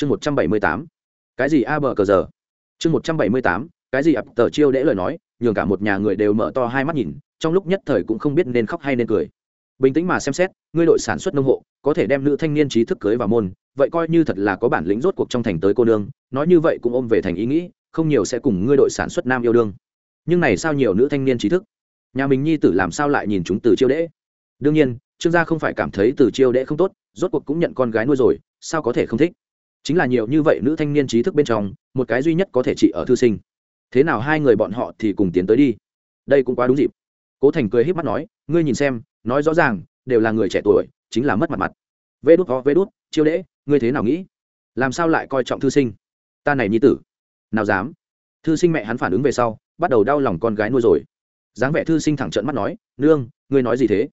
chương một trăm bảy mươi tám, cái gì a bờ cờ giờ? Chương một trăm bảy mươi tám, cái gì ập tờ chiêu đễ lời nói, nhường cả một nhà người đều mở to hai mắt nhìn, trong lúc nhất thời cũng không biết nên khóc hay nên cười. Bình tĩnh mà xem xét, ngươi đội sản xuất nông hộ, có thể đem nữ thanh niên trí thức cưới vào môn, vậy coi như thật là có bản lĩnh rốt cuộc trong thành tới cô nương, nói như vậy cũng ôm về thành ý nghĩ, không nhiều sẽ cùng ngươi đội sản xuất nam yêu đương. Nhưng này sao nhiều nữ thanh niên trí thức? Nhà mình nhi tử làm sao lại nhìn chúng từ chiêu đễ? Đương nhiên, trương gia không phải cảm thấy từ chiêu đễ không tốt, rốt cuộc cũng nhận con gái nuôi rồi, sao có thể không thích? Chính là nhiều như vậy nữ thanh niên trí thức bên trong, một cái duy nhất có thể trị ở thư sinh. Thế nào hai người bọn họ thì cùng tiến tới đi? Đây cũng quá đúng dịp. Cố thành cười h í p mắt nói, ngươi nhìn xem, nói rõ ràng, đều là người trẻ tuổi, chính là mất mặt mặt. Vê đút có vê đút, chiêu đễ ngươi thế nào nghĩ? Làm sao lại coi trọng thư sinh? Ta này nhi tử. Nào dám. Thư sinh mẹ hắn phản ứng về sau, bắt đầu đau lòng con gái nuôi rồi. Dáng vẻ thư sinh thẳng trận mắt nói, nương, ngươi nói gì thế?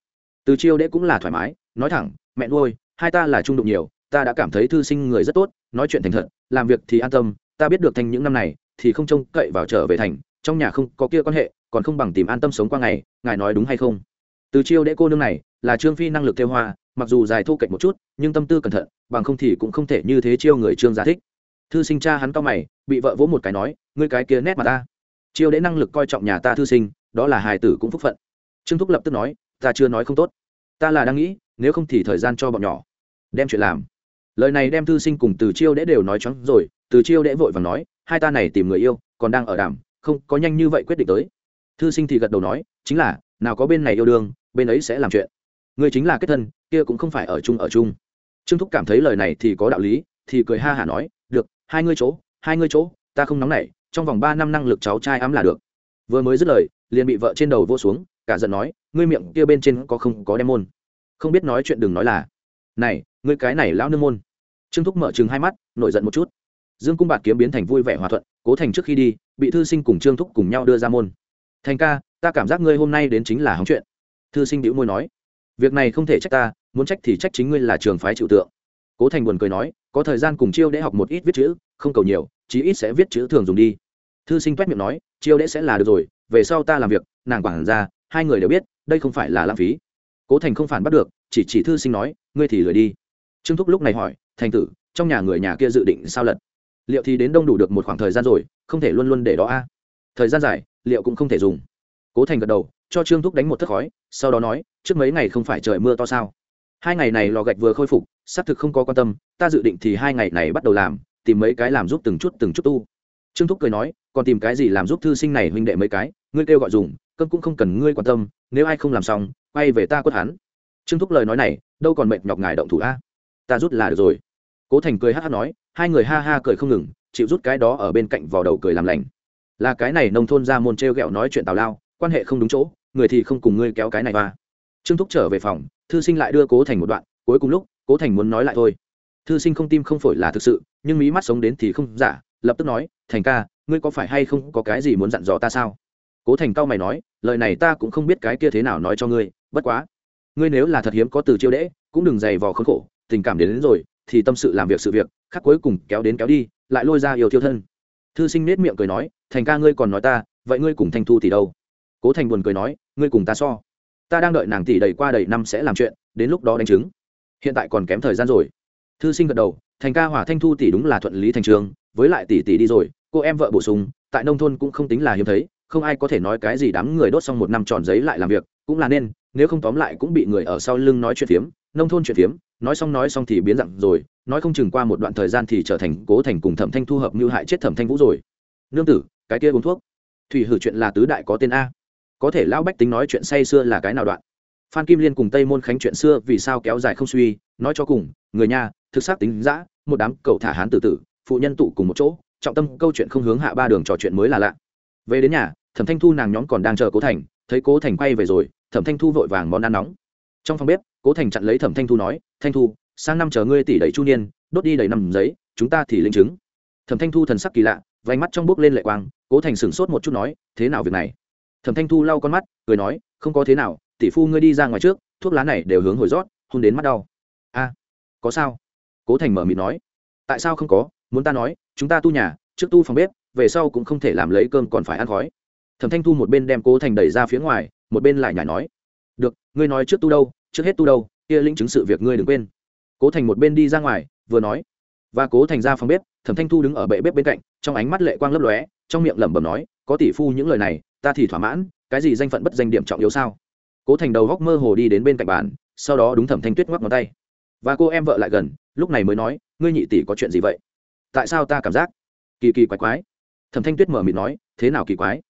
Từ chiêu đễ cũng là thoải mái, nói thẳng, mẹ nuôi, hai ta là trung đụng nhiều ta đã cảm thấy thư sinh người rất tốt, nói chuyện thành thật, làm việc thì an tâm, ta biết được thành những năm này thì không trông cậy vào trở về thành, trong nhà không có kia quan hệ, còn không bằng tìm an tâm sống qua ngày, ngài nói đúng hay không? Từ chiêu đễ cô nương này là trương phi năng lực theo hoa, mặc dù dài thu cạnh một chút, nhưng tâm tư cẩn thận, bằng không thì cũng không thể như thế chiêu người trương gia thích. Thư sinh cha hắn cao mày, bị vợ vỗ một cái nói, ngươi cái kia nét mà ta. Chiêu đễ năng lực coi trọng nhà ta thư sinh, đó là hài tử cũng phúc phận. Trương thúc lập tức nói, ta chưa nói không tốt. Ta là đang nghĩ, nếu không thì thời gian cho bọn nhỏ, đem chuyện làm lời này đem thư sinh cùng từ chiêu đễ đều nói chóng rồi, từ chiêu đễ vội và nói, hai ta này tìm người yêu, còn đang ở đàm, không, có nhanh như vậy quyết định tới. Thư sinh thì gật đầu nói, chính là, nào có bên này yêu đương, bên ấy sẽ làm chuyện. Người chính là kết thân, kia cũng không phải ở chung ở chung. Trương thúc cảm thấy lời này thì có đạo lý, thì cười ha hả nói, được, hai ngươi chỗ, hai ngươi chỗ, ta không nóng nảy, trong vòng ba năm năng lực cháu trai ấm là được. Vừa mới dứt lời, liền bị vợ trên đầu vô xuống, cả giận nói, ngươi miệng kia bên trên có không có đem môn? Không biết nói chuyện đừng nói là này, ngươi cái này lão nương môn. Trương thúc mở chừng hai mắt, nổi giận một chút. Dương cung bạt kiếm biến thành vui vẻ hòa thuận, cố thành trước khi đi, bị thư sinh cùng trương thúc cùng nhau đưa ra môn. Thành ca, ta cảm giác ngươi hôm nay đến chính là hóng chuyện. Thư sinh đĩu môi nói. Việc này không thể trách ta, muốn trách thì trách chính ngươi là trường phái chịu tượng. Cố thành buồn cười nói, có thời gian cùng chiêu để học một ít viết chữ, không cầu nhiều, chí ít sẽ viết chữ thường dùng đi. Thư sinh toét miệng nói, chiêu đễ sẽ là được rồi, về sau ta làm việc, nàng quản ra hai người đều biết, đây không phải là lãng phí. Cố thành không phản bắt được chỉ chỉ thư sinh nói, ngươi thì lười đi. Trương thúc lúc này hỏi, thành tử, trong nhà người nhà kia dự định sao lật? Liệu thì đến đông đủ được một khoảng thời gian rồi, không thể luôn luôn để đó a. Thời gian dài, liệu cũng không thể dùng. Cố thành gật đầu, cho trương thúc đánh một thất khói, sau đó nói, trước mấy ngày không phải trời mưa to sao? Hai ngày này lò gạch vừa khôi phục, xác thực không có quan tâm, ta dự định thì hai ngày này bắt đầu làm, tìm mấy cái làm giúp từng chút từng chút tu. Trương thúc cười nói, còn tìm cái gì làm giúp thư sinh này huynh đệ mấy cái, ngươi kêu gọi dùng, cơm cũng không cần ngươi quan tâm, nếu ai không làm xong, quay về ta quất hắn trương thúc lời nói này, đâu còn mệt nhọc ngài động thủ a? Ta rút là được rồi. Cố thành cười hát hát nói, hai người ha ha cười không ngừng, chịu rút cái đó ở bên cạnh vào đầu cười làm lành. Là cái này nông thôn ra môn t r e o g ẹ o nói chuyện tào lao, quan hệ không đúng chỗ, người thì không cùng ngươi kéo cái này qua trương thúc trở về phòng, thư sinh lại đưa cố thành một đoạn, cuối cùng lúc, cố thành muốn nói lại thôi. Thư sinh không tim không phổi là thực sự, nhưng mí mắt sống đến thì không giả, lập tức nói, thành ca, ngươi có phải hay không có cái gì muốn dặn dò ta sao? Cố thành cao mày nói, lời này ta cũng không biết cái kia thế nào nói cho ngươi, bất quá ngươi nếu là thật hiếm có từ chiêu đễ cũng đừng dày vò khốn khổ tình cảm đến, đến rồi thì tâm sự làm việc sự việc khác cuối cùng kéo đến kéo đi lại lôi ra yêu thiêu thân. Thư sinh nết miệng cười nói thành ca ngươi còn nói ta vậy ngươi cùng thanh thu thì đâu? Cố thành buồn cười nói ngươi cùng ta so. Ta đang đợi nàng tỷ đầy qua đầy năm sẽ làm chuyện đến lúc đó đánh chứng hiện tại còn kém thời gian rồi. Thư sinh gật đầu thành ca hỏa thanh thu tỷ đúng là thuận lý thành trường với lại tỷ tỷ đi rồi cô em vợ bổ sung tại nông thôn cũng không tính là hiếm thấy không ai có thể nói cái gì đám người đốt xong một năm tròn giấy lại làm việc cũng là nên nếu không tóm lại cũng bị người ở sau lưng nói chuyện phiếm, nông thôn chuyện phiếm, nói xong nói xong thì biến dặn rồi, nói không chừng qua một đoạn thời gian thì trở thành cố thành cùng thẩm thanh thu hợp như hại chết thẩm thanh vũ rồi. Nương tử, cái kia uống thuốc. Thủy hử chuyện là tứ đại có tên a. Có thể lão bách tính nói chuyện say xưa là cái nào đoạn? Phan kim liên cùng tây môn khánh chuyện xưa vì sao kéo dài không suy, nói cho cùng, người nhà, thực xác tính giã một đám cậu thả hán tử tử, phụ nhân tụ cùng một chỗ, trọng tâm câu chuyện không hướng hạ ba đường trò chuyện mới là lạ. Về đến nhà, thẩm thanh thu nàng nhóm còn đang chờ cố thành thấy cố thành quay về rồi, thẩm thanh thu vội vàng món ăn nóng. Trong phòng bếp, cố thành chặn lấy thẩm thanh thu nói, thanh thu, sang năm chờ ngươi tỷ đầy chu niên, đốt đi đầy năm giấy, chúng ta thì linh chứng. Thẩm thanh thu thần sắc kỳ lạ vánh mắt trong bước lên lệ quang, cố thành sửng sốt một chút nói, thế nào việc này? Thẩm thanh thu lau con mắt, cười nói, không có thế nào, tỷ phu ngươi đi ra ngoài trước, thuốc lá này đều hướng hồi rót, hôn đến mắt đau. A, có sao? Cố thành mở mịt nói, tại sao không có? Muốn ta nói, chúng ta tu nhà, trước tu phòng bếp, về sau cũng không thể làm lấy cơm còn phải ăn khói thẩm thanh thu một bên đem cố thành đẩy ra phía ngoài, một bên lại nhảy nói, được, ngươi nói trước tu đâu, trước hết tu đâu, kia lĩnh chứng sự việc ngươi đừng quên. Cố thành một bên đi ra ngoài, vừa nói, và cố thành ra phòng bếp, thẩm thanh thu đứng ở bệ bếp bên cạnh, trong ánh mắt lệ quang lấp lóe, trong miệng lẩm bẩm nói, có tỷ phu những lời này, ta thì thỏa mãn, cái gì danh phận bất danh điểm trọng yếu sao? Cố thành đầu góc mơ hồ đi đến bên cạnh bàn, sau đó đúng thẩm thanh tuyết ngoắc ngón tay. Và cô em vợ lại gần, lúc này mới nói, ngươi nhị tỷ có chuyện gì vậy? Tại sao ta cảm giác kỳ kỳ quái quái? Thẩm thanh tuyết mở mịt nói, thế nào kỳ quái?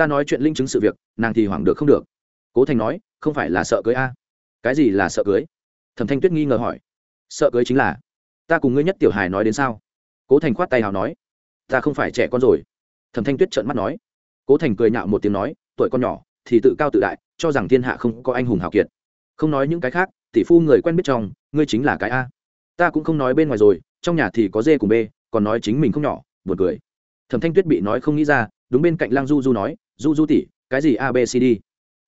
Ta nói chuyện linh chứng sự việc, nàng thì hoảng được không được. Cố thành nói, không phải là sợ cưới a. Cái gì là sợ cưới? Thẩm thanh tuyết nghi ngờ hỏi. Sợ cưới chính là, ta cùng ngươi nhất tiểu hài nói đến sao? Cố thành khoát tay hào nói, ta không phải trẻ con rồi. Thẩm thanh tuyết trợn mắt nói. Cố thành cười nhạo một tiếng nói, tuổi con nhỏ, thì tự cao tự đại, cho rằng thiên hạ không có anh hùng hào kiệt. Không nói những cái khác, tỷ phu người quen biết trong, ngươi chính là cái a. Ta cũng không nói bên ngoài rồi, trong nhà thì có dê cùng b còn nói chính mình không nhỏ, buồn cười. Thẩm thanh tuyết bị nói không nghĩ ra, đúng bên cạnh lang du du nói du du tỷ cái gì a, b, c, d?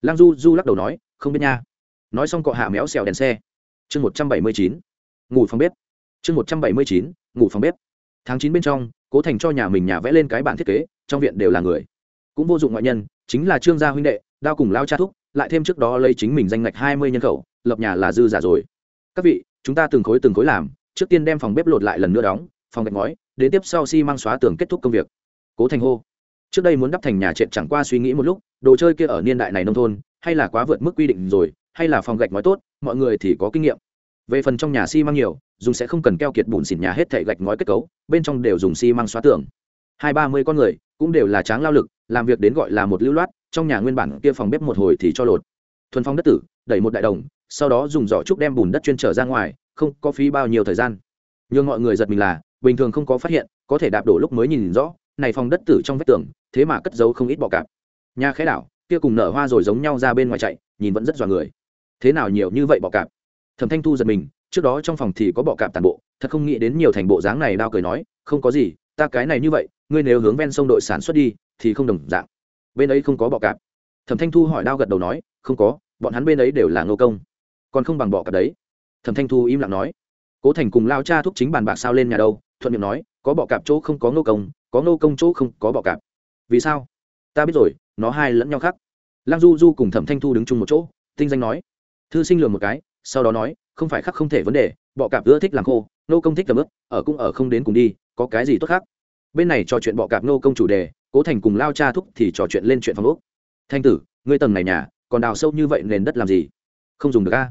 Lăng du du lắc đầu nói, không biết nha. Nói xong cọ hạ méo xèo đèn xe. Chương một trăm bảy mươi chín, ngủ phòng bếp. Chương một trăm bảy mươi chín, ngủ phòng bếp. Tháng chín bên trong, cố thành cho nhà mình nhà vẽ lên cái bản thiết kế, trong viện đều là người. Cũng vô dụng ngoại nhân, chính là trương gia huynh đệ, đao cùng lao cha thúc, lại thêm trước đó lấy chính mình danh ngạch hai mươi nhân khẩu, lập nhà là dư giả rồi. Các vị, chúng ta từng khối từng khối làm, trước tiên đem phòng bếp lột lại lần nữa đóng, phòng gạch ngói, đến tiếp sau xi、si、mang xóa tường kết thúc công việc. Cố thành hô trước đây muốn đắp thành nhà trệt chẳng qua suy nghĩ một lúc, đồ chơi kia ở niên đại này nông thôn, hay là quá vượt mức quy định rồi, hay là phòng gạch ngói tốt, mọi người thì có kinh nghiệm. Về phần trong nhà xi、si、măng nhiều, dùng sẽ không cần keo kiệt bùn xịt nhà hết thảy gạch ngói kết cấu, bên trong đều dùng xi、si、măng xóa tường. Hai ba mươi con người, cũng đều là tráng lao lực, làm việc đến gọi là một lưu loát, trong nhà nguyên bản kia phòng bếp một hồi thì cho lột. Thuần phong đất tử, đẩy một đại đồng, sau đó dùng giỏ trúc đem bùn đất chuyên trở ra ngoài, không có phí bao nhiêu thời gian. Nhưng mọi người giật mình là, bình thường không có phát hiện, có thể đạp đổ lúc mới nhìn rõ này phòng đất tử trong vách tường, thế mà cất giấu không ít bọ cạp. Nhà khẽ đảo, kia cùng nở hoa rồi giống nhau ra bên ngoài chạy, nhìn vẫn rất dọa người. Thế nào nhiều như vậy bọ cạp? Thẩm thanh thu giật mình, trước đó trong phòng thì có bọ cạp tàn bộ, thật không nghĩ đến nhiều thành bộ dáng này đao cười nói, không có gì, ta cái này như vậy, ngươi nếu hướng ven sông đội sản xuất đi, thì không đồng dạng. Bên ấy không có bọ cạp. Thẩm thanh thu hỏi đao gật đầu nói, không có, bọn hắn bên ấy đều là ngô công, còn không bằng bọ cạp đấy. Thẩm thanh thu im lặng nói, cố thành cùng lao cha thúc chính bàn bạc sao lên nhà đâu thuận miệng nói, có bọ cạp chỗ không có ngô công, có ngô công chỗ không có bọ cạp. Vì sao? Ta biết rồi, nó hai lẫn nhau khác. Lăng du du cùng thẩm thanh thu đứng chung một chỗ, tinh danh nói. Thư sinh lừa một cái, sau đó nói, không phải khắc không thể vấn đề, bọ cạp ưa thích làm khô nô công thích tầm ướp, ở cũng ở không đến cùng đi, có cái gì tốt khác? Bên này trò chuyện bọ cạp nô công chủ đề, cố thành cùng lao cha thúc thì trò chuyện lên chuyện phòng ốc. Thanh tử, ngươi tầng này nhà, còn đào sâu như vậy nền đất làm gì? Không dùng được a.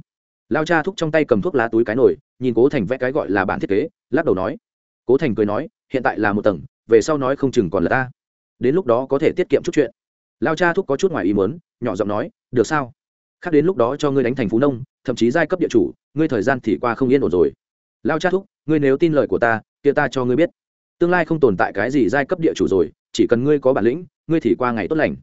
Lao cha thúc trong tay cầm thuốc lá túi cái nổi nhìn cố thành vẽ cái gọi là bản thiết kế, lắc đầu nói cố thành cười nói, hiện tại là một tầng, về sau nói không chừng còn là ta. Đến lúc đó có thể tiết kiệm chút chuyện. Lao cha thúc có chút ngoài ý muốn, nhỏ giọng nói, được sao? Khác đến lúc đó cho ngươi đánh thành phú nông, thậm chí giai cấp địa chủ, ngươi thời gian thì qua không yên ổn rồi. Lao cha thúc, ngươi nếu tin lời của ta, kia ta cho ngươi biết. Tương lai không tồn tại cái gì giai cấp địa chủ rồi, chỉ cần ngươi có bản lĩnh, ngươi thì qua ngày tốt lành.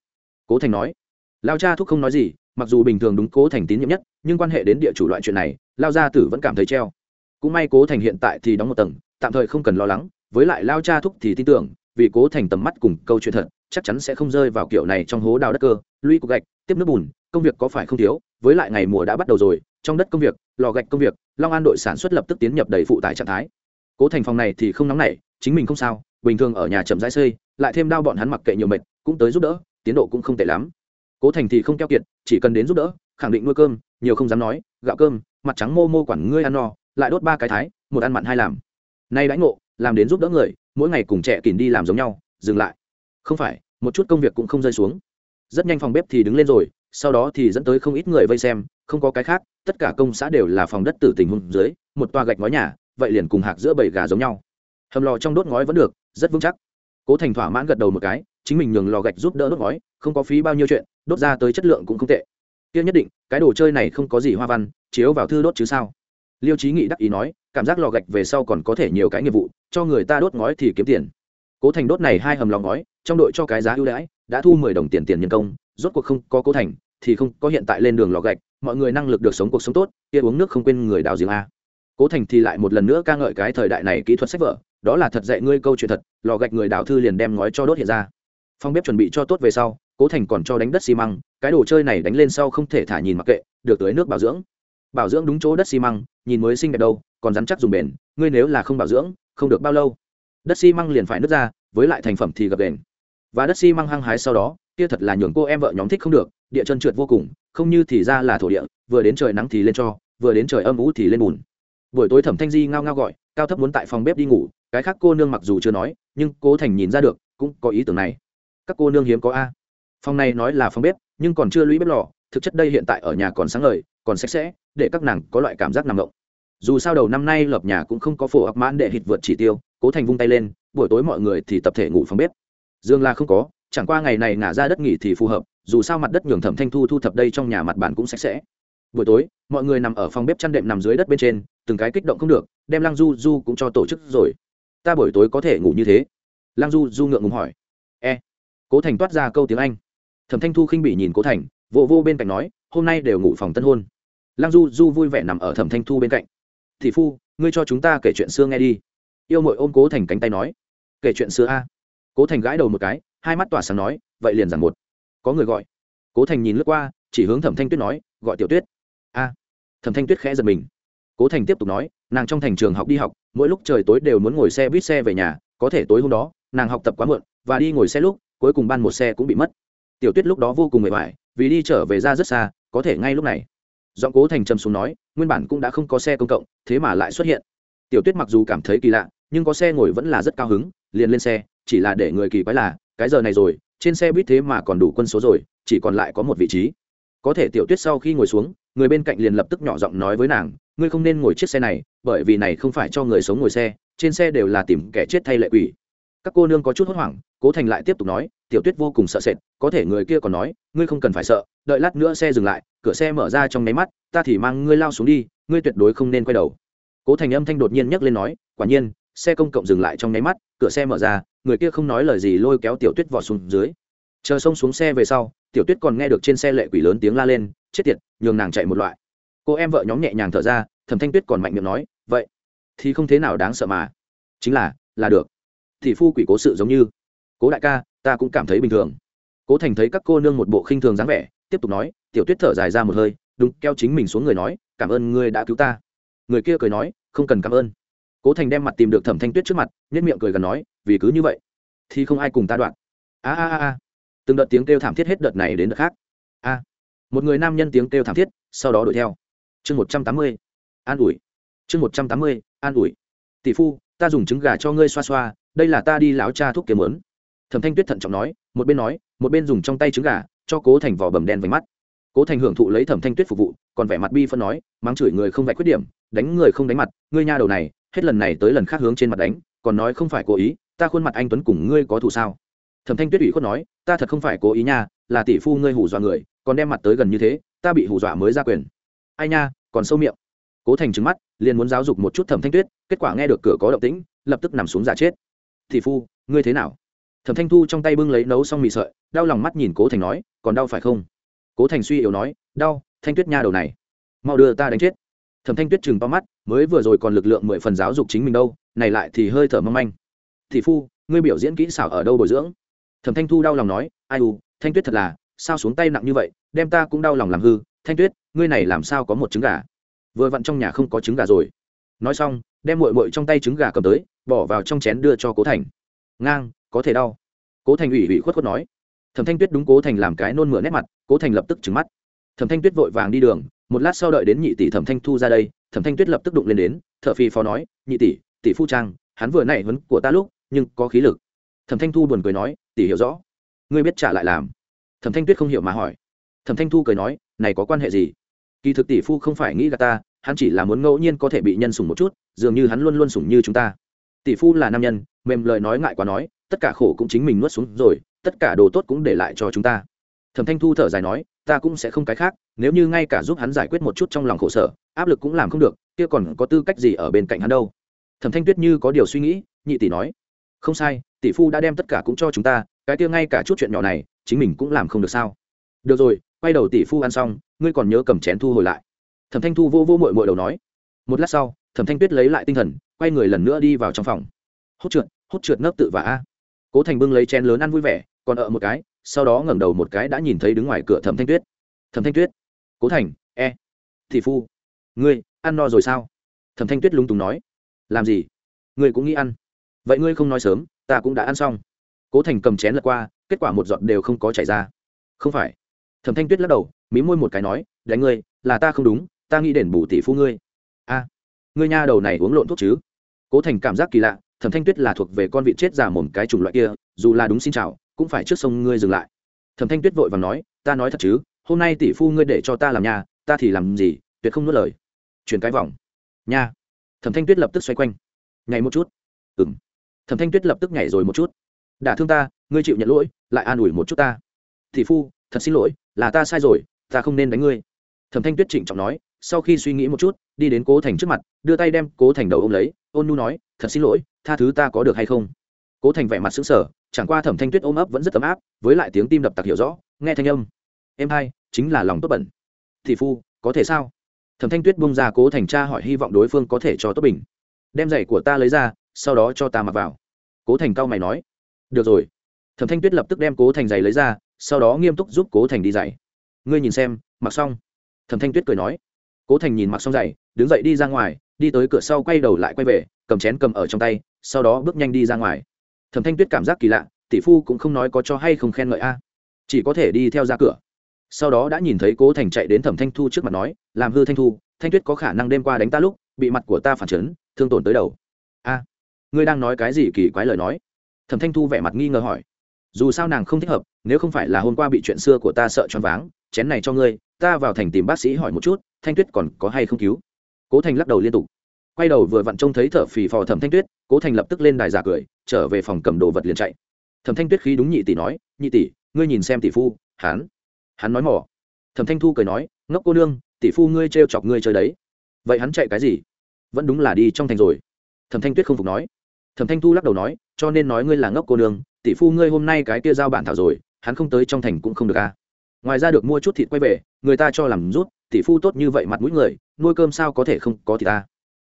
Cố thành nói. Lao cha thúc không nói gì, mặc dù bình thường đúng cố thành tín nhiệm nhất, nhưng quan hệ đến địa chủ loại chuyện này, lao gia tử vẫn cảm thấy treo. Cũng may cố thành hiện tại thì đóng một tầng tạm thời không cần lo lắng, với lại lao cha thúc thì tin tưởng, vì cố thành tầm mắt cùng câu chuyện thật, chắc chắn sẽ không rơi vào kiểu này trong hố đào đất cơ. Lũy cục gạch, tiếp nước bùn, công việc có phải không thiếu? Với lại ngày mùa đã bắt đầu rồi, trong đất công việc, lò gạch công việc, long an đội sản xuất lập tức tiến nhập đầy phụ tải trạng thái. Cố thành phòng này thì không nóng nảy, chính mình không sao, bình thường ở nhà chậm rãi xây, lại thêm đau bọn hắn mặc kệ nhiều mệt, cũng tới giúp đỡ, tiến độ cũng không tệ lắm. Cố thành thì không keo kiệt, chỉ cần đến giúp đỡ, khẳng định nuôi cơm, nhiều không dám nói, gạo cơm, mặt trắng mô mô quản ngươi ăn no, lại đốt ba cái thái, một ăn mặn hai làm nay đãi ngộ, làm đến giúp đỡ người, mỗi ngày cùng trẻ kìm đi làm giống nhau, dừng lại. Không phải, một chút công việc cũng không rơi xuống. Rất nhanh phòng bếp thì đứng lên rồi, sau đó thì dẫn tới không ít người vây xem, không có cái khác, tất cả công xã đều là phòng đất tử tình hôn dưới, một toa gạch ngói nhà, vậy liền cùng hạc giữa bầy gà giống nhau. Hầm lò trong đốt ngói vẫn được, rất vững chắc. Cố thành thỏa mãn gật đầu một cái, chính mình nhường lò gạch giúp đỡ đốt ngói, không có phí bao nhiêu chuyện, đốt ra tới chất lượng cũng không tệ. Tiêu nhất định, cái đồ chơi này không có gì hoa văn, chiếu vào thư đốt chứ sao? Liêu trí nghị đắc ý nói cảm giác lò gạch về sau còn có thể nhiều cái nghiệp vụ, cho người ta đốt ngói thì kiếm tiền. Cố thành đốt này hai hầm lò ngói, trong đội cho cái giá ưu đãi, đã thu mười đồng tiền tiền nhân công, rốt cuộc không có cố thành, thì không có hiện tại lên đường lò gạch, mọi người năng lực được sống cuộc sống tốt, kia uống nước không quên người đào giếng a. Cố thành thì lại một lần nữa ca ngợi cái thời đại này kỹ thuật sách vở, đó là thật dạy ngươi câu chuyện thật, lò gạch người đào thư liền đem ngói cho đốt hiện ra. Phong bếp chuẩn bị cho tốt về sau, cố thành còn cho đánh đất xi măng, cái đồ chơi này đánh lên sau không thể thả nhìn mặc kệ, được tưới nước bảo dưỡng bảo dưỡng đúng chỗ đất xi măng, nhìn mới xinh đẹp đâu, còn rắn chắc dùng bền, ngươi nếu là không bảo dưỡng, không được bao lâu. Đất xi măng liền phải nứt ra, với lại thành phẩm thì gập đền. Và đất xi măng hăng hái sau đó, kia thật là nhường cô em vợ nhóm thích không được, địa chân trượt vô cùng, không như thì ra là thổ địa, vừa đến trời nắng thì lên cho, vừa đến trời âm ú thì lên bùn. Buổi tối thẩm thanh di ngao ngao gọi, cao thấp muốn tại phòng bếp đi ngủ, cái khác cô nương mặc dù chưa nói, nhưng cố thành nhìn ra được, cũng có ý tưởng này. Các cô nương hiếm có a. Phòng này nói là phòng bếp, nhưng còn chưa lũy bếp lò, thực chất đây hiện tại ở nhà còn sáng lời còn sạch sẽ, để các nàng có loại cảm giác nằm động. Dù sao đầu năm nay lập nhà cũng không có phổ ập mãn để hít vượt chỉ tiêu, cố thành vung tay lên, buổi tối mọi người thì tập thể ngủ phòng bếp. Dương là không có, chẳng qua ngày này ngả ra đất nghỉ thì phù hợp, dù sao mặt đất nhường thẩm thanh thu thu thập đây trong nhà mặt bàn cũng sạch sẽ. Buổi tối, mọi người nằm ở phòng bếp chăn đệm nằm dưới đất bên trên, từng cái kích động không được, đem lăng du du cũng cho tổ chức rồi. Ta buổi tối có thể ngủ như thế? Lăng du du ngượng ngùng hỏi. E. Cố thành toát ra câu tiếng anh. Thẩm thanh thu khinh bị nhìn cố thành vô vô bên cạnh nói, hôm nay đều ngủ phòng tân hôn lăng du du vui vẻ nằm ở thẩm thanh thu bên cạnh. Thị phu, ngươi cho chúng ta kể chuyện xưa nghe đi. Yêu mội ôm cố thành cánh tay nói. Kể chuyện xưa a? Cố thành gãi đầu một cái, hai mắt tỏa sáng nói, vậy liền rằng một. Có người gọi. Cố thành nhìn lướt qua, chỉ hướng thẩm thanh tuyết nói, gọi tiểu tuyết. A. Thẩm thanh tuyết khẽ giật mình. Cố thành tiếp tục nói, nàng trong thành trường học đi học, mỗi lúc trời tối đều muốn ngồi xe buýt xe về nhà, có thể tối hôm đó, nàng học tập quá muộn, và đi ngồi xe lúc, cuối cùng ban một xe cũng bị mất. Tiểu tuyết lúc đó vô cùng mệt mỏi, vì đi trở về ra rất xa, có thể ngay lúc này giọng cố thành trầm xuống nói, nguyên bản cũng đã không có xe công cộng, thế mà lại xuất hiện. Tiểu tuyết mặc dù cảm thấy kỳ lạ, nhưng có xe ngồi vẫn là rất cao hứng, liền lên xe, chỉ là để người kỳ quái là, cái giờ này rồi, trên xe buýt thế mà còn đủ quân số rồi, chỉ còn lại có một vị trí. Có thể tiểu tuyết sau khi ngồi xuống, người bên cạnh liền lập tức nhỏ giọng nói với nàng, ngươi không nên ngồi chiếc xe này, bởi vì này không phải cho người sống ngồi xe, trên xe đều là tìm kẻ chết thay lệ quỷ. Các cô nương có chút hốt hoảng, cố thành lại tiếp tục nói tiểu tuyết vô cùng sợ sệt, có thể người kia còn nói, ngươi không cần phải sợ, đợi lát nữa xe dừng lại, cửa xe mở ra trong nháy mắt, ta thì mang ngươi lao xuống đi, ngươi tuyệt đối không nên quay đầu. Cố thành âm thanh đột nhiên nhấc lên nói, quả nhiên, xe công cộng dừng lại trong nháy mắt, cửa xe mở ra, người kia không nói lời gì lôi kéo tiểu tuyết vỏ xuống dưới. Chờ xông xuống xe về sau, tiểu tuyết còn nghe được trên xe lệ quỷ lớn tiếng la lên, chết tiệt, nhường nàng chạy một loại. Cô em vợ nhóm nhẹ nhàng thở ra thẩm thanh tuyết còn mạnh miệng nói, vậy thì không thế nào đáng sợ mà. Chính là là được. Thì phu quỷ cố sự giống như, cố đại ca ta cũng cảm thấy bình thường. Cố thành thấy các cô nương một bộ khinh thường dáng vẻ, tiếp tục nói, tiểu tuyết thở dài ra một hơi, đúng keo chính mình xuống người nói, cảm ơn ngươi đã cứu ta. Người kia cười nói, không cần cảm ơn. Cố thành đem mặt tìm được thẩm thanh tuyết trước mặt nhất miệng cười gần nói, vì cứ như vậy, thì không ai cùng ta đoạn. A a a a. Từng đợt tiếng kêu thảm thiết hết đợt này đến đợt khác. A. Một người nam nhân tiếng kêu thảm thiết, sau đó đuổi theo. Chương một trăm tám mươi, an ủi. Chương một trăm tám mươi, an ủi. Tỷ phu, ta dùng trứng gà cho ngươi xoa xoa, đây là ta đi láo cha thuốc kiếm lớn thẩm thanh tuyết thận trọng nói, một bên nói, một bên dùng trong tay trứng gà, cho cố thành vỏ bầm đen váy mắt. Cố thành hưởng thụ lấy thẩm thanh tuyết phục vụ, còn vẻ mặt bi phân nói, mắng chửi người không vạch khuyết điểm, đánh người không đánh mặt, ngươi nha đầu này, hết lần này tới lần khác hướng trên mặt đánh, còn nói không phải cố ý, ta khuôn mặt anh tuấn cùng ngươi có thù sao? Thẩm thanh tuyết ủy khuất nói, ta thật không phải cố ý nha, là tỷ phu ngươi hù dọa người, còn đem mặt tới gần như thế, ta bị hù dọa mới ra quyền. Ai nha, còn sâu miệng. Cố thành trứng mắt, liền muốn giáo dục một chút thẩm thanh tuyết, kết quả nghe được cửa có động tĩnh, lập tức nằm xuống giả chết. Tỷ phu, ngươi thế nào? Thẩm thanh thu trong tay bưng lấy nấu xong mì sợi, đau lòng mắt nhìn cố thành nói, còn đau phải không? Cố thành suy yếu nói, đau, thanh tuyết nha đầu này, mau đưa ta đánh chết. Thẩm thanh tuyết chừng to mắt, mới vừa rồi còn lực lượng mười phần giáo dục chính mình đâu, này lại thì hơi thở mâm anh thị phu, ngươi biểu diễn kỹ xảo ở đâu bồi dưỡng? Thẩm thanh thu đau lòng nói, ai u, thanh tuyết thật là, sao xuống tay nặng như vậy, đem ta cũng đau lòng làm hư, thanh tuyết, ngươi này làm sao có một trứng gà? Vừa vặn trong nhà không có trứng gà rồi. Nói xong, đem mội mội trong tay trứng gà cầm tới, bỏ vào trong chén đưa cho cố thành. Ngang có thể đau. Cố thành ủy ủy khuất khuất nói. Thẩm thanh tuyết đúng cố thành làm cái nôn mửa nét mặt, cố thành lập tức trứng mắt. Thẩm thanh tuyết vội vàng đi đường, một lát sau đợi đến nhị tỷ thẩm thanh thu ra đây, thẩm thanh tuyết lập tức đụng lên đến t h ở phi phó nói, nhị tỷ tỷ phu trang, hắn vừa nảy hấn của ta lúc, nhưng có khí lực. Thẩm thanh thu buồn cười nói, tỷ hiểu rõ. Ngươi biết trả lại làm. Thẩm thanh tuyết không hiểu mà hỏi. Thẩm thanh thu cười nói, này có quan hệ gì? Kỳ thực tỷ phu không phải nghĩ gà ta, hắn chỉ là muốn ngẫu nhiên có thể bị nhân sủng một chút, dường như hắn luôn luôn sủng như chúng ta. Tỷ phu là nam nhân, mềm lời nói ngại quá nói tất cả khổ cũng chính mình nuốt xuống rồi, tất cả đồ tốt cũng để lại cho chúng ta. Thẩm thanh thu thở dài nói, ta cũng sẽ không cái khác, nếu như ngay cả giúp hắn giải quyết một chút trong lòng khổ sở, áp lực cũng làm không được, kia còn có tư cách gì ở bên cạnh hắn đâu? Thẩm thanh tuyết như có điều suy nghĩ, nhị tỷ nói, không sai, tỷ phu đã đem tất cả cũng cho chúng ta, cái kia ngay cả chút chuyện nhỏ này, chính mình cũng làm không được sao? Được rồi, quay đầu tỷ phu ăn xong, ngươi còn nhớ cầm chén thu hồi lại. Thẩm thanh thu vô vô mội mội đầu nói. Một lát sau, thẩm thanh tuyết lấy lại tinh thần, quay người lần nữa đi vào trong phòng. Hốt trượt hốt trượt nấp tự và a cố thành bưng lấy chén lớn ăn vui vẻ, còn ở một cái, sau đó ngẩng đầu một cái đã nhìn thấy đứng ngoài cửa thẩm thanh tuyết. Thẩm thanh tuyết. Cố thành e thị phu, ngươi ăn no rồi sao? Thẩm thanh tuyết lúng túng nói. Làm gì? Ngươi cũng nghĩ ăn. Vậy ngươi không nói sớm, ta cũng đã ăn xong. Cố thành cầm chén lật qua, kết quả một giọt đều không có chảy ra. Không phải. Thẩm thanh tuyết lắc đầu, mí môi một cái nói, đánh ngươi, là ta không đúng, ta nghĩ đền bù tỷ phu ngươi. A, ngươi nha đầu này uống lộn thuốc chứ. Cố thành cảm giác kỳ lạ thẩm thanh tuyết là thuộc về con vị chết già mồm cái chủng loại kia, dù là đúng xin chào, cũng phải trước sông ngươi dừng lại. Thẩm thanh tuyết vội và nói, ta nói thật chứ, hôm nay tỷ phu ngươi để cho ta làm nhà, ta thì làm gì, tuyệt không nuốt lời. Chuyển cái vòng. Nha. Thẩm thanh tuyết lập tức xoay quanh. Nhảy một chút. Ừng thẩm thanh tuyết lập tức nhảy rồi một chút. Đả thương ta, ngươi chịu nhận lỗi, lại an ủi một chút ta. Tỷ phu, thật xin lỗi, là ta sai rồi, ta không nên đánh ngươi. Thẩm thanh tuyết trịnh trọng nói, sau khi suy nghĩ một chút, đi đến cố thành trước mặt, đưa tay đem cố thành đầu ô m lấy, ôn nu nói, thật xin lỗi tha thứ ta có được hay không? Cố thành vẻ mặt xứng sở chẳng qua thẩm thanh tuyết ôm ấp vẫn rất ấm áp, với lại tiếng tim đập tặc hiểu rõ, nghe thanh âm. Em hai, chính là lòng tốt bẩn. Thì phu, có thể sao? Thẩm thanh tuyết bung ra cố thành cha hỏi hy vọng đối phương có thể cho tốt bình. Đem giày của ta lấy ra, sau đó cho ta mặc vào. Cố thành cao mày nói. Được rồi. Thẩm thanh tuyết lập tức đem cố thành giày lấy ra, sau đó nghiêm túc giúp cố thành đi giày. Ngươi nhìn xem, mặc xong. Thẩm thanh tuyết cười nói. Cố thành nhìn mặc xong giày, đứng dậy đi ra ngoài, đi tới cửa sau quay đầu lại quay về, cầm chén cầm ở trong tay sau đó bước nhanh đi ra ngoài. Thẩm thanh tuyết cảm giác kỳ lạ, tỷ phu cũng không nói có cho hay không khen ngợi a. Chỉ có thể đi theo ra cửa. Sau đó đã nhìn thấy cố thành chạy đến thẩm thanh thu trước mặt nói, làm hư thanh thu, thanh tuyết có khả năng đêm qua đánh ta lúc, bị mặt của ta phản chấn, thương tổn tới đầu. A, ngươi đang nói cái gì kỳ quái lời nói? Thẩm thanh thu vẻ mặt nghi ngờ hỏi. Dù sao nàng không thích hợp, nếu không phải là hôm qua bị chuyện xưa của ta sợ choáng váng, chén này cho ngươi, ta vào thành tìm bác sĩ hỏi một chút, thanh tuyết còn có hay không cứu? Cố thành lắc đầu liên tục quay đầu vừa vặn trông thấy thở phì phò thẩm thanh tuyết, cố thành lập tức lên đài giả cười, trở về phòng cầm đồ vật liền chạy. Thẩm thanh tuyết khí đúng nhị tỷ nói, nhị tỷ, ngươi nhìn xem tỷ phu, hắn hắn nói mỏ thẩm thanh thu cười nói, ngốc cô nương, tỷ phu ngươi trêu chọc ngươi chơi đấy. Vậy hắn chạy cái gì? Vẫn đúng là đi trong thành rồi. Thẩm thanh tuyết không phục nói. Thẩm thanh thu lắc đầu nói, cho nên nói ngươi là ngốc cô nương, tỷ phu ngươi hôm nay cái kia giao bản thảo rồi, hắn không tới trong thành cũng không được a à. ngoài ra được mua chút thịt quay về, người ta cho làm rút, tỷ phu tốt như vậy mặt mũi người, nuôi cơm sao có thể không có thì ta?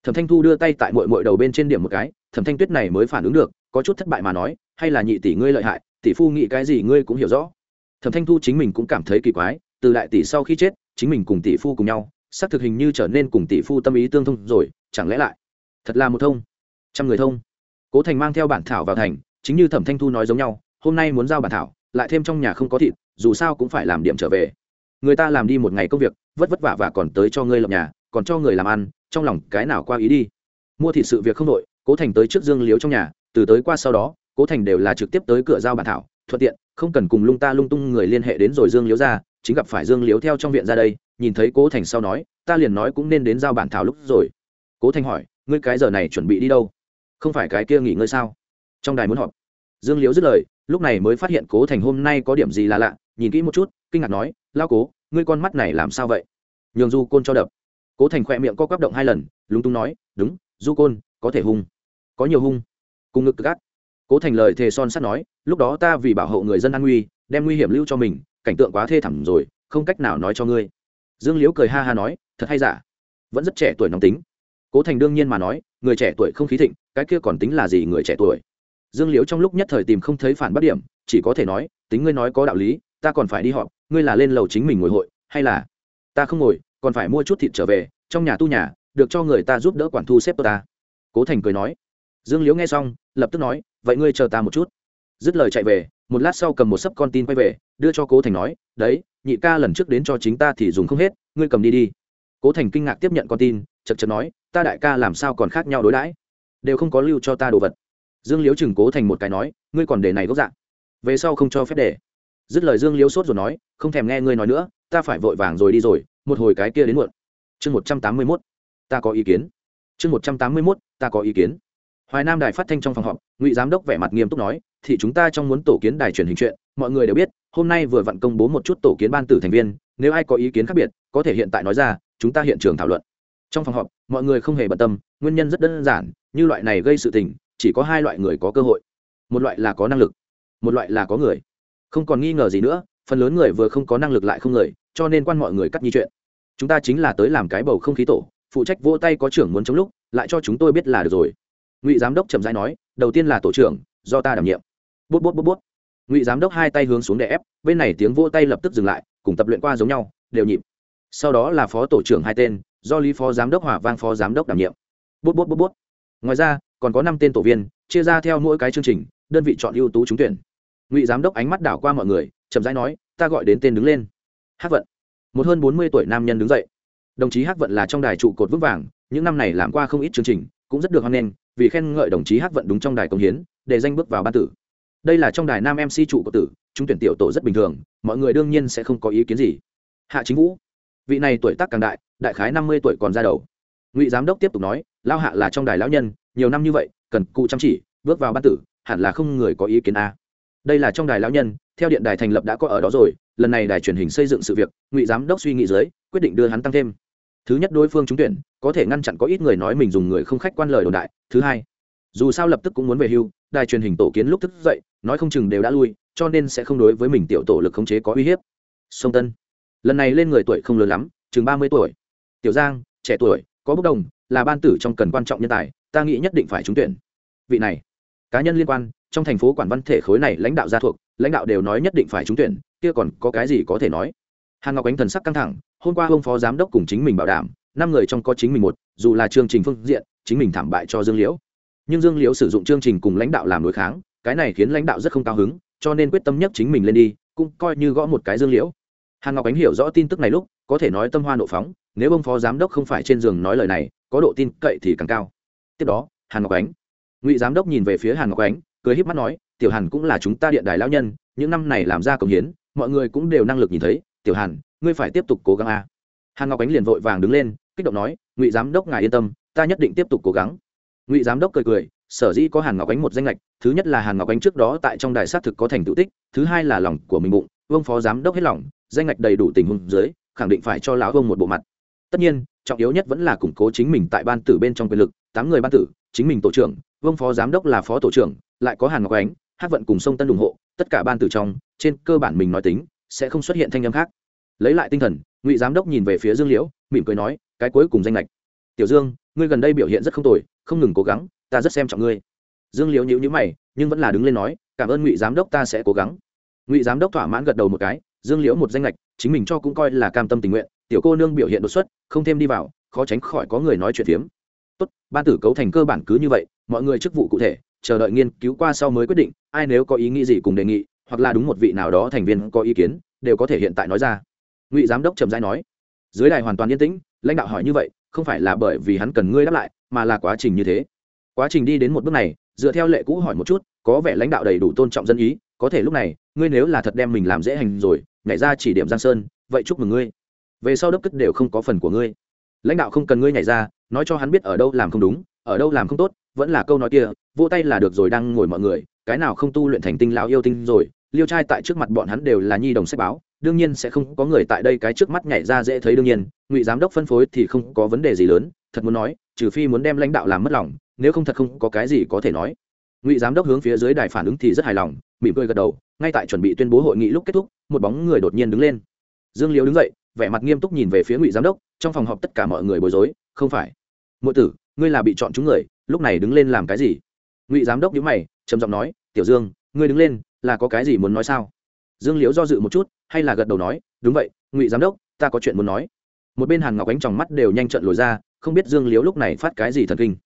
Thẩm thanh thu đưa tay tại mội mội đầu bên trên điểm một cái, thẩm thanh tuyết này mới phản ứng được, có chút thất bại mà nói, hay là nhị tỷ ngươi lợi hại, tỷ phu nghĩ cái gì ngươi cũng hiểu rõ. Thẩm thanh thu chính mình cũng cảm thấy kỳ quái, từ đại tỷ sau khi chết, chính mình cùng tỷ phu cùng nhau, xác thực hình như trở nên cùng tỷ phu tâm ý tương thông rồi, chẳng lẽ lại thật là một thông? Trăm người thông. Cố thành mang theo bản thảo vào thành, chính như thẩm thanh thu nói giống nhau, hôm nay muốn giao bản thảo, lại thêm trong nhà không có thịt, dù sao cũng phải làm điểm trở về. Người ta làm đi một ngày công việc, vất vất vả và còn tới cho ngươi lập nhà, còn cho người làm ăn trong lòng cái nào qua ý đi. Mua thịt sự việc không đội, cố thành tới trước dương liếu trong nhà, từ tới qua sau đó, cố thành đều là trực tiếp tới cửa giao bản thảo, thuận tiện, không cần cùng lung ta lung tung người liên hệ đến rồi dương liếu ra, chính gặp phải dương liếu theo trong viện ra đây, nhìn thấy cố thành sau nói, ta liền nói cũng nên đến giao bản thảo lúc rồi. Cố thành hỏi, ngươi cái giờ này chuẩn bị đi đâu? Không phải cái kia nghỉ ngơi sao? Trong đài muốn họp, dương liếu dứt lời, lúc này mới phát hiện cố thành hôm nay có điểm gì là lạ, nhìn kỹ một chút, kinh ngạc nói, lao cố, ngươi con mắt này làm sao vậy? Nhường du côn cho đập cố thành khoe miệng co quắp động hai lần, lúng túng nói, đúng, du côn, có thể hung, có nhiều hung. Cùng ngực gắt. Cố thành lời thề son sắt nói, lúc đó ta vì bảo hộ người dân an nguy, đem nguy hiểm lưu cho mình, cảnh tượng quá thê thảm rồi, không cách nào nói cho ngươi. Dương liễu cười ha ha nói, thật hay giả? Vẫn rất trẻ tuổi nóng tính. Cố thành đương nhiên mà nói, người trẻ tuổi không khí thịnh, cái kia còn tính là gì người trẻ tuổi? Dương liễu trong lúc nhất thời tìm không thấy phản bất điểm, chỉ có thể nói, tính ngươi nói có đạo lý, ta còn phải đi họp, ngươi là lên lầu chính mình ngồi hội, hay là ta không ngồi còn phải mua chút thịt trở về, trong nhà tu nhà, được cho người ta giúp đỡ quản thu xếp ta. Cố thành cười nói. Dương liễu nghe xong, lập tức nói, vậy ngươi chờ ta một chút. Dứt lời chạy về, một lát sau cầm một sấp con tin quay về, đưa cho cố thành nói, đấy, nhị ca lần trước đến cho chính ta thì dùng không hết, ngươi cầm đi đi. Cố thành kinh ngạc tiếp nhận con tin, chật chật nói, ta đại ca làm sao còn khác nhau đối đãi? Đều không có lưu cho ta đồ vật. Dương liễu chừng cố thành một cái nói, ngươi còn để này gốc dạng về sau không cho phép để. Dứt lời dương liễu sốt rồi nói, không thèm nghe ngươi nói nữa, ta phải vội vàng rồi đi rồi một hồi cái kia đến muộn. Chương một trăm tám mươi mốt, ta có ý kiến. Chương một trăm tám mươi mốt, ta có ý kiến. Hoài nam đài phát thanh trong phòng họp, ngụy giám đốc vẻ mặt nghiêm túc nói, thì chúng ta trong muốn tổ kiến đài truyền hình chuyện, mọi người đều biết, hôm nay vừa vặn công bố một chút tổ kiến ban tử thành viên, nếu ai có ý kiến khác biệt, có thể hiện tại nói ra, chúng ta hiện trường thảo luận. Trong phòng họp, mọi người không hề bận tâm, nguyên nhân rất đơn giản, như loại này gây sự tình, chỉ có hai loại người có cơ hội. Một loại là có năng lực, một loại là có người. Không còn nghi ngờ gì nữa, phần lớn người vừa không có năng lực lại không người cho nên quan mọi người cắt nhi chuyện. Chúng ta chính là tới làm cái bầu không khí tổ, phụ trách vỗ tay có trưởng muốn chống lúc, lại cho chúng tôi biết là được rồi. Ngụy giám đốc chậm rãi nói, đầu tiên là tổ trưởng, do ta đảm nhiệm. Bút bút bút bút. Ngụy giám đốc hai tay hướng xuống để ép, bên này tiếng vỗ tay lập tức dừng lại, cùng tập luyện qua giống nhau, đều nhịp. Sau đó là phó tổ trưởng hai tên, do lý phó giám đốc hỏa vang phó giám đốc đảm nhiệm. Bút bút bút bút. Ngoài ra, còn có năm tên tổ viên, chia ra theo mỗi cái chương trình, đơn vị chọn ưu tú trúng tuyển. Ngụy giám đốc ánh mắt đảo qua mọi người, chậm rãi nói, ta gọi đến tên đứng lên hát vận. Một hơn bốn mươi tuổi nam nhân đứng dậy. Đồng chí hắc vận là trong đài trụ cột vững vàng, những năm này làm qua không ít chương trình, cũng rất được hoan nghênh, vì khen ngợi đồng chí hát vận đúng trong đài công hiến, để danh bước vào ban tử. Đây là trong đài nam mc trụ của tử, chúng tuyển tiểu tổ rất bình thường, mọi người đương nhiên sẽ không có ý kiến gì. Hạ chính vũ. Vị này tuổi tác càng đại đại khái năm mươi tuổi còn ra đầu. Ngụy giám đốc tiếp tục nói, lao hạ là trong đài lão nhân, nhiều năm như vậy, cần cụ chăm chỉ, bước vào ban tử, hẳn là không người có ý kiến a đây là trong đài lão nhân, theo điện đài thành lập đã có ở đó rồi, lần này đài truyền hình xây dựng sự việc, ngụy giám đốc suy nghĩ dưới, quyết định đưa hắn tăng thêm. Thứ nhất đối phương trúng tuyển, có thể ngăn chặn có ít người nói mình dùng người không khách quan lời đồn đại. Thứ hai, dù sao lập tức cũng muốn về hưu, đài truyền hình tổ kiến lúc thức dậy, nói không chừng đều đã lui, cho nên sẽ không đối với mình tiểu tổ lực khống chế có uy hiếp. Sông tân, lần này lên người tuổi không lớn lắm, chừng ba mươi tuổi. Tiểu giang, trẻ tuổi, có bốc đồng, là ban tử trong cần quan trọng nhân tài, ta nghĩ nhất định phải trúng tuyển. Vị này, cá nhân liên quan trong thành phố quản văn thể khối này lãnh đạo gia thuộc, lãnh đạo đều nói nhất định phải trúng tuyển, kia còn có cái gì có thể nói? Hàn ngọc ánh thần sắc căng thẳng, hôm qua ông phó giám đốc cùng chính mình bảo đảm, năm người trong có chính mình một, dù là chương trình phương diện, chính mình thảm bại cho dương liễu. Nhưng dương liễu sử dụng chương trình cùng lãnh đạo làm đối kháng, cái này khiến lãnh đạo rất không cao hứng, cho nên quyết tâm nhất chính mình lên đi, cũng coi như gõ một cái dương liễu. Hàn ngọc ánh hiểu rõ tin tức này lúc, có thể nói tâm hoa nộ phóng, nếu ông phó giám đốc không phải trên giường nói lời này, có độ tin cậy thì càng cao. Tiếp đó, hàn ngọc ánh. Ngụy giám đốc nhìn về phía hàn ngọc ánh cười híp mắt nói, tiểu hàn cũng là chúng ta điện đài lão nhân, những năm này làm ra công hiến, mọi người cũng đều năng lực nhìn thấy. Tiểu hàn, ngươi phải tiếp tục cố gắng a. Hàn ngọc ánh liền vội vàng đứng lên, kích động nói, ngụy giám đốc ngài yên tâm, ta nhất định tiếp tục cố gắng. Ngụy giám đốc cười cười, sở dĩ có hàn ngọc ánh một danh lệch, thứ nhất là hàn ngọc ánh trước đó tại trong đài xác thực có thành tựu tích, thứ hai là lòng của mình bụng, vương phó giám đốc hết lòng, danh lệch đầy đủ tình huống dưới, khẳng định phải cho lão vương một bộ mặt. Tất nhiên, trọng yếu nhất vẫn là củng cố chính mình tại ban tử bên trong quyền lực, tám người ban tử, chính mình tổ trưởng, vương phó giám đốc là phó tổ trưởng lại có hàn ngọc ánh hát vận cùng sông tân ủng hộ, tất cả ban tử trong, trên cơ bản mình nói tính, sẽ không xuất hiện thanh âm khác. Lấy lại tinh thần, ngụy giám đốc nhìn về phía dương liễu, mỉm cười nói, cái cuối cùng danh lệch tiểu dương, ngươi gần đây biểu hiện rất không tồi, không ngừng cố gắng, ta rất xem trọng ngươi. Dương liễu nhữ nhữ mày, nhưng vẫn là đứng lên nói, cảm ơn ngụy giám đốc ta sẽ cố gắng. Ngụy giám đốc thỏa mãn gật đầu một cái, dương liễu một danh lệch chính mình cho cũng coi là cam tâm tình nguyện, tiểu cô nương biểu hiện đột xuất, không thêm đi vào, khó tránh khỏi có người nói chuyện phiếm. Tốt, ban tử cấu thành cơ bản cứ như vậy, mọi người chức vụ cụ thể chờ đợi nghiên cứu qua sau mới quyết định, ai nếu có ý nghĩ gì cùng đề nghị, hoặc là đúng một vị nào đó thành viên có ý kiến, đều có thể hiện tại nói ra. Ngụy giám đốc trầm giai nói. Dưới đài hoàn toàn yên tĩnh, lãnh đạo hỏi như vậy, không phải là bởi vì hắn cần ngươi đáp lại, mà là quá trình như thế. Quá trình đi đến một bước này, dựa theo lệ cũ hỏi một chút, có vẻ lãnh đạo đầy đủ tôn trọng dân ý, có thể lúc này, ngươi nếu là thật đem mình làm dễ hành rồi, nhảy ra chỉ điểm giang sơn, vậy chúc mừng ngươi. Về sau đốc cất đều không có phần của ngươi. Lãnh đạo không cần ngươi nhảy ra nói cho hắn biết ở đâu làm không đúng, ở đâu làm không tốt, vẫn là câu nói kia Vỗ tay là được rồi, đang ngồi mọi người, cái nào không tu luyện thành tinh lão yêu tinh rồi, liêu trai tại trước mặt bọn hắn đều là nhi đồng sách báo, đương nhiên sẽ không có người tại đây cái trước mắt nhảy ra dễ thấy đương nhiên, ngụy giám đốc phân phối thì không có vấn đề gì lớn, thật muốn nói, trừ phi muốn đem lãnh đạo làm mất lòng, nếu không thật không có cái gì có thể nói. Ngụy giám đốc hướng phía dưới đài phản ứng thì rất hài lòng, mỉm cười gật đầu, ngay tại chuẩn bị tuyên bố hội nghị lúc kết thúc, một bóng người đột nhiên đứng lên. Dương liễu đứng dậy, vẻ mặt nghiêm túc nhìn về phía ngụy giám đốc, trong phòng họp tất cả mọi người bối rối không phải. Ngụy tử, ngươi là bị chọn chúng người, lúc này đứng lên làm cái gì? Ngụy giám đốc nhíu mày, trầm giọng nói, tiểu dương, ngươi đứng lên, là có cái gì muốn nói sao? Dương liễu do dự một chút, hay là gật đầu nói, đúng vậy, ngụy giám đốc, ta có chuyện muốn nói. Một bên hàn ngọc ánh tròng mắt đều nhanh trận lồi ra, không biết dương liễu lúc này phát cái gì thần kinh.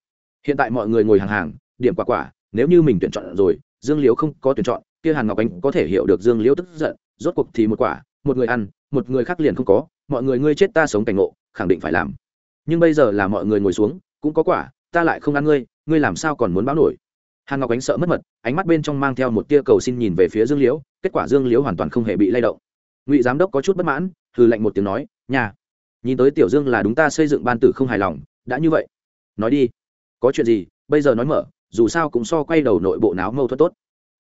Hiện tại mọi người ngồi hàng hàng, điểm quả quả, nếu như mình tuyển chọn rồi, dương liễu không có tuyển chọn, kia hàn ngọc ánh có thể hiểu được dương liễu tức giận, rốt cuộc thì một quả, một người ăn, một người khác liền không có, mọi người ngươi chết ta sống cảnh ngộ, khẳng định phải làm nhưng bây giờ là mọi người ngồi xuống, cũng có quả, ta lại không ăn ngươi ngươi làm sao còn muốn báo nổi? Hàn ngọc ánh sợ mất mật, ánh mắt bên trong mang theo một tia cầu xin nhìn về phía dương liễu, kết quả dương liễu hoàn toàn không hề bị lay động. Ngụy giám đốc có chút bất mãn, hừ lạnh một tiếng nói nhà nhìn tới tiểu dương là đúng ta xây dựng ban tử không hài lòng, đã như vậy. Nói đi, có chuyện gì, bây giờ nói mở, dù sao cũng so quay đầu nội bộ náo mâu thuẫn tốt.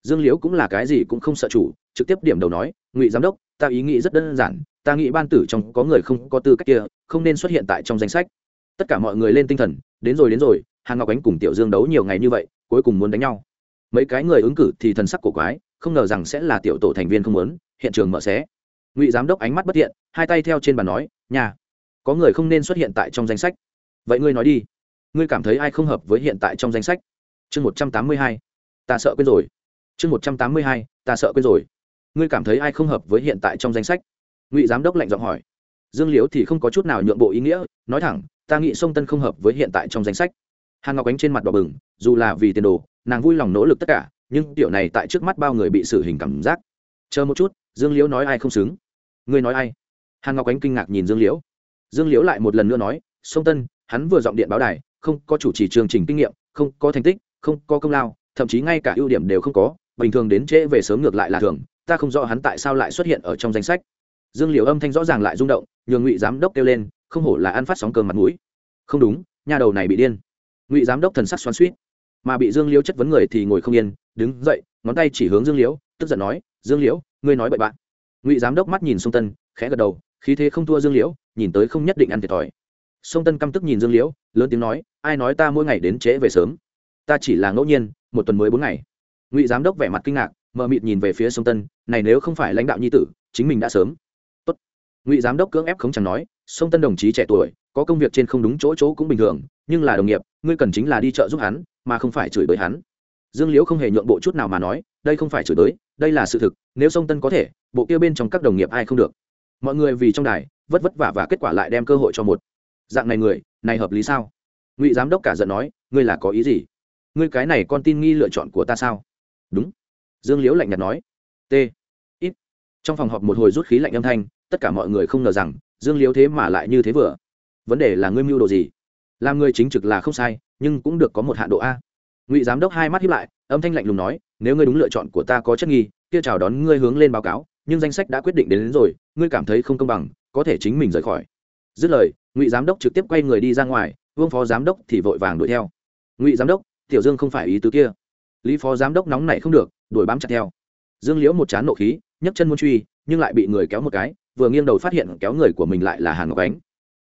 Dương liễu cũng là cái gì cũng không sợ chủ, trực tiếp điểm đầu nói, ngụy giám đốc, ta ý nghĩ rất đơn giản, ta nghĩ ban tử trong có người không có tư cách kia, không nên xuất hiện tại trong danh sách tất cả mọi người lên tinh thần, đến rồi đến rồi hàng ngọc ánh cùng tiểu dương đấu nhiều ngày như vậy, cuối cùng muốn đánh nhau. Mấy cái người ứng cử thì thần sắc cổ quái, không ngờ rằng sẽ là tiểu tổ thành viên không muốn, hiện trường mở xé. Ngụy giám đốc ánh mắt bất thiện, hai tay theo trên bàn nói nhà có người không nên xuất hiện tại trong danh sách. Vậy ngươi nói đi, ngươi cảm thấy ai không hợp với hiện tại trong danh sách? Chương một trăm tám mươi hai, ta sợ quên rồi. Chương một trăm tám mươi hai, ta sợ quên rồi. Ngươi cảm thấy ai không hợp với hiện tại trong danh sách? Ngụy giám đốc lạnh giọng hỏi. Dương liễu thì không có chút nào nhượng bộ ý nghĩa, nói thẳng ta nghĩ sông tân không hợp với hiện tại trong danh sách. Hàn ngọc ánh trên mặt đỏ bừng, dù là vì tiền đồ, nàng vui lòng nỗ lực tất cả, nhưng tiểu này tại trước mắt bao người bị xử hình cảm giác. Chờ một chút, dương liễu nói ai không xứng? Ngươi nói ai? Hàn ngọc ánh kinh ngạc nhìn dương liễu. Dương liễu lại một lần nữa nói sông tân, hắn vừa giọng điện báo đài, không có chủ trì chương trình kinh nghiệm, không có thành tích, không có công lao, thậm chí ngay cả ưu điểm đều không có, bình thường đến trễ về sớm ngược lại là thường, ta không rõ hắn tại sao lại xuất hiện ở trong danh sách. Dương liễu âm thanh rõ ràng lại rung động, nhường ngụy giám đốc kêu lên không hổ là ăn phát sóng cơm mặt mũi. Không đúng nhà đầu này bị điên. Ngụy giám đốc thần sắc xoắn suýt mà bị dương liễu chất vấn người thì ngồi không yên, đứng dậy, ngón tay chỉ hướng dương liễu, tức giận nói, dương liễu, ngươi nói bậy bạn. Ngụy giám đốc mắt nhìn sông tân, khẽ gật đầu, khí thế không thua dương liễu, nhìn tới không nhất định ăn thiệt thòi. Sông tân căm tức nhìn dương liễu, lớn tiếng nói, ai nói ta mỗi ngày đến trễ về sớm? Ta chỉ là ngẫu nhiên, một tuần mới bốn ngày. Ngụy giám đốc vẻ mặt kinh ngạc, mờ mịt nhìn về phía sông tân, này nếu không phải lãnh đạo nhi tử, chính mình đã sớm. Tốt. ngụy giám đốc cưỡng ép không chẳng nói sông tân đồng chí trẻ tuổi, có công việc trên không đúng chỗ chỗ cũng bình thường, nhưng là đồng nghiệp, ngươi cần chính là đi chợ giúp hắn, mà không phải chửi bới hắn. Dương liễu không hề nhượng bộ chút nào mà nói, đây không phải chửi bới, đây là sự thực, nếu sông tân có thể, bộ kia bên trong các đồng nghiệp ai không được. Mọi người vì trong đài, vất vất vả và kết quả lại đem cơ hội cho một. Dạng này người, này hợp lý sao? Ngụy giám đốc cả giận nói, ngươi là có ý gì? Ngươi cái này con tin nghi lựa chọn của ta sao? Đúng. Dương liễu lạnh nhạt nói, t. Ít. Trong phòng họp một hồi rút khí lạnh âm thanh, tất cả mọi người không ngờ rằng dương liễu thế mà lại như thế vừa. Vấn đề là ngươi mưu đồ gì? Làm người chính trực là không sai nhưng cũng được có một hạn độ a. Ngụy giám đốc hai mắt hiếp lại âm thanh lạnh lùng nói nếu ngươi đúng lựa chọn của ta có chất nghi kia chào đón ngươi hướng lên báo cáo nhưng danh sách đã quyết định đến, đến rồi ngươi cảm thấy không công bằng có thể chính mình rời khỏi. Dứt lời ngụy giám đốc trực tiếp quay người đi ra ngoài vương phó giám đốc thì vội vàng đuổi theo. Ngụy giám đốc tiểu dương không phải ý tứ kia. Lý phó giám đốc nóng này không được đuổi bám chặt theo. Dương liễu một chán nộ khí nhấc chân muốn truy nhưng lại bị người kéo một cái vừa nghiêng đầu phát hiện kéo người của mình lại là hàn ngọc ánh.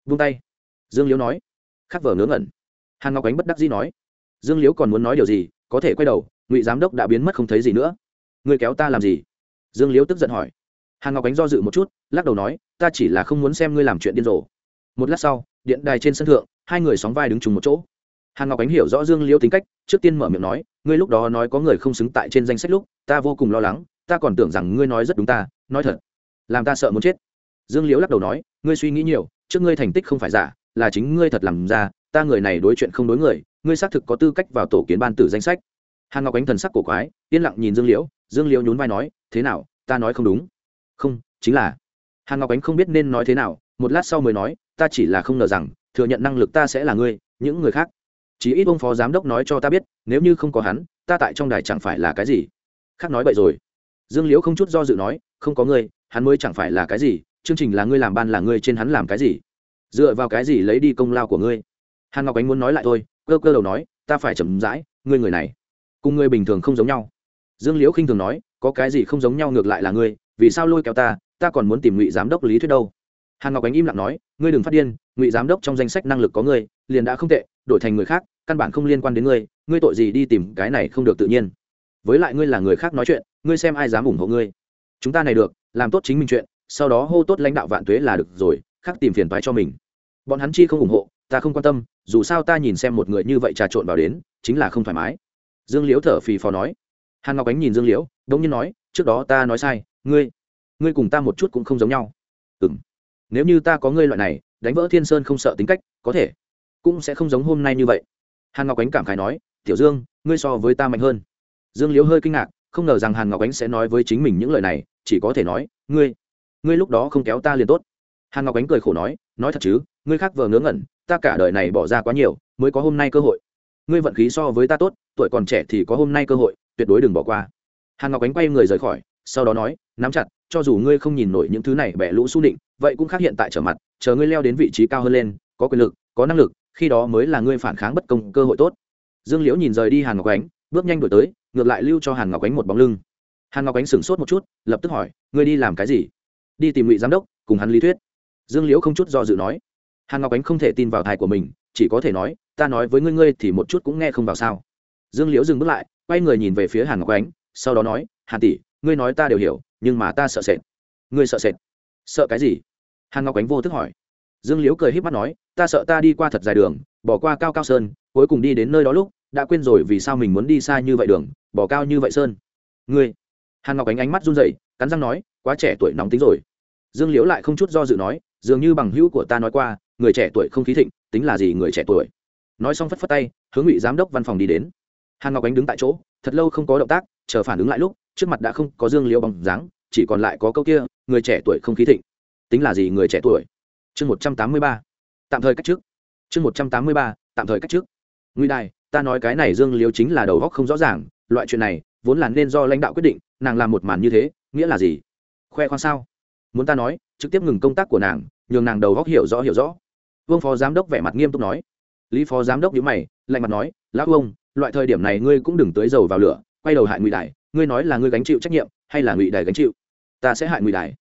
Vung tay. Dương liễu nói. Khắc vờ ngớ ngẩn. Hàn ngọc ánh bất đắc dĩ nói. Dương liễu còn muốn nói điều gì, có thể quay đầu, ngụy giám đốc đã biến mất không thấy gì nữa. Người kéo ta làm gì? Dương liễu tức giận hỏi. Hàn ngọc ánh do dự một chút, lắc đầu nói, ta chỉ là không muốn xem ngươi làm chuyện điên rồ. Một lát sau, điện đài trên sân thượng, hai người sóng vai đứng chung một chỗ. Hàn ngọc ánh hiểu rõ dương liễu tính cách, trước tiên mở miệng nói, ngươi lúc đó nói có người không xứng tại trên danh sách lúc, ta vô cùng lo lắng, ta còn tưởng rằng ngươi nói rất đúng ta, nói thật làm ta sợ muốn chết. Dương liễu lắc đầu nói, ngươi suy nghĩ nhiều, trước ngươi thành tích không phải giả, là chính ngươi thật làm ra, ta người này đối chuyện không đối người, ngươi xác thực có tư cách vào tổ kiến ban tử danh sách. Hàn ngọc ánh thần sắc cổ quái, yên lặng nhìn dương liễu dương liễu nhún vai nói, thế nào, ta nói không đúng. Không, chính là. Hàn ngọc ánh không biết nên nói thế nào, một lát sau mới nói, ta chỉ là không ngờ rằng, thừa nhận năng lực ta sẽ là ngươi, những người khác. Chỉ ít ông phó giám đốc nói cho ta biết, nếu như không có hắn, ta tại trong đài chẳng phải là cái gì. Khác nói vậy rồi dương liễu không chút do dự nói, không có ngươi, hắn mới chẳng phải là cái gì, chương trình là ngươi làm ban là ngươi trên hắn làm cái gì? Dựa vào cái gì lấy đi công lao của ngươi? Hàn ngọc ánh muốn nói lại thôi, cơ cơ đầu nói, ta phải chậm rãi, ngươi người này, cùng ngươi bình thường không giống nhau. Dương liễu khinh thường nói, có cái gì không giống nhau ngược lại là ngươi, vì sao lôi kéo ta ta còn muốn tìm ngụy giám đốc lý thuyết đâu? Hàn ngọc ánh im lặng nói, ngươi đừng phát điên, ngụy giám đốc trong danh sách năng lực có ngươi, liền đã không tệ, đổi thành người khác, căn bản không liên quan đến ngươi ngươi tội gì đi tìm cái này không được tự nhiên với lại ngươi là người khác nói chuyện, ngươi xem ai dám ủng hộ ngươi. Chúng ta này được, làm tốt chính mình chuyện, sau đó hô tốt lãnh đạo vạn tuế là được rồi, khác tìm phiền toái cho mình. Bọn hắn chi không ủng hộ, ta không quan tâm, dù sao ta nhìn xem một người như vậy trà trộn vào đến, chính là không thoải mái. Dương liễu thở phì phò nói. Hàn ngọc ánh nhìn dương liễu đông nhiên nói, trước đó ta nói sai, ngươi ngươi cùng ta một chút cũng không giống nhau. Ừ m nếu như ta có ngươi loại này, đánh vỡ thiên sơn không sợ tính cách, có thể cũng sẽ không giống hôm nay như vậy. Hàn ngọc ánh cảm khai nói, tiểu dương, ngươi so với ta mạnh hơn dương liễu hơi kinh ngạc, không ngờ rằng hàn ngọc ánh sẽ nói với chính mình những lời này, chỉ có thể nói, ngươi ngươi lúc đó không kéo ta liền tốt. Hàn ngọc ánh cười khổ nói nói thật chứ, ngươi khác vờ ngớ ngẩn, ta cả đời này bỏ ra quá nhiều, mới có hôm nay cơ hội. Ngươi vận khí so với ta tốt, tuổi còn trẻ thì có hôm nay cơ hội, tuyệt đối đừng bỏ qua. Hàn ngọc ánh quay người rời khỏi, sau đó nói, nắm chặt, cho dù ngươi không nhìn nổi những thứ này bẻ lũ s u nịnh, vậy cũng khác hiện tại trở mặt, chờ ngươi leo đến vị trí cao hơn lên, có quyền lực, có năng lực, khi đó mới là ngươi phản kháng bất công cơ hội tốt. Dương liễu nhìn rời đi hàn ngọc ánh, bước nhanh đổi tới ngược lại lưu cho hàn ngọc ánh một bóng lưng. Hàn ngọc ánh sửng sốt một chút, lập tức hỏi, ngươi đi làm cái gì? Đi tìm ngụy giám đốc, cùng hắn lý thuyết. Dương liễu không chút do dự nói. Hàn ngọc ánh không thể tin vào thai của mình, chỉ có thể nói, ta nói với ngươi ngươi thì một chút cũng nghe không vào sao. Dương liễu dừng bước lại, quay người nhìn về phía hàn ngọc ánh, sau đó nói, hàn tỷ, ngươi nói ta đều hiểu, nhưng mà ta sợ sệt. Ngươi sợ sệt? Sợ cái gì? Hàn ngọc ánh vô thức hỏi. Dương liễu cười h í p mắt nói, ta sợ ta đi qua thật dài đường, bỏ qua cao cao sơn, cuối cùng đi đến nơi đó lúc đã quên rồi vì sao mình muốn đi xa như vậy đường bỏ cao như vậy sơn. Ngươi. Hàn ngọc ánh ánh mắt run rẩy, cắn răng nói, quá trẻ tuổi nóng tính rồi. Dương liễu lại không chút do dự nói, dường như bằng hữu của ta nói qua, người trẻ tuổi không khí thịnh, tính là gì người trẻ tuổi. Nói xong phất phất tay, hướng ngụy giám đốc văn phòng đi đến. Hàn ngọc ánh đứng tại chỗ, thật lâu không có động tác, chờ phản ứng lại lúc, trước mặt đã không có dương liễu bằng dáng, chỉ còn lại có câu kia, người trẻ tuổi không khí thịnh. Tính là gì người trẻ tuổi? Chương một trăm tám mươi ba. Tạm thời cách trước. Chương một trăm tám mươi ba, tạm thời cách trước. Nguy đài ta nói cái này dương liếu chính là đầu góc không rõ ràng, loại chuyện này vốn là nên do lãnh đạo quyết định, nàng làm một màn như thế, nghĩa là gì? Khoe khoang sao? Muốn ta nói, trực tiếp ngừng công tác của nàng, nhường nàng đầu góc hiểu rõ hiểu rõ. Vương phó giám đốc vẻ mặt nghiêm túc nói. Lý phó giám đốc nhữ mày, lạnh mặt nói, lão ông loại thời điểm này ngươi cũng đừng tới dầu vào lửa, quay đầu hại ngụy đại ngươi nói là ngươi gánh chịu trách nhiệm, hay là ngụy đại gánh chịu? Ta sẽ hại ngụy đại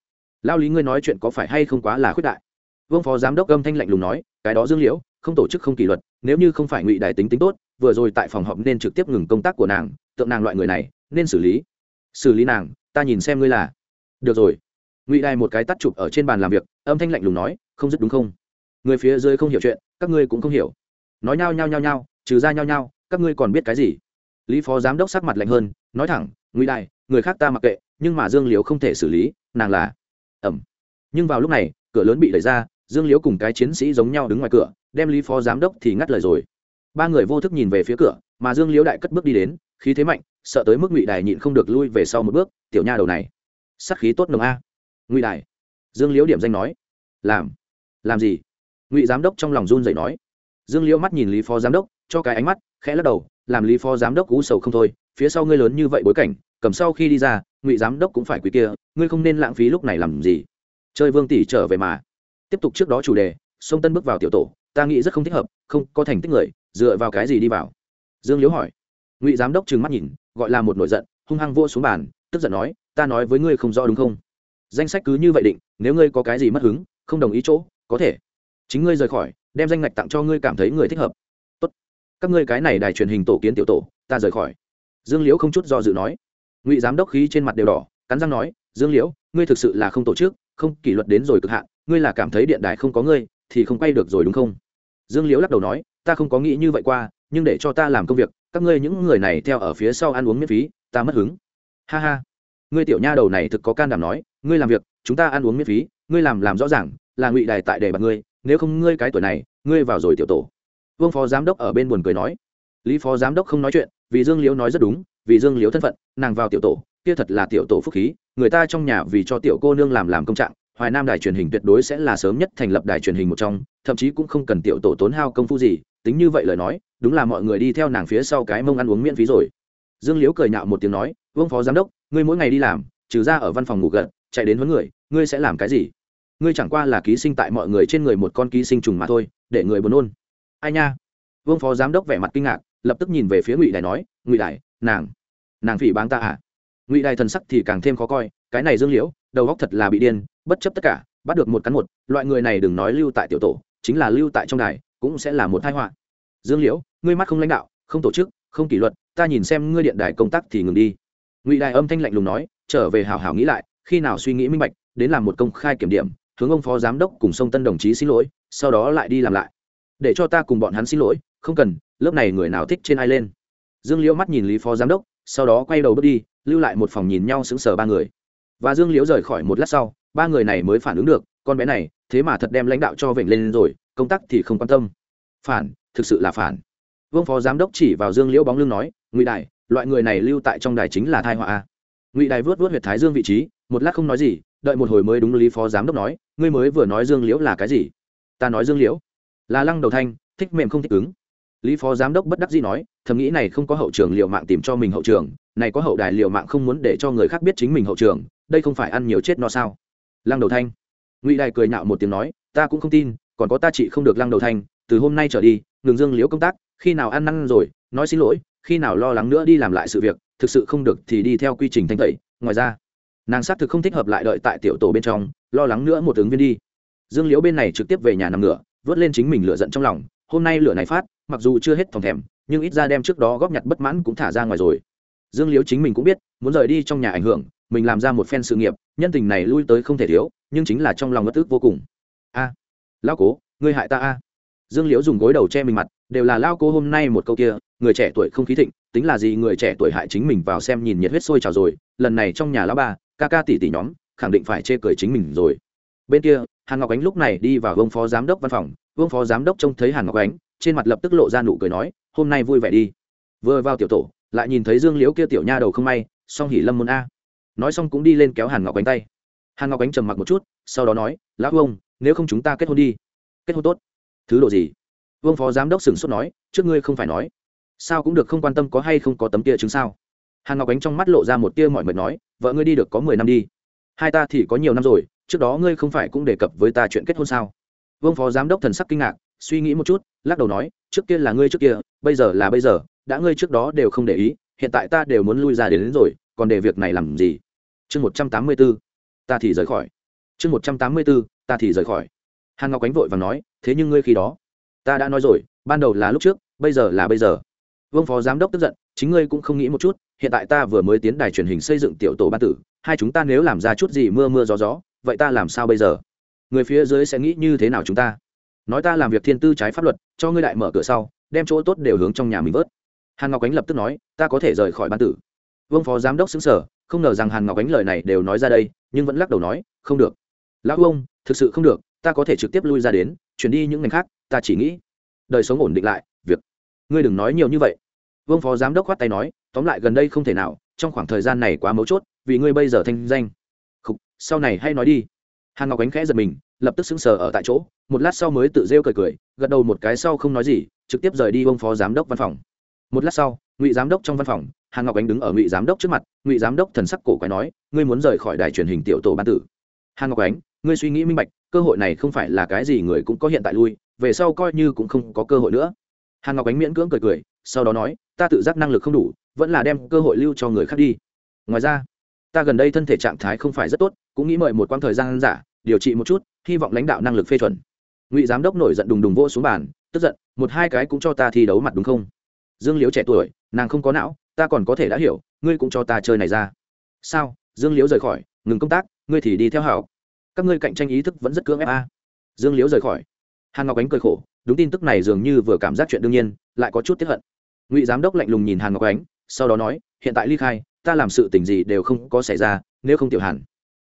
lao lý, ngươi nói chuyện có phải hay không quá là khuyết đại? Vương phó giám đốc âm thanh lạnh lùng nói, cái đó dương liễu không tổ chức không kỷ luật, nếu như không phải ngụy đại tính tính tốt vừa rồi tại phòng họp nên trực tiếp ngừng công tác của nàng, tượng nàng loại người này, nên xử lý. Xử lý nàng, ta nhìn xem ngươi là. Được rồi. Ngụy đại một cái tắt chụp ở trên bàn làm việc, âm thanh lạnh lùng nói, không dứt đúng không? Người phía dưới không hiểu chuyện, các ngươi cũng không hiểu. Nói nhao nhao nhao nhao, trừ ra nhao nhao, các ngươi còn biết cái gì? Lý phó giám đốc sắc mặt lạnh hơn, nói thẳng, ngụy đại người khác ta mặc kệ, nhưng mà dương liễu không thể xử lý, nàng là. Ẩm. Nhưng vào lúc này, cửa lớn bị đẩy ra, dương liễu cùng cái chiến sĩ giống nhau đứng ngoài cửa, đem lý phó giám đốc thì ngắt lời rồi ba người vô thức nhìn về phía cửa, mà dương liễu đại cất bước đi đến, khí thế mạnh, sợ tới mức ngụy đài nhịn không được lui về sau một bước, tiểu nha đầu này sắc khí tốt nồng a. Ngụy đài, dương liễu điểm danh nói. Làm làm gì? Ngụy giám đốc trong lòng run dậy nói. Dương liễu mắt nhìn lý phó giám đốc, cho cái ánh mắt, khẽ lắc đầu, làm lý phó giám đốc cú sầu không thôi, phía sau ngươi lớn như vậy bối cảnh, cầm sau khi đi ra, ngụy giám đốc cũng phải quý kia, ngươi không nên lãng phí lúc này làm gì. Chơi vương tỷ trở về mà. Tiếp tục trước đó chủ đề, sông tân bước vào tiểu tổ, ta nghĩ rất không thích hợp, không có thành tích người dựa vào cái gì đi vào? Dương liễu hỏi. Ngụy giám đốc trừng mắt nhìn, gọi là một nổi giận, hung hăng vô xuống bàn, tức giận nói, ta nói với ngươi không rõ đúng không? Danh sách cứ như vậy định, nếu ngươi có cái gì mất hứng, không đồng ý chỗ, có thể. Chính ngươi rời khỏi, đem danh ngạch tặng cho ngươi cảm thấy người thích hợp. Tốt. Các ngươi cái này đài truyền hình tổ kiến tiểu tổ, ta rời khỏi. Dương liễu không chút do dự nói. Ngụy giám đốc khí trên mặt đều đỏ, cắn răng nói, dương liễu, ngươi thực sự là không tổ chức, không kỷ luật đến rồi cực hạn, ngươi là cảm thấy điện đài không có ngươi, thì không quay được rồi đúng không? Dương liễu lắc đầu nói, ta không có nghĩ như vậy qua, nhưng để cho ta làm công việc, các ngươi những người này theo ở phía sau ăn uống miễn phí, ta mất hứng. Ha ha. Ngươi tiểu nha đầu này thực có can đảm nói, ngươi làm việc, chúng ta ăn uống miễn phí, ngươi làm làm rõ ràng, là ngụy đài tại để bạt ngươi, nếu không ngươi cái tuổi này, ngươi vào rồi tiểu tổ. Vương phó giám đốc ở bên buồn cười nói. Lý phó giám đốc không nói chuyện, vì dương liễu nói rất đúng, vì dương liễu thân phận, nàng vào tiểu tổ, kia thật là tiểu tổ phúc khí, người ta trong nhà vì cho tiểu cô nương làm làm công trạng, hoài nam đài truyền hình tuyệt đối sẽ là sớm nhất thành lập đài truyền hình một trong thậm chí cũng không cần tiểu tổ tốn hao công phu gì, tính như vậy lời nói, đúng là mọi người đi theo nàng phía sau cái mông ăn uống miễn phí rồi. Dương liễu cười nhạo một tiếng nói, vương phó giám đốc, ngươi mỗi ngày đi làm, trừ ra ở văn phòng ngủ gật, chạy đến huấn người, ngươi sẽ làm cái gì? Ngươi chẳng qua là ký sinh tại mọi người trên người một con ký sinh trùng mà thôi, để người buồn nôn. Ai nha? Vương phó giám đốc vẻ mặt kinh ngạc, lập tức nhìn về phía ngụy đại nói, ngụy đại, nàng nàng phỉ báng ta à? Ngụy đại thần sắc thì càng thêm khó coi, cái này dương liễu, đầu góc thật là bị điên, bất chấp tất cả, bắt được một cán một, loại người này đừng nói lưu tại tiểu tổ chính là lưu tại trong đài, cũng sẽ là một tai họa. Dương liễu, ngươi mắt không lãnh đạo, không tổ chức, không kỷ luật, ta nhìn xem ngươi điện đài công tác thì ngừng đi. Ngụy Đài âm thanh lạnh lùng nói, trở về hào hào nghĩ lại, khi nào suy nghĩ minh bạch, đến làm một công khai kiểm điểm, hướng ông phó giám đốc cùng sông tân đồng chí xin lỗi, sau đó lại đi làm lại. Để cho ta cùng bọn hắn xin lỗi, không cần, lớp này người nào thích trên ai lên. Dương liễu mắt nhìn lý phó giám đốc, sau đó quay đầu bước đi, lưu lại một phòng nhìn nhau sững sờ ba người. Và dương liễu rời khỏi một lát sau, ba người này mới phản ứng được, con bé này thế mà thật đem lãnh đạo cho vểnh lên rồi, công tác thì không quan tâm. Phản, thực sự là phản. Vương phó giám đốc chỉ vào dương liễu bóng lưng nói, ngụy đại loại người này lưu tại trong đài chính là thai họa ngụy đại vớt vớt huyệt thái dương vị trí, một lát không nói gì, đợi một hồi mới đúng lý phó giám đốc nói, ngươi mới vừa nói dương liễu là cái gì? Ta nói dương liễu. Là lăng đầu thanh, thích mềm không thích cứng. Lý phó giám đốc bất đắc dĩ nói, thầm nghĩ này không có hậu trường liệu mạng tìm cho mình hậu trường, này có hậu đài liệu mạng không muốn để cho người khác biết chính mình hậu trường, đây không phải ăn nhiều chết no sao. Lăng đầu thanh ngụy đại cười nhạo một tiếng nói, ta cũng không tin, còn có ta chị không được lăng đầu thanh từ hôm nay trở đi ngừng dương liễu công tác, khi nào ăn năn rồi, nói xin lỗi, khi nào lo lắng nữa đi làm lại sự việc, thực sự không được thì đi theo quy trình thanh tẩy. Ngoài ra, nàng xác thực không thích hợp lại đợi tại tiểu tổ bên trong, lo lắng nữa một ứng viên đi. Dương liễu bên này trực tiếp về nhà nằm ngửa vớt lên chính mình lửa giận trong lòng, hôm nay lửa này phát, mặc dù chưa hết thòng thèm, nhưng ít ra đem trước đó góp nhặt bất mãn cũng thả ra ngoài rồi. Dương liễu chính mình cũng biết, muốn rời đi trong nhà ảnh hưởng mình làm ra một phen sự nghiệp, nhân tình này lui tới không thể thiếu, nhưng chính là trong lòng ngất ức vô cùng. A, lão cố, ngươi hại ta a. Dương liễu dùng gối đầu che mình mặt, đều là lao cố hôm nay một câu kia, người trẻ tuổi không khí thịnh, tính là gì người trẻ tuổi hại chính mình vào xem nhìn nhiệt huyết sôi trào rồi, lần này trong nhà lão ba, ca ca tỷ tỷ nhóm, khẳng định phải chê cười chính mình rồi. Bên kia, hàn ngọc ánh lúc này đi vào vương phó giám đốc văn phòng, vương phó giám đốc trông thấy hàn ngọc ánh, trên mặt lập tức lộ ra nụ cười nói, hôm nay vui vẻ đi. Vừa vào tiểu tổ, lại nhìn thấy dương liễu kia tiểu nha đầu không may, song hỉ lâm môn a nói xong cũng đi lên kéo hàn ngọc ánh tay hàn ngọc ánh trầm mặc một chút sau đó nói lão ông nếu không chúng ta kết hôn đi kết hôn tốt thứ độ gì vương phó giám đốc sửng sốt nói trước ngươi không phải nói sao cũng được không quan tâm có hay không có tấm kia chứng sao hàn ngọc ánh trong mắt lộ ra một tia mọi mệt nói vợ ngươi đi được có mười năm đi hai ta thì có nhiều năm rồi trước đó ngươi không phải cũng đề cập với ta chuyện kết hôn sao vương phó giám đốc thần sắc kinh ngạc suy nghĩ một chút lắc đầu nói trước kia là ngươi trước kia bây giờ là bây giờ đã ngươi trước đó đều không để ý hiện tại ta đều muốn lui ra đến, đến rồi còn để việc này làm gì chương một trăm tám mươi b ố ta thì rời khỏi. Chương một trăm tám mươi b ố ta thì rời khỏi. Hàn ngọc ánh vội và nói, thế nhưng ngươi khi đó, ta đã nói rồi, ban đầu là lúc trước, bây giờ là bây giờ. Vương phó giám đốc tức giận, chính ngươi cũng không nghĩ một chút, hiện tại ta vừa mới tiến đài truyền hình xây dựng tiểu tổ ban tử, hai chúng ta nếu làm ra chút gì mưa mưa gió gió, vậy ta làm sao bây giờ? Người phía dưới sẽ nghĩ như thế nào chúng ta? Nói ta làm việc thiên tư trái pháp luật, cho ngươi đại mở cửa sau, đem chỗ tốt đều hướng trong nhà mình vớt. Hàn ngọc ánh lập tức nói, ta có thể rời khỏi ban tử. Vương phó giám đốc xứng sở không ngờ rằng hàn ngọc ánh lời này đều nói ra đây nhưng vẫn lắc đầu nói không được. Lão ông thực sự không được ta có thể trực tiếp lui ra đến chuyển đi những ngành khác ta chỉ nghĩ đời sống ổn định lại việc ngươi đừng nói nhiều như vậy. Vương phó giám đốc khoát tay nói tóm lại gần đây không thể nào trong khoảng thời gian này quá mấu chốt vì ngươi bây giờ thanh danh. Khục, sau này hay nói đi. Hàn ngọc ánh khẽ giật mình lập tức sững sờ ở tại chỗ một lát sau mới tự rêu cười cười gật đầu một cái sau không nói gì trực tiếp rời đi ông phó giám đốc văn phòng. Một lát sau ngụy giám đốc trong văn phòng hàn ngọc ánh đứng ở ngụy giám đốc trước mặt, ngụy giám đốc thần sắc cổ quái nói, ngươi muốn rời khỏi đài truyền hình tiểu tổ ban tử. Hàn ngọc ánh, ngươi suy nghĩ minh bạch, cơ hội này không phải là cái gì người cũng có hiện tại lui, về sau coi như cũng không có cơ hội nữa. Hàn ngọc ánh miễn cưỡng cười cười, sau đó nói, ta tự giác năng lực không đủ, vẫn là đem cơ hội lưu cho người khác đi. Ngoài ra, ta gần đây thân thể trạng thái không phải rất tốt, cũng nghĩ mời một quãng thời gian giả, điều trị một chút, hy vọng lãnh đạo năng lực phê chuẩn. Ngụy giám đốc nổi giận đùng đùng vô xuống bàn, tức giận, một hai cái cũng cho ta thi đấu mặt đúng không? Dương liễu trẻ tuổi, nàng không có não ta còn có thể đã hiểu, ngươi cũng cho ta chơi này ra. Sao? Dương liễu rời khỏi, ngừng công tác, ngươi thì đi theo hảo các ngươi cạnh tranh ý thức vẫn rất cưỡng ép a. Dương liễu rời khỏi. Hàn ngọc ánh cười khổ, đúng tin tức này dường như vừa cảm giác chuyện đương nhiên, lại có chút tiếp hận. Ngụy giám đốc lạnh lùng nhìn hàn ngọc ánh, sau đó nói, hiện tại ly khai, ta làm sự tình gì đều không có xảy ra, nếu không tiểu hàn,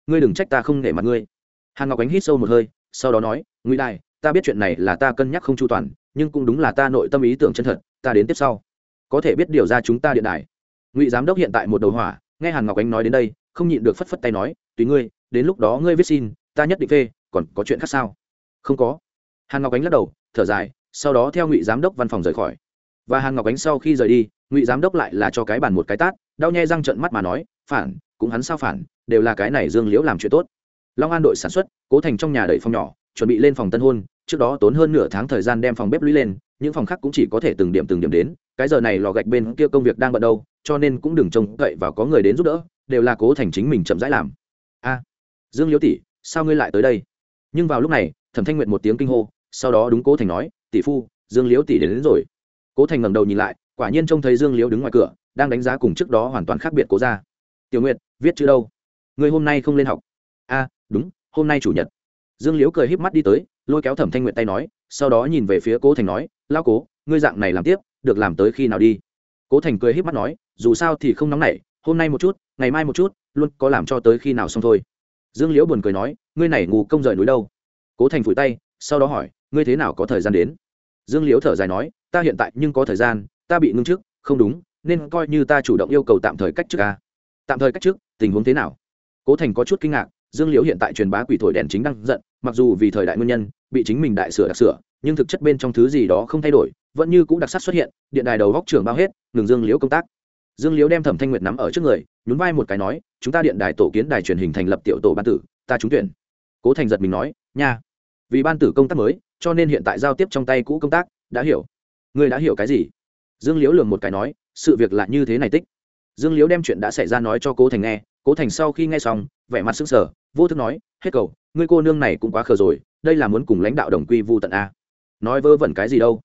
ngươi đừng trách ta không nể mặt ngươi. Hàn ngọc ánh hít sâu một hơi, sau đó nói, ngụy đại ta biết chuyện này là ta cân nhắc không chu toàn, nhưng cũng đúng là ta nội tâm ý tưởng chân thật, ta đến tiếp sau có thể biết điều ra chúng ta điện đài. Ngụy giám đốc hiện tại một đầu hỏa, nghe hàn ngọc ánh nói đến đây, không nhịn được phất phất tay nói, tùy ngươi, đến lúc đó ngươi viết xin, ta nhất định phê, còn có chuyện khác sao? Không có. Hàn ngọc ánh lắc đầu, thở dài, sau đó theo ngụy giám đốc văn phòng rời khỏi. Và hàn ngọc ánh sau khi rời đi, ngụy giám đốc lại là cho cái bàn một cái tát, đau nhai răng trận mắt mà nói, phản, cũng hắn sao phản, đều là cái này dương liễu làm chuyện tốt. Long an đội sản xuất, cố thành trong nhà đẩy phòng nhỏ, chuẩn bị lên phòng tân hôn, trước đó tốn hơn nửa tháng thời gian đem phòng bếp lũy lên những phòng khác cũng chỉ có thể từng điểm từng điểm đến cái giờ này lò gạch bên kia công việc đang bận đâu cho nên cũng đừng trông cậy và có người đến giúp đỡ đều là cố thành chính mình chậm rãi làm. A dương liễu tỷ sao ngươi lại tới đây? Nhưng vào lúc này thẩm thanh nguyện một tiếng kinh hô sau đó đúng cố thành nói tỷ phu dương liễu tỷ đến, đến rồi. Cố thành ngẩng đầu nhìn lại quả nhiên trông thấy dương liễu đứng ngoài cửa đang đánh giá cùng trước đó hoàn toàn khác biệt cố ra tiểu nguyệt viết chữ đâu? Người hôm nay không lên học. A đúng hôm nay chủ nhật. Dương liễu cười híp mắt đi tới lôi kéo thẩm thanh nguyện tay nói sau đó nhìn về phía cố thành nói lao cố, ngươi dạng này làm tiếp, được làm tới khi nào đi? Cố thành cười híp mắt nói, dù sao thì không nóng nảy, hôm nay một chút, ngày mai một chút, luôn có làm cho tới khi nào xong thôi. Dương liễu buồn cười nói, ngươi này ngủ công rời núi đâu? Cố thành phủi tay, sau đó hỏi, ngươi thế nào có thời gian đến? Dương liễu thở dài nói, ta hiện tại nhưng có thời gian, ta bị ngưng trước không đúng, nên coi như ta chủ động yêu cầu tạm thời cách trước ca tạm thời cách trước tình huống thế nào? Cố thành có chút kinh ngạc, dương liễu hiện tại truyền bá quỷ thổi đèn chính đang giận, mặc dù vì thời đại nguyên nhân bị chính mình đại sửa đặc sửa, nhưng thực chất bên trong thứ gì đó không thay đổi, vẫn như cũng đặc sắc xuất hiện, điện đài đầu góc trưởng bao hết, ngừng dương liễu công tác. Dương liễu đem thẩm thanh nguyệt nắm ở trước người, nhún vai một cái nói, chúng ta điện đài tổ kiến đài truyền hình thành lập tiểu tổ ban tử, ta trúng tuyển. Cố thành giật mình nói, nha, vì ban tử công tác mới, cho nên hiện tại giao tiếp trong tay cũ công tác, đã hiểu. Ngươi đã hiểu cái gì? Dương liễu lường một cái nói, sự việc là như thế này tích. Dương liễu đem chuyện đã xảy ra nói cho cố thành nghe, cố thành sau khi nghe xong, vẻ mặt sững sờ, vô thức nói, hết cầu, ngươi cô nương này cũng quá khờ rồi đây là muốn cùng lãnh đạo đồng quy vu tận a. Nói vơ vẩn cái gì đâu?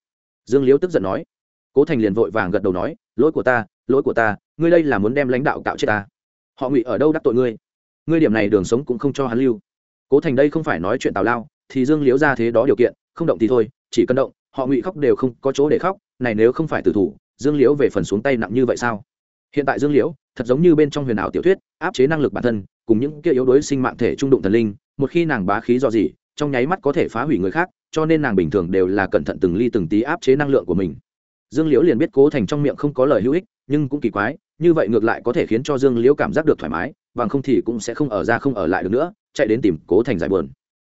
Dương liễu tức giận nói. Cố thành liền vội vàng gật đầu nói, lỗi của ta, lỗi của ta, ngươi đây là muốn đem lãnh đạo cạo chết ta. Họ ngụy ở đâu đắc tội ngươi? Ngươi điểm này đường sống cũng không cho hắn lưu. Cố thành đây không phải nói chuyện tào lao, thì dương liễu ra thế đó điều kiện, không động thì thôi, chỉ cần động, họ ngụy khóc đều không có chỗ để khóc, này nếu không phải tử thủ, dương liễu về phần xuống tay nặng như vậy sao? Hiện tại dương liễu, thật giống như bên trong huyền ảo tiểu thuyết, áp chế năng lực bản thân, cùng những kia yếu đuối sinh mạng thể trung đụng thần linh, một khi nàng bá khí do gì trong nháy mắt có thể phá hủy người khác, cho nên nàng bình thường đều là cẩn thận từng ly từng tí áp chế năng lượng của mình. Dương liễu liền biết cố thành trong miệng không có lời hữu ích, nhưng cũng kỳ quái, như vậy ngược lại có thể khiến cho dương liễu cảm giác được thoải mái, bằng không thì cũng sẽ không ở ra không ở lại được nữa, chạy đến tìm cố thành giải buồn.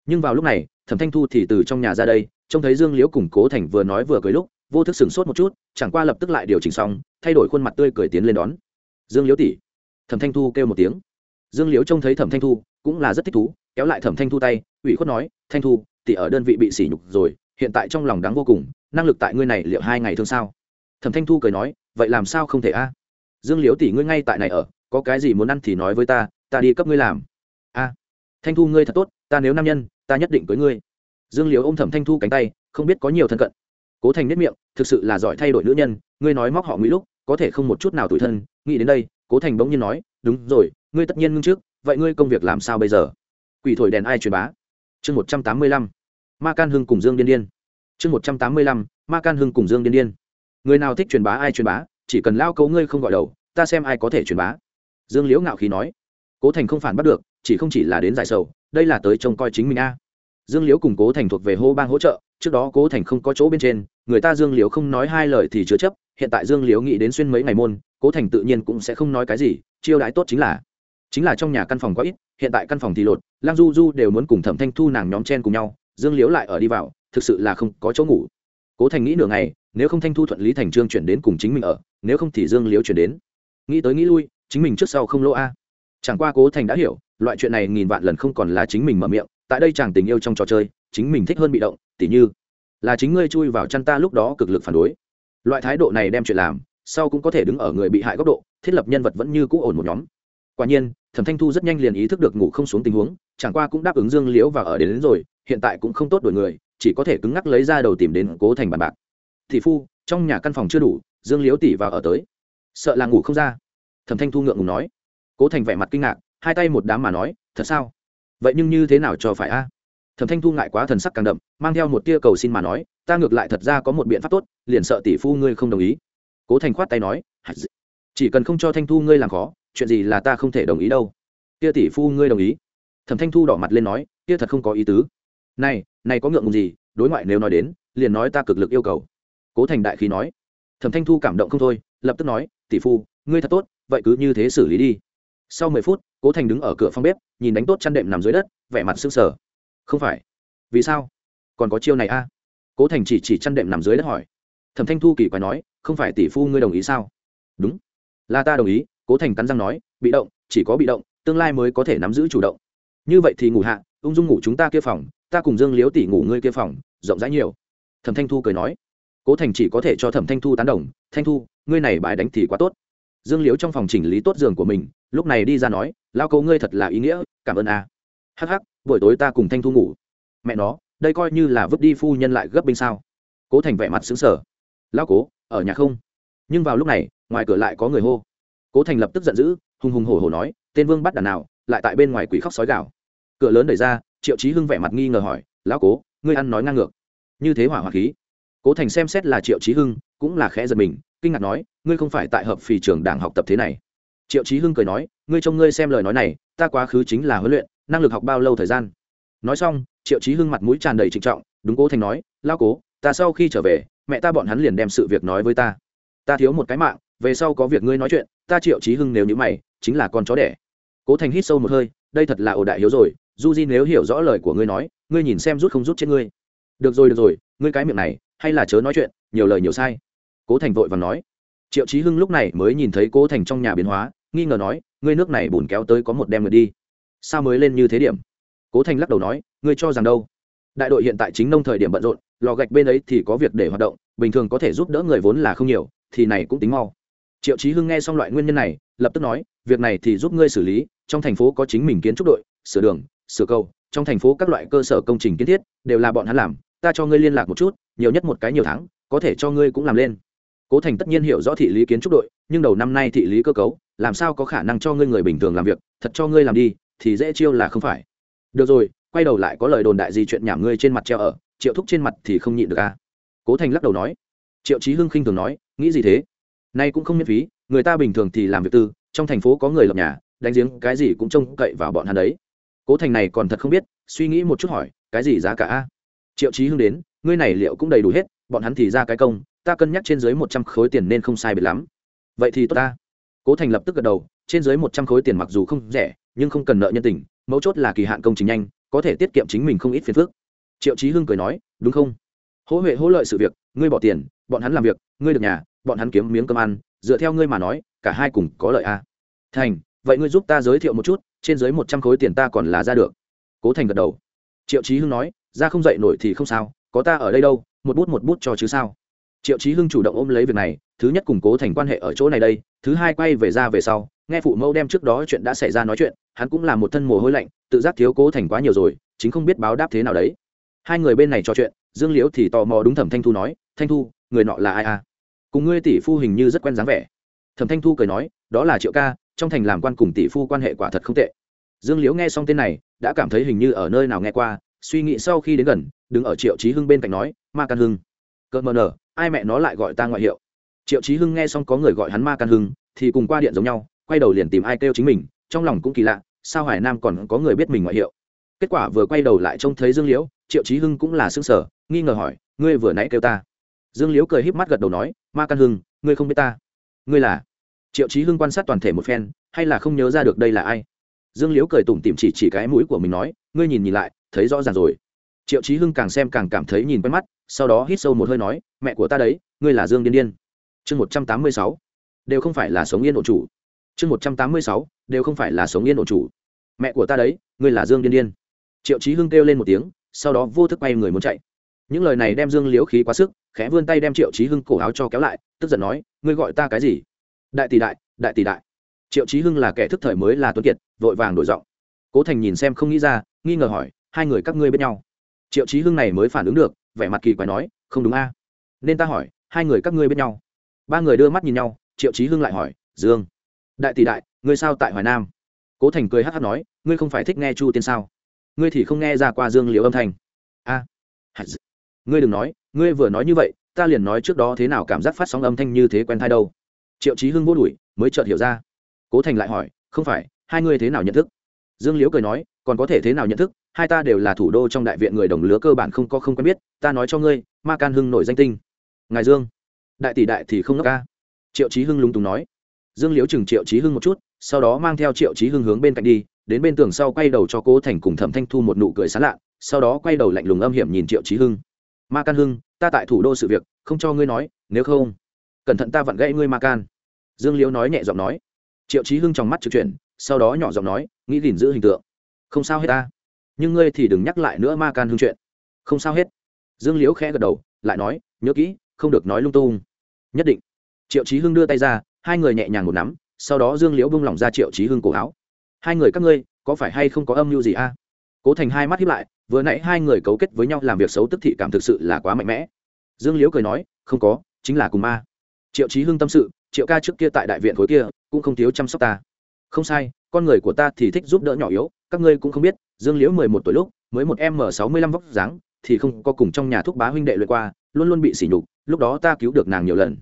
Nhưng vào lúc này, thẩm thanh thu thì từ trong nhà ra đây, trông thấy dương liễu cùng cố thành vừa nói vừa cười lúc, vô thức sửng sốt một chút, chẳng qua lập tức lại điều chỉnh xong, thay đổi khuôn mặt tươi cười tiến lên đón. Dương liễu tỷ. Thẩm thanh thu kêu một tiếng. Dương liễu trông thấy thẩm thanh thu, cũng là rất thích thú kéo lại thẩm thanh thu tay, ủy khuất nói, thanh thu, tỷ ở đơn vị bị sỉ nhục rồi, hiện tại trong lòng đáng vô cùng, năng lực tại ngươi này liệu hai ngày thương sao? Thẩm thanh thu cười nói, vậy làm sao không thể a? Dương liễu tỷ ngươi ngay tại này ở, có cái gì muốn ăn thì nói với ta ta đi cấp ngươi làm. A, thanh thu ngươi thật tốt, ta nếu nam nhân, ta nhất định cưới ngươi. Dương liễu ôm thẩm thanh thu cánh tay, không biết có nhiều thân cận. Cố thành nếp miệng, thực sự là giỏi thay đổi nữ nhân, ngươi nói móc họ ngụy lúc, có thể không một chút nào tủi thân, nghĩ đến đây, cố thành bỗng nhiên nói, đúng rồi, ngươi tất nhiên ngưng trước, vậy ngươi công việc làm sao bây giờ? Quỷ thổi đèn ai truyền bá. Chương một trăm tám mươi lăm, ma can hưng cùng dương điên điên. Chương một trăm tám mươi lăm, ma can hưng cùng dương điên điên. Người nào thích truyền bá ai truyền bá, chỉ cần lao cấu ngươi không gọi đầu, ta xem ai có thể truyền bá. Dương liễu ngạo khí nói. Cố thành không phản bắt được, chỉ không chỉ là đến giải sầu, đây là tới trông coi chính mình a. Dương liễu cùng cố thành thuộc về hô bang hỗ trợ, trước đó cố thành không có chỗ bên trên, người ta dương liễu không nói hai lời thì chứa chấp, hiện tại dương liễu nghĩ đến xuyên mấy ngày môn, cố thành tự nhiên cũng sẽ không nói cái gì, chiêu đãi tốt chính là chính là trong nhà căn phòng quá ít, hiện tại căn phòng thì lột, lang du du đều muốn cùng thẩm thanh thu nàng nhóm chen cùng nhau, dương liễu lại ở đi vào, thực sự là không có chỗ ngủ. Cố thành nghĩ nửa ngày, nếu không thanh thu thuận lý thành trương chuyển đến cùng chính mình ở, nếu không thì dương liễu chuyển đến. Nghĩ tới nghĩ lui, chính mình trước sau không lỗ a. Chẳng qua cố thành đã hiểu, loại chuyện này nghìn vạn lần không còn là chính mình mở miệng, tại đây chàng tình yêu trong trò chơi, chính mình thích hơn bị động, tỉ như, là chính ngươi chui vào chăn ta lúc đó cực lực phản đối. Loại thái độ này đem chuyện làm, sau cũng có thể đứng ở người bị hại góc độ, thiết lập nhân vật vẫn như cũ ổn một nhóm quả nhiên thẩm thanh thu rất nhanh liền ý thức được ngủ không xuống tình huống chẳng qua cũng đáp ứng dương liễu và ở đến, đến rồi hiện tại cũng không tốt đổi người chỉ có thể cứng ngắc lấy ra đầu tìm đến cố thành bàn bạc. Thị phu trong nhà căn phòng chưa đủ dương liễu tỉ vào ở tới. Sợ là ngủ không ra. Thẩm thanh thu ngượng ngùng nói. Cố thành vẻ mặt kinh ngạc hai tay một đám mà nói thật sao? Vậy nhưng như thế nào cho phải a? Thẩm thanh thu ngại quá thần sắc càng đậm mang theo một tia cầu xin mà nói ta ngược lại thật ra có một biện pháp tốt liền sợ tỷ phu ngươi không đồng ý. Cố thành khoát tay nói chỉ cần không cho thanh thu ngươi làm khó chuyện gì là ta không thể đồng ý đâu. Kia tỷ phu ngươi đồng ý. Thẩm thanh thu đỏ mặt lên nói, kia thật không có ý tứ. Này này có ngượng ngùng gì? Đối ngoại nếu nói đến, liền nói ta cực lực yêu cầu. Cố thành đại khí nói. Thẩm thanh thu cảm động không thôi, lập tức nói, tỷ phu, ngươi thật tốt, vậy cứ như thế xử lý đi. Sau mười phút, cố thành đứng ở cửa phòng bếp, nhìn đánh tốt chăn đệm nằm dưới đất, vẻ mặt sưng sờ. Không phải. Vì sao? Còn có chiêu này a cố thành chỉ chỉ chăn đệm nằm dưới đất hỏi. Thẩm thanh thu kỳ quái nói, không phải tỷ phu ngươi đồng ý sao? Đúng. Là ta đồng ý cố thành cắn răng nói, bị động, chỉ có bị động, tương lai mới có thể nắm giữ chủ động. Như vậy thì ngủ hạ, ung dung ngủ chúng ta kia phòng, ta cùng dương liếu tỷ ngủ ngươi kia phòng, rộng rãi nhiều. Thẩm thanh thu cười nói. Cố thành chỉ có thể cho thẩm thanh thu tán đồng, thanh thu, ngươi này bài đánh thì quá tốt. Dương liếu trong phòng chỉnh lý tốt giường của mình, lúc này đi ra nói, lao cấu ngươi thật là ý nghĩa, cảm ơn a. À. hắc hắc, buổi tối ta cùng thanh thu ngủ. Mẹ nó, đây coi như là vứt đi phu nhân lại gấp binh sao? Cố thành vẻ mặt xứng sở lao cố, ở nhà không? Nhưng vào lúc này, ngoài cửa lại có người hô cố thành lập tức giận dữ, hùng hùng hổ hổ nói, tên vương bắt đàn nào, lại tại bên ngoài quỷ khóc sói gạo cửa lớn đẩy ra, triệu chí hưng vẻ mặt nghi ngờ hỏi, lão cố, ngươi ăn nói ngang ngược. Như thế hỏa hỏa khí. Cố thành xem xét là triệu chí hưng, cũng là khẽ giật mình, kinh ngạc nói, ngươi không phải tại hợp phì trường đảng học tập thế này. Triệu chí hưng cười nói, ngươi trông ngươi xem lời nói này, ta quá khứ chính là huấn luyện, năng lực học bao lâu thời gian? Nói xong, triệu chí hưng mặt mũi tràn đầy trịnh trọng, đúng cố thành nói lao cố, ta sau khi trở về, mẹ ta bọn hắn liền đem sự việc nói với ta. Ta thiếu một cái mạng về sau có việc ngươi nói chuyện, ta triệu chí hưng nếu như mày, chính là con chó đẻ. Cố thành hít sâu một hơi, đây thật là ổ đại hiếu rồi, du di nếu hiểu rõ lời của ngươi nói, ngươi nhìn xem rút không rút trên ngươi. Được rồi được rồi, ngươi cái miệng này, hay là chớ nói chuyện, nhiều lời nhiều sai. Cố thành vội và nói. Triệu chí hưng lúc này mới nhìn thấy cố thành trong nhà biến hóa, nghi ngờ nói, ngươi nước này bùn kéo tới có một đem người đi. Sao mới lên như thế điểm? Cố thành lắc đầu nói, ngươi cho rằng đâu? Đại đội hiện tại chính nông thời điểm bận rộn, lò gạch bên ấy thì có việc để hoạt động, bình thường có thể giúp đỡ người vốn là không nhiều, thì này cũng tính mau triệu chí hưng nghe xong loại nguyên nhân này, lập tức nói, việc này thì giúp ngươi xử lý, trong thành phố có chính mình kiến trúc đội, sửa đường, sửa cầu, trong thành phố các loại cơ sở công trình kiến thiết, đều là bọn hắn làm, ta cho ngươi liên lạc một chút, nhiều nhất một cái nhiều tháng, có thể cho ngươi cũng làm lên. Cố thành tất nhiên hiểu rõ thị lý kiến trúc đội, nhưng đầu năm nay thị lý cơ cấu, làm sao có khả năng cho ngươi người bình thường làm việc, thật cho ngươi làm đi, thì dễ chiêu là không phải. Được rồi, quay đầu lại có lời đồn đại gì chuyện nhảm ngươi trên mặt treo ở, triệu thúc trên mặt thì không nhịn được à cố thành lắc đầu nói. Triệu chí hưng khinh thường nói, nghĩ gì thế? Nay cũng không miễn phí, người ta bình thường thì làm việc tư, trong thành phố có người lập nhà, đánh giếng cái gì cũng trông cậy vào bọn hắn đấy. Cố thành này còn thật không biết, suy nghĩ một chút hỏi, cái gì giá cả a? Triệu chí hưng đến, ngươi này liệu cũng đầy đủ hết, bọn hắn thì ra cái công, ta cân nhắc trên dưới một trăm khối tiền nên không sai biệt lắm. Vậy thì tốt ta. Cố thành lập tức gật đầu, trên dưới một trăm khối tiền mặc dù không rẻ, nhưng không cần nợ nhân tình, mấu chốt là kỳ hạn công trình nhanh, có thể tiết kiệm chính mình không ít phiền phức. Triệu chí hưng cười nói, đúng không? Hỗ huệ hỗ lợi sự việc, ngươi bỏ tiền, bọn hắn làm việc, ngươi được nhà bọn hắn kiếm miếng cơm ăn, dựa theo ngươi mà nói, cả hai cùng có lợi a à. thành, vậy ngươi giúp ta giới thiệu một chút, trên dưới một trăm khối tiền ta còn là ra được. Cố thành gật đầu. Triệu chí hưng nói, ra không dậy nổi thì không sao, có ta ở đây đâu, một bút một bút cho chứ sao? Triệu chí hưng chủ động ôm lấy việc này, thứ nhất củng cố thành quan hệ ở chỗ này đây, thứ hai quay về ra về sau, nghe phụ mẫu đem trước đó chuyện đã xảy ra nói chuyện, hắn cũng là một thân mồ hôi lạnh, tự giác thiếu cố thành quá nhiều rồi, chính không biết báo đáp thế nào đấy. Hai người bên này trò chuyện, dương liễu thì tò mò đúng thẩm thanh thu nói, thanh thu, người nọ là ai à? Cùng ngươi tỷ phu hình như rất quen dáng vẻ. Thẩm thanh thu cười nói, đó là triệu ca, trong thành làm quan cùng tỷ phu quan hệ quả thật không tệ. Dương liễu nghe xong tên này, đã cảm thấy hình như ở nơi nào nghe qua, suy nghĩ sau khi đến gần, đứng ở triệu trí hưng bên cạnh nói, ma căn hưng. Cợt mờ nở, ai mẹ nó lại gọi ta ngoại hiệu. Triệu trí hưng nghe xong có người gọi hắn ma căn hưng, thì cùng qua điện giống nhau, quay đầu liền tìm ai kêu chính mình, trong lòng cũng kỳ lạ, sao hải nam còn có người biết mình ngoại hiệu. Kết quả vừa quay đầu lại trông thấy dương liễu, triệu trí hưng cũng là s ư ơ n g sở nghi ngờ hỏi, ngươi vừa nãy kêu ta? Dương liễu cười híp mắt gật đầu nói ma căn hưng, ngươi không biết ta. Ngươi là? Triệu trí hưng quan sát toàn thể một phen, hay là không nhớ ra được đây là ai? Dương liễu cười tủm tìm chỉ chỉ cái mũi của mình nói, ngươi nhìn nhìn lại, thấy rõ ràng rồi. Triệu trí hưng càng xem càng cảm thấy nhìn quen mắt, sau đó hít sâu một hơi nói, mẹ của ta đấy, ngươi là dương điên điên. Chương một trăm tám mươi sáu. Đều không phải là sống yên ổn chủ. Chương một trăm tám mươi sáu. Đều không phải là sống yên ổn chủ. Mẹ của ta đấy, ngươi là dương điên điên. Triệu trí hưng kêu lên một tiếng, sau đó vô thức bay người muốn chạy những lời này đem dương liễu khí quá sức, khẽ vươn tay đem triệu trí hưng cổ áo cho kéo lại, tức giận nói, ngươi gọi ta cái gì? Đại tỷ đại đại tỷ đại. Triệu trí hưng là kẻ thức thời mới là tuấn kiệt, vội vàng đổi giọng. Cố thành nhìn xem không nghĩ ra, nghi ngờ hỏi, hai người các ngươi bên nhau? Triệu trí hưng này mới phản ứng được, vẻ mặt kỳ quái nói, không đúng a. Nên ta hỏi, hai người các ngươi bên nhau? Ba người đưa mắt nhìn nhau, triệu trí hưng lại hỏi, dương, đại tỷ đại, ngươi sao tại hoài nam? Cố thành cười hát hát nói, ngươi không phải thích nghe chu tiên sao? Ngươi thì không nghe ra qua dương liễu âm thanh. A ngươi đừng nói, ngươi vừa nói như vậy, ta liền nói trước đó thế nào cảm giác phát sóng âm thanh như thế quen thai đâu. Triệu chí hưng vô đuổi, mới chợt hiểu ra. Cố thành lại hỏi, không phải, hai ngươi thế nào nhận thức? Dương liễu cười nói, còn có thể thế nào nhận thức, hai ta đều là thủ đô trong đại viện người đồng lứa cơ bản không có không quen biết, ta nói cho ngươi, ma can hưng nổi danh tinh. Ngài dương. Đại tỷ đại thì không ngốc ca. Triệu chí hưng lúng túng nói. Dương liễu chừng triệu chí hưng một chút, sau đó mang theo triệu chí hưng hướng bên cạnh đi, đến bên tường sau quay đầu cho cố thành cùng thẩm thanh thu một nụ cười sán lạ, sau đó quay đầu lạnh lùng âm hiểm nhìn triệu chí hưng ma can hưng, ta tại thủ đô sự việc, không cho ngươi nói, nếu không, cẩn thận ta vặn gãy ngươi ma can. Dương liễu nói nhẹ giọng nói. Triệu chí hưng trong mắt trực chuyển, sau đó nhỏ giọng nói, nghĩ gìn giữ hình tượng. Không sao hết ta, nhưng ngươi thì đừng nhắc lại nữa ma can hưng chuyện. Không sao hết. Dương liễu khẽ gật đầu, lại nói, nhớ kỹ, không được nói lung tung. Nhất định. Triệu chí hưng đưa tay ra, hai người nhẹ nhàng một nắm, sau đó dương liễu bung lỏng ra triệu chí hưng cổ áo. Hai người các ngươi, có phải hay không có âm mưu gì a? Cố thành hai mắt hiếp lại, vừa nãy hai người cấu kết với nhau làm việc xấu tức thị cảm thực sự là quá mạnh mẽ. Dương liễu cười nói, không có, chính là cùng ma. Triệu chí hưng tâm sự, triệu ca trước kia tại đại viện khối kia, cũng không thiếu chăm sóc ta. Không sai, con người của ta thì thích giúp đỡ nhỏ yếu, các ngươi cũng không biết, dương liễu mười một tuổi lúc, mới một m sáu mươi lăm vóc dáng, thì không có cùng trong nhà thuốc bá huynh đệ luyện qua, luôn luôn bị sỉ nhục, lúc đó ta cứu được nàng nhiều lần.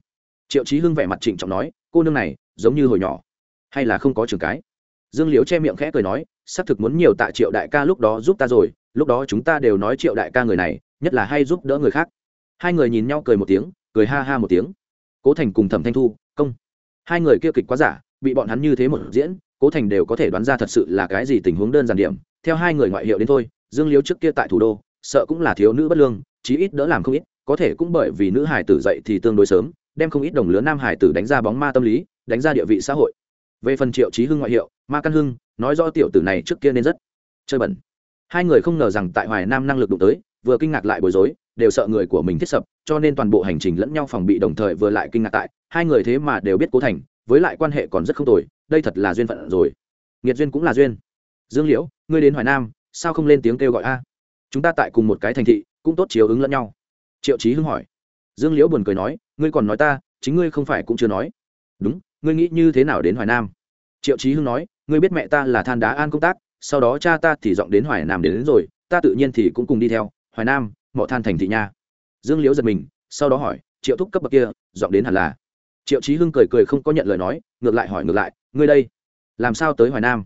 Triệu chí hưng vẻ mặt trịnh trọng nói, cô nương này, giống như hồi nhỏ, hay là không có trường cái? Dương liễu che miệng khẽ cười nói xác thực muốn nhiều tạ triệu đại ca lúc đó giúp ta rồi, lúc đó chúng ta đều nói triệu đại ca người này, nhất là hay giúp đỡ người khác. Hai người nhìn nhau cười một tiếng, cười ha ha một tiếng. Cố thành cùng thẩm thanh thu, công. Hai người kia kịch quá giả, bị bọn hắn như thế một diễn, cố thành đều có thể đoán ra thật sự là cái gì tình huống đơn giản điểm. Theo hai người ngoại hiệu đến thôi, dương liếu trước kia tại thủ đô, sợ cũng là thiếu nữ bất lương, chí ít đỡ làm không ít, có thể cũng bởi vì nữ hải tử dậy thì tương đối sớm, đem không ít đồng lứa nam hải tử đánh ra bóng ma tâm lý, đánh ra địa vị xã hội về phần triệu trí hưng ngoại hiệu, ma căn hưng, nói do tiểu tử này trước kia nên rất chơi bẩn. Hai người không ngờ rằng tại hoài nam năng lực đụng tới, vừa kinh ngạc lại bối rối, đều sợ người của mình thiết sập, cho nên toàn bộ hành trình lẫn nhau phòng bị đồng thời vừa lại kinh ngạc tại, hai người thế mà đều biết cố thành, với lại quan hệ còn rất không tồi, đây thật là duyên phận rồi. Nghiệt duyên cũng là duyên. Dương liễu, ngươi đến hoài nam, sao không lên tiếng kêu gọi a? Chúng ta tại cùng một cái thành thị, cũng tốt chiếu ứng lẫn nhau. Triệu trí hưng hỏi. Dương liễu buồn cười nói, ngươi còn nói ta, chính ngươi không phải cũng chưa nói. Đúng ngươi nghĩ như thế nào đến hoài nam? Triệu trí hưng nói ngươi biết mẹ ta là than đá an công tác sau đó cha ta thì dọn đến hoài nam đến, đến rồi ta tự nhiên thì cũng cùng đi theo hoài nam mọ than thành thị nha. Dương liễu giật mình sau đó hỏi triệu thúc cấp bậc kia dọn đến hẳn là? Triệu trí hưng cười cười không có nhận lời nói ngược lại hỏi ngược lại ngươi đây làm sao tới hoài nam?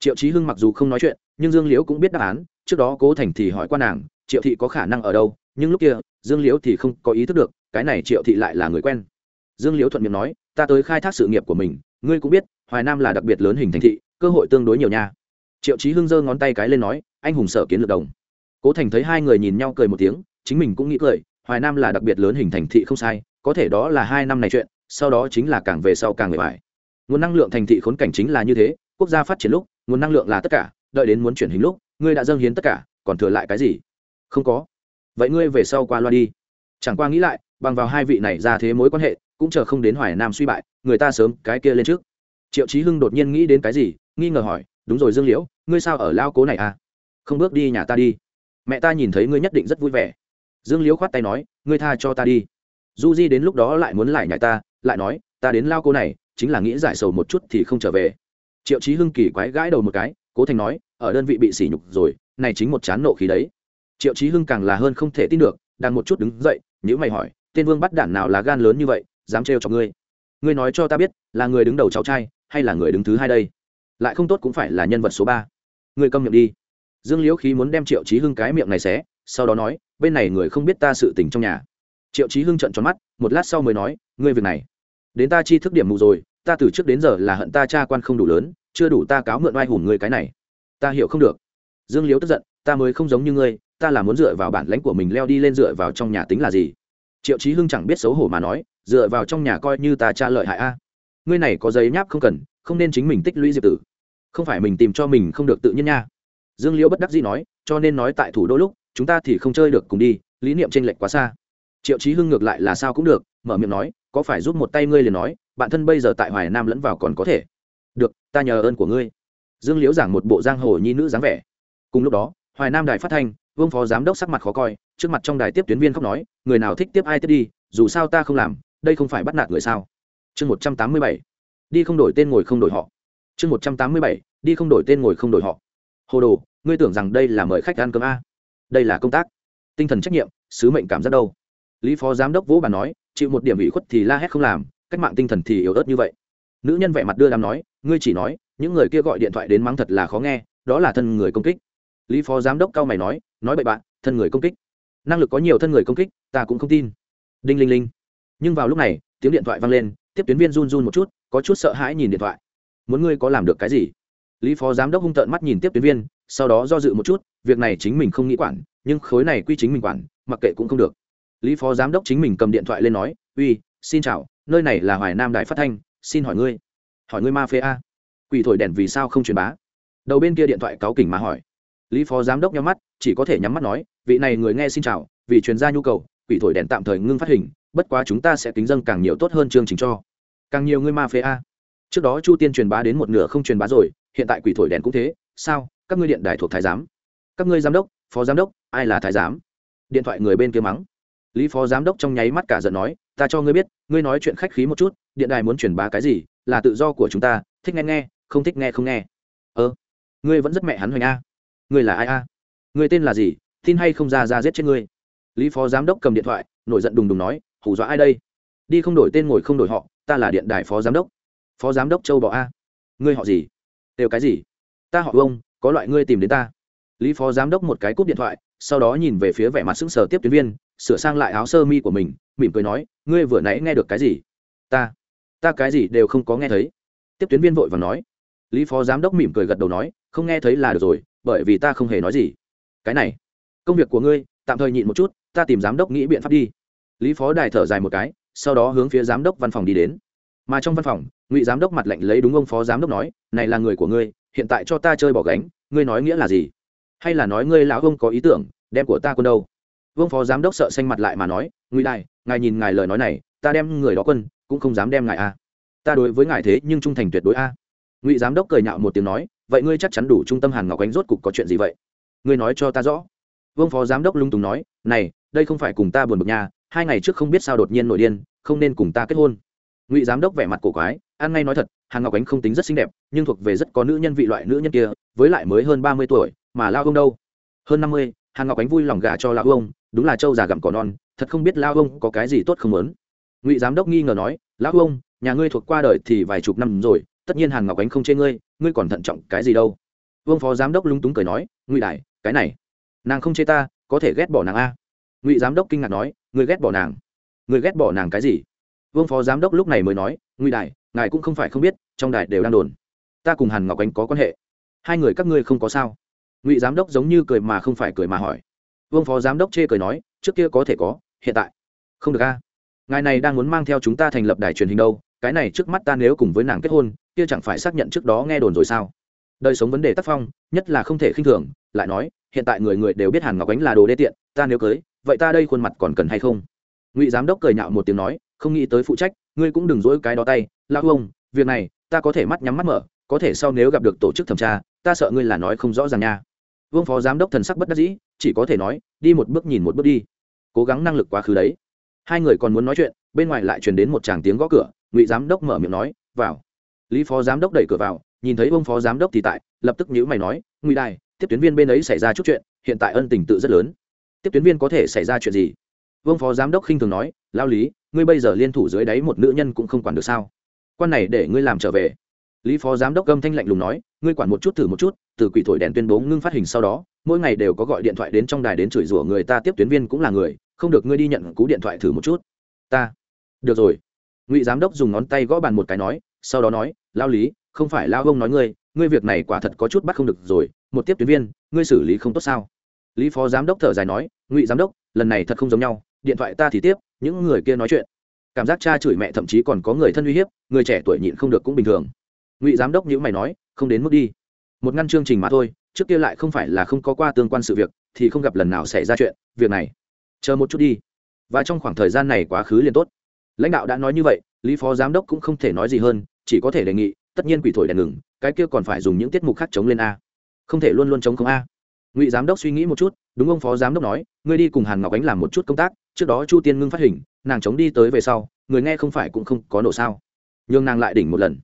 Triệu trí hưng mặc dù không nói chuyện nhưng dương liễu cũng biết đáp án trước đó cố thành thì hỏi qua nàng triệu thị có khả năng ở đâu nhưng lúc kia dương liễu thì không có ý thức được cái này triệu thị lại là người quen. Dương liễu thuận miệng nói ta tới khai thác sự nghiệp của mình, ngươi cũng biết, hoài nam là đặc biệt lớn hình thành thị, cơ hội tương đối nhiều nha. Triệu chí hưng giơ ngón tay cái lên nói, anh hùng sở kiến lược đồng. Cố thành thấy hai người nhìn nhau cười một tiếng, chính mình cũng nghĩ cười, hoài nam là đặc biệt lớn hình thành thị không sai, có thể đó là hai năm này chuyện, sau đó chính là càng về sau càng người phải nguồn năng lượng thành thị khốn cảnh chính là như thế, quốc gia phát triển lúc, nguồn năng lượng là tất cả, đợi đến muốn chuyển hình lúc, ngươi đã dâng hiến tất cả, còn thừa lại cái gì? Không có. Vậy ngươi về sau qua loa đi. Chẳng qua nghĩ lại, bằng vào hai vị này ra thế mối quan hệ cũng chờ không đến hoài nam suy bại, người ta sớm cái kia lên trước. Triệu chí hưng đột nhiên nghĩ đến cái gì, nghi ngờ hỏi, đúng rồi dương liễu, ngươi sao ở lao cố này à? Không bước đi nhà ta đi. Mẹ ta nhìn thấy ngươi nhất định rất vui vẻ. Dương liễu khoát tay nói, ngươi tha cho ta đi. Du di đến lúc đó lại muốn lại nhảy ta, lại nói, ta đến lao cố này, chính là nghĩ giải sầu một chút thì không trở về. Triệu chí hưng kỳ quái gãi đầu một cái, cố thành nói, ở đơn vị bị sỉ nhục rồi, này chính một chán nộ khí đấy. Triệu chí hưng càng là hơn không thể tin được, đang một chút đứng dậy nhữ mày hỏi, tên vương bắt đản nào là gan lớn như vậy dám trêu cho ngươi. Ngươi nói cho ta biết, là người đứng đầu cháu trai, hay là người đứng thứ hai đây? Lại không tốt cũng phải là nhân vật số ba. Ngươi câm miệng đi. Dương liễu khí muốn đem triệu chí hưng cái miệng này xé, sau đó nói, bên này người không biết ta sự tình trong nhà. Triệu chí hưng trận tròn mắt, một lát sau mới nói, ngươi việc này, đến ta chi thức điểm mù rồi, ta từ trước đến giờ là hận ta cha quan không đủ lớn, chưa đủ ta cáo mượn oai hùng ngươi cái này. Ta hiểu không được. Dương liễu tức giận, ta mới không giống như ngươi, ta là muốn dựa vào bản lãnh của mình leo đi lên dựa vào trong nhà tính là gì? Triệu chí hưng chẳng biết xấu hổ mà nói dựa vào trong nhà coi như ta cha lợi hại a. Ngươi này có giấy nháp không cần, không nên chính mình tích lũy diệp tử. Không phải mình tìm cho mình không được tự nhiên nha. Dương liễu bất đắc dĩ nói, cho nên nói tại thủ đô lúc, chúng ta thì không chơi được cùng đi, lý niệm tranh lệch quá xa. Triệu chí hưng ngược lại là sao cũng được, mở miệng nói, có phải giúp một tay ngươi liền nói, bạn thân bây giờ tại hoài nam lẫn vào còn có thể? Được, ta nhờ ơn của ngươi. Dương liễu giảng một bộ giang hồ nhi nữ dáng vẻ. Cùng lúc đó, hoài nam đài phát thanh, vương phó giám đốc sắc mặt khó coi, trước mặt trong đài tiếp tuyến viên khóc nói, người nào thích tiếp ai tiếp đi, dù sao ta không làm đây không phải bắt nạt người sao? Chương một trăm tám mươi bảy, đi không đổi tên ngồi không đổi họ. Chương một trăm tám mươi bảy, đi không đổi tên ngồi không đổi họ. Hồ đồ, ngươi tưởng rằng đây là mời khách ăn cơm a? Đây là công tác. Tinh thần trách nhiệm, sứ mệnh cảm giác đâu? Lý phó giám đốc vũ bàn nói, chịu một điểm ủy khuất thì la hét không làm, cách mạng tinh thần thì yếu ớt như vậy. Nữ nhân vẻ mặt đưa làm nói, ngươi chỉ nói, những người kia gọi điện thoại đến mắng thật là khó nghe, đó là thân người công kích. Lý phó giám đốc cao mày nói nói bậy bạn, thân người công kích. Năng lực có nhiều thân người công kích, ta cũng không tin. Đinh linh linh nhưng vào lúc này, tiếng điện thoại vang lên, tiếp tuyến viên run run một chút, có chút sợ hãi nhìn điện thoại. Muốn ngươi có làm được cái gì? Lý phó giám đốc hung tợn mắt nhìn tiếp tuyến viên, sau đó do dự một chút, việc này chính mình không nghĩ quản, nhưng khối này quy chính mình quản, mặc kệ cũng không được. Lý phó giám đốc chính mình cầm điện thoại lên nói, uy, xin chào, nơi này là hoài nam đài phát thanh, xin hỏi ngươi hỏi ngươi ma phê a. Quỷ thổi đèn vì sao không truyền bá? Đầu bên kia điện thoại cáu kỉnh mà hỏi. Lý phó giám đốc nhắm mắt, chỉ có thể nhắm mắt nói, vị này người nghe xin chào, vì truyền gia nhu cầu quỷ thổi đèn tạm thời ngưng phát hình, bất quá chúng ta sẽ kính dân càng nhiều tốt hơn chương trình cho. Càng nhiều ngươi ma phê a. Trước đó chu tiên truyền bá đến một nửa không truyền bá rồi, hiện tại quỷ thổi đèn cũng thế, sao? Các ngươi điện đài thuộc thái giám. Các ngươi giám đốc, phó giám đốc, ai là thái giám? Điện thoại người bên kia mắng. Lý phó giám đốc trong nháy mắt cả giận nói, ta cho ngươi biết, ngươi nói chuyện khách khí một chút, điện đài muốn truyền bá cái gì, là tự do của chúng ta, thích nghe nghe, không thích nghe không nghe. Ơ, ngươi vẫn rất mẹ hắn hoành a. Ngươi là ai a? Ngươi tên là gì? Tin hay không ra ra giết chết ngươi? Lý phó giám đốc cầm điện thoại, nổi giận đùng đùng nói, hù dọa ai đây? Đi không đổi tên ngồi không đổi họ, ta là điện đài phó giám đốc. Phó giám đốc châu bọ a. Ngươi họ gì? Đều cái gì? Ta họ ông có loại ngươi tìm đến ta. Lý phó giám đốc một cái cúp điện thoại, sau đó nhìn về phía vẻ mặt sững sờ tiếp tuyến viên, sửa sang lại áo sơ mi của mình, mỉm cười nói, ngươi vừa nãy nghe được cái gì? Ta ta cái gì đều không có nghe thấy. Tiếp tuyến viên vội và nói. Lý phó giám đốc mỉm cười gật đầu nói, không nghe thấy là được rồi, bởi vì ta không hề nói gì. Cái này, công việc của ngươi, tạm thời nhịn một chút ta tìm giám đốc nghĩ biện pháp đi. Lý phó đài thở dài một cái, sau đó hướng phía giám đốc văn phòng đi đến. Mà trong văn phòng, ngụy giám đốc mặt lệnh lấy đúng ông phó giám đốc nói, này là người của ngươi, hiện tại cho ta chơi bỏ gánh, ngươi nói nghĩa là gì? Hay là nói ngươi lão ông có ý tưởng, đem của ta quân đâu? Vương phó giám đốc sợ xanh mặt lại mà nói, ngụy đại ngài nhìn ngài lời nói này, ta đem người đó quân, cũng không dám đem ngài a. Ta đối với ngài thế nhưng trung thành tuyệt đối a. Ngụy giám đốc cười nhạo một tiếng nói, vậy ngươi chắc chắn đủ trung tâm hàn ngọc ánh rốt cục có chuyện gì vậy? Ngươi nói cho ta rõ. Vương phó giám đốc lung tùng nói, này đây không phải cùng ta buồn bực nhà hai ngày trước không biết sao đột nhiên nổi điên, không nên cùng ta kết hôn. Ngụy giám đốc vẻ mặt cổ quái an ngay nói thật, hàn ngọc ánh không tính rất xinh đẹp, nhưng thuộc về rất có nữ nhân vị loại nữ nhân kia, với lại mới hơn ba mươi tuổi, mà lao ông đâu? Hơn năm mươi, hàn ngọc ánh vui lòng gả cho lao ông đúng là trâu già gặm cỏ non, thật không biết lao ông có cái gì tốt không lớn ngụy giám đốc nghi ngờ nói lão ông nhà ngươi thuộc qua đời thì vài chục năm rồi, tất nhiên hàn ngọc ánh không chê ngươi ngươi còn thận trọng cái gì đâu? Vương phó giám đốc lúng túng cười nói, ngụy đại, cái này, nàng không chê ta, có thể ghét bỏ nàng a ngụy giám đốc kinh ngạc nói người ghét bỏ nàng. Người ghét bỏ nàng cái gì? Vương phó giám đốc lúc này mới nói, ngụy đại, ngài cũng không phải không biết, trong đài đều đang đồn. Ta cùng hàn ngọc ánh có quan hệ. Hai người các ngươi không có sao. Ngụy giám đốc giống như cười mà không phải cười mà hỏi. Vương phó giám đốc chê cười nói, trước kia có thể có, hiện tại không được a. Ngài này đang muốn mang theo chúng ta thành lập đài truyền hình đâu, cái này trước mắt ta nếu cùng với nàng kết hôn, kia chẳng phải xác nhận trước đó nghe đồn rồi sao? Đời sống vấn đề tác phong, nhất là không thể khinh thường, lại nói, hiện tại người người đều biết hàn ngọc ánh là đồ đê tiện, ta nếu cưới vậy ta đây khuôn mặt còn cần hay không? Ngụy giám đốc cười nhạo một tiếng nói, không nghĩ tới phụ trách, ngươi cũng đừng dỗi cái đó tay, lão ông, việc này, ta có thể mắt nhắm mắt mở, có thể sau nếu gặp được tổ chức thẩm tra, ta sợ ngươi là nói không rõ ràng nha. Vương phó giám đốc thần sắc bất đắc dĩ, chỉ có thể nói, đi một bước nhìn một bước đi. Cố gắng năng lực quá khứ đấy. Hai người còn muốn nói chuyện, bên ngoài lại truyền đến một tràng tiếng gõ cửa, ngụy giám đốc mở miệng nói, vào. Lý phó giám đốc đẩy cửa vào, nhìn thấy vương phó giám đốc thì tại, lập tức nhữ mày nói, ngụy đài tiếp tuyến viên bên ấy xảy ra chút chuyện, hiện tại ân tình tự rất lớn tiếp tuyến viên có thể xảy ra chuyện gì? Vương phó giám đốc khinh thường nói lao lý, ngươi bây giờ liên thủ dưới đáy một nữ nhân cũng không quản được sao? Quan này để ngươi làm trở về. Lý phó giám đốc gâm thanh lạnh lùng nói, ngươi quản một chút thử một chút, từ quỷ thổi đèn tuyên bố ngưng phát hình sau đó, mỗi ngày đều có gọi điện thoại đến trong đài đến chửi rủa người ta, tiếp tuyến viên cũng là người, không được ngươi đi nhận cú điện thoại thử một chút. Ta. Được rồi. Ngụy giám đốc dùng ngón tay gõ bàn một cái nói, sau đó nói lao lý, không phải lao ông nói ngươi ngươi việc này quả thật có chút bắt không được rồi, một tiếp tuyến viên, ngươi xử lý không tốt sao? Lý phó giám đốc thở dài nói, ngụy giám đốc, lần này thật không giống nhau, điện thoại ta thì tiếp, những người kia nói chuyện. Cảm giác cha chửi mẹ thậm chí còn có người thân uy hiếp, người trẻ tuổi nhịn không được cũng bình thường. Ngụy giám đốc nhữ mày nói, không đến mức đi. Một ngăn chương trình mà thôi, trước kia lại không phải là không có qua tương quan sự việc, thì không gặp lần nào xảy ra chuyện, việc này, chờ một chút đi. Và trong khoảng thời gian này quá khứ liền tốt. Lãnh đạo đã nói như vậy, lý phó giám đốc cũng không thể nói gì hơn, chỉ có thể đề nghị, tất nhiên quỷ thổi đèn ngừng, cái kia còn phải dùng những tiết mục khác chống lên a. Không thể luôn luôn chống không a ngụy giám đốc suy nghĩ một chút, đúng ông phó giám đốc nói, ngươi đi cùng hàn ngọc ánh làm một chút công tác, trước đó chu tiên ngưng phát hình, nàng chống đi tới về sau, người nghe không phải cũng không có nổ sao. Nhường nàng lại đỉnh một lần.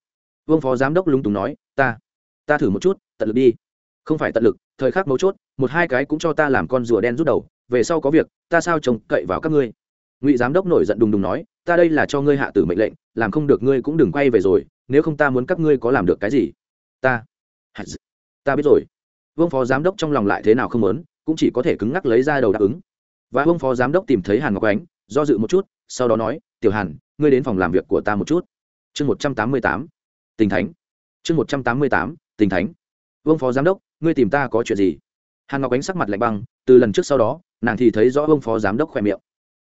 Vương phó giám đốc lúng túng nói, ta ta thử một chút, tận lực đi. Không phải tận lực, thời khắc mấu chốt, một hai cái cũng cho ta làm con rùa đen rút đầu, về sau có việc, ta sao trông cậy vào các ngươi? Ngụy giám đốc nổi giận đùng đùng nói, ta đây là cho ngươi hạ tử mệnh lệnh, làm không được ngươi cũng đừng quay về rồi, nếu không ta muốn các ngươi có làm được cái gì? Ta ta biết rồi vương phó giám đốc trong lòng lại thế nào không muốn, cũng chỉ có thể cứng ngắc lấy ra đầu đáp ứng. Và vương phó giám đốc tìm thấy hàn ngọc ánh, do dự một chút, sau đó nói, tiểu hàn, ngươi đến phòng làm việc của ta một chút. Chương một trăm tám mươi tám, tình thánh. Chương một trăm tám mươi tám, tình thánh. Vương phó giám đốc, ngươi tìm ta có chuyện gì? Hàn ngọc ánh sắc mặt lạnh băng, từ lần trước sau đó, nàng thì thấy rõ vương phó giám đốc khỏe miệng.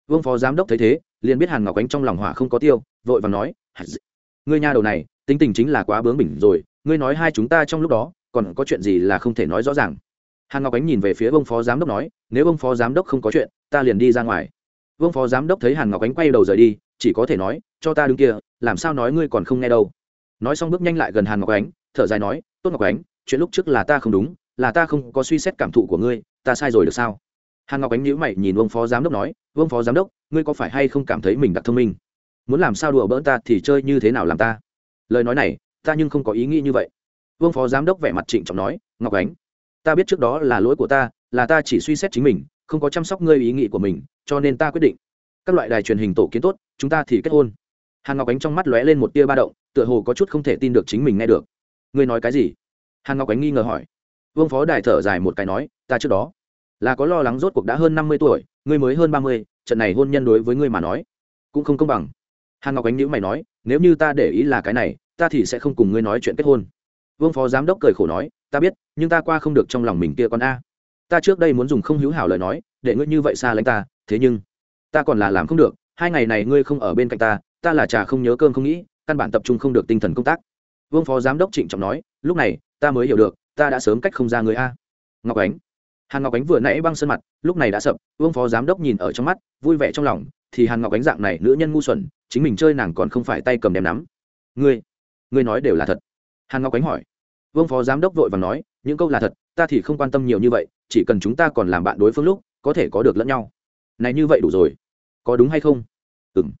Vương phó giám đốc thấy thế, liền biết hàn ngọc ánh trong lòng hỏa không có tiêu, vội và nói ngươi nha đầu này, tính tình chính là quá bướng bỉnh rồi, ngươi nói hai chúng ta trong lúc đó còn có chuyện gì là không thể nói rõ ràng. Hàn ngọc ánh nhìn về phía vương phó giám đốc nói, nếu vương phó giám đốc không có chuyện, ta liền đi ra ngoài. Vương phó giám đốc thấy hàn ngọc ánh quay đầu rời đi, chỉ có thể nói, cho ta đứng kia, làm sao nói ngươi còn không nghe đâu. Nói xong bước nhanh lại gần hàn ngọc ánh, thở dài nói, tốt ngọc ánh, chuyện lúc trước là ta không đúng, là ta không có suy xét cảm thụ của ngươi, ta sai rồi được sao? Hàn ngọc ánh nhíu mày nhìn vương phó giám đốc nói vương phó giám đốc, ngươi có phải hay không cảm thấy mình đặc thông minh? Muốn làm sao đùa bỡn ta thì chơi như thế nào làm ta? Lời nói này, ta nhưng không có ý nghĩ như vậy vương phó giám đốc vẻ mặt trịnh trọng nói, ngọc ánh, ta biết trước đó là lỗi của ta, là ta chỉ suy xét chính mình, không có chăm sóc ngươi ý nghĩ của mình, cho nên ta quyết định. Các loại đài truyền hình tổ kiến tốt, chúng ta thì kết hôn. Hàn ngọc ánh trong mắt lóe lên một tia ba động, tựa hồ có chút không thể tin được chính mình nghe được. Ngươi nói cái gì? Hàn ngọc ánh nghi ngờ hỏi. Vương phó đài thở dài một cái nói, ta trước đó là có lo lắng rốt cuộc đã hơn năm mươi tuổi, ngươi mới hơn ba mươi, trận này hôn nhân đối với ngươi mà nói cũng không công bằng. Hàn ngọc ánh nhữ mày nói, nếu như ta để ý là cái này, ta thì sẽ không cùng ngươi nói chuyện kết hôn vương phó giám đốc cười khổ nói, ta biết, nhưng ta qua không được trong lòng mình kia con a. Ta trước đây muốn dùng không hữu hảo lời nói, để ngươi như vậy xa lánh ta, thế nhưng, ta còn là làm không được, hai ngày này ngươi không ở bên cạnh ta ta là trà không nhớ cơm không nghĩ, căn bản tập trung không được tinh thần công tác. Vương phó giám đốc trịnh trọng nói, lúc này, ta mới hiểu được, ta đã sớm cách không ra người a. Ngọc ánh. Hàn ngọc ánh vừa nãy băng sơn mặt, lúc này đã sập, vương phó giám đốc nhìn ở trong mắt, vui vẻ trong lòng, thì hàn ngọc ánh dạng này nữ nhân ngu xuẩn, chính mình chơi nàng còn không phải tay cầm đem nắm. Ngươi ngươi nói đều là thật. Hàn ngọc ánh hỏi vương phó giám đốc vội và nói, những câu là thật, ta thì không quan tâm nhiều như vậy, chỉ cần chúng ta còn làm bạn đối phương lúc, có thể có được lẫn nhau. Này như vậy đủ rồi. Có đúng hay không? Ừng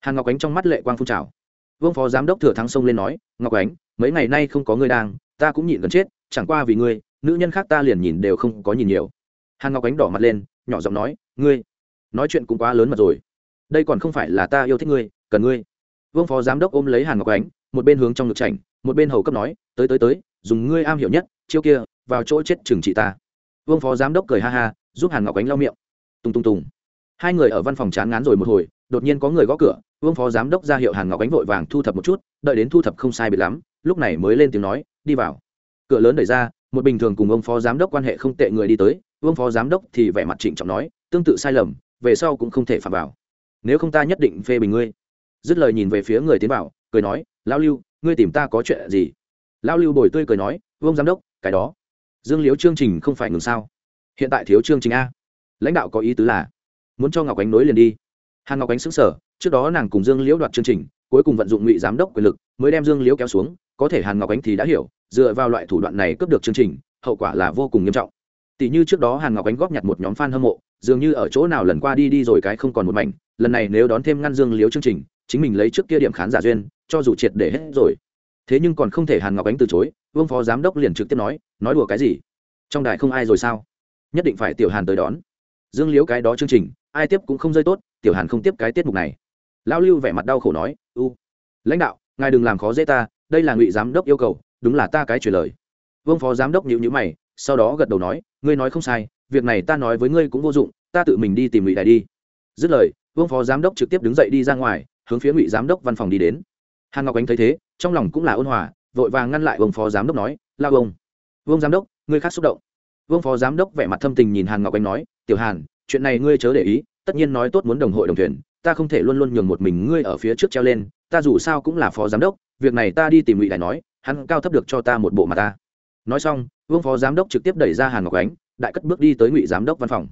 hàn ngọc ánh trong mắt lệ quang phun trào. Vương phó giám đốc thừa thắng sông lên nói, ngọc ánh, mấy ngày nay không có ngươi đang, ta cũng nhịn gần chết, chẳng qua vì ngươi, nữ nhân khác ta liền nhìn đều không có nhìn nhiều. Hàn ngọc ánh đỏ mặt lên, nhỏ giọng nói, ngươi, nói chuyện cũng quá lớn mật rồi. Đây còn không phải là ta yêu thích ngươi, cần ngươi. Vương phó giám đốc ôm lấy hàn ngọc ánh, một bên hướng trong ngực chảnh, một bên hầu cấp nói, tới tới tới dùng ngươi am hiểu nhất, chiêu kia, vào chỗ chết trừng trị ta. Vương phó giám đốc cười ha ha, giúp hàn ngọc ánh lau miệng. Tung tung tùng. Hai người ở văn phòng chán ngán rồi một hồi, đột nhiên có người gõ cửa, vương phó giám đốc ra hiệu hàn ngọc ánh vội vàng thu thập một chút, đợi đến thu thập không sai biệt lắm, lúc này mới lên tiếng nói, đi vào. Cửa lớn đẩy ra, một bình thường cùng ông phó giám đốc quan hệ không tệ người đi tới, vương phó giám đốc thì vẻ mặt trịnh trọng nói, tương tự sai lầm, về sau cũng không thể phạm vào. Nếu không ta nhất định phê bình ngươi. Dứt lời nhìn về phía người tiến bảo cười nói, lão lưu, ngươi tìm ta có chuyện gì? Lão lưu bồi tươi cười nói, vương giám đốc, cái đó, dương liễu chương trình không phải ngừng sao? Hiện tại thiếu chương trình a. Lãnh đạo có ý tứ là, muốn cho ngọc ánh nối liền đi. Hàn ngọc ánh xứng sở trước đó nàng cùng dương liễu đoạt chương trình, cuối cùng vận dụng ngụy giám đốc quyền lực, mới đem dương liễu kéo xuống, có thể hàn ngọc ánh thì đã hiểu, dựa vào loại thủ đoạn này cướp được chương trình, hậu quả là vô cùng nghiêm trọng. Tỷ như trước đó hàn ngọc ánh góp nhặt một nhóm f a n hâm mộ, dường như ở chỗ nào lần qua đi đi rồi cái không còn một mảnh, lần này nếu đón thêm ngăn dương liễu chương trình, chính mình lấy trước kia điểm khán giả duyên, cho dù triệt để hết rồi thế nhưng còn không thể hàn ngọc ánh từ chối, vương phó giám đốc liền trực tiếp nói nói đùa cái gì? Trong đài không ai rồi sao? Nhất định phải tiểu hàn tới đón. Dương liễu cái đó chương trình, ai tiếp cũng không rơi tốt, tiểu hàn không tiếp cái tiết mục này. Lão lưu vẻ mặt đau khổ nói, u, lãnh đạo, ngài đừng làm khó dễ ta, đây là ngụy giám đốc yêu cầu, đúng là ta cái truyền lời. Vương phó giám đốc nhịu nhữ mày, sau đó gật đầu nói, ngươi nói không sai, việc này ta nói với ngươi cũng vô dụng, ta tự mình đi tìm ngụy đại đi. Dứt lời, vương phó giám đốc trực tiếp đứng dậy đi ra ngoài, hướng phía ngụy giám đốc văn phòng đi đến hàn ngọc ánh thấy thế, trong lòng cũng là ôn hòa, vội vàng ngăn lại vương phó giám đốc nói lao ông vương giám đốc, ngươi khác xúc động. Vương phó giám đốc vẻ mặt thâm tình nhìn hàn ngọc ánh nói, tiểu hàn, chuyện này ngươi chớ để ý, tất nhiên nói tốt muốn đồng hội đồng thuyền, ta không thể luôn luôn nhường một mình ngươi ở phía trước treo lên, ta dù sao cũng là phó giám đốc, việc này ta đi tìm ngụy đại nói, hắn cao thấp được cho ta một bộ mà ta. Nói xong, vương phó giám đốc trực tiếp đẩy ra hàn ngọc ánh, đại cất bước đi tới ngụy giám đốc văn phòng.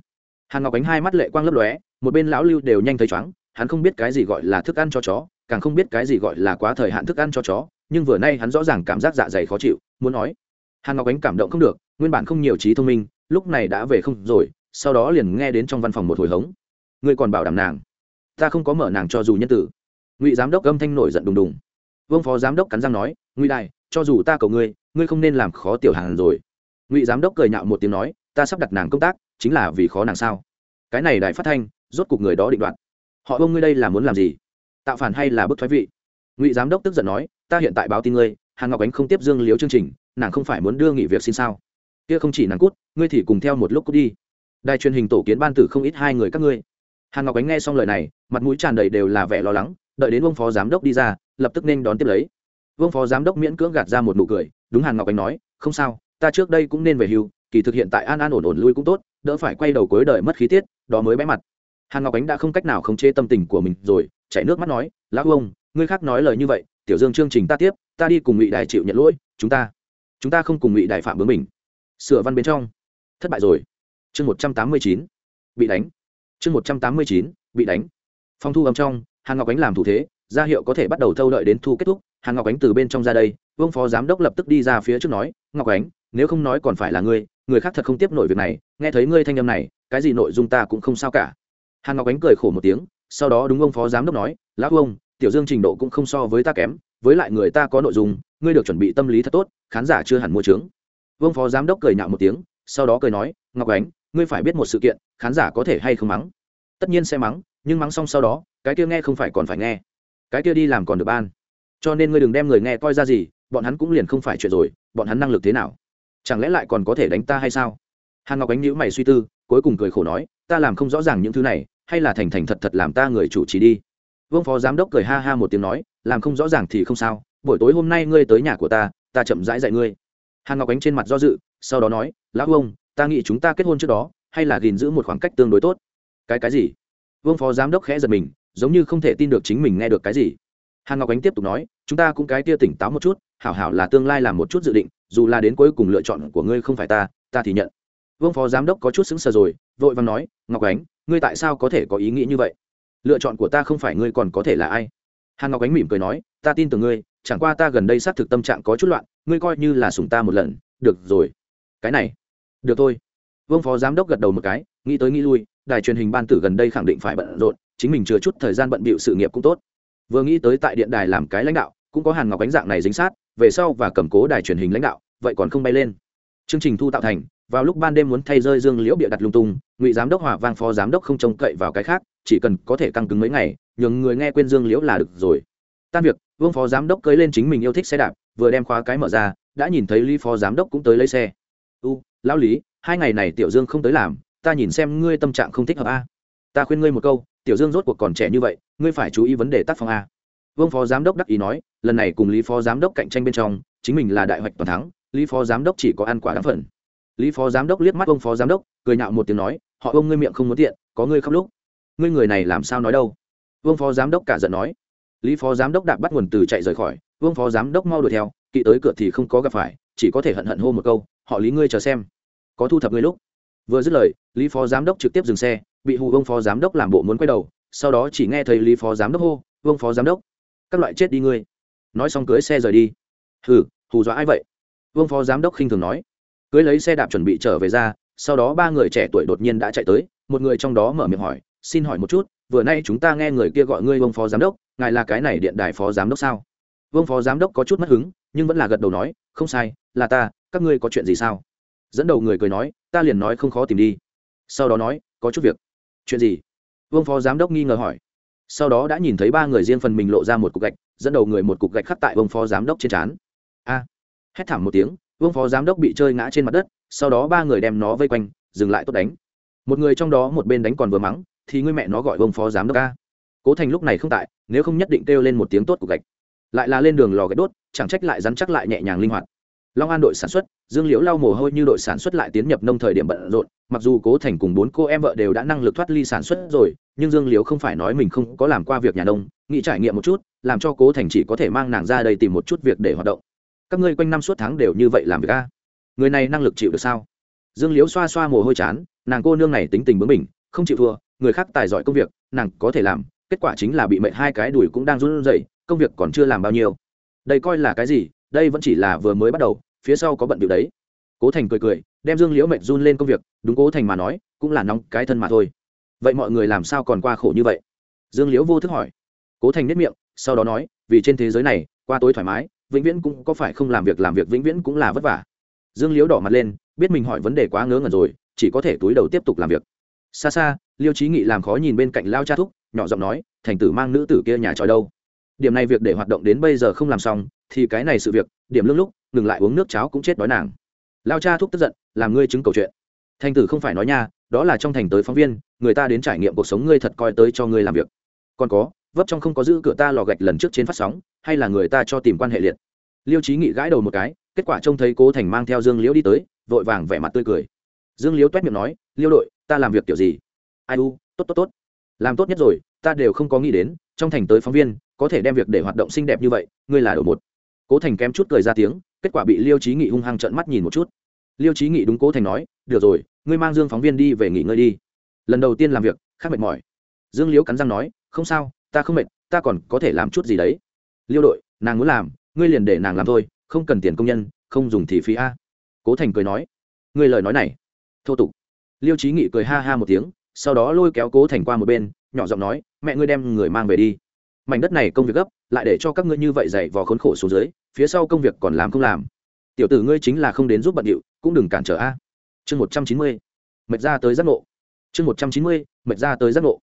Hàn ngọc ánh hai mắt lệ quang lấp lóe, một bên lão lưu đều nhanh thấy chóng, hắn không biết cái gì gọi là thức ăn cho chó càng không biết cái gì gọi là quá thời hạn thức ăn cho chó, nhưng vừa nay hắn rõ ràng cảm giác dạ dày khó chịu, muốn nói, hàn ngọc ánh cảm động không được, nguyên bản không nhiều trí thông minh, lúc này đã về không rồi, sau đó liền nghe đến trong văn phòng một hồi hống. Ngươi còn bảo đảm nàng. Ta không có mở nàng cho dù nhân tử. Ngụy giám đốc âm thanh nổi giận đùng đùng. Vương phó giám đốc cắn răng nói, ngụy đại, cho dù ta cầu ngươi ngươi không nên làm khó tiểu hàn rồi. Ngụy giám đốc cười nhạo một tiếng nói, ta sắp đặt nàng công tác, chính là vì khó nàng sao? Cái này đại phát thanh, rốt cuộc người đó định đoạt. Họ ông ngươi đây là muốn làm gì? Tạo phản hay là bức thoái vị? Ngụy giám đốc tức giận nói, ta hiện tại báo tin ngươi, hàn ngọc ánh không tiếp dương liếu chương trình, nàng không phải muốn đưa nghỉ việc xin sao? Kia không chỉ nàng cút, ngươi thì cùng theo một lúc cút đi. Đài truyền hình tổ kiến ban tử không ít hai người các ngươi. Hàn ngọc ánh nghe xong lời này, mặt mũi tràn đầy đều là vẻ lo lắng, đợi đến ông phó giám đốc đi ra, lập tức nên đón tiếp lấy. Vương phó giám đốc miễn cưỡng gạt ra một nụ cười, đúng hàn ngọc ánh nói, không sao, ta trước đây cũng nên về hưu, kỳ thực hiện tại an an ổn ổn lui cũng tốt, đỡ phải quay đầu cuối đời mất khí tiết, đó mới bẽ mặt. Hàn ngọc ánh đã không cách nào khống chế tâm tình của mình rồi chảy nước mắt nói, lão ông ngươi khác nói lời như vậy, tiểu dương chương trình ta tiếp, ta đi cùng ngụy đài chịu nhận lỗi, chúng ta chúng ta không cùng ngụy đài phạm bướng mình. Sửa văn bên trong. Thất bại rồi. Chương một trăm tám mươi chín. Bị đánh. Chương một trăm tám mươi chín. Bị đánh. Phong thu âm trong, hàn ngọc ánh làm thủ thế, ra hiệu có thể bắt đầu thâu đợi đến thu kết thúc. Hàn ngọc ánh từ bên trong ra đây, vương phó giám đốc lập tức đi ra phía trước nói, ngọc ánh, nếu không nói còn phải là ngươi, người khác thật không tiếp nổi việc này, nghe thấy ngươi thanh âm này, cái gì nội dung ta cũng không sao cả. Hàn ngọc ánh cười khổ một tiếng sau đó đúng ông phó giám đốc nói, lão ông, tiểu dương trình độ cũng không so với ta kém, với lại người ta có nội dung, ngươi được chuẩn bị tâm lý thật tốt, khán giả chưa hẳn mua trướng. Vương phó giám đốc cười nhạo một tiếng, sau đó cười nói, ngọc ánh, ngươi phải biết một sự kiện, khán giả có thể hay không mắng? Tất nhiên sẽ mắng, nhưng mắng xong sau đó, cái kia nghe không phải còn phải nghe. Cái kia đi làm còn được ban. Cho nên ngươi đừng đem người nghe coi ra gì, bọn hắn cũng liền không phải chuyện rồi, bọn hắn năng lực thế nào? Chẳng lẽ lại còn có thể đánh ta hay sao? Hàn ngọc ánh nhữ mày suy tư, cuối cùng cười khổ nói, ta làm không rõ ràng những thứ này hay là thành thành thật thật làm ta người chủ trì đi? Vương phó giám đốc cười ha ha một tiếng nói, làm không rõ ràng thì không sao, buổi tối hôm nay ngươi tới nhà của ta ta chậm rãi dạy ngươi. Hàn ngọc ánh trên mặt do dự, sau đó nói, lão ông ta nghĩ chúng ta kết hôn trước đó, hay là gìn giữ một khoảng cách tương đối tốt. Cái cái gì? Vương phó giám đốc khẽ giật mình, giống như không thể tin được chính mình nghe được cái gì. Hàn ngọc ánh tiếp tục nói, chúng ta cũng cái kia tỉnh táo một chút, hảo hảo là tương lai làm một chút dự định, dù là đến cuối cùng lựa chọn của ngươi không phải ta ta thì nhận. Vương phó giám đốc có chút xứng sờ rồi, vội vàng nói, ngọc ánh ngươi tại sao có thể có ý nghĩ như vậy? Lựa chọn của ta không phải ngươi còn có thể là ai? Hàn ngọc ánh mỉm cười nói, ta tin tưởng ngươi, chẳng qua ta gần đây xác thực tâm trạng có chút loạn, ngươi coi như là sùng ta một lần, được rồi. Cái này, được thôi. Vương phó giám đốc gật đầu một cái, nghĩ tới nghĩ lui, đài truyền hình ban tử gần đây khẳng định phải bận rộn, chính mình chừa chút thời gian bận bịu sự nghiệp cũng tốt. Vừa nghĩ tới tại điện đài làm cái lãnh đạo, cũng có hàn ngọc ánh dạng này dính sát, về sau và cầm cố đài truyền hình lãnh đạo, vậy còn không bay lên chương trình thu tạo thành, vào lúc ban đêm muốn thay rơi dương liễu bịa đặt lung tung, ngụy giám đốc hòa vang phó giám đốc không trông cậy vào cái khác, chỉ cần có thể căng cứng mấy ngày, nhường người nghe quên dương liễu là được rồi. Tan việc, vương phó giám đốc cưới lên chính mình yêu thích xe đạp, vừa đem khóa cái mở ra, đã nhìn thấy lý phó giám đốc cũng tới lấy xe. U, lão lý, hai ngày này tiểu dương không tới làm, ta nhìn xem ngươi tâm trạng không thích hợp a. Ta khuyên ngươi một câu, tiểu dương rốt cuộc còn trẻ như vậy, ngươi phải chú ý vấn đề tác phong a. Vương phó giám đốc đắc ý nói, lần này cùng lý phó giám đốc cạnh tranh bên trong, chính mình là đại hoạch toàn thắng lý phó giám đốc chỉ có ăn quả đáng phần lý phó giám đốc liếc mắt ông phó giám đốc cười nhạo một tiếng nói họ ông ngươi miệng không muốn tiện có ngươi khóc lúc ngươi người này làm sao nói đâu vương phó giám đốc cả giận nói lý phó giám đốc đạp bắt nguồn từ chạy rời khỏi vương phó giám đốc mau đuổi theo kỵ tới cửa thì không có gặp phải chỉ có thể hận hận hô một câu họ lý ngươi chờ xem có thu thập ngươi lúc vừa dứt lời lý phó giám đốc trực tiếp dừng xe bị hù vương phó giám đốc làm bộ muốn quay đầu sau đó chỉ nghe thấy lý phó giám đốc hô vương phó giám đốc các loại chết đi ngươi nói xong cưới xe rời đi hừ hù dọa ai vậy vương phó giám đốc khinh thường nói. Cưới lấy xe đạp chuẩn bị trở về ra, sau đó ba người trẻ tuổi đột nhiên đã chạy tới, một người trong đó mở miệng hỏi, xin hỏi một chút, vừa nay chúng ta nghe người kia gọi ngươi vương phó giám đốc, ngài là cái này điện đài phó giám đốc sao? Vương phó giám đốc có chút mất hứng, nhưng vẫn là gật đầu nói, không sai, là ta, các ngươi có chuyện gì sao? Dẫn đầu người cười nói, ta liền nói không khó tìm đi. Sau đó nói, có chút việc. Chuyện gì? Vương phó giám đốc nghi ngờ hỏi. Sau đó đã nhìn thấy ba người riêng phần mình lộ ra một cục gạch, dẫn đầu người một cục gạch khắc tại vương phó giám đốc trên trán. A hét thảm một tiếng, vương phó giám đốc bị chơi ngã trên mặt đất, sau đó ba người đem nó vây quanh, dừng lại tốt đánh. Một người trong đó một bên đánh còn vừa mắng, thì người mẹ nó gọi vương phó giám đốc ca cố thành lúc này không tại, nếu không nhất định kêu lên một tiếng tốt cục gạch. Lại là lên đường lò gạch đốt, chẳng trách lại rắn chắc lại nhẹ nhàng linh hoạt. Long an đội sản xuất, dương liễu lau mồ hôi như đội sản xuất lại tiến nhập nông thời điểm bận rộn, mặc dù cố thành cùng bốn cô em vợ đều đã năng lực thoát ly sản xuất rồi, nhưng dương liễu không phải nói mình không có làm qua việc nhà nông, nghĩ trải nghiệm một chút, làm cho cố thành chỉ có thể mang nàng ra đây tìm một chút việc để hoạt động các ngươi quanh năm suốt tháng đều như vậy làm việc a? Người này năng lực chịu được sao? Dương liễu xoa xoa mồ hôi chán, nàng cô nương này tính tình bướng mình không chịu thua, người khác tài giỏi công việc, nàng có thể làm, kết quả chính là bị mệnh hai cái đùi cũng đang run rẩy, công việc còn chưa làm bao nhiêu. Đây coi là cái gì? Đây vẫn chỉ là vừa mới bắt đầu, phía sau có bận điều đấy. Cố thành cười cười, đem dương liễu mệnh run lên công việc, đúng cố thành mà nói, cũng là nóng cái thân mà thôi. Vậy mọi người làm sao còn qua khổ như vậy? Dương liễu vô thức hỏi. Cố thành nếp miệng, sau đó nói, vì trên thế giới này, qua tối thoải mái vĩnh viễn cũng có phải không làm việc làm việc vĩnh viễn cũng là vất vả. Dương liễu đỏ mặt lên, biết mình hỏi vấn đề quá ngớ ngẩn rồi, chỉ có thể túi đầu tiếp tục làm việc. Xa xa, liêu trí nghị làm khó nhìn bên cạnh lao cha thúc, nhỏ giọng nói, thành tử mang nữ tử kia nhà tròi đâu? Điểm này việc để hoạt động đến bây giờ không làm xong, thì cái này sự việc, điểm lương lúc, ngừng lại uống nước cháo cũng chết đói nàng. Lao cha thúc tức giận, làm ngươi chứng cầu chuyện. Thành tử không phải nói nha, đó là trong thành tới phóng viên, người ta đến trải nghiệm cuộc sống ngươi thật coi tới cho ngươi làm việc. Còn có vấp trong không có giữ cửa ta lò gạch lần trước trên phát sóng, hay là người ta cho tìm quan hệ liệt. Liêu trí nghị gãi đầu một cái, kết quả trông thấy cố thành mang theo dương liễu đi tới, vội vàng vẻ mặt tươi cười. Dương liễu t miệng nói, liêu đội, ta làm việc kiểu gì? Ai u, tốt tốt tốt. Làm tốt nhất rồi, ta đều không có nghĩ đến, trong thành tới phóng viên, có thể đem việc để hoạt động xinh đẹp như vậy, ngươi là đầu một. Cố thành kém chút cười ra tiếng, kết quả bị liêu trí nghị hung hăng trợn mắt nhìn một chút. Liêu trí nghị đúng cố thành nói, được rồi, ngươi mang dương phóng viên đi về nghỉ ngơi đi. Lần đầu tiên làm việc, khác mệt mỏi. Dương liễu cắn răng nói, không sao ta không mệt, ta còn có thể làm chút gì đấy. Liêu đội, nàng muốn làm, ngươi liền để nàng làm thôi, không cần tiền công nhân, không dùng thì phí a. Cố thành cười nói. Ngươi lời nói này. Thô tục. Liêu trí nghị cười ha ha một tiếng, sau đó lôi kéo cố thành qua một bên, nhỏ giọng nói, mẹ ngươi đem người mang về đi. Mảnh đất này công việc gấp, lại để cho các ngươi như vậy dày vò khốn khổ xuống dưới, phía sau công việc còn làm không làm. Tiểu tử ngươi chính là không đến giúp bận điệu, cũng đừng cản trở a. Chương một trăm chín mươi. Mệt ra tới giác ngộ. Chương một trăm chín mươi, mệt ra tới giác ngộ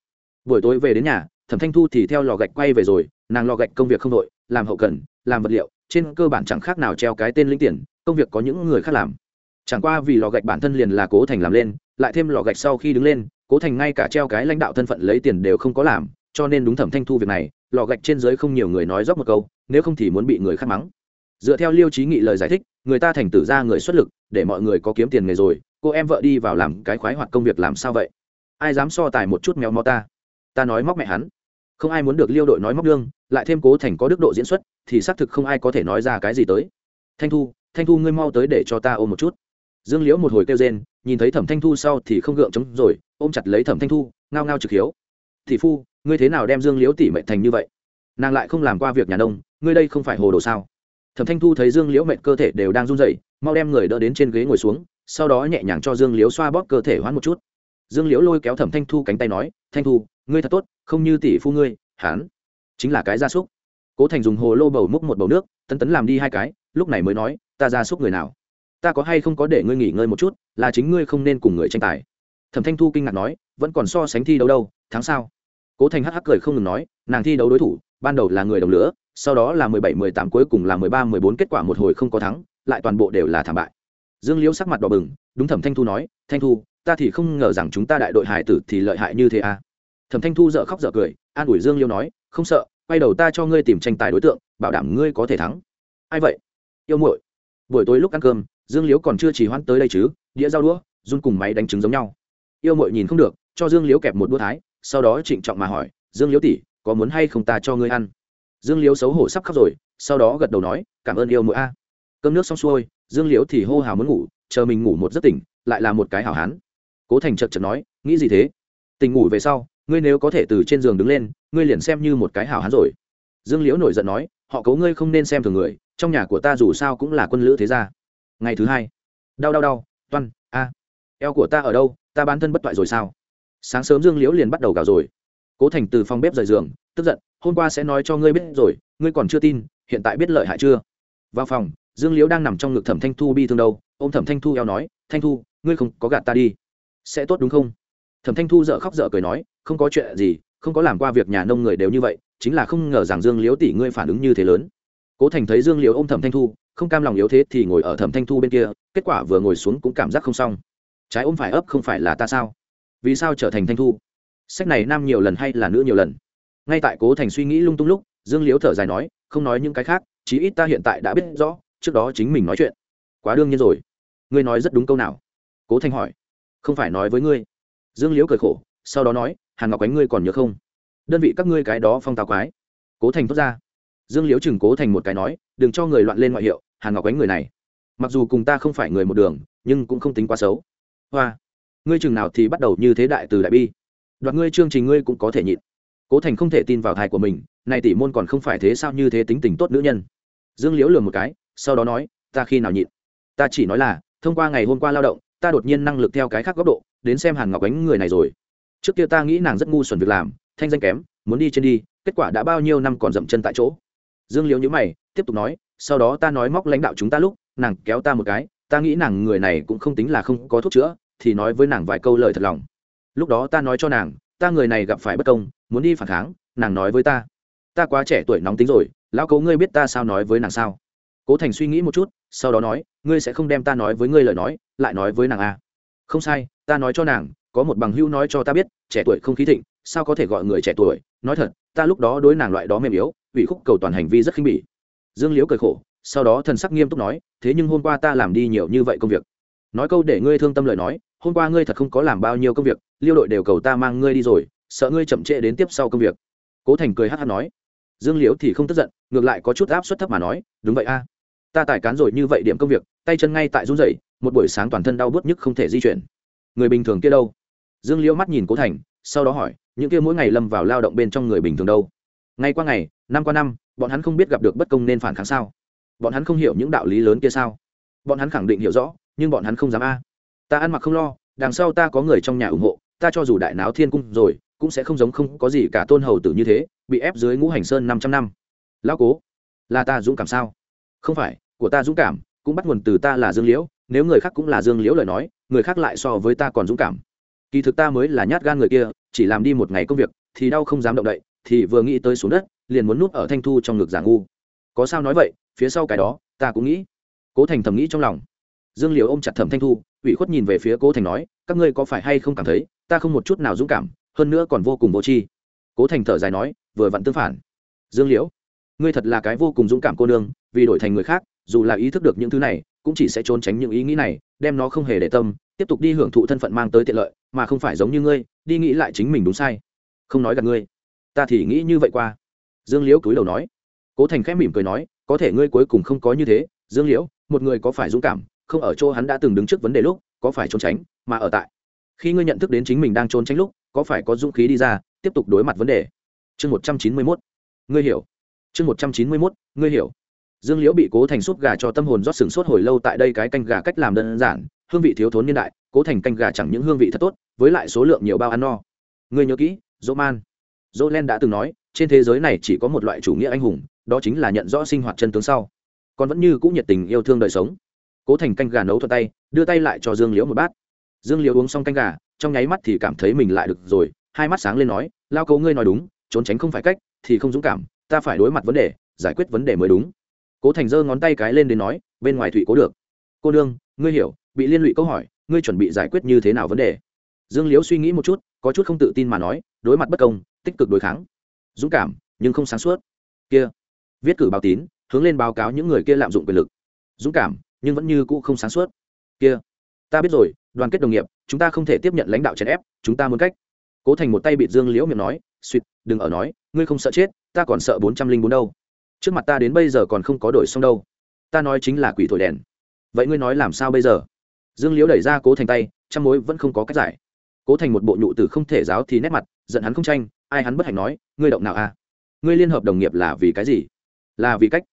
buổi tối về đến nhà, thẩm thanh thu thì theo lò gạch quay về rồi, nàng lò gạch công việc không đội làm hậu cần, làm vật liệu, trên cơ bản chẳng khác nào treo cái tên linh tiền, công việc có những người khác làm. Chẳng qua vì lò gạch bản thân liền là cố thành làm lên, lại thêm lò gạch sau khi đứng lên, cố thành ngay cả treo cái lãnh đạo thân phận lấy tiền đều không có làm, cho nên đúng thẩm thanh thu việc này, lò gạch trên dưới không nhiều người nói dốc một câu, nếu không thì muốn bị người khác mắng. Dựa theo liêu trí nghị lời giải thích, người ta thành tử ra người xuất lực, để mọi người có kiếm tiền nghề rồi, cô em vợ đi vào làm cái khoái hoạt công việc làm sao vậy? Ai dám so tài một chút mèo mó ta? Ta nói móc mẹ hắn. Không ai muốn được liêu đội nói móc đương, lại thêm cố thành có đức độ diễn xuất, thì xác thực không ai có thể nói ra cái gì tới. Thanh thu thanh thu ngươi mau tới để cho ta ôm một chút. Dương liễu một hồi kêu rên, nhìn thấy thẩm thanh thu sau thì không gượng chống rồi, ôm chặt lấy thẩm thanh thu, ngao ngao trực hiếu. Thị phu, ngươi thế nào đem dương liễu tỉ mệnh thành như vậy? Nàng lại không làm qua việc nhà nông, ngươi đây không phải hồ đồ sao? Thẩm thanh thu thấy dương liễu mệnh cơ thể đều đang run rẩy, mau đem người đỡ đến trên ghế ngồi xuống, sau đó nhẹ nhàng cho dương liễu xoa bóp cơ thể hoãn một chút dương liễu lôi kéo thẩm thanh thu cánh tay nói, thanh thu, ngươi thật tốt, không như tỷ phu ngươi, hán, chính là cái gia súc. Cố thành dùng hồ lô bầu múc một bầu nước, tấn tấn làm đi hai cái, lúc này mới nói, ta gia súc người nào? Ta có hay không có để ngươi nghỉ ngơi một chút, là chính ngươi không nên cùng người tranh tài. Thẩm thanh thu kinh ngạc nói, vẫn còn so sánh thi đấu đâu tháng sau cố thành hắc hắc cười không ngừng nói, nàng thi đấu đối thủ, ban đầu là người đồng lửa, sau đó là mười bảy, mười tám, cuối cùng là mười ba, mười bốn, kết quả một hồi không có thắng, lại toàn bộ đều là thảm bại. Dương liễu sắc mặt đỏ bừng, đúng thẩm thanh thu nói, thanh thu ta thì không ngờ rằng chúng ta đại đội hải tử thì lợi hại như thế à. Thẩm thanh thu dợ khóc dợ cười, an ủi dương Liêu nói, không sợ, quay đầu ta cho ngươi tìm tranh tài đối tượng, bảo đảm ngươi có thể thắng. Ai vậy? Yêu muội. Buổi tối lúc ăn cơm, dương liếu còn chưa chỉ hoãn tới đây chứ, đĩa dao đũa, run cùng máy đánh trứng giống nhau. Yêu muội nhìn không được, cho dương liếu kẹp một đũa thái, sau đó trịnh trọng mà hỏi, dương liếu tỷ, có muốn hay không ta cho ngươi ăn? Dương liếu xấu hổ sắp khóc rồi, sau đó gật đầu nói, cảm ơn yêu muội a. Cơm nước xong xuôi, dương liếu thì hô hào muốn ngủ, chờ mình ngủ một giấc tỉnh, lại là một cái hảo hán cố thành chật chật nói, nghĩ gì thế? Tỉnh ngủ về sau, ngươi nếu có thể từ trên giường đứng lên, ngươi liền xem như một cái hảo hán rồi. Dương liễu nổi giận nói, họ cấu ngươi không nên xem thường người, trong nhà của ta dù sao cũng là quân lữ thế gia. Ngày thứ hai, đau đau đau, toan, a, eo của ta ở đâu, ta bán thân bất toại rồi sao? Sáng sớm dương liễu liền bắt đầu gào rồi. Cố thành từ phòng bếp rời giường, tức giận, hôm qua sẽ nói cho ngươi biết rồi, ngươi còn chưa tin, hiện tại biết lợi hại chưa? Vào phòng, dương liễu đang nằm trong ngực thẩm thanh thu bi thương đâu ô m thẩm thanh thu eo nói, thanh thu, ngươi không có gạt ta đi sẽ tốt đúng không? Thẩm thanh thu dợ khóc dợ cười nói, không có chuyện gì, không có làm qua việc nhà nông người đều như vậy, chính là không ngờ rằng dương liễu tỷ ngươi phản ứng như thế lớn. Cố thành thấy dương liễu ô m thẩm thanh thu, không cam lòng yếu thế thì ngồi ở thẩm thanh thu bên kia, kết quả vừa ngồi xuống cũng cảm giác không xong. Trái ôm phải ấp không phải là ta sao? Vì sao trở thành thanh thu? Sách này nam nhiều lần hay là nữ nhiều lần? Ngay tại cố thành suy nghĩ lung tung lúc, dương liễu thở dài nói, không nói những cái khác, chí ít ta hiện tại đã biết rõ, trước đó chính mình nói chuyện. Quá đương nhiên rồi. Ngươi nói rất đúng câu nào? Cố thành hỏi không phải nói với ngươi. Dương liễu cười khổ, sau đó nói, hàn ngọc ánh ngươi còn nhớ không? Đơn vị các ngươi cái đó phong tào quái. Cố thành thốt ra. Dương liễu chừng cố thành một cái nói, đừng cho người loạn lên ngoại hiệu, hàn ngọc ánh người này. Mặc dù cùng ta không phải người một đường, nhưng cũng không tính quá xấu. Hoa. Ngươi chừng nào thì bắt đầu như thế đại từ đại bi. Đoạt ngươi chương trình ngươi cũng có thể nhịn. Cố thành không thể tin vào thai của mình, này tỷ môn còn không phải thế sao như thế tính tình tốt nữ nhân. Dương liễu lừa một cái, sau đó nói, ta khi nào nhịn? Ta chỉ nói là, thông qua ngày hôm qua lao động ta đột nhiên năng lực theo cái khác góc độ, đến xem hàn ngọc ánh người này rồi. Trước kia ta nghĩ nàng rất ngu xuẩn việc làm, thanh danh kém, muốn đi trên đi, kết quả đã bao nhiêu năm còn dậm chân tại chỗ. Dương liễu nhữ mày, tiếp tục nói, sau đó ta nói móc lãnh đạo chúng ta lúc, nàng kéo ta một cái, ta nghĩ nàng người này cũng không tính là không có thuốc chữa, thì nói với nàng vài câu lời thật lòng. Lúc đó ta nói cho nàng, ta người này gặp phải bất công, muốn đi phản kháng, nàng nói với ta ta quá trẻ tuổi nóng tính rồi, lão cấu ngươi biết ta sao nói với nàng sao? Cố thành suy nghĩ một chút, sau đó nói, ngươi sẽ không đem ta nói với ngươi lời nói, lại nói với nàng a à. không sai, ta nói cho nàng, có một bằng hữu nói cho ta biết, trẻ tuổi không khí thịnh, sao có thể gọi người trẻ tuổi? Nói thật, ta lúc đó đối nàng loại đó mềm yếu, ủy khúc cầu toàn hành vi rất khinh bỉ. Dương liễu cười khổ, sau đó thần sắc nghiêm túc nói, thế nhưng hôm qua ta làm đi nhiều như vậy công việc. Nói câu để ngươi thương tâm lời nói, hôm qua ngươi thật không có làm bao nhiêu công việc, liêu đội đều cầu ta mang ngươi đi rồi, sợ ngươi chậm trễ đến tiếp sau công việc. Cố thành cười hát hát nói. Dương liễu thì không tức giận, ngược lại có chút áp suất thấp mà nói, đúng vậy a ta tài cán rồi như vậy điểm công việc, tay chân ngay tại run rẩy, một buổi sáng toàn thân đau bớt nhức không thể di chuyển. Người bình thường kia đâu? Dương liễu mắt nhìn cố thành, sau đó hỏi, những kia mỗi ngày lâm vào lao động bên trong người bình thường đâu? Ngày qua ngày, năm qua năm, bọn hắn không biết gặp được bất công nên phản kháng sao? Bọn hắn không hiểu những đạo lý lớn kia sao? Bọn hắn khẳng định hiểu rõ, nhưng bọn hắn không dám a. Ta ăn mặc không lo, đằng sau ta có người trong nhà ủng hộ, ta cho dù đại náo thiên cung rồi, cũng sẽ không giống không có gì cả tôn hầu tử như thế, bị ép dưới ngũ hành sơn năm trăm năm. Lão cố, là ta dũng cảm sao? Không phải của ta dũng cảm, cũng bắt nguồn từ ta là dương liễu, nếu người khác cũng là dương liễu lời nói, người khác lại so với ta còn dũng cảm. Kỳ thực ta mới là nhát gan người kia, chỉ làm đi một ngày công việc, thì đau không dám động đậy, thì vừa nghĩ tới xuống đất, liền muốn núp ở thanh thu trong ngực giả ngu. Có sao nói vậy, phía sau cái đó, ta cũng nghĩ. Cố thành thầm nghĩ trong lòng. Dương Liễu ôm chặt thẩm thanh thu, ủy khuất nhìn về phía cố thành nói, các ngươi có phải hay không cảm thấy, ta không một chút nào dũng cảm, hơn nữa còn vô cùng vô tri. Cố thành thở dài nói, vừa vặn tương phản. Dương liễu, ngươi thật là cái vô cùng dũng cảm cô nương, vì đổi thành người khác dù là ý thức được những thứ này, cũng chỉ sẽ trốn tránh những ý nghĩ này, đem nó không hề để tâm, tiếp tục đi hưởng thụ thân phận mang tới tiện lợi, mà không phải giống như ngươi, đi nghĩ lại chính mình đúng sai. Không nói gặp ngươi. Ta thì nghĩ như vậy qua. Dương liễu cúi đầu nói. Cố thành khẽ mỉm cười nói, có thể ngươi cuối cùng không có như thế, dương liễu, một người có phải dũng cảm, không ở chỗ hắn đã từng đứng trước vấn đề lúc, có phải trốn tránh, mà ở tại. Khi ngươi nhận thức đến chính mình đang trốn tránh lúc, có phải có dũng khí đi ra, tiếp tục đối mặt vấn đề. Chương một trăm chín mươi mốt. Ngươi hiểu. Chương một trăm chín mươi mốt. Ngươi hiểu dương liễu bị cố thành súp gà cho tâm hồn rót sừng sốt hồi lâu tại đây cái canh gà cách làm đơn giản, hương vị thiếu thốn niên đại, cố thành canh gà chẳng những hương vị thật tốt, với lại số lượng nhiều bao ăn no. Ngươi nhớ kỹ dỗ man dỗ len đã từng nói, trên thế giới này chỉ có một loại chủ nghĩa anh hùng, đó chính là nhận rõ sinh hoạt chân tướng sau. Còn vẫn như cũng nhiệt tình yêu thương đời sống. Cố thành canh gà nấu thuật tay, đưa tay lại cho dương liễu một bát. Dương liễu uống xong canh gà, trong nháy mắt thì cảm thấy mình lại được rồi, hai mắt sáng lên nói, lao cấu ngươi nói đúng, trốn tránh không phải cách, thì không dũng cảm, ta phải đối mặt vấn đề, giải quyết vấn đề mới đúng cố thành giơ ngón tay cái lên đến nói, bên ngoài thụy cố được. Cô đương ngươi hiểu, bị liên lụy câu hỏi, ngươi chuẩn bị giải quyết như thế nào vấn đề? Dương liễu suy nghĩ một chút, có chút không tự tin mà nói, đối mặt bất công, tích cực đối kháng. Dũng cảm, nhưng không sáng suốt. Kia, viết cử báo tín, hướng lên báo cáo những người kia lạm dụng quyền lực. Dũng cảm, nhưng vẫn như cũ không sáng suốt. Kia, ta biết rồi, đoàn kết đồng nghiệp, chúng ta không thể tiếp nhận lãnh đạo chèn ép, chúng ta muốn cách. Cố thành một tay bị dương liễu miệng nói suýt đừng ở nói, ngươi không sợ chết, ta còn sợ bốn trăm linh bốn đâu trước mặt ta đến bây giờ còn không có đổi xong đâu. Ta nói chính là quỷ thổi đèn. Vậy ngươi nói làm sao bây giờ? Dương liễu đẩy ra cố thành tay, trăm mối vẫn không có cách giải. Cố thành một bộ nhụ tử không thể giáo thì nét mặt, giận hắn không tranh, ai hắn bất hạnh nói, ngươi động nào à? Ngươi liên hợp đồng nghiệp là vì cái gì? Là vì cách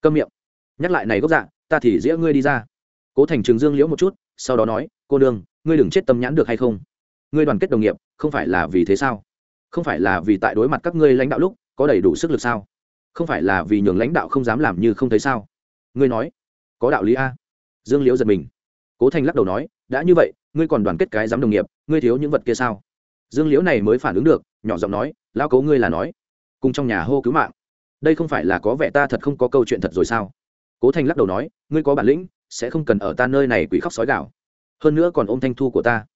câm miệng. Nhắc lại này gốc dạ ta thì dĩa ngươi đi ra. Cố thành trường dương liễu một chút, sau đó nói, cô đương ngươi đừng chết tâm nhãn được hay không? Ngươi đoàn kết đồng nghiệp, không phải là vì thế sao? Không phải là vì tại đối mặt các ngươi lãnh đạo lúc có đầy đủ sức lực sao? Không phải là vì nhường lãnh đạo không dám làm như không thấy sao? Ngươi nói, có đạo lý a. Dương liễu giật mình. Cố thành lắc đầu nói, đã như vậy, ngươi còn đoàn kết cái giám đồng nghiệp, ngươi thiếu những vật kia sao? Dương liễu này mới phản ứng được, nhỏ giọng nói lao cấu ngươi là nói, cùng trong nhà hô cứu mạng. Đây không phải là có vẻ ta thật không có câu chuyện thật rồi sao? Cố thành lắc đầu nói, ngươi có bản lĩnh, sẽ không cần ở ta nơi này quỷ khóc sói gạo hơn nữa còn ôm thanh thu của ta.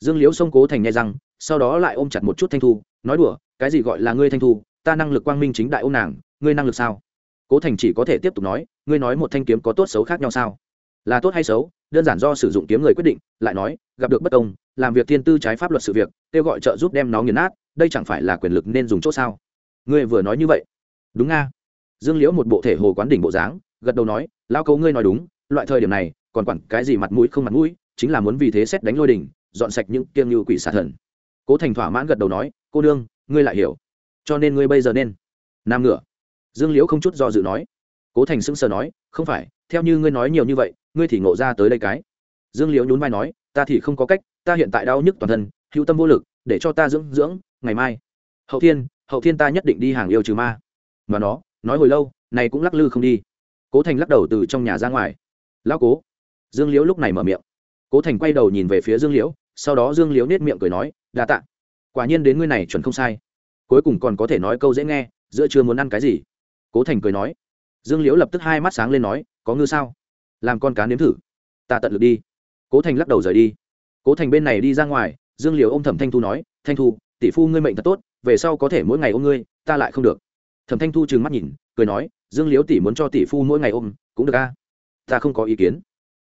Dương liễu xông cố thành nhai răng, sau đó lại ôm chặt một chút thanh thu, nói đùa, cái gì gọi là ngươi thanh thu, ta năng lực quang minh chính đại ôm nàng ngươi năng lực sao? Cố thành chỉ có thể tiếp tục nói, ngươi nói một thanh kiếm có tốt xấu khác nhau sao? Là tốt hay xấu, đơn giản do sử dụng kiếm người quyết định, lại nói, gặp được bất công, làm việc thiên tư trái pháp luật sự việc, kêu gọi trợ giúp đem nó nghiền nát, đây chẳng phải là quyền lực nên dùng chỗ sao? Ngươi vừa nói như vậy. Đúng nga. Dương liễu một bộ thể hồ quán đỉnh bộ dáng, gật đầu nói lao câu ngươi nói đúng, loại thời điểm này, còn quản cái gì mặt mũi không mặt mũi, chính là muốn vì thế xét đánh lôi đỉnh, dọn sạch những kiêng như quỷ xà thần. Cố thành thỏa mãn gật đầu nói, cô đương ngươi lại hiểu. Cho nên ngươi bây giờ nên nam ngựa dương liễu không chút do dự nói. Cố thành sững sờ nói, không phải, theo như ngươi nói nhiều như vậy, ngươi thì ngộ ra tới đây cái. Dương liễu nhún vai nói, ta thì không có cách, ta hiện tại đau nhức toàn thân, hữu tâm vô lực, để cho ta dưỡng dưỡng, ngày mai. Hậu thiên hậu thiên ta nhất định đi hàng yêu trừ ma. Mà nó, nói hồi lâu, này cũng lắc lư không đi. Cố thành lắc đầu từ trong nhà ra ngoài. Lão cố. Dương liễu lúc này mở miệng. Cố thành quay đầu nhìn về phía dương liễu, sau đó dương liễu nết miệng cười nói, đa tạ. Quả nhiên đến ngươi này chuẩn không sai. Cuối cùng còn có thể nói câu dễ nghe, giữa chưa muốn ăn cái gì cố thành cười nói. Dương liễu lập tức hai mắt sáng lên nói, có ngư sao? Làm con cá nếm thử. Ta tận lực đi. Cố thành lắc đầu rời đi. Cố thành bên này đi ra ngoài, dương liễu ô m thẩm thanh thu nói, thanh thu, tỷ phu ngươi mệnh thật tốt, về sau có thể mỗi ngày ôm ngươi, ta lại không được. Thẩm thanh thu trừng mắt nhìn, cười nói, dương liễu tỷ muốn cho tỷ phu mỗi ngày ôm, cũng được a. Ta không có ý kiến.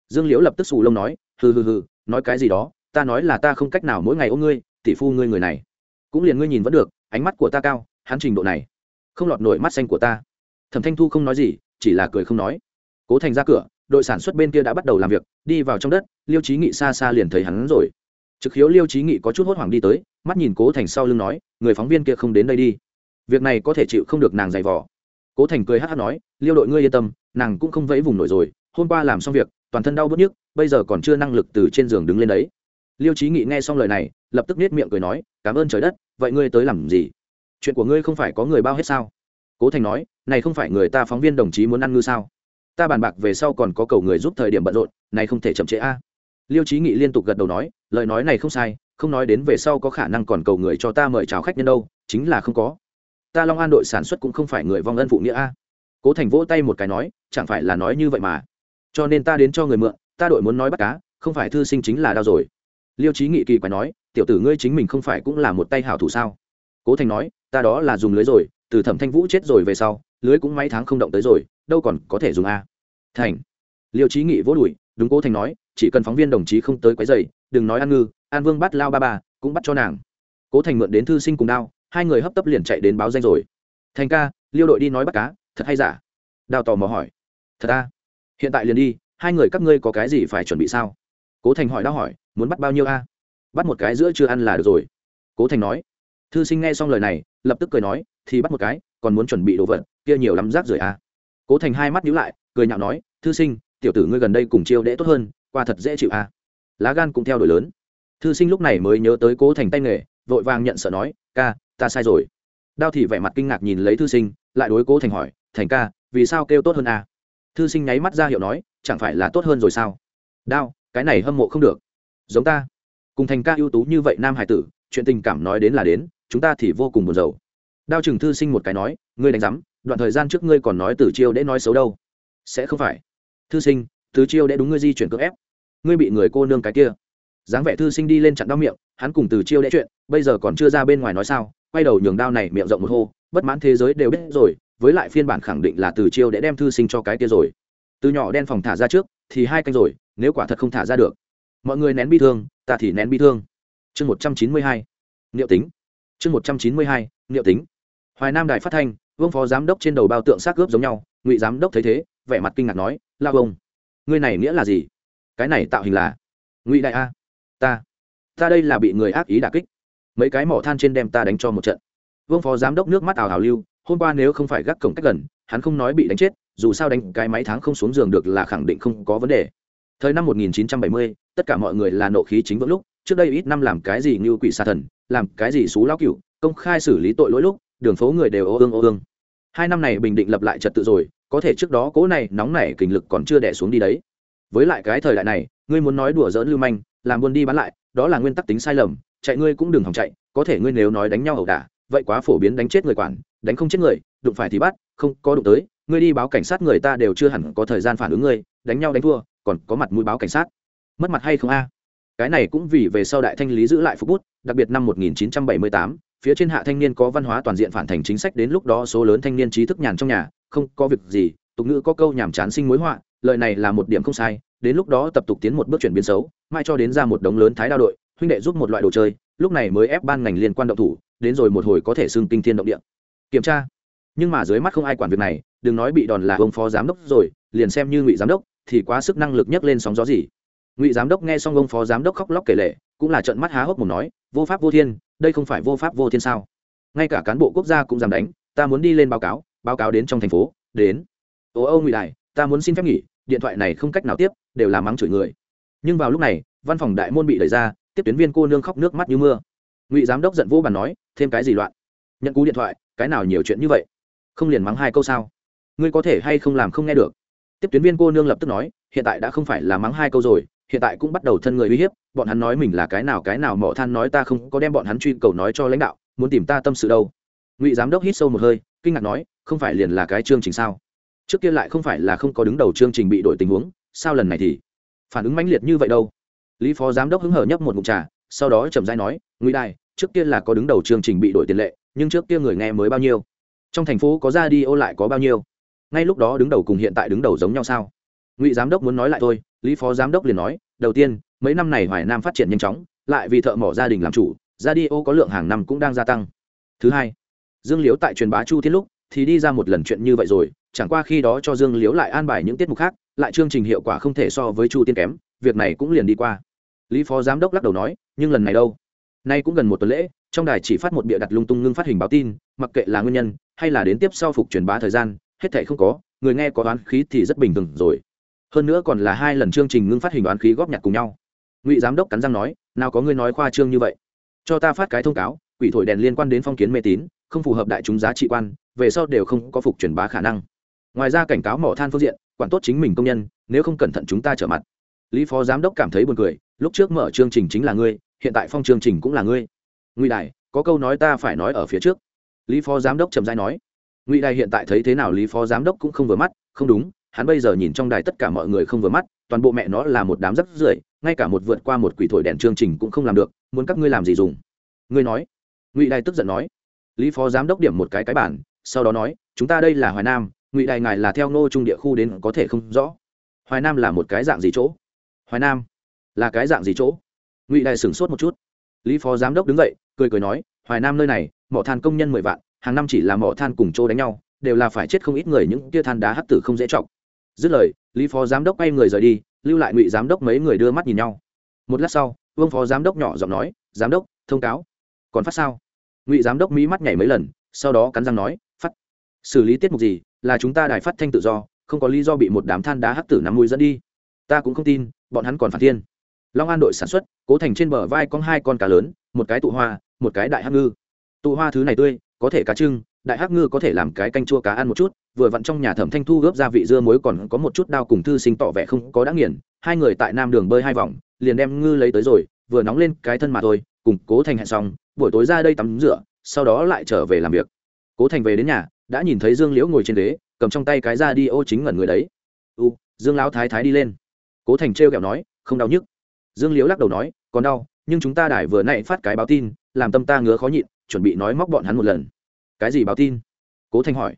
Dương liễu lập tức xù lông nói, hừ hừ hừ, nói cái gì đó, ta nói là ta không cách nào mỗi ngày ôm ngươi, tỷ phu ngươi người này. Cũng liền ngươi nhìn vẫn được, ánh mắt của ta cao, hắn trình độ này, không lọt nổi mắt xanh của ta thẩm thanh thu không nói gì, chỉ là cười không nói. Cố thành ra cửa, đội sản xuất bên kia đã bắt đầu làm việc, đi vào trong đất, liêu trí nghị xa xa liền thấy hắn rồi. Trực khiếu liêu trí nghị có chút hốt hoảng đi tới, mắt nhìn cố thành sau lưng nói, người phóng viên kia không đến đây đi. Việc này có thể chịu không được nàng giày vò. Cố thành cười hát hát nói, liêu đội ngươi yên tâm, nàng cũng không vẫy vùng nổi rồi, hôm qua làm xong việc, toàn thân đau bớt nhức, bây giờ còn chưa năng lực từ trên giường đứng lên đấy. Liêu trí nghị nghe xong lời này, lập tức nết miệng cười nói, cảm ơn trời đất, vậy ngươi tới làm gì? Chuyện của ngươi không phải có người bao hết sao? Cố thành nói này không phải người ta phóng viên đồng chí muốn ăn ngư sao? Ta bàn bạc về sau còn có cầu người giúp thời điểm bận rộn, này không thể chậm trễ a. Liêu trí nghị liên tục gật đầu nói, lời nói này không sai, không nói đến về sau có khả năng còn cầu người cho ta mời chào khách nhân đâu, chính là không có. Ta long an đội sản xuất cũng không phải người vong ân phụ nghĩa a. Cố thành vỗ tay một cái nói, chẳng phải là nói như vậy mà. Cho nên ta đến cho người mượn, ta đội muốn nói bắt cá, không phải thư sinh chính là đau rồi. Liêu trí nghị kỳ quái nói, tiểu tử ngươi chính mình không phải cũng là một tay hảo thủ sao? Cố thành nói, ta đó là dùng lưới rồi, từ thẩm thanh vũ chết rồi về sau lưới cũng mấy tháng không động tới rồi, đâu còn có thể dùng a. Thành. Liêu trí nghị vỗ đùi, đúng cố thành nói, chỉ cần phóng viên đồng chí không tới quấy dày đừng nói ăn ngư, an vương bắt lao ba bà cũng bắt cho nàng. Cố thành mượn đến thư sinh cùng đao, hai người hấp tấp liền chạy đến báo danh rồi. Thành ca, liêu đội đi nói bắt cá, thật hay giả? Đào tò mò hỏi. Thật ta hiện tại liền đi, hai người các ngươi có cái gì phải chuẩn bị sao? Cố thành hỏi đao hỏi, muốn bắt bao nhiêu a? Bắt một cái giữa chưa ăn là được rồi. Cố thành nói. Thư sinh nghe xong lời này, lập tức cười nói, thì bắt một cái còn muốn chuẩn bị đồ vật, kia nhiều lắm rác rưởi à? cố thành hai mắt nhíu lại, cười nhạo nói, thư sinh, tiểu tử ngươi gần đây cùng chiêu đễ tốt hơn, qua thật dễ chịu à? lá gan cũng theo đổi lớn thư sinh lúc này mới nhớ tới cố thành tay nghề, vội vàng nhận sợ nói, ca, ta sai rồi đao thì vẻ mặt kinh ngạc nhìn lấy thư sinh, lại đối cố thành hỏi, thành ca, vì sao kêu tốt hơn à? thư sinh nháy mắt ra hiệu nói, chẳng phải là tốt hơn rồi sao đao, cái này hâm mộ không được giống ta cùng thành ca ưu tú như vậy nam hải tử, chuyện tình cảm nói đến là đến, chúng ta thì vô cùng buồn rầu đao trừng thư sinh một cái nói, ngươi đánh giám, đoạn thời gian trước ngươi còn nói từ chiêu để nói xấu đâu. Sẽ không phải. Thư sinh, từ chiêu để đúng ngươi di chuyển cưỡng ép. Ngươi bị người cô nương cái kia. Dáng vẻ thư sinh đi lên chặn đau miệng, hắn cùng từ chiêu để chuyện, bây giờ còn chưa ra bên ngoài nói sao, quay đầu nhường đao này miệng rộng một hô, bất mãn thế giới đều biết rồi, với lại phiên bản khẳng định là từ chiêu để đem thư sinh cho cái kia rồi. Từ nhỏ đen phòng thả ra trước, thì hai canh rồi, nếu quả thật không thả ra được. Mọi người nén bi thương, ta thì nén bi thương. Chương một trăm chín mươi hai, niệu tính. Chương một trăm chín mươi hai, niệu tính hoài nam đài phát thanh vương phó giám đốc trên đầu bao tượng xác ướp giống nhau ngụy giám đốc thấy thế vẻ mặt kinh ngạc nói la ông ngươi này nghĩa là gì? Cái này tạo hình là ngụy đại a ta ta đây là bị người ác ý đà kích. Mấy cái mỏ than trên đem ta đánh cho một trận. Vương phó giám đốc nước mắt ảo hào lưu hôm qua nếu không phải gác cổng cách gần hắn không nói bị đánh chết dù sao đánh cái máy tháng không xuống giường được là khẳng định không có vấn đề. Thời năm 1970, tất cả mọi người là nộ khí chính vững lúc trước đây ít năm làm cái gì như quỷ sa thần làm cái gì xú lão cửu công khai xử lý tội lỗi lúc đường phố người đều ô ương ô ương. Hai năm này bình định lập lại trật tự rồi có thể trước đó cố này nóng nảy kình lực còn chưa đẻ xuống đi đấy. Với lại cái thời đại này ngươi muốn nói đùa dỡn lưu manh làm buôn đi bán lại đó là nguyên tắc tính sai lầm chạy ngươi cũng đừng hòng chạy có thể ngươi nếu nói đánh nhau ẩu đả vậy quá phổ biến đánh chết người quản đánh không chết người đụng phải thì bắt không có đụng tới ngươi đi báo cảnh sát người ta đều chưa hẳn có thời gian phản ứng ngươi đánh nhau đánh thua còn có mặt mũi báo cảnh sát. Mất mặt hay không a? Cái này cũng vì về sau đại thanh lý giữ lại phục bút đặc biệt năm 1978, phía trên hạ thanh niên có văn hóa toàn diện phản thành chính sách, đến lúc đó số lớn thanh niên trí thức nhàn trong nhà, không có việc gì, tục ngữ có câu nhảm chán sinh mối họa lợi này là một điểm không sai, đến lúc đó tập tục tiến một bước chuyển biến xấu mai cho đến ra một đống lớn thái đao đội, huynh đệ giúp một loại đồ chơi, lúc này mới ép ban ngành liên quan động thủ, đến rồi một hồi có thể xưng kinh thiên động địa. Kiểm tra. Nhưng mà dưới mắt không ai quản việc này, đừng nói bị đòn là ông phó giám đốc rồi, liền xem như ngụy giám đốc, thì quá sức năng lực nhấc lên sóng gió gì. Ngụy giám đốc nghe xong ông phó giám đốc khóc lóc kể lệ cũng là trận mắt há hốc một nói, vô pháp vô thiên đây không phải vô pháp vô thiên sao? Ngay cả cán bộ quốc gia cũng dám đánh, ta muốn đi lên báo cáo báo cáo đến trong thành phố, đến. Ô ô ngụy đại, ta muốn xin phép nghỉ, điện thoại này không cách nào tiếp, đều là mắng chửi người. Nhưng vào lúc này, văn phòng đại môn bị đẩy ra, tiếp tuyến viên cô nương khóc nước mắt như mưa. Ngụy giám đốc giận vô bàn nói, thêm cái gì loạn? Nhận cú điện thoại, cái nào nhiều chuyện như vậy? Không liền mắng hai câu sao? Ngươi có thể hay không làm không nghe được? Tiếp tuyến viên cô nương lập tức nói, hiện tại đã không phải là mắng hai câu rồi hiện tại cũng bắt đầu thân người uy hiếp, bọn hắn nói mình là cái nào cái nào mỏ than nói ta không có đem bọn hắn truy cầu nói cho lãnh đạo, muốn tìm ta tâm sự đâu. Ngụy giám đốc hít sâu một hơi, kinh ngạc nói, không phải liền là cái chương trình sao? Trước kia lại không phải là không có đứng đầu chương trình bị đổi tình huống, sao lần này thì? Phản ứng mãnh liệt như vậy đâu? Lý phó giám đốc hứng hở nhấp một mục trà, sau đó trầm dai nói, ngụy đại trước kia là có đứng đầu chương trình bị đổi tiền lệ, nhưng trước kia người nghe mới bao nhiêu? Trong thành phố có ra đi ô lại có bao nhiêu? Ngay lúc đó đứng đầu cùng hiện tại đứng đầu giống nhau sao? Ngụy giám đốc muốn nói lại thôi lý phó giám đốc liền nói, đầu tiên, mấy năm này hoài nam phát triển nhanh chóng, lại vì thợ mỏ gia đình làm chủ, ra đi ô có lượng hàng năm cũng đang gia tăng. Thứ hai, dương liếu tại truyền bá chu thiên lúc thì đi ra một lần chuyện như vậy rồi, chẳng qua khi đó cho dương liếu lại an bài những tiết mục khác, lại chương trình hiệu quả không thể so với chu tiên kém, việc này cũng liền đi qua. Lý phó giám đốc lắc đầu nói, nhưng lần này đâu? Nay cũng gần một tuần lễ, trong đài chỉ phát một bịa đặt lung tung ngưng phát hình báo tin, mặc kệ là nguyên nhân, hay là đến tiếp sau phục truyền bá thời gian, hết thể không có, người nghe có đoán khí thì rất bình thường rồi hơn nữa còn là hai lần chương trình ngưng phát hình đoán khí góp nhặt cùng nhau. Ngụy giám đốc cắn răng nói, nào có người nói khoa trương như vậy? Cho ta phát cái thông cáo, quỷ thổi đèn liên quan đến phong kiến mê tín, không phù hợp đại chúng giá trị quan, về sau đều không có phục truyền bá khả năng. Ngoài ra cảnh cáo mỏ than phương diện, quản tốt chính mình công nhân, nếu không cẩn thận chúng ta trở mặt. Lý phó giám đốc cảm thấy buồn cười, lúc trước mở chương trình chính là ngươi, hiện tại phong chương trình cũng là ngươi. Ngụy đại có câu nói ta phải nói ở phía trước. Lý phó giám đốc trầm dai nói. Ngụy đại hiện tại thấy thế nào lý phó giám đốc cũng không vừa mắt, không đúng hắn bây giờ nhìn trong đài tất cả mọi người không vừa mắt, toàn bộ mẹ nó là một đám rắc rưởi, ngay cả một vượt qua một quỷ thổi đèn chương trình cũng không làm được, muốn các ngươi làm gì dùng? Ngươi nói. Ngụy đài tức giận nói. Lý phó giám đốc điểm một cái cái bản, sau đó nói, chúng ta đây là hoài nam, ngụy đài ngài là theo nô trung địa khu đến có thể không rõ. Hoài nam là một cái dạng gì chỗ? Hoài nam là cái dạng gì chỗ? Ngụy đài sửng sốt một chút. Lý phó giám đốc đứng dậy, cười cười nói, hoài nam nơi này, mỏ than công nhân mười vạn, hàng năm chỉ là mỏ than cùng chỗ đánh nhau, đều là phải chết không ít người, những kia than đá hấp tử không dễ trọng dứt lời, lý phó giám đốc quay người rời đi, lưu lại ngụy giám đốc mấy người đưa mắt nhìn nhau. Một lát sau, vương phó giám đốc nhỏ giọng nói, giám đốc, thông cáo. Còn phát sao? Ngụy giám đốc mỹ mắt nhảy mấy lần, sau đó cắn răng nói, phát. Xử lý tiết mục gì, là chúng ta đài phát thanh tự do, không có lý do bị một đám than đá hấp tử nắm mũi dẫn đi. Ta cũng không tin, bọn hắn còn phản thiên. Long an đội sản xuất, cố thành trên bờ vai có hai con cá lớn, một cái tụ hoa, một cái đại hắc ngư. Tụ hoa thứ này tươi, có thể cá trưng, đại hắc ngư có thể làm cái canh chua cá ăn một chút vừa vặn trong nhà thẩm thanh thu ướp gia vị dưa muối còn có một chút đao cùng thư sinh tỏ vẻ không có đã nghiền, hai người tại nam đường bơi hai vòng, liền đem ngư lấy tới rồi, vừa nóng lên cái thân mà thôi, cùng cố thành hẹn xong, buổi tối ra đây tắm rửa, sau đó lại trở về làm việc. Cố thành về đến nhà, đã nhìn thấy dương liễu ngồi trên ghế, cầm trong tay cái ra đi ô chính ngẩn người đấy. U, dương lão thái thái đi lên. Cố thành trêu kẹo nói, không đau nhức. Dương liễu lắc đầu nói, còn đau, nhưng chúng ta đài vừa nãy phát cái báo tin, làm tâm ta ngứa khó nhịn, chuẩn bị nói móc bọn hắn một lần. Cái gì báo tin? Cố thành hỏi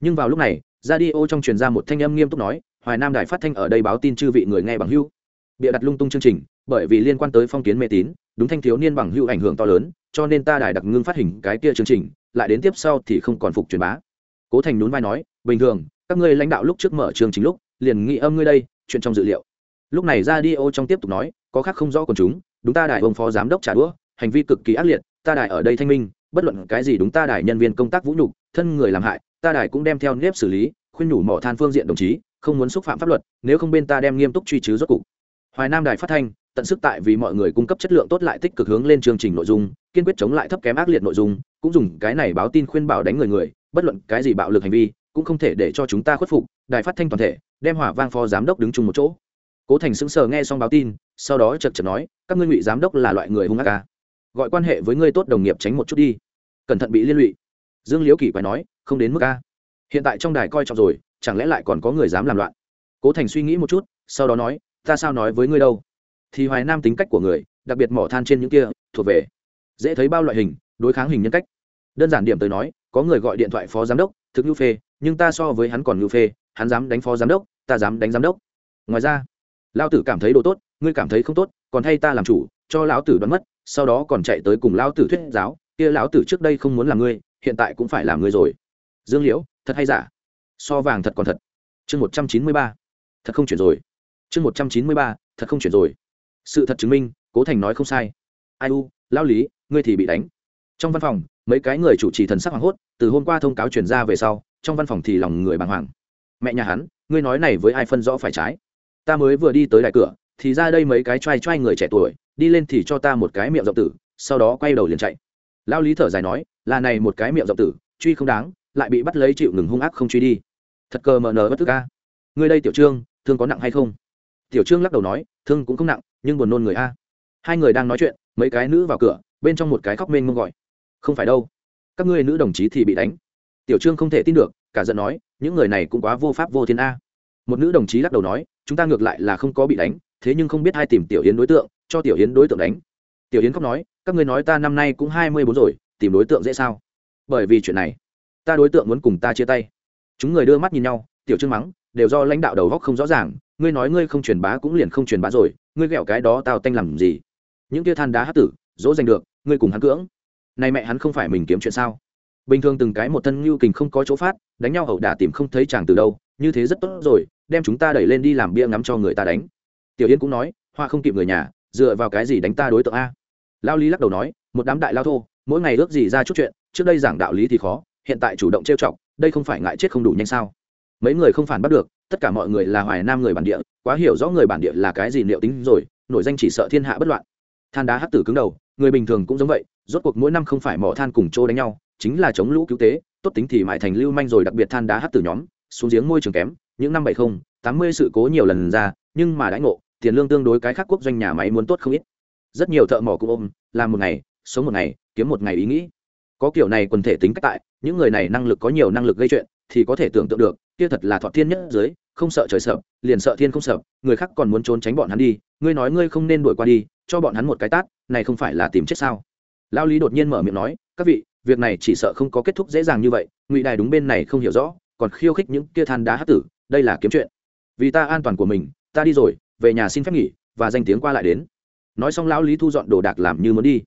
nhưng vào lúc này ra đi ô trong truyền ra một thanh âm nghiêm túc nói, hoài nam đài phát thanh ở đây báo tin chư vị người nghe bằng hưu bịa đặt lung tung chương trình, bởi vì liên quan tới phong kiến mê tín, đúng thanh thiếu niên bằng hưu ảnh hưởng to lớn, cho nên ta đài đặc ngưng phát hình cái kia chương trình, lại đến tiếp sau thì không còn phục truyền bá. Cố thành nhún vai nói, bình thường, các ngươi lãnh đạo lúc trước mở chương trình lúc, liền nghĩ âm ngươi đây, chuyện trong dự liệu. Lúc này ra đi ô trong tiếp tục nói, có khác không rõ quần chúng, đúng ta đài ông phó giám đốc trả đũa, hành vi cực kỳ ác liệt, ta đài ở đây thanh minh bất luận cái gì đúng ta đài nhân viên công tác vũ nhục, thân người làm hại, ta đài cũng đem theo nếp xử lý, khuyên nhủ mỏ than phương diện đồng chí, không muốn xúc phạm pháp luật, nếu không bên ta đem nghiêm túc truy trừ rốt cục. Hoài nam đài phát thanh, tận sức tại vì mọi người cung cấp chất lượng tốt lại tích cực hướng lên chương trình nội dung, kiên quyết chống lại thấp kém ác liệt nội dung, cũng dùng cái này báo tin khuyên bảo đánh người người, bất luận cái gì bạo lực hành vi, cũng không thể để cho chúng ta khuất phục, đài phát thanh toàn thể, đem hỏa vang phó giám đốc đứng chung một chỗ. Cố thành sững sờ nghe xong báo tin, sau đó chật chật nói, các ngươi ngụy giám đốc là loại người hung ác ca gọi quan hệ với ngươi tốt đồng nghiệp tránh một chút đi. Cẩn thận bị liên lụy. Dương liễu kỳ quái nói, không đến mức ca hiện tại trong đài coi trọng rồi, chẳng lẽ lại còn có người dám làm loạn? Cố thành suy nghĩ một chút, sau đó nói, ta sao nói với ngươi đâu? Thì hoài nam tính cách của người, đặc biệt mỏ than trên những kia, thuộc về dễ thấy bao loại hình, đối kháng hình nhân cách. Đơn giản điểm tới nói, có người gọi điện thoại phó giám đốc, thực ngưu phê, nhưng ta so với hắn còn ngưu phê, hắn dám đánh phó giám đốc, ta dám đánh giám đốc. Ngoài ra lao tử cảm thấy đồ tốt, ngươi cảm thấy không tốt, còn thay ta làm chủ, cho lão tử đoán mất sau đó còn chạy tới cùng lão tử thuyết giáo, kia lão tử trước đây không muốn làm ngươi, hiện tại cũng phải làm ngươi rồi. Dương liễu, thật hay giả? So vàng thật còn thật. Chương một trăm chín mươi ba. Thật không chuyển rồi. Chương một trăm chín mươi ba, thật không chuyển rồi. Sự thật chứng minh, cố thành nói không sai. Ai u lao lý, ngươi thì bị đánh. Trong văn phòng, mấy cái người chủ trì thần sắc hoảng hốt, từ hôm qua thông cáo truyền ra về sau, trong văn phòng thì lòng người bàng hoàng. Mẹ nhà hắn, ngươi nói này với ai phân rõ phải trái? Ta mới vừa đi tới đại cửa thì ra đây mấy cái trai trai người trẻ tuổi, đi lên thì cho ta một cái miệng rộng tử, sau đó quay đầu liền chạy. Lao lý thở dài nói, là này một cái miệng rộng tử, truy không đáng, lại bị bắt lấy chịu ngừng hung ác không truy đi. Thật cờ mờ nờ bất tức ca người đây tiểu trương, thương có nặng hay không? Tiểu trương lắc đầu nói, thương cũng không nặng, nhưng buồn nôn người a. Hai người đang nói chuyện, mấy cái nữ vào cửa, bên trong một cái khóc mênh mông gọi. Không phải đâu. Các ngươi nữ đồng chí thì bị đánh. Tiểu trương không thể tin được, cả giận nói, những người này cũng quá vô pháp vô thiên a. Một nữ đồng chí lắc đầu nói, chúng ta ngược lại là không có bị đánh thế nhưng không biết ai tìm tiểu yến đối tượng, cho tiểu yến đối tượng đánh. Tiểu yến khóc nói, các ngươi nói ta năm nay cũng hai mươi bốn rồi, tìm đối tượng dễ sao? Bởi vì chuyện này, ta đối tượng muốn cùng ta chia tay. Chúng người đưa mắt nhìn nhau, tiểu trương mắng, đều do lãnh đạo đầu góc không rõ ràng, ngươi nói ngươi không truyền bá cũng liền không truyền bá rồi, ngươi ghẹo cái đó tao tanh làm gì? Những kia than đá hát tử, dỗ giành được, ngươi cùng hắn cưỡng. Này mẹ hắn không phải mình kiếm chuyện sao? Bình thường từng cái một thân ngưu kình không có chỗ phát, đánh nhau hậu đả tìm không thấy chàng từ đâu, như thế rất tốt rồi, đem chúng ta đẩy lên đi làm bia ngắm cho người ta đánh tiểu yên cũng nói, hoa không kịp người nhà, dựa vào cái gì đánh ta đối tượng a? Lao lý lắc đầu nói, một đám đại lao thô, mỗi ngày ước gì ra chút chuyện, trước đây giảng đạo lý thì khó, hiện tại chủ động trêu chọc, đây không phải ngại chết không đủ nhanh sao? Mấy người không phản bắt được, tất cả mọi người là hoài nam người bản địa, quá hiểu rõ người bản địa là cái gì liệu tính rồi, nổi danh chỉ sợ thiên hạ bất loạn. Than đá hắc tử cứng đầu, người bình thường cũng giống vậy, rốt cuộc mỗi năm không phải mỏ than cùng chỗ đánh nhau, chính là chống lũ cứu tế, tốt tính thì mãi thành lưu manh rồi đặc biệt than đá hắc tử nhóm, xuống giếng môi trường kém, những năm bảy không, tám mươi sự cố nhiều lần ra, nhưng mà đãi ngộ tiền lương tương đối cái khác quốc doanh nhà máy muốn tốt không ít. Rất nhiều thợ mỏ cũng ôm, làm một ngày, sống một ngày, kiếm một ngày ý nghĩ. Có kiểu này quần thể tính cách tại, những người này năng lực có nhiều năng lực gây chuyện, thì có thể tưởng tượng được, kia thật là thọ thiên nhất dưới không sợ trời sợ, liền sợ thiên không sợ, người khác còn muốn trốn tránh bọn hắn đi, ngươi nói ngươi không nên đuổi qua đi, cho bọn hắn một cái tát, này không phải là tìm chết sao? Lao lý đột nhiên mở miệng nói, các vị, việc này chỉ sợ không có kết thúc dễ dàng như vậy, ngụy đài đúng bên này không hiểu rõ, còn khiêu khích những kia than đá hát tử, đây là kiếm chuyện. Vì ta an toàn của mình, ta đi rồi về nhà xin phép nghỉ, và danh tiếng qua lại đến. Nói xong lão lý thu dọn đồ đạc làm như muốn đi.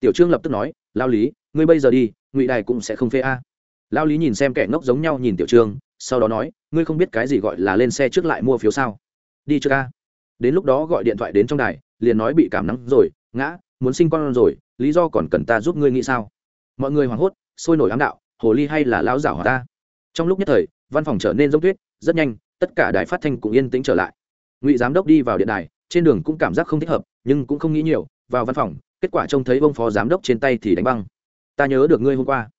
Tiểu trương lập tức nói lao lý, ngươi bây giờ đi, ngụy đài cũng sẽ không phê a. À. lao lý nhìn xem kẻ ngốc giống nhau nhìn tiểu trương, sau đó nói, ngươi không biết cái gì gọi là lên xe trước lại mua phiếu sao? Đi chưa ca đến lúc đó gọi điện thoại đến trong đài, liền nói bị cảm nắng rồi, ngã, muốn sinh con rồi, lý do còn cần ta giúp ngươi nghĩ sao? Mọi người hoảng hốt, sôi nổi ám đạo, hồ ly hay là lão giả hỏa ta? Trong lúc nhất thời, văn phòng trở nên giống tuyết, rất nhanh, tất cả đài phát thanh cũng yên tĩnh trở lại ngụy giám đốc đi vào điện đài, trên đường cũng cảm giác không thích hợp, nhưng cũng không nghĩ nhiều, vào văn phòng, kết quả trông thấy ông phó giám đốc trên tay thì đánh băng. Ta nhớ được ngươi hôm qua.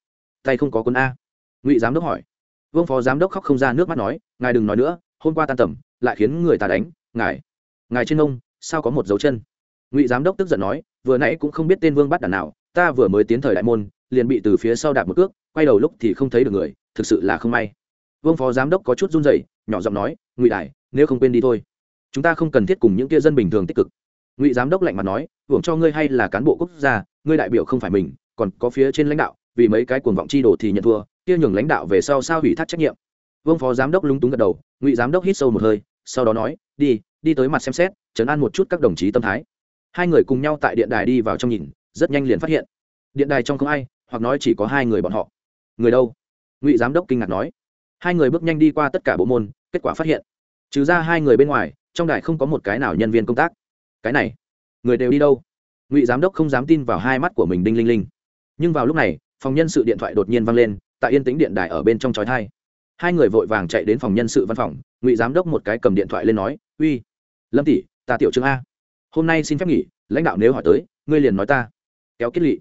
Tay không có quân a. Ngụy giám đốc hỏi. Vương phó giám đốc khóc không ra nước mắt nói, ngài đừng nói nữa, hôm qua tan tầm, lại khiến người ta đánh, ngài ngài trên ông, sao có một dấu chân? Ngụy giám đốc tức giận nói, vừa nãy cũng không biết tên vương bắt đàn nào, ta vừa mới tiến thời đại môn, liền bị từ phía sau đạp một cước, quay đầu lúc thì không thấy được người, thực sự là không may. Vương phó giám đốc có chút run rẩy, nhỏ giọng nói, ngụy đại, nếu không quên đi thôi chúng ta không cần thiết cùng những kia dân bình thường tích cực. Ngụy giám đốc lạnh mặt nói, hưởng cho ngươi hay là cán bộ quốc gia, ngươi đại biểu không phải mình, còn có phía trên lãnh đạo, vì mấy cái cuồng vọng chi đồ thì nhận thua, kia nhường lãnh đạo về sau sao hủy thác trách nhiệm. Vương phó giám đốc lúng túng gật đầu, ngụy giám đốc hít sâu một hơi, sau đó nói, đi đi tới mặt xem xét chấn an một chút các đồng chí tâm thái. Hai người cùng nhau tại điện đài đi vào trong nhìn, rất nhanh liền phát hiện. Điện đài trong không ai, hoặc nói chỉ có hai người bọn họ. Người đâu? Ngụy giám đốc kinh ngạc nói. Hai người bước nhanh đi qua tất cả bộ môn, kết quả phát hiện. Trừ ra hai người bên ngoài trong đài không có một cái nào nhân viên công tác. Cái này, người đều đi đâu? Ngụy giám đốc không dám tin vào hai mắt của mình đinh linh linh. Nhưng vào lúc này, phòng nhân sự điện thoại đột nhiên vang lên, tại yên tĩnh điện đài ở bên trong trói thai hai người vội vàng chạy đến phòng nhân sự văn phòng, ngụy giám đốc một cái cầm điện thoại lên nói, uy, lâm tỷ, ta tiểu trương a. Hôm nay xin phép nghỉ, lãnh đạo nếu hỏi tới, ngươi liền nói ta. Kéo kết lị.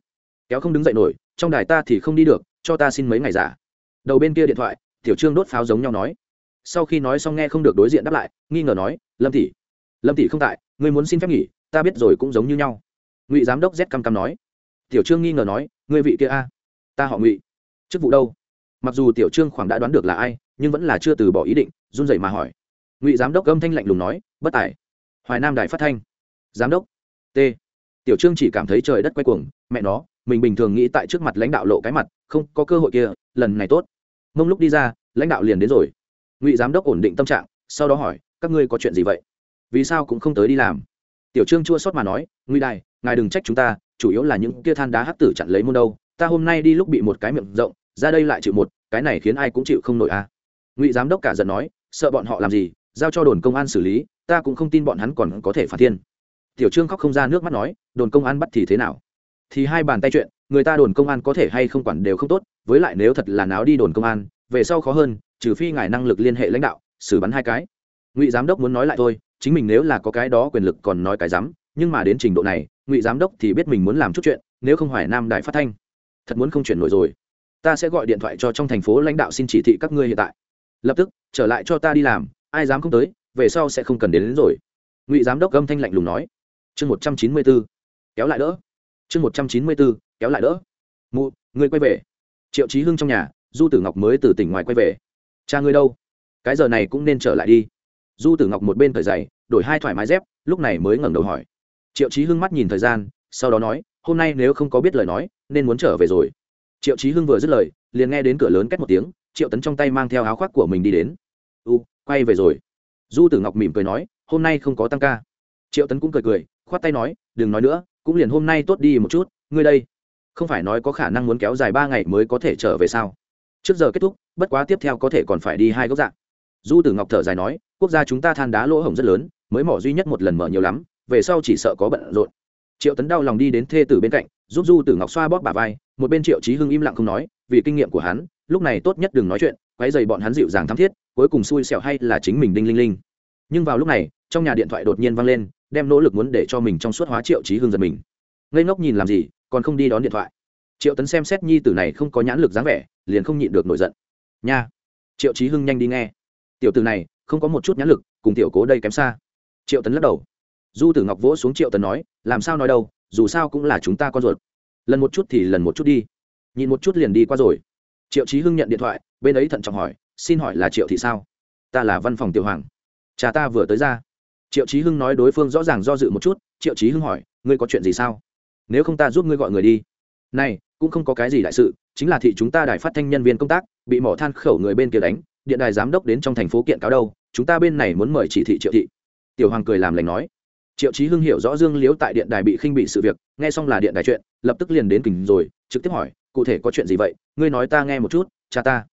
Kéo không đứng dậy nổi, trong đài ta thì không đi được, cho ta xin mấy ngày giả. Đầu bên kia điện thoại, tiểu trương đốt pháo giống nhau nói sau khi nói xong nghe không được đối diện đáp lại, nghi ngờ nói, lâm tỷ lâm tỷ không tại, ngươi muốn xin phép nghỉ, ta biết rồi cũng giống như nhau. Ngụy giám đốc z cam cam nói. Tiểu trương nghi ngờ nói, ngươi vị kia a, ta họ ngụy, chức vụ đâu? Mặc dù tiểu trương khoảng đã đoán được là ai, nhưng vẫn là chưa từ bỏ ý định, run rẩy mà hỏi. Ngụy giám đốc âm thanh lạnh lùng nói, bất tài, hoài nam đài phát thanh. Giám đốc? T. Tiểu trương chỉ cảm thấy trời đất quay cuồng, mẹ nó, mình bình thường nghĩ tại trước mặt lãnh đạo lộ cái mặt, không có cơ hội kia, lần này tốt. Mông lúc đi ra, lãnh đạo liền đến rồi ngụy giám đốc ổn định tâm trạng, sau đó hỏi, các ngươi có chuyện gì vậy? Vì sao cũng không tới đi làm? Tiểu trương chua sót mà nói, ngụy đại ngài đừng trách chúng ta, chủ yếu là những kia than đá hắc tử chặn lấy môn đâu, ta hôm nay đi lúc bị một cái miệng rộng, ra đây lại chịu một, cái này khiến ai cũng chịu không nổi à. Ngụy giám đốc cả giận nói, sợ bọn họ làm gì, giao cho đồn công an xử lý, ta cũng không tin bọn hắn còn có thể phản thiên. Tiểu trương khóc không ra nước mắt nói, đồn công an bắt thì thế nào? Thì hai bàn tay chuyện, người ta đồn công an có thể hay không quản đều không tốt, với lại nếu thật là náo đi đồn công an, về sau khó hơn trừ phi ngài năng lực liên hệ lãnh đạo xử bắn hai cái. Ngụy giám đốc muốn nói lại thôi chính mình nếu là có cái đó quyền lực còn nói cái dám nhưng mà đến trình độ này ngụy giám đốc thì biết mình muốn làm chút chuyện nếu không hoài nam đại phát thanh. Thật muốn không chuyển nổi rồi. Ta sẽ gọi điện thoại cho trong thành phố lãnh đạo xin chỉ thị các ngươi hiện tại. Lập tức trở lại cho ta đi làm ai dám không tới về sau sẽ không cần đến, đến rồi. Ngụy giám đốc âm thanh lạnh lùng nói. Chương một trăm chín mươi b ố kéo lại đỡ. Chương một trăm chín mươi b ố kéo lại đỡ. Mụ ngươi quay về. Triệu trí hưng trong nhà du tử ngọc mới từ tỉnh ngoài quay về cha ngươi đâu? Cái giờ này cũng nên trở lại đi. Du tử ngọc một bên thời giày đổi hai thoải mái dép, lúc này mới ngẩng đầu hỏi. Triệu trí hưng mắt nhìn thời gian, sau đó nói, hôm nay nếu không có biết lời nói, nên muốn trở về rồi. Triệu trí hưng vừa dứt lời, liền nghe đến cửa lớn két một tiếng, triệu tấn trong tay mang theo áo khoác của mình đi đến. U, quay về rồi. Du tử ngọc mỉm cười nói, hôm nay không có tăng ca. Triệu tấn cũng cười cười, khoát tay nói, đừng nói nữa, cũng liền hôm nay tốt đi một chút, ngươi đây, không phải nói có khả năng muốn kéo dài ba ngày mới có thể trở về sao? Trước giờ kết thúc, bất quá tiếp theo có thể còn phải đi hai góc dạng. Du tử ngọc thở dài nói, quốc gia chúng ta than đá lỗ hổng rất lớn, mới mỏ duy nhất một lần mở nhiều lắm, về sau chỉ sợ có bận rộn. Triệu tấn đau lòng đi đến thê tử bên cạnh, giúp du tử ngọc xoa bóp bà vai, một bên triệu trí hưng im lặng không nói, vì kinh nghiệm của hắn, lúc này tốt nhất đừng nói chuyện quái dày bọn hắn dịu dàng thắm thiết, cuối cùng xui xẹo hay là chính mình đinh linh linh. Nhưng vào lúc này, trong nhà điện thoại đột nhiên vang lên, đem nỗ lực muốn để cho mình trong suốt hóa triệu trí hưng giật mình. Ngây ngốc nhìn làm gì, còn không đi đón điện thoại triệu tấn xem xét nhi tử này không có nhãn lực dáng vẻ, liền không nhịn được nổi giận. Nha! Triệu trí hưng nhanh đi nghe. Tiểu tử này, không có một chút nhãn lực, cùng tiểu cố đây kém xa. Triệu tấn lắc đầu. Du tử ngọc vỗ xuống triệu tấn nói, làm sao nói đâu, dù sao cũng là chúng ta con ruột. Lần một chút thì lần một chút đi. Nhìn một chút liền đi qua rồi. Triệu trí hưng nhận điện thoại, bên ấy thận trọng hỏi, xin hỏi là triệu thị sao? Ta là văn phòng tiểu hoàng. Cha ta vừa tới ra. Triệu trí hưng nói đối phương rõ ràng do dự một chút, triệu trí hưng hỏi, ngươi có chuyện gì sao? Nếu không ta giúp ngươi gọi người đi. Này cũng không có cái gì đại sự, chính là thị chúng ta đài phát thanh nhân viên công tác, bị mỏ than khẩu người bên kia đánh, điện đài giám đốc đến trong thành phố kiện cáo đâu, chúng ta bên này muốn mời chỉ thị triệu thị. Tiểu hoàng cười làm lành nói. Triệu chí hưng hiểu rõ dương liếu tại điện đài bị khinh bị sự việc, nghe xong là điện đài chuyện, lập tức liền đến kình rồi, trực tiếp hỏi, cụ thể có chuyện gì vậy, ngươi nói ta nghe một chút, cha ta.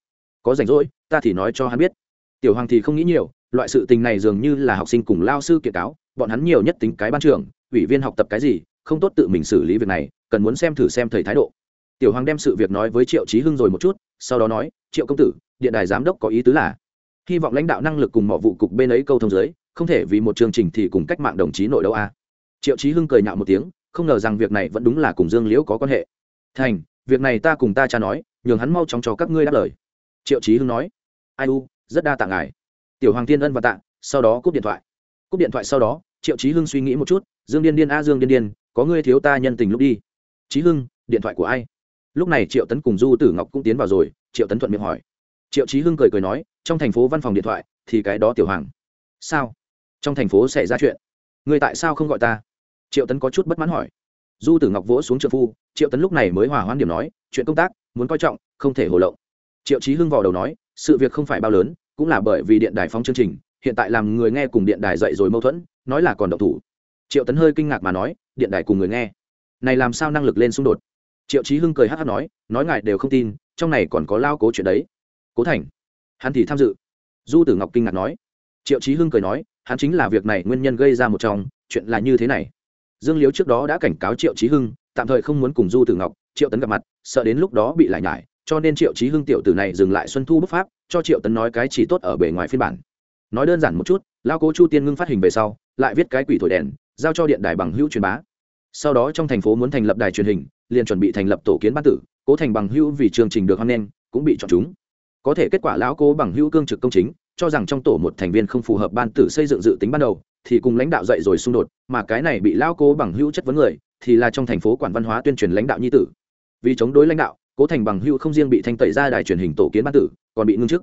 Có rảnh rỗi, ta thì nói cho hắn biết. Tiểu hoàng thì không nghĩ nhiều, loại sự tình này dường như là học sinh cùng lao sư kiện cáo, bọn hắn nhiều nhất tính cái ban trưởng, ủy viên học tập cái gì, không tốt tự mình xử lý việc này, cần muốn xem thử xem thầy thái độ tiểu hoàng đem sự việc nói với triệu trí hưng rồi một chút, sau đó nói, triệu công tử, điện đài giám đốc có ý tứ là, hy vọng lãnh đạo năng lực cùng mọi vụ cục bên ấy câu thông giới không thể vì một chương trình thì cùng cách mạng đồng chí nội đấu a. Triệu trí hưng cười nhạo một tiếng, không ngờ rằng việc này vẫn đúng là cùng dương liễu có quan hệ. Thành, việc này ta cùng ta cha nói, nhường hắn mau chóng cho các ngươi đáp lời. Triệu trí hưng nói, ai u, rất đa tạ ngài. Tiểu hoàng tiên ân và tạ, sau đó cúp điện thoại. Cúp điện thoại sau đó, triệu trí hưng suy nghĩ một chút, dương điên điên a, dương điên điên, có ngươi thiếu ta nhân tình lúc đi. Trí hưng, điện thoại của ai? Lúc này triệu tấn cùng du tử ngọc cũng tiến vào rồi, triệu tấn thuận miệng hỏi. Triệu trí hưng cười cười nói, trong thành phố văn phòng điện thoại, thì cái đó tiểu hoàng. Sao? Trong thành phố xảy ra chuyện? Người tại sao không gọi ta? Triệu tấn có chút bất mãn hỏi. Du tử ngọc vỗ xuống trợ phu, triệu tấn lúc này mới hòa hoan điểm nói, chuyện công tác, muốn coi trọng, không thể hồ lộng. Triệu trí hưng vào đầu nói, sự việc không phải bao lớn, cũng là bởi vì điện đài phóng chương trình, hiện tại làm người nghe cùng điện đài dậy rồi mâu thuẫn, nói là còn độc thủ. Triệu tấn hơi kinh ngạc mà nói, điện đài cùng người nghe, này làm sao năng lực lên xung đột? Triệu chí hưng cười hát hát nói nói ngài đều không tin, trong này còn có lao cố chuyện đấy. Cố thành, hắn thì tham dự. Du tử ngọc kinh ngạc nói. Triệu chí hưng cười nói, hắn chính là việc này nguyên nhân gây ra một trong, chuyện là như thế này. Dương liếu trước đó đã cảnh cáo triệu chí hưng, tạm thời không muốn cùng du tử ngọc, triệu tấn gặp mặt, sợ đến lúc đó bị lại nhải, cho nên triệu chí hưng tiểu tử này dừng lại xuân thu bức pháp, cho triệu tấn nói cái chỉ tốt ở bề ngoài phiên bản. Nói đơn giản một chút, lao cố chu tiên ngưng phát hình về sau, lại viết cái quỷ thổi đèn, giao cho điện đài bằng hữu truyền bá. Sau đó trong thành phố muốn thành lập đài truyền hình liền chuẩn bị thành lập tổ kiến ban tử, cố thành bằng hữu vì chương trình được hoan nghênh, cũng bị chọn chúng. Có thể kết quả lão cố bằng hữu cương trực công chính, cho rằng trong tổ một thành viên không phù hợp ban tử xây dựng dự tính ban đầu, thì cùng lãnh đạo dậy rồi xung đột, mà cái này bị lão cố bằng hữu chất vấn người, thì là trong thành phố quản văn hóa tuyên truyền lãnh đạo nhi tử. Vì chống đối lãnh đạo, cố thành bằng hữu không riêng bị thanh tẩy ra đài truyền hình tổ kiến ban tử, còn bị ngưng chức.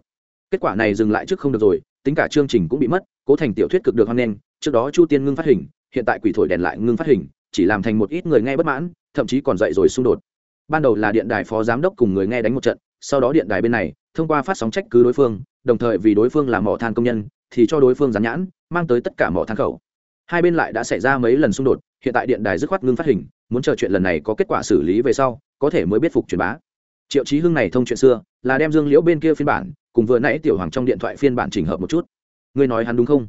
Kết quả này dừng lại trước không được rồi, tính cả chương trình cũng bị mất, cố thành tiểu thuyết cực được hoan nghênh, trước đó chu tiên ngưng phát hình, hiện tại quỷ thổi đèn lại ngưng phát hình, chỉ làm thành một ít người nghe bất mãn thậm chí còn dậy rồi xung đột. Ban đầu là điện đài phó giám đốc cùng người nghe đánh một trận, sau đó điện đài bên này, thông qua phát sóng trách cứ đối phương, đồng thời vì đối phương là mỏ than công nhân, thì cho đối phương gián nhãn, mang tới tất cả mỏ than khẩu. Hai bên lại đã xảy ra mấy lần xung đột, hiện tại điện đài dứt khoát ngưng phát hình, muốn chờ chuyện lần này có kết quả xử lý về sau, có thể mới biết phục truyền bá. Triệu chí hưng này thông chuyện xưa, là đem dương liễu bên kia phiên bản, cùng vừa nãy tiểu hoàng trong điện thoại phiên bản chỉnh hợp một chút. Ngươi nói hắn đúng không?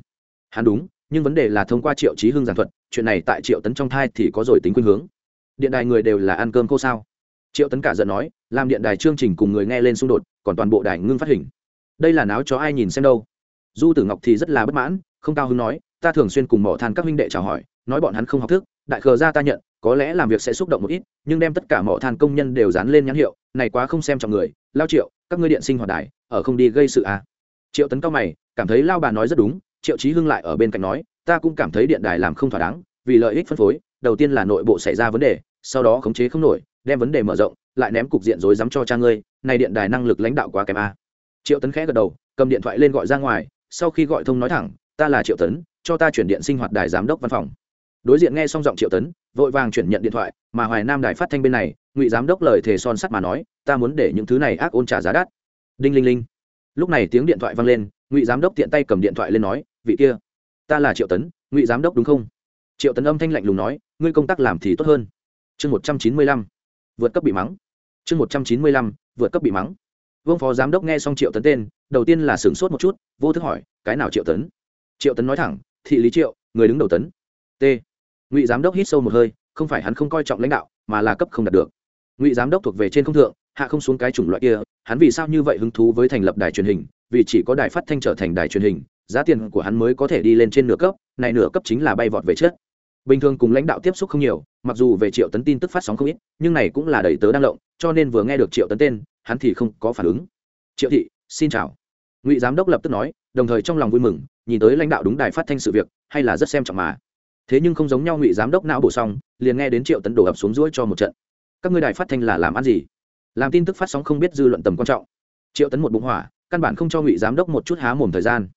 Hắn đúng, nhưng vấn đề là thông qua triệu chí hưng giảng thuật, chuyện này tại triệu tấn trong thai thì có rồi tính khuynh hướng điện đài người đều là ăn cơm cô sao? Triệu tấn cả giận nói, làm điện đài chương trình cùng người nghe lên xung đột, còn toàn bộ đài ngưng phát hình. Đây là náo cho ai nhìn xem đâu? Du tử ngọc thì rất là bất mãn, không cao hứng nói, ta thường xuyên cùng mỏ than các huynh đệ chào hỏi, nói bọn hắn không học thức, đại khờ ra ta nhận, có lẽ làm việc sẽ xúc động một ít, nhưng đem tất cả mỏ than công nhân đều dán lên nhãn hiệu, này quá không xem trọng người. Lao triệu, các ngươi điện sinh hoạt đài, ở không đi gây sự à. triệu tấn cao mày, cảm thấy lao bà nói rất đúng, triệu chí hưng lại ở bên cạnh nói, ta cũng cảm thấy điện đài làm không thỏa đáng, vì lợi ích phân phối đầu tiên là nội bộ xảy ra vấn đề, sau đó khống chế không nổi, đem vấn đề mở rộng, lại ném cục diện rối rắm cho cha ngươi, này điện đài năng lực lãnh đạo quá kém a. Triệu tấn khẽ gật đầu, cầm điện thoại lên gọi ra ngoài, sau khi gọi thông nói thẳng, ta là triệu tấn, cho ta chuyển điện sinh hoạt đài giám đốc văn phòng. Đối diện nghe xong giọng triệu tấn, vội vàng chuyển nhận điện thoại, mà hoài nam đài phát thanh bên này, ngụy giám đốc lời thề son sắt mà nói, ta muốn để những thứ này ác ôn trả giá đắt. Đinh linh linh. Lúc này tiếng điện thoại vang lên, ngụy giám đốc tiện tay cầm điện thoại lên nói, vị kia, ta là triệu tấn, ngụy giám đốc đúng không? Triệu tấn âm thanh lạnh lùng nói, ngươi công tác làm thì tốt hơn. Chương một trăm chín mươi lăm, vượt cấp bị mắng. Chương một trăm chín mươi lăm, vượt cấp bị mắng. Vương phó giám đốc nghe xong triệu tấn tên, đầu tiên là sửng sốt một chút, vô thức hỏi, cái nào triệu tấn? Triệu tấn nói thẳng, thị lý triệu, người đứng đầu tấn. T. Ngụy giám đốc hít sâu một hơi, không phải hắn không coi trọng lãnh đạo, mà là cấp không đạt được. Ngụy giám đốc thuộc về trên không thượng, hạ không xuống cái chủng loại kia, hắn vì sao như vậy hứng thú với thành lập đài truyền hình? Vì chỉ có đài phát thanh trở thành đài truyền hình, giá tiền của hắn mới có thể đi lên trên nửa cấp, này nửa cấp chính là bay vọt về chết bình thường cùng lãnh đạo tiếp xúc không nhiều, mặc dù về triệu tấn tin tức phát sóng không ít, nhưng này cũng là đầy tớ đang lộng, cho nên vừa nghe được triệu tấn tên, hắn thì không có phản ứng. Triệu thị, xin chào. Ngụy giám đốc lập tức nói, đồng thời trong lòng vui mừng, nhìn tới lãnh đạo đúng đài phát thanh sự việc, hay là rất xem trọng mà. Thế nhưng không giống nhau ngụy giám đốc não bổ xong, liền nghe đến triệu tấn đổ ập xuống ruỗi cho một trận. Các ngươi đài phát thanh là làm ăn gì? Làm tin tức phát sóng không biết dư luận tầm quan trọng. Triệu tấn một bụng hỏa, căn bản không cho ngụy giám đốc một chút há mồm thời gian.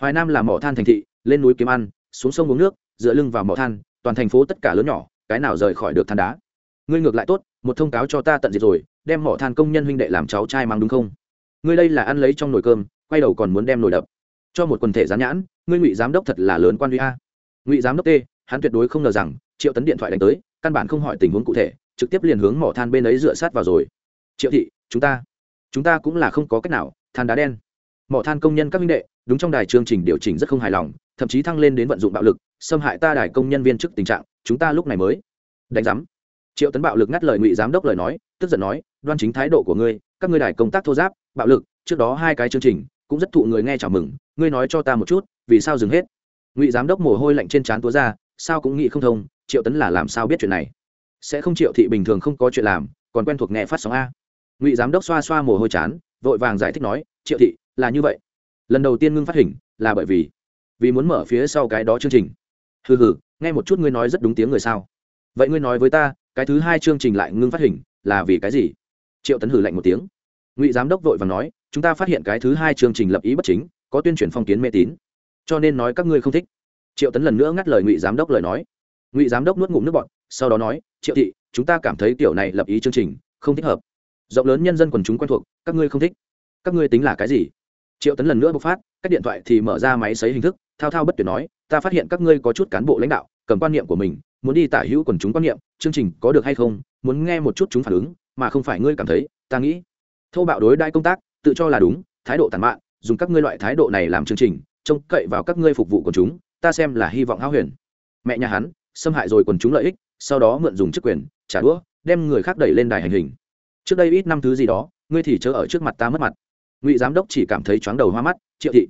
Hoài nam là mỏ than thành thị, lên núi kiếm ăn, xuống sông uống nước, dựa lưng vào mỏ than toàn thành phố tất cả lớn nhỏ, cái nào rời khỏi được than đá. Ngươi ngược lại tốt, một thông cáo cho ta tận diệt rồi, đem mỏ than công nhân huynh đệ làm cháu trai mang đúng không? Ngươi đây là ăn lấy trong nồi cơm, quay đầu còn muốn đem nồi đập. Cho một quần thể gián nhãn, ngươi ngụy giám đốc thật là lớn quan huy a. Ngụy giám đốc t hắn tuyệt đối không ngờ rằng, triệu tấn điện thoại đánh tới, căn bản không hỏi tình huống cụ thể, trực tiếp liền hướng mỏ than bên ấy dựa sát vào rồi. Triệu thị, chúng ta chúng ta cũng là không có cách nào, than đá đen. Mỏ than công nhân các minh đệ, đúng trong đài chương trình điều chỉnh rất không hài lòng thậm chí thăng lên đến vận dụng bạo lực, xâm hại ta đài công nhân viên chức tình trạng, chúng ta lúc này mới đánh giám. Triệu tấn bạo lực ngắt lời ngụy giám đốc lời nói, tức giận nói, đoan chính thái độ của ngươi, các ngươi đài công tác thô giáp, bạo lực, trước đó hai cái chương trình, cũng rất thụ người nghe chào mừng, ngươi nói cho ta một chút, vì sao dừng hết? Ngụy giám đốc mồ hôi lạnh trên trán túa ra, sao cũng nghĩ không thông, triệu tấn là làm sao biết chuyện này? Sẽ không triệu thị bình thường không có chuyện làm, còn quen thuộc nghe phát sóng a. Ngụy giám đốc xoa xoa mồ hôi chán, vội vàng giải thích nói, triệu thị, là như vậy. Lần đầu tiên ngưng phát hình, là bởi vì vì muốn mở phía sau cái đó chương trình. Hừ hừ, nghe một chút ngươi nói rất đúng tiếng người sao? Vậy ngươi nói với ta, cái thứ hai chương trình lại ngưng phát hình, là vì cái gì? Triệu tấn hử lạnh một tiếng. Ngụy giám đốc vội và nói, chúng ta phát hiện cái thứ hai chương trình lập ý bất chính, có tuyên truyền phong kiến mê tín. Cho nên nói các ngươi không thích. Triệu tấn lần nữa ngắt lời ngụy giám đốc lời nói. Ngụy giám đốc nuốt ngụm nước bọt, sau đó nói, triệu thị, chúng ta cảm thấy kiểu này lập ý chương trình không thích hợp. Rộng lớn nhân dân quần chúng quen thuộc, các ngươi không thích. Các ngươi tính là cái gì? Triệu tấn lần nữa bộc phát, cách điện thoại thì mở ra máy xấy hình thức, thao thao bất tuyệt nói, ta phát hiện các ngươi có chút cán bộ lãnh đạo, cầm quan niệm của mình, muốn đi tả hữu quần chúng quan niệm, chương trình có được hay không, muốn nghe một chút chúng phản ứng, mà không phải ngươi cảm thấy, ta nghĩ. Thô bạo đối đại công tác, tự cho là đúng, thái độ tàn mạn, dùng các ngươi loại thái độ này làm chương trình, trông cậy vào các ngươi phục vụ quần chúng, ta xem là hy vọng hao huyền. Mẹ nhà hắn, xâm hại rồi quần chúng lợi ích, sau đó mượn dùng chức quyền, trả đũa, đem người khác đẩy lên đài hành hình. Trước đây ít năm thứ gì đó, ngươi thì chớ ở trước mặt ta mất mặt ngụy giám đốc chỉ cảm thấy chóng đầu hoa mắt, triệu thị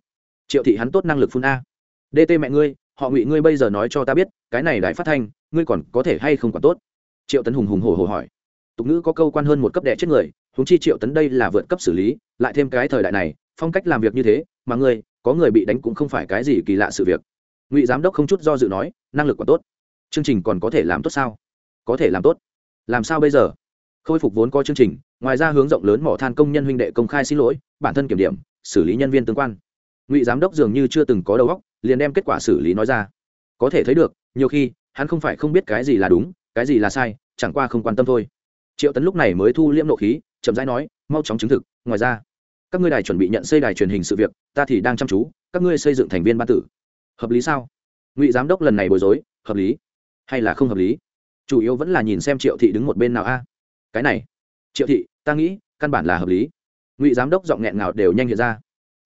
triệu thị hắn tốt năng lực phun a. Dt mẹ ngươi, họ ngụy ngươi bây giờ nói cho ta biết, cái này đài phát thanh, ngươi còn có thể hay không còn tốt? Triệu tấn hùng hùng hổ hổ hỏi. Tục ngữ có câu quan hơn một cấp đẻ chết người húng chi triệu tấn đây là vượt cấp xử lý, lại thêm cái thời đại này, phong cách làm việc như thế, mà ngươi, có người bị đánh cũng không phải cái gì kỳ lạ sự việc. Ngụy giám đốc không chút do dự nói, năng lực còn tốt. Chương trình còn có thể làm tốt sao? Có thể làm tốt. Làm sao bây giờ? Khôi phục vốn có chương trình ngoài ra hướng rộng lớn mỏ than công nhân huynh đệ công khai xin lỗi, bản thân kiểm điểm, xử lý nhân viên tương quan. Ngụy giám đốc dường như chưa từng có đầu óc, liền đem kết quả xử lý nói ra. Có thể thấy được, nhiều khi, hắn không phải không biết cái gì là đúng, cái gì là sai, chẳng qua không quan tâm thôi. Triệu tấn lúc này mới thu liễm nộ khí, chậm rãi nói, mau chóng chứng thực, ngoài ra, các ngươi đài chuẩn bị nhận xây đài truyền hình sự việc, ta thì đang chăm chú, các ngươi xây dựng thành viên ban tử. Hợp lý sao? Ngụy giám đốc lần này bối rối, hợp lý hay là không hợp lý? Chủ yếu vẫn là nhìn xem triệu thị đứng một bên nào a. Cái này triệu thị, ta nghĩ, căn bản là hợp lý. Ngụy giám đốc giọng nghẹn ngào đều nhanh hiện ra.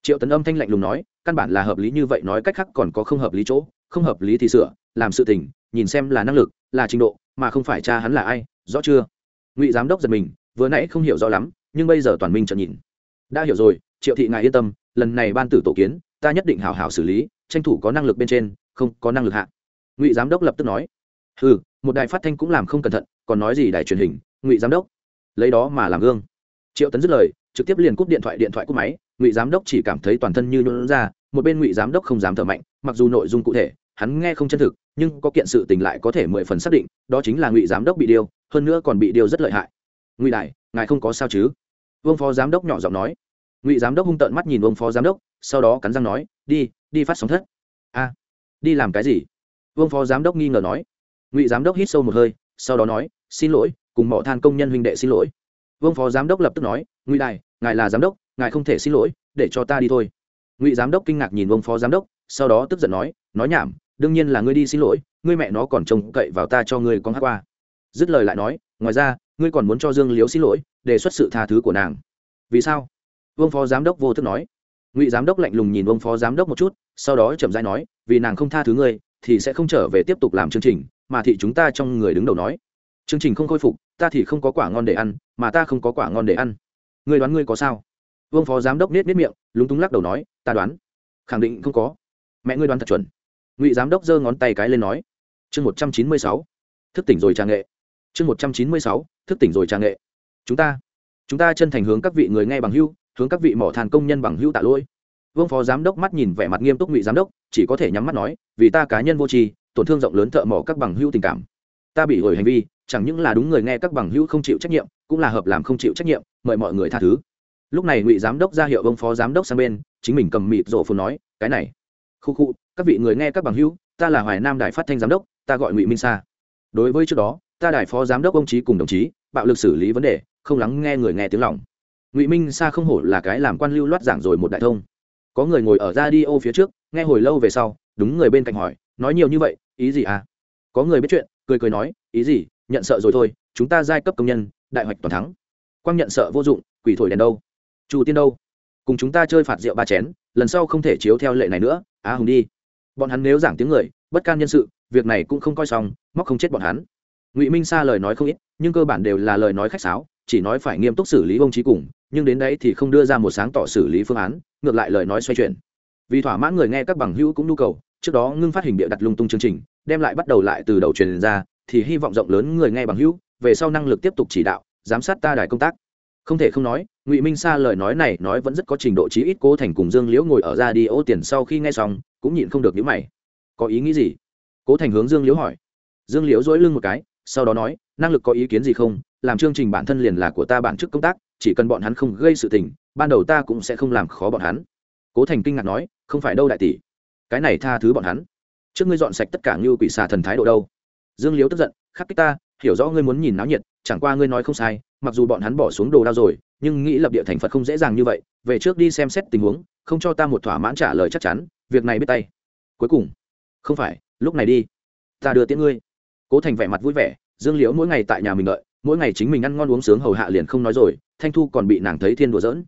Triệu tấn âm thanh lạnh lùng nói, căn bản là hợp lý như vậy, nói cách khác còn có không hợp lý chỗ. Không hợp lý thì sửa, làm sự tình, nhìn xem là năng lực, là trình độ, mà không phải cha hắn là ai, rõ chưa? Ngụy giám đốc giật mình, vừa nãy không hiểu rõ lắm, nhưng bây giờ toàn minh trợn nhìn. Đã hiểu rồi, triệu thị ngài yên tâm, lần này ban tử tổ kiến, ta nhất định hảo hảo xử lý, tranh thủ có năng lực bên trên, không có năng lực hạ. Ngụy giám đốc lập tức nói. Ừ một đài phát thanh cũng làm không cẩn thận, còn nói gì đài truyền hình? Ngụy giám đốc lấy đó mà làm gương. Triệu tấn dứt lời, trực tiếp liền cúp điện thoại điện thoại cúp máy, ngụy giám đốc chỉ cảm thấy toàn thân như nhuận ra, một bên ngụy giám đốc không dám thở mạnh, mặc dù nội dung cụ thể, hắn nghe không chân thực, nhưng có kiện sự tình lại có thể mười phần xác định, đó chính là ngụy giám đốc bị điêu hơn nữa còn bị điêu rất lợi hại. Ngụy đại, ngài không có sao chứ? Vương phó giám đốc nhỏ giọng nói. Ngụy giám đốc hung tợn mắt nhìn vương phó giám đốc, sau đó cắn răng nói, đi đi phát sóng thất. A, đi làm cái gì? Vương phó giám đốc nghi ngờ nói. Ngụy giám đốc hít sâu một hơi, sau đó nói, xin lỗi cùng mỏ than công nhân huynh đệ xin lỗi. Vương phó giám đốc lập tức nói, ngụy đại ngài là giám đốc, ngài không thể xin lỗi, để cho ta đi thôi. Ngụy giám đốc kinh ngạc nhìn vương phó giám đốc, sau đó tức giận nói nói nhảm, đương nhiên là ngươi đi xin lỗi, ngươi mẹ nó còn trông cậy vào ta cho ngươi con hát qua. Dứt lời lại nói, ngoài ra, ngươi còn muốn cho dương liếu xin lỗi, đề xuất sự tha thứ của nàng. Vì sao? Vương phó giám đốc vô thức nói. Ngụy giám đốc lạnh lùng nhìn vương phó giám đốc một chút, sau đó chậm rãi nói, vì nàng không tha thứ ngươi, thì sẽ không trở về tiếp tục làm chương trình, mà thị chúng ta trong người đứng đầu nói. Chương trình không khôi phục ta thì không có quả ngon để ăn, mà ta không có quả ngon để ăn. Ngươi đoán ngươi có sao? Vương phó giám đốc nết nết miệng, lúng túng lắc đầu nói, ta đoán. Khẳng định không có. Mẹ ngươi đoán thật chuẩn. Ngụy giám đốc giơ ngón tay cái lên nói. Chương một trăm chín mươi sáu. Thức tỉnh rồi trà nghệ. Chương một trăm chín mươi sáu. Thức tỉnh rồi trà nghệ. Chúng ta. Chúng ta chân thành hướng các vị người nghe bằng hưu, hướng các vị mỏ than công nhân bằng hưu tạ lỗi. Vương phó giám đốc mắt nhìn vẻ mặt nghiêm túc ngụy giám đốc, chỉ có thể nhắm mắt nói, vì ta cá nhân vô tri, tổn thương rộng lớn thợ mỏ các bằng hưu tình cảm. Ta bị hồi hành vi chẳng những là đúng người nghe các bằng hữu không chịu trách nhiệm, cũng là hợp làm không chịu trách nhiệm, mời mọi người tha thứ. Lúc này ngụy giám đốc ra hiệu ông phó giám đốc sang bên, chính mình cầm mịt rổ phồn nói, cái này, khu khu, các vị người nghe các bằng hữu, ta là hoài nam đài phát thanh giám đốc, ta gọi ngụy minh sa. Đối với trước đó, ta đài phó giám đốc ông chí cùng đồng chí, bạo lực xử lý vấn đề, không lắng nghe người nghe tiếng lòng. Ngụy minh sa không hổ là cái làm quan lưu loát giảng rồi một đại thông. Có người ngồi ở ra đi ô phía trước, nghe hồi lâu về sau, đúng người bên cạnh hỏi, nói nhiều như vậy, ý gì à? Có người biết chuyện, cười cười nói, ý gì? Nhận sợ rồi thôi, chúng ta giai cấp công nhân, đại hoạch toàn thắng. Quang nhận sợ vô dụng, quỷ thổi đèn đâu? Chu tiên đâu? Cùng chúng ta chơi phạt rượu ba chén, lần sau không thể chiếu theo lệ này nữa, á hùng đi. Bọn hắn nếu giảng tiếng người, bất can nhân sự, việc này cũng không coi xong, móc không chết bọn hắn. Ngụy minh xa lời nói không ít, nhưng cơ bản đều là lời nói khách sáo, chỉ nói phải nghiêm túc xử lý ông trí cùng, nhưng đến đấy thì không đưa ra một sáng tỏ xử lý phương án, ngược lại lời nói xoay chuyển. Vì thỏa mãn người nghe các bằng hữu cũng nhu cầu, trước đó ngưng phát hình địa đặt lung tung chương trình, đem lại bắt đầu lại từ đầu truyền ra thì hy vọng rộng lớn người nghe bằng hữu, về sau năng lực tiếp tục chỉ đạo, giám sát ta đài công tác. Không thể không nói, ngụy minh sa lời nói này nói vẫn rất có trình độ chí ít, cố thành cùng dương liễu ngồi ở ra đi, ô tiền sau khi nghe xong, cũng nhịn không được nhíu mày. Có ý nghĩ gì? Cố thành hướng dương liễu hỏi. Dương liễu dỗi lưng một cái, sau đó nói, năng lực có ý kiến gì không? Làm chương trình bản thân liền là của ta bản chức công tác, chỉ cần bọn hắn không gây sự tình, ban đầu ta cũng sẽ không làm khó bọn hắn. Cố thành kinh ngạc nói, không phải đâu đại tỷ. Cái này tha thứ bọn hắn. Trước ngươi dọn sạch tất cả như quỷ xà thần thái độ đâu dương liếu tức giận, khắc kích ta, hiểu rõ ngươi muốn nhìn náo nhiệt, chẳng qua ngươi nói không sai, mặc dù bọn hắn bỏ xuống đồ đao rồi, nhưng nghĩ lập địa thành phật không dễ dàng như vậy, về trước đi xem xét tình huống, không cho ta một thỏa mãn trả lời chắc chắn, việc này biết tay. Cuối cùng, không phải, lúc này đi, ta đưa tiễn ngươi. Cố thành vẻ mặt vui vẻ, dương liễu mỗi ngày tại nhà mình đợi, mỗi ngày chính mình ăn ngon uống sướng hầu hạ liền không nói rồi, thanh thu còn bị nàng thấy thiên đùa giỡn.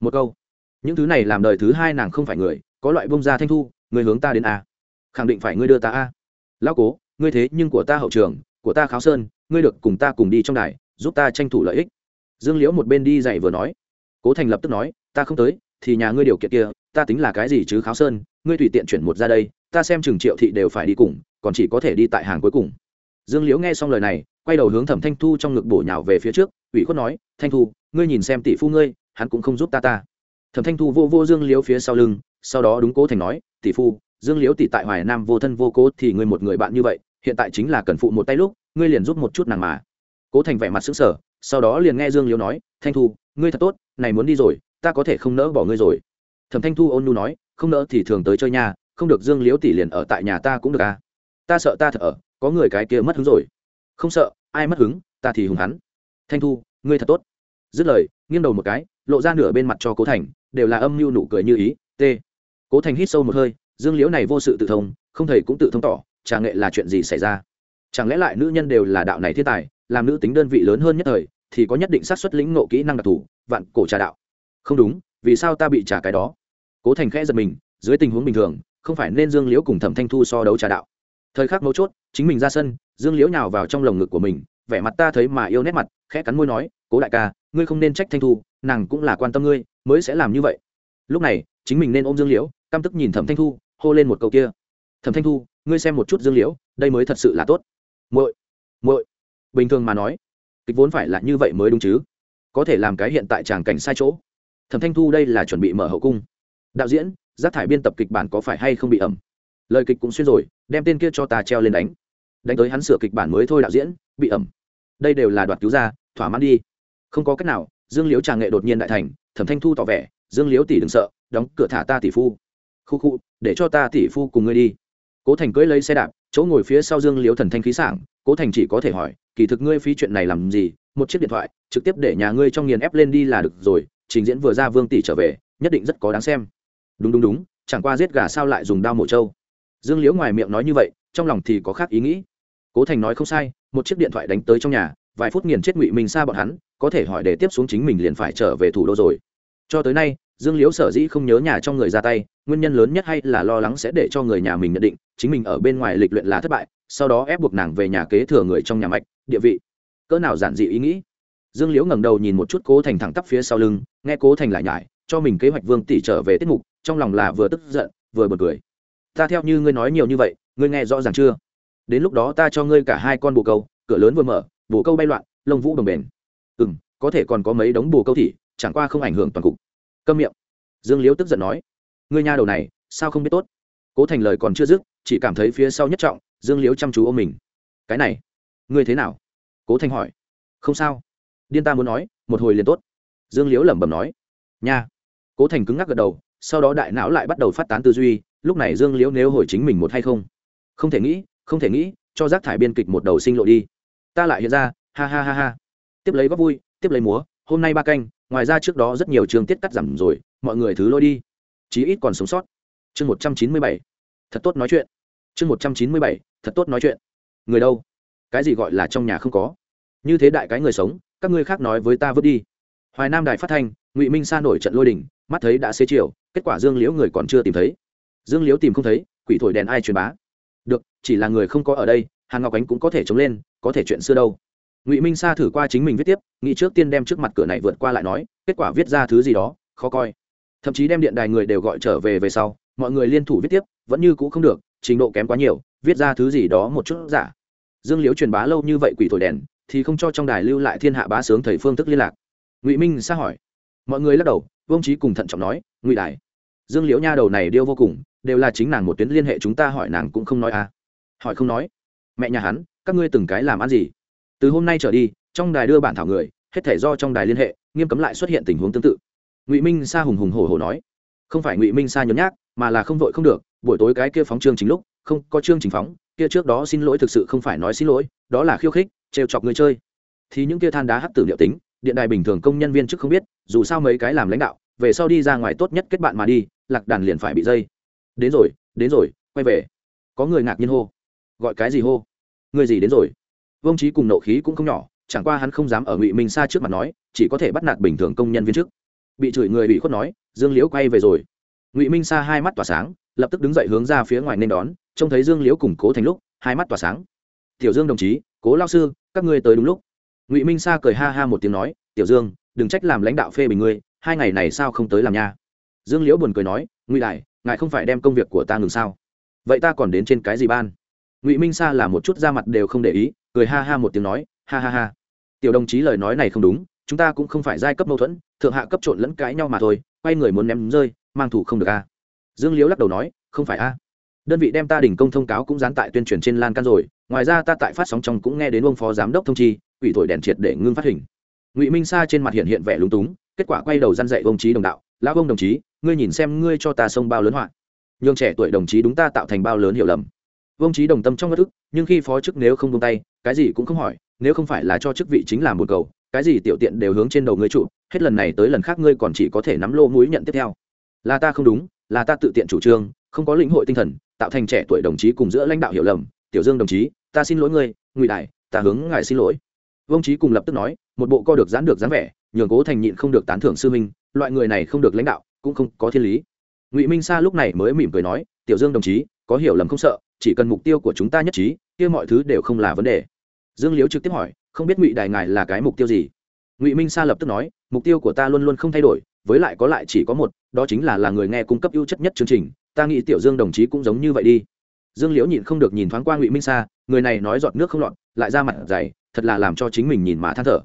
một câu, những thứ này làm đời thứ hai nàng không phải người, có loại bông ra thanh thu, người hướng ta đến a khẳng định phải ngươi đưa ta a lão cố ngươi thế nhưng của ta hậu trường, của ta kháo sơn, ngươi được cùng ta cùng đi trong đài, giúp ta tranh thủ lợi ích. Dương liễu một bên đi dạy vừa nói. Cố thành lập tức nói, ta không tới, thì nhà ngươi điều kiện kia, ta tính là cái gì chứ kháo sơn, ngươi tùy tiện chuyển một ra đây, ta xem chừng triệu thị đều phải đi cùng, còn chỉ có thể đi tại hàng cuối cùng. Dương liễu nghe xong lời này, quay đầu hướng thẩm thanh thu trong ngực bổ nhào về phía trước, ủy khuất nói, thanh thu, ngươi nhìn xem tỷ phu ngươi, hắn cũng không giúp ta ta. Thẩm thanh thu vô vô dương liễu phía sau lưng, sau đó đúng cố thành nói, tỷ phu, dương liễu tỷ tại hoài nam vô thân vô cố thì ngươi một người bạn như vậy hiện tại chính là cần phụ một tay lúc, ngươi liền giúp một chút nàng mà. Cố thành vẻ mặt xứng sở sau đó liền nghe dương liễu nói, thanh thu, ngươi thật tốt, này muốn đi rồi, ta có thể không nỡ bỏ ngươi rồi. Thẩm thanh thu ôn nhu nói, không nỡ thì thường tới chơi nhà, không được dương liễu tỷ liền ở tại nhà ta cũng được à. Ta sợ ta thật ở, có người cái kia mất hứng rồi. Không sợ, ai mất hứng, ta thì hùng hắn. Thanh thu, ngươi thật tốt. Dứt lời, nghiêng đầu một cái, lộ ra nửa bên mặt cho cố thành, đều là âm mưu nụ cười như ý t cố thành hít sâu một hơi, dương liễu này vô sự tự thông, không thầy cũng tự thông tỏ trà nghệ là chuyện gì xảy ra? Chẳng lẽ lại nữ nhân đều là đạo này thiên tài, làm nữ tính đơn vị lớn hơn nhất thời, thì có nhất định sát xuất lĩnh ngộ kỹ năng đặc thù, vạn cổ trà đạo? Không đúng, vì sao ta bị trả cái đó? Cố thành khẽ giật mình, dưới tình huống bình thường, không phải nên dương liễu cùng thẩm thanh thu so đấu trà đạo? Thời khắc mấu chốt, chính mình ra sân, dương liễu nhào vào trong lồng ngực của mình, vẻ mặt ta thấy mà yêu nét mặt, khẽ cắn môi nói, cố đại ca, ngươi không nên trách thanh thu, nàng cũng là quan tâm ngươi, mới sẽ làm như vậy. Lúc này, chính mình nên ôm dương liễu, căm tức nhìn thẩm thanh thu, hô lên một câu kia. Thẩm thanh thu ngươi xem một chút dương liễu, đây mới thật sự là tốt. Muội muội. Bình thường mà nói, kịch vốn phải là như vậy mới đúng chứ. Có thể làm cái hiện tại tràng cảnh sai chỗ. Thẩm thanh thu đây là chuẩn bị mở hậu cung. Đạo diễn, rác thải biên tập kịch bản có phải hay không bị ẩm? Lời kịch cũng xuyên rồi, đem tên kia cho ta treo lên đánh. Đánh tới hắn sửa kịch bản mới thôi đạo diễn, bị ẩm. Đây đều là đoạt cứu ra, thỏa mãn đi. Không có cách nào, dương Liễu tràng nghệ đột nhiên đại thành, thẩm thanh thu tỏ vẻ, dương Liễu tỷ đừng sợ, đóng cửa thả ta tỷ phu. Khu khu, để cho ta tỷ phu cùng ngươi đi cố thành cưỡi lấy xe đạp, chỗ ngồi phía sau dương liếu thần thanh khí sảng, cố thành chỉ có thể hỏi, kỳ thực ngươi phí chuyện này làm gì? Một chiếc điện thoại, trực tiếp để nhà ngươi trong nghiền ép lên đi là được rồi, trình diễn vừa ra vương tỷ trở về, nhất định rất có đáng xem. Đúng đúng đúng, chẳng qua giết gà sao lại dùng đao mổ trâu. Dương liễu ngoài miệng nói như vậy, trong lòng thì có khác ý nghĩ. Cố thành nói không sai, một chiếc điện thoại đánh tới trong nhà, vài phút nghiền chết ngụy minh xa bọn hắn, có thể hỏi để tiếp xuống chính mình liền phải trở về thủ đô rồi. Cho tới nay dương liễu sở dĩ không nhớ nhà trong người ra tay nguyên nhân lớn nhất hay là lo lắng sẽ để cho người nhà mình nhận định chính mình ở bên ngoài lịch luyện là thất bại sau đó ép buộc nàng về nhà kế thừa người trong nhà mạch địa vị. Cỡ nào giản dị ý nghĩ. Dương liễu ngẩng đầu nhìn một chút cố thành thẳng tắp phía sau lưng nghe cố thành lại nhải cho mình kế hoạch vương tỷ trở về tiết mục trong lòng là vừa tức giận vừa bật cười. Ta theo như ngươi nói nhiều như vậy ngươi nghe rõ ràng chưa? Đến lúc đó ta cho ngươi cả hai con bồ câu cửa lớn vừa mở bồ câu bay loạn lông vũ đồng bền ừ m có thể còn có mấy đống bồ câu thì, chẳng qua không ảnh hưởng toàn cục câm miệng. Dương liễu tức giận nói, ngươi nha đầu này, sao không biết tốt? Cố thành lời còn chưa dứt, chỉ cảm thấy phía sau nhất trọng, dương liễu chăm chú ôm mình. Cái này, ngươi thế nào? Cố thành hỏi. Không sao. Điên ta muốn nói, một hồi liền tốt. Dương liễu lẩm bẩm nói. Nha. Cố thành cứng ngắc gật đầu, sau đó đại não lại bắt đầu phát tán tư duy, lúc này dương liễu nếu hồi chính mình một hay không? Không thể nghĩ, không thể nghĩ, cho rác thải biên kịch một đầu sinh lộ đi. Ta lại hiện ra, ha ha ha ha. Tiếp lấy góp vui, tiếp lấy múa, hôm nay ba canh ngoài ra trước đó rất nhiều trường tiết cắt giảm rồi, mọi người thứ lôi đi. Chí ít còn sống sót. Chương một trăm chín mươi bảy. Thật tốt nói chuyện. Chương một trăm chín mươi bảy. Thật tốt nói chuyện. Người đâu? Cái gì gọi là trong nhà không có? Như thế đại cái người sống, các ngươi khác nói với ta vứt đi. Hoài nam đài phát thanh, ngụy minh sa nổi trận lôi đình, mắt thấy đã xế chiều, kết quả dương liễu người còn chưa tìm thấy. Dương liễu tìm không thấy, quỷ thổi đèn ai truyền bá? Được, chỉ là người không có ở đây hàn ngọc ánh cũng có thể chống lên, có thể chuyện xưa đâu ngụy minh sa thử qua chính mình viết tiếp nghĩ trước tiên đem trước mặt cửa này vượt qua lại nói kết quả viết ra thứ gì đó khó coi thậm chí đem điện đài người đều gọi trở về về sau mọi người liên thủ viết tiếp vẫn như cũ không được trình độ kém quá nhiều viết ra thứ gì đó một chút giả dương liễu truyền bá lâu như vậy quỷ thổi đèn thì không cho trong đài lưu lại thiên hạ bá sướng thầy phương thức liên lạc ngụy minh sa hỏi mọi người lắc đầu vương trí cùng thận trọng nói ngụy đài dương liễu nha đầu này điêu vô cùng đều là chính nàng một tuyến liên hệ chúng ta hỏi nàng cũng không nói à. hỏi không nói mẹ nhà hắn các ngươi từng cái làm ăn gì từ hôm nay trở đi, trong đài đưa bản thảo người, hết thể do trong đài liên hệ, nghiêm cấm lại xuất hiện tình huống tương tự. Ngụy minh sa hùng hùng hổ hổ nói, không phải ngụy minh sa nhấm nhác, mà là không vội không được, buổi tối cái kia phóng chương chính lúc, không, có chương trình phóng, kia trước đó xin lỗi thực sự không phải nói xin lỗi, đó là khiêu khích, trêu chọc người chơi. Thì những kia than đá hắc tử liệu tính, điện đài bình thường công nhân viên chức không biết, dù sao mấy cái làm lãnh đạo, về sau đi ra ngoài tốt nhất kết bạn mà đi, lạc đàn liền phải bị dây. Đến rồi đến rồi, quay về. Có người ngạc nhiên hô. Gọi cái gì hô? Người gì đến rồi? Vông trí cùng nộ khí cũng không nhỏ, chẳng qua hắn không dám ở ngụy minh sa trước mặt nói, chỉ có thể bắt nạt bình thường công nhân viên chức. Bị chửi người bị khuất nói, dương liễu quay về rồi. Ngụy minh sa hai mắt tỏa sáng, lập tức đứng dậy hướng ra phía ngoài nên đón, trông thấy dương liễu củng cố thành lúc, hai mắt tỏa sáng. Tiểu dương đồng chí, cố lao sư, các ngươi tới đúng lúc. Ngụy minh sa cười ha ha một tiếng nói, tiểu dương, đừng trách làm lãnh đạo phê bình ngươi, hai ngày này sao không tới làm nha? Dương liễu buồn cười nói, ngụy đại, ngài không phải đem công việc của ta ngừng sao? Vậy ta còn đến trên cái gì ban? Ngụy minh sa là một chút da mặt đều không để ý cười ha ha một tiếng nói, ha ha ha. Tiểu đồng chí lời nói này không đúng, chúng ta cũng không phải giai cấp mâu thuẫn, thượng hạ cấp trộn lẫn cãi nhau mà thôi, quay người muốn ném rơi, mang thủ không được a. Dương liễu lắc đầu nói, không phải a. Đơn vị đem ta đình công thông cáo cũng dán tại tuyên truyền trên lan can rồi, ngoài ra ta tại phát sóng trong cũng nghe đến ông phó giám đốc thông chi ủy thổi đèn triệt để ngưng phát hình. Ngụy minh sa trên mặt hiện hiện vẻ lúng túng, kết quả quay đầu dăn dạy ông chí đồng đạo, lão ông đồng chí, ngươi nhìn xem ngươi cho ta sông bao lớn họa. Nhường trẻ tuổi đồng chí đúng ta tạo thành bao lớn hiểu lầm. Vương chí đồng tâm trong ngất ức nhưng khi phó chức nếu không buông tay, cái gì cũng không hỏi, nếu không phải là cho chức vị chính là một cầu, cái gì tiểu tiện đều hướng trên đầu ngươi trụ, hết lần này tới lần khác ngươi còn chỉ có thể nắm lô mũi nhận tiếp theo. Là ta không đúng, là ta tự tiện chủ trương, không có lĩnh hội tinh thần, tạo thành trẻ tuổi đồng chí cùng giữa lãnh đạo hiểu lầm, tiểu dương đồng chí, ta xin lỗi ngươi, ngụy đại, ta hướng ngài xin lỗi. Vông chí cùng lập tức nói, một bộ co được giãn được dáng vẻ, nhường cố thành nhịn không được tán thưởng sư minh loại người này không được lãnh đạo, cũng không có thiên lý. Ngụy minh sa lúc này mới mỉm cười nói, tiểu dương đồng chí, có hiểu lầm không sợ chỉ cần mục tiêu của chúng ta nhất trí, kia mọi thứ đều không là vấn đề. Dương liếu trực tiếp hỏi, không biết ngụy đại ngài là cái mục tiêu gì? Ngụy minh sa lập tức nói, mục tiêu của ta luôn luôn không thay đổi, với lại có lại chỉ có một, đó chính là là người nghe cung cấp ưu chất nhất chương trình, ta nghĩ tiểu dương đồng chí cũng giống như vậy đi. Dương liễu nhịn không được nhìn thoáng qua ngụy minh sa, người này nói giọt nước không lọt, lại ra mặt dày, thật là làm cho chính mình nhìn mà than thở.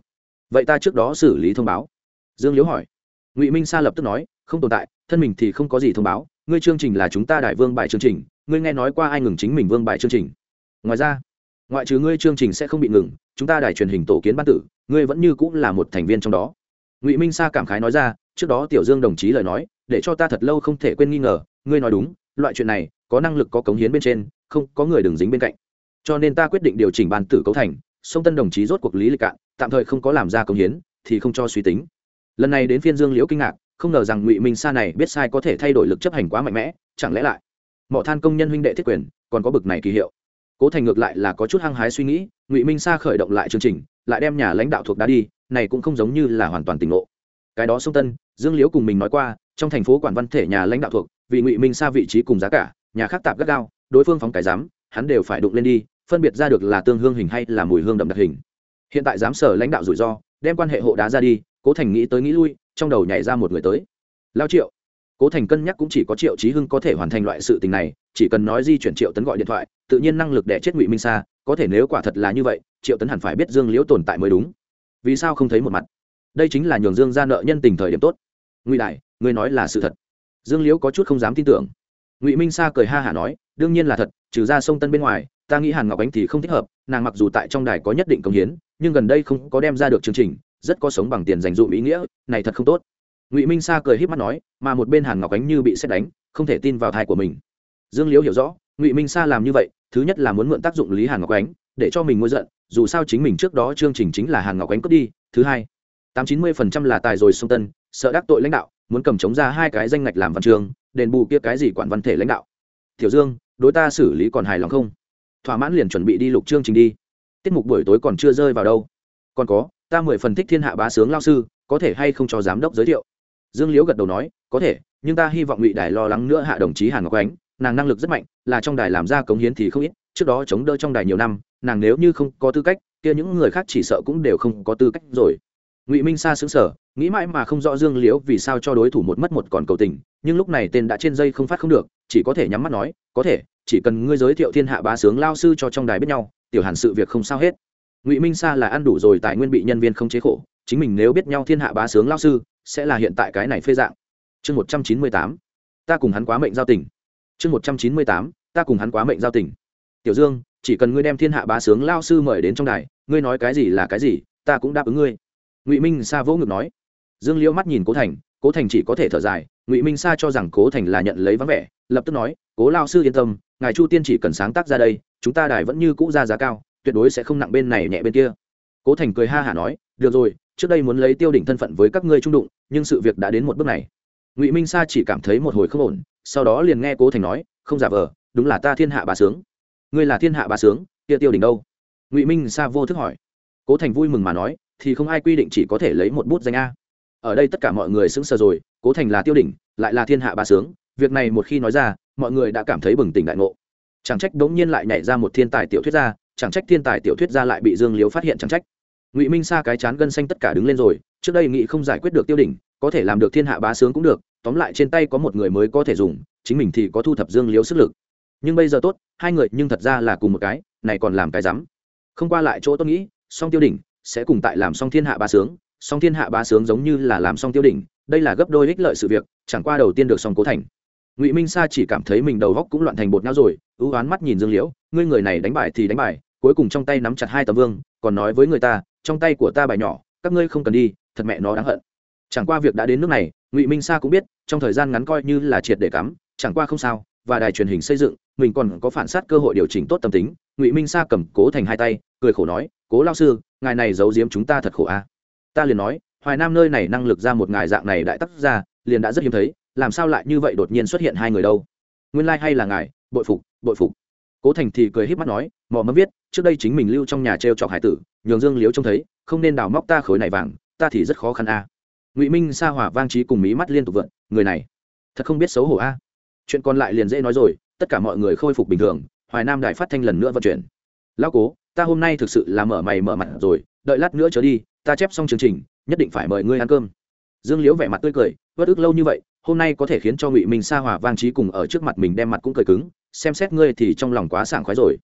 Vậy ta trước đó xử lý thông báo. Dương liễu hỏi. Ngụy minh sa lập tức nói, không tồn tại, thân mình thì không có gì thông báo, ngươi chương trình là chúng ta đại vương bài chương trình ngươi nghe nói qua ai ngừng chính mình vương bài chương trình? Ngoài ra, ngoại trừ ngươi chương trình sẽ không bị ngừng, chúng ta đài truyền hình tổ kiến ban tử, ngươi vẫn như cũng là một thành viên trong đó. Ngụy minh sa cảm khái nói ra, trước đó tiểu dương đồng chí lời nói, để cho ta thật lâu không thể quên nghi ngờ, ngươi nói đúng, loại chuyện này, có năng lực có cống hiến bên trên, không có người đừng dính bên cạnh. Cho nên ta quyết định điều chỉnh ban tử cấu thành sông tân đồng chí rốt cuộc lý lịch cạn, tạm thời không có làm ra cống hiến, thì không cho suy tính. Lần này đến phiên dương liễu kinh ngạc, không ngờ rằng ngụy minh sa này biết sai có thể thay đổi lực chấp hành quá mạnh mẽ, chẳng lẽ lại mỏ than công nhân huynh đệ thiết quyền, còn có bực này kỳ hiệu. Cố thành ngược lại là có chút hăng hái suy nghĩ, ngụy minh sa khởi động lại chương trình, lại đem nhà lãnh đạo thuộc đá đi, này cũng không giống như là hoàn toàn tỉnh ngộ. Cái đó sông tân, dương liễu cùng mình nói qua, trong thành phố quản văn thể nhà lãnh đạo thuộc, vì ngụy minh xa vị trí cùng giá cả, nhà khác tạp gắt gao, đối phương phóng cái dám hắn đều phải đụng lên đi, phân biệt ra được là tương hương hình hay là mùi hương đậm đặc hình. Hiện tại giám sở lãnh đạo rủi ro, đem quan hệ hộ đá ra đi, cố thành nghĩ tới nghĩ lui, trong đầu nhảy ra một người tới. Lao triệu cố thành cân nhắc cũng chỉ có triệu trí hưng có thể hoàn thành loại sự tình này, chỉ cần nói di chuyển triệu tấn gọi điện thoại, tự nhiên năng lực để chết ngụy minh sa, có thể nếu quả thật là như vậy, triệu tấn hẳn phải biết dương liễu tồn tại mới đúng. Vì sao không thấy một mặt? Đây chính là nhường dương ra nợ nhân tình thời điểm tốt. Ngụy đại, ngươi nói là sự thật. Dương liễu có chút không dám tin tưởng. Ngụy minh sa cười ha hả nói, đương nhiên là thật, trừ ra sông tân bên ngoài, ta nghĩ hàn ngọc ánh thì không thích hợp, nàng mặc dù tại trong đài có nhất định công hiến, nhưng gần đây không có đem ra được chương trình, rất có sống bằng tiền dành dụm ý nghĩa, này thật không tốt ngụy minh sa cười h í p mắt nói mà một bên hàn ngọc ánh như bị xét đánh không thể tin vào thai của mình dương liễu hiểu rõ ngụy minh sa làm như vậy thứ nhất là muốn mượn tác dụng lý hàn ngọc ánh để cho mình ngôi giận dù sao chính mình trước đó chương trình chính là hàn ngọc ánh cướp đi thứ hai tám chín mươi phần trăm là tài rồi sông tân sợ đắc tội lãnh đạo muốn cầm chống ra hai cái danh ngạch làm văn trường đền bù kia cái gì quản văn thể lãnh đạo tiểu dương đối ta xử lý còn hài lòng không thỏa mãn liền chuẩn bị đi lục chương trình đi tiết mục buổi tối còn chưa rơi vào đâu còn có ta mười phần thích thiên hạ bá sướng lao sư có thể hay không cho giám đốc giới thiệu dương liễu gật đầu nói, có thể, nhưng ta hy vọng ngụy đài lo lắng nữa hạ đồng chí hàn ngọc ánh. Nàng năng lực rất mạnh, là trong đài làm ra cống hiến thì không ít, trước đó chống đỡ trong đài nhiều năm, nàng nếu như không có tư cách, kia những người khác chỉ sợ cũng đều không có tư cách rồi. Ngụy minh sa xứng sở nghĩ mãi mà không rõ dương liễu vì sao cho đối thủ một mất một còn cầu tình, nhưng lúc này tên đã trên dây không phát không được, chỉ có thể nhắm mắt nói, có thể, chỉ cần ngươi giới thiệu thiên hạ bá sướng lao sư cho trong đài biết nhau, tiểu hàn sự việc không sao hết. Ngụy minh sa là ăn đủ rồi tại nguyên bị nhân viên không chế khổ, chính mình nếu biết nhau thiên hạ bá sướng lao sư sẽ là hiện tại cái này phê dạng. Chương một trăm chín mươi tám, ta cùng hắn quá mệnh giao tình. Chương một trăm chín mươi tám, ta cùng hắn quá mệnh giao tình. Tiểu dương, chỉ cần ngươi đem thiên hạ bá sướng lao sư mời đến trong đài, ngươi nói cái gì là cái gì, ta cũng đáp ứng ngươi. Ngụy minh sa vỗ ngực nói. Dương liễu mắt nhìn cố thành cố thành chỉ có thể thở dài, ngụy minh sa cho rằng cố thành là nhận lấy vắng vẻ, lập tức nói, cố lao sư yên tâm, ngài chu tiên chỉ cần sáng tác ra đây, chúng ta đài vẫn như cũ ra giá cao, tuyệt đối sẽ không nặng bên này nhẹ bên kia. Cố thành cười ha hả nói, được rồi trước đây muốn lấy tiêu đỉnh thân phận với các ngươi trung đụng, nhưng sự việc đã đến một bước này. Ngụy minh sa chỉ cảm thấy một hồi không ổn, sau đó liền nghe cố thành nói, không giả vờ, đúng là ta thiên hạ bà sướng. Ngươi là thiên hạ bà sướng, kia tiêu đỉnh đâu? Ngụy minh sa vô thức hỏi. Cố thành vui mừng mà nói, thì không ai quy định chỉ có thể lấy một bút danh a. Ở đây tất cả mọi người sững sờ rồi, cố thành là tiêu đỉnh, lại là thiên hạ bà sướng. Việc này một khi nói ra, mọi người đã cảm thấy bừng tỉnh đại ngộ. Chẳng trách đống nhiên lại nhảy ra một thiên tài tiểu thuyết gia chẳng trách thiên tài tiểu thuyết gia lại bị dương liếu phát hiện chẳng trách ngụy minh sa cái chán gân xanh tất cả đứng lên rồi trước đây nghị không giải quyết được tiêu đỉnh có thể làm được thiên hạ bá sướng cũng được tóm lại trên tay có một người mới có thể dùng chính mình thì có thu thập dương liếu sức lực nhưng bây giờ tốt hai người nhưng thật ra là cùng một cái này còn làm cái rắm không qua lại chỗ tôi nghĩ song tiêu đỉnh sẽ cùng tại làm song thiên hạ bá sướng song thiên hạ bá sướng giống như là làm song tiêu đỉnh đây là gấp đôi ích lợi sự việc chẳng qua đầu tiên được song cố thành ngụy minh sa chỉ cảm thấy mình đầu góc cũng loạn thành bột nhau rồi ưu oán mắt nhìn dương liễu ngươi người này đánh bài thì đánh bài cuối cùng trong tay nắm chặt hai tấm vương còn nói với người ta trong tay của ta bài nhỏ, các ngươi không cần đi, thật mẹ nó đáng hận. Chẳng qua việc đã đến nước này, ngụy minh sa cũng biết, trong thời gian ngắn coi như là triệt để cắm, chẳng qua không sao, và đài truyền hình xây dựng, mình còn có phản sát cơ hội điều chỉnh tốt tâm tính. Ngụy minh sa cầm cố thành hai tay, cười khổ nói, cố lao sư, ngài này giấu giếm chúng ta thật khổ a. À. ta liền nói, hoài nam nơi này năng lực ra một ngài dạng này đại tác ra, liền đã rất hiếm thấy, làm sao lại như vậy đột nhiên xuất hiện hai người đâu? Nguyên lai、like、hay là ngài, bội phục bội phục. Cố thành thì cười h í p mắt nói, mò mẫm viết, trước đây chính mình lưu trong nhà t r e o chọc hải tử nhường dương liếu trông thấy, không nên đào móc ta khối này vàng, ta thì rất khó khăn a. Ngụy minh sa hỏa vang trí cùng mí mắt liên tục vượn, người này, thật không biết xấu hổ a. Chuyện còn lại liền dễ nói rồi, tất cả mọi người khôi phục bình thường, hoài nam đài phát thanh lần nữa vận chuyển. Lao cố, ta hôm nay thực sự là mở mày mở mặt rồi, đợi lát nữa trở đi, ta chép xong chương trình, nhất định phải mời ngươi ăn cơm. Dương liễu vẻ mặt tươi cười vất ức lâu như vậy, hôm nay có thể khiến cho ngụy minh sa hòa vang trí cùng ở trước mặt mình đem mặt cũng cười cứng, xem xét ngươi thì trong lòng quá sảng khoái rồi.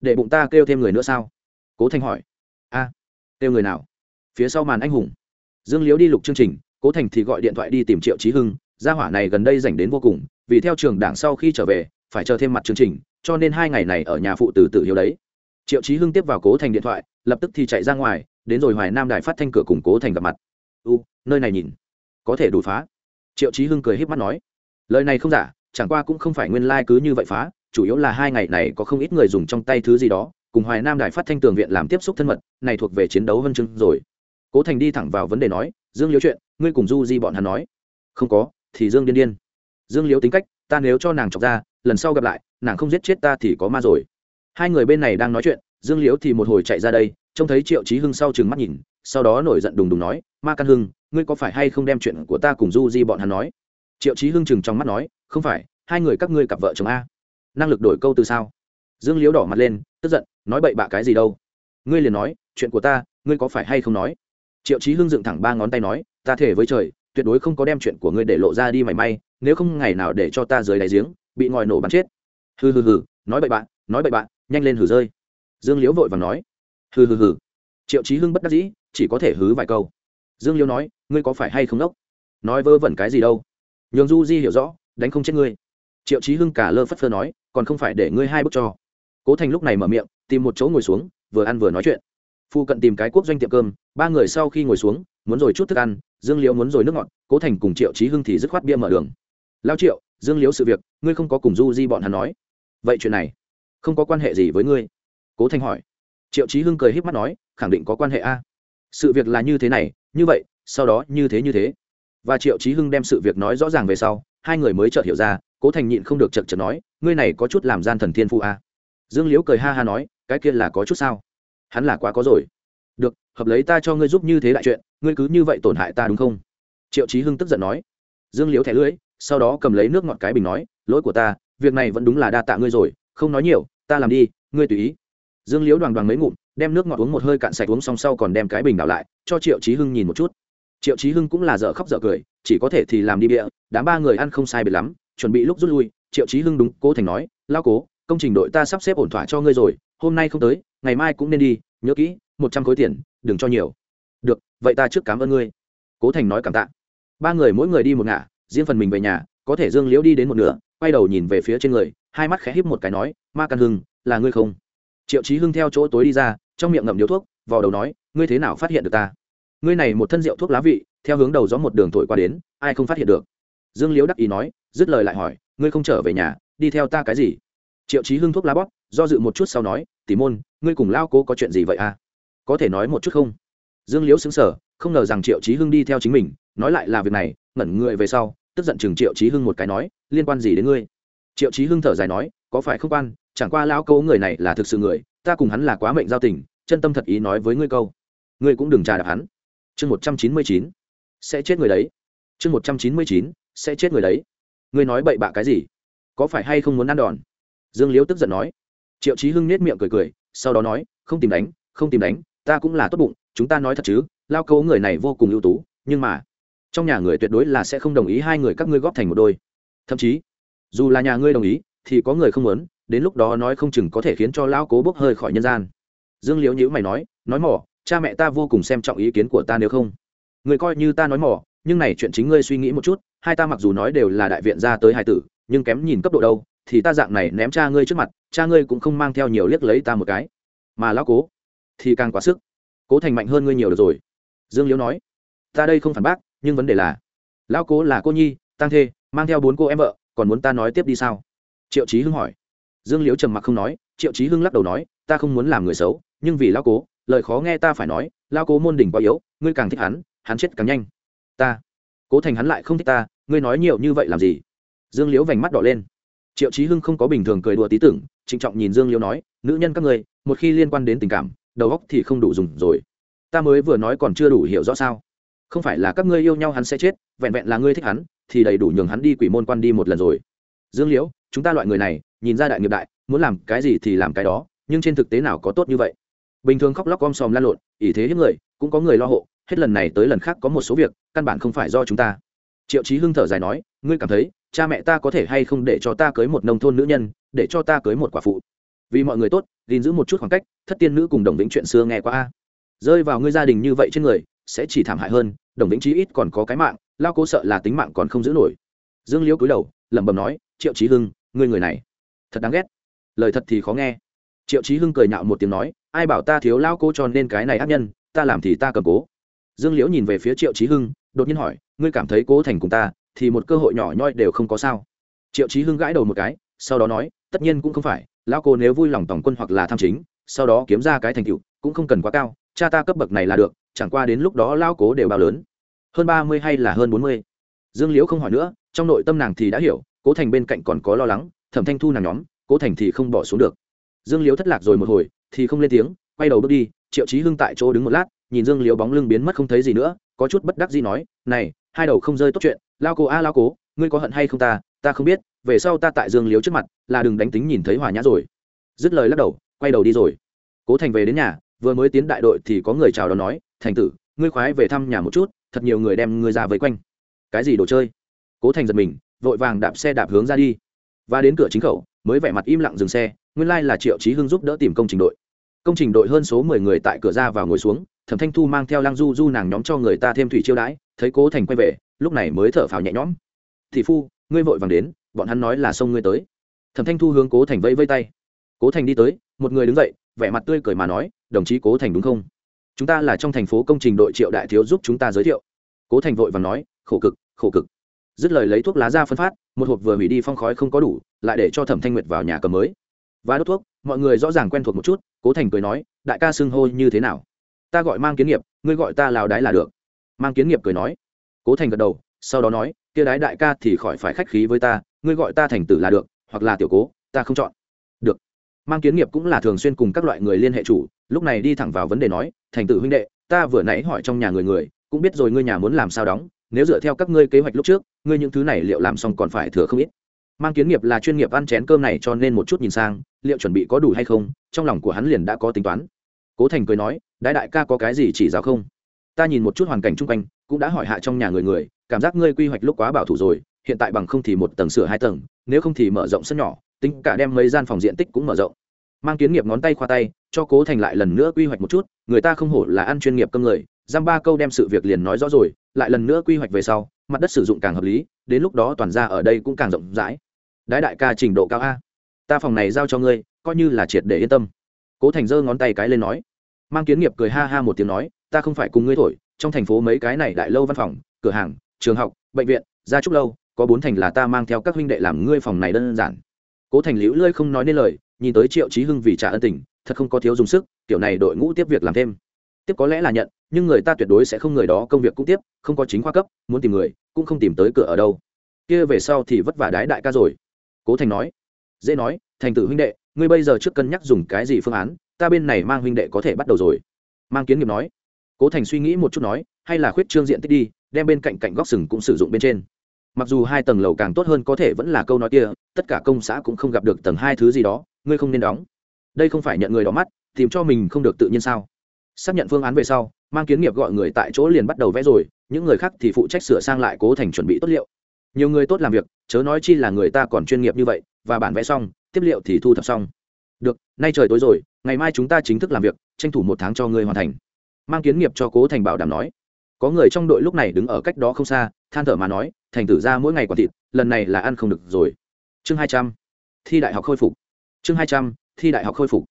Để bụng ta kêu thêm người nữa sao? Cố Thanh hỏi kêu người nào? Phía sau màn anh hùng. Dương liễu đi lục chương trình, cố thành thì gọi điện thoại đi tìm triệu trí hưng, gia hỏa này gần đây dành đến vô cùng, vì theo trường đảng sau khi trở về, phải chờ thêm mặt chương trình, cho nên hai ngày này ở nhà phụ tử tự hiếu đấy. Triệu trí hưng tiếp vào cố thành điện thoại, lập tức thì chạy ra ngoài, đến rồi hoài nam đài phát thanh cửa cùng cố thành gặp mặt. U, nơi này nhìn. Có thể đủ phá. Triệu chí hưng cười h í p mắt nói. Lời này không giả, chẳng qua cũng không phải nguyên lai、like、cứ như vậy phá, chủ yếu là hai ngày này có không ít người dùng trong tay thứ gì đó cùng hoài nam đài phát thanh tường viện làm tiếp xúc thân mật, này thuộc về chiến đấu vân chương rồi. Cố thành đi thẳng vào vấn đề nói, dương liếu chuyện, ngươi cùng du di bọn hắn nói. Không có, thì dương điên điên. Dương liếu tính cách, ta nếu cho nàng chọc ra, lần sau gặp lại, nàng không giết chết ta thì có ma rồi. Hai người bên này đang nói chuyện, dương liếu thì một hồi chạy ra đây, trông thấy triệu chí hưng sau chừng mắt nhìn, sau đó nổi giận đùng đùng nói, ma căn hưng, ngươi có phải hay không đem chuyện của ta cùng du di bọn hắn nói? Triệu chí hưng chừng trong mắt nói, không phải, hai người các ngươi cặp vợ chồng a. Năng lực đổi câu từ sao? Dương liếu đỏ mặt lên, tức giận nói bậy bạ cái gì đâu. Ngươi liền nói, chuyện của ta, ngươi có phải hay không nói? Triệu chí hưng dựng thẳng ba ngón tay nói, ta thể với trời, tuyệt đối không có đem chuyện của ngươi để lộ ra đi mảy may, nếu không ngày nào để cho ta dưới đáy giếng, bị ngòi nổ bắn chết. Hừ hừ hừ, nói bậy bạn nói bậy bạn nhanh lên hừ rơi. Dương liễu vội vàng nói. Hừ hừ hừ. Triệu chí hưng bất đắc dĩ, chỉ có thể hứ vài câu. Dương liễu nói, ngươi có phải hay không đốc? Nói vơ vẩn cái gì đâu. Nhường du di hiểu rõ, đánh không chết ngươi. Triệu chí hưng cả lơ phất phơ nói, còn không phải để ngươi hai bước cho. Cố thành lúc này mở miệng tìm một chỗ ngồi xuống, vừa ăn vừa nói chuyện. Phu cận tìm cái quốc doanh tiệm cơm, ba người sau khi ngồi xuống, muốn rồi chút thức ăn, dương liễu muốn rồi nước ngọt, cố thành cùng triệu chí hưng thì dứt khoát bia mở đường. Lao triệu, dương liễu sự việc, ngươi không có cùng du di bọn hắn nói. Vậy chuyện này, không có quan hệ gì với ngươi. Cố thành hỏi. Triệu chí hưng cười h í p mắt nói, khẳng định có quan hệ a. Sự việc là như thế này, như vậy, sau đó như thế như thế. Và triệu chí hưng đem sự việc nói rõ ràng về sau, hai người mới chợt hiểu ra, cố thành nhịn không được chợt chợt nói, ngươi này có chút làm gian thần thiên phụ a dương liễu cười ha ha nói, cái kia là có chút sao? Hắn là quá có rồi. Được, hợp lấy ta cho ngươi giúp như thế đại chuyện, ngươi cứ như vậy tổn hại ta đúng không? Triệu chí hưng tức giận nói. Dương liễu thẻ lưỡi, sau đó cầm lấy nước ngọt cái bình nói, lỗi của ta, việc này vẫn đúng là đa tạ ngươi rồi, không nói nhiều, ta làm đi, ngươi tùy ý. Dương liễu đoàn đoàn mấy ngụm, đem nước ngọt uống một hơi cạn sạch uống xong sau còn đem cái bình đảo lại, cho triệu chí hưng nhìn một chút. Triệu chí hưng cũng là dở khóc dở cười, chỉ có thể thì làm đi bịa, đám ba người ăn không sai biệt lắm, chuẩn bị lúc rút lui, triệu chí hưng đúng cố thành nói, lao cố công trình đội ta sắp xếp ổn thỏa cho ngươi rồi, hôm nay không tới, ngày mai cũng nên đi, nhớ kỹ, một trăm khối tiền, đừng cho nhiều. Được, vậy ta trước cảm ơn ngươi. Cố thành nói cảm tạ. Ba người mỗi người đi một ngả, riêng phần mình về nhà, có thể dương liễu đi đến một nửa, quay đầu nhìn về phía trên người, hai mắt khẽ híp một cái nói, ma căn hưng, là ngươi không? Triệu chí hưng theo chỗ tối đi ra, trong miệng ngậm điếu thuốc vào đầu nói, ngươi thế nào phát hiện được ta? Ngươi này một thân rượu thuốc lá vị, theo hướng đầu gió một đường thổi qua đến, ai không phát hiện được? Dương liễu đắc ý nói, dứt lời lại hỏi, ngươi không trở về nhà, đi theo ta cái gì? Triệu chí hưng thuốc lá bóp, do dự một chút sau nói, tỉ môn, ngươi cùng lao cố có chuyện gì vậy à? Có thể nói một chút không? Dương liễu xứng sở không ngờ rằng triệu chí hưng đi theo chính mình, nói lại là việc này, ngẩn người về sau, tức giận chừng triệu chí hưng một cái nói, liên quan gì đến ngươi? Triệu chí hưng thở dài nói, có phải không quan, chẳng qua lão cố người này là thực sự người, ta cùng hắn là quá mệnh giao tình, chân tâm thật ý nói với ngươi câu. Ngươi cũng đừng trà đạp hắn. Chương một trăm chín mươi chín, sẽ chết người đấy. Chương một trăm chín mươi chín, sẽ chết người đấy. Ngươi nói bậy bạ cái gì? Có phải hay không muốn ăn đòn? Dương liễu tức giận nói. Triệu chí hưng nết miệng cười cười, sau đó nói, không tìm đánh, không tìm đánh, ta cũng là tốt bụng, chúng ta nói thật chứ, lao cấu người này vô cùng ưu tú, nhưng mà, trong nhà người tuyệt đối là sẽ không đồng ý hai người các ngươi góp thành một đôi. Thậm chí, dù là nhà ngươi đồng ý, thì có người không muốn, đến lúc đó nói không chừng có thể khiến cho lão cố bốc hơi khỏi nhân gian. Dương liễu nhữ mày nói nói mỏ, cha mẹ ta vô cùng xem trọng ý kiến của ta nếu không. Người coi như ta nói mỏ, nhưng này chuyện chính ngươi suy nghĩ một chút, hai ta mặc dù nói đều là đại viện ra tới hai tử, nhưng kém nhìn cấp độ đâu thì ta dạng này ném cha ngươi trước mặt, cha ngươi cũng không mang theo nhiều liếc lấy ta một cái. Mà lão cố, thì càng quá sức. Cố thành mạnh hơn ngươi nhiều được rồi. Dương liễu nói, ta đây không phản bác, nhưng vấn đề là, lão cố là cô nhi tăng thê, mang theo bốn cô em vợ, còn muốn ta nói tiếp đi sao? Triệu trí hưng hỏi. Dương liễu trầm mặc không nói, triệu trí hưng lắc đầu nói, ta không muốn làm người xấu, nhưng vì lão cố, lời khó nghe ta phải nói, lão cố môn đỉnh quá yếu, ngươi càng thích hắn hắn chết càng nhanh. Ta, cố thành hắn lại không thích ta, ngươi nói nhiều như vậy làm gì? Dương liễu vành mắt đỏ lên triệu trí hưng không có bình thường cười đùa tí tưởng trịnh trọng nhìn dương liễu nói nữ nhân các người, một khi liên quan đến tình cảm đầu óc thì không đủ dùng rồi. Ta mới vừa nói còn chưa đủ hiểu rõ sao. Không phải là các ngươi yêu nhau hắn sẽ chết vẹn vẹn là ngươi thích hắn thì đầy đủ nhường hắn đi quỷ môn quan đi một lần rồi. Dương liễu chúng ta loại người này nhìn ra đại nghiệp đại muốn làm cái gì thì làm cái đó nhưng trên thực tế nào có tốt như vậy? Bình thường khóc lóc om sòm lan lộn ỷ thế hiếp người cũng có người lo hộ hết lần này tới lần khác có một số việc căn bản không phải do chúng ta. Triệu chí hưng thở dài nói ngươi cảm thấy, cha mẹ ta có thể hay không để cho ta cưới một nông thôn nữ nhân, để cho ta cưới một quả phụ? Vì mọi người tốt, gìn giữ một chút khoảng cách, thất tiên nữ cùng đồng vĩnh chuyện xưa nghe qua a. Rơi vào ngươi gia đình như vậy trên người, sẽ chỉ thảm hại hơn, đồng vĩnh chí ít còn có cái mạng, lao cố sợ là tính mạng còn không giữ nổi. Dương liễu cúi đầu, lẩm bẩm nói, triệu trí hưng, ngươi người này, thật đáng ghét. Lời thật thì khó nghe. Triệu trí hưng cười nhạo một tiếng nói, ai bảo ta thiếu lao cố cho nên cái này ác nhân, ta làm thì ta cầm cố. Dương liễu nhìn về phía triệu trí hưng, đột nhiên hỏi, ngươi cảm thấy cố thành cùng ta thì một cơ hội nhỏ nhoi đều không có sao. Triệu chí hưng gãi đầu một cái, sau đó nói, tất nhiên cũng không phải, lão cô nếu vui lòng tổng quân hoặc là tham chính, sau đó kiếm ra cái thành tựu, cũng không cần quá cao, cha ta cấp bậc này là được, chẳng qua đến lúc đó lão cố đều bao lớn. Hơn ba mươi hay là hơn bốn mươi? Dương liễu không hỏi nữa, trong nội tâm nàng thì đã hiểu, cố thành bên cạnh còn có lo lắng, thẩm thanh thu nàng nhóm, cố thành thì không bỏ xuống được. Dương liễu thất lạc rồi một hồi, thì không lên tiếng, quay đầu bước đi, triệu chí hưng tại chỗ đứng một lát, nhìn dương liễu bóng lưng biến mất không thấy gì nữa, có chút bất đắc gì nói, này hai đầu không rơi tốt chuyện, lao cố a, lao cố, ngươi có hận hay không ta? Ta không biết, về sau ta tại dương liếu trước mặt, là đừng đánh tính nhìn thấy hòa nhã rồi. Dứt lời lắc đầu, quay đầu đi rồi. Cố thành về đến nhà, vừa mới tiến đại đội thì có người chào đón nói, thành tử, ngươi khoái về thăm nhà một chút, thật nhiều người đem ngươi ra vây quanh. Cái gì đồ chơi? Cố thành giật mình, vội vàng đạp xe đạp hướng ra đi. Và đến cửa chính khẩu, mới vẻ mặt im lặng dừng xe, nguyên lai là triệu trí hưng giúp đỡ tìm công trình đội. Công trình đội hơn số mười người tại cửa ra vào ngồi xuống, thẩm thanh thu mang theo lăng du du nàng nhóm cho người ta thêm thủy chiêu đãi thấy cố thành quay về, lúc này mới thở phào nhẹ nhõm. Thị phu, ngươi vội vàng đến, bọn hắn nói là sông ngươi tới. Thẩm thanh thu hướng cố thành vẫy vây tay. Cố thành đi tới, một người đứng dậy, vẻ mặt tươi cười mà nói, đồng chí cố thành đúng không? Chúng ta là trong thành phố công trình đội triệu đại thiếu giúp chúng ta giới thiệu. Cố thành vội vàng nói, khổ cực khổ cực. Dứt lời lấy thuốc lá ra phân phát, một hộp vừa hủy đi phong khói không có đủ, lại để cho thẩm thanh nguyệt vào nhà cầm mới. Và đốt thuốc, mọi người rõ ràng quen thuộc một chút, cố thành cười nói, đại ca xưng hô như thế nào? Ta gọi mang kiến nghiệp, ngươi gọi ta lào đái là được mang kiến nghiệp cười nói. Cố thành gật đầu, sau đó nói, kia đái đại ca thì khỏi phải khách khí với ta, ngươi gọi ta thành tử là được, hoặc là tiểu cố, ta không chọn. Được. Mang kiến nghiệp cũng là thường xuyên cùng các loại người liên hệ chủ, lúc này đi thẳng vào vấn đề nói, thành tử huynh đệ, ta vừa nãy hỏi trong nhà người người, cũng biết rồi ngươi nhà muốn làm sao đóng, nếu dựa theo các ngươi kế hoạch lúc trước, ngươi những thứ này liệu làm xong còn phải thừa không ít. Mang kiến nghiệp là chuyên nghiệp ăn chén cơm này cho nên một chút nhìn sang, liệu chuẩn bị có đủ hay không, trong lòng của hắn liền đã có tính toán. Cố thành cười nói đại đại ca có cái gì chỉ giáo không? Ta nhìn một chút hoàn cảnh chung quanh, cũng đã hỏi hạ trong nhà người người, cảm giác ngươi quy hoạch lúc quá bảo thủ rồi, hiện tại bằng không thì một tầng sửa hai tầng, nếu không thì mở rộng sân nhỏ, tính cả đem mấy gian phòng diện tích cũng mở rộng. Mang kiến nghiệp ngón tay khoa tay, cho cố thành lại lần nữa quy hoạch một chút, người ta không hổ là ăn chuyên nghiệp cơm người, giam ba câu đem sự việc liền nói rõ rồi, lại lần nữa quy hoạch về sau, mặt đất sử dụng càng hợp lý, đến lúc đó toàn ra ở đây cũng càng rộng rãi. Đái đại ca trình độ cao a. Ta phòng này giao cho ngươi, coi như là triệt để yên tâm. Cố thành giơ ngón tay cái lên nói. Mang kiến nghiệp cười ha ha một tiếng nói ta không phải cùng ngươi thổi, trong thành phố mấy cái này đại lâu văn phòng, cửa hàng, trường học, bệnh viện, gia trúc lâu, có bốn thành là ta mang theo các huynh đệ làm ngươi phòng này đơn giản. Cố thành liễu lơi không nói nên lời, nhìn tới triệu trí hưng vì trả ân tình, thật không có thiếu dùng sức, kiểu này đội ngũ tiếp việc làm thêm. Tiếp có lẽ là nhận, nhưng người ta tuyệt đối sẽ không người đó công việc cũng tiếp, không có chính khoa cấp, muốn tìm người, cũng không tìm tới cửa ở đâu. Kia về sau thì vất vả đái đại ca rồi. Cố thành nói, dễ nói, thành tử huynh đệ, ngươi bây giờ trước cân nhắc dùng cái gì phương án, ta bên này mang huynh đệ có thể bắt đầu rồi. Mang kiến nghiệp nói cố thành suy nghĩ một chút nói, hay là khuyết trương diện tích đi, đem bên cạnh cạnh góc sừng cũng sử dụng bên trên. Mặc dù hai tầng lầu càng tốt hơn có thể vẫn là câu nói kia, tất cả công xã cũng không gặp được tầng hai thứ gì đó, ngươi không nên đóng. Đây không phải nhận người đỏ mắt, tìm cho mình không được tự nhiên sao? Xác nhận phương án về sau, mang kiến nghiệp gọi người tại chỗ liền bắt đầu vẽ rồi, những người khác thì phụ trách sửa sang lại cố thành chuẩn bị tốt liệu. Nhiều người tốt làm việc, chớ nói chi là người ta còn chuyên nghiệp như vậy, và bản vẽ xong, tiếp liệu thì thu thập xong. Được, nay trời tối rồi, ngày mai chúng ta chính thức làm việc, tranh thủ một tháng cho ngươi hoàn thành mang kiến nghiệp cho cố thành bảo đảm nói. Có người trong đội lúc này đứng ở cách đó không xa, than thở mà nói, thành tử ra mỗi ngày quả thịt, lần này là ăn không được rồi. Chương hai trăm, thi đại học khôi phục. Chương hai trăm, thi đại học khôi phục.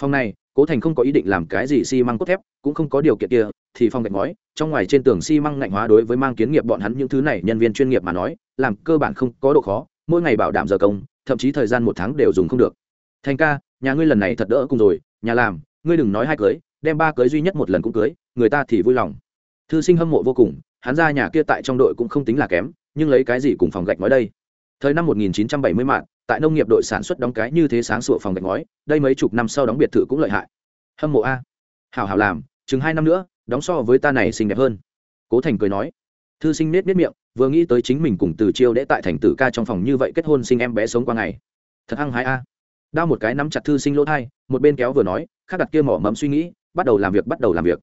Phòng này, cố thành không có ý định làm cái gì xi cốt thép, cũng không có điều kiện kia, thì phòng gạch ngói, trong ngoài trên tường xi ngạnh hóa đối với mang kiến nghiệp bọn hắn những thứ này nhân viên chuyên nghiệp mà nói, làm cơ bản không có độ khó, mỗi ngày bảo đảm giờ công, thậm chí thời gian một tháng đều dùng không được. Thành ca, nhà ngươi lần này thật đỡ cùng rồi, nhà làm, ngươi đừng nói hai cưới đem ba cưới duy nhất một lần cũng cưới, người ta thì vui lòng. Thư sinh hâm mộ vô cùng, hắn ra nhà kia tại trong đội cũng không tính là kém, nhưng lấy cái gì cùng phòng gạch nói đây? Thời năm 1970 mạng tại nông nghiệp đội sản xuất đóng cái như thế sáng sủa phòng gạch ngói, đây mấy chục năm sau đóng biệt thự cũng lợi hại. Hâm mộ a. Hảo hảo làm, chừng hai năm nữa, đóng so với ta này xinh đẹp hơn. Cố thành cười nói. Thư sinh nết nết miệng, vừa nghĩ tới chính mình cùng từ chiêu đễ tại thành tử ca trong phòng như vậy kết hôn sinh em bé sống qua ngày. Thật hăng hái a. Đao một cái nắm chặt thư sinh lỗ thai, một bên kéo vừa nói, khác đặt kia mỏ mẫm suy nghĩ bắt đầu làm việc, bắt đầu làm việc.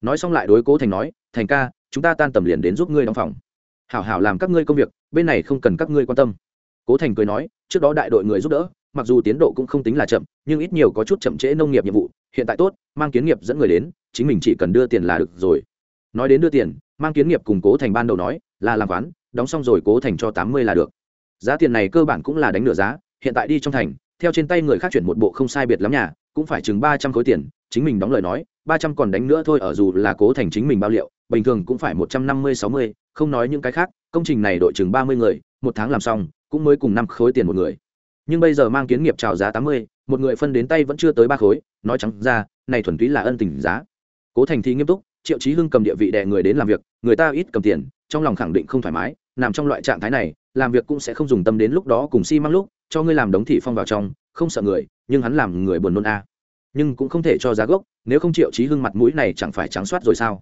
Nói xong lại đối cố thành nói, thành ca, chúng ta tan tầm liền đến giúp ngươi đóng phòng. Hảo hảo làm các ngươi công việc, bên này không cần các ngươi quan tâm. Cố thành cười nói, trước đó đại đội người giúp đỡ, mặc dù tiến độ cũng không tính là chậm, nhưng ít nhiều có chút chậm trễ nông nghiệp nhiệm vụ. Hiện tại tốt, mang kiến nghiệp dẫn người đến, chính mình chỉ cần đưa tiền là được rồi. Nói đến đưa tiền, mang kiến nghiệp cùng cố thành ban đầu nói, là làm quán, đóng xong rồi cố thành cho tám mươi là được. Giá tiền này cơ bản cũng là đánh nửa giá, hiện tại đi trong thành, theo trên tay người khác chuyển một bộ không sai biệt lắm nhà, cũng phải chừng ba trăm khối tiền chính mình đóng lời nói, ba trăm còn đánh nữa thôi ở dù là cố thành chính mình bao liệu, bình thường cũng phải một trăm năm mươi, sáu mươi, không nói những cái khác, công trình này đội chừng ba mươi người, một tháng làm xong, cũng mới cùng năm khối tiền một người. Nhưng bây giờ mang kiến nghiệp trào giá tám mươi, một người phân đến tay vẫn chưa tới ba khối, nói trắng ra, này thuần túy là ân tình giá. Cố thành thì nghiêm túc, triệu chí hưng cầm địa vị đè người đến làm việc, người ta ít cầm tiền, trong lòng khẳng định không thoải mái, nằm trong loại trạng thái này, làm việc cũng sẽ không dùng tâm đến lúc đó cùng si mang lúc, cho ngươi làm đống thị phong vào trong, không sợ người, nhưng hắn làm người buồn nôn a nhưng cũng không thể cho giá gốc, nếu không triệu trí hưng mặt mũi này chẳng phải trắng soát rồi sao?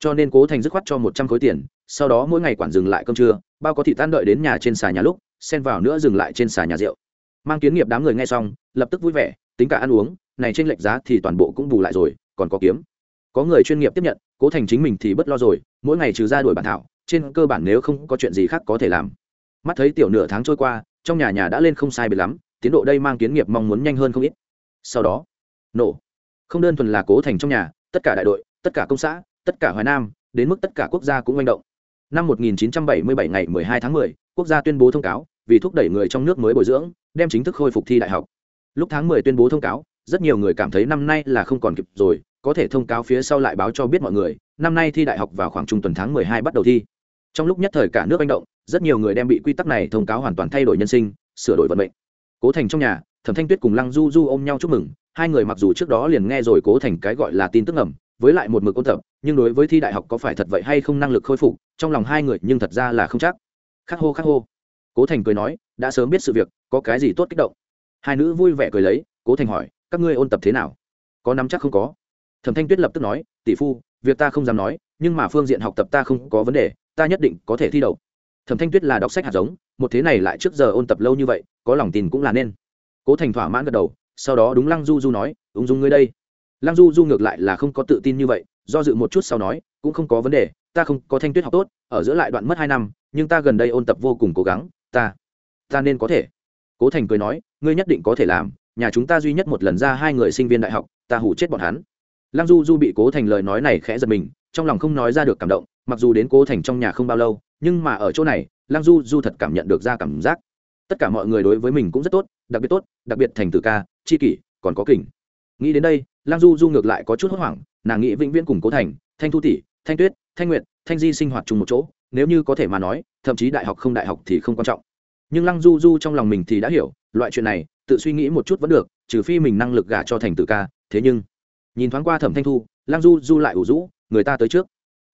Cho nên cố thành dứt khoát cho một trăm khối tiền, sau đó mỗi ngày quản dừng lại cơm trưa, bao có thị tan đợi đến nhà trên xà nhà lúc, xen vào nữa dừng lại trên xà nhà rượu. Mang kiến nghiệp đám người nghe xong, lập tức vui vẻ, tính cả ăn uống, này trên lệch giá thì toàn bộ cũng bù lại rồi, còn có kiếm. Có người chuyên nghiệp tiếp nhận, cố thành chính mình thì bất lo rồi, mỗi ngày trừ ra đuổi bản thảo, trên cơ bản nếu không có chuyện gì khác có thể làm. Mắt thấy tiểu nửa tháng trôi qua, trong nhà nhà đã lên không sai biệt lắm, tiến độ đây mang kiến nghiệp mong muốn nhanh hơn không ít. Sau đó nổ. Không đơn thuần là cố thành trong nhà tất cả đại đội tất cả công xã tất cả hoài nam đến mức tất cả quốc gia cũng manh động. Năm 1977 ngày 12 tháng 10, quốc gia tuyên bố thông cáo vì thúc đẩy người trong nước mới bồi dưỡng đem chính thức khôi phục thi đại học. Lúc tháng 10 tuyên bố thông cáo rất nhiều người cảm thấy năm nay là không còn kịp rồi có thể thông cáo phía sau lại báo cho biết mọi người năm nay thi đại học vào khoảng trung tuần tháng 12 bắt đầu thi. Trong lúc nhất thời cả nước manh động rất nhiều người đem bị quy tắc này thông cáo hoàn toàn thay đổi nhân sinh sửa đổi vận mệnh. Cố thành trong nhà thẩm thanh tuyết cùng lăng du du ôm nhau chúc mừng hai người mặc dù trước đó liền nghe rồi cố thành cái gọi là tin tức ẩm với lại một mực ôn tập, nhưng đối với thi đại học có phải thật vậy hay không năng lực khôi phục, trong lòng hai người nhưng thật ra là không chắc. Khắc hô khắc hô. Cố thành cười nói, đã sớm biết sự việc, có cái gì tốt kích động? Hai nữ vui vẻ cười lấy, cố thành hỏi, các ngươi ôn tập thế nào? Có nắm chắc không có? Thẩm thanh tuyết lập tức nói, tỷ phu, việc ta không dám nói, nhưng mà phương diện học tập ta không có vấn đề, ta nhất định có thể thi đậu. Thẩm thanh tuyết là đọc sách hạt giống, một thế này lại trước giờ ôn tập lâu như vậy, có lòng tin cũng là nên. Cố thành thỏa mãn gật đầu sau đó đúng lăng du du nói, ung dung ngươi đây. Lăng du du ngược lại là không có tự tin như vậy, do dự một chút sau nói, cũng không có vấn đề, ta không có thanh tuyết học tốt, ở giữa lại đoạn mất hai năm, nhưng ta gần đây ôn tập vô cùng cố gắng, ta ta nên có thể. Cố thành cười nói, ngươi nhất định có thể làm, nhà chúng ta duy nhất một lần ra hai người sinh viên đại học, ta hủ chết bọn hắn. Lăng du du bị cố thành lời nói này khẽ giật mình, trong lòng không nói ra được cảm động, mặc dù đến cố thành trong nhà không bao lâu, nhưng mà ở chỗ này, lăng du du thật cảm nhận được ra cảm giác. Tất cả mọi người đối với mình cũng rất tốt, đặc biệt tốt, đặc biệt thành tử ca chi kỷ, còn có kình. Nghĩ đến đây lăng du du ngược lại có chút hốt hoảng, nàng nghĩ vĩnh viễn cùng cố thành, thanh thu tỷ, thanh tuyết, thanh nguyệt, thanh di sinh hoạt chung một chỗ, nếu như có thể mà nói, thậm chí đại học không đại học thì không quan trọng. Nhưng lăng du du trong lòng mình thì đã hiểu, loại chuyện này, tự suy nghĩ một chút vẫn được, trừ phi mình năng lực gả cho thành tử ca, thế nhưng, nhìn thoáng qua thẩm thanh thu lăng du du lại ủ rũ, người ta tới trước.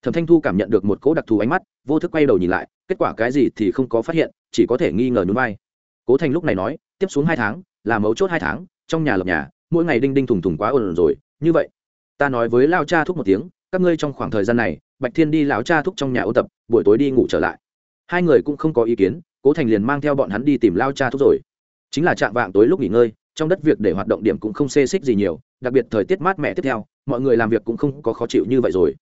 Thẩm thanh thu cảm nhận được một cỗ đặc thù ánh mắt, vô thức quay đầu nhìn lại, kết quả cái gì thì không có phát hiện, chỉ có thể nghi ngờ nhún vai. Cố thành lúc này nói, tiếp xuống hai tháng, là mấu chốt hai tháng trong nhà lập nhà, mỗi ngày đinh đinh thùng thùng quá ồn rồi, như vậy. Ta nói với lao cha thúc một tiếng, các ngươi trong khoảng thời gian này, bạch thiên đi lão cha thúc trong nhà ô tập, buổi tối đi ngủ trở lại. Hai người cũng không có ý kiến, cố thành liền mang theo bọn hắn đi tìm lao cha thúc rồi. Chính là chạm vạng tối lúc nghỉ ngơi, trong đất việc để hoạt động điểm cũng không xê xích gì nhiều, đặc biệt thời tiết mát mẻ tiếp theo, mọi người làm việc cũng không có khó chịu như vậy rồi.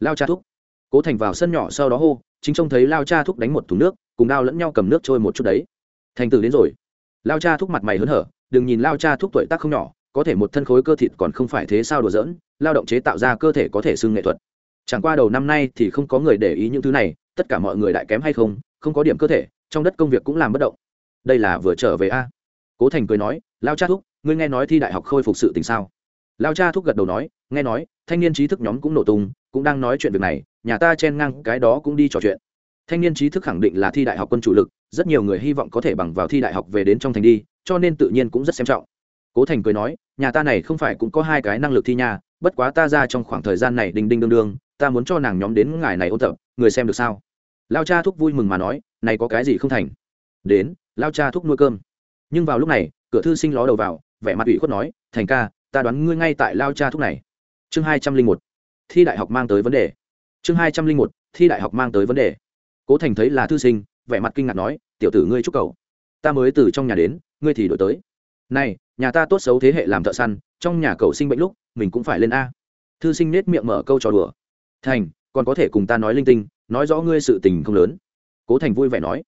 Lao cha thúc. Cố thành vào sân nhỏ sau đó hô, chính trông thấy lao cha thúc đánh một thùng nước, cùng đao lẫn nhau cầm nước trôi một chút đấy. Thành tử đến rồi. Lao cha thúc mặt mày hớn hở đừng nhìn lao cha thúc tuổi tác không nhỏ, có thể một thân khối cơ thịt còn không phải thế sao đùa giỡn, lao động chế tạo ra cơ thể có thể xưng nghệ thuật. Chẳng qua đầu năm nay thì không có người để ý những thứ này, tất cả mọi người đại kém hay không không có điểm cơ thể, trong đất công việc cũng làm bất động. Đây là vừa trở về a. Cố thành cười nói, lao cha thúc, ngươi nghe nói thi đại học khôi phục sự tình sao? Lao cha thúc gật đầu nói, nghe nói, thanh niên trí thức nhóm cũng nổ tung, cũng đang nói chuyện việc này, nhà ta chen ngang cái đó cũng đi trò chuyện. Thanh niên trí thức khẳng định là thi đại học quân chủ lực, rất nhiều người hy vọng có thể bằng vào thi đại học về đến trong thành đi cho nên tự nhiên cũng rất xem trọng. Cố thành cười nói, nhà ta này không phải cũng có hai cái năng lực thi nhà bất quá ta ra trong khoảng thời gian này đình đinh đương đương, ta muốn cho nàng nhóm đến ngài này ôn tập, người xem được sao? Lao cha thúc vui mừng mà nói, này có cái gì không thành? Đến, lao cha thúc nuôi cơm. Nhưng vào lúc này, cửa thư sinh ló đầu vào, vẻ mặt ủy khuất nói, thành ca, ta đoán ngươi ngay tại lao cha thúc này. Chương hai trăm linh một, thi đại học mang tới vấn đề. Chương hai trăm linh một, thi đại học mang tới vấn đề. Cố thành thấy là thư sinh, vẻ mặt kinh ngạc nói, tiểu tử ngươi chúc cầu, ta mới từ trong nhà đến ngươi thì đổi tới. Này, nhà ta tốt xấu thế hệ làm thợ săn, trong nhà cầu sinh bệnh lúc, mình cũng phải lên a. Thư sinh nết miệng mở câu trò đùa. Thành, còn có thể cùng ta nói linh tinh, nói rõ ngươi sự tình không lớn. Cố thành vui vẻ nói.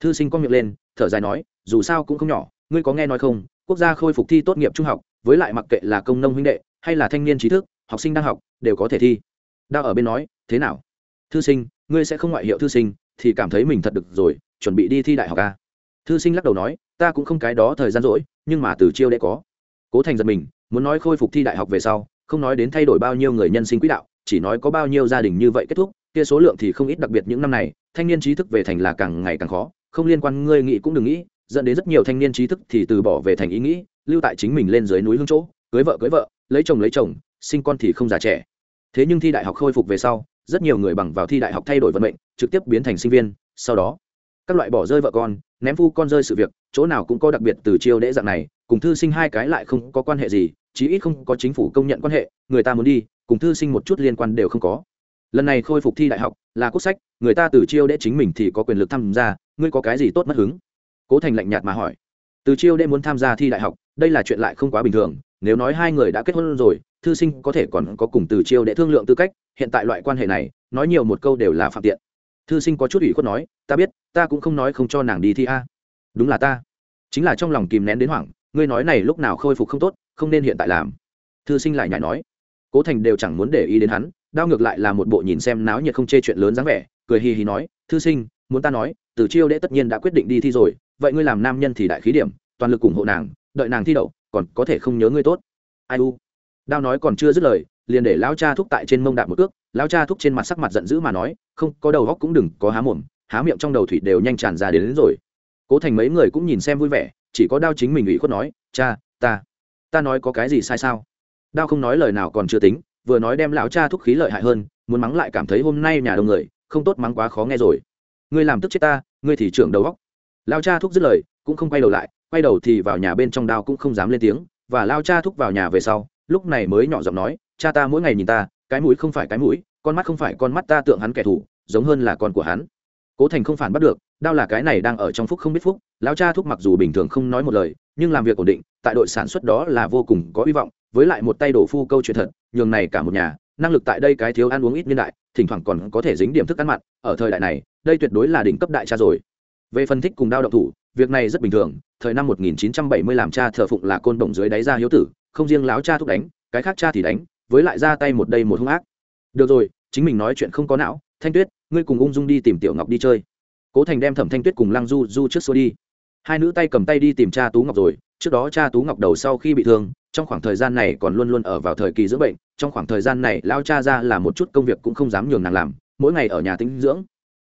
Thư sinh có miệng lên, thở dài nói, dù sao cũng không nhỏ, ngươi có nghe nói không, quốc gia khôi phục thi tốt nghiệp trung học, với lại mặc kệ là công nông huynh đệ, hay là thanh niên trí thức, học sinh đang học, đều có thể thi. Đang ở bên nói, thế nào? Thư sinh, ngươi sẽ không ngoại hiệu thư sinh, thì cảm thấy mình thật được rồi, chuẩn bị đi thi đại học a thư sinh lắc đầu nói, ta cũng không cái đó thời gian rỗi, nhưng mà từ chiêu đệ có. Cố thành giật mình, muốn nói khôi phục thi đại học về sau, không nói đến thay đổi bao nhiêu người nhân sinh quỹ đạo, chỉ nói có bao nhiêu gia đình như vậy kết thúc, kia số lượng thì không ít đặc biệt những năm này, thanh niên trí thức về thành là càng ngày càng khó, không liên quan ngươi nghĩ cũng đừng nghĩ, dẫn đến rất nhiều thanh niên trí thức thì từ bỏ về thành ý nghĩ, lưu tại chính mình lên dưới núi hương chỗ, cưới vợ cưới vợ, lấy chồng lấy chồng, sinh con thì không già trẻ. Thế nhưng thi đại học khôi phục về sau, rất nhiều người bằng vào thi đại học thay đổi vận mệnh, trực tiếp biến thành sinh viên, sau đó, các loại bỏ rơi vợ con ném phu con rơi sự việc, chỗ nào cũng có đặc biệt từ chiêu đễ dạng này, cùng thư sinh hai cái lại không có quan hệ gì, chí ít không có chính phủ công nhận quan hệ, người ta muốn đi, cùng thư sinh một chút liên quan đều không có. Lần này khôi phục thi đại học là quốc sách, người ta từ chiêu đễ chính mình thì có quyền lực tham gia, ngươi có cái gì tốt mất hứng? Cố thành lạnh nhạt mà hỏi. Từ chiêu đễ muốn tham gia thi đại học, đây là chuyện lại không quá bình thường, nếu nói hai người đã kết hôn rồi, thư sinh có thể còn có cùng từ chiêu đễ thương lượng tư cách, hiện tại loại quan hệ này, nói nhiều một câu đều là phạm tiện thư sinh có chút ủy khuất nói, ta biết, ta cũng không nói không cho nàng đi thi a. Đúng là ta. Chính là trong lòng kìm nén đến hoảng, ngươi nói này lúc nào khôi phục không tốt, không nên hiện tại làm. Thư sinh lại nhảy nói, cố thành đều chẳng muốn để ý đến hắn, đao ngược lại là một bộ nhìn xem náo nhiệt không chê chuyện lớn dáng vẻ, cười hì hì nói, thư sinh, muốn ta nói, từ chiêu đệ tất nhiên đã quyết định đi thi rồi, vậy ngươi làm nam nhân thì đại khí điểm, toàn lực ủng hộ nàng, đợi nàng thi đậu, còn có thể không nhớ ngươi tốt. Ai u. Đao nói còn chưa dứt lời liền để lão cha thúc tại trên mông đạp một cước lão cha thúc trên mặt sắc mặt giận dữ mà nói không có đầu góc cũng đừng có há mồm há miệng trong đầu thủy đều nhanh tràn ra đến, đến rồi. Cố thành mấy người cũng nhìn xem vui vẻ chỉ có đao chính mình ủy khuất nói cha ta ta nói có cái gì sai sao? Đao không nói lời nào còn chưa tính vừa nói đem lão cha thúc khí lợi hại hơn muốn mắng lại cảm thấy hôm nay nhà đông người không tốt mắng quá khó nghe rồi. Ngươi làm tức chết ta ngươi thì trưởng đầu góc lao cha thúc dứt lời cũng không quay đầu lại quay đầu thì vào nhà bên trong đao cũng không dám lên tiếng và lao cha thúc vào nhà về sau lúc này mới nhỏ giọng nói cha ta mỗi ngày nhìn ta, cái mũi không phải cái mũi, con mắt không phải con mắt ta tượng hắn kẻ thù, giống hơn là con của hắn. Cố thành không phản bắt được đau là cái này đang ở trong phúc không biết phúc, Lão cha thúc mặc dù bình thường không nói một lời, nhưng làm việc ổn định, tại đội sản xuất đó là vô cùng có hy vọng, với lại một tay đổ phu câu chuyện thật, nhường này cả một nhà, năng lực tại đây cái thiếu ăn uống ít niên đại, thỉnh thoảng còn có thể dính điểm thức ăn mặn, ở thời đại này, đây tuyệt đối là đỉnh cấp đại cha rồi. Về phân tích cùng đao động thủ, việc này rất bình thường, thời năm 1970 làm cha thờ phụng là côn đồng dưới đáy ra hiếu tử, không riêng láo cha thúc đánh, cái khác cha thì đánh với lại ra tay một đây một hung ác. Được rồi, chính mình nói chuyện không có não, thanh tuyết, ngươi cùng ung dung đi tìm tiểu ngọc đi chơi. Cố thành đem thẩm thanh tuyết cùng lăng du du trước xua đi. Hai nữ tay cầm tay đi tìm cha tú ngọc rồi, trước đó cha tú ngọc đầu sau khi bị thương, trong khoảng thời gian này còn luôn luôn ở vào thời kỳ dưỡng bệnh, trong khoảng thời gian này lao cha ra là một chút công việc cũng không dám nhường nàng làm, mỗi ngày ở nhà tính dưỡng.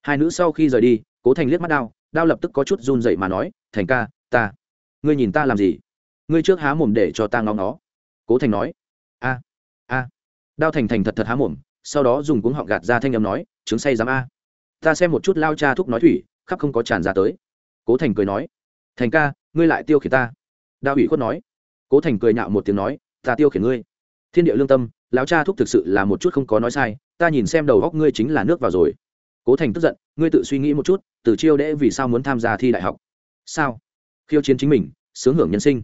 Hai nữ sau khi rời đi, cố thành liếc mắt đao đao lập tức có chút run dậy mà nói, thành ca, ta, ngươi nhìn ta làm gì? Ngươi trước há mồm để cho ta ngóng nó cố thành nói, a a. Đao thành thành thật thật há mồm, sau đó dùng cuống họng gạt ra thanh â m nói chứng say dám a. Ta xem một chút lao cha thúc nói thủy, khắp không có tràn ra tới. Cố thành cười nói, thành ca, ngươi lại tiêu khiển ta. Đao ủy khuất nói, cố thành cười nhạo một tiếng nói, ta tiêu khiển ngươi. Thiên địa lương tâm, lão cha thúc thực sự là một chút không có nói sai, ta nhìn xem đầu góc ngươi chính là nước vào rồi. Cố thành tức giận, ngươi tự suy nghĩ một chút, từ chiêu đễ vì sao muốn tham gia thi đại học? Sao? Khiêu chiến chính mình, sướng hưởng nhân sinh.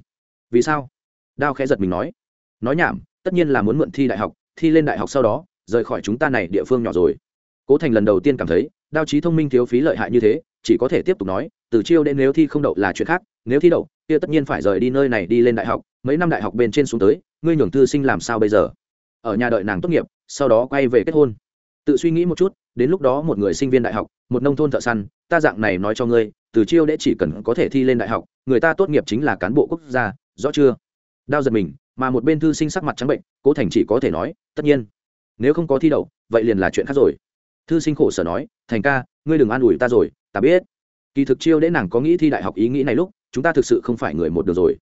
Vì sao? Đao khẽ giật mình nói nói nhảm tất nhiên là muốn mượn thi đại học, thi lên đại học sau đó, rời khỏi chúng ta này địa phương nhỏ rồi. Cố thành lần đầu tiên cảm thấy, đao trí thông minh thiếu phí lợi hại như thế, chỉ có thể tiếp tục nói, từ chiêu đến nếu thi không đậu là chuyện khác, nếu thi đậu, kia tất nhiên phải rời đi nơi này đi lên đại học, mấy năm đại học bên trên xuống tới, ngươi nhường thư sinh làm sao bây giờ? Ở nhà đợi nàng tốt nghiệp, sau đó quay về kết hôn. Tự suy nghĩ một chút, đến lúc đó một người sinh viên đại học, một nông thôn thợ săn, ta dạng này nói cho ngươi, từ chiêu đễ chỉ cần có thể thi lên đại học, người ta tốt nghiệp chính là cán bộ quốc gia, rõ chưa? Đao giật mình mà một bên thư sinh sắc mặt trắng bệnh, cố thành chỉ có thể nói, tất nhiên, nếu không có thi đậu, vậy liền là chuyện khác rồi. Thư sinh khổ sở nói, thành ca, ngươi đừng an ủi ta rồi, ta biết. Kỳ thực chiêu đễ nàng có nghĩ thi đại học ý nghĩ này lúc, chúng ta thực sự không phải người một được rồi.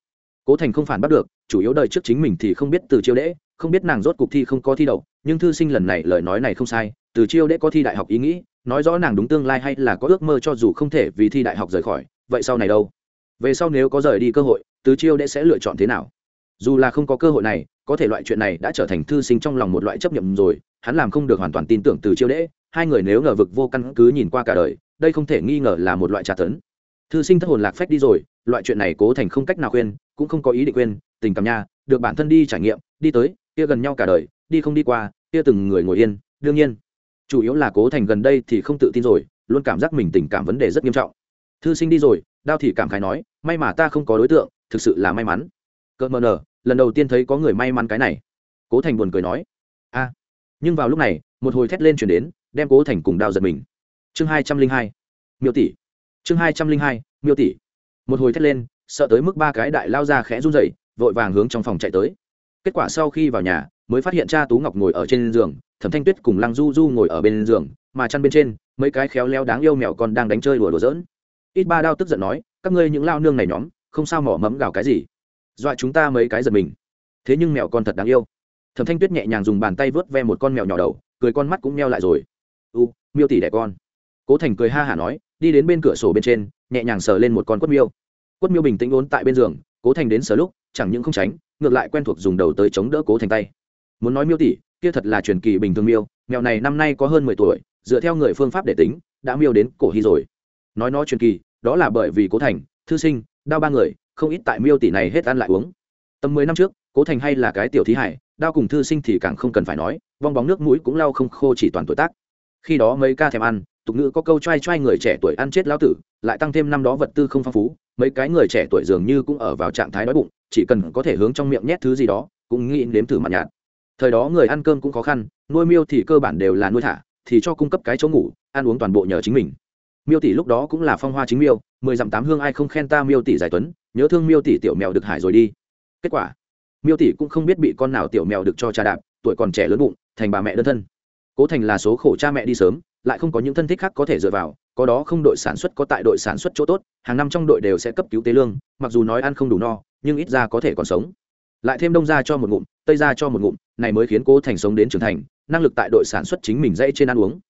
Cố thành không phản bắt được, chủ yếu đời trước chính mình thì không biết từ chiêu đễ, không biết nàng rốt cuộc thi không có thi đậu, nhưng thư sinh lần này lời nói này không sai, từ chiêu đễ có thi đại học ý nghĩ, nói rõ nàng đúng tương lai hay là có ước mơ cho dù không thể vì thi đại học rời khỏi, vậy sau này đâu? Về sau nếu có rời đi cơ hội, từ chiêu đễ sẽ lựa chọn thế nào? Dù là không có cơ hội này, có thể loại chuyện này đã trở thành thư sinh trong lòng một loại chấp nhận rồi, hắn làm không được hoàn toàn tin tưởng từ chiêu đễ, hai người nếu ngờ vực vô căn cứ nhìn qua cả đời, đây không thể nghi ngờ là một loại trà tấn. Thư sinh thất hồn lạc phách đi rồi, loại chuyện này cố thành không cách nào khuyên cũng không có ý định khuyên tình cảm nha, được bản thân đi trải nghiệm, đi tới, kia gần nhau cả đời, đi không đi qua, kia từng người ngồi yên, đương nhiên. Chủ yếu là cố thành gần đây thì không tự tin rồi, luôn cảm giác mình tình cảm vấn đề rất nghiêm trọng. Thư sinh đi rồi, đao thì cảm khái nói, may mà ta không có đối tượng, thực sự là may mắn. Cơn mờ nở lần đầu tiên thấy có người may mắn cái này. Cố thành buồn cười nói, a. Nhưng vào lúc này, một hồi thét lên chuyển đến, đem cố thành cùng đao giật mình. Chương hai trăm linh hai, miêu tỷ. Chương hai trăm linh hai, miêu tỷ. Một hồi thét lên, sợ tới mức ba cái đại lao ra khẽ run rẩy, vội vàng hướng trong phòng chạy tới. Kết quả sau khi vào nhà, mới phát hiện cha tú ngọc ngồi ở trên giường, thẩm thanh tuyết cùng lăng du du ngồi ở bên giường, mà chăn bên trên, mấy cái khéo léo đáng yêu mèo còn đang đánh chơi đùa đùa giỡn. Ít ba đao tức giận nói, các ngươi những lao nương này nhóm, không sao mỏ mẫm gào cái gì dọa chúng ta mấy cái giật mình. Thế nhưng mèo con thật đáng yêu. Thẩm thanh tuyết nhẹ nhàng dùng bàn tay vớt ve một con mèo nhỏ đầu cười con mắt cũng meo lại rồi. U miêu tỷ đẻ con. Cố thành cười ha hả nói đi đến bên cửa sổ bên trên nhẹ nhàng sờ lên một con quất miêu. Quất miêu bình tĩnh ốn tại bên giường cố thành đến sờ lúc chẳng những không tránh ngược lại quen thuộc dùng đầu tới chống đỡ cố thành tay. Muốn nói miêu tỷ, kia thật là truyền kỳ bình thường miêu mèo này năm nay có hơn mười tuổi dựa theo người phương pháp để tính đã miêu đến cổ hy rồi. Nói nó truyền kỳ đó là bởi vì cố thành thư sinh đao ba người không ít tại miêu tỷ này hết ăn lại uống. Tầm mười năm trước, cố thành hay là cái tiểu thí hải, đao cùng thư sinh thì càng không cần phải nói, vong bóng nước mũi cũng lau không khô chỉ toàn tuổi tác. Khi đó mấy ca thèm ăn, tục ngữ có câu t r a i t r a i người trẻ tuổi ăn chết lao tử, lại tăng thêm năm đó vật tư không phong phú, mấy cái người trẻ tuổi dường như cũng ở vào trạng thái đói bụng, chỉ cần có thể hướng trong miệng nhét thứ gì đó, cũng nghĩ nếm thử mặt nhạt. Thời đó người ăn cơm cũng khó khăn, nuôi miêu thì cơ bản đều là nuôi thả, thì cho cung cấp cái chỗ ngủ, ăn uống toàn bộ nhờ chính mình miêu tỷ lúc đó cũng là phong hoa chính miêu, mười dặm tám hương ai không khen ta miêu tỷ giải tuấn, nhớ thương miêu tỷ tiểu mèo được hải rồi đi. Kết quả, miêu tỷ cũng không biết bị con nào tiểu mèo được cho cha đạp, tuổi còn trẻ lớn bụng, thành bà mẹ đơn thân. Cố thành là số khổ cha mẹ đi sớm, lại không có những thân thích khác có thể dựa vào, có đó không đội sản xuất có tại đội sản xuất chỗ tốt, hàng năm trong đội đều sẽ cấp cứu tế lương, mặc dù nói ăn không đủ no, nhưng ít ra có thể còn sống. Lại thêm đông ra cho một ngụm, tây ra cho một ngụm, này mới khiến cố thành sống đến trưởng thành, năng lực tại đội sản xuất chính mình dãy trên ăn uống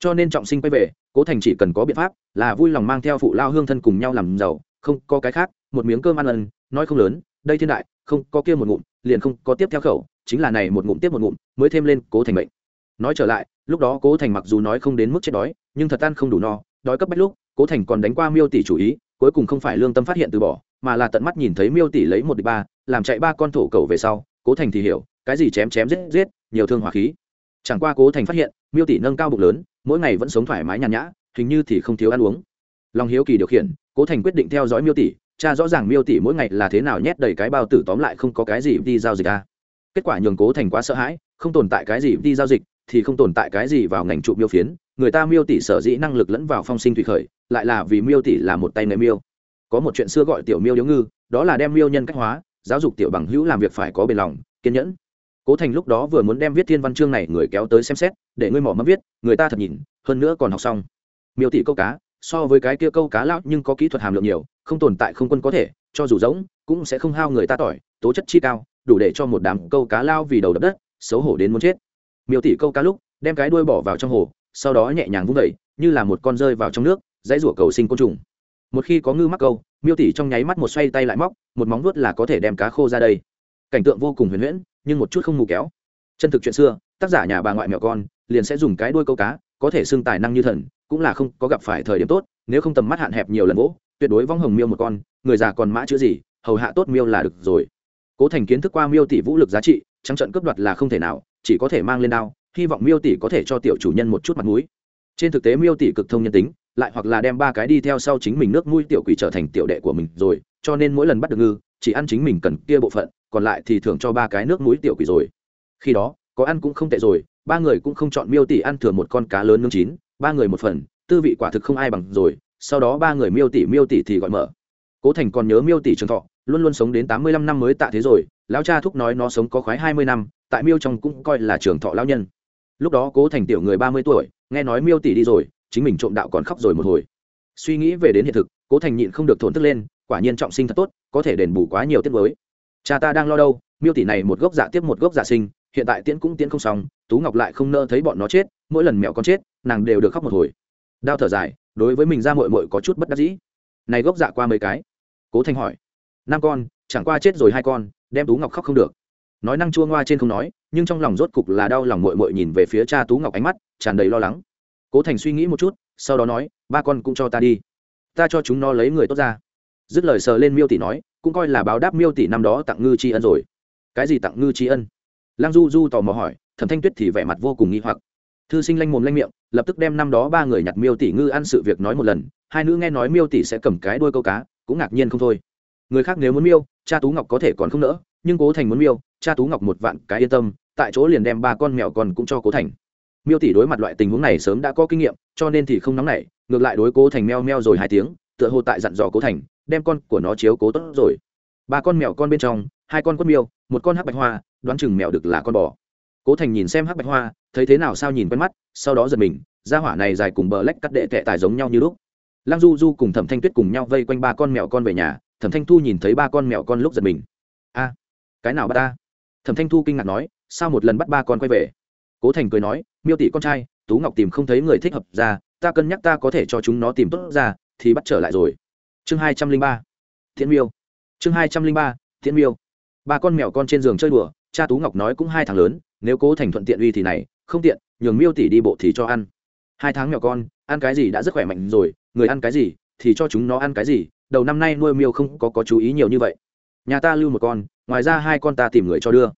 cho nên trọng sinh quay về, cố thành chỉ cần có biện pháp là vui lòng mang theo phụ lao hương thân cùng nhau làm giàu, không có cái khác, một miếng cơm ăn ẩn nói không lớn, đây thiên đại, không có kia một ngụm, liền không có tiếp theo khẩu, chính là này một ngụm tiếp một ngụm, mới thêm lên cố thành bệnh nói trở lại, lúc đó cố thành mặc dù nói không đến mức chết đói, nhưng thật ăn không đủ no, đói cấp bách lúc, cố thành còn đánh qua miêu tỷ chủ ý, cuối cùng không phải lương tâm phát hiện từ bỏ, mà là tận mắt nhìn thấy miêu tỷ lấy một địch ba, làm chạy ba con thổ cầu về sau, cố thành thì hiểu, cái gì chém chém giết giết, nhiều thương hỏa khí. Chẳng qua cố thành phát hiện, miêu tỷ nâng cao bụng lớn mỗi ngày vẫn sống thoải mái nhàn nhã, hình như thì không thiếu ăn uống lòng hiếu kỳ điều khiển, cố thành quyết định theo dõi miêu tỷ, cha rõ ràng miêu tỷ mỗi ngày là thế nào nhét đầy cái bao tử tóm lại không có cái gì đi giao dịch à. kết quả nhường cố thành quá sợ hãi, không tồn tại cái gì đi giao dịch, thì không tồn tại cái gì vào ngành trụ miêu phiến, người ta miêu tỷ sở dĩ năng lực lẫn vào phong sinh thủy khởi, lại là vì miêu tỷ là một tay nghề miêu có một chuyện xưa gọi tiểu miêu điếu ngư, đó là đem miêu nhân cách hóa, giáo dục tiểu bằng hữu làm việc phải có bền lòng, kiên nhẫn cố thành lúc đó vừa muốn đem viết thiên văn chương này người kéo tới xem xét, để ngươi mỏ mẫm viết, người ta thật nhìn, hơn nữa còn học xong. Miêu tỷ câu cá, so với cái kia câu cá lão nhưng có kỹ thuật hàm lượng nhiều, không tồn tại không quân có thể, cho dù giống, cũng sẽ không hao người ta tỏi, tố chất chi cao, đủ để cho một đám câu cá lao vì đầu đập đất, xấu hổ đến muốn chết. Miêu tỷ câu cá lúc, đem cái đuôi bỏ vào trong hồ, sau đó nhẹ nhàng vung vẩy như là một con rơi vào trong nước, dãy rủa cầu sinh côn trùng. Một khi có ngư mắc câu, miêu tỷ trong nháy mắt một xoay tay lại móc, một móng vuốt là có thể đem cá khô ra đây. Cảnh tượng vô cùng huyền huyễn nhưng một chút không mù kéo. Chân thực chuyện xưa, tác giả nhà bà ngoại mèo con, liền sẽ dùng cái đuôi câu cá, có thể xưng tài năng như thần, cũng là không có gặp phải thời điểm tốt, nếu không tầm mắt hạn hẹp nhiều lần vỗ, tuyệt đối vong hồng miêu một con, người già còn mã chữ gì, hầu hạ tốt miêu là được rồi. Cố thành kiến thức qua miêu tỷ vũ lực giá trị, trắng trận cướp đoạt là không thể nào, chỉ có thể mang lên đao, hy vọng miêu tỷ có thể cho tiểu chủ nhân một chút mặt mũi. Trên thực tế miêu tỷ cực thông nhân tính, lại hoặc là đem ba cái đi theo sau chính mình nước mũi tiểu quỷ trở thành tiểu đệ của mình rồi, cho nên mỗi lần bắt được ngư, chỉ ăn chính mình cần kia bộ phận còn lại thì thưởng cho ba cái nước muối tiểu quỷ rồi. Khi đó, có ăn cũng không tệ rồi, ba người cũng không chọn miêu tỷ ăn thừa một con cá lớn nướng chín, ba người một phần, tư vị quả thực không ai bằng rồi, sau đó ba người miêu tỷ miêu tỷ thì gọi mở. Cố thành còn nhớ miêu tỷ trường thọ, luôn luôn sống đến tám mươi lăm năm mới tạ thế rồi, lão cha thúc nói nó sống có khoái hai mươi năm, tại miêu trong cũng coi là trường thọ lão nhân. Lúc đó cố thành tiểu người ba mươi tuổi, nghe nói miêu tỷ đi rồi, chính mình trộm đạo còn khóc rồi một hồi. Suy nghĩ về đến hiện thực, cố thành nhịn không được thổn thức lên, quả nhiên trọng sinh thật tốt, có thể đền bù quá nhiều tiết mới cha ta đang lo đâu? Miêu tỷ này một gốc dạ tiếp một gốc dạ sinh, hiện tại tiễn cũng tiễn không xong, tú ngọc lại không nỡ thấy bọn nó chết, mỗi lần mẹo con chết, nàng đều được khóc một hồi. Đau thở dài, đối với mình ra mội mội có chút bất đắc dĩ. Này gốc dạ qua mấy cái? Cố thanh hỏi. Năm con, chẳng qua chết rồi hai con, đem tú ngọc khóc không được. Nói năng chua ngoa trên không nói, nhưng trong lòng rốt cục là đau lòng mội mội nhìn về phía cha tú ngọc ánh mắt, tràn đầy lo lắng. Cố thành suy nghĩ một chút, sau đó nói, ba con cũng cho ta đi. Ta cho chúng nó lấy người tốt ra. Dứt lời sờ lên miêu tỷ nói cũng coi là báo đáp miêu tỷ năm đó tặng ngư tri ân rồi. Cái gì tặng ngư tri ân? Lăng du du tò mò hỏi, thẩm thanh tuyết thì vẻ mặt vô cùng nghi hoặc. Thư sinh lanh mồm lanh miệng, lập tức đem năm đó ba người nhặt miêu tỷ ngư ăn sự việc nói một lần, hai nữ nghe nói miêu tỷ sẽ cầm cái đuôi câu cá, cũng ngạc nhiên không thôi. Người khác nếu muốn miêu, cha tú ngọc có thể còn không nỡ, nhưng cố thành muốn miêu, cha tú ngọc một vạn cái yên tâm, tại chỗ liền đem ba con mèo còn cũng cho cố thành. Miêu tỷ đối mặt loại tình huống này sớm đã có kinh nghiệm, cho nên thì không nóng nảy, ngược lại đối cố thành meo meo rồi hai tiếng, tựa hồ tại dặn dò cố thành đem con của nó chiếu cố tốt rồi. Ba con mèo con bên trong, hai con quất miêu, một con hắc bạch hoa, đoán chừng mèo được là con bò. Cố thành nhìn xem hắc bạch hoa, thấy thế nào sao nhìn quen mắt, sau đó giật mình ra hỏa này dài cùng bờ lách cắt đệ tệ tài giống nhau như lúc. Lăng du du cùng thẩm thanh tuyết cùng nhau vây quanh ba con mèo con về nhà, thẩm thanh thu nhìn thấy ba con mèo con lúc giật mình. A, cái nào bắt ta? Thẩm thanh thu kinh ngạc nói, sao một lần bắt ba con quay về? Cố thành cười nói, miêu tỷ con trai, tú ngọc tìm không thấy người thích hợp ra, ta cân nhắc ta có thể cho chúng nó tìm tốt ra, thì bắt trở lại rồi chương hai trăm linh ba, thiện miêu. Chương hai trăm linh ba, thiện miêu. Ba con mèo con trên giường chơi đùa, cha tú ngọc nói cũng hai tháng lớn, nếu cố thành thuận tiện uy thì này, không tiện, nhường miêu tỷ đi bộ thì cho ăn. Hai tháng mèo con, ăn cái gì đã rất khỏe mạnh rồi, người ăn cái gì thì cho chúng nó ăn cái gì, đầu năm nay nuôi miêu không có có chú ý nhiều như vậy. Nhà ta lưu một con, ngoài ra hai con ta tìm người cho đưa.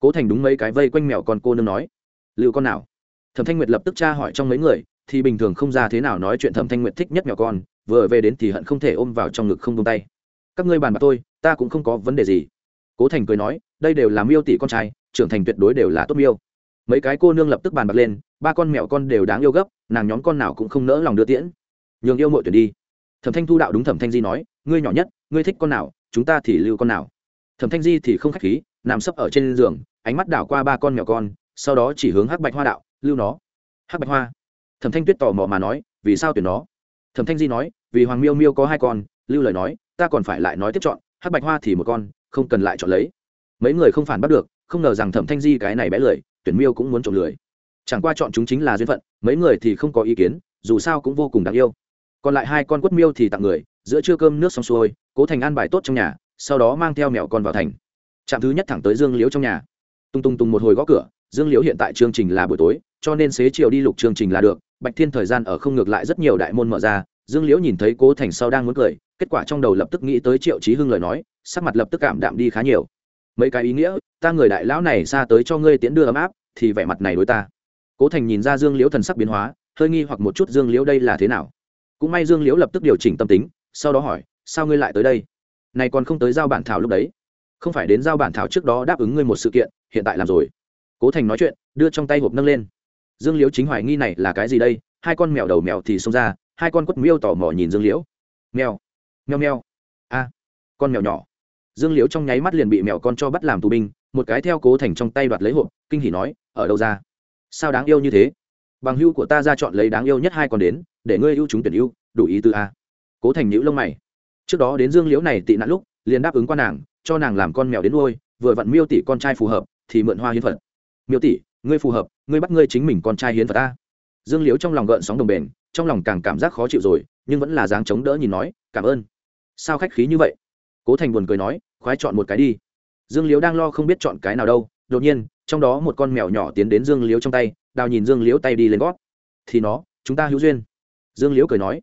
Cố thành đúng mấy cái vây quanh mèo con cô nương nói. Lưu con nào? Thẩm thanh nguyệt lập tức tra hỏi trong mấy người, thì bình thường không ra thế nào nói chuyện thẩm thanh nguyệt thích nhất mèo con vừa về đến thì hận không thể ôm vào trong ngực không tung tay. Các ngươi bàn bạc tôi, ta cũng không có vấn đề gì. Cố thành cười nói, đây đều là miêu tỷ con trai, trưởng thành tuyệt đối đều là tốt miêu. Mấy cái cô nương lập tức bàn bạc lên, ba con mẹo con đều đáng yêu gấp, nàng nhóm con nào cũng không nỡ lòng đưa tiễn. Nhường yêu mội tuyển đi. Thẩm thanh thu đạo đúng thẩm thanh di nói, ngươi nhỏ nhất, ngươi thích con nào, chúng ta thì lưu con nào. Thẩm thanh di thì không k h á c h khí, nằm sấp ở trên giường, ánh mắt đảo qua ba con mèo con, sau đó chỉ hướng hắc bạch hoa đạo, lưu nó. Hắc bạch hoa. Thẩm thanh tuyết tò mò mà nói, vì sao tuyển nó? Thẩm thanh di nói vì hoàng miêu miêu có hai con, lưu lời nói, ta còn phải lại nói tiếp chọn, hắc bạch hoa thì một con, không cần lại chọn lấy. Mấy người không phản bắt được, không ngờ rằng thẩm thanh di cái này bé lười, tuyển miêu cũng muốn trộm lười. Chẳng qua chọn chúng chính là duyên phận, mấy người thì không có ý kiến, dù sao cũng vô cùng đáng yêu. Còn lại hai con quất miêu thì tặng người, giữa trưa cơm nước xong xuôi, cố thành ăn bài tốt trong nhà, sau đó mang theo mẹo con vào thành. Trạm thứ nhất thẳng tới dương liễu trong nhà. Tung tung tung một hồi gõ cửa, dương liễu hiện tại chương trình là buổi tối, cho nên xế chiều đi lục chương trình là được, bạch thiên thời gian ở không ngược lại rất nhiều đại môn mở ra dương liễu nhìn thấy cố thành sau đang muốn cười, kết quả trong đầu lập tức nghĩ tới triệu trí hưng lời nói, sắc mặt lập tức cảm đạm đi khá nhiều. Mấy cái ý nghĩa, ta người đại lão này xa tới cho ngươi tiễn đưa ấm áp, thì vẻ mặt này đối ta. Cố thành nhìn ra dương liễu thần sắc biến hóa, hơi nghi hoặc một chút dương liễu đây là thế nào. Cũng may dương liễu lập tức điều chỉnh tâm tính, sau đó hỏi, sao ngươi lại tới đây? Này còn không tới giao bản thảo lúc đấy. Không phải đến giao bản thảo trước đó đáp ứng ngươi một sự kiện, hiện tại làm rồi. Cố thành nói chuyện, đưa trong tay hộp nâng lên. Dương liễu chính hoài nghi này là cái gì đây? Hai con mèo đầu mèo thì xông ra hai con quất miêu tò mò nhìn dương liễu. Mèo mèo mèo. A con mèo nhỏ. Dương liễu trong nháy mắt liền bị mèo con cho bắt làm tù binh, một cái theo cố thành trong tay đoạt lấy hộp, kinh hỉ nói, ở đâu ra? Sao đáng yêu như thế? Bằng hưu của ta ra chọn lấy đáng yêu nhất hai con đến, để ngươi ưu chúng tuyển ưu, đủ ý tư a. Cố thành nhữ lông mày. Trước đó đến dương liễu này tị nạn lúc, liền đáp ứng qua nàng, cho nàng làm con mèo đến nuôi, vừa vặn miêu tỷ con trai phù hợp, thì mượn hoa hiến phật. Miêu tỷ ngươi phù hợp, ngươi bắt ngươi chính mình con trai hiến phật ta. Dương liễu trong lòng gợn sóng đồng bền trong lòng càng cảm giác khó chịu rồi, nhưng vẫn là dáng chống đỡ nhìn nói, cảm ơn. Sao khách khí như vậy? Cố thành buồn cười nói, khoái chọn một cái đi. Dương liễu đang lo không biết chọn cái nào đâu, đột nhiên, trong đó một con mèo nhỏ tiến đến dương liếu trong tay, đào nhìn dương liếu tay đi lên gót. Thì nó, chúng ta hữu duyên. Dương liếu cười nói,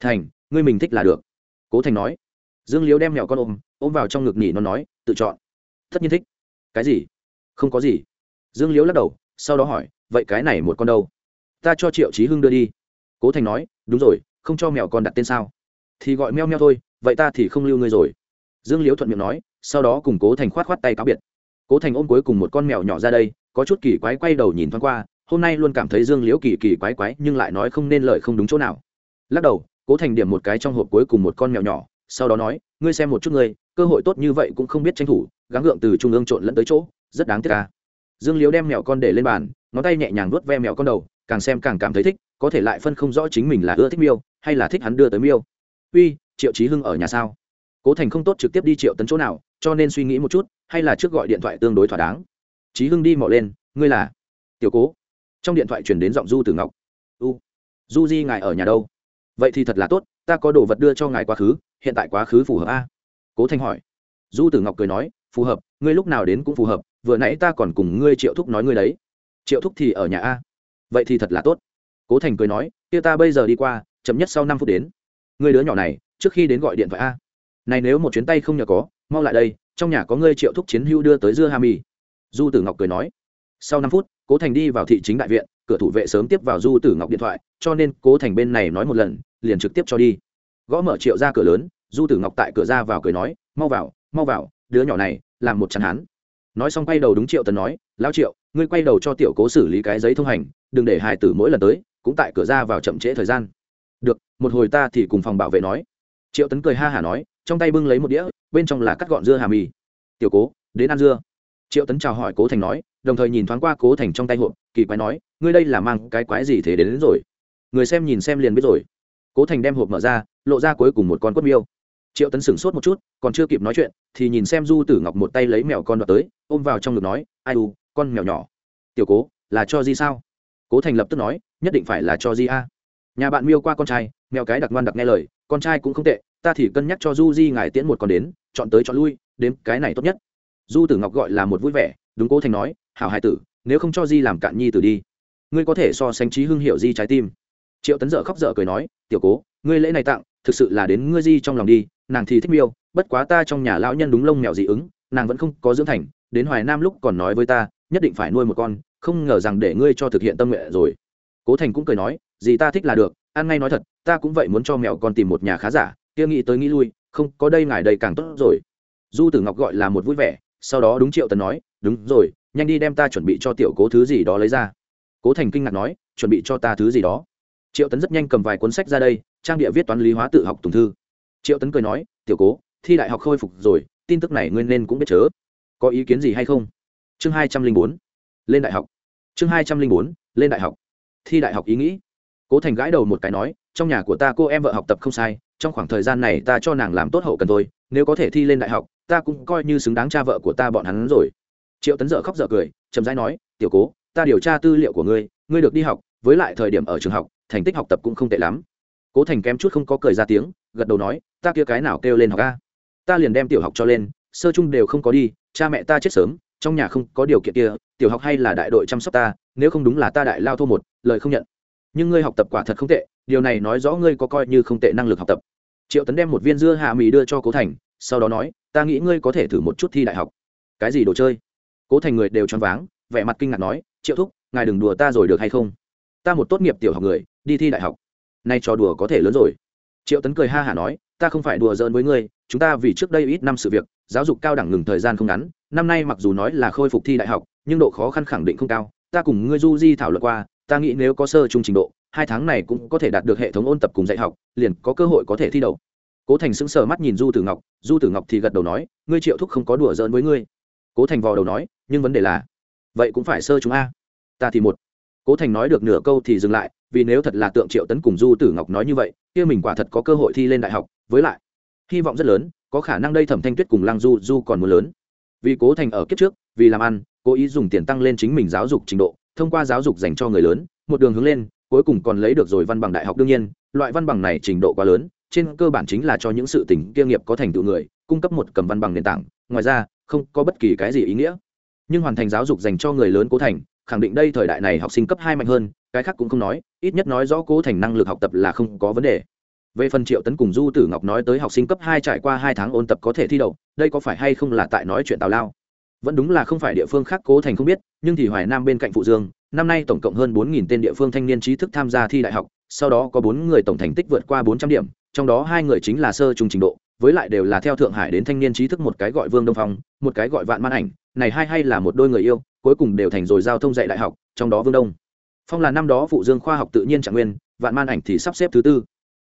thành, ngươi mình thích là được. Cố thành nói, dương liếu đem mèo con ôm ôm vào trong ngực nhỉ nó nói, tự chọn. Tất nhiên thích. Cái gì? Không có gì. Dương liếu lắc đầu, sau đó hỏi, vậy cái này một con đâu? Ta cho triệu trí hưng đưa đi cố thành nói, đúng rồi, không cho mèo con đặt tên sao? Thì gọi meo meo thôi, vậy ta thì không lưu ngươi rồi. Dương Liễu thuận miệng nói, sau đó cùng cố thành khoát khoát tay cáo biệt. Cố thành ôm cuối cùng một con mèo nhỏ ra đây, có chút kỳ quái quay đầu nhìn thoáng qua, hôm nay luôn cảm thấy dương liễu kỳ kỳ quái quái, nhưng lại nói không nên lời không đúng chỗ nào. Lắc đầu, cố thành điểm một cái trong hộp cuối cùng một con mèo nhỏ, sau đó nói, ngươi xem một chút ngươi, cơ hội tốt như vậy cũng không biết tranh thủ, gắng gượng từ trung ương trộn lẫn tới chỗ, rất đáng tiếc ca dương liễu đem mèo con để lên bàn, ngón tay nhẹ nhàng vuốt ve mèo con đầu, càng xem càng cảm thấy thích có thể lại phân không rõ chính mình là ưa thích miêu hay là thích hắn đưa tới miêu. Uy, triệu trí hưng ở nhà sao? Cố thành không tốt trực tiếp đi triệu tấn chỗ nào, cho nên suy nghĩ một chút, hay là trước gọi điện thoại tương đối thỏa đáng. Trí hưng đi mò lên, ngươi là? Tiểu cố. Trong điện thoại chuyển đến giọng du tử ngọc. U, du di ngài ở nhà đâu? Vậy thì thật là tốt, ta có đồ vật đưa cho ngài quá khứ, hiện tại quá khứ phù hợp a. Cố thanh hỏi. Du tử ngọc cười nói, phù hợp, ngươi lúc nào đến cũng phù hợp, vừa nãy ta còn cùng ngươi triệu thúc nói ngươi đấy. Triệu thúc thì ở nhà a. Vậy thì thật là tốt cố thành cười nói, kia ta bây giờ đi qua, chậm nhất sau năm phút đến. Người đứa nhỏ này, trước khi đến gọi điện thoại a. Này nếu một chuyến tay không nhờ có, mau lại đây, trong nhà có ngươi triệu thúc chiến hưu đưa tới dưa hà mì du tử ngọc cười nói. Sau năm phút, cố thành đi vào thị chính đại viện, cửa thủ vệ sớm tiếp vào du tử ngọc điện thoại, cho nên cố thành bên này nói một lần, liền trực tiếp cho đi. Gõ mở triệu ra cửa lớn, du tử ngọc tại cửa ra vào cười nói, mau vào mau vào, đứa nhỏ này, làm một chắn hắn nói xong quay đầu đúng triệu tần nói lao triệu, ngươi quay đầu cho tiểu cố xử lý cái giấy thông hành, đừng để hài tử mỗi lần tới cũng tại cửa ra vào chậm trễ thời gian. Được một hồi ta thì cùng phòng bảo vệ nói. Triệu tấn cười ha hả nói trong tay bưng lấy một đĩa bên trong là cắt gọn dưa hà mì. Tiểu cố đến ăn dưa. Triệu tấn chào hỏi cố thành nói đồng thời nhìn thoáng qua cố thành trong tay hộp kỳ quái nói ngươi đây là mang cái quái gì thế đến, đến rồi? Người xem nhìn xem liền biết rồi. Cố thành đem hộp mở ra lộ ra cuối cùng một con quất miêu. Triệu tấn sửng sốt một chút còn chưa kịp nói chuyện thì nhìn xem du tử ngọc một tay lấy mèo con đoạt tới ôm vào trong ngực nói ai u con mèo nhỏ. Tiểu cố là cho gì sao? Cố thành lập tức nói nhất định phải là cho di a nhà bạn miêu qua con trai, mèo cái đặc ngoan đặc nghe lời, con trai cũng không tệ, ta thì cân nhắc cho du di ngài tiễn một con đến, chọn tới chọn lui, đến cái này tốt nhất. Du tử ngọc gọi là một vui vẻ, đúng cố thành nói, hảo hai tử, nếu không cho di làm cạn nhi tử đi, ngươi có thể so sánh trí hưng hiệu di trái tim. Triệu tấn dở khóc dở cười nói, tiểu cố, ngươi lễ này tặng, thực sự là đến ngươi di trong lòng đi, nàng thì thích miêu, bất quá ta trong nhà lão nhân đúng lông mèo dị ứng, nàng vẫn không có dưỡng thành, đến hoài nam lúc còn nói với ta, nhất định phải nuôi một con, không ngờ rằng để ngươi cho thực hiện tâm nguyện rồi cố thành cũng cười nói, gì ta thích là được, ăn ngay nói thật, ta cũng vậy muốn cho mèo con tìm một nhà khá giả, kia nghĩ tới nghĩ lui, không, có đây ngài đây càng tốt rồi. Du tử ngọc gọi là một vui vẻ, sau đó đúng triệu tần nói, đúng rồi, nhanh đi đem ta chuẩn bị cho tiểu cố thứ gì đó lấy ra. Cố thành kinh ngạc nói, chuẩn bị cho ta thứ gì đó? Triệu tấn rất nhanh cầm vài cuốn sách ra đây, trang địa viết toán lý hóa tự học tùng thư. Triệu tấn cười nói, tiểu cố, thi đại học khôi phục rồi, tin tức này ngươi nên cũng biết chớ. Có ý kiến gì hay không? Chương hai trăm linh bốn, lên đại học. Chương hai trăm linh bốn, lên đại học thi đại học ý nghĩ. Cố thành gãi đầu một cái nói, trong nhà của ta cô em vợ học tập không sai, trong khoảng thời gian này ta cho nàng làm tốt hậu cần thôi, nếu có thể thi lên đại học, ta cũng coi như xứng đáng cha vợ của ta bọn hắn rồi. Triệu tấn dợ khóc dợ cười, chậm rãi nói, tiểu cố, ta điều tra tư liệu của ngươi ngươi được đi học, với lại thời điểm ở trường học, thành tích học tập cũng không tệ lắm. Cố thành kém chút không có cười ra tiếng, gật đầu nói, ta kia cái nào kêu lên học ca ta liền đem tiểu học cho lên, sơ chung đều không có đi, cha mẹ ta chết sớm, trong nhà không có điều kiện kia, tiểu học hay là đại đội chăm sóc ta nếu không đúng là ta đại lao thô một, lời không nhận. Nhưng ngươi học tập quả thật không tệ, điều này nói rõ ngươi có coi như không tệ năng lực học tập. Triệu tấn đem một viên dưa hạ mì đưa cho cố thành, sau đó nói, ta nghĩ ngươi có thể thử một chút thi đại học. Cái gì đồ chơi? Cố thành người đều choáng váng, vẻ mặt kinh ngạc nói, triệu thúc, ngài đừng đùa ta rồi được hay không? Ta một tốt nghiệp tiểu học người, đi thi đại học. Nay trò đùa có thể lớn rồi. Triệu tấn cười ha hả nói, ta không phải đùa giỡn với ngươi, chúng ta vì trước đây ít năm sự việc, giáo dục cao đẳng ngừng thời gian không ngắn, năm nay mặc dù nói là khôi phục thi đại học, nhưng độ khó khăn khẳng định không cao ta cùng ngươi du di thảo luận qua, ta nghĩ nếu có sơ chung trình độ, hai tháng này cũng có thể đạt được hệ thống ôn tập cùng dạy học, liền có cơ hội có thể thi đậu. Cố thành sững sờ mắt nhìn du tử ngọc, du tử ngọc thì gật đầu nói, ngươi triệu thúc không có đùa giỡn với ngươi. Cố thành vò đầu nói, nhưng vấn đề là, vậy cũng phải sơ chúng a. Ta thì một. Cố thành nói được nửa câu thì dừng lại, vì nếu thật là tượng triệu tấn cùng du tử ngọc nói như vậy, kia mình quả thật có cơ hội thi lên đại học. Với lại, hy vọng rất lớn, có khả năng đây thẩm thanh tuyết cùng lăng du du còn muốn lớn. Vì cố thành ở kiếp trước, vì làm ăn cố ý dùng tiền tăng lên chính mình giáo dục trình độ, thông qua giáo dục dành cho người lớn, một đường hướng lên, cuối cùng còn lấy được rồi văn bằng đại học đương nhiên, loại văn bằng này trình độ quá lớn, trên cơ bản chính là cho những sự tình kia nghiệp có thành tựu người, cung cấp một cầm văn bằng nền tảng, ngoài ra, không có bất kỳ cái gì ý nghĩa. Nhưng hoàn thành giáo dục dành cho người lớn cố thành, khẳng định đây thời đại này học sinh cấp hai mạnh hơn, cái khác cũng không nói, ít nhất nói rõ cố thành năng lực học tập là không có vấn đề. Về phần triệu tấn cùng du tử ngọc nói tới học sinh cấp hai trải qua hai tháng ôn tập có thể thi đậu, đây có phải hay không là tại nói chuyện tào lao? Vẫn đúng là không phải địa phương khác cố thành không biết, nhưng thì hoài nam bên cạnh phụ dương, năm nay tổng cộng hơn bốn tên địa phương thanh niên trí thức tham gia thi đại học, sau đó có bốn người tổng thành tích vượt qua bốn trăm điểm, trong đó hai người chính là sơ trung trình độ, với lại đều là theo thượng hải đến thanh niên trí thức một cái gọi vương đông phong, một cái gọi vạn man ảnh, này hai hay là một đôi người yêu, cuối cùng đều thành rồi giao thông dạy đại học, trong đó vương đông. Phong là năm đó phụ dương khoa học tự nhiên trạng nguyên, vạn man ảnh thì sắp xếp thứ tư.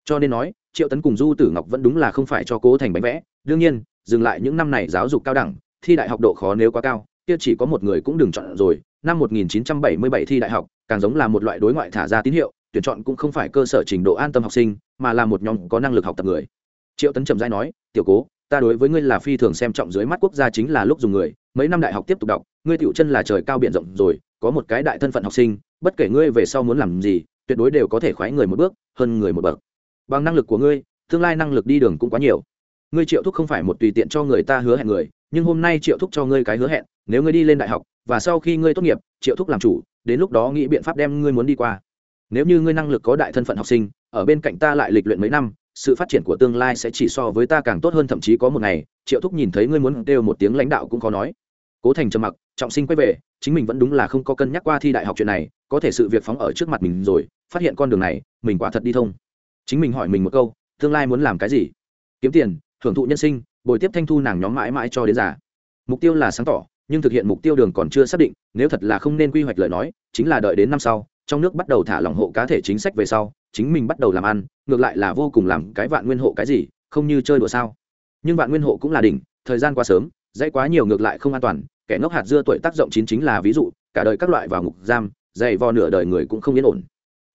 Cho nên nói, triệu tấn cùng du tử ngọc vẫn đúng là không phải cho cố thành bánh vẽ, đương nhiên, dừng lại những năm này giáo dục cao đẳng thi đại học độ khó nếu quá cao, kia chỉ có một người cũng đừng chọn rồi. Năm 1977 thi đại học, càng giống là một loại đối ngoại thả ra tín hiệu, tuyển chọn cũng không phải cơ sở trình độ an tâm học sinh, mà là một nhóm có năng lực học tập người. Triệu tấn trầm giai nói, tiểu cố, ta đối với ngươi là phi thường xem trọng dưới mắt quốc gia chính là lúc dùng người. Mấy năm đại học tiếp tục đọc, ngươi tiểu chân là trời cao biển rộng rồi, có một cái đại thân phận học sinh, bất kể ngươi về sau muốn làm gì, tuyệt đối đều có thể khoái người một bước, hơn người một bậc. Bằng năng lực của ngươi, tương lai năng lực đi đường cũng quá nhiều ngươi triệu thúc không phải một tùy tiện cho người ta hứa hẹn người, nhưng hôm nay triệu thúc cho ngươi cái hứa hẹn, nếu ngươi đi lên đại học, và sau khi ngươi tốt nghiệp, triệu thúc làm chủ, đến lúc đó nghĩ biện pháp đem ngươi muốn đi qua. Nếu như ngươi năng lực có đại thân phận học sinh, ở bên cạnh ta lại lịch luyện mấy năm, sự phát triển của tương lai sẽ chỉ so với ta càng tốt hơn, thậm chí có một ngày, triệu thúc nhìn thấy ngươi muốn kêu một tiếng lãnh đạo cũng khó nói. Cố thành trầm mặc, trọng sinh quay về, chính mình vẫn đúng là không có cân nhắc qua thi đại học chuyện này, có thể sự việc phóng ở trước mặt mình rồi, phát hiện con đường này, mình quả thật đi thông. Chính mình hỏi mình một câu, tương lai muốn làm cái gì? Kiếm tiền hưởng thụ nhân sinh bồi tiếp thanh thu nàng nhóm mãi mãi cho đến già. Mục tiêu là sáng tỏ, nhưng thực hiện mục tiêu đường còn chưa xác định, nếu thật là không nên quy hoạch lời nói, chính là đợi đến năm sau, trong nước bắt đầu thả lỏng hộ cá thể chính sách về sau, chính mình bắt đầu làm ăn, ngược lại là vô cùng làm cái vạn nguyên hộ cái gì, không như chơi đùa sao. Nhưng vạn nguyên hộ cũng là đỉnh, thời gian quá sớm, dãy quá nhiều ngược lại không an toàn, kẻ ngốc hạt dưa tuổi tác rộng chín chính là ví dụ, cả đời các loại vào ngục giam, dày vò nửa đời người cũng không yên ổn.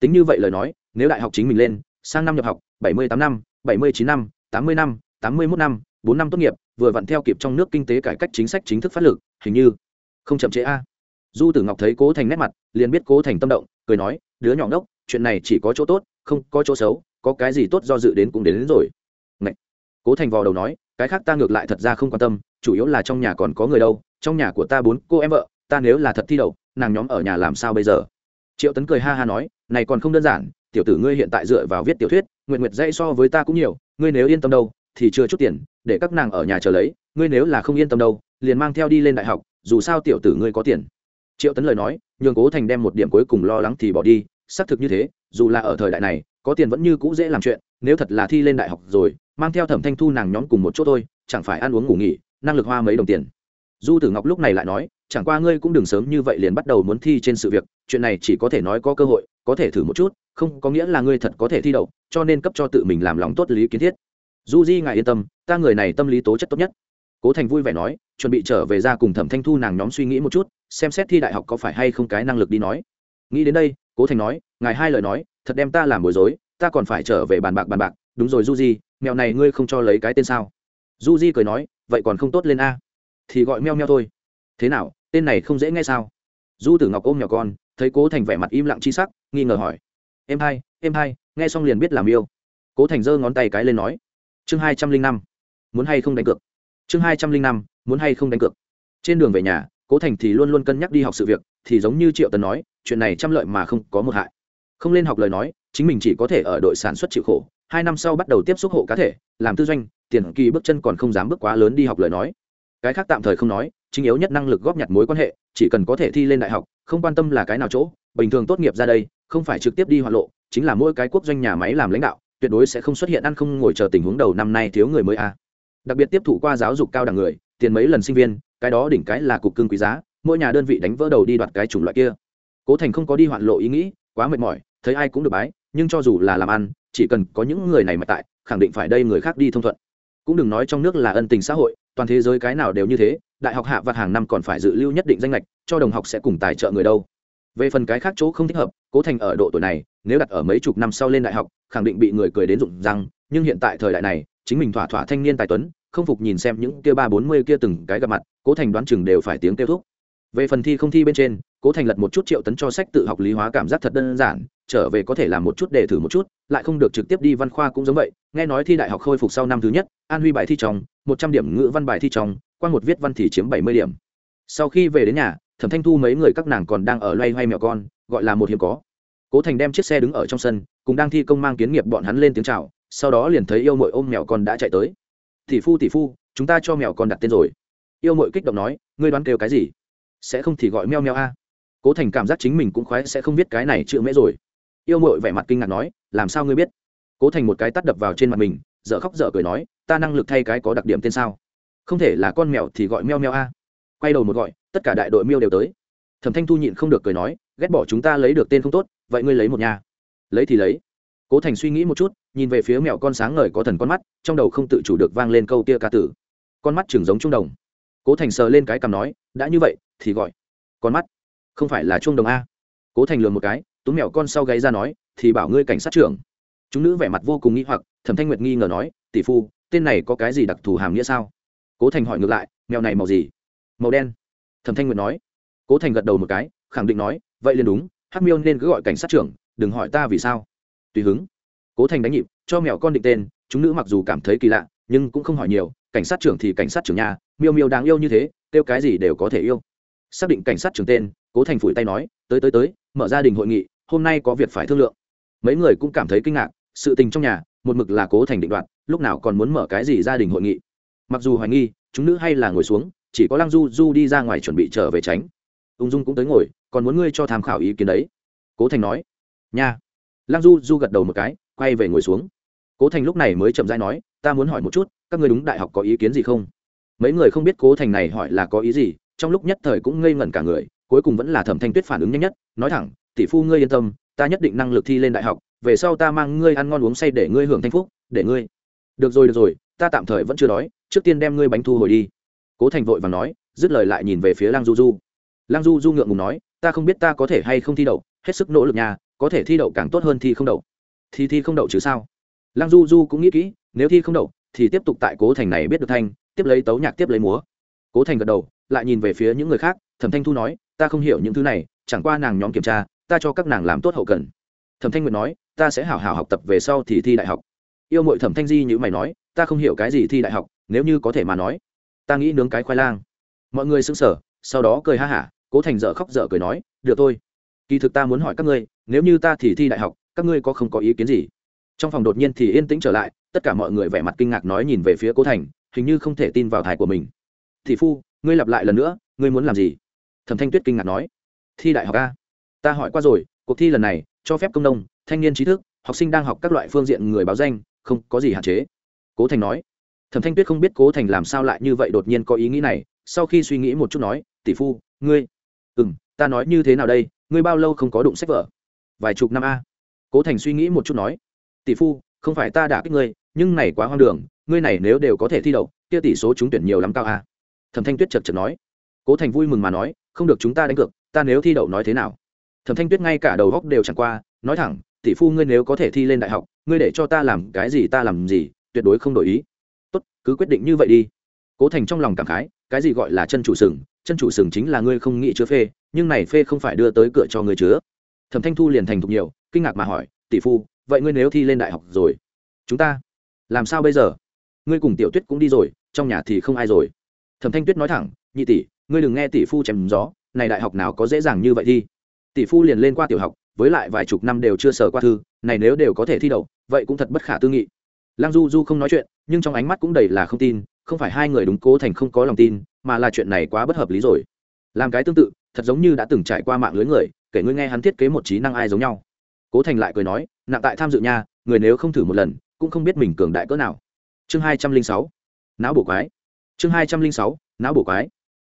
Tính như vậy lời nói, nếu đại học chính mình lên, sang năm nhập học, bảy mươi tám năm, bảy mươi chín năm, tám mươi năm tám mươi mốt năm bốn năm tốt nghiệp vừa vặn theo kịp trong nước kinh tế cải cách chính sách chính thức phát lực hình như không chậm chế a. Du tử ngọc thấy cố thành nét mặt liền biết cố thành tâm động cười nói đứa nhỏ ngốc, chuyện này chỉ có chỗ tốt không có chỗ xấu có cái gì tốt do dự đến cũng đến, đến rồi. Ngậy. cố thành vò đầu nói cái khác ta ngược lại thật ra không quan tâm chủ yếu là trong nhà còn có người đâu trong nhà của ta bốn cô em vợ ta nếu là thật thi đậu nàng nhóm ở nhà làm sao bây giờ? Triệu tấn cười ha ha nói này còn không đơn giản tiểu tử ngươi hiện tại dựa vào viết tiểu thuyết nguyện nguyệt dãy so với ta cũng nhiều ngươi nếu yên tâm đâu thì chưa chút tiền, để các nàng ở nhà chờ lấy, ngươi nếu là không yên tâm đâu, liền mang theo đi lên đại học, dù sao tiểu tử ngươi có tiền. Triệu tấn lời nói, nhường cố thành đem một điểm cuối cùng lo lắng thì bỏ đi, xác thực như thế, dù là ở thời đại này, có tiền vẫn như cũ dễ làm chuyện, nếu thật là thi lên đại học rồi, mang theo thẩm thanh thu nàng nhóm cùng một chỗ thôi, chẳng phải ăn uống ngủ nghỉ, năng lực hoa mấy đồng tiền. Du tử ngọc lúc này lại nói, chẳng qua ngươi cũng đừng sớm như vậy liền bắt đầu muốn thi trên sự việc, chuyện này chỉ có thể nói có cơ hội, có thể thử một chút, không có nghĩa là ngươi thật có thể thi đậu, cho nên cấp cho tự mình làm lòng tốt lý kiến thiết du di ngài yên tâm, ta người này tâm lý tố chất tốt nhất. Cố thành vui vẻ nói, chuẩn bị trở về ra cùng thẩm thanh thu nàng nhóm suy nghĩ một chút, xem xét thi đại học có phải hay không cái năng lực đi nói. Nghĩ đến đây, cố thành nói, ngài hai lời nói, thật đem ta làm bối rối, ta còn phải trở về bàn bạc bàn bạc. Đúng rồi du di, mèo này ngươi không cho lấy cái tên sao? Du di cười nói, vậy còn không tốt lên a. Thì gọi meo meo thôi. Thế nào, tên này không dễ nghe sao? Du tử ngọc ôm nhỏ con, thấy cố thành vẻ mặt im lặng chi sắc, nghi ngờ hỏi. Em hai em hai, nghe xong liền biết làm yêu. Cố thành giơ ngón tay cái lên nói chương hai trăm linh năm, muốn hay không đánh cược. Chương hai trăm linh năm, muốn hay không đánh cược. Trên đường về nhà, cố thành thì luôn luôn cân nhắc đi học sự việc, thì giống như triệu tần nói, chuyện này trăm lợi mà không có một hại. Không lên học lời nói, chính mình chỉ có thể ở đội sản xuất chịu khổ. Hai năm sau bắt đầu tiếp xúc hộ cá thể, làm tư doanh, tiền kỳ bước chân còn không dám bước quá lớn đi học lời nói. Cái khác tạm thời không nói, chính yếu nhất năng lực góp nhặt mối quan hệ, chỉ cần có thể thi lên đại học, không quan tâm là cái nào chỗ, bình thường tốt nghiệp ra đây, không phải trực tiếp đi hoạt lộ, chính là mỗi cái quốc doanh nhà máy làm lãnh đạo tuyệt đối sẽ không xuất hiện ăn không ngồi chờ tình huống đầu năm nay thiếu người mới a. À. đặc biệt tiếp thụ qua giáo dục cao đẳng người, tiền mấy lần sinh viên, cái đó đỉnh cái là cục cưng quý giá, mỗi nhà đơn vị đánh vỡ đầu đi đoạt cái chủng loại kia. Cố thành không có đi hoạn lộ ý nghĩ, quá mệt mỏi, thấy ai cũng được bái, nhưng cho dù là làm ăn, chỉ cần có những người này mà tại, khẳng định phải đây người khác đi thông thuận. Cũng đừng nói trong nước là ân tình xã hội, toàn thế giới cái nào đều như thế, đại học hạ vặt hàng năm còn phải dự lưu nhất định danh lệch cho đồng học sẽ cùng tài trợ người đâu về phần cái khác chỗ không thích hợp, cố thành ở độ tuổi này, nếu đặt ở mấy chục năm sau lên đại học, khẳng định bị người cười đến rụng răng, nhưng hiện tại thời đại này, chính mình thỏa thỏa thanh niên tài tuấn, không phục nhìn xem những kia ba bốn mươi kia từng cái gặp mặt, cố thành đoán chừng đều phải tiếng kêu thúc. Về phần thi không thi bên trên, cố thành lật một chút triệu tấn cho sách tự học lý hóa cảm giác thật đơn giản, trở về có thể làm một chút để thử một chút, lại không được trực tiếp đi văn khoa cũng giống vậy, nghe nói thi đại học khôi phục sau năm thứ nhất, an huy bài thi trong, một trăm điểm ngữ văn bài thi trong quan một viết văn thì chiếm bảy mươi điểm. Sau khi về đến nhà thẩm thanh thu mấy người các nàng còn đang ở loay hoay mèo con, gọi là một hiếm có. Cố thành đem chiếc xe đứng ở trong sân, cùng đang thi công mang kiến nghiệp bọn hắn lên tiếng c h à o sau đó liền thấy yêu mội ôm mèo con đã chạy tới. Tỷ phu tỷ phu, chúng ta cho mèo con đặt tên rồi. Yêu mội kích động nói, ngươi đoán kêu cái gì? Sẽ không thì gọi meo meo a. Cố thành cảm giác chính mình cũng khoái sẽ không biết cái này chữ mễ rồi. Yêu mội vẻ mặt kinh ngạc nói, làm sao ngươi biết? Cố thành một cái tắt đập vào trên mặt mình dợ khóc dợ cười nói, ta năng lực thay cái có đặc điểm tên sao? Không thể là con mèo thì gọi meo meo a. Quay đầu một gọi tất cả đại đội miêu đều tới. Thẩm thanh thu nhịn không được cười nói, ghét bỏ chúng ta lấy được tên không tốt, vậy ngươi lấy một nhà. Lấy thì lấy. Cố thành suy nghĩ một chút, nhìn về phía mèo con sáng ngời có thần con mắt, trong đầu không tự chủ được vang lên câu tia ca tử. Con mắt chừng giống trung đồng. Cố thành sờ lên cái cằm nói, đã như vậy, thì gọi. Con mắt. Không phải là trung đồng a. Cố thành lường một cái, túm mèo con sau gáy ra nói, thì bảo ngươi cảnh sát trưởng. Chúng nữ vẻ mặt vô cùng nghi hoặc, thẩm thanh nguyệt nghi ngờ nói, tỷ phu, tên này có cái gì đặc thù hàm nghĩa sao? Cố thành hỏi ngược lại mèo này màu gì? Màu đen thẩm thanh nguyệt nói. Cố thành gật đầu một cái, khẳng định nói, vậy liền đúng, hắc miêu nên cứ gọi cảnh sát trưởng, đừng hỏi ta vì sao. Tùy hứng, cố thành đánh nhịp, cho mèo con định tên, chúng nữ mặc dù cảm thấy kỳ lạ, nhưng cũng không hỏi nhiều, cảnh sát trưởng thì cảnh sát trưởng nhà, miêu miêu đáng yêu như thế, kêu cái gì đều có thể yêu. Xác định cảnh sát trưởng tên, cố thành phủi tay nói, tới tới tới, mở gia đình hội nghị, hôm nay có việc phải thương lượng. Mấy người cũng cảm thấy kinh ngạc, sự tình trong nhà, một mực là cố thành định đoạt, lúc nào còn muốn mở cái gì gia đình hội nghị. Mặc dù hoài nghi, chúng nữ hay là ngồi xuống chỉ có lăng du du đi ra ngoài chuẩn bị trở về tránh. Ung dung cũng tới ngồi, còn muốn ngươi cho tham khảo ý kiến đấy. Cố thành nói. Nha. Lăng du du gật đầu một cái, quay về ngồi xuống. Cố thành lúc này mới chậm dai nói, ta muốn hỏi một chút, các ngươi đúng đại học có ý kiến gì không? Mấy người không biết cố thành này hỏi là có ý gì, trong lúc nhất thời cũng ngây ngẩn cả người, cuối cùng vẫn là thẩm thanh tuyết phản ứng nhanh nhất, nói thẳng, tỷ phu ngươi yên tâm, ta nhất định năng lực thi lên đại học, về sau ta mang ngươi ăn ngon uống say để ngươi hưởng thanh phúc, để ngươi. Được rồi được rồi, ta tạm thời vẫn chưa đói, trước tiên đem ngươi bánh thu hồi đi cố thành vội và nói, dứt lời lại nhìn về phía lang du du. Lang du du ngượng ngùng nói, ta không biết ta có thể hay không thi đậu, hết sức nỗ lực nhà có thể thi đậu càng tốt hơn thi không đậu. Thì thi không đậu chứ sao? Lang du du cũng nghĩ kỹ, nếu thi không đậu, thì tiếp tục tại cố thành này biết được thanh, tiếp lấy tấu nhạc tiếp lấy múa. Cố thành gật đầu, lại nhìn về phía những người khác, thẩm thanh thu nói, ta không hiểu những thứ này, chẳng qua nàng nhóm kiểm tra, ta cho các nàng làm tốt hậu cần. Thẩm thanh nguyệt nói, ta sẽ hảo hảo học tập về sau thì thi đại học. Yêu mội thẩm thanh di như mày nói, ta không hiểu cái gì thi đại học, nếu như có thể mà nói ta nghĩ nướng cái khoai lang. Mọi người sững sờ, sau đó cười ha hả, cố thành dở khóc dở cười nói, được thôi. Kỳ thực ta muốn hỏi các ngươi, nếu như ta thì thi đại học, các ngươi có không có ý kiến gì? Trong phòng đột nhiên thì yên tĩnh trở lại, tất cả mọi người vẻ mặt kinh ngạc nói nhìn về phía cố thành, hình như không thể tin vào thải của mình. Thị phu, ngươi lặp lại lần nữa, ngươi muốn làm gì? Thẩm thanh tuyết kinh ngạc nói. Thi đại học a? Ta hỏi qua rồi, cuộc thi lần này, cho phép công nông, thanh niên trí thức, học sinh đang học các loại phương diện người báo danh, không có gì hạn chế. Cố thành nói thẩm thanh tuyết không biết cố thành làm sao lại như vậy đột nhiên có ý nghĩ này, sau khi suy nghĩ một chút nói, tỷ phu, ngươi ừ m ta nói như thế nào đây, ngươi bao lâu không có đụng sách vở? Vài chục năm a. Cố thành suy nghĩ một chút nói, tỷ phu, không phải ta đã kích ngươi, nhưng này quá hoang đường, ngươi này nếu đều có thể thi đậu, kia tỷ số trúng tuyển nhiều lắm cao a. Thẩm thanh tuyết chật chật nói. Cố thành vui mừng mà nói, không được chúng ta đánh cược, ta nếu thi đậu nói thế nào? Thẩm thanh tuyết ngay cả đầu góc đều chẳng qua, nói thẳng, tỷ phu ngươi nếu có thể thi lên đại học, ngươi để cho ta làm cái gì ta làm gì, tuyệt đối không đổi ý cứ quyết định như vậy đi. Cố thành trong lòng cảm khái, cái gì gọi là chân chủ sừng, chân chủ sừng chính là ngươi không nghĩ chứa phê, nhưng này phê không phải đưa tới cửa cho ngươi chứa. Thẩm thanh thu liền thành thục nhiều, kinh ngạc mà hỏi, tỷ phu, vậy ngươi nếu thi lên đại học rồi, chúng ta làm sao bây giờ? Ngươi cùng tiểu tuyết cũng đi rồi, trong nhà thì không ai rồi. Thẩm thanh tuyết nói thẳng, nhị tỷ, ngươi đừng nghe tỷ phu chém gió, này đại học nào có dễ dàng như vậy thi? Tỷ phu liền lên qua tiểu học, với lại vài chục năm đều chưa sờ qua thư, này nếu đều có thể thi đậu, vậy cũng thật bất khả tư nghị lăng du du không nói chuyện, nhưng trong ánh mắt cũng đầy là không tin, không phải hai người đúng cố thành không có lòng tin, mà là chuyện này quá bất hợp lý rồi. Làm cái tương tự, thật giống như đã từng trải qua mạng lưới người, kể ngươi nghe hắn thiết kế một trí năng ai giống nhau. Cố thành lại cười nói, nặng tại tham dự nha, người nếu không thử một lần, cũng không biết mình cường đại cỡ nào. Chương hai trăm linh sáu. Não bổ quái. Chương hai trăm linh sáu, não bổ quái.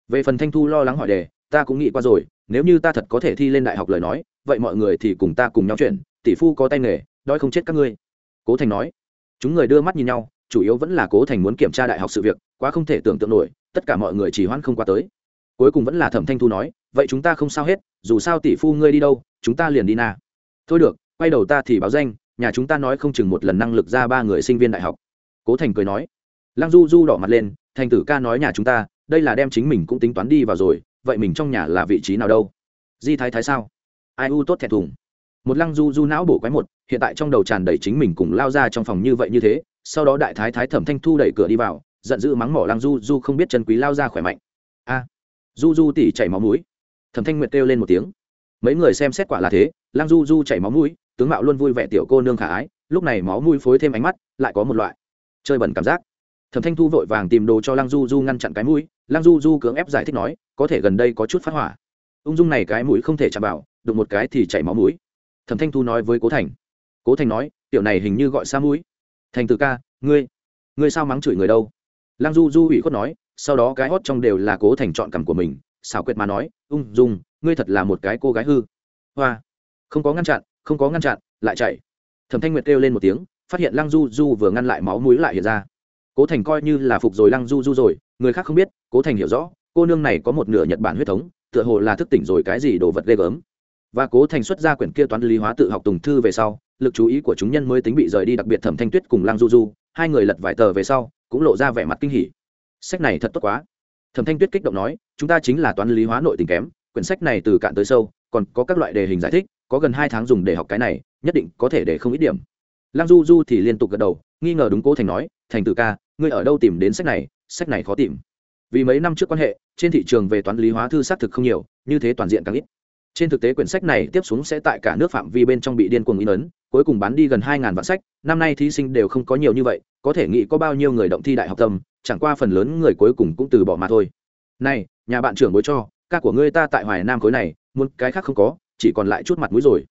Về phần thanh thu lo lắng hỏi đề, ta cũng nghĩ qua rồi, nếu như ta thật có thể thi lên đại học lời nói, vậy mọi người thì cùng ta cùng nhau chuyện tỷ phu có tay nghề, đói không chết các ngươi. Cố thành nói chúng người đưa mắt nhìn nhau, chủ yếu vẫn là cố thành muốn kiểm tra đại học sự việc, quá không thể tưởng tượng nổi, tất cả mọi người chỉ hoãn không qua tới. Cuối cùng vẫn là thẩm thanh thu nói, vậy chúng ta không sao hết, dù sao tỷ phu ngươi đi đâu, chúng ta liền đi na. Thôi được, quay đầu ta thì báo danh, nhà chúng ta nói không chừng một lần năng lực ra ba người sinh viên đại học. Cố thành cười nói. Lăng du du đỏ mặt lên, thành tử ca nói nhà chúng ta, đây là đem chính mình cũng tính toán đi vào rồi, vậy mình trong nhà là vị trí nào đâu? Di thái thái sao? Ai u tốt thẹn thùng một lăng du du não bổ quái một, hiện tại trong đầu tràn đầy chính mình cùng lao ra trong phòng như vậy như thế, sau đó đại thái thái thẩm thanh thu đẩy cửa đi vào, giận dữ mắng mỏ lăng du du không biết chân quý lao ra khỏe mạnh. A, du du tỉ chảy máu mũi. Thẩm thanh nguyệt kêu lên một tiếng. Mấy người xem xét quả là thế, lăng du du chảy máu mũi, tướng mạo luôn vui vẻ tiểu cô nương khả ái, lúc này máu mũi phối thêm ánh mắt, lại có một loại chơi bẩn cảm giác. Thẩm thanh thu vội vàng tìm đồ cho lăng du du ngăn chặn cái mũi, lăng du du cưỡng ép giải thích nói, có thể gần đây có chút phát hỏa. Ung dung này cái mũi không thể chạm vào, đụng một cái thì chảy máu mũi thẩm thanh thu nói với cố thành. Cố thành nói, tiểu này hình như gọi xa mũi. Thành từ ca, ngươi ngươi sao mắng chửi người đâu? Lăng du du ủy khuất nói, sau đó cái hót trong đều là cố thành chọn cằm của mình, xảo quyệt mà nói, ung dung, ngươi thật là một cái cô gái hư. Hoa, không có ngăn chặn, không có ngăn chặn, lại chạy. Thẩm thanh nguyệt kêu lên một tiếng, phát hiện lăng du du vừa ngăn lại máu mũi lại hiện ra. Cố thành coi như là phục rồi lăng du du rồi, người khác không biết, cố thành hiểu rõ, cô nương này có một nửa nhật bản huyết thống, tựa hồ là thức tỉnh rồi cái gì đồ vật ghê gớm và cố thành xuất ra quyển kia toán lý hóa tự học tùng thư về sau, lực chú ý của chúng nhân mới tính bị rời đi, đặc biệt thẩm thanh tuyết cùng lăng du du, hai người lật vài tờ về sau, cũng lộ ra vẻ mặt kinh hỉ. Sách này thật tốt quá. Thẩm thanh tuyết kích động nói, chúng ta chính là toán lý hóa nội tình kém, quyển sách này từ cạn tới sâu, còn có các loại đề hình giải thích, có gần hai tháng dùng để học cái này, nhất định có thể để không ít điểm. Lăng du du thì liên tục gật đầu, nghi ngờ đúng cố thành nói, thành tử ca, ngươi ở đâu tìm đến sách này? Sách này khó tìm. Vì mấy năm trước quan hệ, trên thị trường về toán lý hóa thư xác thực không nhiều, như thế toàn diện càng ít trên thực tế quyển sách này tiếp xuống sẽ tại cả nước phạm vi bên trong bị điên cuồng in ấn, cuối cùng bán đi gần hai ngàn vạn sách, năm nay thí sinh đều không có nhiều như vậy, có thể nghĩ có bao nhiêu người động thi đại học tâm, chẳng qua phần lớn người cuối cùng cũng từ bỏ mà thôi. Này, nhà bạn trưởng bối cho, ca của ngươi ta tại hoài nam khối này, muốn cái khác không có, chỉ còn lại chút mặt mũi rồi.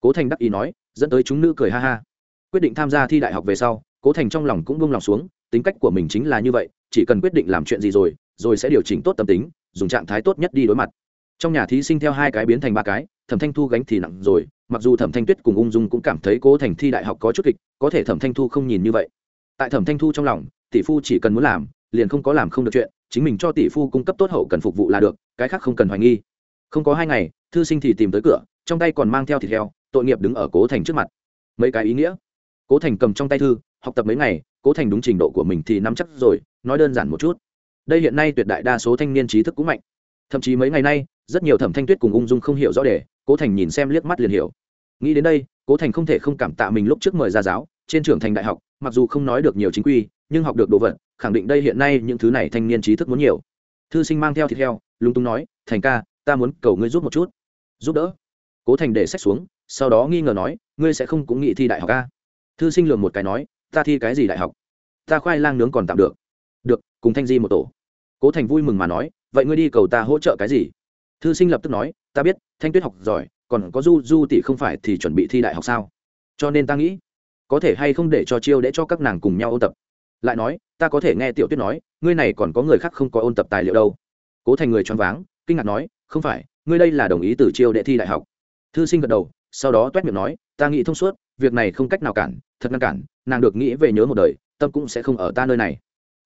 Cố thành đắc ý nói, dẫn tới chúng nữ cười ha ha. Quyết định tham gia thi đại học về sau, cố thành trong lòng cũng buông lòng xuống, tính cách của mình chính là như vậy, chỉ cần quyết định làm chuyện gì rồi rồi sẽ điều chỉnh tốt tâm tính, dùng trạng thái tốt nhất đi đối mặt trong nhà thí sinh theo hai cái biến thành ba cái, thẩm thanh thu gánh thì nặng rồi, mặc dù thẩm thanh tuyết cùng ung dung cũng cảm thấy cố thành thi đại học có chút kịch, có thể thẩm thanh thu không nhìn như vậy. Tại thẩm thanh thu trong lòng, tỷ phu chỉ cần muốn làm, liền không có làm không được chuyện, chính mình cho tỷ phu cung cấp tốt hậu cần phục vụ là được, cái khác không cần hoài nghi. Không có hai ngày, thư sinh thì tìm tới cửa, trong tay còn mang theo thịt heo, tội nghiệp đứng ở cố thành trước mặt. Mấy cái ý nghĩa. Cố thành cầm trong tay thư, học tập mấy ngày, cố thành đúng trình độ của mình thì nắm chắc rồi, nói đơn giản một chút. Đây hiện nay tuyệt đại đa số thanh niên trí thức cũng mạnh. Thậm chí mấy ngày nay rất nhiều thẩm thanh tuyết cùng ung dung không hiểu rõ đề cố thành nhìn xem liếc mắt liền hiểu. Nghĩ đến đây, cố thành không thể không cảm tạ mình lúc trước mời ra giáo, trên trưởng thành đại học, mặc dù không nói được nhiều chính quy, nhưng học được đồ vật, khẳng định đây hiện nay những thứ này thanh niên trí thức muốn nhiều. Thư sinh mang theo thịt heo, lúng túng nói, thành ca, ta muốn cầu ngươi giúp một chút. Giúp đỡ? Cố thành để sách xuống, sau đó nghi ngờ nói, ngươi sẽ không cũng nghĩ thi đại học ca thư sinh lường một cái nói, ta thi cái gì đại học? Ta khoai lang nướng còn tạm được. Được, cùng thanh di một tổ. Cố thành vui mừng mà nói, vậy ngươi đi cầu ta hỗ trợ cái gì? Thư sinh lập tức nói, ta biết, thanh tuyết học giỏi, còn có du du tỷ không phải thì chuẩn bị thi đại học sao? Cho nên ta nghĩ, có thể hay không để cho chiêu để cho các nàng cùng nhau ôn tập. Lại nói, ta có thể nghe tiểu tuyết nói, ngươi này còn có người khác không có ôn tập tài liệu đâu. Cố thành người choáng váng, kinh ngạc nói, không phải, ngươi đây là đồng ý từ chiêu để thi đại học. Thư sinh gật đầu, sau đó toét miệng nói, ta nghĩ thông suốt, việc này không cách nào cản, thật ngăn cản, nàng được nghĩ về nhớ một đời, tâm cũng sẽ không ở ta nơi này.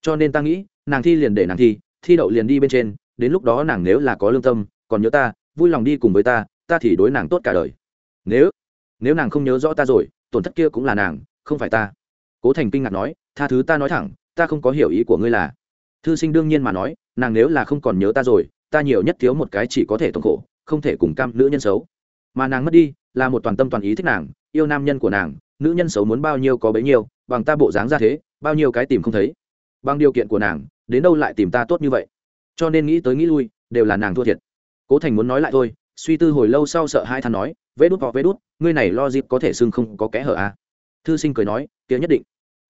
Cho nên ta nghĩ, nàng thi liền để nàng thi thi đậu liền đi bên trên, đến lúc đó nàng nếu là có lương tâm còn nhớ ta, vui lòng đi cùng với ta ta thì đối nàng tốt cả đời. Nếu nếu nàng không nhớ rõ ta rồi, tổn thất kia cũng là nàng, không phải ta. Cố thành kinh ngạc nói, tha thứ ta nói thẳng, ta không có hiểu ý của ngươi là. Thư sinh đương nhiên mà nói, nàng nếu là không còn nhớ ta rồi, ta nhiều nhất thiếu một cái chỉ có thể thống khổ, không thể cùng cam nữ nhân xấu. Mà nàng mất đi, là một toàn tâm toàn ý thích nàng, yêu nam nhân của nàng, nữ nhân xấu muốn bao nhiêu có bấy nhiêu, bằng ta bộ dáng ra thế, bao nhiêu cái tìm không thấy. Bằng điều kiện của nàng, đến đâu lại tìm ta tốt như vậy? Cho nên nghĩ tới nghĩ lui, đều là nàng thua thiệt cố thành muốn nói lại thôi, suy tư hồi lâu sau sợ hai than nói vê đút vào vê đút, ngươi này lo dịp có thể xưng không có kẽ hở à. thư sinh cười nói tiếng nhất định.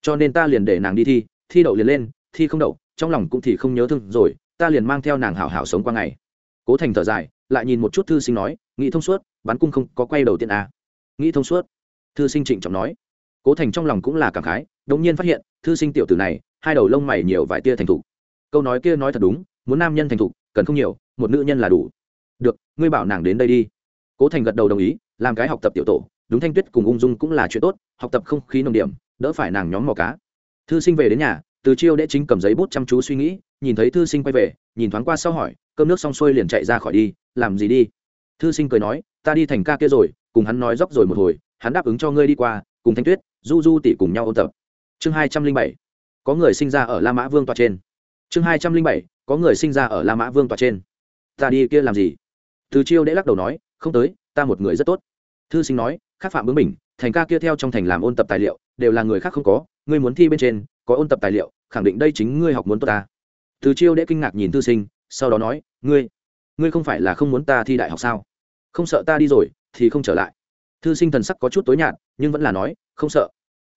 Cho nên ta liền để nàng đi thi thi đậu liền lên, thi không đậu, trong lòng cũng thì không nhớ thương rồi, ta liền mang theo nàng hảo hảo sống qua ngày. Cố thành thở dài, lại nhìn một chút thư sinh nói, nghĩ thông suốt bắn cung không có quay đầu tiên à. nghĩ thông suốt, thư sinh trịnh trọng nói. Cố thành trong lòng cũng là cảm khái đống nhiên phát hiện, thư sinh tiểu tử này, hai đầu lông mày nhiều vài tia thành thục. Câu nói kia nói thật đúng, muốn nam nhân thành thục, cần không nhiều, một nữ nhân là đủ được, ngươi bảo nàng đến đây đi. Cố thành gật đầu đồng ý, làm cái học tập tiểu tổ, đúng thanh tuyết cùng ung dung cũng là chuyện tốt, học tập không khí nồng điểm, đỡ phải nàng nhóm mò cá. Thư sinh về đến nhà, từ chiêu đệ chính cầm giấy bút chăm chú suy nghĩ, nhìn thấy thư sinh quay về, nhìn thoáng qua sau hỏi, cơm nước xong xuôi liền chạy ra khỏi đi, làm gì đi? Thư sinh cười nói, ta đi thành ca kia rồi, cùng hắn nói dốc rồi một hồi, hắn đáp ứng cho ngươi đi qua, cùng thanh tuyết, du du tỷ cùng nhau ôn tập. Chương hai trăm linh bảy, có người sinh ra ở la mã vương tòa trên. Chương hai trăm linh bảy, có người sinh ra ở la mã vương tòa trên. Ta đi kia làm gì? Từ chiêu đễ lắc đầu nói, không tới, ta một người rất tốt. Thư sinh nói, khác phạm bướng mình thành ca kia theo trong thành làm ôn tập tài liệu, đều là người khác không có, ngươi muốn thi bên trên, có ôn tập tài liệu, khẳng định đây chính ngươi học muốn tốt ta. Từ chiêu đễ kinh ngạc nhìn thư sinh, sau đó nói, ngươi ngươi không phải là không muốn ta thi đại học sao? Không sợ ta đi rồi, thì không trở lại. Thư sinh thần sắc có chút tối nhạt, nhưng vẫn là nói, không sợ.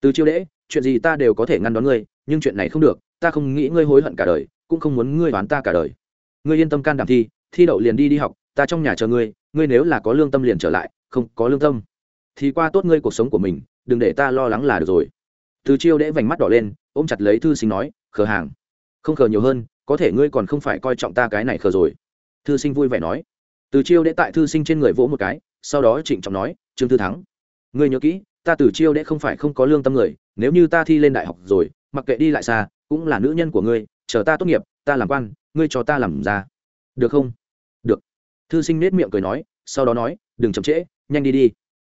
Từ chiêu đễ, chuyện gì ta đều có thể ngăn đón ngươi, nhưng chuyện này không được, ta không nghĩ ngươi hối hận cả đời, cũng không muốn ngươi đoán ta cả đời. Ngươi yên tâm can đảm thi thi đậu liền đi đi học ta trong nhà chờ ngươi ngươi nếu là có lương tâm liền trở lại, không có lương tâm, thì qua tốt ngươi cuộc sống của mình, đừng để ta lo lắng là được rồi. Từ chiêu đễ vành mắt đỏ lên, ôm chặt lấy thư sinh nói, khờ hàng, không khờ nhiều hơn, có thể ngươi còn không phải coi trọng ta cái này khờ rồi. Thư sinh vui vẻ nói. Từ chiêu đễ tại thư sinh trên người vỗ một cái, sau đó trịnh trọng nói, trương thư thắng, ngươi nhớ kỹ, ta từ chiêu đễ không phải không có lương tâm người, nếu như ta thi lên đại học rồi, mặc kệ đi lại xa, cũng là nữ nhân của ngươi, chờ ta tốt nghiệp, ta làm quan, ngươi cho ta làm ra. Được không? Thư sinh nết miệng cười nói, sau đó nói, đừng chậm trễ, nhanh đi đi.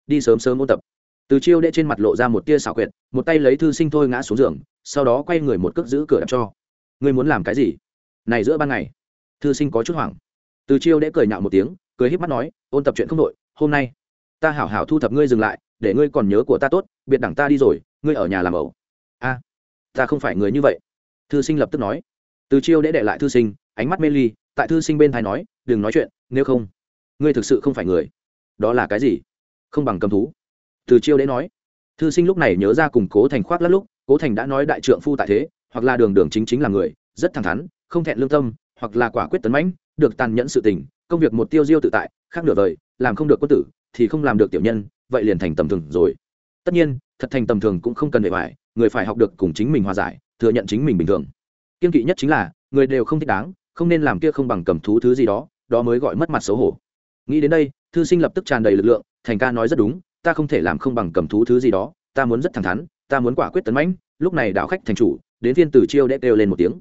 Đi sớm sớm ôn tập. Từ chiêu đệ trên mặt lộ ra một tia xảo quyệt, một tay lấy thư sinh thôi ngã xuống giường, sau đó quay người một cước giữ cửa đập cho. Ngươi muốn làm cái gì? Này giữa ban ngày. Thư sinh có chút hoảng. Từ chiêu đệ cười nhạo một tiếng, cười híp mắt nói, ôn tập chuyện không đội hôm nay ta hảo hảo thu thập ngươi dừng lại, để ngươi còn nhớ của ta tốt, biệt đẳng ta đi rồi, ngươi ở nhà làm ẩu. A, ta không phải người như vậy. Thư sinh lập tức nói. Từ chiêu đệ đệ lại thư sinh, ánh mắt mê ly, tại thư sinh bên thái nói, đừng nói chuyện nếu không, ngươi thực sự không phải người. Đó là cái gì? Không bằng cầm thú. Từ chiêu đế nói. Thư sinh lúc này nhớ ra cùng cố thành khoác lát lúc, cố thành đã nói đại trượng phu tại thế, hoặc là đường đường chính chính là người, rất thẳng thắn, không thẹn lương tâm, hoặc là quả quyết tấn mãnh, được tàn nhẫn sự tình, công việc một tiêu diêu tự tại, khác nửa vời, làm không được quân tử, thì không làm được tiểu nhân, vậy liền thành tầm thường rồi. Tất nhiên, thật thành tầm thường cũng không cần bề ngoài, người phải học được cùng chính mình hòa giải, thừa nhận chính mình bình thường. Kiên kỵ nhất chính là, người đều không thích đáng, không nên làm kia không bằng cầm thú thứ gì đó đó mới gọi mất mặt xấu hổ. Nghĩ đến đây, thư sinh lập tức tràn đầy lực lượng, thành ca nói rất đúng, ta không thể làm không bằng cầm thú thứ gì đó, ta muốn rất thẳng thắn, ta muốn quả quyết tấn mãnh, lúc này đạo khách thành chủ, đến phiên tử chiêu đẽ kêu lên một tiếng.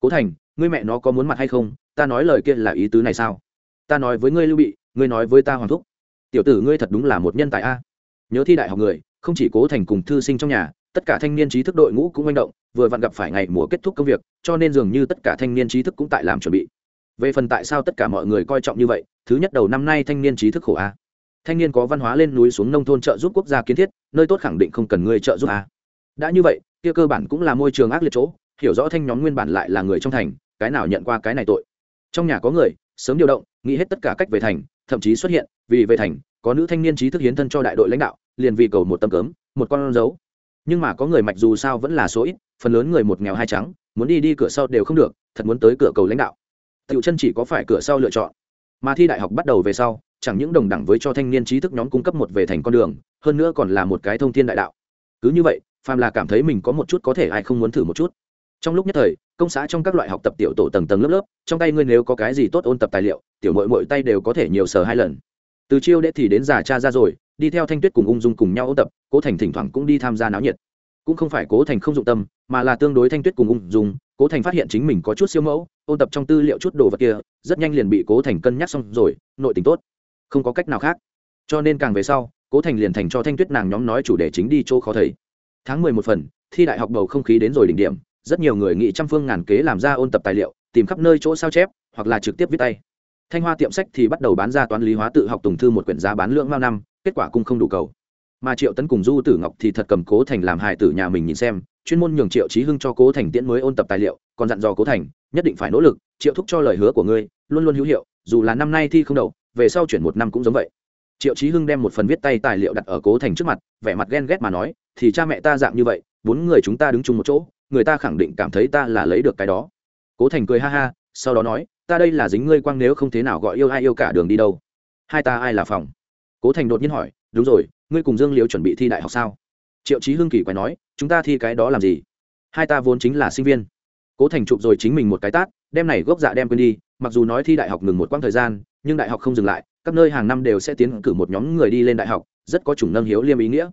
Cố thành, ngươi mẹ nó có muốn mặt hay không? Ta nói lời kia là ý tứ này sao? Ta nói với ngươi lưu bị, ngươi nói với ta hoàng thúc. Tiểu tử ngươi thật đúng là một nhân tài a. Nhớ thi đại học người, không chỉ cố thành cùng thư sinh trong nhà, tất cả thanh niên trí thức đội ngũ cũng manh động, vừa vặn gặp phải ngày mùa kết thúc công việc, cho nên dường như tất cả thanh niên trí thức cũng tại làm chuẩn bị về phần tại sao tất cả mọi người coi trọng như vậy, thứ nhất đầu năm nay thanh niên trí thức khổ a. Thanh niên có văn hóa lên núi xuống nông thôn trợ giúp quốc gia kiến thiết, nơi tốt khẳng định không cần người trợ giúp a. Đã như vậy, kia cơ bản cũng là môi trường ác liệt chỗ, hiểu rõ thanh nhóm nguyên bản lại là người trong thành, cái nào nhận qua cái này tội. Trong nhà có người, sớm điều động, nghĩ hết tất cả cách về thành, thậm chí xuất hiện, vì về thành, có nữ thanh niên trí thức hiến thân cho đại đội lãnh đạo, liền vì cầu một tâm cấm, một con dấu. Nhưng mà có người mạch dù sao vẫn là số ít, phần lớn người một nghèo hai trắng, muốn đi đi cửa sau đều không được, thật muốn tới cửa cầu lãnh đạo tiểu chân chỉ có phải cửa sau lựa chọn. Mà thi đại học bắt đầu về sau, chẳng những đồng đẳng với cho thanh niên trí thức nhóm cung cấp một về thành con đường, hơn nữa còn là một cái thông thiên đại đạo. Cứ như vậy phàm là cảm thấy mình có một chút có thể ai không muốn thử một chút. Trong lúc nhất thời, công xã trong các loại học tập tiểu tổ tầng tầng lớp lớp, trong tay ngươi nếu có cái gì tốt ôn tập tài liệu, tiểu mội mội tay đều có thể nhiều sờ hai lần. Từ chiêu đệ thì đến già cha ra rồi, đi theo thanh tuyết cùng ung dung cùng nhau ôn tập, cố thành thỉnh thoảng cũng đi tham gia náo nhiệt. Cũng không phải cố thành không dụng tâm, mà là tương đối thanh tuyết cùng ung dung, cố thành phát hiện chính mình có chút siêu mẫu ôn tập trong tư liệu chút đồ vật kia, rất nhanh liền bị cố thành cân nhắc xong rồi, nội tình tốt. Không có cách nào khác. Cho nên càng về sau, cố thành liền thành cho thanh tuyết nàng nhóm nói chủ đề chính đi chỗ khó thấy. tháng mười một phần, thi đại học bầu không khí đến rồi đỉnh điểm, rất nhiều người nghị trăm phương ngàn kế làm ra ôn tập tài liệu, tìm khắp nơi chỗ sao chép, hoặc là trực tiếp viết tay. Thanh hoa tiệm sách thì bắt đầu bán ra toán lý hóa tự học tùng thư một quyển giá bán lượng mao năm, kết quả cũng không đủ cầu. Mà triệu tấn cùng du tử ngọc thì thật cầm cố thành làm hài tử nhà mình nhìn xem, chuyên môn nhường triệu trí hưng cho cố thành tiễn mới ôn tập tài liệu còn dặn dò cố thành, nhất định phải nỗ lực, triệu thúc cho lời hứa của ngươi, luôn luôn hữu hiệu, dù là năm nay thi không đậu về sau chuyển một năm cũng giống vậy. Triệu trí hưng đem một phần viết tay tài liệu đặt ở cố thành trước mặt, vẻ mặt ghen ghét mà nói, thì cha mẹ ta dạng như vậy, bốn người chúng ta đứng chung một chỗ, người ta khẳng định cảm thấy ta là lấy được cái đó. Cố thành cười ha ha, sau đó nói, ta đây là dính ngươi quang nếu không thế nào gọi yêu ai yêu cả đường đi đâu. Hai ta ai là phòng? Cố thành đột nhiên hỏi, đúng rồi, ngươi cùng dương liễu chuẩn bị thi đại học sao? Triệu trí hưng kỳ quay nói, chúng ta thi cái đó làm gì? Hai ta vốn chính là sinh viên cố thành chụp rồi chính mình một cái tát, đem này gốc dạ đem quên đi, mặc dù nói thi đại học ngừng một quãng thời gian, nhưng đại học không dừng lại, các nơi hàng năm đều sẽ tiến cử một nhóm người đi lên đại học, rất có chủng nâng hiếu liêm ý nghĩa.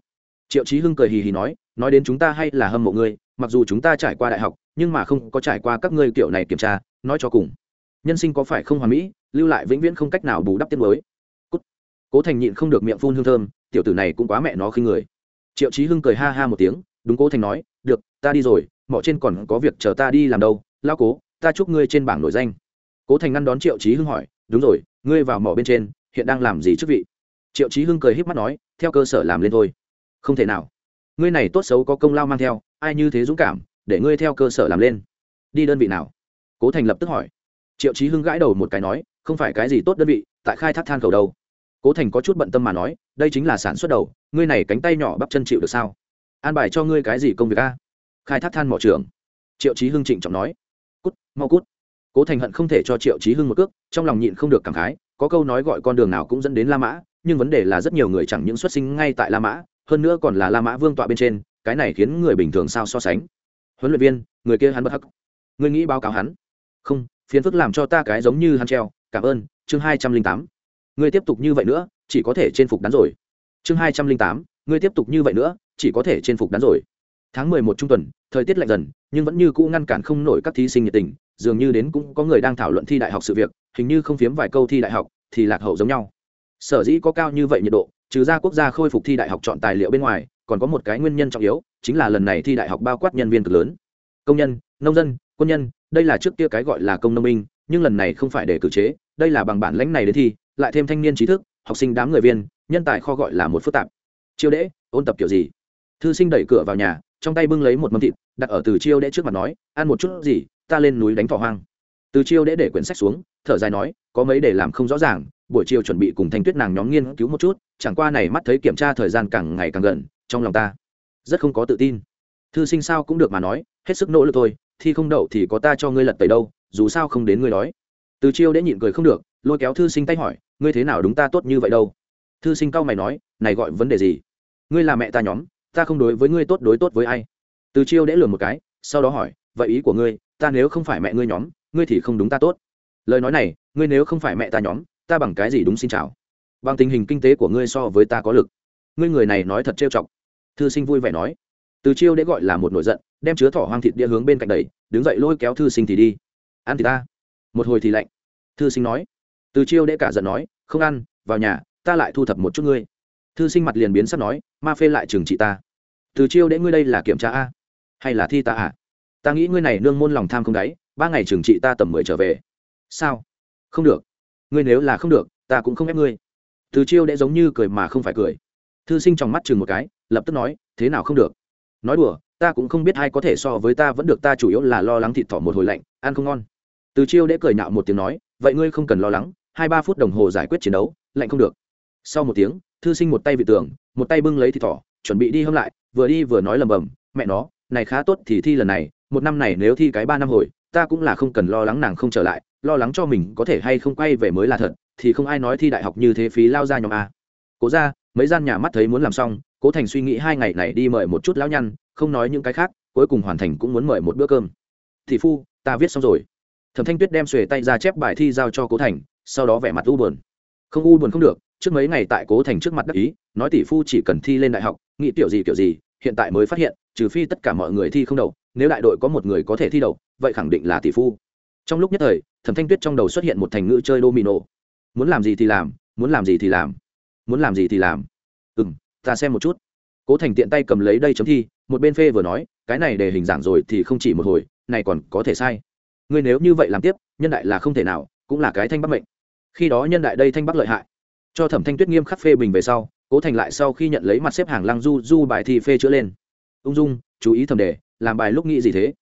Triệu chí hưng cười hì hì nói nói đến chúng ta hay là hâm mộ ngươi, mặc dù chúng ta trải qua đại học, nhưng mà không có trải qua các ngươi kiểu này kiểm tra, nói cho cùng, nhân sinh có phải không hoàn mỹ, lưu lại vĩnh viễn không cách nào bù đắp tiết mới. Cố thành nhịn không được miệng phun hương thơm, tiểu tử này cũng quá mẹ nó khi người. Triệu chí hưng cười ha ha một tiếng, đúng cố thành nói, được, ta đi rồi mỏ trên còn có việc chờ ta đi làm đâu lao cố, ta chúc ngươi trên bảng nổi danh. Cố thành ngăn đón triệu chí hưng hỏi, đúng rồi, ngươi vào mỏ bên trên, hiện đang làm gì chức vị? Triệu chí hưng cười h í p mắt nói, theo cơ sở làm lên thôi. Không thể nào. Ngươi này tốt xấu có công lao mang theo, ai như thế dũng cảm, để ngươi theo cơ sở làm lên. Đi đơn vị nào? Cố thành lập tức hỏi. Triệu chí hưng gãi đầu một cái nói, không phải cái gì tốt đơn vị, tại khai thác than cầu đâu. Cố thành có chút bận tâm mà nói, đây chính là sản xuất đầu, ngươi này cánh tay nhỏ bắp chân chịu được sao? An bài cho ngươi cái gì công việc a? Khai thác than mỏ trưởng triệu chí hưng trịnh trọng nói, cút, mau cút. Cố thành hận không thể cho triệu chí hưng một cước, trong lòng nhịn không được cảm khái, có câu nói gọi con đường nào cũng dẫn đến la mã, nhưng vấn đề là rất nhiều người chẳng những xuất sinh ngay tại la mã, hơn nữa còn là la mã vương tọa bên trên, cái này khiến người bình thường sao so sánh. Huấn luyện viên, người kia hắn bất hắc. Người nghĩ báo cáo hắn. Không, phiền phức làm cho ta cái giống như hắn treo, cảm ơn, chương hai trăm linh tám. Ngươi tiếp tục như vậy nữa, chỉ có thể trên phục đắn rồi. Chương hai trăm linh tám ngươi tiếp tục như vậy nữa, chỉ có thể trên phục đắn rồi tháng mười một trung tuần, thời tiết lạnh dần, nhưng vẫn như cũ ngăn cản không nổi các thí sinh nhiệt tình, dường như đến cũng có người đang thảo luận thi đại học sự việc, hình như không phiếm vài câu thi đại học thì lạc hậu giống nhau. Sở dĩ có cao như vậy nhiệt độ, trừ ra quốc gia khôi phục thi đại học chọn tài liệu bên ngoài, còn có một cái nguyên nhân trọng yếu, chính là lần này thi đại học bao quát nhân viên cực lớn. Công nhân, nông dân, quân nhân, đây là trước kia cái gọi là công nông minh nhưng lần này không phải để cử chế, đây là bằng bản lãnh này đến thi, lại thêm thanh niên trí thức, học sinh đám người viên, nhân tài kho gọi là một phức tạp. Chiêu đễ, ôn tập kiểu gì? Thư sinh đẩy cửa vào nhà trong tay bưng lấy một mâm thịt, đặt ở từ chiêu đễ trước mặt nói, ăn một chút gì, ta lên núi đánh thỏ hoang. Từ chiêu đễ để quyển sách xuống, thở dài nói, có mấy để làm không rõ ràng, buổi chiều chuẩn bị cùng thanh tuyết nàng nhóm nghiên cứu một chút, chẳng qua này mắt thấy kiểm tra thời gian càng ngày càng gần, trong lòng ta rất không có tự tin. Thư sinh sao cũng được mà nói, hết sức nỗ lực thôi, thi không đậu thì có ta cho ngươi lật tẩy đâu, dù sao không đến ngươi nói từ chiêu đễ nhịn cười không được, lôi kéo thư sinh tay hỏi, ngươi thế nào đúng ta tốt như vậy đâu? Thư sinh cau mày nói, này gọi vấn đề gì? Ngươi là mẹ ta nhóm ta không đối với ngươi tốt đối tốt với ai. Từ chiêu đễ lường một cái, sau đó hỏi, vậy ý của ngươi, ta nếu không phải mẹ ngươi nhóm, ngươi thì không đúng ta tốt. Lời nói này, ngươi nếu không phải mẹ ta nhóm, ta bằng cái gì đúng xin chào? Bằng tình hình kinh tế của ngươi so với ta có lực. Ngươi người này nói thật trêu chọc. Thư sinh vui vẻ nói. Từ chiêu đễ gọi là một nổi giận, đem chứa thỏ hoang thịt đĩa hướng bên cạnh đầy đứng dậy lôi kéo thư sinh thì đi. Ăn thì ta. Một hồi thì lạnh. Thư sinh nói. Từ chiêu đễ cả giận nói, không ăn, vào nhà, ta lại thu thập một chút ngươi thư sinh mặt liền biến sắp nói, ma phê lại trừng trị ta. Từ chiêu đễ ngươi đây là kiểm tra a, hay là thi ta à? Ta nghĩ ngươi này nương môn lòng tham không đáy, ba ngày trừng trị ta tầm mười trở về. Sao? Không được. Ngươi nếu là không được, ta cũng không ép ngươi. Từ chiêu đễ giống như cười mà không phải cười. Thư sinh trong mắt chừng một cái, lập tức nói, thế nào không được? Nói đùa, ta cũng không biết ai có thể so với ta vẫn được, ta chủ yếu là lo lắng thịt thỏ một hồi lạnh, ăn không ngon. Từ chiêu đễ cười nhạo một tiếng nói, vậy ngươi không cần lo lắng, hai ba phút đồng hồ giải quyết chiến đấu, lạnh không được. Sau một tiếng thư sinh một tay vị tường, một tay bưng lấy thịt thỏ, chuẩn bị đi hâm lại, vừa đi vừa nói lầm bầm mẹ nó, này khá tốt thì thi lần này, một năm này nếu thi cái ba năm hồi, ta cũng là không cần lo lắng nàng không trở lại, lo lắng cho mình có thể hay không quay về mới là thật, thì không ai nói thi đại học như thế phí lao ra nhóm a. Cố ra, mấy gian nhà mắt thấy muốn làm xong, cố thành suy nghĩ hai ngày này đi mời một chút lão nhăn, không nói những cái khác, cuối cùng hoàn thành cũng muốn mời một bữa cơm. Thị phu, ta viết xong rồi. Thẩm thanh tuyết đem xuề tay ra chép bài thi giao cho cố thành, sau đó vẻ mặt u buồn. Không u buồn không được trước mấy ngày tại cố thành trước mặt đắc ý, nói tỷ phu chỉ cần thi lên đại học, nghĩ tiểu gì kiểu gì, hiện tại mới phát hiện, trừ phi tất cả mọi người thi không đậu nếu đại đội có một người có thể thi đậu vậy khẳng định là tỷ phu. Trong lúc nhất thời, thẩm thanh tuyết trong đầu xuất hiện một thành ngữ chơi domino. Muốn làm gì thì làm, muốn làm gì thì làm, muốn làm gì thì làm. Ừ m ta xem một chút. Cố thành tiện tay cầm lấy đây chấm thi, một bên phê vừa nói, cái này để hình dạng rồi thì không chỉ một hồi, này còn có thể sai. Ngươi nếu như vậy làm tiếp, nhân đại là không thể nào, cũng là cái thanh bắc mệnh. Khi đó nhân đại đây thanh bắc lợi hại cho thẩm thanh tuyết nghiêm khắc phê bình về sau cố thành lại sau khi nhận lấy mặt xếp hàng lăng du du bài thi phê chữa lên ung dung chú ý thẩm đề làm bài lúc nghĩ gì thế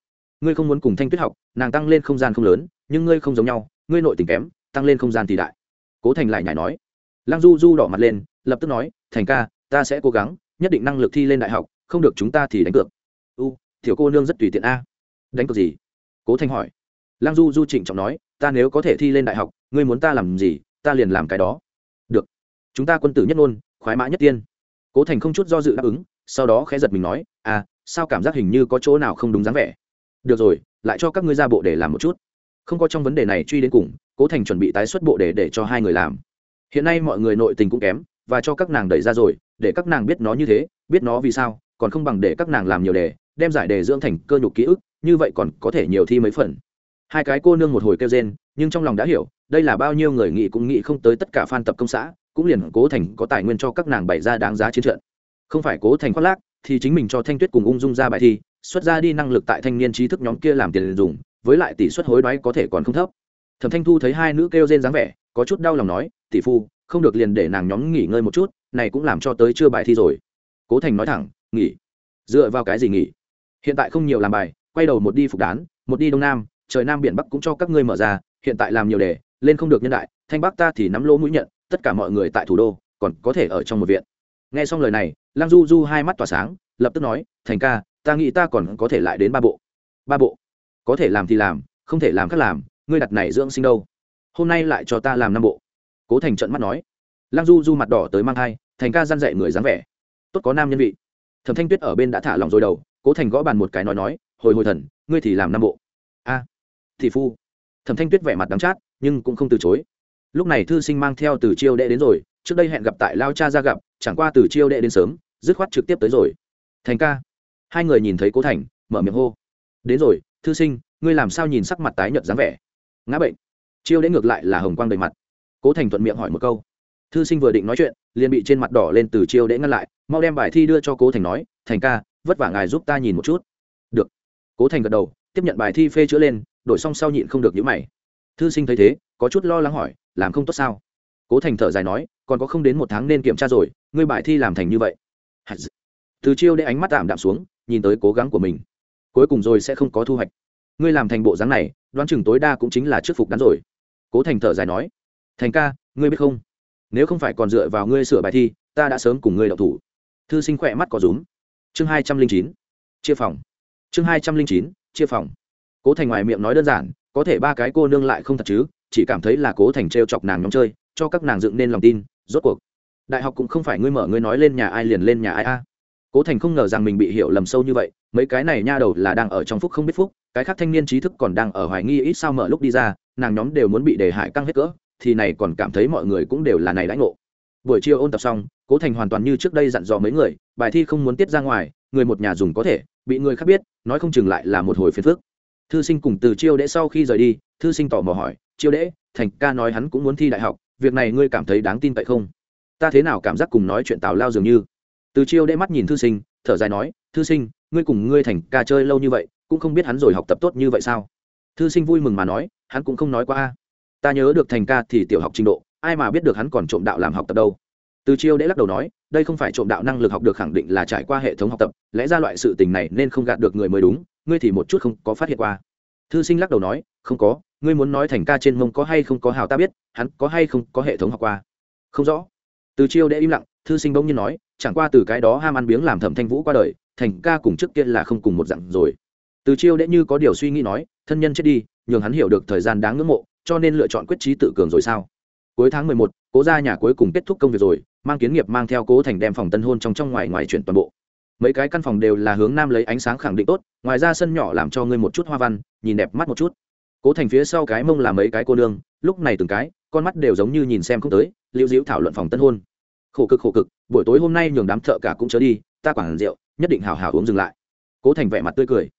ngươi không muốn cùng thanh tuyết học nàng tăng lên không gian không lớn nhưng ngươi không giống nhau ngươi nội tình kém tăng lên không gian thì đại cố thành lại nhảy nói lăng du du đỏ mặt lên lập tức nói thành ca ta sẽ cố gắng nhất định năng lực thi lên đại học không được chúng ta thì đánh cược u thiểu cô nương rất tùy tiện a đánh cược gì cố thành hỏi lăng du du trịnh trọng nói ta nếu có thể thi lên đại học ngươi muốn ta làm gì ta liền làm cái đó chúng ta quân tử nhất ngôn, khoái mã nhất tiên. Cố thành không chút do dự đáp ứng, sau đó khẽ giật mình nói à sao cảm giác hình như có chỗ nào không đúng dáng vẻ? Được rồi, lại cho các ngươi ra bộ để làm một chút. Không có trong vấn đề này truy đến cùng, cố thành chuẩn bị tái xuất bộ để để cho hai người làm. Hiện nay mọi người nội tình cũng kém, và cho các nàng đẩy ra rồi, để các nàng biết nó như thế, biết nó vì sao, còn không bằng để các nàng làm nhiều đề, đem giải đề dưỡng thành cơ nhục ký ức, như vậy còn có thể nhiều thi mấy phần. Hai cái cô nương một hồi kêu rên, nhưng trong lòng đã hiểu, đây là bao nhiêu người nghĩ cũng nghĩ không tới tất cả f a n tập công xã cũng liền cố thành có tài nguyên cho các nàng bày ra đáng giá chiến trận. Không phải cố thành khoác lác, thì chính mình cho thanh tuyết cùng ung dung ra bài thi, xuất ra đi năng lực tại thanh niên trí thức nhóm kia làm tiền dùng, với lại tỷ suất hối đoái có thể còn không thấp. Thẩm thanh thu thấy hai nữ kêu rên dáng vẻ, có chút đau lòng nói, tỷ phu, không được liền để nàng nhóm nghỉ ngơi một chút, này cũng làm cho tới chưa bài thi rồi. Cố thành nói thẳng, nghỉ. Dựa vào cái gì nghỉ? Hiện tại không nhiều làm bài, quay đầu một đi phục đán, một đi đông nam, trời nam biển bắc cũng cho các ngươi mở ra, hiện tại làm nhiều đề, lên không được nhân đại, thanh bắc ta thì nắm lỗ mũi nhận tất cả mọi người tại thủ đô, còn có thể ở trong một viện. Nghe xong lời này, lăng du du hai mắt tỏa sáng, lập tức nói, thành ca, ta nghĩ ta còn có thể lại đến ba bộ. Ba bộ? Có thể làm thì làm, không thể làm khác làm, ngươi đặt này dưỡng sinh đâu? Hôm nay lại cho ta làm năm bộ. Cố thành trận mắt nói. Lăng du du mặt đỏ tới mang thai, thành ca gian dạy người dáng vẻ. Tốt có nam nhân vị. Thẩm thanh tuyết ở bên đã thả lòng rồi đầu, cố thành gõ bàn một cái nói nói, hồi hồi thần, ngươi thì làm năm bộ. A thị phu. Thẩm thanh tuyết vẻ mặt đắng chát, nhưng cũng không từ chối lúc này thư sinh mang theo từ chiêu đệ đến rồi, trước đây hẹn gặp tại lao cha ra gặp, chẳng qua từ chiêu đệ đến sớm, dứt khoát trực tiếp tới rồi. Thành ca. Hai người nhìn thấy cố thành, mở miệng hô. Đến rồi, thư sinh, ngươi làm sao nhìn sắc mặt tái nhợt dáng vẻ? Ngã bệnh. Chiêu đệ ngược lại là hồng quang đầy mặt. Cố thành thuận miệng hỏi một câu. Thư sinh vừa định nói chuyện, liền bị trên mặt đỏ lên từ chiêu đệ ngăn lại, mau đem bài thi đưa cho cố thành nói, thành ca, vất vả ngài giúp ta nhìn một chút. Được. Cố thành gật đầu, tiếp nhận bài thi phê chữa lên, đổi xong sau nhịn không được nhữ mày. Thư sinh thấy thế, có chút lo lắng hỏi làm không tốt sao? Cố thành thở dài nói, còn có không đến một tháng nên kiểm tra rồi, ngươi bài thi làm thành như vậy. Từ chiêu để ánh mắt tạm đạm xuống, nhìn tới cố gắng của mình. Cuối cùng rồi sẽ không có thu hoạch. Ngươi làm thành bộ dáng này, đoán chừng tối đa cũng chính là trước phục đắn rồi. Cố thành thở dài nói, thành ca, ngươi biết không? Nếu không phải còn dựa vào ngươi sửa bài thi, ta đã sớm cùng ngươi đậu thủ. Thư sinh khỏe mắt có rúm. Chương hai trăm linh chín, chia phòng. Chương hai trăm linh chín, chia phòng. Cố thành ngoài miệng nói đơn giản, có thể ba cái cô nương lại không thật chứ? Chỉ cảm thấy là cố thành t r e o chọc nàng nhóm chơi, cho các nàng dựng nên lòng tin, rốt cuộc, đại học cũng không phải ngươi mở ngươi nói lên nhà ai liền lên nhà ai a. Cố thành không ngờ rằng mình bị hiểu lầm sâu như vậy, mấy cái này nha đầu là đang ở trong phúc không biết phúc, cái khác thanh niên trí thức còn đang ở hoài nghi ít sao mở lúc đi ra, nàng nhóm đều muốn bị đề hại căng hết cỡ, thì này còn cảm thấy mọi người cũng đều là này lãnh ngộ. Buổi chiều ôn tập xong, cố thành hoàn toàn như trước đây dặn dò mấy người, bài thi không muốn tiết ra ngoài, người một nhà dùng có thể, bị người khác biết, nói không chừng lại là một hồi phiền phức. Thư sinh cùng từ chiêu đễ sau khi rời đi, thư sinh tỏ mò hỏi chiêu đễ, thành ca nói hắn cũng muốn thi đại học, việc này ngươi cảm thấy đáng tin cậy không? Ta thế nào cảm giác cùng nói chuyện tào lao dường như? Từ chiêu đễ mắt nhìn thư sinh, thở dài nói, thư sinh, ngươi cùng ngươi thành ca chơi lâu như vậy, cũng không biết hắn rồi học tập tốt như vậy sao? Thư sinh vui mừng mà nói, hắn cũng không nói qua ta nhớ được thành ca thì tiểu học trình độ, ai mà biết được hắn còn trộm đạo làm học tập đâu. Từ chiêu đễ lắc đầu nói, đây không phải trộm đạo năng lực học được khẳng định là trải qua hệ thống học tập, lẽ ra loại sự tình này nên không gạt được người mới đúng, ngươi thì một chút không có phát hiện qua. Thư sinh lắc đầu nói, không có ngươi muốn nói thành ca trên mông có hay không có hào ta biết, hắn có hay không có hệ thống học qua? Không rõ. Từ chiêu đệ im lặng, thư sinh bỗng nhiên nói, chẳng qua từ cái đó ham ăn biếng làm thẩm thanh vũ qua đời, thành ca cùng trước kia là không cùng một dặn rồi. Từ chiêu đệ như có điều suy nghĩ nói, thân nhân chết đi, nhường hắn hiểu được thời gian đáng ngưỡng mộ, cho nên lựa chọn quyết trí tự cường rồi sao? Cuối tháng mười một, cố gia nhà cuối cùng kết thúc công việc rồi, mang kiến nghiệp mang theo cố thành đem phòng tân hôn trong trong ngoài ngoài chuyển toàn bộ. Mấy cái căn phòng đều là hướng nam lấy ánh sáng khẳng định tốt, ngoài ra sân nhỏ làm cho ngươi một chút hoa văn, nhìn đẹp mắt một chút cố thành phía sau cái mông là mấy cái cô nương, lúc này từng cái, con mắt đều giống như nhìn xem không tới, liễu diễu thảo luận phòng tân hôn. Khổ cực khổ cực, buổi tối hôm nay nhường đám thợ cả cũng chớ đi, ta quản rượu, nhất định hào hào uống dừng lại. Cố thành vẻ mặt tươi cười.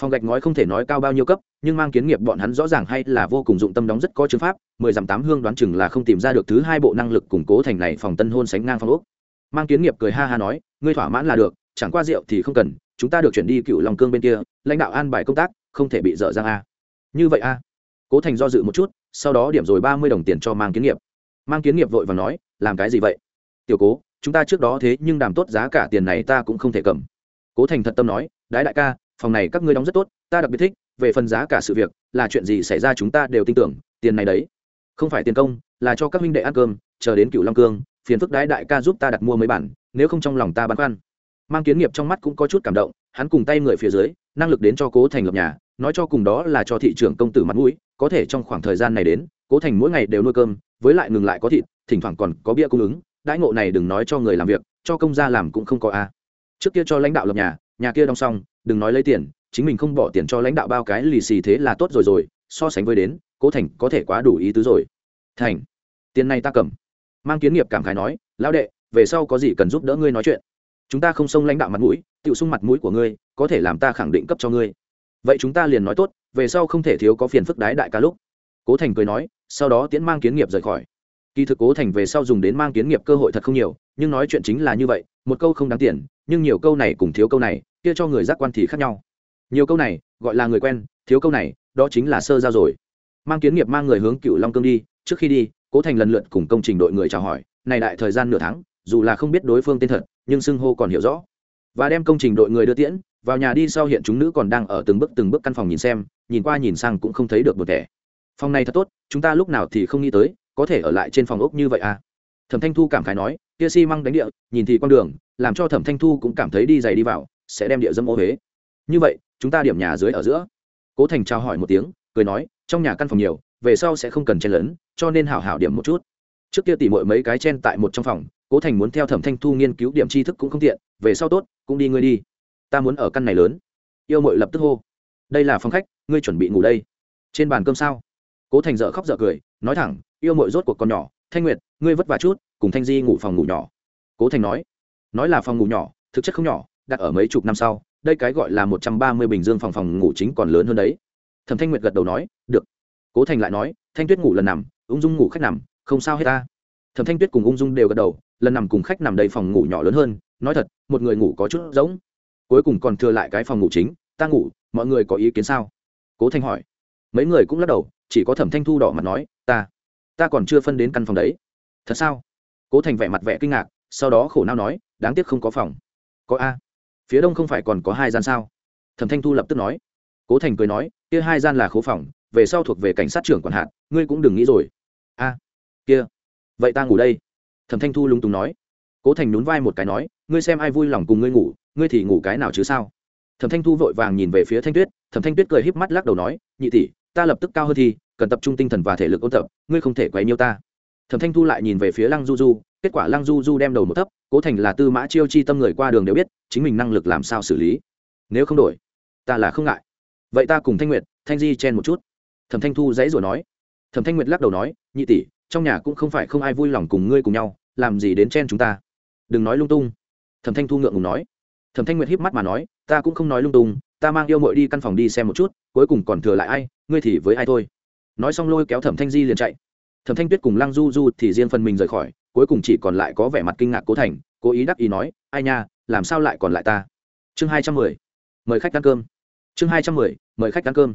Phòng gạch ngói không thể nói cao bao nhiêu cấp, nhưng mang kiến nghiệp bọn hắn rõ ràng hay là vô cùng dụng tâm đóng rất có chứng pháp, mười dặm tám hương đoán chừng là không tìm ra được thứ hai bộ năng lực củng cố thành này phòng tân hôn sánh ngang phòng úc mang kiến nghiệp cười ha ha nói, ngươi thỏa mãn là được, chẳng qua rượu thì không cần, chúng ta được chuyển đi cựu lòng cương bên kia, lãnh đạo an bài công tác, không thể bị dở dang a như vậy a cố thành do dự một chút, sau đó điểm rồi ba mươi đồng tiền cho mang kiến nghiệp. Mang kiến nghiệp vội và nói, làm cái gì vậy? Tiểu cố, chúng ta trước đó thế nhưng đàm tốt giá cả tiền này ta cũng không thể cầm. Cố thành thật tâm nói, đái đại ca, phòng này các ngươi đóng rất tốt, ta đặc biệt thích, về phần giá cả sự việc, là chuyện gì xảy ra chúng ta đều tin tưởng, tiền này đấy. Không phải tiền công, là cho các minh đệ ăn cơm, chờ đến cựu long cương, phiền phức đái đại ca giúp ta đặt mua mấy bản, nếu không trong lòng ta băn khoăn. Mang kiến nghiệp trong mắt cũng có chút cảm động, hắn cùng tay người phía dưới, năng lực đến cho cố thành lập nhà nói cho cùng đó là cho thị trường công tử mặt mũi, có thể trong khoảng thời gian này đến, cố thành mỗi ngày đều nuôi cơm, với lại ngừng lại có thịt, thỉnh thoảng còn có bia cung ứng, đãi ngộ này đừng nói cho người làm việc, cho công gia làm cũng không có a. Trước kia cho lãnh đạo lập nhà nhà kia đóng xong, đừng nói lấy tiền, chính mình không bỏ tiền cho lãnh đạo bao cái lì xì thế là tốt rồi rồi, so sánh với đến, cố thành có thể quá đủ ý tứ rồi. Thành, tiền này ta cầm. Mang kiến nghiệp cảm khái nói, lão đệ, về sau có gì cần giúp đỡ ngươi nói chuyện. Chúng ta không xông lãnh đạo mặt mũi tự sung mặt mũi của ngươi, có thể làm ta khẳng định cấp cho ngươi vậy chúng ta liền nói tốt, về sau không thể thiếu có phiền phức đái đại ca lúc. Cố thành cười nói, sau đó tiễn mang kiến nghiệp rời khỏi. Kỳ thực cố thành về sau dùng đến mang kiến nghiệp cơ hội thật không nhiều, nhưng nói chuyện chính là như vậy, một câu không đáng tiền, nhưng nhiều câu này cùng thiếu câu này, kia cho người giác quan thì khác nhau. Nhiều câu này, gọi là người quen, thiếu câu này, đó chính là sơ giao rồi. Mang kiến nghiệp mang người hướng cựu long cương đi, trước khi đi, cố thành lần lượt cùng công trình đội người chào hỏi, này đại thời gian nửa tháng, dù là không biết đối phương tên thật, nhưng xưng hô còn hiểu rõ. Và đem công trình đội người đưa tiễn vào nhà đi sau hiện chúng nữ còn đang ở từng bước từng bước căn phòng nhìn xem, nhìn qua nhìn sang cũng không thấy được một thẻ phòng này thật tốt, chúng ta lúc nào thì không nghĩ tới, có thể ở lại trên phòng ốc như vậy à? Thẩm thanh thu cảm khái nói, kia xi、si、măng đánh địa, nhìn thì con đường, làm cho thẩm thanh thu cũng cảm thấy đi dày đi vào, sẽ đem địa dâm ô huế. Như vậy, chúng ta điểm nhà dưới ở giữa. Cố thành trao hỏi một tiếng, cười nói, trong nhà căn phòng nhiều, về sau sẽ không cần chen lấn, cho nên hảo hảo điểm một chút. Trước kia tỉ mọi mấy cái chen tại một trong phòng, cố thành muốn theo thẩm thanh thu nghiên cứu điểm tri thức cũng không tiện, về sau tốt, cũng đi ngươi đi ta muốn ở căn này lớn. Yêu mội lập tức hô. Đây là phòng khách, ngươi chuẩn bị ngủ đây. Trên bàn cơm sao? Cố thành dợ khóc dợ cười, nói thẳng, yêu mội rốt cuộc con nhỏ, thanh nguyệt, ngươi vất vả chút, cùng thanh di ngủ phòng ngủ nhỏ. Cố thành nói nói là phòng ngủ nhỏ, thực chất không nhỏ, đặt ở mấy chục năm sau, đây cái gọi là một trăm ba mươi bình dương phòng phòng ngủ chính còn lớn hơn đấy. Thẩm thanh nguyệt gật đầu nói, được. Cố thành lại nói, thanh tuyết ngủ lần nằm, ung dung ngủ khách nằm, không sao hết ta. Thẩm thanh tuyết cùng ung dung đều gật đầu, lần nằm cùng khách nằm đầy phòng ngủ nhỏ lớn hơn, nói thật, một người ngủ có chút giống cuối cùng còn thừa lại cái phòng ngủ chính, ta ngủ, mọi người có ý kiến sao? Cố thanh hỏi. Mấy người cũng lắc đầu, chỉ có thẩm thanh thu đỏ mặt nói, ta ta còn chưa phân đến căn phòng đấy. Thật sao? Cố thành vẻ mặt vẻ kinh ngạc, sau đó khổ nao nói, đáng tiếc không có phòng. Có a, phía đông không phải còn có hai gian sao? Thẩm thanh thu lập tức nói. Cố thành cười nói, kia hai gian là khố phòng, về sau thuộc về cảnh sát trưởng quản hạt, ngươi cũng đừng nghĩ rồi. A, kia, vậy ta ngủ đây. Thẩm thanh thu lung túng nói. Cố thành nhún vai một cái nói, ngươi xem ai vui lòng cùng ngươi ngủ ngươi thì ngủ cái nào chứ sao? Thẩm thanh thu vội vàng nhìn về phía thanh tuyết, thẩm thanh tuyết cười híp mắt lắc đầu nói, nhị tỷ, ta lập tức cao hơn thì, cần tập trung tinh thần và thể lực ôn tập, ngươi không thể quấy nhiêu ta. Thẩm thanh thu lại nhìn về phía lăng du du, kết quả lăng du du đem đầu một thấp, cố thành là tư mã chiêu chi tâm người qua đường đều biết, chính mình năng lực làm sao xử lý. Nếu không đổi, ta là không ngại. Vậy ta cùng thanh nguyệt, thanh di chen một chút. Thẩm thanh thu dãy rồi nói. Thẩm thanh nguyệt lắc đầu nói, nhị tỷ, trong nhà cũng không phải không ai vui lòng cùng ngươi cùng nhau, làm gì đến chen chúng ta? Đừng nói lung tung. Thẩm thanh thu ngượng ngùng nói thẩm thanh nguyệt híp mắt mà nói, ta cũng không nói lung tung, ta mang yêu mội đi căn phòng đi xem một chút, cuối cùng còn thừa lại ai, ngươi thì với ai thôi. Nói xong lôi kéo thẩm thanh di liền chạy. Thẩm thanh tuyết cùng lăng du du thì riêng phần mình rời khỏi, cuối cùng chỉ còn lại có vẻ mặt kinh ngạc cố thành, cố ý đắc ý nói, ai nha, làm sao lại còn lại ta? Chương hai trăm mười, mời khách ăn cơm. Chương hai trăm mười, mời khách ăn cơm.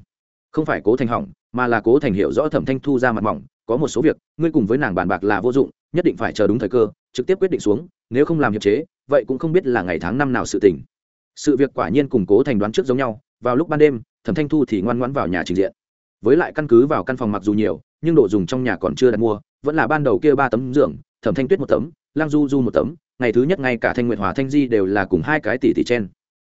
Không phải cố thành hỏng, mà là cố thành hiểu rõ thẩm thanh thu ra mặt mỏng, có một số việc, ngươi cùng với nàng bàn bạc là vô dụng, nhất định phải chờ đúng thời cơ, trực tiếp quyết định xuống, nếu không làm hiệp chế vậy cũng không biết là ngày tháng năm nào sự tình. Sự việc quả nhiên cùng cố thành đoán trước giống nhau, vào lúc ban đêm, thẩm thanh thu thì ngoan ngoãn vào nhà trình diện. Với lại căn cứ vào căn phòng mặc dù nhiều, nhưng đồ dùng trong nhà còn chưa đặt mua, vẫn là ban đầu kia ba tấm giường, thẩm thanh tuyết một tấm, lang du du một tấm, ngày thứ nhất ngay cả thanh nguyệt hòa thanh di đều là cùng hai cái tỷ tỷ chen.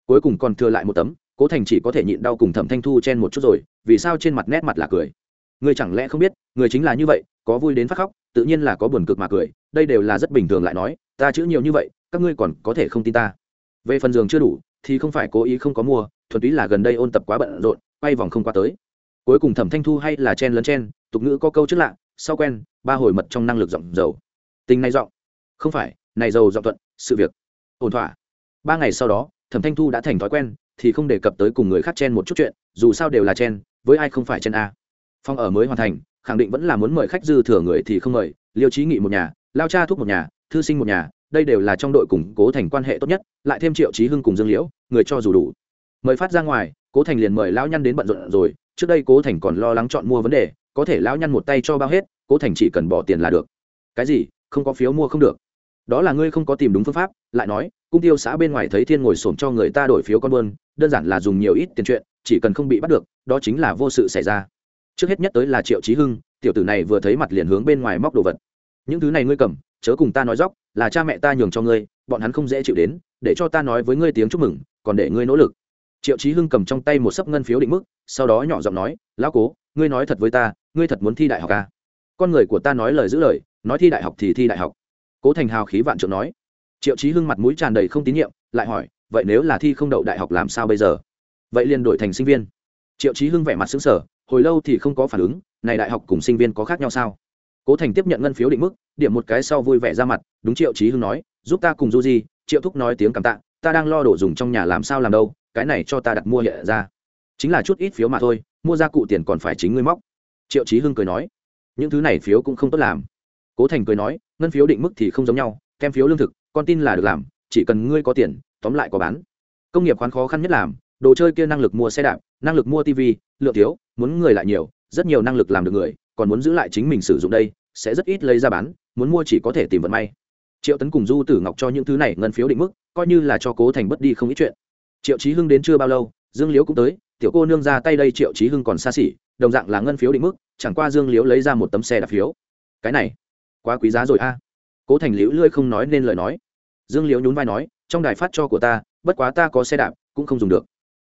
Cuối cùng còn thừa lại một tấm, cố thành chỉ có thể nhịn đau cùng thẩm thanh thu chen một chút rồi, vì sao trên mặt nét mặt là cười? Người chẳng lẽ không biết, người chính là như vậy, có vui đến phát khóc, tự nhiên là có buồn cực mà cười, đây đều là rất bình thường lại nói, ta chữ nhiều như vậy các ngươi còn có thể không tin ta. Về phần giường chưa đủ, thì không phải cố ý không có mua, thuần túy là gần đây ôn tập quá bận rộn, quay vòng không qua tới. Cuối cùng thẩm thanh thu hay là chen lấn chen, tục ngữ có câu trước lạ, sau quen, ba hồi mật trong năng lực giọng dầu. Tình này giọng. Không phải, này dầu giọng thuận, sự việc. Ổn thỏa. Ba ngày sau đó, thẩm thanh thu đã thành thói quen, thì không đề cập tới cùng người khác chen một chút chuyện, dù sao đều là chen, với ai không phải chen a. Phong ở mới hoàn thành, khẳng định vẫn là muốn mời khách dư thừa người thì không mời, liêu trí nghị một nhà, lao cha thuốc một nhà, thư sinh một nhà đây đều là trong đội củng cố thành quan hệ tốt nhất, lại thêm triệu trí hưng cùng dương liễu, người cho dù đủ. Mời phát ra ngoài, cố thành liền mời lão nhăn đến bận rộn rồi, trước đây cố thành còn lo lắng chọn mua vấn đề, có thể lão nhăn một tay cho bao hết, cố thành chỉ cần bỏ tiền là được. Cái gì? Không có phiếu mua không được. Đó là ngươi không có tìm đúng phương pháp, lại nói, cung tiêu xã bên ngoài thấy thiên ngồi xổm cho người ta đổi phiếu con buôn, đơn giản là dùng nhiều ít tiền chuyện, chỉ cần không bị bắt được, đó chính là vô sự xảy ra. Trước hết nhất tới là triệu trí hưng, tiểu tử này vừa thấy mặt liền hướng bên ngoài móc đồ vật. Những thứ này ngươi cầm chớ cùng ta nói dóc, là cha mẹ ta nhường cho ngươi, bọn hắn không dễ chịu đến, để cho ta nói với ngươi tiếng chúc mừng, còn để ngươi nỗ lực. Triệu trí hưng cầm trong tay một sấp ngân phiếu định mức, sau đó nhỏ giọng nói, lão cố, ngươi nói thật với ta, ngươi thật muốn thi đại học à? con người của ta nói lời giữ lời, nói thi đại học thì thi đại học. Cố thành hào khí vạn trượng nói. Triệu trí hưng mặt mũi tràn đầy không tín nhiệm, lại hỏi, vậy nếu là thi không đậu đại học làm sao bây giờ? Vậy liền đổi thành sinh viên. Triệu trí hưng vẻ mặt xứng sở hồi lâu thì không có phản ứng, này đại học cùng sinh viên có khác nhau sao? Cố thành tiếp nhận ngân phiếu định mức, điểm một cái sau vui vẻ ra mặt, đúng triệu trí hưng nói, giúp ta cùng du di. Triệu thúc nói tiếng cảm tạ, ta đang lo đổ dùng trong nhà làm sao làm đâu, cái này cho ta đặt mua hiện ra. Chính là chút ít phiếu mà thôi, mua ra cụ tiền còn phải chính ngươi móc. Triệu trí hưng cười nói, những thứ này phiếu cũng không tốt làm. Cố thành cười nói, ngân phiếu định mức thì không giống nhau, kem phiếu lương thực, con tin là được làm, chỉ cần ngươi có tiền, tóm lại có bán. Công nghiệp khoán khó khăn nhất làm, đồ chơi kia năng lực mua xe đạp, năng lực mua tv lượng thiếu, muốn người lại nhiều, rất nhiều năng lực làm được người còn muốn giữ lại chính mình sử dụng đây, sẽ rất ít lấy ra bán, muốn mua chỉ có thể tìm vận may. Triệu tấn cùng du tử ngọc cho những thứ này ngân phiếu định mức, coi như là cho cố thành bất đi không ít chuyện. Triệu trí hưng đến chưa bao lâu, dương liễu cũng tới, tiểu cô nương ra tay đây triệu trí hưng còn xa xỉ, đồng dạng là ngân phiếu định mức, chẳng qua dương liễu lấy ra một tấm xe đạp phiếu. Cái này, quá quý giá rồi a. Cố thành liễu lươi không nói nên lời nói. Dương liễu nhún vai nói, trong đài phát cho của ta, bất quá ta có xe đạp, cũng không dùng được.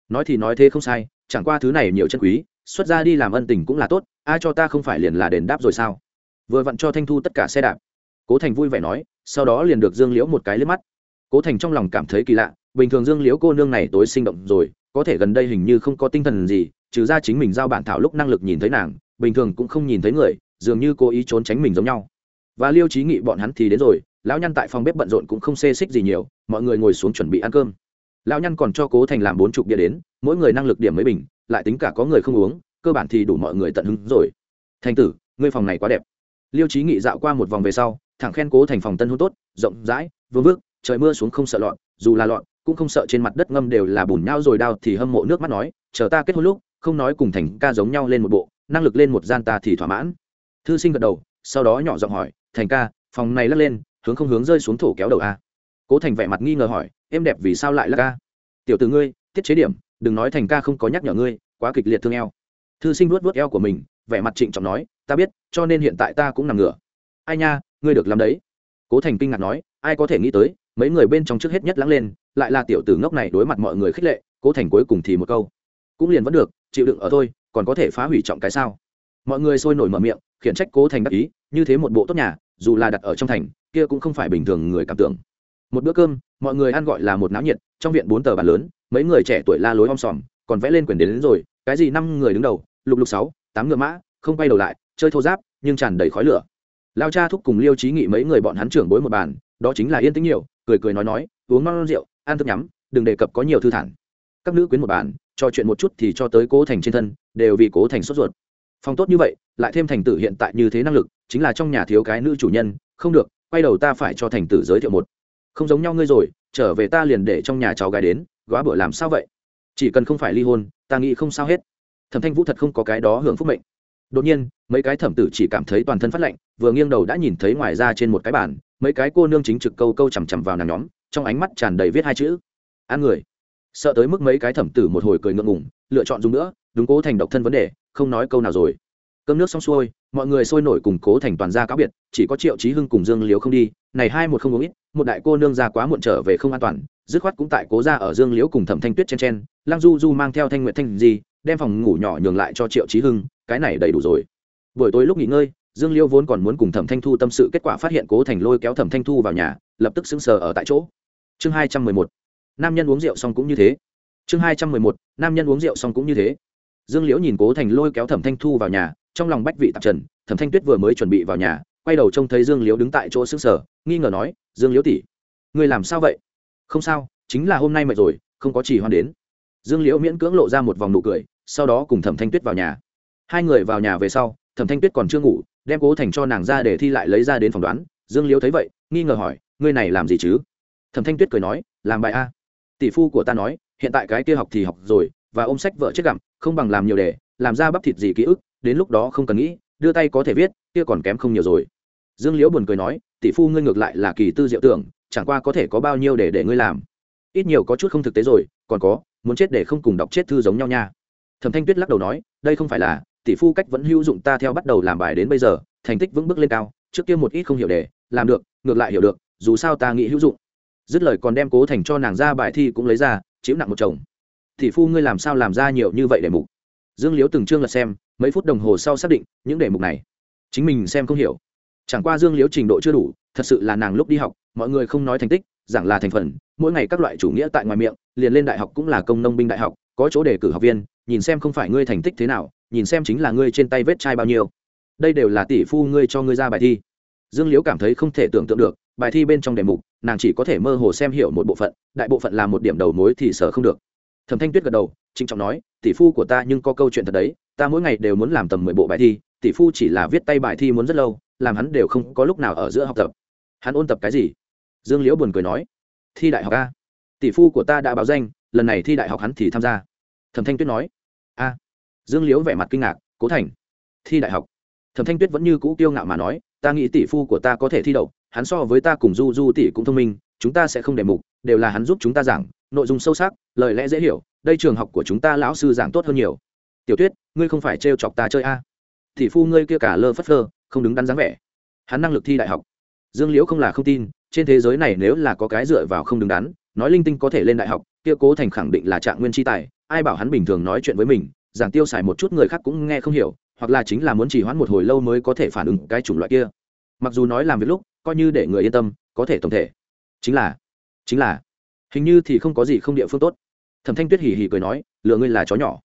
Nói thì nói thế không sai, chẳng qua thứ này nhiều chân quý xuất ra đi làm ân tình cũng là tốt ai cho ta không phải liền là đền đáp rồi sao? Vừa vặn cho thanh thu tất cả xe đạp. Cố thành vui vẻ nói, sau đó liền được dương liễu một cái lên mắt. Cố thành trong lòng cảm thấy kỳ lạ, bình thường dương liễu cô nương này tối sinh động rồi, có thể gần đây hình như không có tinh thần gì, trừ ra chính mình giao bản thảo lúc năng lực nhìn thấy nàng, bình thường cũng không nhìn thấy người, dường như cố ý trốn tránh mình giống nhau. Và liêu trí nghị bọn hắn thì đến rồi, lão nhăn tại phòng bếp bận rộn cũng không xê xích gì nhiều, mọi người ngồi xuống chuẩn bị ăn cơm. Lão nhăn còn cho cố thành làm bốn chục bia đến, mỗi người năng lực điểm mấy bình lại tính cả có người không uống, cơ bản thì đủ mọi người tận hứng rồi. Thành tử, ngươi phòng này quá đẹp. Liêu trí nghị dạo qua một vòng về sau, thẳng khen cố thành phòng tân hôn tốt, rộng rãi, vương vước trời mưa xuống không sợ lọn dù là lọn cũng không sợ trên mặt đất ngâm đều là bùn nhau rồi đau thì hâm mộ nước mắt nói, chờ ta kết hôn lúc, không nói cùng thành ca giống nhau lên một bộ, năng lực lên một gian ta thì thỏa mãn. Thư sinh gật đầu, sau đó nhỏ giọng hỏi, thành ca, phòng này lắc lên, hướng không hướng rơi xuống thổ kéo đầu a? Cố thành vẻ mặt nghi ngờ hỏi, em đẹp vì sao lại lắc ca tiểu từ ngươi tiết chế điểm, đừng nói thành ca không có nhắc nhở ngươi, quá kịch liệt thương eo. Thư sinh vuốt vuốt eo của mình, vẻ mặt trịnh trọng nói, ta biết, cho nên hiện tại ta cũng nằm ngửa. Ai nha, ngươi được làm đấy. Cố thành kinh ngạc nói, ai có thể nghĩ tới, mấy người bên trong trước hết nhất lắng lên, lại là tiểu tử ngốc này đối mặt mọi người khích lệ. Cố thành cuối cùng thì một câu, cũng liền vẫn được, chịu đựng ở thôi, còn có thể phá hủy trọng cái sao? Mọi người sôi nổi mở miệng, khiển trách cố thành đắc ý, như thế một bộ tốt nhà, dù là đặt ở trong thành, kia cũng không phải bình thường người cảm tưởng. Một bữa cơm, mọi người ăn gọi là một náo nhiệt, trong viện bốn tờ bàn lớn mấy người trẻ tuổi la lối om sòm còn vẽ lên quyển đến, đến rồi cái gì năm người đứng đầu lục lục sáu tám ngựa mã không quay đầu lại chơi thô giáp nhưng tràn đầy khói lửa. Lao cha thúc cùng liêu trí nghị mấy người bọn hắn trưởng bối một bàn đó chính là yên tĩnh nhiều cười cười nói nói uống ngon rượu ăn thức nhắm đừng đề cập có nhiều thư thản. Các nữ quyến một bàn trò chuyện một chút thì cho tới cố thành trên thân đều vì cố thành sốt ruột. Phòng tốt như vậy lại thêm thành tử hiện tại như thế năng lực chính là trong nhà thiếu cái nữ chủ nhân không được quay đầu ta phải cho thành tử giới thiệu một. Không giống nhau ngươi rồi trở về ta liền để trong nhà cháu gái đến góa bữa làm sao vậy? Chỉ cần không phải ly hôn, ta nghĩ không sao hết. Thẩm thanh vũ thật không có cái đó hưởng phúc mệnh. Đột nhiên, mấy cái thẩm tử chỉ cảm thấy toàn thân phát lạnh, vừa nghiêng đầu đã nhìn thấy ngoài ra trên một cái bàn, mấy cái cô nương chính trực câu câu chằm chằm vào nàng nhóm, trong ánh mắt tràn đầy viết hai chữ. Ăn người. Sợ tới mức mấy cái thẩm tử một hồi cười ngượng ngùng, lựa chọn dùng nữa, đúng cố thành độc thân vấn đề, không nói câu nào rồi cơm nước xong xuôi, mọi người sôi nổi cùng cố thành toàn gia cáo biệt, chỉ có triệu trí hưng cùng dương liếu không đi, này hai một không uống ít, một đại cô nương ra quá muộn trở về không an toàn, dứt khoát cũng tại cố ra ở dương liếu cùng thẩm thanh tuyết chen chen lang du du mang theo thanh nguyện thanh gì đem phòng ngủ nhỏ nhường lại cho triệu trí hưng, cái này đầy đủ rồi. Buổi tối lúc nghỉ ngơi, dương liêu vốn còn muốn cùng thẩm thanh thu tâm sự, kết quả phát hiện cố thành lôi kéo thẩm thanh thu vào nhà, lập tức sững sờ ở tại chỗ. Chương hai trăm mười một, nam nhân uống rượu xong cũng như thế. Chương hai trăm mười một, nam nhân uống rượu xong cũng như thế. Dương liễu nhìn cố thành lôi kéo thẩm thanh thu vào nhà trong lòng bách vị tạp trần, thẩm thanh tuyết vừa mới chuẩn bị vào nhà, quay đầu trông thấy dương liễu đứng tại chỗ xứng sở nghi ngờ nói, dương liễu tỷ người làm sao vậy? Không sao, chính là hôm nay mệt rồi, không có chỉ hoan đến. Dương liễu miễn cưỡng lộ ra một vòng nụ cười, sau đó cùng thẩm thanh tuyết vào nhà. Hai người vào nhà về sau, thẩm thanh tuyết còn chưa ngủ, đem cố thành cho nàng ra để thi lại lấy ra đến phỏng đoán. Dương liễu thấy vậy, nghi ngờ hỏi, ngươi này làm gì chứ? Thẩm thanh tuyết cười nói, làm bài a. Tỷ phu của ta nói, hiện tại cái kia học thì học rồi, và ôm sách vợ chết gặm, không bằng làm nhiều đề làm ra bắp thịt gì ký ức đến lúc đó không cần nghĩ, đưa tay có thể viết, kia còn kém không nhiều rồi. Dương liễu buồn cười nói, tỷ phu ngươi ngược lại là kỳ tư diệu tưởng, chẳng qua có thể có bao nhiêu để để ngươi làm. Ít nhiều có chút không thực tế rồi, còn có, muốn chết để không cùng đọc chết thư giống nhau nha. Thẩm thanh tuyết lắc đầu nói, đây không phải là, tỷ phu cách vẫn hữu dụng ta theo bắt đầu làm bài đến bây giờ, thành tích vững bước lên cao, trước kia một ít không hiểu đề làm được, ngược lại hiểu được, dù sao ta nghĩ hữu dụng. Dứt lời còn đem cố thành cho nàng ra bài thi cũng lấy ra chịu nặng một chồng. Tỷ phu ngươi làm sao làm ra nhiều như vậy để mục? Dương liếu từng chương là xem mấy phút đồng hồ sau xác định những đề mục này. Chính mình xem không hiểu. Chẳng qua dương Liễu trình độ chưa đủ, thật sự là nàng lúc đi học, mọi người không nói thành tích, giảng là thành phần, mỗi ngày các loại chủ nghĩa tại ngoài miệng, liền lên đại học cũng là công nông binh đại học, có chỗ đề cử học viên, nhìn xem không phải ngươi thành tích thế nào, nhìn xem chính là ngươi trên tay vết chai bao nhiêu. Đây đều là tỷ phu ngươi cho ngươi ra bài thi. Dương liễu cảm thấy không thể tưởng tượng được, bài thi bên trong đề mục, nàng chỉ có thể mơ hồ xem hiểu một bộ phận, đại bộ phận là một điểm đầu mối thì sợ không được thẩm thanh tuyết gật đầu, trịnh trọng nói, tỷ phu của ta nhưng có câu chuyện thật đấy, ta mỗi ngày đều muốn làm tầm mười bộ bài thi, tỷ phu chỉ là viết tay bài thi muốn rất lâu, làm hắn đều không có lúc nào ở giữa học tập. Hắn ôn tập cái gì? Dương liễu buồn cười nói, thi đại học a. Tỷ phu của ta đã báo danh, lần này thi đại học hắn thì tham gia. Thẩm thanh tuyết nói, a. Dương liễu vẻ mặt kinh ngạc, cố thành, thi đại học? Thẩm thanh tuyết vẫn như cũ kiêu ngạo mà nói, ta nghĩ tỷ phu của ta có thể thi đậu, hắn so với ta cùng du du tỷ cũng thông minh, chúng ta sẽ không đề mục, đều là hắn giúp chúng ta giảng nội dung sâu sắc, lời lẽ dễ hiểu, đây trường học của chúng ta lão sư giảng tốt hơn nhiều. Tiểu tuyết, ngươi không phải trêu chọc ta chơi a? Thì phu ngươi kia cả lơ phất phơ, không đứng đắn dáng vẻ. Hắn năng lực thi đại học. Dương liễu không là không tin, trên thế giới này nếu là có cái dựa vào không đứng đắn, nói linh tinh có thể lên đại học, kia cố thành khẳng định là trạng nguyên tri tài, ai bảo hắn bình thường nói chuyện với mình, giảng tiêu xài một chút người khác cũng nghe không hiểu, hoặc là chính là muốn chỉ hoãn một hồi lâu mới có thể phản ứng cái chủng loại kia. Mặc dù nói làm việc lúc, coi như để người yên tâm, có thể tổng thể. Chính là chính là hình như thì không có gì không địa phương tốt. Thẩm thanh tuyết hỉ hỉ cười nói, lựa ngươi là chó nhỏ.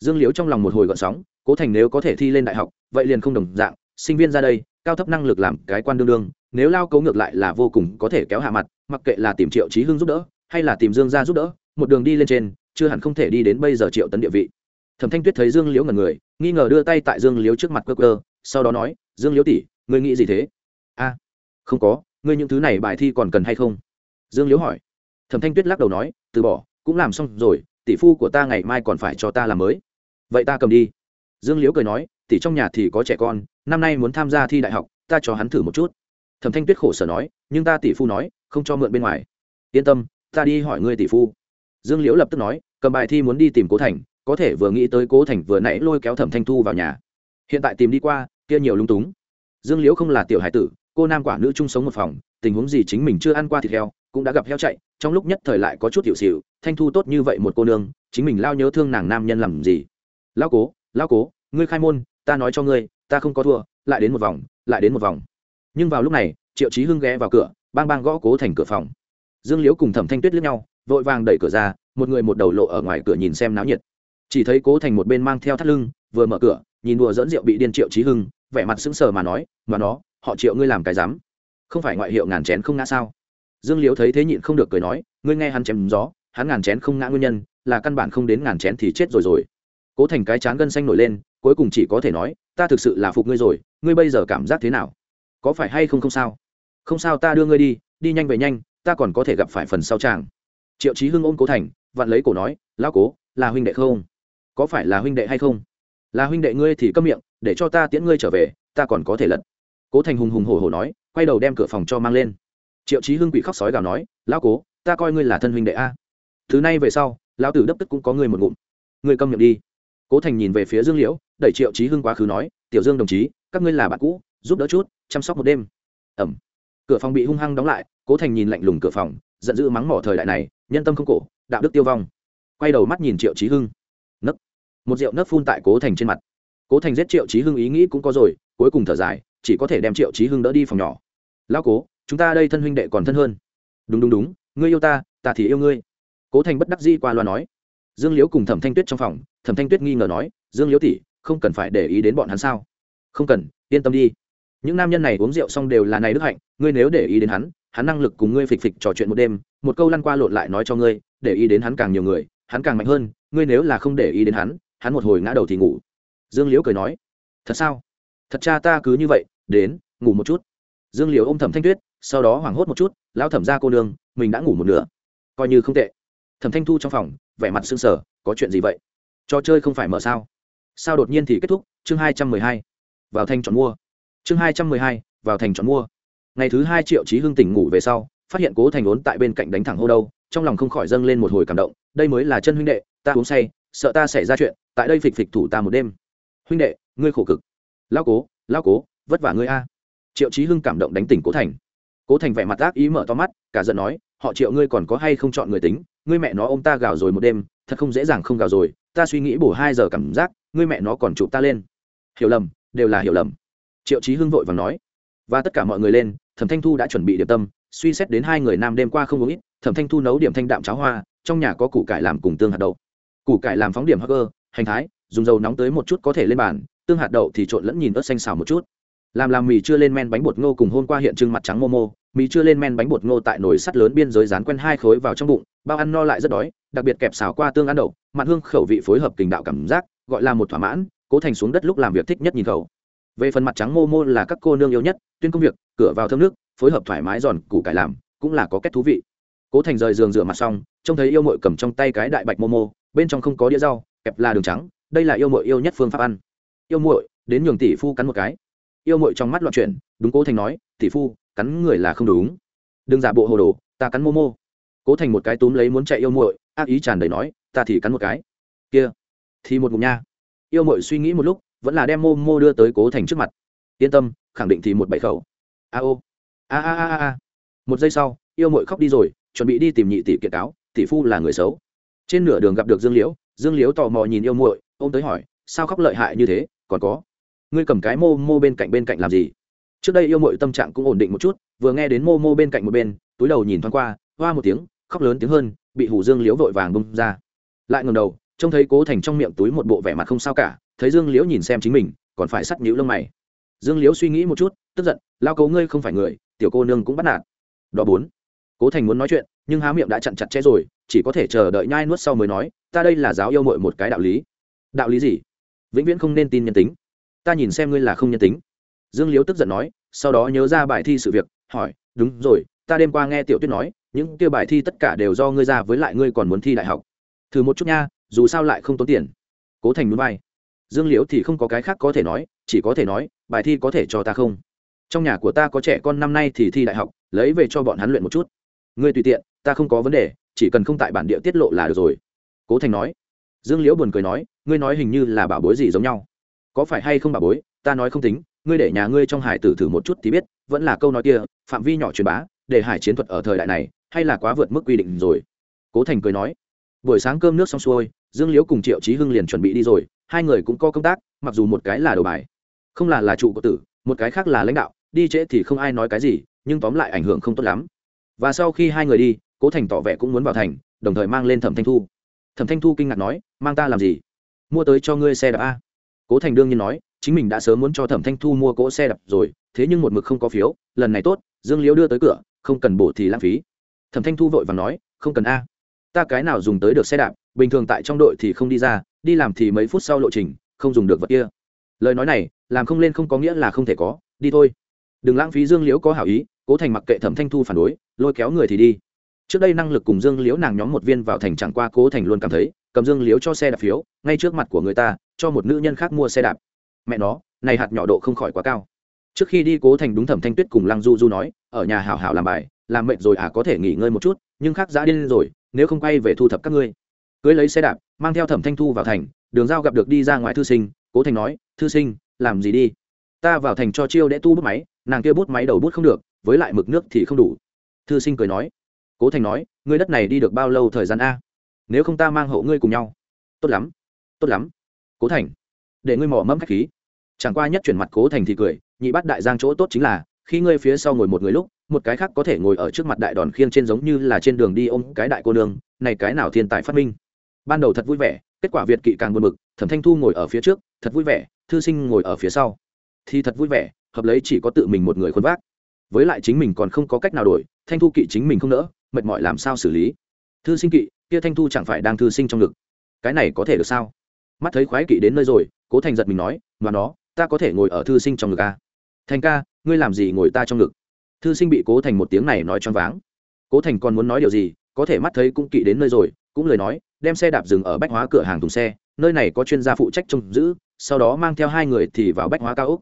Dương liễu trong lòng một hồi gọn sóng, cố thành nếu có thể thi lên đại học, vậy liền không đồng dạng, sinh viên ra đây, cao thấp năng lực làm cái quan đương đương, nếu lao cấu ngược lại là vô cùng có thể kéo hạ mặt, mặc kệ là tìm triệu trí hưng giúp đỡ, hay là tìm dương ra giúp đỡ, một đường đi lên trên, chưa hẳn không thể đi đến bây giờ triệu tấn địa vị. Thẩm thanh tuyết thấy dương liễu ngần người, nghi ngờ đưa tay tại dương liễu trước mặt cơ cơ sau đó nói, dương liễu tỷ, ngươi nghĩ gì thế? A, không có, ngươi những thứ này bài thi còn cần hay không? Dương liễu hỏi thẩm thanh tuyết lắc đầu nói, từ bỏ, cũng làm xong rồi, tỷ phu của ta ngày mai còn phải cho ta làm mới. Vậy ta cầm đi. Dương liễu cười nói, tỷ trong nhà thì có trẻ con, năm nay muốn tham gia thi đại học, ta cho hắn thử một chút. Thẩm thanh tuyết khổ sở nói, nhưng ta tỷ phu nói, không cho mượn bên ngoài. Yên tâm, ta đi hỏi ngươi tỷ phu. Dương liễu lập tức nói, cầm bài thi muốn đi tìm cố thành, có thể vừa nghĩ tới cố thành vừa nãy lôi kéo thẩm thanh thu vào nhà. Hiện tại tìm đi qua, kia nhiều lung túng. Dương liễu không là tiểu hải tử, cô nam quả nữ chung sống một phòng, tình huống gì chính mình chưa ăn qua thịt heo cũng đã gặp heo chạy, trong lúc nhất thời lại có chút hiệu xịu thanh thu tốt như vậy một cô nương, chính mình lao nhớ thương nàng nam nhân làm gì? Lao cố lao cố, ngươi khai môn, ta nói cho ngươi, ta không có thua, lại đến một vòng, lại đến một vòng. Nhưng vào lúc này, triệu chí hưng ghé vào cửa, bang bang gõ cố thành cửa phòng. Dương liễu cùng thẩm thanh tuyết lướt nhau, vội vàng đẩy cửa ra, một người một đầu lộ ở ngoài cửa nhìn xem náo nhiệt. Chỉ thấy cố thành một bên mang theo thắt lưng, vừa mở cửa, nhìn đùa dẫn rượu bị điên triệu chí hưng, vẻ mặt sững sờ mà nói, mà nó, họ triệu ngươi làm cái dám? Không phải ngoại hiệu ngàn chén không ngã sao? Dương liễu thấy thế nhịn không được cười nói, ngươi nghe hắn chém gió, hắn ngàn chén không ngã nguyên nhân, là căn bản không đến ngàn chén thì chết rồi rồi. Cố thành cái chán gân xanh nổi lên, cuối cùng chỉ có thể nói, ta thực sự là phục ngươi rồi, ngươi bây giờ cảm giác thế nào? Có phải hay không không sao? Không sao ta đưa ngươi đi đi nhanh về nhanh, ta còn có thể gặp phải phần sau chàng. Triệu chí hưng ôm cố thành, vặn lấy cổ nói lao cố, là huynh đệ không? Có phải là huynh đệ hay không? Là huynh đệ ngươi thì câm miệng, để cho ta tiễn ngươi trở về, ta còn có thể lật. Cố thành hùng hùng hổ hổ nói, quay đầu đem cửa phòng cho mang lên triệu chí hưng quỷ khóc sói gào nói lao cố, ta coi ngươi là thân huynh đệ a. Thứ này về sau, lão tử đấp tức cũng có ngươi một ngụm. Ngươi câm miệng đi. Cố thành nhìn về phía dương liễu, đẩy triệu chí hưng quá khứ nói, tiểu dương đồng chí, các ngươi là bạn cũ, giúp đỡ chút, chăm sóc một đêm. Ẩm. Cửa phòng bị hung hăng đóng lại, cố thành nhìn lạnh lùng cửa phòng, giận dữ mắng mỏ thời đại này, nhân tâm không cổ, đạo đức tiêu vong. Quay đầu mắt nhìn triệu chí hưng. Nấc. Một rượu nấc phun tại cố thành trên mặt. Cố thành giết triệu chí hưng ý nghĩ cũng có rồi, cuối cùng thở dài, chỉ có thể đem triệu chí hưng đỡ đi phòng nhỏ. Lao cố chúng ta đây thân huynh đệ còn thân hơn. Đúng đúng đúng, ngươi yêu ta ta thì yêu ngươi. Cố thành bất đắc di qua loa nói. Dương liễu cùng thẩm thanh tuyết trong phòng, thẩm thanh tuyết nghi ngờ nói, dương liễu tỷ, không cần phải để ý đến bọn hắn sao? Không cần, yên tâm đi. Những nam nhân này uống rượu xong đều là này đức hạnh, ngươi nếu để ý đến hắn hắn năng lực cùng ngươi phịch phịch trò chuyện một đêm, một câu lăn qua lộn lại nói cho ngươi, để ý đến hắn càng nhiều người, hắn càng mạnh hơn, ngươi nếu là không để ý đến hắn hắn một hồi ngã đầu thì ngủ. Dương liễu cười nói. Thật sao? Thật cha ta cứ như vậy, đến, ngủ một chút. Dương liễu ôm thẩm thanh tuyết sau đó hoảng hốt một chút lão thẩm ra cô nương, mình đã ngủ một nửa. Coi như không tệ. Thẩm thanh thu trong phòng, vẻ mặt sưng sờ, có chuyện gì vậy? Trò chơi không phải mở sao? Sao đột nhiên thì kết thúc? Chương hai trăm mười hai. Vào thành chọn mua. Chương hai trăm mười hai, vào thành chọn mua. Ngày thứ hai triệu trí hưng tỉnh ngủ về sau, phát hiện cố thành ốn tại bên cạnh đánh thẳng hô đâu, trong lòng không khỏi dâng lên một hồi cảm động. Đây mới là chân huynh đệ, ta uống say, sợ ta xảy ra chuyện, tại đây phịch phịch thủ ta một đêm. Huynh đệ, ngươi khổ cực. Lao cố lao cố, vất vả ngươi a. Triệu trí hưng cảm động đánh tỉnh cố thành cố thành vẻ mặt ác ý mở to mắt, cả giận nói, họ triệu ngươi còn có hay không chọn người tính? Ngươi mẹ nó ô m ta gào rồi một đêm, thật không dễ dàng không gào rồi. Ta suy nghĩ bổ hai giờ cảm giác, ngươi mẹ nó còn chụp ta lên. Hiểu lầm, đều là hiểu lầm. Triệu chí hưng vội và nói. Và tất cả mọi người lên, thẩm thanh thu đã chuẩn bị điểm tâm, suy xét đến hai người nam đêm qua không uống ít, thẩm thanh thu nấu điểm thanh đạm cháo hoa, trong nhà có củ cải làm cùng tương hạt đậu. Củ cải làm phóng điểm hacker hành thái, dùng dầu nóng tới một chút có thể lên bàn, tương hạt đậu thì trộn lẫn nhìn ớt xanh xào một chút. Làm làm mì chưa lên men bánh bột ngô cùng hôm qua hiện trưng mặt trắng momo mì chưa lên men bánh bột ngô tại nồi sắt lớn biên giới dán quen hai khối vào trong bụng, bao ăn no lại rất đói, đặc biệt kẹp xào qua tương ăn đậu, mặn hương khẩu vị phối hợp tình đạo cảm giác, gọi là một thỏa mãn, cố thành xuống đất lúc làm việc thích nhất nhìn khẩu. Về phần mặt trắng momo là các cô nương yêu nhất, tuyên công việc, cửa vào thơm nước, phối hợp thoải mái giòn củ cải làm, cũng là có kết thú vị. Cố thành rời giường rửa mặt xong, trông thấy yêu mội cầm trong tay cái đại bạch momo bên trong không có đĩa rau, kẹp là đường trắng, đây là yêu mội yêu nhất phương pháp ăn. Yêu muội, đến nhường tỷ phu cắn một cái. Yêu mội trong mắt loạn chuyển, đúng cố thành nói tỷ phu, cắn người là không đúng. Đừng giả bộ hồ đồ, ta cắn momo. Cố thành một cái túm lấy muốn chạy yêu muội, ác ý tràn đầy nói, ta thì cắn một cái. Kia, thì một ngụm nha. Yêu muội suy nghĩ một lúc, vẫn là đem mô mô đưa tới cố thành trước mặt. Yên tâm, khẳng định thì một bảy khẩu. A ô. A a a a một giây sau, yêu muội khóc đi rồi, chuẩn bị đi tìm nhị tỷ kiện cáo, tỷ phu là người xấu. Trên nửa đường gặp được dương liễu dương liễu tò mò nhìn yêu muội ô m tới hỏi, sao khóc lợi hại như thế, còn có? Ngươi cầm cái mô mô bên cạnh bên cạnh làm gì? Trước đây yêu mội tâm trạng cũng ổn định một chút, vừa nghe đến mô mô bên cạnh một bên, túi đầu nhìn thoáng qua, hoa một tiếng, khóc lớn tiếng hơn, bị hủ dương liễu vội vàng bông ra. Lại ngầm đầu, trông thấy cố thành trong miệng túi một bộ vẻ mặt không sao cả, thấy dương liễu nhìn xem chính mình, còn phải sắt nhũ lông mày. Dương liễu suy nghĩ một chút, tức giận, lao cấu ngươi không phải người, tiểu cô nương cũng bắt nạt. Đó bốn. Cố thành muốn nói chuyện, nhưng há miệng đã chặn chặt chẽ rồi, chỉ có thể chờ đợi nhai nuốt sau mới nói, ta đây là giáo yêu mội một cái đạo lý. Đạo lý gì? Vĩnh viễn không nên tin nhân tính. Ta nhìn xem ngươi là không nhân tính dương liếu tức giận nói, sau đó nhớ ra bài thi sự việc, hỏi, đúng rồi, ta đêm qua nghe tiểu tuyết nói, những kia bài thi tất cả đều do ngươi ra với lại ngươi còn muốn thi đại học. Thử một chút nha, dù sao lại không tốn tiền. Cố thành muốn vai. Dương liễu thì không có cái khác có thể nói, chỉ có thể nói, bài thi có thể cho ta không? Trong nhà của ta có trẻ con năm nay thì thi đại học, lấy về cho bọn hắn luyện một chút. Ngươi tùy tiện, ta không có vấn đề, chỉ cần không tại bản địa tiết lộ là được rồi. Cố thành nói. Dương liễu buồn cười nói, ngươi nói hình như là bảo bối gì giống nhau. Có phải hay không bảo bối, ta nói không tính ngươi để nhà ngươi trong hải tử thử một chút thì biết, vẫn là câu nói kia, phạm vi nhỏ truyền bá, để hải chiến thuật ở thời đại này, hay là quá vượt mức quy định rồi. Cố thành cười nói. Buổi sáng cơm nước xong xuôi, dương liễu cùng triệu trí hưng liền chuẩn bị đi rồi, hai người cũng có công tác, mặc dù một cái là đầu bài, không là là trụ của tử, một cái khác là lãnh đạo, đi trễ thì không ai nói cái gì, nhưng tóm lại ảnh hưởng không tốt lắm. Và sau khi hai người đi, cố thành tỏ vẻ cũng muốn vào thành, đồng thời mang lên thẩm thanh thu. Thẩm thanh thu kinh ngạc nói, mang ta làm gì? Mua tới cho ngươi xe đạp a. Cố thành đương nhiên nói chính mình đã sớm muốn cho thẩm thanh thu mua cỗ xe đạp rồi, thế nhưng một mực không có phiếu, lần này tốt, dương liễu đưa tới cửa, không cần bổ thì lãng phí. Thẩm thanh thu vội và nói, không cần a. Ta cái nào dùng tới được xe đạp, bình thường tại trong đội thì không đi ra, đi làm thì mấy phút sau lộ trình, không dùng được vật kia. Lời nói này, làm không lên không có nghĩa là không thể có, đi thôi. Đừng lãng phí dương liễu có hảo ý, cố thành mặc kệ thẩm thanh thu phản đối, lôi kéo người thì đi. Trước đây năng lực cùng dương liễu nàng nhóm một viên vào thành chẳng qua cố thành luôn cảm thấy, cầm dương liễu cho xe đạp phiếu, ngay trước mặt của người ta, cho một nữ nhân khác mua xe đạp mẹ nó, này hạt nhỏ độ không khỏi quá cao. Trước khi đi cố thành đúng thẩm thanh tuyết cùng lăng du du nói, ở nhà hảo hảo làm bài, làm mệt rồi à có thể nghỉ ngơi một chút, nhưng khác giã điên rồi, nếu không quay về thu thập các ngươi. Cưới lấy xe đạp, mang theo thẩm thanh thu vào thành, đường giao gặp được đi ra ngoài thư sinh, cố thành nói, thư sinh, làm gì đi? Ta vào thành cho chiêu để tu bút máy, nàng kia bút máy đầu bút không được, với lại mực nước thì không đủ. Thư sinh cười nói. Cố thành nói, ngươi đất này đi được bao lâu thời gian a? Nếu không ta mang hộ ngươi cùng nhau. Tốt lắm tốt lắm. Cố thành, để ngươi mỏ mẫm k khí chẳng qua nhất chuyển mặt cố thành thì cười, nhị bắt đại giang chỗ tốt chính là, khi ngươi phía sau ngồi một người lúc, một cái khác có thể ngồi ở trước mặt đại đòn khiêng trên giống như là trên đường đi ôm cái đại cô nương, này cái nào thiên tài phát minh. Ban đầu thật vui vẻ, kết quả việt kỵ càng buồn bực, thẩm thanh thu ngồi ở phía trước, thật vui vẻ, thư sinh ngồi ở phía sau. Thì thật vui vẻ, hợp lấy chỉ có tự mình một người khuôn vác. Với lại chính mình còn không có cách nào đổi, thanh thu kỵ chính mình không nỡ, mệt mỏi làm sao xử lý? Thư sinh kỵ, kia thanh thu chẳng phải đang thư sinh trong ngực. Cái này có thể được sao? Mắt thấy khoái kỵ đến nơi rồi, cố thành giật mình nói mà nó ta có thể ngồi ở thư sinh trong ngực a thành ca, ngươi làm gì ngồi ta trong ngực? Thư sinh bị cố thành một tiếng này nói choáng váng. Cố thành còn muốn nói điều gì, có thể mắt thấy cũng kỵ đến nơi rồi, cũng lời nói, đem xe đạp dừng ở bách hóa cửa hàng thùng xe, nơi này có chuyên gia phụ trách trông giữ, sau đó mang theo hai người thì vào bách hóa cao úc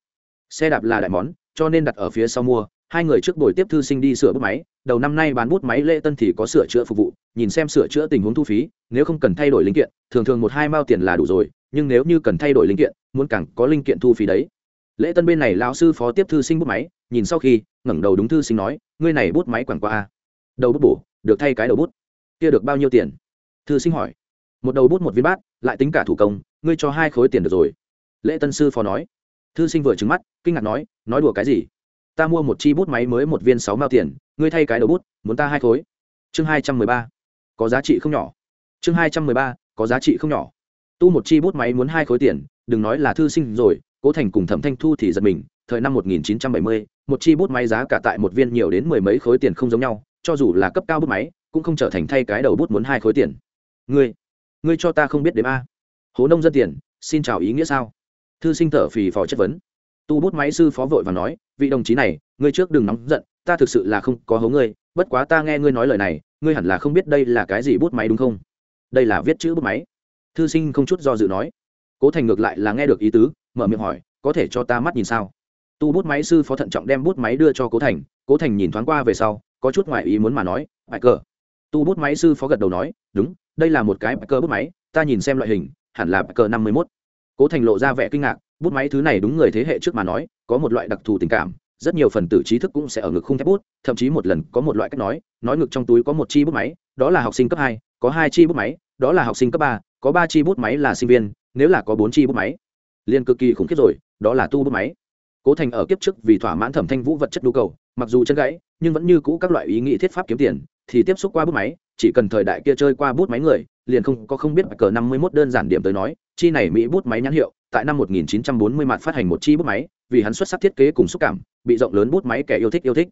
xe đạp là đại món, cho nên đặt ở phía sau mua, hai người trước buổi tiếp thư sinh đi sửa bút máy, đầu năm nay bán bút máy lễ tân thì có sửa chữa phục vụ, nhìn xem sửa chữa tình huống thu phí, nếu không cần thay đổi linh kiện, thường thường một hai mao tiền là đủ rồi, nhưng nếu như cần thay đổi linh kiện muốn càng có linh kiện thu phí đấy. Lễ tân bên này lão sư phó tiếp thư sinh bút máy, nhìn sau khi, ngẩng đầu đúng thư sinh nói, ngươi này bút máy quẳng qua a đầu bút bổ, được thay cái đầu bút. Kia được bao nhiêu tiền? Thư sinh hỏi. Một đầu bút một viên bát, lại tính cả thủ công, ngươi cho hai khối tiền được rồi. Lễ tân sư phó nói. Thư sinh vừa trứng mắt, kinh ngạc nói nói đùa cái gì? Ta mua một chi bút máy mới một viên sáu mao tiền, ngươi thay cái đầu bút, muốn ta hai khối? Chương hai trăm mười ba. Có giá trị không nhỏ. Chương hai trăm mười ba, có giá trị không nhỏ. Tu một chi bút máy muốn hai khối tiền đừng nói là thư sinh rồi, cố thành cùng thẩm thanh thu thì giật mình, thời năm một nghìn chín trăm bảy mươi, một chi bút máy giá cả tại một viên nhiều đến mười mấy khối tiền không giống nhau, cho dù là cấp cao bút máy, cũng không trở thành thay cái đầu bút muốn hai khối tiền. Ngươi ngươi cho ta không biết đếm a. Hố nông dân tiền, xin chào ý nghĩa sao? Thư sinh thở phì phò chất vấn. Tu bút máy sư phó vội và nói, vị đồng chí này, ngươi trước đừng nóng giận, ta thực sự là không có hố ngươi, bất quá ta nghe ngươi nói lời này, ngươi hẳn là không biết đây là cái gì bút máy đúng không? Đây là viết chữ bút máy. Thư sinh không chút do dự nói cố thành ngược lại là nghe được ý tứ, mở miệng hỏi, có thể cho ta mắt nhìn sao? Tu bút máy sư phó thận trọng đem bút máy đưa cho cố thành cố thành nhìn thoáng qua về sau, có chút ngoại ý muốn mà nói bài cờ tu bút máy sư phó gật đầu nói, đúng, đây là một cái bài cờ bút máy, ta nhìn xem loại hình, hẳn là bài cờ năm mươi mốt. Cố thành lộ ra vẻ kinh ngạc, bút máy thứ này đúng người thế hệ trước mà nói, có một loại đặc thù tình cảm, rất nhiều phần tử trí thức cũng sẽ ở ngực khung thép bút, thậm chí một lần có một loại cách nói nói ngực trong túi có một chi bút máy, đó là học sinh cấp hai, có hai chi bút máy, đó là học sinh cấp ba, có ba chi bút máy là sinh viên nếu là có bốn chi bút máy liền cực kỳ khủng khiếp rồi đó là tu bút máy. Cố thành ở kiếp trước vì thỏa mãn thẩm thanh vũ vật chất nhu cầu mặc dù chân gãy nhưng vẫn như cũ các loại ý nghĩ thiết pháp kiếm tiền thì tiếp xúc qua bút máy chỉ cần thời đại kia chơi qua bút máy người liền không có không biết cờ năm mươi 51 đơn giản điểm tới nói chi này mỹ bút máy nhãn hiệu tại năm 1940 mặt phát hành một chi bút máy vì hắn xuất sắc thiết kế cùng xúc cảm bị rộng lớn bút máy kẻ yêu thích yêu thích.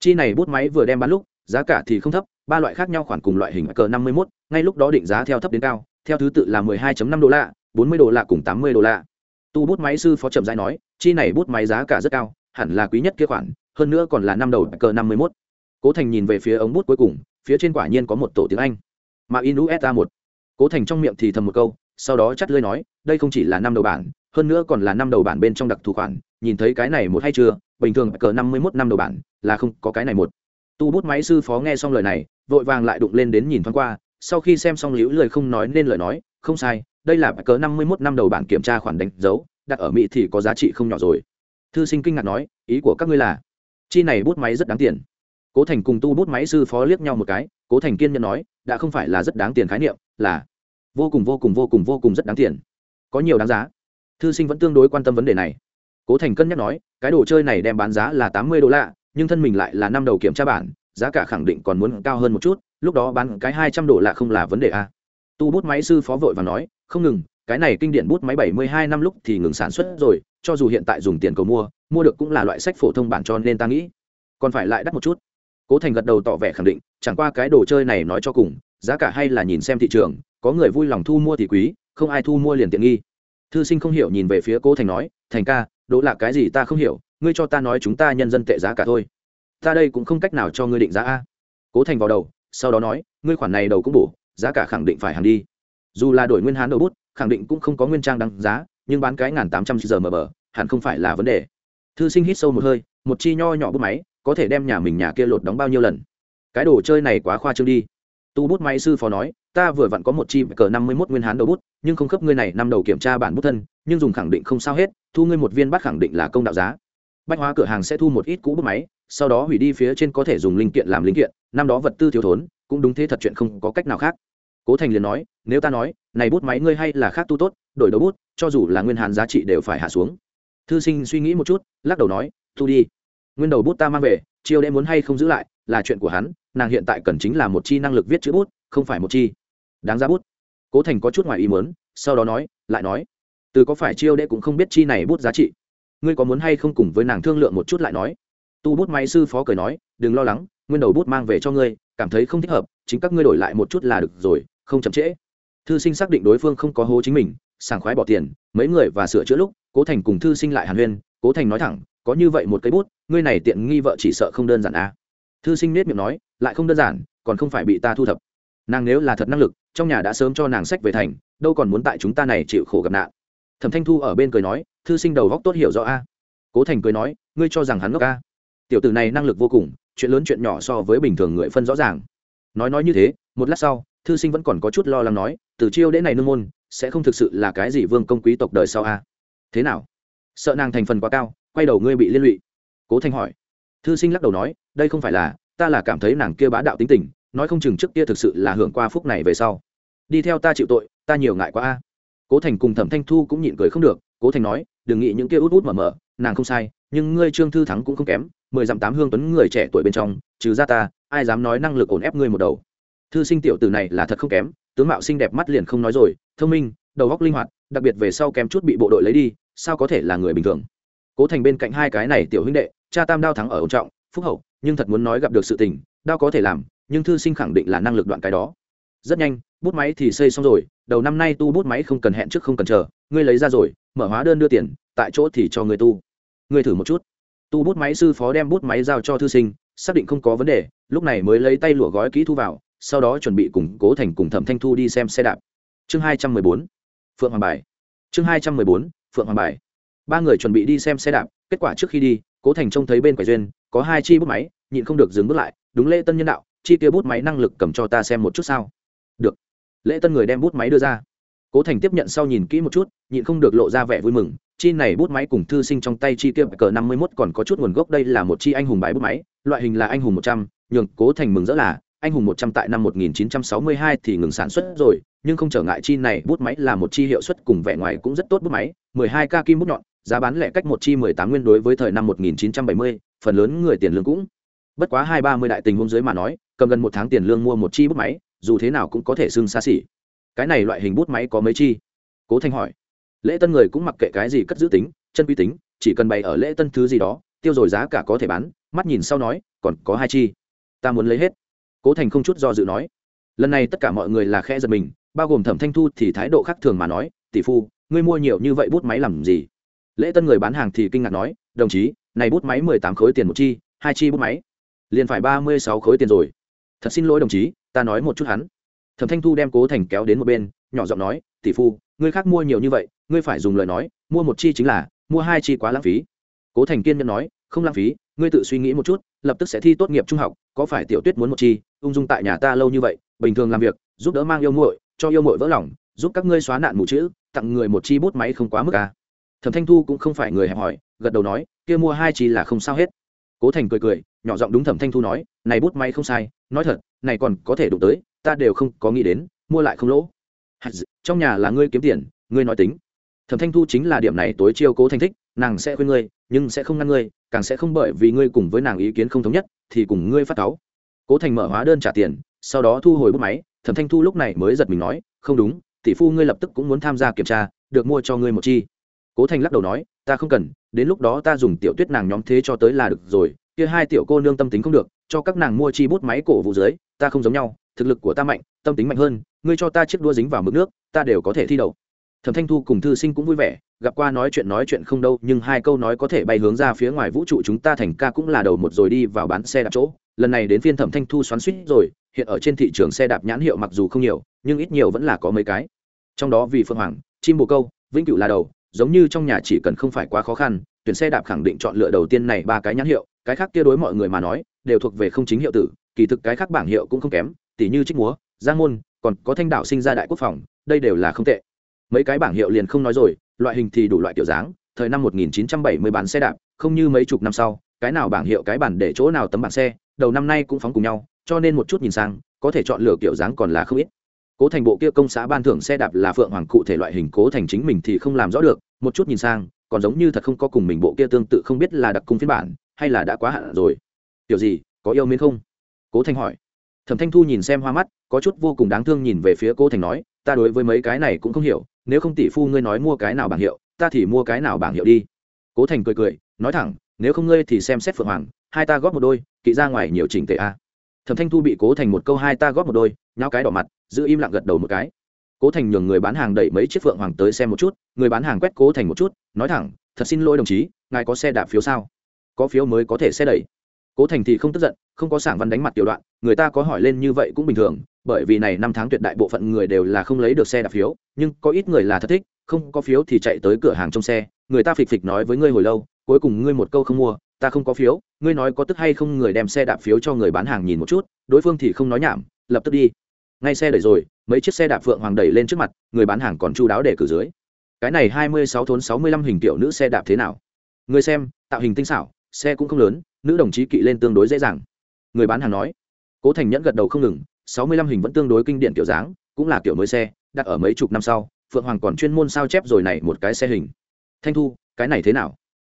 Chi này bút máy vừa đem bán lúc giá cả thì không thấp ba loại khác nhau khoản cùng loại hình cờ năm mươi 51, ngay lúc đó định giá theo thấp đến cao theo thứ tự là 12.5 đô la 40 đô la cùng 80 đô la. Tu bút máy sư phó trầm giai nói, chi này bút máy giá cả rất cao, hẳn là quý nhất kia khoản, hơn nữa còn là năm đầu cờ năm mươi mốt. Cố thành nhìn về phía ống bút cuối cùng, phía trên quả nhiên có một tổ tiếng anh. Mà Inu Eta một. Cố thành trong miệng thì thầm một câu, sau đó chắt lơi nói, đây không chỉ là năm đầu bản, hơn nữa còn là năm đầu bản bên trong đặc thù khoản, nhìn thấy cái này một hay chưa, bình thường cờ năm mươi mốt năm đầu bản là không có cái này một. Tu bút máy sư phó nghe xong lời này, vội vàng lại đụng lên đến nhìn thoáng qua, sau khi xem xong liễu lời không nói nên lời nói không sai, đây là cờ năm mươi mốt năm đầu bản kiểm tra khoản đánh dấu, đặt ở mỹ thì có giá trị không nhỏ rồi. Thư sinh kinh ngạc nói, ý của các ngươi là, chi này bút máy rất đáng tiền. Cố thành cùng tu bút máy sư phó liếc nhau một cái, cố thành kiên nhẫn nói, đã không phải là rất đáng tiền khái niệm, là vô cùng vô cùng vô cùng vô cùng rất đáng tiền. Có nhiều đáng giá. Thư sinh vẫn tương đối quan tâm vấn đề này. Cố thành cân nhắc nói, cái đồ chơi này đem bán giá là tám mươi đô la, nhưng thân mình lại là năm đầu kiểm tra bản, giá cả khẳng định còn muốn cao hơn một chút, lúc đó bán cái hai trăm đô la không là vấn đề a tu bút máy sư phó vội và nói, không ngừng, cái này kinh điển bút máy bảy mươi hai năm lúc thì ngừng sản xuất rồi, cho dù hiện tại dùng tiền cầu mua mua được cũng là loại sách phổ thông bản cho nên ta nghĩ, còn phải lại đắt một chút. Cố thành gật đầu tỏ vẻ khẳng định, chẳng qua cái đồ chơi này nói cho cùng, giá cả hay là nhìn xem thị trường, có người vui lòng thu mua thì quý, không ai thu mua liền tiện nghi. Thư sinh không hiểu nhìn về phía cố thành nói, thành ca đỗ là cái gì ta không hiểu, ngươi cho ta nói chúng ta nhân dân tệ giá cả thôi. Ta đây cũng không cách nào cho ngươi định giá a. Cố thành vào đầu, sau đó nói, ngươi khoản này đầu cũng bổ giá cả khẳng định phải hàng đi. Dù là đổi nguyên hán đầu bút, khẳng định cũng không có nguyên trang đăng giá, nhưng bán cái ngàn tám trăm giờ mờ bờ, hẳn không phải là vấn đề. Thư sinh hít sâu một hơi, một chi nho nhỏ bút máy, có thể đem nhà mình nhà kia lột đóng bao nhiêu lần? Cái đồ chơi này quá khoa trương đi. Tu bút máy sư phó nói, ta vừa vặn có một chi cờ năm mươi mốt nguyên hán đầu bút, nhưng không khớp ngươi này năm đầu kiểm tra bản bút thân, nhưng dùng khẳng định không sao hết, thu ngươi một viên bắt khẳng định là công đạo giá. Bách hóa cửa hàng sẽ thu một ít cũ bút máy, sau đó hủy đi phía trên có thể dùng linh kiện làm linh kiện, năm đó vật tư thiếu thốn, cũng đúng thế thật chuyện không có cách nào khác cố thành liền nói, nếu ta nói, này bút máy ngươi hay là khác tu tốt, đổi đầu bút, cho dù là nguyên hàn giá trị đều phải hạ xuống. Thư sinh suy nghĩ một chút, lắc đầu nói, thu đi. Nguyên đầu bút ta mang về, chiêu đêm muốn hay không giữ lại, là chuyện của hắn, nàng hiện tại cần chính là một chi năng lực viết chữ bút, không phải một chi. Đáng giá bút. Cố thành có chút ngoài ý muốn, sau đó nói, lại nói, từ có phải chiêu đệ cũng không biết chi này bút giá trị? Ngươi có muốn hay không cùng với nàng thương lượng một chút lại nói? Tu bút máy sư phó cười nói, đừng lo lắng, nguyên đầu bút mang về cho ngươi, cảm thấy không thích hợp, chính các ngươi đổi lại một chút là được rồi không chậm trễ. Thư sinh xác định đối phương không có hố chính mình, sảng khoái bỏ tiền, mấy người và sửa chữa lúc, cố thành cùng thư sinh lại hàn huyên, cố thành nói thẳng, có như vậy một cây bút, ngươi này tiện nghi vợ chỉ sợ không đơn giản à. thư sinh nết miệng nói, lại không đơn giản, còn không phải bị ta thu thập. Nàng nếu là thật năng lực, trong nhà đã sớm cho nàng sách về thành, đâu còn muốn tại chúng ta này chịu khổ gặp nạn. Thẩm thanh thu ở bên cười nói, thư sinh đầu góc tốt hiểu rõ a. Cố thành cười nói, ngươi cho rằng hắn ngốc a? Tiểu tử này năng lực vô cùng, chuyện lớn chuyện nhỏ so với bình thường người phân rõ ràng. Nói nói như thế, một lát sau thư sinh vẫn còn có chút lo lắng nói, từ chiêu đễ này nương môn, sẽ không thực sự là cái gì vương công quý tộc đời sau a thế nào? Sợ nàng thành phần quá cao, quay đầu ngươi bị liên lụy. Cố thanh hỏi. Thư sinh lắc đầu nói, đây không phải là, ta là cảm thấy nàng kia bá đạo tính tình, nói không chừng trước kia thực sự là hưởng qua phúc này về sau. Đi theo ta chịu tội, ta nhiều ngại quá a. Cố thành cùng thẩm thanh thu cũng nhịn cười không được, cố thành nói, đừng nghĩ những kia út út mở mở, nàng không sai, nhưng ngươi trương thư thắng cũng không kém, mười dặm tám hương tuấn người trẻ tuổi bên trong, trừ ra ta, ai dám nói năng lực ổn ép ngươi một đầu? Thư sinh tiểu tử này là thật không kém, tướng mạo xinh đẹp mắt liền không nói rồi, thông minh, đầu góc linh hoạt, đặc biệt về sau kém chút bị bộ đội lấy đi, sao có thể là người bình thường. Cố thành bên cạnh hai cái này tiểu huynh đệ, cha tam đao thắng ở ông trọng, phúc hậu, nhưng thật muốn nói gặp được sự tình, đao có thể làm, nhưng thư sinh khẳng định là năng lực đoạn cái đó. Rất nhanh, bút máy thì xây xong rồi, đầu năm nay tu bút máy không cần hẹn trước không cần chờ, ngươi lấy ra rồi, mở hóa đơn đưa tiền, tại chỗ thì cho người tu. Ngươi thử một chút. Tu bút máy sư phó đem bút máy giao cho thư sinh, xác định không có vấn đề, lúc này mới lấy tay lụa gói kỹ thu vào sau đó chuẩn bị củng cố thành cùng thẩm thanh thu đi xem xe đạp. Chương hai trăm mười bốn, phượng hoàng bài. Chương hai trăm mười bốn, phượng hoàng bài. Ba người chuẩn bị đi xem xe đạp, kết quả trước khi đi, cố thành trông thấy bên quầy duyên, có hai chi bút máy, nhịn không được dừng bước lại, đúng lễ tân nhân đạo, chi tiêu bút máy năng lực cầm cho ta xem một chút sao? Được. Lễ tân người đem bút máy đưa ra. Cố thành tiếp nhận sau nhìn kỹ một chút, nhịn không được lộ ra vẻ vui mừng, chi này bút máy cùng thư sinh trong tay chi kia cờ năm mươi mốt còn có chút nguồn gốc, đây là một chi anh hùng bài bút máy, loại hình là anh hùng một trăm, nhường cố thành mừng rỡ là anh hùng một trăm tại năm một nghìn chín trăm sáu mươi hai thì ngừng sản xuất rồi, nhưng không trở ngại chi này bút máy là một chi hiệu suất cùng vẻ ngoài cũng rất tốt bút máy, mười hai k kim bút nhọn, giá bán lẻ cách một chi mười tám nguyên đối với thời năm một nghìn chín trăm bảy mươi, phần lớn người tiền lương cũng. Bất quá hai ba mươi đại tình huống dưới mà nói, cầm gần một tháng tiền lương mua một chi bút máy, dù thế nào cũng có thể xưng xa xỉ. Cái này loại hình bút máy có mấy chi? Cố thanh hỏi. Lễ tân người cũng mặc kệ cái gì cất giữ tính, chân uy tính, chỉ cần bày ở lễ tân thứ gì đó, tiêu rồi giá cả có thể bán, mắt nhìn sau nói, còn có hai chi. Ta muốn lấy hết cố thành không chút do dự nói. Lần này tất cả mọi người là khe giật mình, bao gồm thẩm thanh thu thì thái độ khác thường mà nói, tỷ phu, ngươi mua nhiều như vậy bút máy làm gì? Lễ tân người bán hàng thì kinh ngạc nói, đồng chí, này bút máy mười tám khối tiền một chi, hai chi bút máy. Liền phải ba mươi sáu khối tiền rồi. Thật xin lỗi đồng chí, ta nói một chút hắn. Thẩm thanh thu đem cố thành kéo đến một bên, nhỏ giọng nói, tỷ phu, ngươi khác mua nhiều như vậy, ngươi phải dùng lời nói, mua một chi chính là, mua hai chi quá lãng phí. Cố thành kiên nhẫn nói, không lãng phí, ngươi tự suy nghĩ một chút, lập tức sẽ thi tốt nghiệp trung học, có phải tiểu tuyết muốn một chi? Ung dung tại nhà ta lâu như vậy, bình thường làm việc, giúp đỡ mang yêu muội, cho yêu muội vỡ lòng, giúp các ngươi xóa nạn mù chữ, tặng người một chi bút máy không quá mức à. thẩm thanh thu cũng không phải người hẹp hòi, gật đầu nói, kia mua hai chi là không sao hết. Cố thành cười cười, nhỏ giọng đúng thẩm thanh thu nói, này bút máy không sai, nói thật, này còn có thể đụng tới, ta đều không có nghĩ đến, mua lại không lỗ. Trong nhà là ngươi kiếm tiền, ngươi nói tính. Thẩm thanh thu chính là điểm này tối chiêu cố thành thích, nàng sẽ khuyên ngươi, nhưng sẽ không ngăn ngươi, càng sẽ không bởi vì ngươi cùng với nàng ý kiến không thống nhất, thì cùng ngươi phát cáu cố thành mở hóa đơn trả tiền, sau đó thu hồi bút máy, thẩm thanh thu lúc này mới giật mình nói, không đúng, tỷ phu ngươi lập tức cũng muốn tham gia kiểm tra, được mua cho ngươi một chi. Cố thành lắc đầu nói, ta không cần, đến lúc đó ta dùng tiểu tuyết nàng nhóm thế cho tới là được rồi, kia hai tiểu cô nương tâm tính không được, cho các nàng mua chi bút máy cổ vũ dưới, ta không giống nhau, thực lực của ta mạnh, tâm tính mạnh hơn, ngươi cho ta chiếc đua dính vào mực nước, ta đều có thể thi đậu thẩm thanh thu cùng thư sinh cũng vui vẻ, gặp qua nói chuyện nói chuyện không đâu, nhưng hai câu nói có thể bay hướng ra phía ngoài vũ trụ chúng ta thành ca cũng là đầu một rồi đi vào bán xe đạp chỗ. Lần này đến phiên thẩm thanh thu xoắn suýt rồi, hiện ở trên thị trường xe đạp nhãn hiệu mặc dù không nhiều, nhưng ít nhiều vẫn là có mấy cái. Trong đó vì phương hoàng, chim bồ câu, vĩnh cửu là đầu, giống như trong nhà chỉ cần không phải quá khó khăn, tuyển xe đạp khẳng định chọn lựa đầu tiên này ba cái nhãn hiệu, cái khác kia đối mọi người mà nói, đều thuộc về không chính hiệu tử, kỳ thực cái khác bảng hiệu cũng không kém tỷ như trích múa, giang môn, còn có thanh đạo sinh ra đại quốc phòng, đây đều là không tệ mấy cái bảng hiệu liền không nói rồi, loại hình thì đủ loại kiểu dáng, thời năm 1970 bán xe đạp, không như mấy chục năm sau, cái nào bảng hiệu cái bản để chỗ nào tấm bảng xe, đầu năm nay cũng phóng cùng nhau, cho nên một chút nhìn sang, có thể chọn lựa kiểu dáng còn là không ít. Cố thành bộ kia công xã ban thưởng xe đạp là phượng hoàng cụ thể loại hình, cố thành chính mình thì không làm rõ được, một chút nhìn sang, còn giống như thật không có cùng mình bộ kia tương tự không biết là đặc cung phiên bản, hay là đã quá hạn rồi. Kiểu gì, có yêu mến không? Cố thành hỏi. Thẩm thanh thu nhìn xem hoa mắt, có chút vô cùng đáng thương nhìn về phía cố thành nói, ta đối với mấy cái này cũng không hiểu nếu không tỷ phu ngươi nói mua cái nào bảng hiệu, ta thì mua cái nào bảng hiệu đi. Cố thành cười cười, nói thẳng, nếu không ngươi thì xem xét phượng hoàng, hai ta góp một đôi, kỵ ra ngoài nhiều chỉnh tệ a. Thẩm thanh thu bị cố thành một câu hai ta góp một đôi, nháo cái đỏ mặt, giữ im lặng gật đầu một cái. Cố thành nhường người bán hàng đẩy mấy chiếc phượng hoàng tới xem một chút, người bán hàng quét cố thành một chút, nói thẳng, thật xin lỗi đồng chí, ngài có xe đạp phiếu sao? Có phiếu mới có thể xe đẩy. Cố thành thì không tức giận, không có sảng văn đánh mặt tiểu đoạn, người ta có hỏi lên như vậy cũng bình thường bởi vì này năm tháng tuyệt đại bộ phận người đều là không lấy được xe đạp phiếu, nhưng có ít người là thất thích, không có phiếu thì chạy tới cửa hàng trong xe. Người ta phịch phịch nói với ngươi hồi lâu, cuối cùng ngươi một câu không mua, ta không có phiếu. Ngươi nói có tức hay không người đem xe đạp phiếu cho người bán hàng nhìn một chút, đối phương thì không nói nhảm, lập tức đi. Ngay xe đẩy rồi, mấy chiếc xe đạp phượng hoàng đẩy lên trước mặt, người bán hàng còn chu đáo để cử dưới. Cái này hai mươi sáu thốn sáu mươi lăm hình kiểu nữ xe đạp thế nào? Người xem, tạo hình tinh xảo, xe cũng không lớn, nữ đồng chí kỵ lên tương đối dễ dàng. Người bán hàng nói. Cố thành nhẫn gật đầu không ngừng sáu mươi lăm hình vẫn tương đối kinh điển kiểu dáng, cũng là kiểu mới xe, đặt ở mấy chục năm sau, phượng hoàng còn chuyên môn sao chép rồi này một cái xe hình. Thanh thu, cái này thế nào?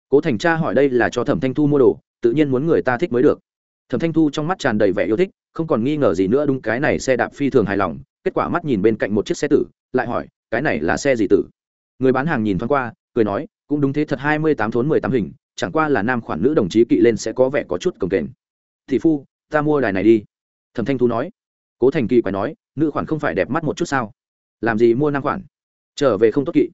Cố thành cha hỏi đây là cho thẩm thanh thu mua đồ, tự nhiên muốn người ta thích mới được. Thẩm thanh thu trong mắt tràn đầy vẻ yêu thích, không còn nghi ngờ gì nữa đúng cái này xe đạp phi thường hài lòng, kết quả mắt nhìn bên cạnh một chiếc xe tử, lại hỏi, cái này là xe gì tử? Người bán hàng nhìn thoáng qua, cười nói, cũng đúng thế thật hai mươi tám thốn mười tám hình, chẳng qua là nam khoản nữ đồng chí kỵ lên sẽ có vẻ có chút cồng kềnh. Thị phu, ta mua đài này đi. Thẩm thanh thu nói cố thành kỳ quái nói, nữ khoản không phải đẹp mắt một chút sao? Làm gì mua nam khoản? Trở về không tốt kỵ.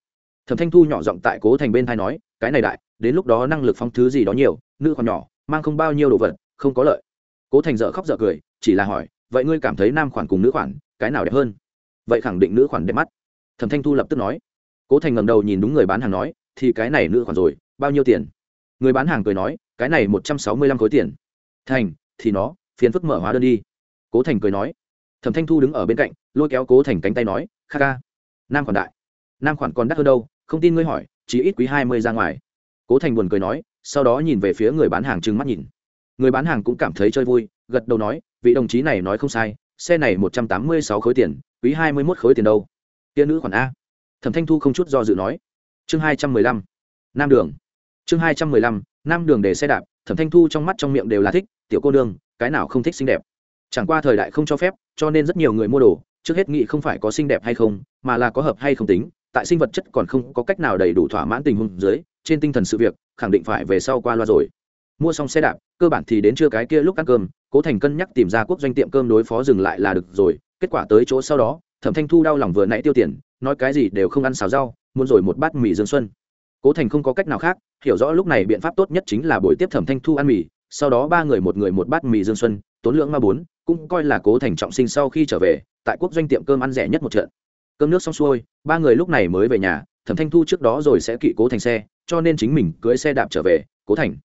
Thẩm thanh thu nhỏ giọng tại cố thành bên thai nói, cái này đại, đến lúc đó năng lực phong thứ gì đó nhiều, nữ khoản nhỏ, mang không bao nhiêu đồ vật, không có lợi. Cố thành dợ khóc dợ cười, chỉ là hỏi, vậy ngươi cảm thấy nam khoản cùng nữ khoản, cái nào đẹp hơn? Vậy khẳng định nữ khoản đẹp mắt. Thẩm thanh thu lập tức nói. Cố thành ngầm đầu nhìn đúng người bán hàng nói, thì cái này nữ khoản rồi, bao nhiêu tiền? Người bán hàng cười nói, cái này một trăm sáu mươi lăm khối tiền. Thành, thì nó, phiền phức mở hóa đơn đi. Cố thành cười nói thẩm thanh thu đứng ở bên cạnh, lôi kéo cố thành cánh tay nói, kha ca, nam khoản đại. Nam khoản còn đắt hơn đâu, không tin ngươi hỏi, chỉ ít quý hai mươi ra ngoài. Cố thành buồn cười nói, sau đó nhìn về phía người bán hàng trừng mắt nhìn. Người bán hàng cũng cảm thấy chơi vui, gật đầu nói, vị đồng chí này nói không sai, xe này một trăm tám mươi sáu khối tiền, quý hai mươi mốt khối tiền đâu? Tia nữ khoản a. Thẩm thanh thu không chút do dự nói. Chương hai trăm mười lăm, nam đường. Chương hai trăm mười lăm, nam đường để xe đạp. Thẩm thanh thu trong mắt trong miệng đều là thích, tiểu cô đương cái nào không thích xinh đẹp? Chẳng qua thời đại không cho phép, cho nên rất nhiều người mua đồ, trước hết nghĩ không phải có xinh đẹp hay không, mà là có hợp hay không tính, tại sinh vật chất còn không có cách nào đầy đủ thỏa mãn tình huống dưới, trên tinh thần sự việc, khẳng định phải về sau qua loa rồi. Mua xong xe đạp, cơ bản thì đến trưa cái kia lúc ăn cơm, cố thành cân nhắc tìm ra quốc doanh tiệm cơm đối phó dừng lại là được rồi, kết quả tới chỗ sau đó, thẩm thanh thu đau lòng vừa nãy tiêu tiền, nói cái gì đều không ăn xào rau, muốn rồi một bát mì dương xuân. Cố thành không có cách nào khác, hiểu rõ lúc này biện pháp tốt nhất chính là buổi tiếp thẩm thanh thu ăn mì, sau đó ba người một người một bát mì dương xuân tốn lượng ma bốn, cũng coi là cố thành trọng sinh sau khi trở về, tại quốc doanh tiệm cơm ăn rẻ nhất một trận. Cơm nước xong xuôi, ba người lúc này mới về nhà, thẩm thanh thu trước đó rồi sẽ kỵ cố thành xe, cho nên chính mình cưới xe đạp trở về, cố thành.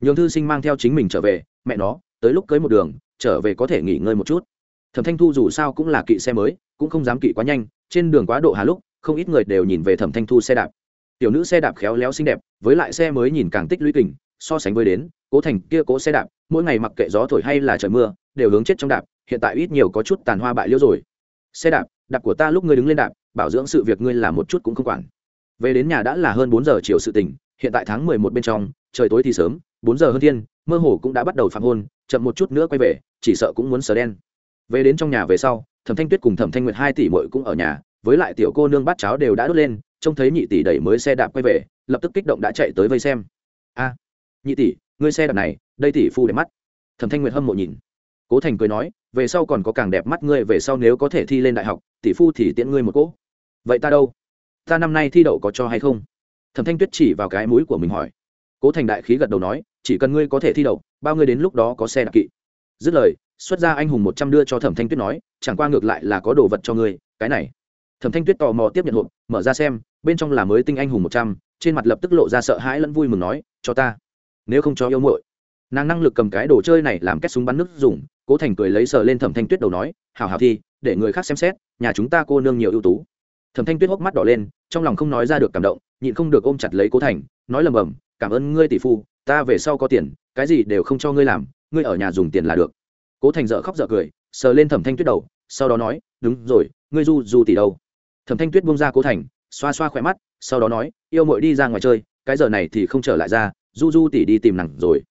Nhường thư sinh mang theo chính mình trở về, mẹ nó, tới lúc cưới một đường, trở về có thể nghỉ ngơi một chút. Thẩm thanh thu dù sao cũng là kỵ xe mới, cũng không dám kỵ quá nhanh, trên đường quá độ hà lúc, không ít người đều nhìn về thẩm thanh thu xe đạp. Tiểu nữ xe đạp khéo léo xinh đẹp, với lại xe mới nhìn càng tích lũy kình so sánh với đến, cố thành kia cố xe đạp, mỗi ngày mặc kệ gió thổi hay là trời mưa, đều hướng chết trong đạp, hiện tại ít nhiều có chút tàn hoa bại liễu rồi. Xe đạp đạp của ta lúc ngươi đứng lên đạp, bảo dưỡng sự việc ngươi làm một chút cũng không quản. Về đến nhà đã là hơn bốn giờ chiều sự tình, hiện tại tháng mười một bên trong, trời tối thì sớm, bốn giờ hơn thiên, mơ hồ cũng đã bắt đầu phạm hôn, chậm một chút nữa quay về, chỉ sợ cũng muốn sờ đen. Về đến trong nhà về sau, thẩm thanh tuyết cùng thẩm thanh nguyệt hai tỷ mội cũng ở nhà, với lại tiểu cô nương bát cháo đều đã đốt lên, trông thấy nhị tỷ đẩy mới xe đạp quay về, lập tức kích động đã chạy tới vây xem. A! Nhị tỷ, ngươi xe đạp này, đây tỷ phu đẹp mắt. Thẩm thanh nguyệt hâm mộ nhìn. Cố thành cười nói, về sau còn có càng đẹp mắt ngươi, về sau nếu có thể thi lên đại học, tỷ phu thì tiễn ngươi một cỗ. Vậy ta đâu? Ta năm nay thi đậu có cho hay không? Thẩm thanh tuyết chỉ vào cái mũi của mình hỏi. Cố thành đại khí gật đầu nói, chỉ cần ngươi có thể thi đậu, bao ngươi đến lúc đó có xe đạp kỵ. Dứt lời, xuất ra anh hùng một trăm đưa cho thẩm thanh tuyết nói, chẳng qua ngược lại là có đồ vật cho ngươi, cái này. Thẩm thanh tuyết tò mò tiếp nhận hộp, mở ra xem, bên trong là mới tinh anh hùng một trăm, trên mặt lập tức lộ ra sợ hãi lẫn vui mừng nói, cho ta nếu không cho yêu muội. Nàng năng lực cầm cái đồ chơi này làm két súng bắn nước dùng, cố thành cười lấy sờ lên thẩm thanh tuyết đầu nói hào hào thi, để người khác xem xét, nhà chúng ta cô nương nhiều ưu tú. Thẩm thanh tuyết hốc mắt đỏ lên, trong lòng không nói ra được cảm động, nhịn không được ôm chặt lấy cố thành, nói lầm bầm, cảm ơn ngươi tỷ phu, ta về sau có tiền, cái gì đều không cho ngươi làm, ngươi ở nhà dùng tiền là được. Cố thành dợ khóc dợ cười, sờ lên thẩm thanh tuyết đầu, sau đó nói, đúng rồi, ngươi du du tỷ đâu? Thẩm thanh tuyết buông ra cố thành, xoa xoa khỏe mắt, sau đó nói, yêu mội đi ra ngoài chơi, cái giờ này thì không trở lại ra du du tỷ đi tìm nàng rồi.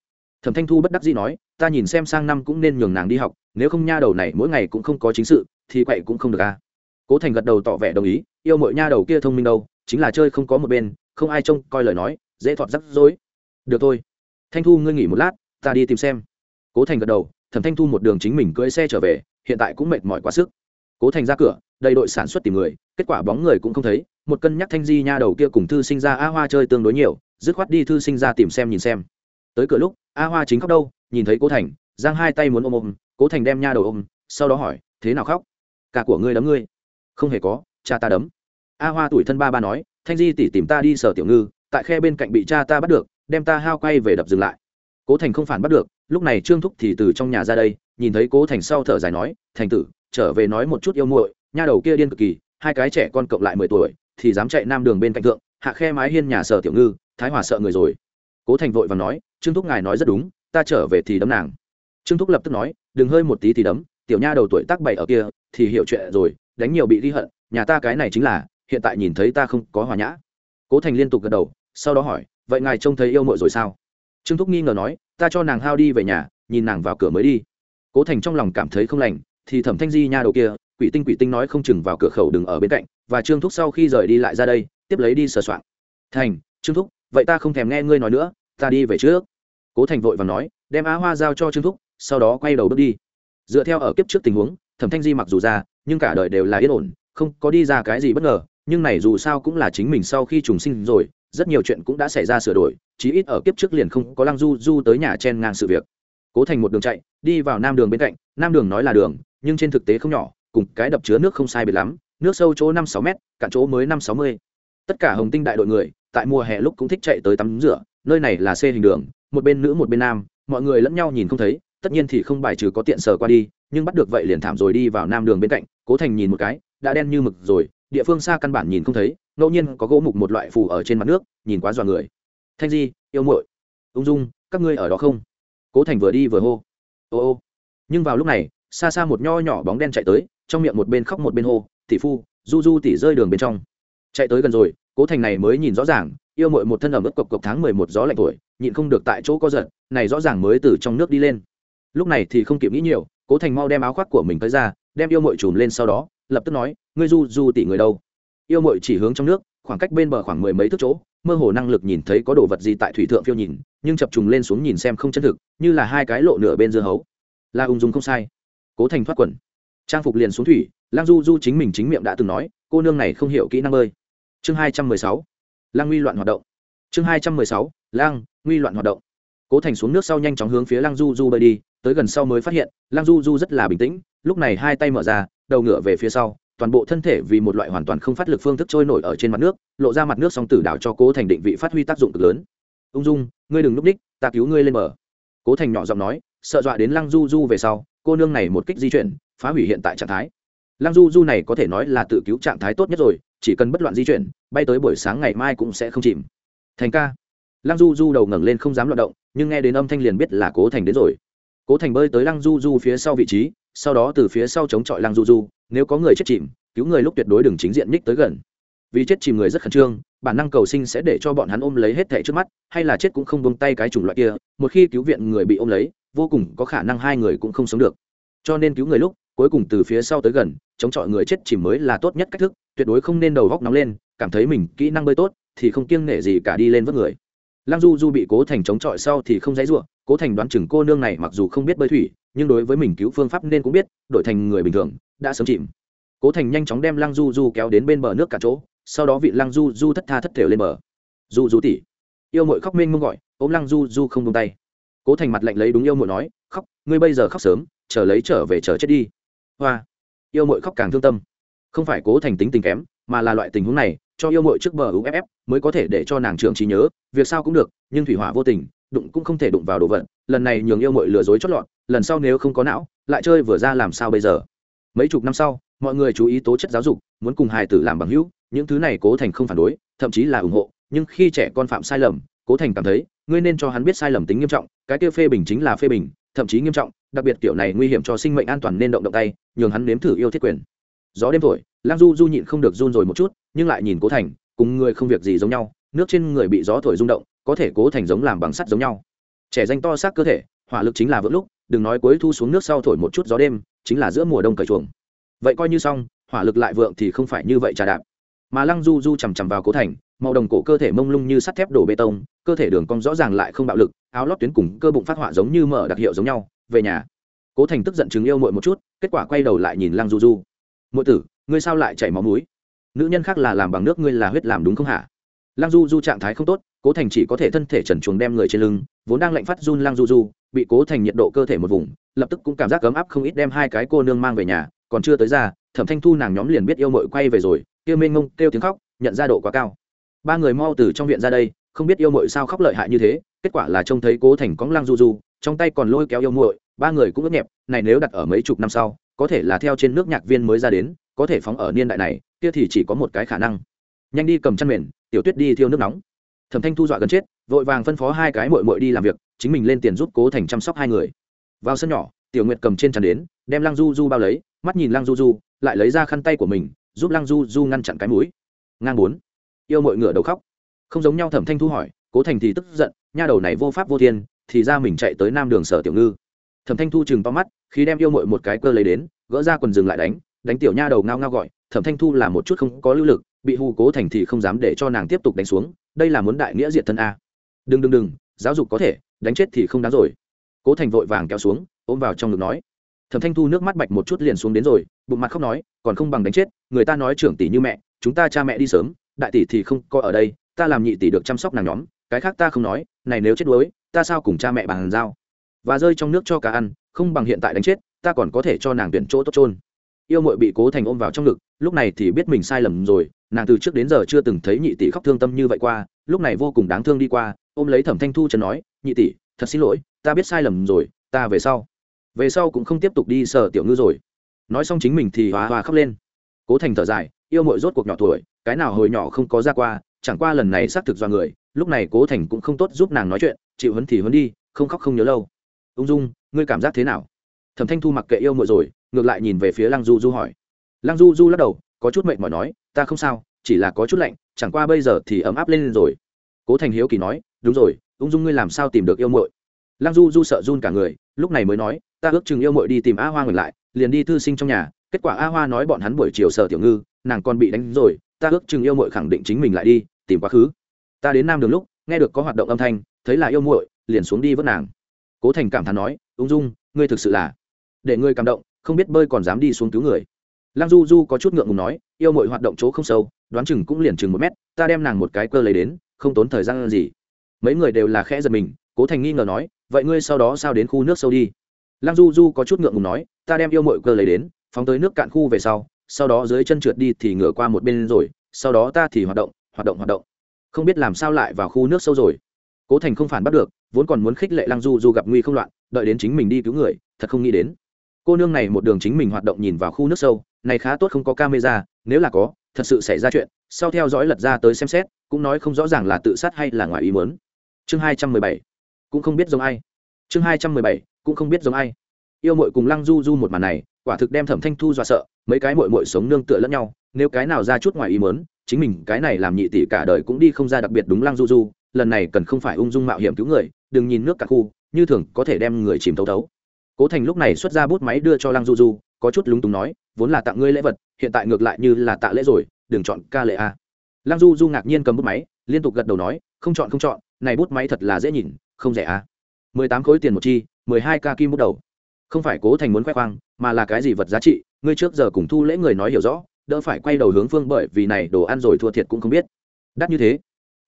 Thẩm thanh thu bất đắc dĩ nói, ta nhìn xem sang năm cũng nên nhường nàng đi học, nếu không nha đầu này mỗi ngày cũng không có chính sự, thì quậy cũng không được à? cố thành gật đầu tỏ vẻ đồng ý, yêu mọi nha đầu kia thông minh đâu, chính là chơi không có một bên, không ai trông coi lời nói, dễ thọt rắc rối. Được thôi. Thanh thu ngươi nghỉ một lát, ta đi tìm xem. Cố thành gật đầu, thẩm thanh thu một đường chính mình cưỡi xe trở về, hiện tại cũng mệt mỏi quá sức. Cố thành ra cửa, đầy đội sản xuất tìm người, kết quả bóng người cũng không thấy, một cân nhắc thanh di nha đầu kia cùng thư sinh ra a hoa chơi tương đối nhiều dứt khoát đi thư sinh ra tìm xem nhìn xem. Tới cửa lúc, a hoa chính khóc đâu, nhìn thấy cố thành, giang hai tay muốn ôm ôm, cố thành đem nha đầu ôm, sau đó hỏi, thế nào khóc? Cả của ngươi đấm ngươi. Không hề có, cha ta đấm. A hoa tuổi thân ba ba nói, thanh di tỉ tìm ta đi sở tiểu ngư, tại khe bên cạnh bị cha ta bắt được, đem ta hao quay về đập dừng lại. Cố thành không phản bắt được, lúc này trương thúc thì từ trong nhà ra đây, nhìn thấy cố thành sau thở dài nói, thành tử, trở về nói một chút yêu muội, nha đầu kia điên cực kỳ, hai cái trẻ con cộng lại mười tuổi, thì dám chạy nam đường bên cạnh thượng hạ khe mái hiên nhà sở tiểu ngư, thái hòa sợ người rồi. Cố thành vội và nói, trương thúc ngài nói rất đúng, ta trở về thì đấm nàng. Trương thúc lập tức nói, đừng hơi một tí thì đấm, tiểu nha đầu tuổi tác bảy ở kia, thì hiểu chuyện rồi, đánh nhiều bị ghi hận, nhà ta cái này chính là, hiện tại nhìn thấy ta không có hòa nhã. Cố thành liên tục gật đầu, sau đó hỏi, vậy ngài trông thấy yêu mội rồi sao? Trương thúc nghi ngờ nói, ta cho nàng hao đi về nhà, nhìn nàng vào cửa mới đi. Cố thành trong lòng cảm thấy không lành, thì thẩm thanh di nha đầu kia, quỷ tinh quỷ tinh nói không chừng vào cửa khẩu đừng ở bên cạnh, và trương thúc sau khi rời đi lại ra đây tiếp lấy đi sờ soạn thành, trương thúc, vậy ta không thèm nghe ngươi nói nữa, ta đi về trước. Cố thành vội và nói, đem á hoa giao cho trương thúc, sau đó quay đầu bước đi. Dựa theo ở kiếp trước tình huống, thẩm thanh di mặc dù ra, nhưng cả đời đều là yên ổn, không có đi ra cái gì bất ngờ, nhưng này dù sao cũng là chính mình sau khi trùng sinh rồi, rất nhiều chuyện cũng đã xảy ra sửa đổi, chí ít ở kiếp trước liền không có lăng du du tới nhà chen ngang sự việc. Cố thành một đường chạy, đi vào nam đường bên cạnh, nam đường nói là đường, nhưng trên thực tế không nhỏ, cùng cái đập chứa nước không sai biệt lắm, nước sâu chỗ năm sáu m cạn chỗ mới năm sáu mươi tất cả hồng tinh đại đội người, tại mùa hè lúc cũng thích chạy tới tắm rửa, nơi này là xe hình đường, một bên nữ một bên nam, mọi người lẫn nhau nhìn không thấy, tất nhiên thì không bài trừ có tiện sờ qua đi, nhưng bắt được vậy liền thảm rồi đi vào nam đường bên cạnh, cố thành nhìn một cái, đã đen như mực rồi, địa phương xa căn bản nhìn không thấy, ngẫu nhiên có gỗ mục một loại phù ở trên mặt nước, nhìn quá dọa người. Thanh di, yêu muội, ung dung, các ngươi ở đó không? Cố thành vừa đi vừa hô. Ô ô. Nhưng vào lúc này, xa xa một nho nhỏ bóng đen chạy tới, trong miệng một bên khóc một bên hô, tỷ phu, du du tỷ rơi đường bên trong chạy tới gần rồi, cố thành này mới nhìn rõ ràng, yêu mội một thân ẩm ướt cộc cộc tháng mười một gió lạnh tuổi, nhịn không được tại chỗ có giật, này rõ ràng mới từ trong nước đi lên. Lúc này thì không kịp nghĩ nhiều, cố thành mau đem áo khoác của mình tới ra, đem yêu mội chùm lên sau đó, lập tức nói, ngươi du du tỉ người đâu? Yêu mội chỉ hướng trong nước, khoảng cách bên bờ khoảng mười mấy thước chỗ, mơ hồ năng lực nhìn thấy có đồ vật gì tại thủy thượng phiêu nhìn, nhưng chập trùng lên xuống nhìn xem không chân thực, như là hai cái lộ nửa bên dưa hấu. Là ung dung không sai. Cố thành thoát quần. Trang phục liền xuống thủy, lang du du chính mình chính miệng đã từng nói, cô nương này không hiểu kỹ năng bơi chương hai trăm mười sáu. Lang nguy loạn hoạt động. Chương hai trăm mười sáu lang nguy loạn hoạt động. Cố thành xuống nước sau nhanh chóng hướng phía lang du du bơi đi, tới gần sau mới phát hiện lang du du rất là bình tĩnh, lúc này hai tay mở ra, đầu ngựa về phía sau, toàn bộ thân thể vì một loại hoàn toàn không phát lực phương thức trôi nổi ở trên mặt nước, lộ ra mặt nước song tử đảo cho cố thành định vị phát huy tác dụng cực lớn. Ung dung, ngươi đừng núp đích, ta cứu ngươi lên bờ. Cố thành nhỏ giọng nói, sợ dọa đến lăng du du về sau, cô nương này một kích di chuyển, phá hủy hiện tại trạng thái. Lăng du du này có thể nói là tự cứu trạng thái tốt nhất rồi, chỉ cần bất loạn di chuyển bay tới buổi sáng ngày mai cũng sẽ không chìm. Thành ca. Lăng du du đầu ngẩng lên không dám loạt động, nhưng nghe đến âm thanh liền biết là cố thành đến rồi. Cố thành bơi tới lăng du du phía sau vị trí, sau đó từ phía sau chống chọi lăng du du, nếu có người chết chìm, cứu người lúc tuyệt đối đừng chính diện nhích tới gần. Vì chết chìm người rất khẩn trương, bản năng cầu sinh sẽ để cho bọn hắn ôm lấy hết thẻ trước mắt, hay là chết cũng không buông tay cái chủng loại kia, một khi cứu viện người bị ôm lấy, vô cùng có khả năng hai người cũng không sống được. Cho nên cứu người lúc, cuối cùng từ phía sau tới gần, chống chọi người chết chìm mới là tốt nhất cách thức, tuyệt đối không nên đầu góc nóng lên cảm thấy mình kỹ năng bơi tốt thì không kiêng nể gì cả đi lên vớt người. Lăng du du bị cố thành chống chọi sau thì không dãy ruộng cố thành đoán chừng cô nương này mặc dù không biết bơi thủy, nhưng đối với mình cứu phương pháp nên cũng biết, đổi thành người bình thường, đã sớm chìm. Cố thành nhanh chóng đem lăng du du kéo đến bên bờ nước cả chỗ, sau đó vị lăng du du thất tha thất thểu lên bờ. Du du tỉ yêu mội khóc mênh mông gọi, ôm lăng du du không tung tay. Cố thành mặt lạnh lấy đúng yêu mội nói, khóc, ngươi bây giờ khóc sớm, chờ lấy trở về chờ chết đi. Hoa, yêu mội khóc càng thương tâm. Không phải cố thành tính tình kém mà là loại tình huống này, cho yêu mội trước bờ uff mới có thể để cho nàng trưởng trí nhớ, việc sao cũng được, nhưng thủy hỏa vô tình, đụng cũng không thể đụng vào đồ vật, lần này nhường yêu mội lừa dối chót lọt, lần sau nếu không có não, lại chơi vừa ra làm sao bây giờ? Mấy chục năm sau, mọi người chú ý tố chất giáo dục, muốn cùng hài tử làm bằng hữu, những thứ này cố thành không phản đối, thậm chí là ủng hộ, nhưng khi trẻ con phạm sai lầm, cố thành cảm thấy, ngươi nên cho hắn biết sai lầm tính nghiêm trọng, cái kia phê bình chính là phê bình, thậm chí nghiêm trọng, đặc biệt kiểu này nguy hiểm cho sinh mệnh an toàn nên động động tay, nhường hắn nếm thử yêu thiết quyền gió đêm thổi, lang du du nhịn không được run rồi một chút, nhưng lại nhìn cố thành, cùng người không việc gì giống nhau, nước trên người bị gió thổi rung động, có thể cố thành giống làm bằng sắt giống nhau. Trẻ danh to xác cơ thể, hỏa lực chính là vững lúc, đừng nói cuối thu xuống nước sau thổi một chút gió đêm, chính là giữa mùa đông cởi chuồng. Vậy coi như xong, hỏa lực lại vượng thì không phải như vậy trà đạp. Mà lăng du du chằm chằm vào cố thành, màu đồng cổ cơ thể mông lung như sắt thép đổ bê tông, cơ thể đường cong rõ ràng lại không bạo lực, áo lót tuyến cùng cơ bụng phát họa giống như mở đặc hiệu giống nhau. Về nhà, cố thành tức giận chứng yêu mội một chút, kết quả quay đầu lại nhìn lăng du du mỗi tử, ngươi sao lại chảy máu mũi? Nữ nhân khác là làm bằng nước ngươi là huyết làm đúng không hả? Lăng du du trạng thái không tốt, cố thành chỉ có thể thân thể trần chuồng đem người trên lưng, vốn đang lạnh phát run lăng du du, bị cố thành nhiệt độ cơ thể một vùng, lập tức cũng cảm giác ấm áp không ít đem hai cái cô nương mang về nhà, còn chưa tới ra, thẩm thanh thu nàng nhóm liền biết yêu mội quay về rồi kêu mênh ngông kêu tiếng khóc, nhận ra độ quá cao. Ba người mau từ trong viện ra đây, không biết yêu mội sao khóc lợi hại như thế, kết quả là trông thấy cố thành cóng lăng du du, trong tay còn lôi kéo yêu muội, ba người cũng ướt nhẹp, này nếu đặt ở mấy chục năm sau có thể là theo trên nước nhạc viên mới ra đến, có thể phóng ở niên đại này, kia thì chỉ có một cái khả năng. Nhanh đi cầm chăn mền, tiểu tuyết đi thiêu nước nóng. Thẩm thanh thu dọa gần chết, vội vàng phân phó hai cái mội mội đi làm việc, chính mình lên tiền giúp cố thành chăm sóc hai người. Vào sân nhỏ, tiểu nguyệt cầm trên chăn đến, đem lăng du du bao lấy, mắt nhìn lăng du du, lại lấy ra khăn tay của mình, giúp lăng du du ngăn chặn cái mũi. Ngang bốn. Yêu mội ngựa đầu khóc. Không giống nhau, thẩm thanh thu hỏi, cố thành thì tức giận, nha đầu này vô pháp vô thiên, thì ra mình chạy tới nam đường sở tiểu ngư thẩm thanh thu chừng to mắt, khi đem yêu mội một cái cơ lấy đến, gỡ ra quần rừng lại đánh đánh tiểu nha đầu ngao ngao gọi, thẩm thanh thu là một chút không có lưu lực, bị hù cố thành thì không dám để cho nàng tiếp tục đánh xuống, đây là muốn đại nghĩa diệt thân a. Đừng đừng đừng, giáo dục có thể, đánh chết thì không đáng rồi. Cố thành vội vàng kéo xuống, ôm vào trong ngực nói. Thẩm thanh thu nước mắt bạch một chút liền xuống đến rồi, bụng mặt khóc nói, còn không bằng đánh chết, người ta nói trưởng tỷ như mẹ, chúng ta cha mẹ đi sớm, đại tỷ thì không có ở đây, ta làm nhị tỷ được chăm sóc nàng nhóm, cái khác ta không nói, này nếu chết đuối, ta sao cùng cha mẹ bàn giao? Và rơi trong nước cho cá ăn, không bằng hiện tại đánh chết, ta còn có thể cho nàng tuyển chỗ tốt trôn yêu mội bị cố thành ôm vào trong ngực, lúc này thì biết mình sai lầm rồi, nàng từ trước đến giờ chưa từng thấy nhị tỷ khóc thương tâm như vậy qua, lúc này vô cùng đáng thương đi qua, ôm lấy thẩm thanh thu chân nói, nhị tỷ, thật xin lỗi, ta biết sai lầm rồi, ta về sau. Về sau cũng không tiếp tục đi sở tiểu ngư rồi. Nói xong chính mình thì hòa hòa khóc lên. Cố thành thở dài, yêu mội rốt cuộc nhỏ tuổi, cái nào hồi nhỏ không có ra qua, chẳng qua lần này xác thực do người, lúc này cố thành cũng không tốt giúp nàng nói chuyện, chịu hấn thì hấn đi, không khóc không nhớ lâu ung dung, ngươi cảm giác thế nào? Thẩm thanh thu mặc kệ yêu muội rồi, ngược lại nhìn về phía lăng du du hỏi. Lăng du du lắc đầu, có chút mệt mỏi nói, ta không sao, chỉ là có chút lạnh, chẳng qua bây giờ thì ấm áp lên rồi. Cố thành hiếu kỳ nói, đúng rồi, ung dung ngươi làm sao tìm được yêu muội? lăng du du sợ run cả người, lúc này mới nói, ta ước chừng yêu muội đi tìm a hoa ngừng lại, liền đi thư sinh trong nhà, kết quả a hoa nói bọn hắn buổi chiều sợ tiểu ngư, nàng còn bị đánh rồi, ta ước chừng yêu muội khẳng định chính mình lại đi, tìm quá khứ. Ta đến nam đường lúc, nghe được có hoạt động âm thanh, thấy là yêu muội, liền xuống đi vớt nàng cố thành cảm thán nói, ung dung, ngươi thực sự là để ngươi cảm động, không biết bơi còn dám đi xuống cứu người. Lăng du du có chút ngượng ngùng nói, yêu mội hoạt động chỗ không sâu, đoán chừng cũng liền chừng một mét, ta đem nàng một cái cơ lấy đến, không tốn thời gian gì. Mấy người đều là khẽ giật mình, cố thành nghi ngờ nói, vậy ngươi sau đó sao đến khu nước sâu đi? Lăng du du có chút ngượng ngùng nói, ta đem yêu mội cơ lấy đến, phóng tới nước cạn khu về sau sau đó dưới chân trượt đi thì ngửa qua một bên rồi, sau đó ta thì hoạt động hoạt động hoạt động. Không biết làm sao lại vào khu nước sâu rồi cố thành không phản bắt được, vốn còn muốn khích lệ lăng du du gặp nguy không loạn, đợi đến chính mình đi cứu người, thật không nghĩ đến. Cô nương này một đường chính mình hoạt động nhìn vào khu nước sâu, này khá tốt không có camera, nếu là có, thật sự xảy ra chuyện, sau theo dõi lật ra tới xem xét, cũng nói không rõ ràng là tự sát hay là ngoài ý muốn. Chương hai trăm mười bảy, cũng không biết giống ai. Chương hai trăm mười bảy, cũng không biết giống ai. Yêu mội cùng lăng du du một màn này, quả thực đem thẩm thanh thu dọa sợ, mấy cái mội mội sống nương tựa lẫn nhau, nếu cái nào ra chút ngoài ý muốn, chính mình cái này làm nhị tỷ cả đời cũng đi không ra đặc biệt đúng lăng du du lần này cần không phải ung dung mạo hiểm cứu người, đừng nhìn nước cả khu, như thường có thể đem người chìm thấu thấu. Cố thành lúc này xuất ra bút máy đưa cho lăng du du, có chút lúng túng nói, vốn là tặng ngươi lễ vật, hiện tại ngược lại như là tạ lễ rồi, đừng chọn ca lệ a. Lăng du du ngạc nhiên cầm bút máy, liên tục gật đầu nói, không chọn không chọn, này bút máy thật là dễ nhìn, không rẻ a. Mười tám khối tiền một chi, mười hai ca kim bút đầu. Không phải cố thành muốn khoe khoang, mà là cái gì vật giá trị, ngươi trước giờ cùng thu lễ người nói hiểu rõ, đỡ phải quay đầu hướng phương bởi vì này đồ ăn rồi thua thiệt cũng không biết. Đắt như thế.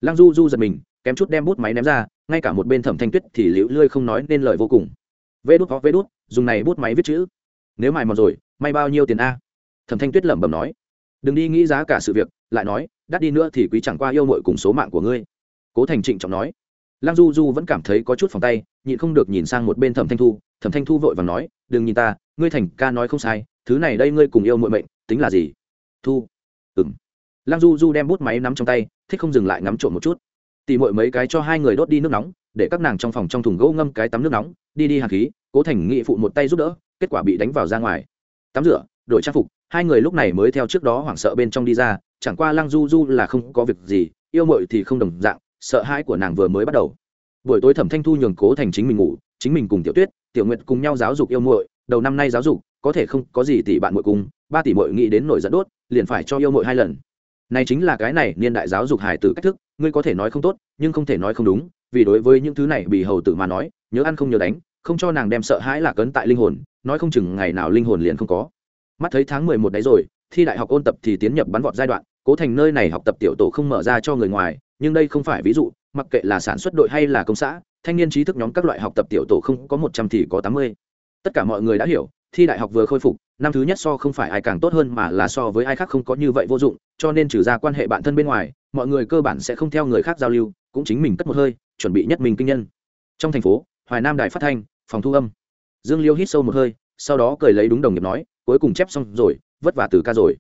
Lăng du du giật mình kém chút đem bút máy ném ra, ngay cả một bên thẩm thanh tuyết thì liễu lươi không nói nên lời vô cùng. Vê đút có vê đút, dùng này bút máy viết chữ. Nếu mài mòn rồi may bao nhiêu tiền a? Thẩm thanh tuyết lẩm bẩm nói. Đừng đi nghĩ giá cả sự việc, lại nói, đắt đi nữa thì quý chẳng qua yêu mội cùng số mạng của ngươi. Cố thành trịnh trọng nói. Lăng du du vẫn cảm thấy có chút phòng tay, nhịn không được nhìn sang một bên thẩm thanh thu. Thẩm thanh thu vội và nói, đừng nhìn ta, ngươi thành ca nói không sai, thứ này đây ngươi cùng yêu mội mệnh, tính là gì? Thu. Ừng lăng du du đem bút máy nắm trong tay, thích không dừng lại ngắm trộm một chút tỉ mọi mấy cái cho hai người đốt đi nước nóng, để các nàng trong phòng trong thùng gỗ ngâm cái tắm nước nóng, đi đi hạt khí, cố thành nghị phụ một tay giúp đỡ, kết quả bị đánh vào ra ngoài. Tắm rửa, đổi trang phục, hai người lúc này mới theo trước đó hoảng sợ bên trong đi ra, chẳng qua lăng du du là không có việc gì, yêu mội thì không đồng dạng, sợ hãi của nàng vừa mới bắt đầu. Buổi tối thẩm thanh thu nhường cố thành chính mình ngủ, chính mình cùng tiểu tuyết, tiểu nguyệt cùng nhau giáo dục yêu muội, đầu năm nay giáo dục, có thể không có gì tỷ bạn muội cùng, ba tỷ muội nghĩ đến nổi dẫn đốt, liền phải cho yêu muội hai lần. Này chính là cái này niên đại giáo dục hài tử cách thức ngươi có thể nói không tốt, nhưng không thể nói không đúng, vì đối với những thứ này bị hầu tử mà nói, nhớ ăn không nhớ đánh, không cho nàng đem sợ hãi là cấn tại linh hồn, nói không chừng ngày nào linh hồn liền không có. Mắt thấy tháng mười một đấy rồi, thi đại học ôn tập thì tiến nhập bắn vọt giai đoạn, cố thành nơi này học tập tiểu tổ không mở ra cho người ngoài, nhưng đây không phải ví dụ, mặc kệ là sản xuất đội hay là công xã, thanh niên trí thức nhóm các loại học tập tiểu tổ không có một trăm thì có tám mươi. Tất cả mọi người đã hiểu thi đại học vừa khôi phục, năm thứ nhất so không phải ai càng tốt hơn mà là so với ai khác không có như vậy vô dụng, cho nên trừ ra quan hệ bạn thân bên ngoài, mọi người cơ bản sẽ không theo người khác giao lưu, cũng chính mình cất một hơi, chuẩn bị nhất mình kinh nhân. Trong thành phố, hoài nam đài phát thanh, phòng thu âm. Dương liêu hít sâu một hơi, sau đó cười lấy đúng đồng nghiệp nói, cuối cùng chép xong rồi, vất vả từ ca rồi.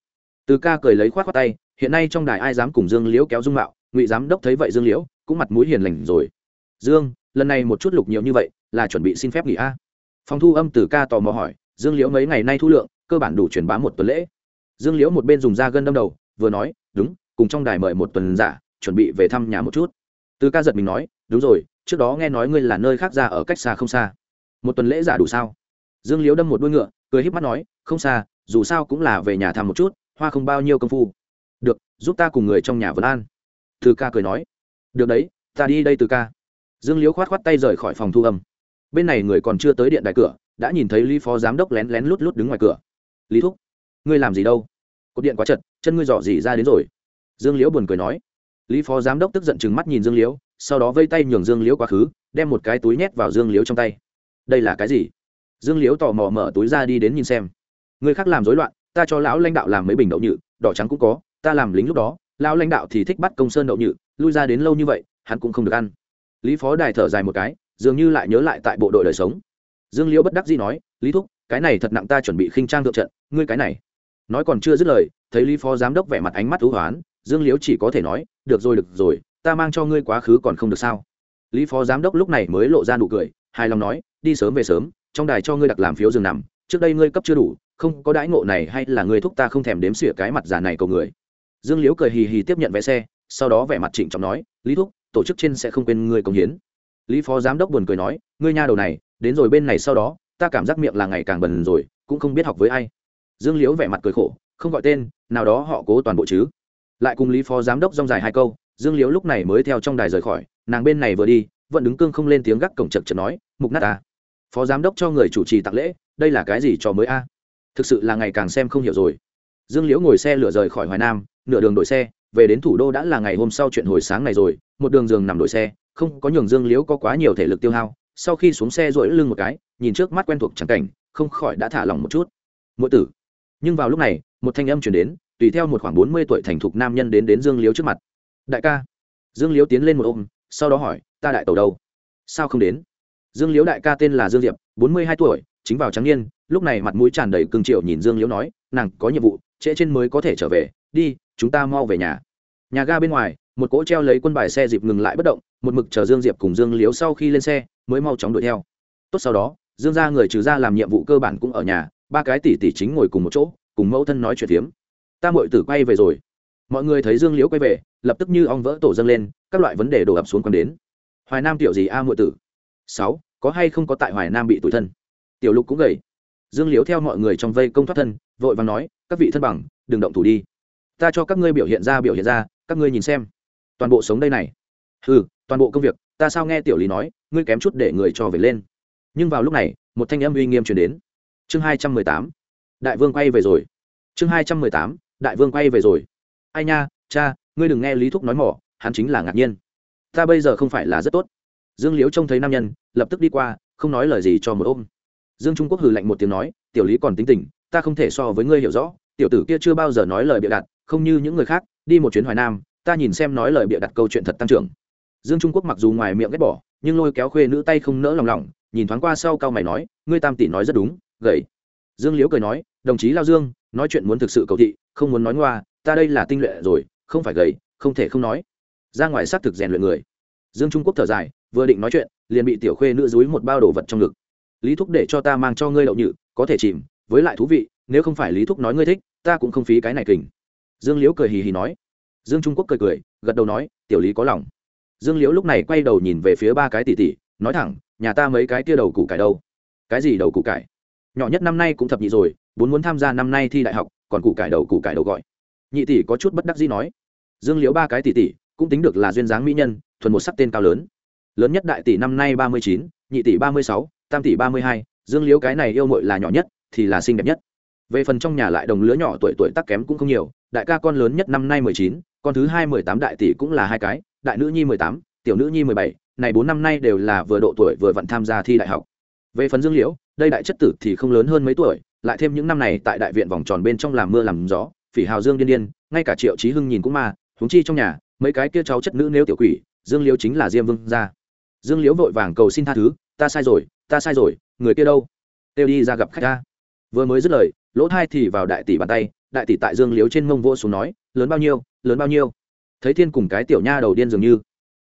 Từ ca cười lấy khoát khoát tay, hiện nay trong đài ai dám cùng dương liễu kéo dung mạo, ngụy giám đốc thấy vậy dương liễu cũng mặt mũi hiền lành rồi. Dương, lần này một chút lục nhiều như vậy, là chuẩn bị xin phép nghỉ a. Phòng thu âm từ ca tò mò hỏi dương liễu mấy ngày nay thu lượng, cơ bản đủ truyền bá một tuần lễ. Dương liễu một bên dùng da gân đâm đầu, vừa nói, đúng, cùng trong đài mời một tuần giả, chuẩn bị về thăm nhà một chút. Từ ca giật mình nói, đúng rồi, trước đó nghe nói ngươi là nơi khác ra ở cách xa không xa. Một tuần lễ giả đủ sao? Dương liễu đâm một đuôi ngựa, cười híp mắt nói, không xa, dù sao cũng là về nhà thăm một chút, hoa không bao nhiêu công phu. Được, giúp ta cùng người trong nhà vân an. Từ ca cười nói, được đấy, ta đi đây từ ca. Dương liễu khoát khoát tay rời khỏi phòng thu âm. Bên này người còn chưa tới điện đại cửa đã nhìn thấy lý phó giám đốc lén lén lút lút đứng ngoài cửa. Lý thúc, ngươi làm gì đâu? Cột điện quá chật, chân ngươi dọ dỉ ra đến rồi. Dương liễu buồn cười nói. Lý phó giám đốc tức giận chừng mắt nhìn dương liễu, sau đó vây tay nhường dương liễu quá khứ, đem một cái túi nhét vào dương liễu trong tay. Đây là cái gì? Dương liễu tò mò mở túi ra đi đến nhìn xem. Người khác làm rối loạn, ta cho lão lãnh đạo làm mấy bình đậu nhự, đỏ trắng cũng có, ta làm lính lúc đó, lão lãnh đạo thì thích bắt công sơn đậu nhự, lui ra đến lâu như vậy, hắn cũng không được ăn. Lý phó đài thở dài một cái, dường như lại nhớ lại tại bộ đội đời sống dương liễu bất đắc dĩ nói, lý thúc, cái này thật nặng ta chuẩn bị khinh trang thượng trận, ngươi cái này. Nói còn chưa dứt lời, thấy lý phó giám đốc vẻ mặt ánh mắt thú hoán, dương liễu chỉ có thể nói, được rồi được rồi, ta mang cho ngươi quá khứ còn không được sao? Lý phó giám đốc lúc này mới lộ ra nụ cười, hài lòng nói, đi sớm về sớm, trong đài cho ngươi đặt làm phiếu giường nằm, trước đây ngươi cấp chưa đủ, không có đãi ngộ này hay là ngươi thúc ta không thèm đếm xỉa cái mặt già này cầu người. Dương liễu cười hì hì tiếp nhận vé xe, sau đó vẻ mặt trịnh trọng nói, lý thúc, tổ chức trên sẽ không quên ngươi công hiến. Lý phó giám đốc buồn cười nói, ngươi nha đầu này đến rồi bên này sau đó, ta cảm giác miệng là ngày càng bần rồi, cũng không biết học với ai. Dương liễu vẻ mặt cười khổ, không gọi tên, nào đó họ cố toàn bộ chứ. Lại cùng lý phó giám đốc rong dài hai câu, dương liễu lúc này mới theo trong đài rời khỏi, nàng bên này vừa đi, vẫn đứng cương không lên tiếng gác cổng chật chật nói, mục nát ta. Phó giám đốc cho người chủ trì tặng lễ, đây là cái gì cho mới a? Thực sự là ngày càng xem không hiểu rồi. Dương liễu ngồi xe lửa rời khỏi hoài nam, nửa đường đổi xe, về đến thủ đô đã là ngày hôm sau chuyện hồi sáng này rồi, một đường giường nằm đổi xe, không có nhường dương liễu có quá nhiều thể lực tiêu hao sau khi xuống xe rỗi lưng một cái, nhìn trước mắt quen thuộc chẳng cảnh, không khỏi đã thả lỏng một chút. Mỗi tử. Nhưng vào lúc này, một thanh âm chuyển đến, tùy theo một khoảng bốn mươi tuổi thành thục nam nhân đến đến dương liễu trước mặt. Đại ca. Dương liễu tiến lên một ôm, sau đó hỏi, ta đại tàu đâu? Sao không đến? Dương liễu đại ca tên là dương diệp, bốn mươi hai tuổi, chính vào trắng niên, lúc này mặt mũi tràn đầy cương triệu nhìn dương liễu nói, nàng có nhiệm vụ, trễ trên mới có thể trở về, đi, chúng ta mau về nhà. Nhà ga bên ngoài một cỗ treo lấy quân bài xe dịp ngừng lại bất động, một mực chờ dương diệp cùng dương liếu sau khi lên xe, mới mau chóng đuổi theo. Tốt sau đó, dương ra người trừ ra làm nhiệm vụ cơ bản cũng ở nhà, ba cái tỷ tỷ chính ngồi cùng một chỗ, cùng mẫu thân nói chuyện phiếm. Ta mội tử quay về rồi. Mọi người thấy dương liếu quay về, lập tức như ong vỡ tổ dâng lên, các loại vấn đề đổ ập xuống còn đến. Hoài nam tiểu gì a à mội tử? Sáu, có hay không có tại hoài nam bị tủi thân? Tiểu lục cũng gầy. Dương liếu theo mọi người trong vây công thoát thân, vội và nói, các vị thân bằng, đừng động thủ đi. Ta cho các ngươi biểu hiện ra, biểu hiện ra, các ngươi nhìn xem toàn bộ sống đây này. Ừ toàn bộ công việc, ta sao nghe tiểu lý nói, ngươi kém chút để người cho về lên. Nhưng vào lúc này, một thanh âm uy nghiêm truyền đến. Chương hai trăm mười tám, đại vương quay về rồi. Chương hai trăm mười tám, đại vương quay về rồi. Ai nha, cha, ngươi đừng nghe lý thúc nói mỏ, hắn chính là ngạc nhiên. Ta bây giờ không phải là rất tốt. Dương liễu trông thấy nam nhân, lập tức đi qua, không nói lời gì cho một ôm. Dương trung quốc hừ lạnh một tiếng nói, tiểu lý còn tính tình, ta không thể so với ngươi hiểu rõ, tiểu tử kia chưa bao giờ nói lời bịa đặt, không như những người khác, đi một chuyến hoài nam ta nhìn xem nói lời bịa đặt câu chuyện thật tăng trưởng. Dương trung quốc mặc dù ngoài miệng ghét bỏ, nhưng lôi kéo khuê nữ tay không nỡ lòng lòng, nhìn thoáng qua sau cao mày nói, ngươi tam tỷ nói rất đúng, gầy. Dương liễu cười nói, đồng chí lao dương, nói chuyện muốn thực sự cầu thị, không muốn nói ngoa, ta đây là tinh luyện rồi, không phải gầy, không thể không nói. Ra ngoài xác thực rèn luyện người. Dương trung quốc thở dài, vừa định nói chuyện, liền bị tiểu khuê nữ dúi một bao đồ vật trong ngực. Lý thúc để cho ta mang cho ngươi đậu nhự, có thể chìm, với lại thú vị, nếu không phải lý thúc nói ngươi thích, ta cũng không phí cái này kình. Dương liễu cười hì hì nói dương trung quốc cười cười, gật đầu nói, tiểu lý có lòng. Dương liễu lúc này quay đầu nhìn về phía ba cái tỷ tỷ, nói thẳng, nhà ta mấy cái kia đầu củ cải đâu? Cái gì đầu củ cải? Nhỏ nhất năm nay cũng thập nhị rồi, bốn muốn tham gia năm nay thi đại học, còn củ cải đầu củ cải đầu gọi. Nhị tỷ có chút bất đắc dĩ nói. Dương liễu ba cái tỷ tỷ, cũng tính được là duyên dáng mỹ nhân, thuần một sắc tên cao lớn. Lớn nhất đại tỷ năm nay ba mươi chín, nhị tỷ ba mươi sáu, tam tỷ ba mươi hai, dương liễu cái này yêu mội là nhỏ nhất, thì là xinh đẹp nhất. Về phần trong nhà lại đồng lứa nhỏ tuổi tuổi tắc kém cũng không nhiều, đại ca con lớn nhất năm nay mười chín con thứ hai mười tám đại tỷ cũng là hai cái, đại nữ nhi mười tám, tiểu nữ nhi mười bảy, này bốn năm nay đều là vừa độ tuổi vừa vặn tham gia thi đại học. Về phần dương liễu, đây đại chất tử thì không lớn hơn mấy tuổi, lại thêm những năm này tại đại viện vòng tròn bên trong làm mưa làm gió, phỉ hào dương điên điên, ngay cả triệu trí hưng nhìn cũng ma thúng chi trong nhà, mấy cái kia cháu chất nữ nếu tiểu quỷ, dương liễu chính là diêm vương gia. Dương liễu vội vàng cầu xin tha thứ, ta sai rồi, ta sai rồi, người kia đâu? Têu đi ra gặp khách ta. Vừa mới dứt lời, lỗ thai thì vào đại tỷ bàn tay, đại tỷ tại dương liễu trên mông vô xuống nói lớn bao nhiêu, lớn bao nhiêu. Thấy thiên cùng cái tiểu nha đầu điên dường như,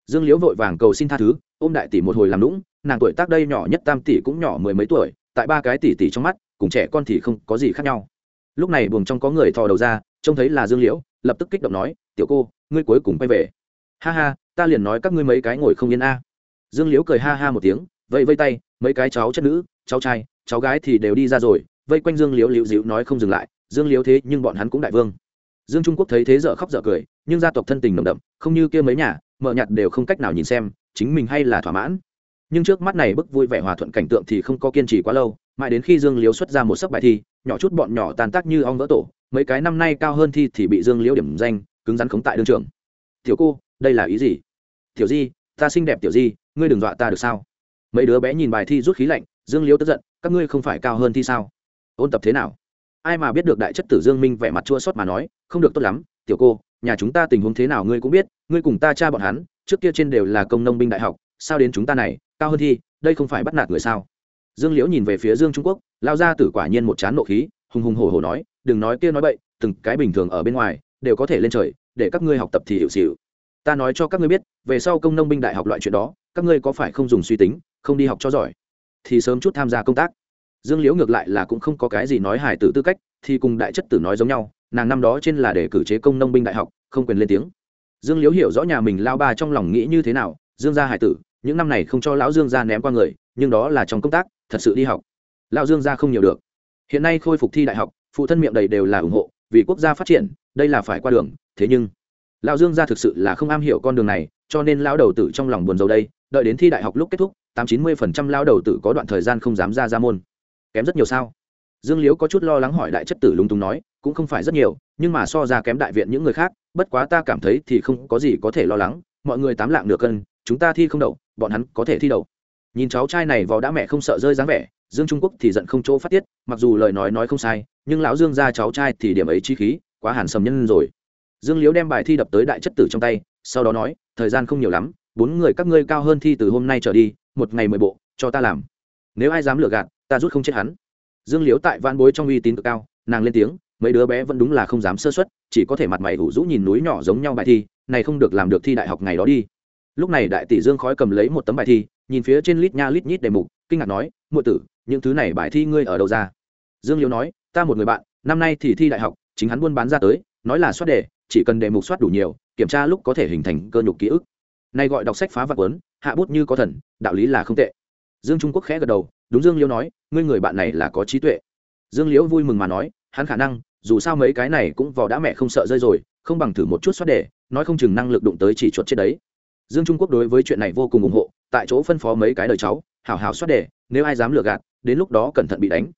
dương liễu vội vàng cầu xin tha thứ, ôm đại tỷ một hồi làm lũng nàng tuổi tác đây nhỏ nhất tam tỷ cũng nhỏ mười mấy tuổi, tại ba cái tỷ tỷ trong mắt, cùng trẻ con thì không có gì khác nhau. Lúc này buồng trong có người thò đầu ra, trông thấy là dương liễu, lập tức kích động nói, tiểu cô, ngươi cuối cùng quay về. Ha ha, ta liền nói các ngươi mấy cái ngồi không yên a. Dương liễu cười ha ha một tiếng, vẫy vây tay, mấy cái cháu chất nữ, cháu trai, cháu gái thì đều đi ra rồi. Vây quanh dương liễu liễu dịu nói không dừng lại, dương liễu thế nhưng bọn hắn cũng đại vương dương trung quốc thấy thế dở khóc dở cười, nhưng gia tộc thân tình nồng đậm, không như kia mấy nhà mợ nhặt đều không cách nào nhìn xem, chính mình hay là thỏa mãn. Nhưng trước mắt này bức vui vẻ hòa thuận cảnh tượng thì không có kiên trì quá lâu, mãi đến khi dương liễu xuất ra một sấp bài thi, nhỏ chút bọn nhỏ tàn tác như ong vỡ tổ, mấy cái năm nay cao hơn thi thì bị dương liễu điểm danh, cứng rắn khống tại đương trường. Tiểu cô, đây là ý gì? Tiểu di, ta xinh đẹp tiểu di, ngươi đừng dọa ta được sao? Mấy đứa bé nhìn bài thi rút khí lạnh, dương liễu tức giận, các ngươi không phải cao hơn thi sao? Ôn tập thế nào? Ai mà biết được đại chất tử dương minh vẻ mặt chua xót mà nói, không được tốt lắm, tiểu cô, nhà chúng ta tình huống thế nào ngươi cũng biết, ngươi cùng ta cha bọn hắn, trước kia trên đều là công nông binh đại học, sao đến chúng ta này, cao hơn thi, đây không phải bắt nạt người sao? Dương liễu nhìn về phía dương trung quốc, lao ra tử quả nhiên một chán nộ khí, hùng hùng hổ hổ nói, đừng nói kia nói bậy, từng cái bình thường ở bên ngoài, đều có thể lên trời, để các ngươi học tập thì hiệu xịu ta nói cho các ngươi biết, về sau công nông binh đại học loại chuyện đó, các ngươi có phải không dùng suy tính, không đi học cho giỏi, thì sớm chút tham gia công tác dương liễu ngược lại là cũng không có cái gì nói hài tử tư cách, thì cùng đại chất tử nói giống nhau, nàng năm đó trên là để cử chế công nông binh đại học, không quyền lên tiếng. Dương liễu hiểu rõ nhà mình lao ba trong lòng nghĩ như thế nào, dương gia hải tử, những năm này không cho lão dương gia ném qua người, nhưng đó là trong công tác, thật sự đi học. Lão dương gia không nhiều được. Hiện nay khôi phục thi đại học, phụ thân miệng đầy đều là ủng hộ, vì quốc gia phát triển, đây là phải qua đường, thế nhưng, lão dương gia thực sự là không am hiểu con đường này, cho nên lão đầu tử trong lòng buồn rầu đây, đợi đến thi đại học lúc kết thúc, tám chín mươi phần trăm lão đầu tử có đoạn thời gian không dám ra ra môn kém rất nhiều sao? Dương liễu có chút lo lắng hỏi đại chất tử lúng túng nói, cũng không phải rất nhiều, nhưng mà so ra kém đại viện những người khác, bất quá ta cảm thấy thì không có gì có thể lo lắng, mọi người tám lạng nửa cân, chúng ta thi không đậu, bọn hắn có thể thi đậu. Nhìn cháu trai này vào đã mẹ không sợ rơi dáng vẻ, dương trung quốc thì giận không chỗ phát tiết, mặc dù lời nói nói không sai, nhưng lão dương ra cháu trai thì điểm ấy chi khí, quá hàn sầm nhân rồi. Dương liễu đem bài thi đập tới đại chất tử trong tay, sau đó nói, thời gian không nhiều lắm, bốn người các ngươi cao hơn thi từ hôm nay trở đi, một ngày mười bộ, cho ta làm. Nếu ai dám lừa gạt ta rút không chết hắn. Dương liễu tại van bối trong uy tín cực cao, nàng lên tiếng, mấy đứa bé vẫn đúng là không dám sơ xuất chỉ có thể mặt mày ủ rũ nhìn núi nhỏ giống nhau bài thi, này không được làm được thi đại học ngày đó đi. Lúc này đại tỷ dương khói cầm lấy một tấm bài thi, nhìn phía trên lít nha lít nhít đề mục, kinh ngạc nói, muội tử, những thứ này bài thi ngươi ở đâu ra? Dương liễu nói, ta một người bạn, năm nay thì thi đại học, chính hắn buôn bán ra tới, nói là soát đề, chỉ cần đề mục soát đủ nhiều, kiểm tra lúc có thể hình thành cơ nhục ký ức. Nay gọi đọc sách phá vật quấn hạ bút như có thần, đạo lý là không tệ dương trung quốc khẽ gật đầu, đúng dương liễu nói, ngươi người bạn này là có trí tuệ. Dương liễu vui mừng mà nói, hắn khả năng, dù sao mấy cái này cũng vò đã mẹ không sợ rơi rồi, không bằng thử một chút xoát để, nói không chừng năng lực đụng tới chỉ chuột chết đấy. Dương trung quốc đối với chuyện này vô cùng ủng hộ, tại chỗ phân phó mấy cái đời cháu, hảo hảo xoát để, nếu ai dám lừa gạt, đến lúc đó cẩn thận bị đánh.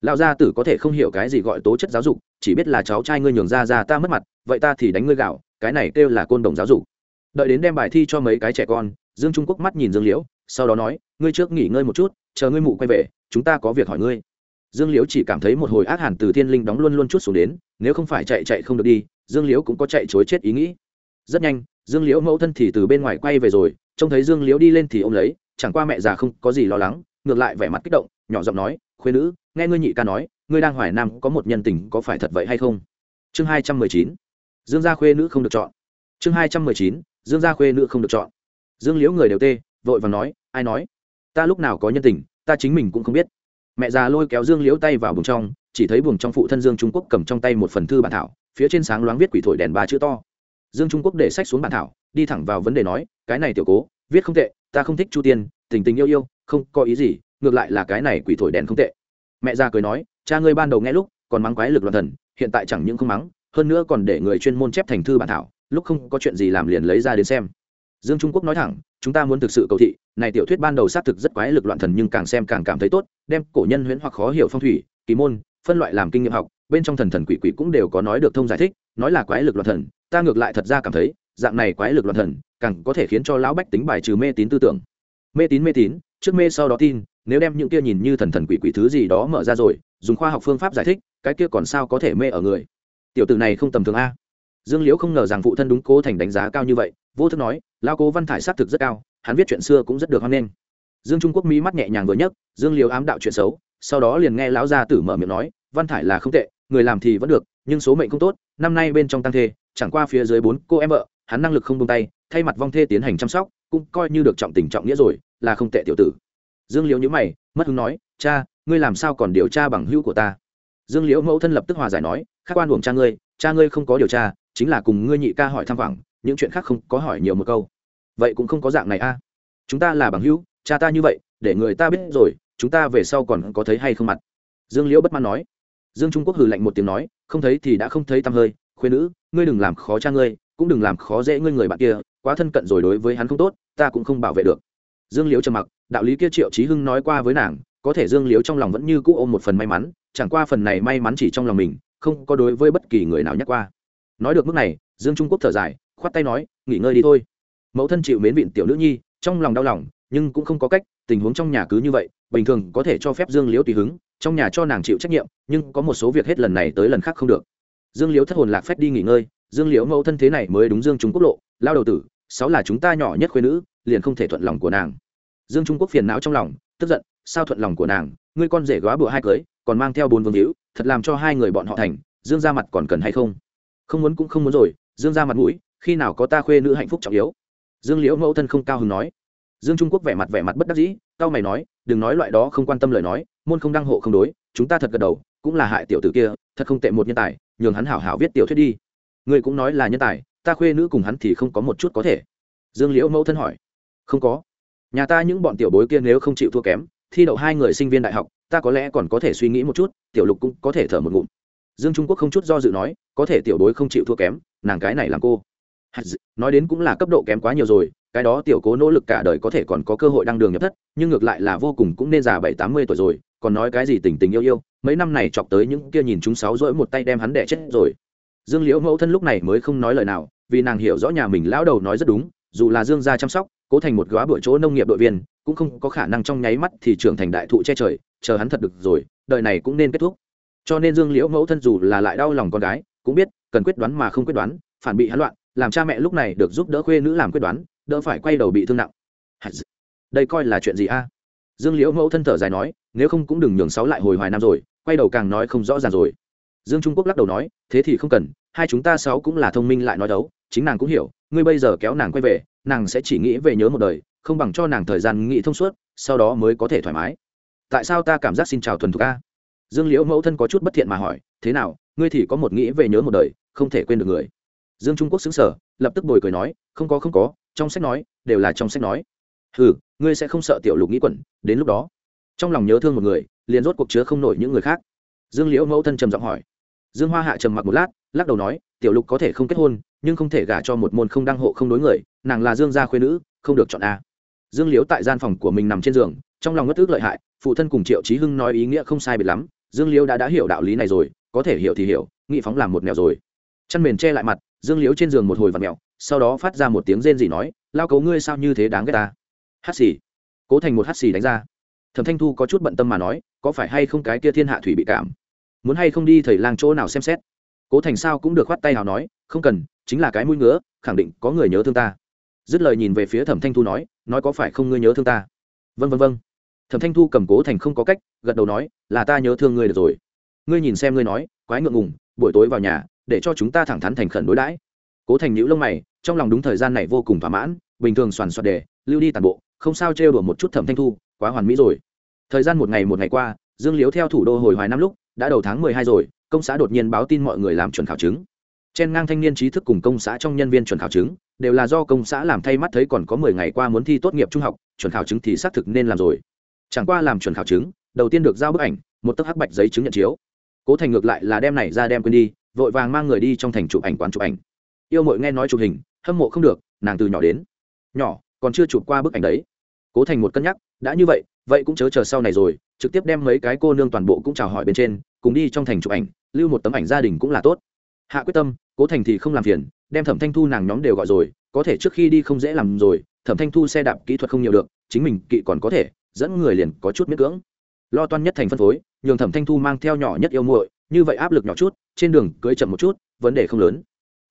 Lão gia tử có thể không hiểu cái gì gọi tố chất giáo dục, chỉ biết là cháu trai ngươi nhường ra ra ta mất mặt, vậy ta thì đánh ngươi gạo, cái này kêu là côn đồng giáo dục. Đợi đến đem bài thi cho mấy cái trẻ con, dương trung quốc mắt nhìn dương liễu sau đó nói, ngươi trước nghỉ ngơi một chút, chờ ngươi mụ quay về, chúng ta có việc hỏi ngươi. Dương liễu chỉ cảm thấy một hồi ác hàn từ thiên linh đóng luôn luôn chút xuống đến, nếu không phải chạy chạy không được đi, dương liễu cũng có chạy chối chết ý nghĩ. Rất nhanh, dương liễu mẫu thân thì từ bên ngoài quay về rồi, trông thấy dương liễu đi lên thì ô m lấy, chẳng qua mẹ già không có gì lo lắng, ngược lại vẻ mặt kích động, nhỏ giọng nói khuyên nữ, nghe ngươi nhị ca nói, ngươi đang hoài nam có một nhân tình có phải thật vậy hay không? Chương hai trăm mười chín, dương gia khuê nữ không được chọn. Chương hai trăm mười chín, dương gia khuê nữ không được chọn. Dương liễu người đều tê, vội và nói ai nói? Ta lúc nào có nhân tình, ta chính mình cũng không biết. Mẹ già lôi kéo dương liễu tay vào buồng trong, chỉ thấy buồng trong phụ thân dương trung quốc cầm trong tay một phần thư bản thảo, phía trên sáng loáng viết quỷ thổi đèn ba chữ to. Dương trung quốc để sách xuống bản thảo, đi thẳng vào vấn đề nói, cái này tiểu cố, viết không tệ, ta không thích chu tiên, tình tình yêu yêu, không có ý gì, ngược lại là cái này quỷ thổi đèn không tệ. Mẹ già cười nói, cha ngươi ban đầu nghe lúc, còn mắng quái lực loạn thần, hiện tại chẳng những không mắng, hơn nữa còn để người chuyên môn chép thành thư bản thảo, lúc không có chuyện gì làm liền lấy ra đến xem. Dương trung quốc nói thẳng chúng ta muốn thực sự cầu thị, này tiểu thuyết ban đầu xác thực rất quái lực loạn thần nhưng càng xem càng cảm thấy tốt, đem cổ nhân huyễn hoặc khó hiểu phong thủy, kỳ môn, phân loại làm kinh nghiệm học, bên trong thần thần quỷ quỷ cũng đều có nói được thông giải thích, nói là quái lực loạn thần, ta ngược lại thật ra cảm thấy, dạng này quái lực loạn thần, càng có thể khiến cho lão bách tính bài trừ mê tín tư tưởng. Mê tín mê tín, trước mê sau đó tin, nếu đem những kia nhìn như thần thần quỷ quỷ thứ gì đó mở ra rồi, dùng khoa học phương pháp giải thích, cái kia còn sao có thể mê ở người? Tiểu tử này không tầm thường a. Dương liễu không ngờ rằng phụ thân đúng cố thành đánh giá cao như vậy, vô thức nói lao cố văn thải xác thực rất cao, hắn viết chuyện xưa cũng rất được hoan nghênh. Dương trung quốc mỹ mắt nhẹ nhàng vừa nhấc, dương liều ám đạo chuyện xấu, sau đó liền nghe lão gia tử mở miệng nói, văn thải là không tệ, người làm thì vẫn được, nhưng số mệnh không tốt, năm nay bên trong tăng thê, chẳng qua phía dưới bốn cô em vợ, hắn năng lực không tung tay, thay mặt vong thê tiến hành chăm sóc, cũng coi như được trọng tình trọng nghĩa rồi, là không tệ tiểu tử. Dương liễu nhữ mày, mất hứng nói, cha, ngươi làm sao còn điều tra bằng hữu của ta? Dương liễu mẫu thân lập tức hòa giải nói, khác quan buồng cha ngươi cha ngươi không có điều tra, chính là cùng ngươi nhị ca hỏi thăm vẳng những chuyện khác không có hỏi nhiều một câu. Vậy cũng không có dạng này a. Chúng ta là bằng hữu, cha ta như vậy, để người ta biết rồi, chúng ta về sau còn có thấy hay không mặt? Dương liễu bất mãn nói. Dương trung quốc hừ lạnh một tiếng nói, không thấy thì đã không thấy tăm hơi, khuyên nữ, ngươi đừng làm khó cha ngươi, cũng đừng làm khó dễ ngươi người bạn kia, quá thân cận rồi đối với hắn không tốt, ta cũng không bảo vệ được. Dương liễu trầm mặc, đạo lý kia triệu trí hưng nói qua với nàng, có thể dương liễu trong lòng vẫn như cũ ôm một phần may mắn, chẳng qua phần này may mắn chỉ trong lòng mình, không có đối với bất kỳ người nào nhắc qua. Nói được mức này, dương trung quốc thở dài khoát tay nói, nghỉ ngơi đi thôi. Mẫu thân chịu mến vịn tiểu nữ nhi, trong lòng đau lòng, nhưng cũng không có cách, tình huống trong nhà cứ như vậy, bình thường có thể cho phép dương liễu tùy hứng, trong nhà cho nàng chịu trách nhiệm, nhưng có một số việc hết lần này tới lần khác không được. Dương liễu thất hồn lạc phép đi nghỉ ngơi, dương liễu mẫu thân thế này mới đúng dương trung quốc lộ, lao đầu tử, sáu là chúng ta nhỏ nhất khuyên nữ, liền không thể thuận lòng của nàng. Dương trung quốc phiền não trong lòng, tức giận, sao thuận lòng của nàng, ngươi con rể góa bụa hai cưới, còn mang theo bốn vương hữu, thật làm cho hai người bọn họ thành, dương ra mặt còn cần hay không? Không muốn cũng không muốn rồi, dương ra mặt mũi khi nào có ta khuê nữ hạnh phúc trọng yếu? Dương liễu mẫu thân không cao hứng nói. Dương trung quốc vẻ mặt vẻ mặt bất đắc dĩ Tao mày nói, đừng nói loại đó không quan tâm lời nói, môn không đăng hộ không đối, chúng ta thật gật đầu, cũng là hại tiểu tử kia, thật không tệ một nhân tài, nhường hắn hảo hảo viết tiểu thuyết đi. Người cũng nói là nhân tài, ta khuê nữ cùng hắn thì không có một chút có thể. Dương liễu mẫu thân hỏi. Không có. Nhà ta những bọn tiểu bối kia nếu không chịu thua kém, thi đậu hai người sinh viên đại học, ta có lẽ còn có thể suy nghĩ một chút, tiểu lục cũng có thể thở một ngụm. Dương trung quốc không chút do dự nói, có thể tiểu bối không chịu thua kém, nàng cái này làm cô nói đến cũng là cấp độ kém quá nhiều rồi, cái đó tiểu cố nỗ lực cả đời có thể còn có cơ hội đăng đường nhập thất, nhưng ngược lại là vô cùng cũng nên già bảy tám mươi tuổi rồi, còn nói cái gì tình tình yêu yêu, mấy năm này chọc tới những kia nhìn chúng sáu rỗi một tay đem hắn đẻ chết rồi. Dương liễu mẫu thân lúc này mới không nói lời nào, vì nàng hiểu rõ nhà mình lão đầu nói rất đúng, dù là dương gia chăm sóc, cố thành một góa bữa chỗ nông nghiệp đội viên, cũng không có khả năng trong nháy mắt thì trưởng thành đại thụ che trời, chờ hắn thật được rồi, đời này cũng nên kết thúc. Cho nên dương liễu mẫu thân dù là lại đau lòng con gái, cũng biết cần quyết đoán mà không quyết đoán, phản bị hắn loạn làm cha mẹ lúc này được giúp đỡ khuê nữ làm quyết đoán, đỡ phải quay đầu bị thương nặng. Đây coi là chuyện gì a? Dương liễu mẫu thân thở dài nói, nếu không cũng đừng nhường sáu lại hồi hoài năm rồi, quay đầu càng nói không rõ ràng rồi. Dương trung quốc lắc đầu nói, thế thì không cần, hai chúng ta sáu cũng là thông minh lại nói đấu, chính nàng cũng hiểu, ngươi bây giờ kéo nàng quay về, nàng sẽ chỉ nghĩ về nhớ một đời, không bằng cho nàng thời gian nghĩ thông suốt, sau đó mới có thể thoải mái. Tại sao ta cảm giác xin chào thuần thục a? Dương liễu mẫu thân có chút bất thiện mà hỏi, thế nào, ngươi thì có một nghĩ về nhớ một đời, không thể quên được người dương trung quốc xứng sở lập tức bồi cười nói, không có không có, trong sách nói, đều là trong sách nói. Ừ ngươi sẽ không sợ tiểu lục nghĩ quẩn, đến lúc đó. Trong lòng nhớ thương một người, liền rốt cuộc chứa không nổi những người khác. Dương liễu mẫu thân trầm giọng hỏi. Dương hoa hạ trầm mặc một lát, lắc đầu nói, tiểu lục có thể không kết hôn, nhưng không thể gả cho một môn không đăng hộ không đối người, nàng là dương gia khuyên nữ, không được chọn a. Dương liễu tại gian phòng của mình nằm trên giường, trong lòng ngất ước lợi hại, phụ thân cùng triệu trí hưng nói ý nghĩa không sai biệt lắm, dương liễu đã đã hiểu đạo lý này rồi, có thể hiểu thì hiểu, nghị phóng làm một nẻo rồi. Chăn mền che lại mặt dương liễu trên giường một hồi và mèo sau đó phát ra một tiếng rên gì nói, lao cấu ngươi sao như thế đáng ghét ta? Hát xì. Cố thành một hát xì đánh ra. Thẩm thanh thu có chút bận tâm mà nói, có phải hay không cái kia thiên hạ thủy bị cảm? Muốn hay không đi thầy lang chỗ nào xem xét? Cố thành sao cũng được khoát tay nào nói, không cần, chính là cái mũi ngứa, khẳng định có người nhớ thương ta. Dứt lời nhìn về phía thẩm thanh thu nói nói có phải không ngươi nhớ thương ta? Vân vân vân thẩm thanh thu cầm cố thành không có cách, gật đầu nói, là ta nhớ thương ngươi được rồi. Ngươi nhìn xem ngươi nói, quái ngượng ngùng, buổi tối vào nhà để cho chúng ta thẳng thắn thành khẩn đối đãi. Cố thành nhữ lông mày, trong lòng đúng thời gian này vô cùng thỏa mãn, bình thường soàn soạt đề, lưu đi toàn bộ, không sao trêu đùa một chút thẩm thanh thu, quá hoàn mỹ rồi. Thời gian một ngày một ngày qua, dương liếu theo thủ đô hồi hoài năm lúc, đã đầu tháng mười hai rồi, công xã đột nhiên báo tin mọi người làm chuẩn khảo chứng. Trên ngang thanh niên trí thức cùng công xã trong nhân viên chuẩn khảo chứng, đều là do công xã làm thay mắt thấy còn có mười ngày qua muốn thi tốt nghiệp trung học, chuẩn khảo chứng thì xác thực nên làm rồi. Chẳng qua làm chuẩn khảo chứng, đầu tiên được giao bức ảnh, một tấc hắc bạch giấy chứng nhận chiếu. Cố thành ngược lại là đem này ra đem quên đi vội vàng mang người đi trong thành chụp ảnh quán chụp ảnh. Yêu mội nghe nói chụp hình, hâm mộ không được, nàng từ nhỏ đến nhỏ, còn chưa chụp qua bức ảnh đấy. Cố thành một cân nhắc, đã như vậy vậy cũng chớ chờ sau này rồi, trực tiếp đem mấy cái cô nương toàn bộ cũng chào hỏi bên trên, cùng đi trong thành chụp ảnh, lưu một tấm ảnh gia đình cũng là tốt. Hạ quyết tâm, cố thành thì không làm phiền, đem thẩm thanh thu nàng nhóm đều gọi rồi, có thể trước khi đi không dễ làm rồi, thẩm thanh thu xe đạp kỹ thuật không nhiều được, chính mình kỵ còn có thể, dẫn người liền có chút miễn cưỡng. Lo toan nhất thành phân phối, nhường thẩm thanh thu mang theo nhỏ nhất yêu muội, như vậy áp lực nhỏ chút trên đường cưỡi chậm một chút, vấn đề không lớn.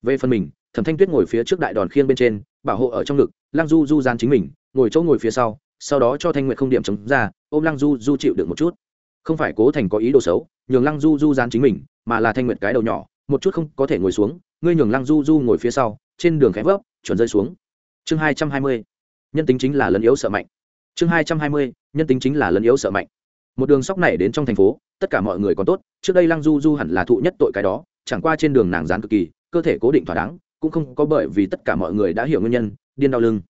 Về phần mình, thẩm thanh tuyết ngồi phía trước đại đòn khiêng bên trên, bảo hộ ở trong ngực, lăng du du gian chính mình, ngồi chỗ ngồi phía sau sau đó cho thanh nguyện không điểm chống ra, ôm lăng du du chịu được một chút. Không phải cố thành có ý đồ xấu, nhường lăng du du gian chính mình, mà là thanh nguyện cái đầu nhỏ, một chút không có thể ngồi xuống, ngươi nhường lăng du du ngồi phía sau, trên đường khẽ vấp, chuẩn rơi xuống. Chương hai trăm hai mươi, nhân tính chính là lấn yếu sợ mạnh. Chương hai trăm hai mươi, nhân tính chính là lấn yếu sợ mạnh một đường sóc này đến trong thành phố, tất cả mọi người còn tốt, trước đây lăng du du hẳn là thụ nhất tội cái đó, chẳng qua trên đường nàng dán cực kỳ, cơ thể cố định thỏa đáng, cũng không có bởi vì tất cả mọi người đã hiểu nguyên nhân, điên đau lưng.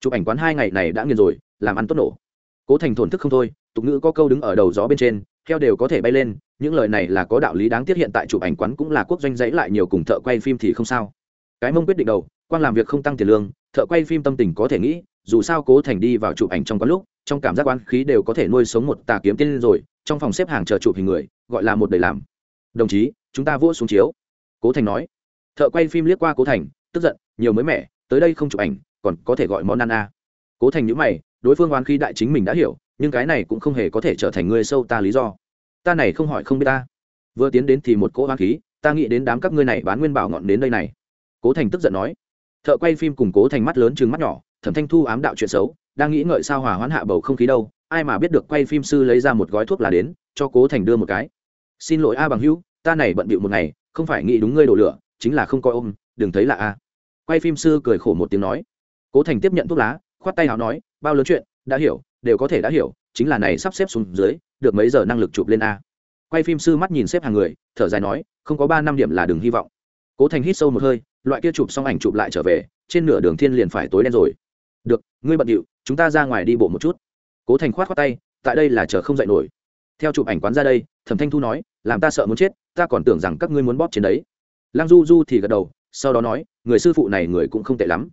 Chụp ảnh quán hai ngày này đã nghiền rồi, làm ăn tốt nổ. Cố thành thổn thức không thôi, tục ngữ có câu đứng ở đầu gió bên trên theo đều có thể bay lên, những lời này là có đạo lý đáng tiếc hiện tại chụp ảnh quán cũng là quốc doanh dãy lại nhiều cùng thợ quay phim thì không sao. Cái mông quyết định đầu quan làm việc không tăng tiền lương, thợ quay phim tâm tình có thể nghĩ, dù sao cố thành đi vào chụp ảnh trong quán lúc trong cảm giác oán khí đều có thể nuôi sống một tà kiếm tiên rồi, trong phòng xếp hàng chờ chụp hình người, gọi là một đầy làm. Đồng chí, chúng ta vỗ xuống chiếu. Cố thành nói. Thợ quay phim liếc qua cố thành, tức giận, nhiều mới mẻ, tới đây không chụp ảnh, còn có thể gọi món ăn a à. cố thành nhữ mày, đối phương oán khí đại chính mình đã hiểu, nhưng cái này cũng không hề có thể trở thành người sâu ta lý do. Ta này không hỏi không biết ta. Vừa tiến đến thì một cỗ oán khí, ta nghĩ đến đám các ngươi này bán nguyên bảo ngọn đến đây này. Cố thành tức giận nói. Thợ quay phim cùng cố thành mắt lớn chừng mắt nhỏ, thẩm thanh thu ám đạo chuyện xấu đang nghĩ ngợi sao hòa hoãn hạ bầu không khí đâu, ai mà biết được quay phim sư lấy ra một gói thuốc là đến, cho cố thành đưa một cái. Xin lỗi a bằng hữu, ta này bận bịu một ngày, không phải nghĩ đúng ngươi đổ lửa, chính là không coi ôm, đừng thấy là a. Quay phim sư cười khổ một tiếng nói. Cố thành tiếp nhận thuốc lá, khoát tay nào nói, bao lớn chuyện, đã hiểu, đều có thể đã hiểu, chính là này sắp xếp xuống dưới, được mấy giờ năng lực chụp lên a. Quay phim sư mắt nhìn xếp hàng người, thở dài nói, không có ba năm điểm là đừng hy vọng. Cố thành hít sâu một hơi, loại kia chụp xong ảnh chụp lại trở về, trên nửa đường thiên liền phải tối đen rồi được, ngươi bận điệu, chúng ta ra ngoài đi bộ một chút. Cố thành khoát khoát tay, tại đây là chờ không dậy nổi. Theo chụp ảnh quán ra đây, thẩm thanh thu nói, làm ta sợ muốn chết, ta còn tưởng rằng các ngươi muốn bóp trên đấy. Lăng du du thì gật đầu, sau đó nói, người sư phụ này người cũng không tệ lắm.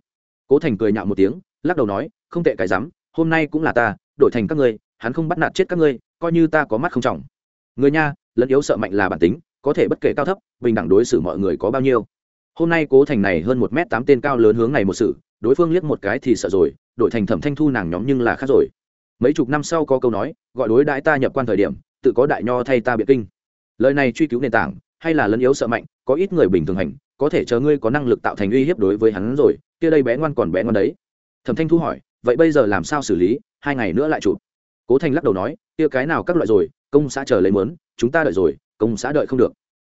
Cố thành cười nhạo một tiếng, lắc đầu nói, không tệ cái rắm hôm nay cũng là ta, đổi thành các ngươi, hắn không bắt nạt chết các ngươi, coi như ta có mắt không trọng. Người nha, lẫn yếu sợ mạnh là bản tính, có thể bất kể cao thấp, bình đẳng đối xử mọi người có bao nhiêu. Hôm nay cố thành này hơn một m tám tên cao lớn hướng này một sự đối phương liếc một cái thì sợ rồi, đổi thành thẩm thanh thu nàng nhóm nhưng là khác rồi. Mấy chục năm sau có câu nói, gọi đối đãi ta nhập quan thời điểm, tự có đại nho thay ta biệt kinh. Lời này truy cứu nền tảng, hay là lấn yếu sợ mạnh, có ít người bình thường hành, có thể chờ ngươi có năng lực tạo thành uy hiếp đối với hắn rồi, kia đây bé ngoan còn bé ngoan đấy. Thẩm thanh thu hỏi, vậy bây giờ làm sao xử lý, hai ngày nữa lại chụp. Cố thành lắc đầu nói, kia cái nào các loại rồi, công xã chờ lấy mớn chúng ta đợi rồi, công xã đợi không được.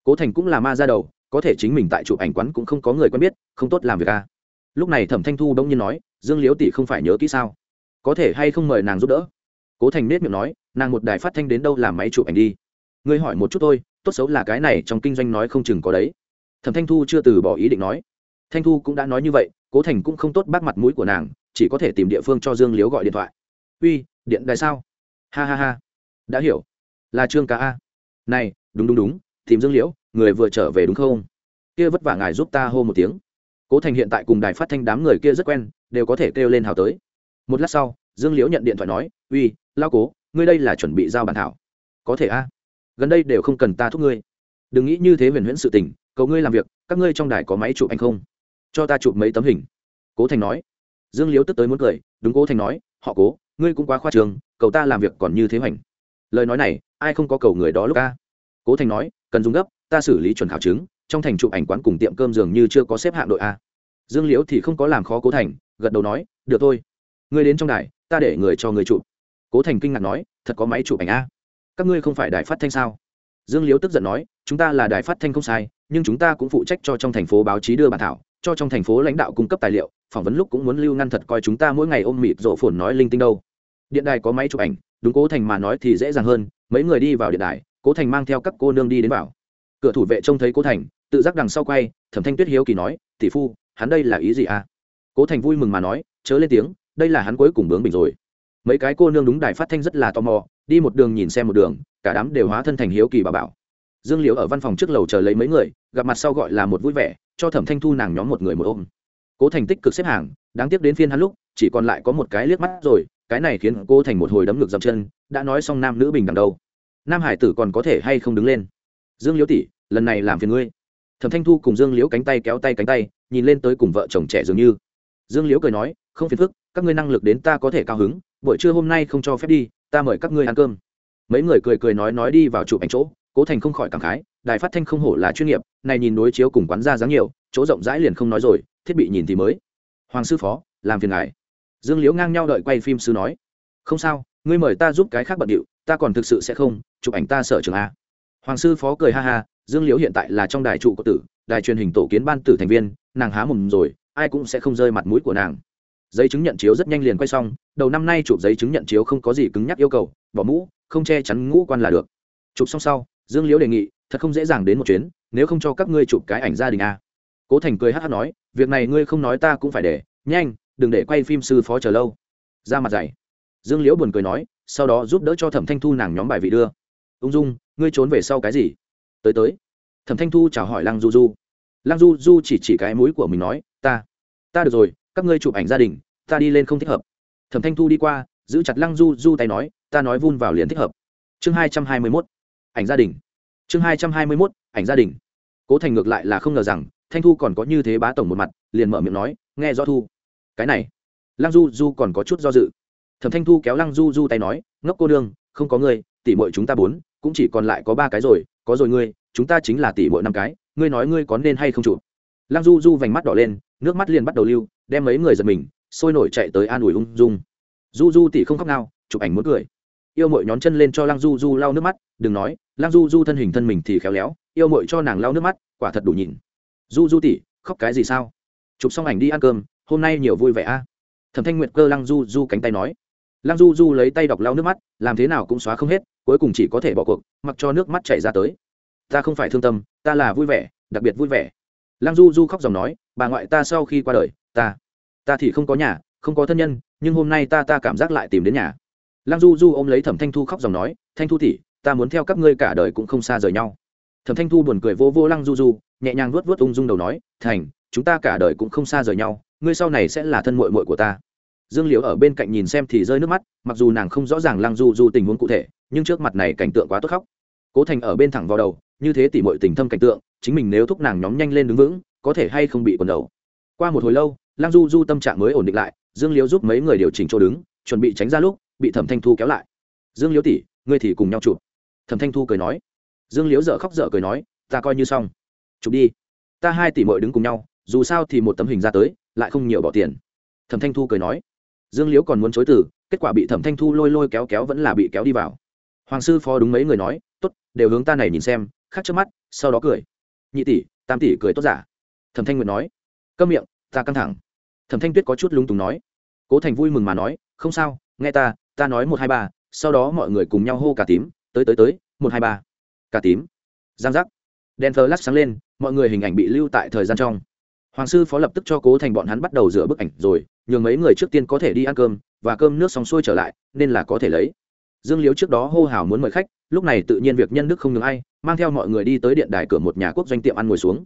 Cố thành cũng là ma ra đầu, có thể chính mình tại chụp ảnh quán cũng không có người quen biết, không tốt làm việc à lúc này thẩm thanh thu đông nhiên nói, dương liếu tỷ không phải nhớ kỹ sao? Có thể hay không mời nàng giúp đỡ? Cố thành nết miệng nói, nàng một đài phát thanh đến đâu làm máy chụp ảnh đi. Ngươi hỏi một chút thôi, tốt xấu là cái này trong kinh doanh nói không chừng có đấy. Thẩm thanh thu chưa từ bỏ ý định nói. Thanh thu cũng đã nói như vậy, cố thành cũng không tốt bác mặt mũi của nàng, chỉ có thể tìm địa phương cho dương liếu gọi điện thoại. Uy, điện đài sao? Ha ha ha. Đã hiểu. Là trương ca a. Này, đúng đúng đúng, tìm dương liễu, người vừa trở về đúng không? Kia vất vả ngài giúp ta hô một tiếng cố thành hiện tại cùng đài phát thanh đám người kia rất quen, đều có thể kêu lên hào tới. Một lát sau, dương liễu nhận điện thoại nói, uy, lao cố, ngươi đây là chuẩn bị giao bản thảo. Có thể a. Gần đây đều không cần ta thúc ngươi. Đừng nghĩ như thế huyền huyễn sự tình, cầu ngươi làm việc, các ngươi trong đài có máy chụp anh không? Cho ta chụp mấy tấm hình. Cố thành nói. Dương liễu tức tới muốn cười, đúng cố thành nói, họ cố, ngươi cũng quá khoa trường, cầu ta làm việc còn như thế hoành. Lời nói này, ai không có cầu người đó lúc ca cố thành nói, cần dùng gấp, ta xử lý chuẩn khảo chứng trong thành chụp ảnh quán cùng tiệm cơm dường như chưa có xếp hạng đội a. Dương liễu thì không có làm khó cố thành, gật đầu nói, được thôi. Ngươi đến trong đài, ta để người cho người chụp. Cố thành kinh ngạc nói, thật có máy chụp ảnh a. Các ngươi không phải đài phát thanh sao? Dương liễu tức giận nói, chúng ta là đài phát thanh không sai, nhưng chúng ta cũng phụ trách cho trong thành phố báo chí đưa bản thảo, cho trong thành phố lãnh đạo cung cấp tài liệu, phỏng vấn lúc cũng muốn lưu ngăn thật coi chúng ta mỗi ngày ôm mịt rộ phồn nói linh tinh đâu. Điện đài có máy chụp ảnh, đúng cố thành mà nói thì dễ dàng hơn, mấy người đi vào điện đài, cố thành mang theo các cô nương đi đến bảo cửa thủ vệ trông thấy cố thành tự giác đằng sau quay, thẩm thanh tuyết hiếu kỳ nói, tỷ phu, hắn đây là ý gì à? Cố thành vui mừng mà nói, chớ lên tiếng, đây là hắn cuối cùng bướng bình rồi. Mấy cái cô nương đúng đài phát thanh rất là tò mò, đi một đường nhìn xem một đường, cả đám đều hóa thân thành hiếu kỳ bà bảo. Dương liễu ở văn phòng trước lầu chờ lấy mấy người, gặp mặt sau gọi là một vui vẻ, cho thẩm thanh thu nàng nhóm một người một ôm. Cố thành tích cực xếp hàng, đáng tiếc đến phiên hắn lúc, chỉ còn lại có một cái liếc mắt rồi, cái này khiến cô thành một hồi đấm ngực dậm chân, đã nói xong nam nữ bình đẳng đâu. Nam hải tử còn có thể hay không đứng lên? Dương liễu tỷ, lần này làm phiền ngươi thẩm thanh thu cùng dương liễu cánh tay kéo tay cánh tay, nhìn lên tới cùng vợ chồng trẻ dường như. Dương liễu cười nói, không phiền phức, các ngươi năng lực đến ta có thể cao hứng, buổi trưa hôm nay không cho phép đi, ta mời các ngươi ăn cơm. Mấy người cười cười nói nói đi vào chụp ảnh chỗ, cố thành không khỏi cảm khái, đài phát thanh không hổ là chuyên nghiệp, này nhìn đối chiếu cùng quán ra dáng nhiều, chỗ rộng rãi liền không nói rồi, thiết bị nhìn thì mới. Hoàng sư phó, làm phiền ngài. Dương liễu ngang nhau đợi quay phim sư nói. Không sao, ngươi mời ta giúp cái khác bận điệu, ta còn thực sự sẽ không, chụp ảnh ta sợ trường a. Hoàng sư phó cười ha ha dương liễu hiện tại là trong đài trụ của tử, đài truyền hình tổ kiến ban tử thành viên, nàng há mồm rồi, ai cũng sẽ không rơi mặt mũi của nàng. Giấy chứng nhận chiếu rất nhanh liền quay xong, đầu năm nay chụp giấy chứng nhận chiếu không có gì cứng nhắc yêu cầu, bỏ mũ, không che chắn ngũ quan là được. Chụp xong sau, dương liễu đề nghị, thật không dễ dàng đến một chuyến, nếu không cho các ngươi chụp cái ảnh gia đình a. Cố thành cười hát hát nói, việc này ngươi không nói ta cũng phải để, nhanh, đừng để quay phim sư phó chờ lâu. Ra mặt dày. Dương liễu buồn cười nói, sau đó giúp đỡ cho thẩm thanh thu nàng nhóm bài vị đưa. Ung dung, ngươi trốn về sau cái gì? Tới tới. Thẩm thanh thu chào hỏi lăng du du. Lăng du du chỉ chỉ cái mũi của mình nói, ta ta được rồi, các ngươi chụp ảnh gia đình, ta đi lên không thích hợp. Thẩm thanh thu đi qua, giữ chặt lăng du du tay nói, ta nói vun vào liền thích hợp. Chương hai trăm hai mươi mốt, ảnh gia đình. Chương hai trăm hai mươi mốt, ảnh gia đình. Cố thành ngược lại là không ngờ rằng, thanh thu còn có như thế bá tổng một mặt, liền mở miệng nói, nghe rõ thu, cái này. Lăng du du còn có chút do dự. Thẩm thanh thu kéo lăng du du tay nói, ngốc cô đương không có người tỷ muội chúng ta bốn, cũng chỉ còn lại có ba cái rồi, có rồi ngươi, chúng ta chính là tỷ muội năm cái, ngươi nói ngươi có nên hay không chụp? Lăng du du vành mắt đỏ lên, nước mắt liền bắt đầu lưu, đem mấy người giật mình, sôi nổi chạy tới an ủi ung dung. Du du tỷ không khóc nào, chụp ảnh muốn cười. Yêu mội nhón chân lên cho lăng du du lau nước mắt, đừng nói, lăng du du thân hình thân mình thì khéo léo, yêu mội cho nàng lau nước mắt, quả thật đủ nhìn du du tỷ, khóc cái gì sao? Chụp xong ảnh đi ăn cơm, hôm nay nhiều vui vẻ a. Thẩm thanh nguyệt cơ lăng du du cánh tay nói lăng du du lấy tay đọc lau nước mắt, làm thế nào cũng xóa không hết, cuối cùng chỉ có thể bỏ cuộc, mặc cho nước mắt chảy ra tới. Ta không phải thương tâm, ta là vui vẻ, đặc biệt vui vẻ. Lăng du du khóc dòng nói, bà ngoại ta sau khi qua đời, ta ta thì không có nhà, không có thân nhân, nhưng hôm nay ta ta cảm giác lại tìm đến nhà. Lăng du du ôm lấy thẩm thanh thu khóc dòng nói, thanh thu tỉ ta muốn theo các ngươi cả đời cũng không xa rời nhau. Thẩm thanh thu buồn cười vô vô lăng du du, nhẹ nhàng vuốt vuốt ung dung đầu nói, thành, chúng ta cả đời cũng không xa rời nhau, ngươi sau này sẽ là thân mội mội của ta dương liễu ở bên cạnh nhìn xem thì rơi nước mắt, mặc dù nàng không rõ ràng lăng du du tình huống cụ thể, nhưng trước mặt này cảnh tượng quá tốt khóc. Cố thành ở bên thẳng vào đầu, như thế tỉ mọi tình thâm cảnh tượng, chính mình nếu thúc nàng nhóm nhanh lên đứng vững, có thể hay không bị quần đầu. Qua một hồi lâu, lăng du du tâm trạng mới ổn định lại, dương liễu giúp mấy người điều chỉnh chỗ đứng, chuẩn bị tránh ra lúc, bị thẩm thanh thu kéo lại. Dương liễu tỉ ngươi thì cùng nhau chụp. Thẩm thanh thu cười nói. Dương liễu dở khóc dở cười nói, ta coi như xong. Chụp đi. Ta hai tỷ mội đứng cùng nhau, dù sao thì một tấm hình ra tới, lại không nhiều bỏ tiền. Thẩm thanh thu cười nói dương liễu còn muốn chối từ, kết quả bị thẩm thanh thu lôi lôi kéo kéo vẫn là bị kéo đi vào. Hoàng sư phó đúng mấy người nói t ố t đều hướng ta này nhìn xem khác trước mắt, sau đó cười. Nhị tỷ, tam tỷ cười tốt giả. Thẩm thanh nguyệt nói. Câm miệng, ta căng thẳng. Thẩm thanh tuyết có chút lung tùng nói. Cố thành vui mừng mà nói, không sao, nghe ta ta nói một hai ba, sau đó mọi người cùng nhau hô cả tím, tới tới tới, một hai ba, cả tím. Giang giác. Đèn thờ lát sáng lên, mọi người hình ảnh bị lưu tại thời gian trong hoàng sư phó lập tức cho cố thành bọn hắn bắt đầu rửa bức ảnh rồi, nhường mấy người trước tiên có thể đi ăn cơm, và cơm nước xong xuôi trở lại, nên là có thể lấy. Dương liếu trước đó hô hào muốn mời khách, lúc này tự nhiên việc nhân đức không ngừng ai, mang theo mọi người đi tới điện đài cửa một nhà quốc doanh tiệm ăn ngồi xuống.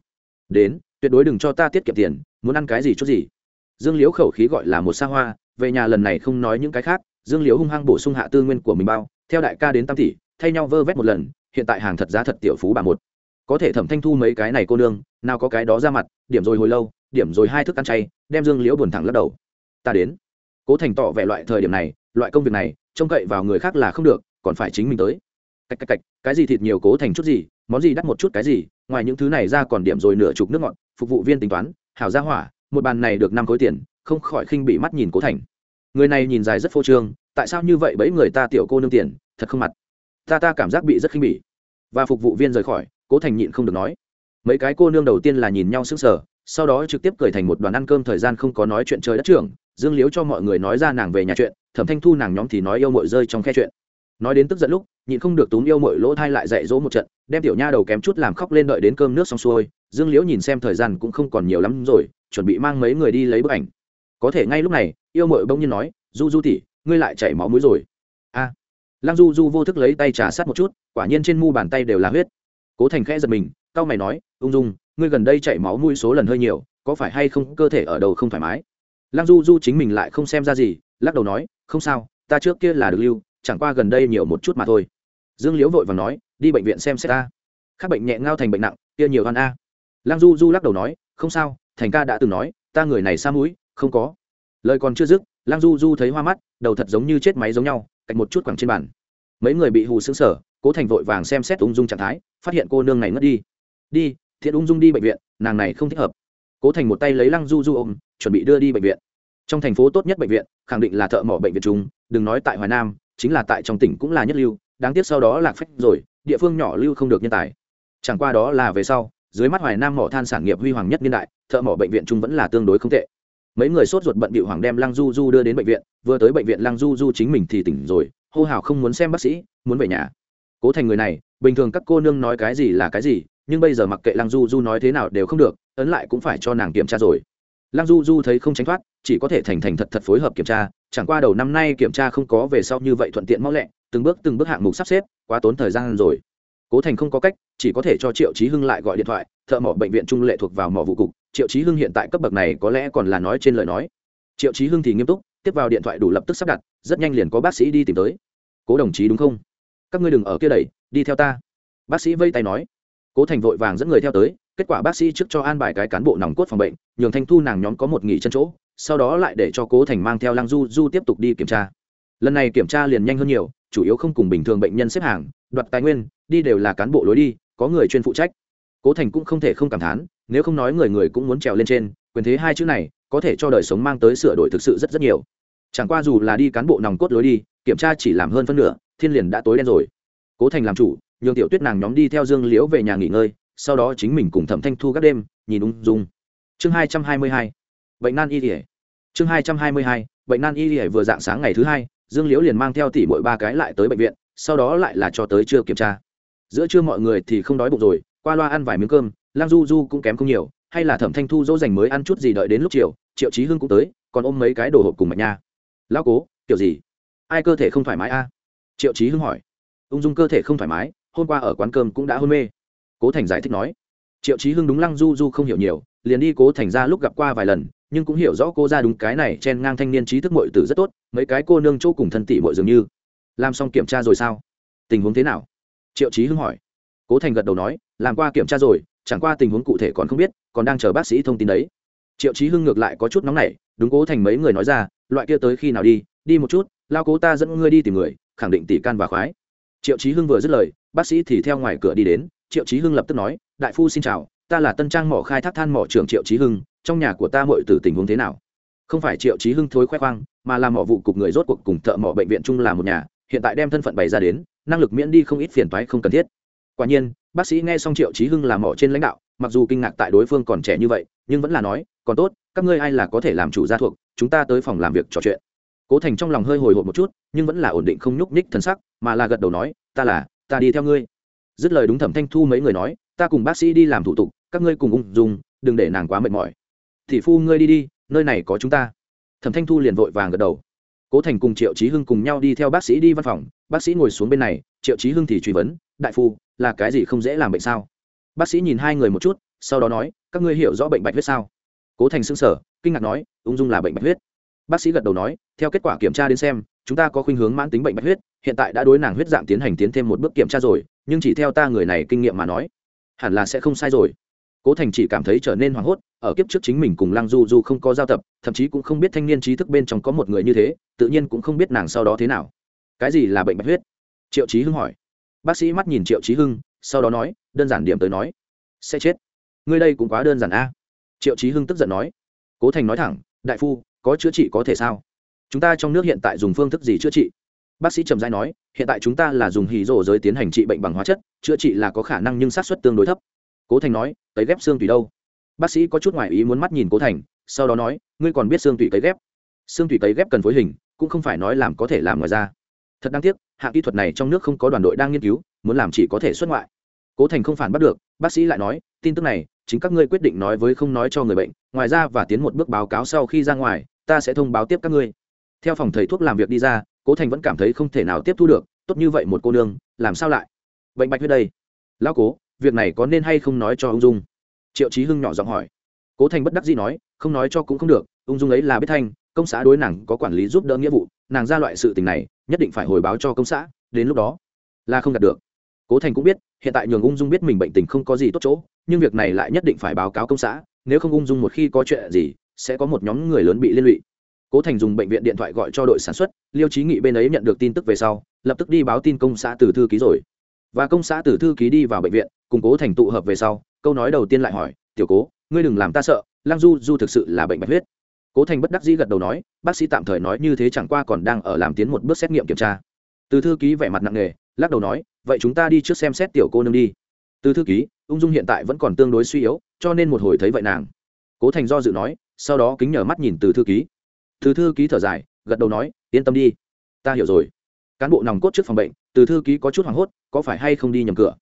Đến, tuyệt đối đừng cho ta tiết kiệm tiền, muốn ăn cái gì chút gì. Dương liếu khẩu khí gọi là một xa hoa, về nhà lần này không nói những cái khác, dương liếu hung hăng bổ sung hạ tư nguyên của mình bao, theo đại ca đến tam tỷ, thay nhau vơ vét một lần, hiện tại hàng thật giá thật tiểu phú bà một có thể thẩm thanh thu mấy cái này cô nương, nào có cái đó ra mặt, điểm rồi hồi lâu, điểm rồi hai thức ăn chay, đem dương liễu buồn thẳng lắc đầu. Ta đến. Cố thành tỏ vẻ loại thời điểm này, loại công việc này, trông cậy vào người khác là không được, còn phải chính mình tới. Cạch cạch cạch, cái gì thịt nhiều cố thành chút gì, món gì đắt một chút cái gì, ngoài những thứ này ra còn điểm rồi nửa chục nước ngọt, phục vụ viên tính toán, hảo ra hỏa, một bàn này được năm khối tiền, không khỏi khinh bị mắt nhìn cố thành. Người này nhìn dài rất phô trương, tại sao như vậy bẫy người ta tiểu cô nương tiền, thật không mặt. Ta ta cảm giác bị rất khinh bỉ. Và phục vụ viên rời khỏi cố thành nhịn không được nói. Mấy cái cô nương đầu tiên là nhìn nhau sững sờ, sau đó trực tiếp cười thành một đoàn ăn cơm thời gian không có nói chuyện trời đất trưởng, dương liếu cho mọi người nói ra nàng về nhà chuyện, thẩm thanh thu nàng nhóm thì nói yêu mội rơi trong khe chuyện. Nói đến tức giận lúc, nhịn không được túm yêu mội lỗ thai lại dạy dỗ một trận, đem tiểu nha đầu kém chút làm khóc lên đợi đến cơm nước xong xuôi, dương liễu nhìn xem thời gian cũng không còn nhiều lắm rồi, chuẩn bị mang mấy người đi lấy bức ảnh. Có thể ngay lúc này, yêu mội bỗng nhiên nói, du du tỉ ngươi lại chảy máu mũi rồi. A. À. lăng du du vô thức lấy tay trà sát một chút, quả nhiên trên mu bàn tay đều là huyết cố thành khẽ giật mình cao mày nói, ung dung, ngươi gần đây chảy máu mũi số lần hơi nhiều, có phải hay không cơ thể ở đầu không thoải mái? Lăng du du chính mình lại không xem ra gì, lắc đầu nói, không sao, ta trước kia là được lưu, chẳng qua gần đây nhiều một chút mà thôi. Dương liễu vội và nói, đi bệnh viện xem xét ta. Các bệnh nhẹ ngao thành bệnh nặng, kia nhiều ăn a. À. lăng du du lắc đầu nói, không sao, thành ca đã từng nói, ta người này xa mũi, không có. Lời còn chưa dứt, lăng du du thấy hoa mắt, đầu thật giống như chết máy giống nhau cạnh một chút quẳng trên bàn. Mấy người bị hù xứng sở cố thành vội vàng xem xét ung dung trạng thái, phát hiện cô nương này ngất đi. Đi, thiện ung dung đi bệnh viện, nàng này không thích hợp. Cố thành một tay lấy lăng du du ôm, chuẩn bị đưa đi bệnh viện. Trong thành phố tốt nhất bệnh viện, khẳng định là thợ mỏ bệnh viện chúng đừng nói tại hoài nam, chính là tại trong tỉnh cũng là nhất lưu, đáng tiếc sau đó lạc phách rồi, địa phương nhỏ lưu không được nhân tài. Chẳng qua đó là về sau, dưới mắt hoài nam mỏ than sản nghiệp huy hoàng nhất niên đại, thợ mỏ bệnh viện trung vẫn là tương đối không tệ. Mấy người sốt ruột bận bịu hoàng đem lăng du du đưa đến bệnh viện, vừa tới bệnh viện lăng du du chính mình thì tỉnh rồi, hô hào không muốn xem bác sĩ, muốn về nhà cố thành người này, bình thường các cô nương nói cái gì là cái gì, nhưng bây giờ mặc kệ lăng du du nói thế nào đều không được, ấn lại cũng phải cho nàng kiểm tra rồi. Lăng du du thấy không tránh thoát, chỉ có thể thành thành thật thật phối hợp kiểm tra, chẳng qua đầu năm nay kiểm tra không có về sau như vậy thuận tiện mau lẹ, từng bước từng bước hạng mục sắp xếp, quá tốn thời gian rồi. Cố thành không có cách, chỉ có thể cho triệu trí hưng lại gọi điện thoại, thợ mỏ bệnh viện trung lệ thuộc vào mỏ vụ cục, triệu trí hưng hiện tại cấp bậc này có lẽ còn là nói trên lời nói. Triệu trí hưng thì nghiêm túc, tiếp vào điện thoại đủ lập tức sắp đặt, rất nhanh liền có bác sĩ đi tìm tới. Cố đồng chí đúng không? Các ngươi đừng ở kia đẩy, đi theo ta. Bác sĩ vây tay nói. Cố thành vội vàng dẫn người theo tới, kết quả bác sĩ trước cho an bài cái cán bộ nòng cốt phòng bệnh, nhường thanh thu nàng nhóm có một nghỉ chân chỗ, sau đó lại để cho cố thành mang theo lăng du du tiếp tục đi kiểm tra. Lần này kiểm tra liền nhanh hơn nhiều, chủ yếu không cùng bình thường bệnh nhân xếp hàng, đoạt tài nguyên, đi đều là cán bộ lối đi, có người chuyên phụ trách. Cố thành cũng không thể không cảm thán, nếu không nói người người cũng muốn trèo lên trên, quyền thế hai chữ này, có thể cho đời sống mang tới sửa đổi thực sự rất rất nhiều. Chẳng qua dù là đi cán bộ nòng cốt lối đi, kiểm tra chỉ làm hơn phân nửa thiên liền đã tối đen rồi. Cố thành làm chủ, nhường tiểu tuyết nàng nhóm đi theo dương liễu về nhà nghỉ ngơi, sau đó chính mình cùng thẩm thanh thu các đêm, nhìn ung dung. Chương hai trăm hai mươi hai, bệnh nan y ỉa chương hai trăm hai mươi hai, bệnh nan y ỉa vừa dạng sáng ngày thứ hai, dương liễu liền mang theo tỷ mỗi ba cái lại tới bệnh viện, sau đó lại là cho tới trưa kiểm tra. Giữa trưa mọi người thì không đói bụng rồi, qua loa ăn vài miếng cơm, lang du du cũng kém không nhiều, hay là thẩm thanh thu dỗ dành mới ăn chút gì đợi đến lúc chiều, triệu chí hưng cũng tới, còn ôm mấy cái đồ hộp cùng mạch nha. Lão cố, kiểu gì? Ai cơ thể không thoải mái a? Triệu chí hưng hỏi. Ung dung cơ thể không thoải mái, hôm qua ở quán cơm cũng đã hôn mê. Cố thành giải thích nói. Triệu chí hưng đúng lăng du du không hiểu nhiều, liền đi cố thành ra lúc gặp qua vài lần, nhưng cũng hiểu rõ cô ra đúng cái này chen ngang thanh niên trí thức mội tử rất tốt, mấy cái cô nương chỗ cùng thân tỷ mội dường như. Làm xong kiểm tra rồi sao? Tình huống thế nào? Triệu chí hưng hỏi. Cố thành gật đầu nói, làm qua kiểm tra rồi, chẳng qua tình huống cụ thể còn không biết, còn đang chờ bác sĩ thông tin đấy. Triệu chí hưng ngược lại có chút nóng nảy, đúng cố thành mấy người nói ra, loại kia tới khi nào đi đi một chút, lao cố ta dẫn ngươi đi tìm người khẳng định tỷ can và khoái. Triệu chí hưng vừa dứt lời, bác sĩ thì theo ngoài cửa đi đến. Triệu chí hưng lập tức nói, đại phu xin chào, ta là tân trang mỏ khai thác than mỏ trưởng triệu chí hưng, trong nhà của ta mọi từ tình huống thế nào? Không phải triệu chí hưng thối khoe khoang, mà là mỏ vụ cục người rốt cuộc cùng thợ mỏ bệnh viện chung là một nhà, hiện tại đem thân phận bày ra đến, năng lực miễn đi không ít phiền toái không cần thiết. Quả nhiên, bác sĩ nghe xong triệu chí hưng làm mỏ trên lãnh đạo, mặc dù kinh ngạc tại đối phương còn trẻ như vậy, nhưng vẫn là nói, còn tốt, các ngươi ai là có thể làm chủ gia thuộc, chúng ta tới phòng làm việc trò chuyện cố thành trong lòng hơi hồi hộp một chút, nhưng vẫn là ổn định không nhúc nhích thân sắc, mà là gật đầu nói, ta là, ta đi theo ngươi. Dứt lời đúng thẩm thanh thu mấy người nói, ta cùng bác sĩ đi làm thủ tục, các ngươi cùng ung dung, đừng để nàng quá mệt mỏi. Thì phu ngươi đi đi, nơi này có chúng ta. Thẩm thanh thu liền vội vàng gật đầu. Cố thành cùng triệu trí hưng cùng nhau đi theo bác sĩ đi văn phòng, bác sĩ ngồi xuống bên này, triệu trí hưng thì truy vấn, đại phu, là cái gì không dễ làm bệnh sao? Bác sĩ nhìn hai người một chút, sau đó nói, các ngươi hiểu rõ bệnh bạch huyết sao? Cố thành xưng sở kinh ngạc nói, ung dung là bệnh bạch huyết bác sĩ gật đầu nói, theo kết quả kiểm tra đến xem, chúng ta có khuynh hướng mãn tính bệnh bạch huyết, hiện tại đã đối nàng huyết dạng tiến hành tiến thêm một bước kiểm tra rồi, nhưng chỉ theo ta người này kinh nghiệm mà nói, hẳn là sẽ không sai rồi. Cố thành chỉ cảm thấy trở nên hoảng hốt, ở kiếp trước chính mình cùng lăng du du không có giao tập, thậm chí cũng không biết thanh niên trí thức bên trong có một người như thế, tự nhiên cũng không biết nàng sau đó thế nào. Cái gì là bệnh bạch huyết? Triệu trí hưng hỏi. Bác sĩ mắt nhìn triệu trí hưng, sau đó nói, đơn giản điểm tới nói, sẽ chết. Ngươi đây cũng quá đơn giản a. Triệu trí hưng tức giận nói. Cố thành nói thẳng, đại phu có chữa trị có thể sao? Chúng ta trong nước hiện tại dùng phương thức gì chữa trị? Bác sĩ trầm giai nói, hiện tại chúng ta là dùng hì rổ giới tiến hành trị bệnh bằng hóa chất, chữa trị là có khả năng nhưng sát xuất tương đối thấp. Cố thành nói, cấy ghép xương tùy đâu? Bác sĩ có chút ngoại ý muốn mắt nhìn cố thành, sau đó nói, ngươi còn biết xương tùy cấy ghép? Xương tùy cấy ghép cần phối hình, cũng không phải nói làm có thể làm ngoài ra thật đáng tiếc hạng kỹ thuật này trong nước không có đoàn đội đang nghiên cứu, muốn làm chỉ có thể xuất ngoại. Cố thành không phản bắt được, bác sĩ lại nói, tin tức này, chính các ngươi quyết định nói với không nói cho người bệnh, ngoài ra và tiến một bước báo cáo sau khi ra ngoài ta sẽ thông báo tiếp các ngươi. Theo phòng thầy thuốc làm việc đi ra, cố thành vẫn cảm thấy không thể nào tiếp thu được, tốt như vậy một cô nương, làm sao lại? Bệnh bạch huyết đây. Lão cố, việc này có nên hay không nói cho ung dung? Triệu chí hưng nhỏ giọng hỏi. Cố thành bất đắc dĩ nói, không nói cho cũng không được, ung dung ấy là biết thanh, công xã đối nàng có quản lý giúp đỡ nghĩa vụ, nàng ra loại sự tình này, nhất định phải hồi báo cho công xã, đến lúc đó là không đạt được. Cố thành cũng biết, hiện tại nhường ung dung biết mình bệnh tình không có gì tốt chỗ, nhưng việc này lại nhất định phải báo cáo công xã, nếu không ung dung một khi có chuyện gì sẽ có một nhóm người lớn bị liên lụy. Cố thành dùng bệnh viện điện thoại gọi cho đội sản xuất, liêu trí nghị bên ấy nhận được tin tức về sau, lập tức đi báo tin công xã từ thư ký rồi. Và công xã từ thư ký đi vào bệnh viện, cùng cố thành tụ hợp về sau, câu nói đầu tiên lại hỏi, tiểu cố, ngươi đừng làm ta sợ, lăng du du thực sự là bệnh bạch huyết. Cố thành bất đắc dĩ gật đầu nói, bác sĩ tạm thời nói như thế chẳng qua còn đang ở làm tiến một bước xét nghiệm kiểm tra. Từ thư ký vẻ mặt nặng nề, lắc đầu nói, vậy chúng ta đi trước xem xét tiểu cô nương đi. Từ thư ký, ung dung hiện tại vẫn còn tương đối suy yếu, cho nên một hồi thấy vậy nàng. Cố thành do dự nói sau đó kính nhờ mắt nhìn từ thư ký. Từ thư ký thở dài gật đầu nói yên tâm đi ta hiểu rồi. Cán bộ nòng cốt trước phòng bệnh từ thư ký có chút hoảng hốt có phải hay không đi nhầm cửa?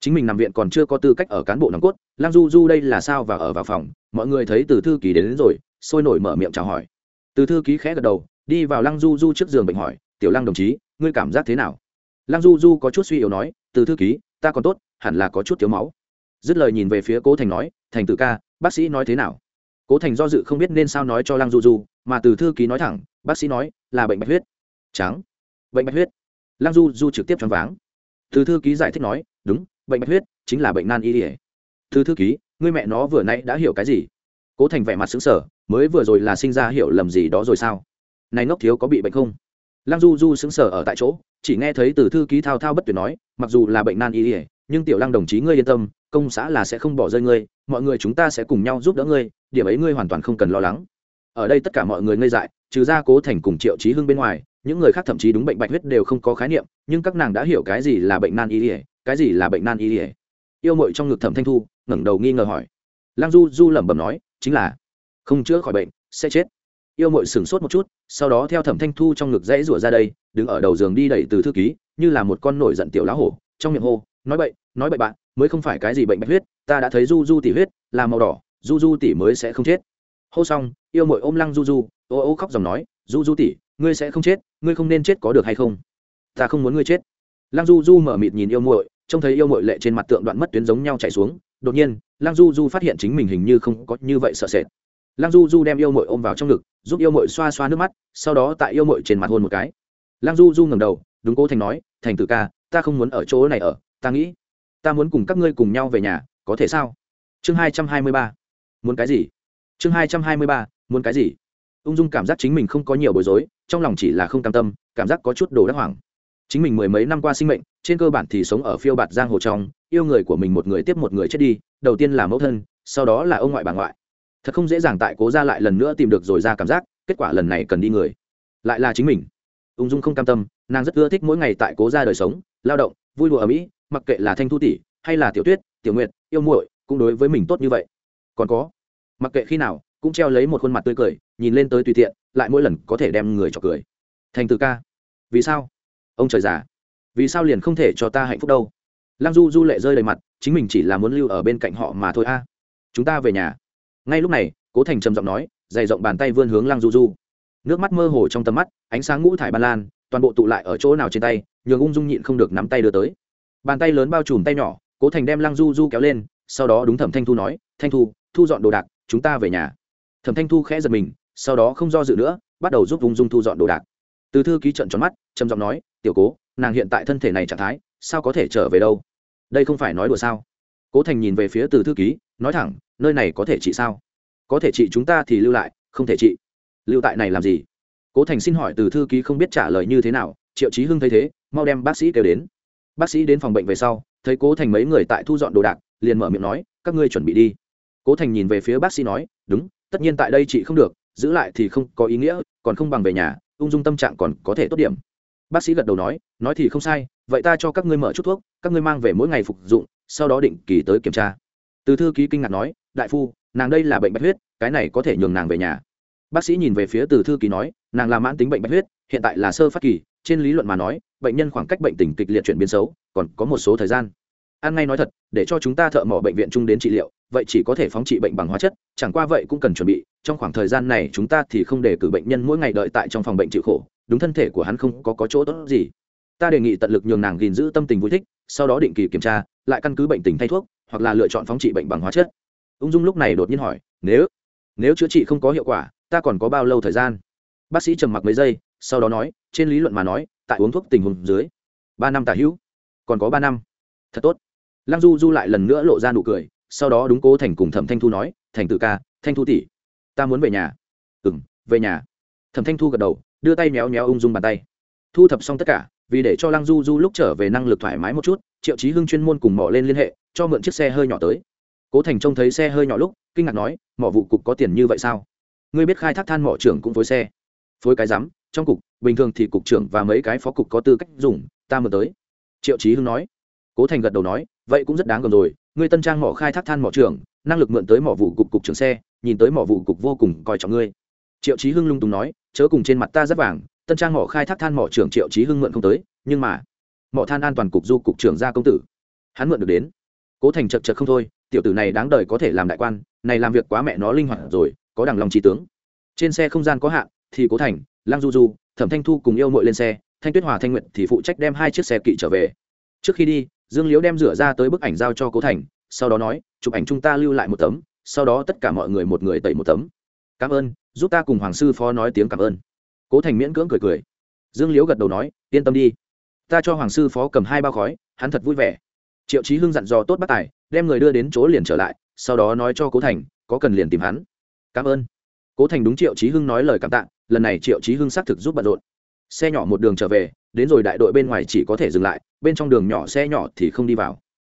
Chính mình nằm viện còn chưa có tư cách ở cán bộ nòng cốt lang du du đây là sao và ở vào phòng mọi người thấy từ thư ký đến, đến rồi sôi nổi mở miệng chào hỏi. Từ thư ký khẽ gật đầu đi vào lăng du du trước giường bệnh hỏi tiểu lăng đồng chí ngươi cảm giác thế nào? Lăng du du có chút suy yếu nói từ thư ký ta còn tốt hẳn là có chút thiếu máu. Dứt lời nhìn về phía cố thành nói thành tự ca bác sĩ nói thế nào? Cố thành do dự không biết nên sao nói cho lăng du du, mà từ thư ký nói thẳng, bác sĩ nói là bệnh bạch huyết. Trắng. Bệnh bạch huyết? Lăng du du trực tiếp choáng váng. Từ thư ký giải thích nói, đúng, bệnh bạch huyết chính là bệnh nan y ỉa từ thư ký người mẹ nó vừa nãy đã hiểu cái gì? Cố thành vẻ mặt xứng sở mới vừa rồi là sinh ra hiểu lầm gì đó rồi sao? Này ngốc thiếu có bị bệnh không? Lăng du du xứng sở ở tại chỗ, chỉ nghe thấy từ thư ký thao thao bất tuyệt nói, mặc dù là bệnh nan y ỉa nhưng tiểu lăng đồng chí ngươi yên tâm, công xã là sẽ không bỏ rơi ngươi, mọi người chúng ta sẽ cùng nhau giúp đỡ ngươi, điểm ấy ngươi hoàn toàn không cần lo lắng. Ở đây tất cả mọi người ngây dại, trừ ra cố thành cùng triệu trí hưng bên ngoài, những người khác thậm chí đúng bệnh bạch huyết đều không có khái niệm, nhưng các nàng đã hiểu cái gì là bệnh nan y ỉa cái gì là bệnh nan y ỉa yêu mội trong ngực thẩm thanh thu, ngẩng đầu nghi ngờ hỏi. Lăng du du lẩm bẩm nói, chính là, không chữa khỏi bệnh, sẽ chết. Yêu mội sửng sốt một chút, sau đó theo thẩm thanh thu trong ngực dãy rủa ra đây, đứng ở đầu giường đi đẩy từ thư ký, như là một con nổi giận tiểu lá hổ, trong miệng hô nói bậy nói bậy bạn, mới không phải cái gì bệnh bạch huyết, ta đã thấy du du tỉ huyết, là màu đỏ du du tỉ mới sẽ không chết. Hô xong, yêu mội ôm lăng du du ô ô khóc dòng nói du du tỉ, ngươi sẽ không chết, ngươi không nên chết có được hay không? Ta không muốn ngươi chết. Lăng du du mở mịt nhìn yêu muội, trông thấy yêu muội lệ trên mặt tượng đoạn mất tuyến giống nhau chạy xuống. Đột nhiên, lăng du du phát hiện chính mình hình như không có như vậy sợ sệt. Lăng du du đem yêu muội ôm vào trong ngực, giúp yêu muội xoa xoa nước mắt, sau đó tại yêu muội trên mặt hôn một cái. Lăng du du ngẩng đầu, đúng cố thành nói, thành tử ca, ta không muốn ở chỗ này ở ta nghĩ, ta muốn cùng các ngươi cùng nhau về nhà, có thể sao? Chương hai trăm hai mươi ba, muốn cái gì? Chương hai trăm hai mươi ba, muốn cái gì? Ung dung cảm giác chính mình không có nhiều bối rối, trong lòng chỉ là không cam tâm, cảm giác có chút đồ đắc hoảng. Chính mình mười mấy năm qua sinh mệnh, trên cơ bản thì sống ở phiêu bạt giang hồ trong, yêu người của mình một người tiếp một người chết đi, đầu tiên là mẫu thân, sau đó là ông ngoại bà ngoại. Thật không dễ dàng tại cố ra lại lần nữa tìm được rồi ra cảm giác, kết quả lần này cần đi người. Lại là chính mình. Ung dung không cam tâm, nàng rất ưa thích mỗi ngày tại cố ra đời sống, lao động, vui đùa ở mỹ mặc kệ là thanh thu tỷ hay là tiểu tuyết, tiểu nguyệt, yêu muội, cũng đối với mình tốt như vậy. Còn có, mặc kệ khi nào, cũng treo lấy một khuôn mặt tươi cười, nhìn lên tới tùy tiện, lại mỗi lần có thể đem người cho cười. Thành từ ca, vì sao? Ông trời già, vì sao liền không thể cho ta hạnh phúc đâu? Lăng du du lệ rơi đầy mặt, chính mình chỉ là muốn lưu ở bên cạnh họ mà thôi a. Chúng ta về nhà. Ngay lúc này, cố thành trầm giọng nói, dày rộng bàn tay vươn hướng lăng du du. Nước mắt mơ hồ trong tầm mắt, ánh sáng ngũ thải ban lan, toàn bộ tụ lại ở chỗ nào trên tay, nhường ung dung nhịn không được nắm tay đưa tới bàn tay lớn bao trùm tay nhỏ, cố thành đem lăng du du kéo lên, sau đó đúng thẩm thanh thu nói, thanh thu thu dọn đồ đạc, chúng ta về nhà. Thẩm thanh thu khẽ giật mình, sau đó không do dự nữa, bắt đầu giúp vùng dung thu dọn đồ đạc. Từ thư ký trận tròn mắt, trầm giọng nói, tiểu cố, nàng hiện tại thân thể này trạng thái, sao có thể trở về đâu? Đây không phải nói đùa sao? Cố thành nhìn về phía từ thư ký, nói thẳng, nơi này có thể trị sao? Có thể trị chúng ta thì lưu lại, không thể trị. Lưu tại này làm gì? Cố thành xin hỏi từ thư ký không biết trả lời như thế nào, triệu trí hưng thấy thế, mau đem bác sĩ kêu đến bác sĩ đến phòng bệnh về sau, thấy cố thành mấy người tại thu dọn đồ đạc, liền mở miệng nói, các ngươi chuẩn bị đi. Cố thành nhìn về phía bác sĩ nói, đúng, tất nhiên tại đây chị không được, giữ lại thì không có ý nghĩa, còn không bằng về nhà, ung dung tâm trạng còn có thể tốt điểm. Bác sĩ gật đầu nói nói thì không sai, vậy ta cho các ngươi mở chút thuốc, các ngươi mang về mỗi ngày phục dụng, sau đó định kỳ tới kiểm tra. Từ thư ký kinh ngạc nói, đại phu, nàng đây là bệnh bạch huyết, cái này có thể nhường nàng về nhà. Bác sĩ nhìn về phía từ thư ký nói, nàng là mãn tính bệnh bạch huyết, hiện tại là sơ phát kỳ, trên lý luận mà nói bệnh nhân khoảng cách bệnh tình kịch liệt chuyển biến xấu còn có một số thời gian. An ngay nói thật để cho chúng ta thợ mỏ bệnh viện chung đến trị liệu vậy chỉ có thể phóng trị bệnh bằng hóa chất chẳng qua vậy cũng cần chuẩn bị trong khoảng thời gian này chúng ta thì không để cử bệnh nhân mỗi ngày đợi tại trong phòng bệnh chịu khổ đúng thân thể của hắn không có, có chỗ tốt gì. Ta đề nghị tận lực nhường nàng gìn giữ tâm tình vui thích sau đó định kỳ kiểm tra lại căn cứ bệnh tình thay thuốc hoặc là lựa chọn phóng trị bệnh bằng hóa chất. Ung dung lúc này đột nhiên hỏi nếu nếu chữa trị không có hiệu quả ta còn có bao lâu thời gian? Bác sĩ trầm mặc mấy giây sau đó nói trên lý luận mà nói, tại uống thuốc tình huống dưới, ba năm tả hữu, còn có ba năm. Thật tốt. Lăng du du lại lần nữa lộ ra nụ cười, sau đó đúng cố thành cùng thẩm thanh thu nói, thành tự ca, thanh thu tỷ, ta muốn về nhà. Ừ m về nhà. Thẩm thanh thu gật đầu, đưa tay méo méo ung dung bàn tay. Thu thập xong tất cả, vì để cho lăng du du lúc trở về năng lực thoải mái một chút, triệu chí hưng chuyên môn cùng mỏ lên liên hệ, cho mượn chiếc xe hơi nhỏ tới. Cố thành trông thấy xe hơi nhỏ lúc, kinh ngạc nói, mỏ vụ cục có tiền như vậy sao? Ngươi biết khai thác than mỏ trưởng cũng phối xe. Phối cái rắm trong cục, bình thường thì cục trưởng và mấy cái phó cục có tư cách dùng, ta mượn tới. Triệu trí hưng nói. Cố thành gật đầu nói, vậy cũng rất đáng gần rồi, ngươi tân trang mỏ khai thác than mỏ trưởng, năng lực mượn tới mỏ vụ cục cục trưởng xe, nhìn tới mỏ vụ cục vô cùng coi trọng ngươi. Triệu trí hưng lung tùng nói, chớ cùng trên mặt ta rất vàng, tân trang mỏ khai thác than mỏ trưởng triệu trí hưng mượn không tới, nhưng mà, mỏ than an toàn cục du cục trưởng gia công tử. Hắn mượn được đến. Cố thành chật chật không thôi, tiểu tử này đáng đời có thể làm đại quan, này làm việc quá mẹ nó linh hoạt rồi, có đằng lòng trí tướng. Trên xe không gian có hạn thì cố thành lang du du, thẩm thanh thu cùng yêu mội lên xe, thanh tuyết hòa, thanh nguyện thì phụ trách đem hai chiếc xe kỵ trở về. Trước khi đi, dương Liễu đem rửa ra tới bức ảnh giao cho cố thành, sau đó nói, chụp ảnh chúng ta lưu lại một tấm, sau đó tất cả mọi người một người tẩy một tấm. Cảm ơn, giúp ta cùng hoàng sư phó nói tiếng cảm ơn. Cố thành miễn cưỡng cười cười. Dương liễu gật đầu nói, yên tâm đi. Ta cho hoàng sư phó cầm hai bao khói, hắn thật vui vẻ. Triệu chí hưng dặn dò tốt bác tài, đem người đưa đến chỗ liền trở lại, sau đó nói cho cố thành, có cần liền tìm hắn. Cảm ơn cố thành đúng triệu chí hưng nói lời cảm tạ lần này triệu chí hưng xác thực giúp bận rộn. Xe nhỏ một đường trở về đến rồi đại đội bên ngoài chỉ có thể dừng lại bên trong đường nhỏ xe nhỏ thì không đi vào.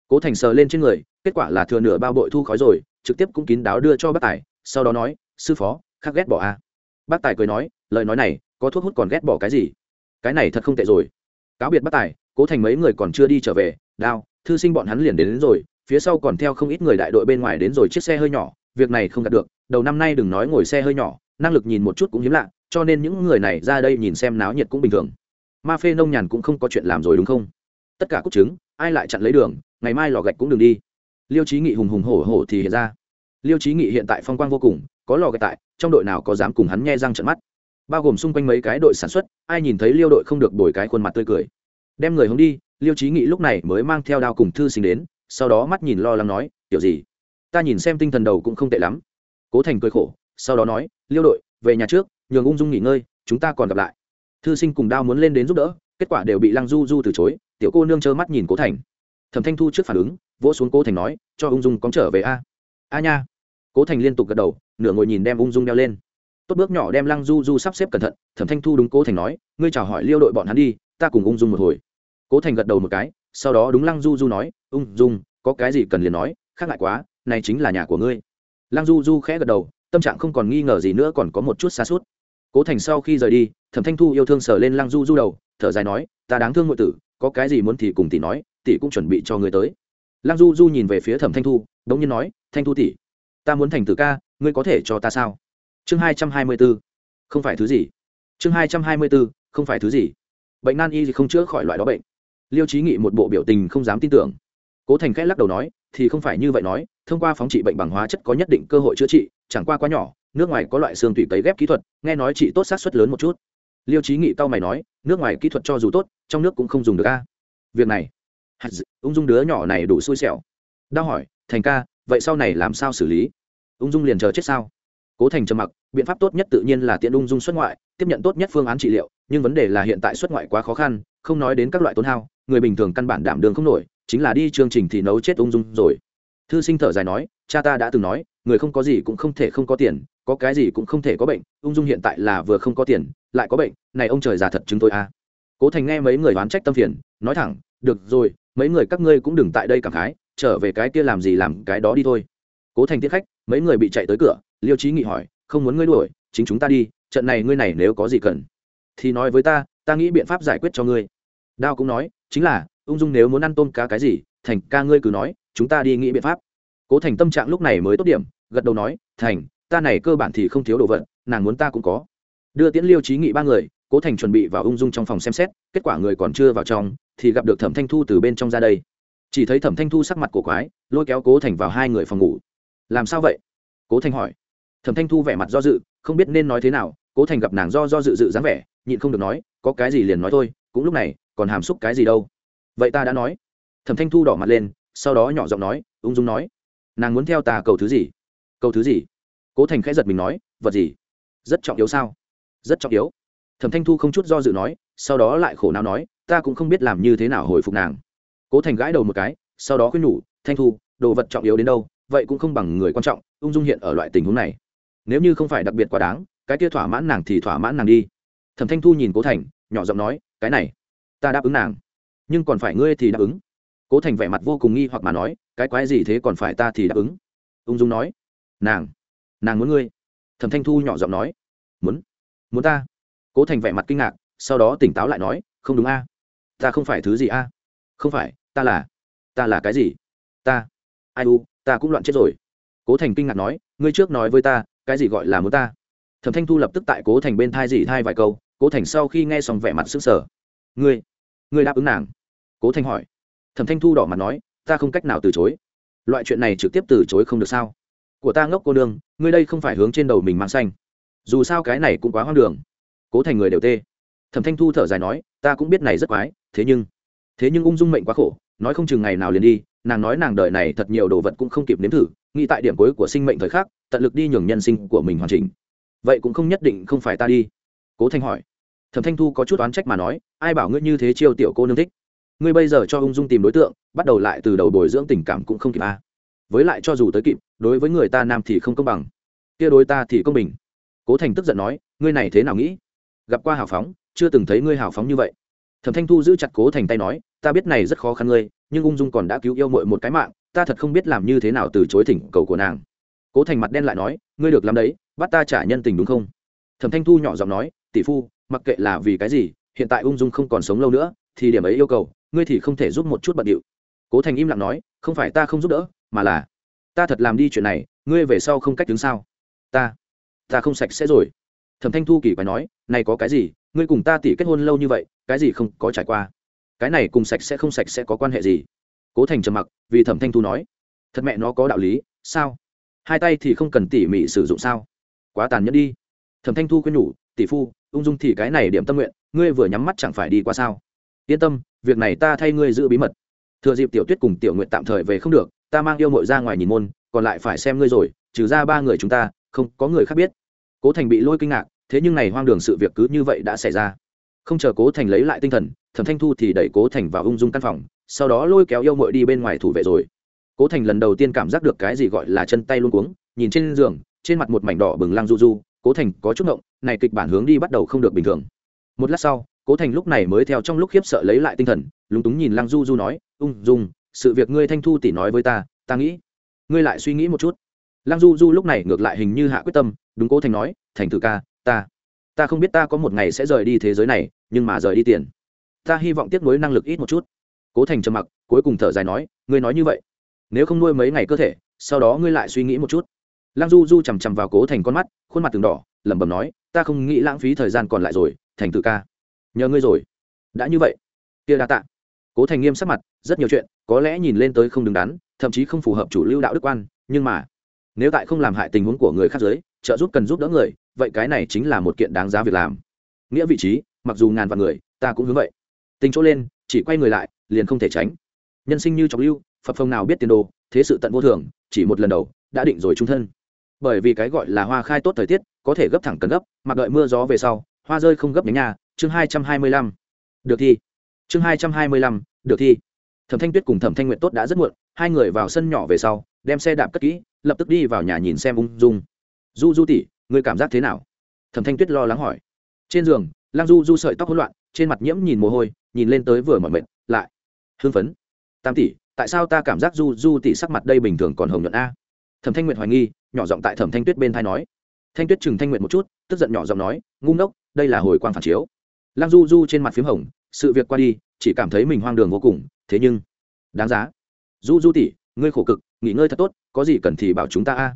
Cố thành sờ lên trên người kết quả là thừa nửa bao bội thu khói rồi trực tiếp cũng kín đáo đưa cho bác tài sau đó nói sư phó khắc ghét bỏ a à. bác tài cười nói lời nói này có thuốc hút còn ghét bỏ cái gì? Cái này thật không tệ rồi. Cáo biệt bác tài cố thành mấy người còn chưa đi trở về đao thư sinh bọn hắn liền đến, đến rồi phía sau còn theo không ít người đại đội bên ngoài đến rồi chiếc xe hơi nhỏ việc này không đạt được đầu năm nay đừng nói ngồi xe hơi nhỏ năng lực nhìn một chút cũng hiếm lạ cho nên những người này ra đây nhìn xem náo nhiệt cũng bình thường. Ma phê nông nhàn cũng không có chuyện làm rồi đúng không? Tất cả cúc trứng, ai lại chặn lấy đường ngày mai lò gạch cũng đừng đi. Liêu trí nghị hùng hùng hổ hổ thì hiện ra. Liêu trí nghị hiện tại phong quang vô cùng có lò gạch tại trong đội nào có dám cùng hắn nghe răng trận mắt. Bao gồm xung quanh mấy cái đội sản xuất ai nhìn thấy liêu đội không được đổi cái khuôn mặt tươi cười. Đem người hướng đi liêu trí nghị lúc này mới mang theo đao cùng thư sinh đến sau đó mắt nhìn lo lắng nói kiểu gì? Ta nhìn xem tinh thần đầu cũng không tệ lắm cố thành cười khổ, sau đó nói, liêu đội, về nhà trước, nhường ung dung nghỉ ngơi, chúng ta còn gặp lại. Thư sinh cùng đao muốn lên đến giúp đỡ, kết quả đều bị lăng du du từ chối, tiểu cô nương trơ mắt nhìn cố thành. Thẩm thanh thu trước phản ứng, vỗ xuống cố thành nói, cho ung dung cóng trở về a. A nha. Cố thành liên tục gật đầu, nửa ngồi nhìn đem ung dung đeo lên. Tốt bước nhỏ đem lăng du du sắp xếp cẩn thận, thẩm thanh thu đúng cố thành nói, ngươi chào hỏi liêu đội bọn hắn đi, ta cùng ung dung một hồi. Cố thành gật đầu một cái, sau đó đúng lăng du du nói, ung dung, có cái gì cần liền nói, khác lại quá, này chính là nhà của ngươi lăng du du khẽ gật đầu, tâm trạng không còn nghi ngờ gì nữa còn có một chút xa suốt. Cố thành sau khi rời đi, thẩm thanh thu yêu thương sờ lên lăng du du đầu, thở dài nói, ta đáng thương ngụy tử, có cái gì muốn thì cùng tỷ nói, tỷ cũng chuẩn bị cho người tới. Lăng du du nhìn về phía thẩm thanh thu đống nhiên nói, thanh thu tỷ, ta muốn thành tử ca, ngươi có thể cho ta sao? Chương hai trăm hai mươi b ố không phải thứ gì? Chương hai trăm hai mươi b ố không phải thứ gì? Bệnh nan y thì không chữa khỏi loại đó bệnh. Liêu trí nghị một bộ biểu tình không dám tin tưởng. Cố thành khẽ lắc đầu nói thì không phải như vậy nói, thông qua phóng trị bệnh bằng hóa chất có nhất định cơ hội chữa trị, chẳng qua quá nhỏ, nước ngoài có loại xương tủy cấy ghép kỹ thuật, nghe nói trị tốt sát xuất lớn một chút. Liêu trí nghị tao mày nói, nước ngoài kỹ thuật cho dù tốt, trong nước cũng không dùng được a. Việc này ung dung đứa nhỏ này đủ xui xẻo. Đau hỏi, thành ca, vậy sau này làm sao xử lý? Ung dung liền chờ chết sao? Cố thành trầm mặc, biện pháp tốt nhất tự nhiên là tiện ung dung xuất ngoại, tiếp nhận tốt nhất phương án trị liệu, nhưng vấn đề là hiện tại xuất ngoại quá khó khăn, không nói đến các loại tốn hao, người bình thường căn bản đảm đường không nổi chính là đi chương trình thì nấu chết ung dung rồi. Thư sinh thở dài nói, cha ta đã từng nói, người không có gì cũng không thể không có tiền, có cái gì cũng không thể có bệnh, ung dung hiện tại là vừa không có tiền, lại có bệnh, này ông trời già thật chúng tôi a. Cố thành nghe mấy người oán trách tâm phiền, nói thẳng, được rồi, mấy người các ngươi cũng đừng tại đây cảm khái, trở về cái kia làm gì làm cái đó đi thôi. Cố thành tiết khách, mấy người bị chạy tới cửa, liêu trí nghị hỏi, không muốn ngươi đuổi, chính chúng ta đi, trận này ngươi này nếu có gì cần? Thì nói với ta ta nghĩ biện pháp giải quyết cho ngươi. Đao cũng nói, chính là ung dung nếu muốn ăn tôm cá cái gì, thành ca ngươi cứ nói, chúng ta đi nghĩ biện pháp. Cố thành tâm trạng lúc này mới tốt điểm, gật đầu nói, thành, ta này cơ bản thì không thiếu đồ vật, nàng muốn ta cũng có. Đưa tiễn liêu trí nghị ba người, cố thành chuẩn bị vào ung dung trong phòng xem xét, kết quả người còn chưa vào trong, thì gặp được thẩm thanh thu từ bên trong ra đây. Chỉ thấy thẩm thanh thu sắc mặt cổ quái, lôi kéo cố thành vào hai người phòng ngủ. Làm sao vậy? Cố thành hỏi. Thẩm thanh thu vẻ mặt do dự, không biết nên nói thế nào, cố thành gặp nàng do do dự dự dáng vẻ, nhịn không được nói, có cái gì liền nói thôi, cũng lúc này, còn hàm xúc cái gì đâu vậy ta đã nói. Thẩm thanh thu đỏ mặt lên, sau đó nhỏ giọng nói, ung dung nói, nàng muốn theo ta cầu thứ gì? Cầu thứ gì? Cố thành khẽ giật mình nói, vật gì? Rất trọng yếu sao? Rất trọng yếu. Thẩm thanh thu không chút do dự nói, sau đó lại khổ não nói, ta cũng không biết làm như thế nào hồi phục nàng. Cố thành gãi đầu một cái, sau đó khuyên nhủ, thanh thu, đồ vật trọng yếu đến đâu, vậy cũng không bằng người quan trọng, ung dung hiện ở loại tình huống này. Nếu như không phải đặc biệt quá đáng, cái kia thỏa mãn nàng thì thỏa mãn nàng đi. Thẩm thanh thu nhìn cố thành, nhỏ giọng nói, cái này, ta đáp ứng nàng nhưng còn phải ngươi thì đáp ứng. Cố thành vẻ mặt vô cùng nghi hoặc mà nói, cái quái gì thế còn phải ta thì đáp ứng? Ung dung nói, nàng nàng muốn ngươi. Thẩm thanh thu nhỏ giọng nói, muốn muốn ta. Cố thành vẻ mặt kinh ngạc, sau đó tỉnh táo lại nói, không đúng a. Ta không phải thứ gì a. Không phải, ta là ta là cái gì? Ta, ai u, ta cũng loạn chết rồi. Cố thành kinh ngạc nói, ngươi trước nói với ta, cái gì gọi là muốn ta? Thẩm thanh thu lập tức tại cố thành bên thai dì thai vài câu, cố thành sau khi nghe xong vẻ mặt sức sở ngươi ngươi đáp ứng nàng. Cố Thanh hỏi. Thẩm thanh thu đỏ mặt nói, ta không cách nào từ chối. Loại chuyện này trực tiếp từ chối không được sao? Của ta ngốc cô nương, ngươi đây không phải hướng trên đầu mình mang xanh. Dù sao cái này cũng quá hoang đường. Cố thành người đều tê. Thẩm thanh thu thở dài nói, ta cũng biết này rất quái, thế nhưng thế nhưng ung dung mệnh quá khổ, nói không chừng ngày nào liền đi, nàng nói nàng đợi này thật nhiều đồ vật cũng không kịp nếm thử, nghĩ tại điểm cuối của sinh mệnh thời khắc, tận lực đi nhường nhân sinh của mình hoàn chỉnh. Vậy cũng không nhất định không phải ta đi. Cố thanh hỏi thẩm thanh thu có chút oán trách mà nói, ai bảo ngươi như thế chiêu tiểu cô nương thích? Ngươi bây giờ cho ung dung tìm đối tượng, bắt đầu lại từ đầu bồi dưỡng tình cảm cũng không kịp a à. với lại cho dù tới kịp, đối với người ta nam thì không công bằng, kia đối ta thì công bình. Cố thành tức giận nói, ngươi này thế nào nghĩ? Gặp qua hào phóng, chưa từng thấy ngươi hào phóng như vậy. Thẩm thanh thu giữ chặt cố thành tay nói, ta biết này rất khó khăn ngươi, nhưng ung dung còn đã cứu yêu mội một cái mạng, ta thật không biết làm như thế nào từ chối thỉnh cầu của nàng. Cố thành mặt đen lại nói, ngươi được làm đấy, bắt ta trả nhân tình đúng không? Thẩm thanh thu nhỏ giọng nói, tỷ phu mặc kệ là vì cái gì, hiện tại ung dung không còn sống lâu nữa, thì điểm ấy yêu cầu, ngươi thì không thể giúp một chút bận điệu. Cố thành im lặng nói, không phải ta không giúp đỡ, mà là, ta thật làm đi chuyện này, ngươi về sau không cách đứng sao ta ta không sạch sẽ rồi. Thẩm thanh thu kỳ quái nói, này có cái gì, ngươi cùng ta tỉ kết hôn lâu như vậy, cái gì không có trải qua. Cái này cùng sạch sẽ không sạch sẽ có quan hệ gì? Cố thành trầm mặc, vì thẩm thanh thu nói, thật mẹ nó có đạo lý, sao? Hai tay thì không cần tỉ mỉ sử dụng sao? Quá tàn nhẫn đi. Thẩm thanh thu khuyên nhủ, tỷ phu ung dung thì cái này điểm tâm nguyện, ngươi vừa nhắm mắt chẳng phải đi qua sao? Yên tâm, việc này ta thay ngươi giữ bí mật. Thừa dịp tiểu tuyết cùng tiểu nguyện tạm thời về không được, ta mang yêu mội ra ngoài nhìn môn, còn lại phải xem ngươi rồi, trừ ra ba người chúng ta, không có người khác biết. Cố thành bị lôi kinh ngạc, thế nhưng này hoang đường sự việc cứ như vậy đã xảy ra. Không chờ cố thành lấy lại tinh thần, thẩm thanh thu thì đẩy cố thành vào ung dung căn phòng, sau đó lôi kéo yêu mội đi bên ngoài thủ vệ rồi. Cố thành lần đầu tiên cảm giác được cái gì gọi là chân tay luôn cuống, nhìn trên giường, trên mặt một mảnh đỏ bừng lăng du du, cố thành có chút ngộng này kịch bản hướng đi bắt đầu không được bình thường. Một lát sau, cố thành lúc này mới theo trong lúc khiếp sợ lấy lại tinh thần, lúng túng nhìn lăng du du nói, ung dung, sự việc ngươi thanh thu tỷ nói với ta ta nghĩ, ngươi lại suy nghĩ một chút. Lăng du du lúc này ngược lại hình như hạ quyết tâm, đúng cố thành nói, thành tử ca, ta ta không biết ta có một ngày sẽ rời đi thế giới này, nhưng mà rời đi tiền. Ta hy vọng tiếp nối năng lực ít một chút. Cố thành trầm mặc, cuối cùng thở dài nói, ngươi nói như vậy, nếu không nuôi mấy ngày cơ thể, sau đó ngươi lại suy nghĩ một chút lăng du du chằm chằm vào cố thành con mắt, khuôn mặt từng đỏ, lẩm bẩm nói, ta không nghĩ lãng phí thời gian còn lại rồi, thành tự ca. Nhờ ngươi rồi. Đã như vậy. Kia đa tạ. Cố thành nghiêm sắc mặt, rất nhiều chuyện, có lẽ nhìn lên tới không đứng đắn, thậm chí không phù hợp chủ lưu đạo đức quan, nhưng mà, nếu tại không làm hại tình huống của người khác giới trợ giúp cần giúp đỡ người, vậy cái này chính là một kiện đáng giá việc làm. Nghĩa vị trí, mặc dù ngàn vạn người, ta cũng hướng vậy. Tình chỗ lên, chỉ quay người lại, liền không thể tránh. Nhân sinh như trọng lưu phật phong nào biết tiền đồ, thế sự tận vô thường, chỉ một lần đầu, đã định rồi trung thân bởi vì cái gọi là hoa khai tốt thời tiết, có thể gấp thẳng cần gấp, mặc đợi mưa gió về sau, hoa rơi không gấp nhánh nhà, chương hai trăm hai mươi lăm. Được thi. Chương hai trăm hai mươi lăm, được thi. Thẩm thanh tuyết cùng thẩm thanh nguyện tốt đã rất muộn, hai người vào sân nhỏ về sau, đem xe đạp cất kỹ, lập tức đi vào nhà nhìn xem ung dung. Du du tỉ người cảm giác thế nào? Thẩm thanh tuyết lo lắng hỏi. Trên giường lang du du sợi tóc hỗn loạn, trên mặt nhiễm nhìn mồ hôi, nhìn lên tới vừa mỏi mệt, lại hưng phấn. Tam tỷ, tại sao ta cảm giác du du tỷ sắc mặt đây bình thường còn hồng nhuận a? Thẩm thanh nguyệt hoài nghi, nhỏ giọng tại thẩm thanh tuyết bên thai nói. Thanh tuyết chừng thanh nguyệt một chút, tức giận nhỏ giọng nói, ngu ngốc, đây là hồi quang phản chiếu. Lăng du du trên mặt p h í m hồng, sự việc qua đi, chỉ cảm thấy mình hoang đường vô cùng, thế nhưng, đáng giá. Du du tỷ, ngươi khổ cực, nghỉ ngơi thật tốt, có gì cần thì bảo chúng ta a.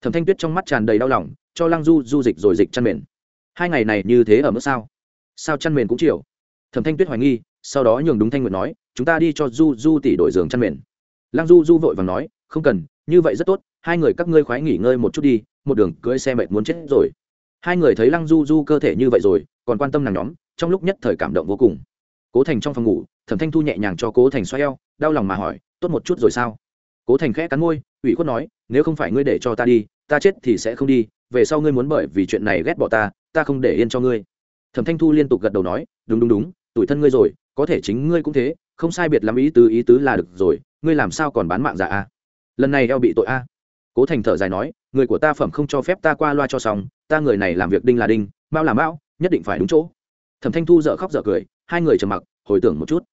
Thẩm thanh tuyết trong mắt tràn đầy đau lòng, cho lăng du du dịch rồi dịch chăn mền. Hai ngày này như thế ở mức sao? Sao chăn mền cũng chịu thẩm thanh tuyết hoài nghi, sau đó nhường đúng thanh nguyệt nói, chúng ta đi cho du du tỷ đổi giường chăn mền. Lăng du du vội và nói, không cần như vậy rất tốt, hai người các ngươi khoái nghỉ ngơi một chút đi, một đường cưỡi xe mệt muốn chết rồi. Hai người thấy lăng du du cơ thể như vậy rồi, còn quan tâm nàng nhóm, trong lúc nhất thời cảm động vô cùng. Cố thành trong phòng ngủ, thẩm thanh thu nhẹ nhàng cho cố thành xoay eo, đau lòng mà hỏi, tốt một chút rồi sao? Cố thành khẽ cắn môi, ủy khuất nói, nếu không phải ngươi để cho ta đi, ta chết thì sẽ không đi, về sau ngươi muốn bởi vì chuyện này ghét bỏ ta ta không để yên cho ngươi. Thẩm thanh thu liên tục gật đầu nói, đúng đúng đúng, tuổi thân ngươi rồi, có thể chính ngươi cũng thế, không sai biệt lắm ý tứ ý tứ là được rồi, ngươi làm sao còn bán mạng giả a lần này eo bị tội a. Cố thành thở dài nói, người của ta phẩm không cho phép ta qua loa cho xong, ta người này làm việc đinh là đinh, mao là mao, nhất định phải đúng chỗ. Thẩm thanh thu dợ khóc dợ cười, hai người trầm mặc, hồi tưởng một chút.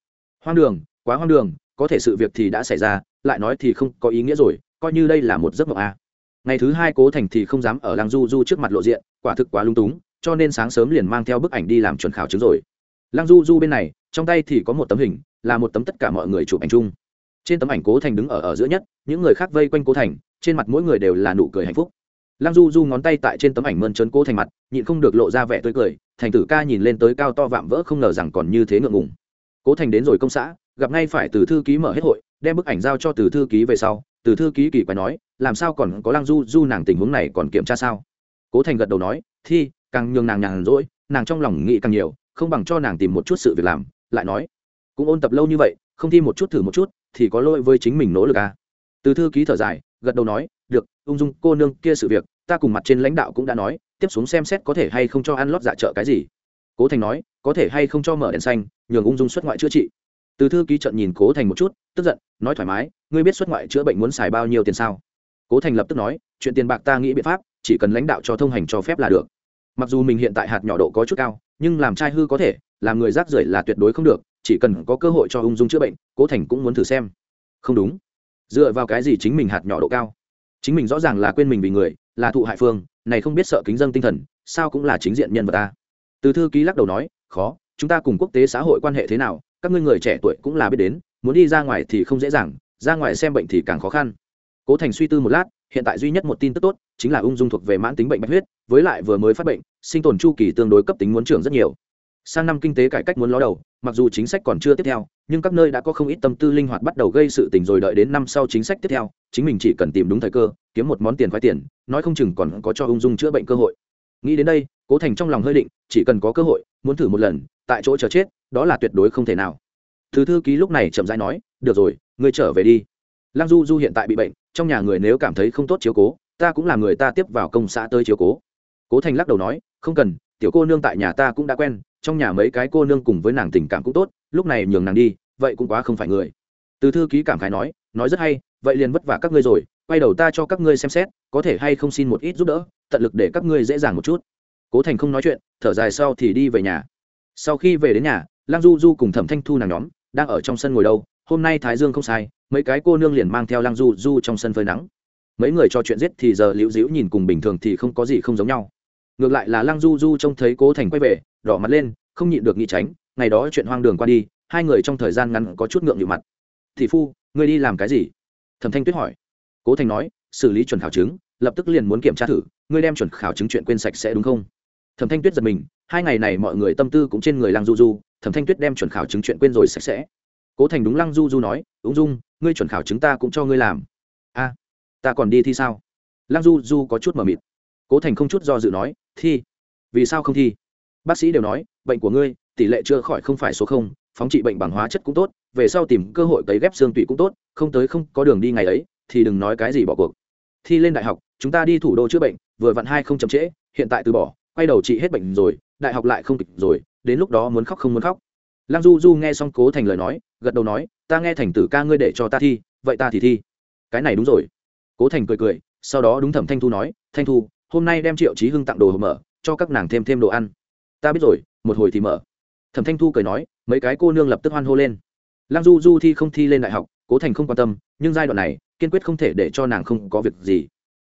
Hoang đường, quá hoang đường, có thể sự việc thì đã xảy ra, lại nói thì không có ý nghĩa rồi, coi như đây là một giấc mộng a. Ngày thứ hai cố thành thì không dám ở làng du du trước mặt lộ diện, quả thực quá lung túng, cho nên sáng sớm liền mang theo bức ảnh đi làm chuẩn khảo chứng rồi. Lăng du du bên này, trong tay thì có một tấm hình, là một tấm tất cả mọi người chụp ảnh chung trên tấm ảnh cố thành đứng ở ở giữa nhất, những người khác vây quanh cố thành, trên mặt mỗi người đều là nụ cười hạnh phúc. Lăng du du ngón tay tại trên tấm ảnh mơn trớn cố thành mặt, nhịn không được lộ ra vẻ tươi cười, thành tử ca nhìn lên tới cao to vạm vỡ không ngờ rằng còn như thế ngượng ngùng. Cố thành đến rồi công xã, gặp ngay phải từ thư ký mở hết hội, đem bức ảnh giao cho từ thư ký về sau, từ thư ký kỳ quái nói, làm sao còn có lăng du du nàng tình huống này còn kiểm tra sao? Cố thành gật đầu nói, thi, càng nhường nàng nhàn rỗi, nàng trong lòng nghĩ càng nhiều, không bằng cho nàng tìm một chút sự việc làm. Lại nói, cũng ôn tập lâu như vậy, không thi một chút thử một chút thì có lỗi với chính mình nỗ lực à. từ thư ký thở dài, gật đầu nói, được, ung dung cô nương kia sự việc, ta cùng mặt trên lãnh đạo cũng đã nói, tiếp xuống xem xét có thể hay không cho ăn lót dạ trợ cái gì. Cố thành nói, có thể hay không cho mở đèn xanh, nhường ung dung xuất ngoại chữa trị. Từ thư ký trận nhìn cố thành một chút, tức giận, nói thoải mái, ngươi biết xuất ngoại chữa bệnh muốn xài bao nhiêu tiền sao? Cố thành lập tức nói, chuyện tiền bạc ta nghĩ biện pháp, chỉ cần lãnh đạo cho thông hành cho phép là được. Mặc dù mình hiện tại hạt nhỏ độ có chút cao, nhưng làm trai hư có thể, làm người rác rưởi là tuyệt đối không được chỉ cần có cơ hội cho ung dung chữa bệnh, cố thành cũng muốn thử xem. Không đúng. Dựa vào cái gì chính mình hạt nhỏ độ cao? Chính mình rõ ràng là quên mình vì người, là thụ hại phương, này không biết sợ kính dân tinh thần, sao cũng là chính diện nhân vật ta. Từ thư ký lắc đầu nói, khó, chúng ta cùng quốc tế xã hội quan hệ thế nào, các ngươi người trẻ tuổi cũng là biết đến, muốn đi ra ngoài thì không dễ dàng, ra ngoài xem bệnh thì càng khó khăn. Cố thành suy tư một lát, hiện tại duy nhất một tin tức tốt, chính là ung dung thuộc về mãn tính bệnh bạch huyết, với lại vừa mới phát bệnh, sinh tồn chu kỳ tương đối cấp tính muốn trưởng rất nhiều sang năm kinh tế cải cách muốn ló đầu, mặc dù chính sách còn chưa tiếp theo, nhưng các nơi đã có không ít tâm tư linh hoạt bắt đầu gây sự tình rồi đợi đến năm sau chính sách tiếp theo, chính mình chỉ cần tìm đúng thời cơ, kiếm một món tiền khoái tiền, nói không chừng còn có cho ung dung chữa bệnh cơ hội. Nghĩ đến đây, cố thành trong lòng hơi định, chỉ cần có cơ hội, muốn thử một lần, tại chỗ chờ chết, đó là tuyệt đối không thể nào. Thứ thư ký lúc này chậm rãi nói, được rồi, ngươi trở về đi. Lăng du du hiện tại bị bệnh, trong nhà người nếu cảm thấy không tốt chiếu cố, ta cũng là người ta tiếp vào công xã tới chiếu cố. Cố thành lắc đầu nói, không cần, tiểu cô nương tại nhà ta cũng đã quen trong nhà mấy cái cô nương cùng với nàng tình cảm cũng tốt, lúc này nhường nàng đi, vậy cũng quá không phải người. Từ thư ký cảm khái nói nói rất hay, vậy liền vất vả các ngươi rồi, quay đầu ta cho các ngươi xem xét, có thể hay không xin một ít giúp đỡ, tận lực để các ngươi dễ dàng một chút. Cố thành không nói chuyện, thở dài sau thì đi về nhà. Sau khi về đến nhà lang du du cùng thẩm thanh thu nàng nhóm, đang ở trong sân ngồi đâu, hôm nay thái dương không sai, mấy cái cô nương liền mang theo lang du du trong sân phơi nắng. Mấy người trò chuyện giết thì giờ liễu dĩu nhìn cùng bình thường thì không có gì không giống nhau ngược lại là lang du du trông thấy cố thành quay về, đỏ mặt lên, không nhịn được nghĩ tránh, ngày đó chuyện hoang đường qua đi, hai người trong thời gian ngắn có chút ngượng nhịu mặt. Thị phu, ngươi đi làm cái gì? Thẩm thanh tuyết hỏi. Cố thành nói, xử lý chuẩn khảo chứng, lập tức liền muốn kiểm tra thử, ngươi đem chuẩn khảo chứng chuyện quên sạch sẽ đúng không? Thẩm thanh tuyết giật mình, hai ngày này mọi người tâm tư cũng trên người lăng du du, thẩm thanh tuyết đem chuẩn khảo chứng chuyện quên rồi sạch sẽ. Cố thành đúng lăng du du nói ung dung, ngươi chuẩn khảo chứng ta cũng cho ngươi làm. A, ta còn đi thi sao? Lăng du du có chút mờ mịt. Cố thành không chút do dự nói thi. Vì sao không thi? Bác sĩ đều nói, bệnh của ngươi, tỷ lệ chữa khỏi không phải số không, phóng trị bệnh bằng hóa chất cũng tốt, về sau tìm cơ hội cấy ghép xương tụy cũng tốt, không tới không có đường đi ngày ấy, thì đừng nói cái gì bỏ cuộc. Thi lên đại học, chúng ta đi thủ đô chữa bệnh, vừa vặn hai không chậm trễ, hiện tại từ bỏ, quay đầu trị hết bệnh rồi, đại học lại không kịp rồi, đến lúc đó muốn khóc không muốn khóc. Lăng du du nghe xong cố thành lời nói, gật đầu nói, ta nghe thành tử ca ngươi để cho ta thi, vậy ta thì thi. Cái này đúng rồi. Cố thành cười cười, sau đó đúng thẩm thanh thu nói, thanh thu hôm nay đem triệu trí hưng tặng đồ mở, cho các nàng thêm thêm đồ ăn. Ta biết rồi, một hồi thì mở. Thẩm thanh thu cười nói, mấy cái cô nương lập tức hoan hô lên. Lăng du du thi không thi lên đại học, cố thành không quan tâm, nhưng giai đoạn này, kiên quyết không thể để cho nàng không có việc gì.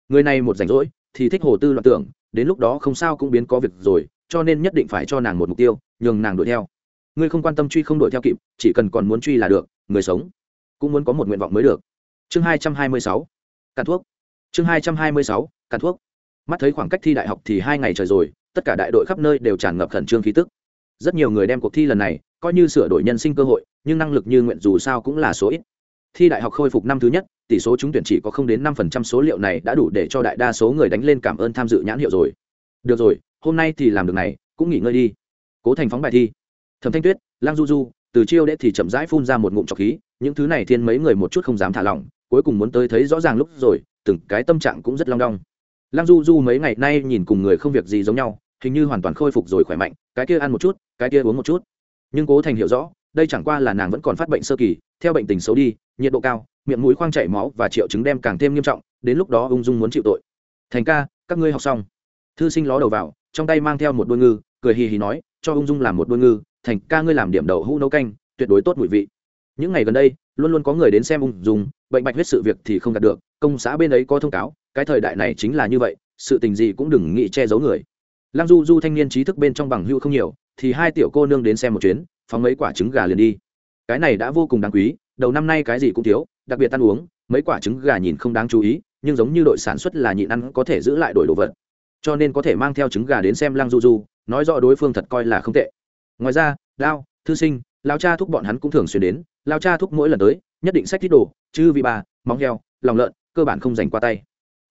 Người này một rảnh rỗi, thì thích hồ tư loạn tưởng, đến lúc đó không sao cũng biến có việc rồi, cho nên nhất định phải cho nàng một mục tiêu, nhường nàng đuổi theo. Ngươi không quan tâm truy không đuổi theo kịp, chỉ cần còn muốn truy là được, người sống cũng muốn có một nguyện vọng mới được. Chương hai trăm hai mươi sáu càn thuốc. Chương hai trăm hai mươi sáu càn thuốc mắt thấy khoảng cách thi đại học thì hai ngày trời rồi, tất cả đại đội khắp nơi đều tràn ngập khẩn trương khí tức. Rất nhiều người đem cuộc thi lần này coi như sửa đổi nhân sinh cơ hội, nhưng năng lực như nguyện dù sao cũng là số ít. Thi đại học khôi phục năm thứ nhất, tỷ số trúng tuyển chỉ có không đến năm phần trăm số liệu này đã đủ để cho đại đa số người đánh lên cảm ơn tham dự nhãn hiệu rồi. Được rồi, hôm nay thì làm được này, cũng nghỉ ngơi đi. Cố thành phóng bài thi. Thẩm thanh tuyết, lang du du, từ chiêu đễ thì chậm rãi phun ra một ngụm trọc khí, những thứ này thiên mấy người một chút không dám thả lỏng, cuối cùng muốn tới thấy rõ ràng lúc rồi, từng cái tâm trạng cũng rất long đong lang du du mấy ngày nay nhìn cùng người không việc gì giống nhau, hình như hoàn toàn khôi phục rồi khỏe mạnh, cái kia ăn một chút, cái kia uống một chút. Nhưng cố thành hiểu rõ, đây chẳng qua là nàng vẫn còn phát bệnh sơ kỳ, theo bệnh tình xấu đi, nhiệt độ cao, miệng mũi khoang chảy máu và triệu chứng đem càng thêm nghiêm trọng, đến lúc đó ung dung muốn chịu tội. Thành ca, các ngươi học xong. Thư sinh ló đầu vào, trong tay mang theo một đôi ngư, cười hì hì nói, cho ung dung làm một đôi ngư, thành ca ngươi làm điểm đầu hũ nấu canh, tuyệt đối tốt mùi vị. Những ngày gần đây, luôn luôn có người đến xem ung dung, bệnh bạch huyết sự việc thì không đạt được, công xã bên ấy có thông cáo cái thời đại này chính là như vậy, sự tình gì cũng đừng nghĩ che giấu người. Lăng du du thanh niên trí thức bên trong bằng hữu không nhiều, thì hai tiểu cô nương đến xem một chuyến, phóng mấy quả trứng gà liền đi. Cái này đã vô cùng đáng quý, đầu năm nay cái gì cũng thiếu, đặc biệt ăn uống, mấy quả trứng gà nhìn không đáng chú ý, nhưng giống như đội sản xuất là nhịn ăn có thể giữ lại đổi đồ vật. Cho nên có thể mang theo trứng gà đến xem lăng du du, nói rõ đối phương thật coi là không tệ. Ngoài ra, đao, thư sinh, lao cha thúc bọn hắn cũng thường xuyên đến, lao cha thúc mỗi lần tới, nhất định sách tít đồ, chư vị bà, móng heo, lòng lợn, cơ bản không dành qua tay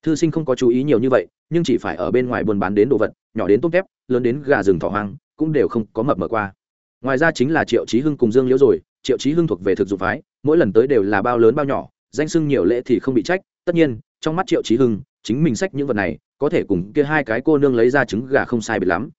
thư sinh không có chú ý nhiều như vậy, nhưng chỉ phải ở bên ngoài buôn bán đến đồ vật, nhỏ đến tôm tép, lớn đến gà rừng thỏ hoang, cũng đều không có mập mở qua. Ngoài ra chính là triệu chí hưng cùng dương liễu rồi, triệu chí hưng thuộc về thực dụng phái, mỗi lần tới đều là bao lớn bao nhỏ, danh sưng nhiều lễ thì không bị trách, tất nhiên, trong mắt triệu chí hưng, chính mình sách những vật này, có thể cùng kia hai cái cô nương lấy ra trứng gà không sai biệt lắm.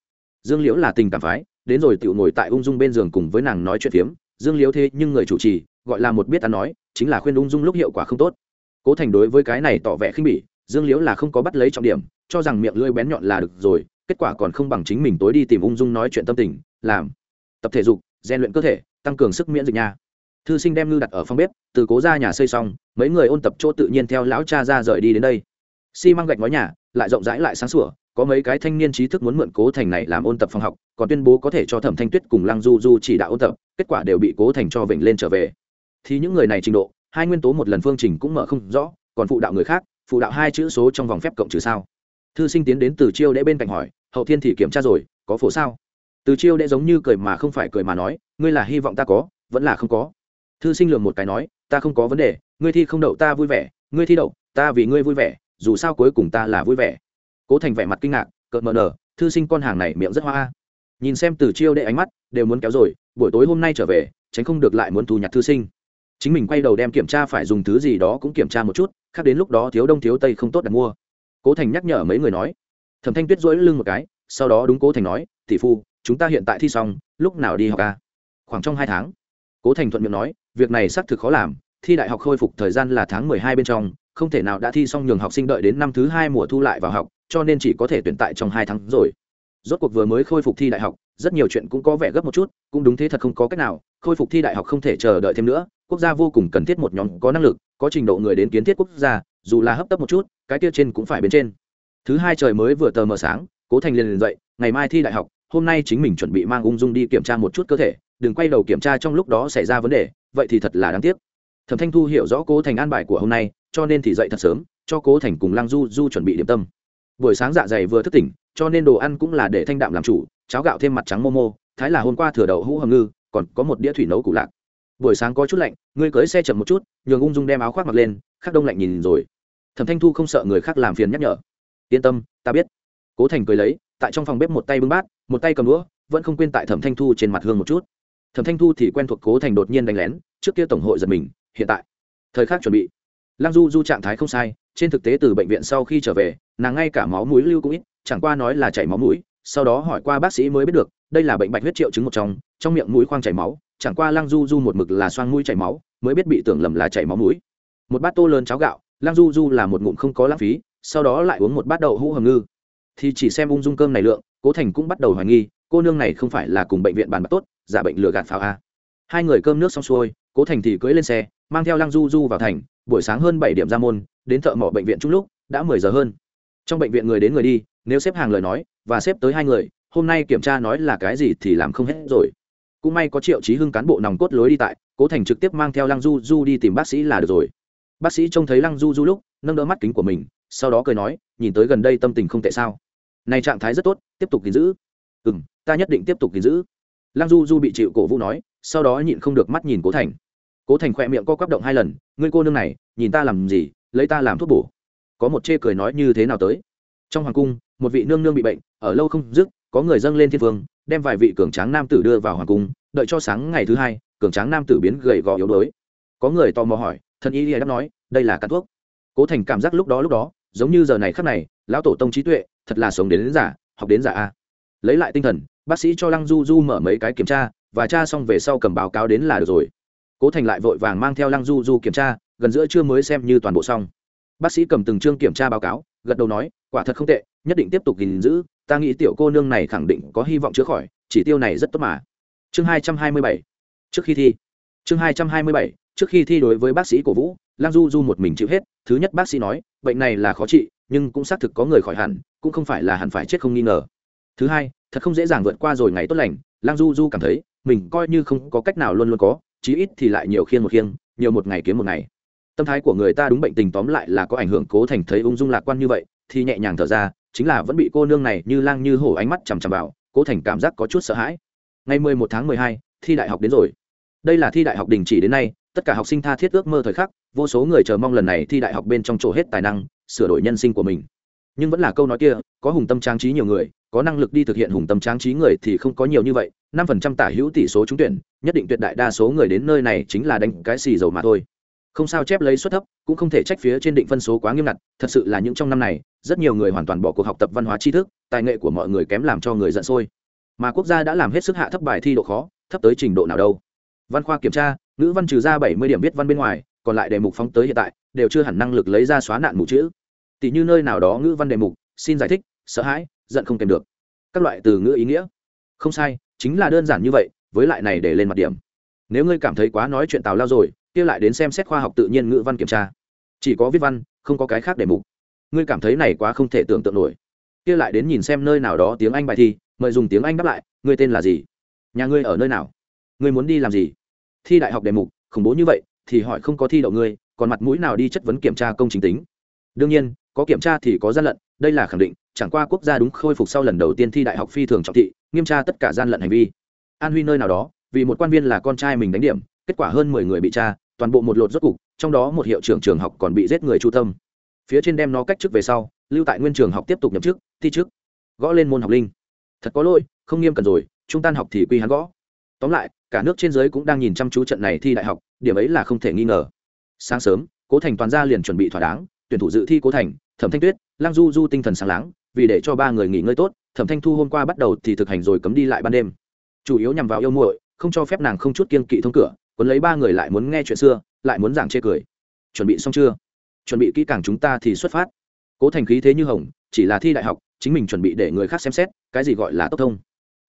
Dương liễu là tình cảm phái, đến rồi tự ngồi tại ung dung bên giường cùng với nàng nói chuyện phiếm, dương liễu thế nhưng người chủ trì, gọi là một biết ăn nói, chính là khuyên ung dung lúc hiệu quả không tốt. Cố thành đối với cái này tỏ vẻ khinh bỉ dương liễu là không có bắt lấy trọng điểm, cho rằng miệng lưỡi bén nhọn là được rồi, kết quả còn không bằng chính mình tối đi tìm ung dung nói chuyện tâm tình, làm tập thể dục, rèn luyện cơ thể, tăng cường sức miễn dịch nha. Thư sinh đem ngư đặt ở phòng bếp, từ cố ra nhà xây xong, mấy người ôn tập chỗ tự nhiên theo lão cha ra rời đi đến đây. Xi、si、măng gạch ngói nhà, lại rộng rãi lại sáng sủa, có mấy cái thanh niên trí thức muốn mượn cố thành này làm ôn tập phòng học, còn tuyên bố có thể cho thẩm thanh tuyết cùng lăng du du chỉ đạo ôn tập, kết quả đều bị cố thành cho vịnh lên trở về. Thì những người này trình độ, hai nguyên tố một lần phương trình cũng mở không rõ, còn phụ đạo người khác phụ đạo hai chữ số trong vòng phép cộng trừ sao? Thư sinh tiến đến từ chiêu đệ bên cạnh hỏi, hậu thiên thì kiểm tra rồi, có phổ sao? Từ chiêu đệ giống như cười mà không phải cười mà nói, ngươi là hy vọng ta có, vẫn là không có? Thư sinh lường một cái nói, ta không có vấn đề, ngươi thi không đậu ta vui vẻ, ngươi thi đậu, ta vì ngươi vui vẻ, dù sao cuối cùng ta là vui vẻ. Cố thành vẻ mặt kinh ngạc, cợt mờ nở, thư sinh con hàng này miệng rất hoa nhìn xem từ chiêu đệ ánh mắt đều muốn kéo rồi, buổi tối hôm nay trở về, tránh không được lại muốn thu nhặt thư sinh chính mình quay đầu đem kiểm tra phải dùng thứ gì đó cũng kiểm tra một chút, khác đến lúc đó thiếu đông thiếu tây không tốt đặt mua. Cố thành nhắc nhở mấy người nói. Thẩm thanh tuyết dỗi lưng một cái, sau đó đúng cố thành nói, tỷ phu, chúng ta hiện tại thi xong, lúc nào đi học ca khoảng trong hai tháng, cố thành thuận miệng nói, việc này xác thực khó làm, thi đại học khôi phục thời gian là tháng mười hai bên trong, không thể nào đã thi xong nhường học sinh đợi đến năm thứ hai mùa thu lại vào học, cho nên chỉ có thể tuyển tại trong hai tháng rồi. Rốt cuộc vừa mới khôi phục thi đại học, rất nhiều chuyện cũng có vẻ gấp một chút, cũng đúng thế thật không có cách nào, khôi phục thi đại học không thể chờ đợi thêm nữa quốc gia vô cùng cần thiết một nhóm có năng lực, có trình độ người đến kiến thiết quốc gia, dù là hấp tấp một chút, cái kia trên cũng phải bên trên. Thứ hai trời mới vừa tờ mờ sáng, cố thành liền liền dậy, ngày mai thi đại học, hôm nay chính mình chuẩn bị mang ung dung đi kiểm tra một chút cơ thể, đừng quay đầu kiểm tra trong lúc đó xảy ra vấn đề, vậy thì thật là đáng tiếc. Thẩm thanh thu hiểu rõ cố thành an bài của hôm nay, cho nên thì dậy thật sớm, cho cố thành cùng lăng du du chuẩn bị điểm tâm. Buổi sáng dạ dày vừa thức tỉnh, cho nên đồ ăn cũng là để thanh đạm làm chủ, cháo gạo thêm mặt trắng momo thái là hôm qua thừa đậu hũ hầm ngư, còn có một đĩa thủy nấu củ lạc buổi sáng có chút lạnh, ngươi cưới xe chậm một chút, nhường ung dung đem áo khoác mặc lên, khắc đông lạnh nhìn rồi. Thẩm thanh thu không sợ người khác làm phiền nhắc nhở. Yên tâm, ta biết. Cố thành cười lấy, tại trong phòng bếp một tay bưng bát, một tay cầm đũa, vẫn không quên tại thẩm thanh thu trên mặt hương một chút. Thẩm thanh thu thì quen thuộc cố thành đột nhiên đánh lén, trước kia tổng hội giật mình, hiện tại, thời khắc chuẩn bị. Lăng du du trạng thái không sai, trên thực tế từ bệnh viện sau khi trở về, nàng ngay cả máu mũi lưu cũng ít, chẳng qua nói là chảy máu mũi, sau đó hỏi qua bác sĩ mới biết được đây là bệnh bạch huyết triệu chứng một trong trong miệng mũi khoang chảy máu, chẳng qua lăng du du một mực là xoang mũi chảy máu, mới biết bị tưởng lầm là chảy máu mũi. Một bát tô lớn cháo gạo, lăng du du là một ngụm không có lãng phí, sau đó lại uống một bát đậu hũ hầm ngư. Thì chỉ xem ung dung cơm này lượng, cố thành cũng bắt đầu hoài nghi, cô nương này không phải là cùng bệnh viện bàn bạc tốt, giả bệnh lừa gạt pháo a hai người cơm nước xong xuôi, cố thành thì cưỡi lên xe, mang theo lăng du du vào thành, buổi sáng hơn bảy điểm ra môn, đến thợ mỏ bệnh viện chung lúc, đã mười giờ hơn. Trong bệnh viện người đến người đi, nếu xếp hàng lời nói, và xếp tới hai người hôm nay kiểm tra nói là cái gì thì làm không hết rồi. Cũng may có triệu chí hưng cán bộ nòng cốt lối đi tại, cố thành trực tiếp mang theo lăng du du đi tìm bác sĩ là được rồi. Bác sĩ trông thấy lăng du du lúc, nâng đỡ mắt kính của mình, sau đó cười nói, nhìn tới gần đây tâm tình không tệ sao? Này trạng thái rất tốt, tiếp tục gìn giữ. Ừ m ta nhất định tiếp tục gìn giữ. Lăng du du bị chịu cổ vũ nói, sau đó nhịn không được mắt nhìn cố thành. Cố thành khỏe miệng co quắp động hai lần, ngươi cô nương này, nhìn ta làm gì, lấy ta làm thuốc bổ. Có một chê cười nói như thế nào tới. Trong hoàng cung, một vị nương nương bị bệnh, ở lâu không dứt có người dâng lên thiên vương đem vài vị cường tráng nam tử đưa vào hoàng cung đợi cho sáng ngày thứ hai cường tráng nam tử biến gầy gò yếu đuối. Có người tò mò hỏi thân y đáp nói đây là cắt thuốc. Cố thành cảm giác lúc đó lúc đó giống như giờ này khắc này lão tổ tông trí tuệ thật là sống đến, đến giả học đến giả a. Lấy lại tinh thần bác sĩ cho lăng du du mở mấy cái kiểm tra và tra xong về sau cầm báo cáo đến là được rồi. Cố thành lại vội vàng mang theo lăng du du kiểm tra gần giữa trưa mới xem như toàn bộ xong. Bác sĩ cầm từng chương kiểm tra báo cáo gật đầu nói quả thật không tệ nhất định tiếp tục gìn giữ, ta nghĩ tiểu cô nương này khẳng định có hy vọng chữa khỏi, chỉ tiêu này rất tốt mà. Chương hai trăm hai mươi bảy, trước khi thi. Chương hai trăm hai mươi bảy, trước khi thi đối với bác sĩ cổ vũ, lang du du một mình chịu hết, thứ nhất bác sĩ nói, bệnh này là khó trị, nhưng cũng xác thực có người khỏi hẳn, cũng không phải là hẳn phải chết không nghi ngờ. Thứ hai, thật không dễ dàng vượt qua rồi ngày tốt lành, lang du du cảm thấy, mình coi như không có cách nào luôn luôn có, chí ít thì lại nhiều khiên một khiêng, nhiều một ngày kiếm một ngày. Tâm thái của người ta đúng bệnh tình tóm lại là có ảnh hưởng cố thành thấy ung dung lạc quan như vậy, thì nhẹ nhàng thở ra chính là vẫn bị cô nương này như lang như hổ ánh mắt chằm chằm vào, cố thành cảm giác có chút sợ hãi. Ngày mười một tháng mười hai, thi đại học đến rồi. Đây là thi đại học đình chỉ đến nay, tất cả học sinh tha thiết ước mơ thời khắc, vô số người chờ mong lần này thi đại học bên trong chỗ hết tài năng, sửa đổi nhân sinh của mình. Nhưng vẫn là câu nói kia, có hùng tâm trang trí nhiều người, có năng lực đi thực hiện hùng tâm trang trí người thì không có nhiều như vậy, năm phần trăm tả hữu tỷ số trúng tuyển, nhất định tuyệt đại đa số người đến nơi này chính là đánh cái xì dầu mà thôi. Không sao chép lấy suất thấp, cũng không thể trách phía trên định phân số quá nghiêm ngặt, thật sự là những trong năm này rất nhiều người hoàn toàn bỏ cuộc học tập văn hóa tri thức, tài nghệ của mọi người kém làm cho người giận sôi. Mà quốc gia đã làm hết sức hạ thấp bài thi độ khó, thấp tới trình độ nào đâu. Văn khoa kiểm tra, ngữ văn trừ ra bảy mươi điểm viết văn bên ngoài, còn lại đề mục phóng tới hiện tại, đều chưa hẳn năng lực lấy ra xóa nạn mù chữ. Tỷ như nơi nào đó ngữ văn đề mục, xin giải thích, sợ hãi, giận không kèm được. Các loại từ ngữ ý nghĩa. Không sai, chính là đơn giản như vậy, với lại này để lên mặt điểm. Nếu ngươi cảm thấy quá nói chuyện tào lao rồi, kia lại đến xem xét khoa học tự nhiên ngữ văn kiểm tra. Chỉ có viết văn, không có cái khác đề mục ngươi cảm thấy này quá không thể tưởng tượng nổi. Kia lại đến nhìn xem nơi nào đó tiếng anh bài thi, mời dùng tiếng anh đáp lại, ngươi tên là gì? Nhà ngươi ở nơi nào? Ngươi muốn đi làm gì? Thi đại học đề mục, khủng bố như vậy, thì hỏi không có thi đậu ngươi, còn mặt mũi nào đi chất vấn kiểm tra công chính tính? Đương nhiên, có kiểm tra thì có gian lận, đây là khẳng định, chẳng qua quốc gia đúng khôi phục sau lần đầu tiên thi đại học phi thường trọng thị, nghiêm tra tất cả gian lận hành vi. An huy nơi nào đó, vì một quan viên là con trai mình đánh điểm, kết quả hơn mười người bị tra, toàn bộ một lột rốt cục, trong đó một hiệu trưởng trường học còn bị giết người chu tâm phía trên đem nó cách chức về sau, lưu tại nguyên trường học tiếp tục nhậm chức, thi trước gõ lên môn học linh. Thật có lỗi, không nghiêm cần rồi, trung tan học thì quy hắn gõ. Tóm lại, cả nước trên giới cũng đang nhìn chăm chú trận này thi đại học, điểm ấy là không thể nghi ngờ. Sáng sớm, cố thành toàn gia liền chuẩn bị thỏa đáng, tuyển thủ dự thi cố thành, thẩm thanh tuyết lang du du tinh thần sáng láng, vì để cho ba người nghỉ ngơi tốt, thẩm thanh thu hôm qua bắt đầu thì thực hành rồi cấm đi lại ban đêm. Chủ yếu nhằm vào yêu muội, không cho phép nàng không chút kiên kỵ thông cửa, quấn lấy ba người lại muốn nghe chuyện xưa, lại muốn giảng chê cười. Chuẩn bị xong chưa? Chuẩn bị kỹ càng chúng ta thì xuất phát. Cố thành khí thế như hồng, chỉ là thi đại học, chính mình chuẩn bị để người khác xem xét, cái gì gọi là tốc thông.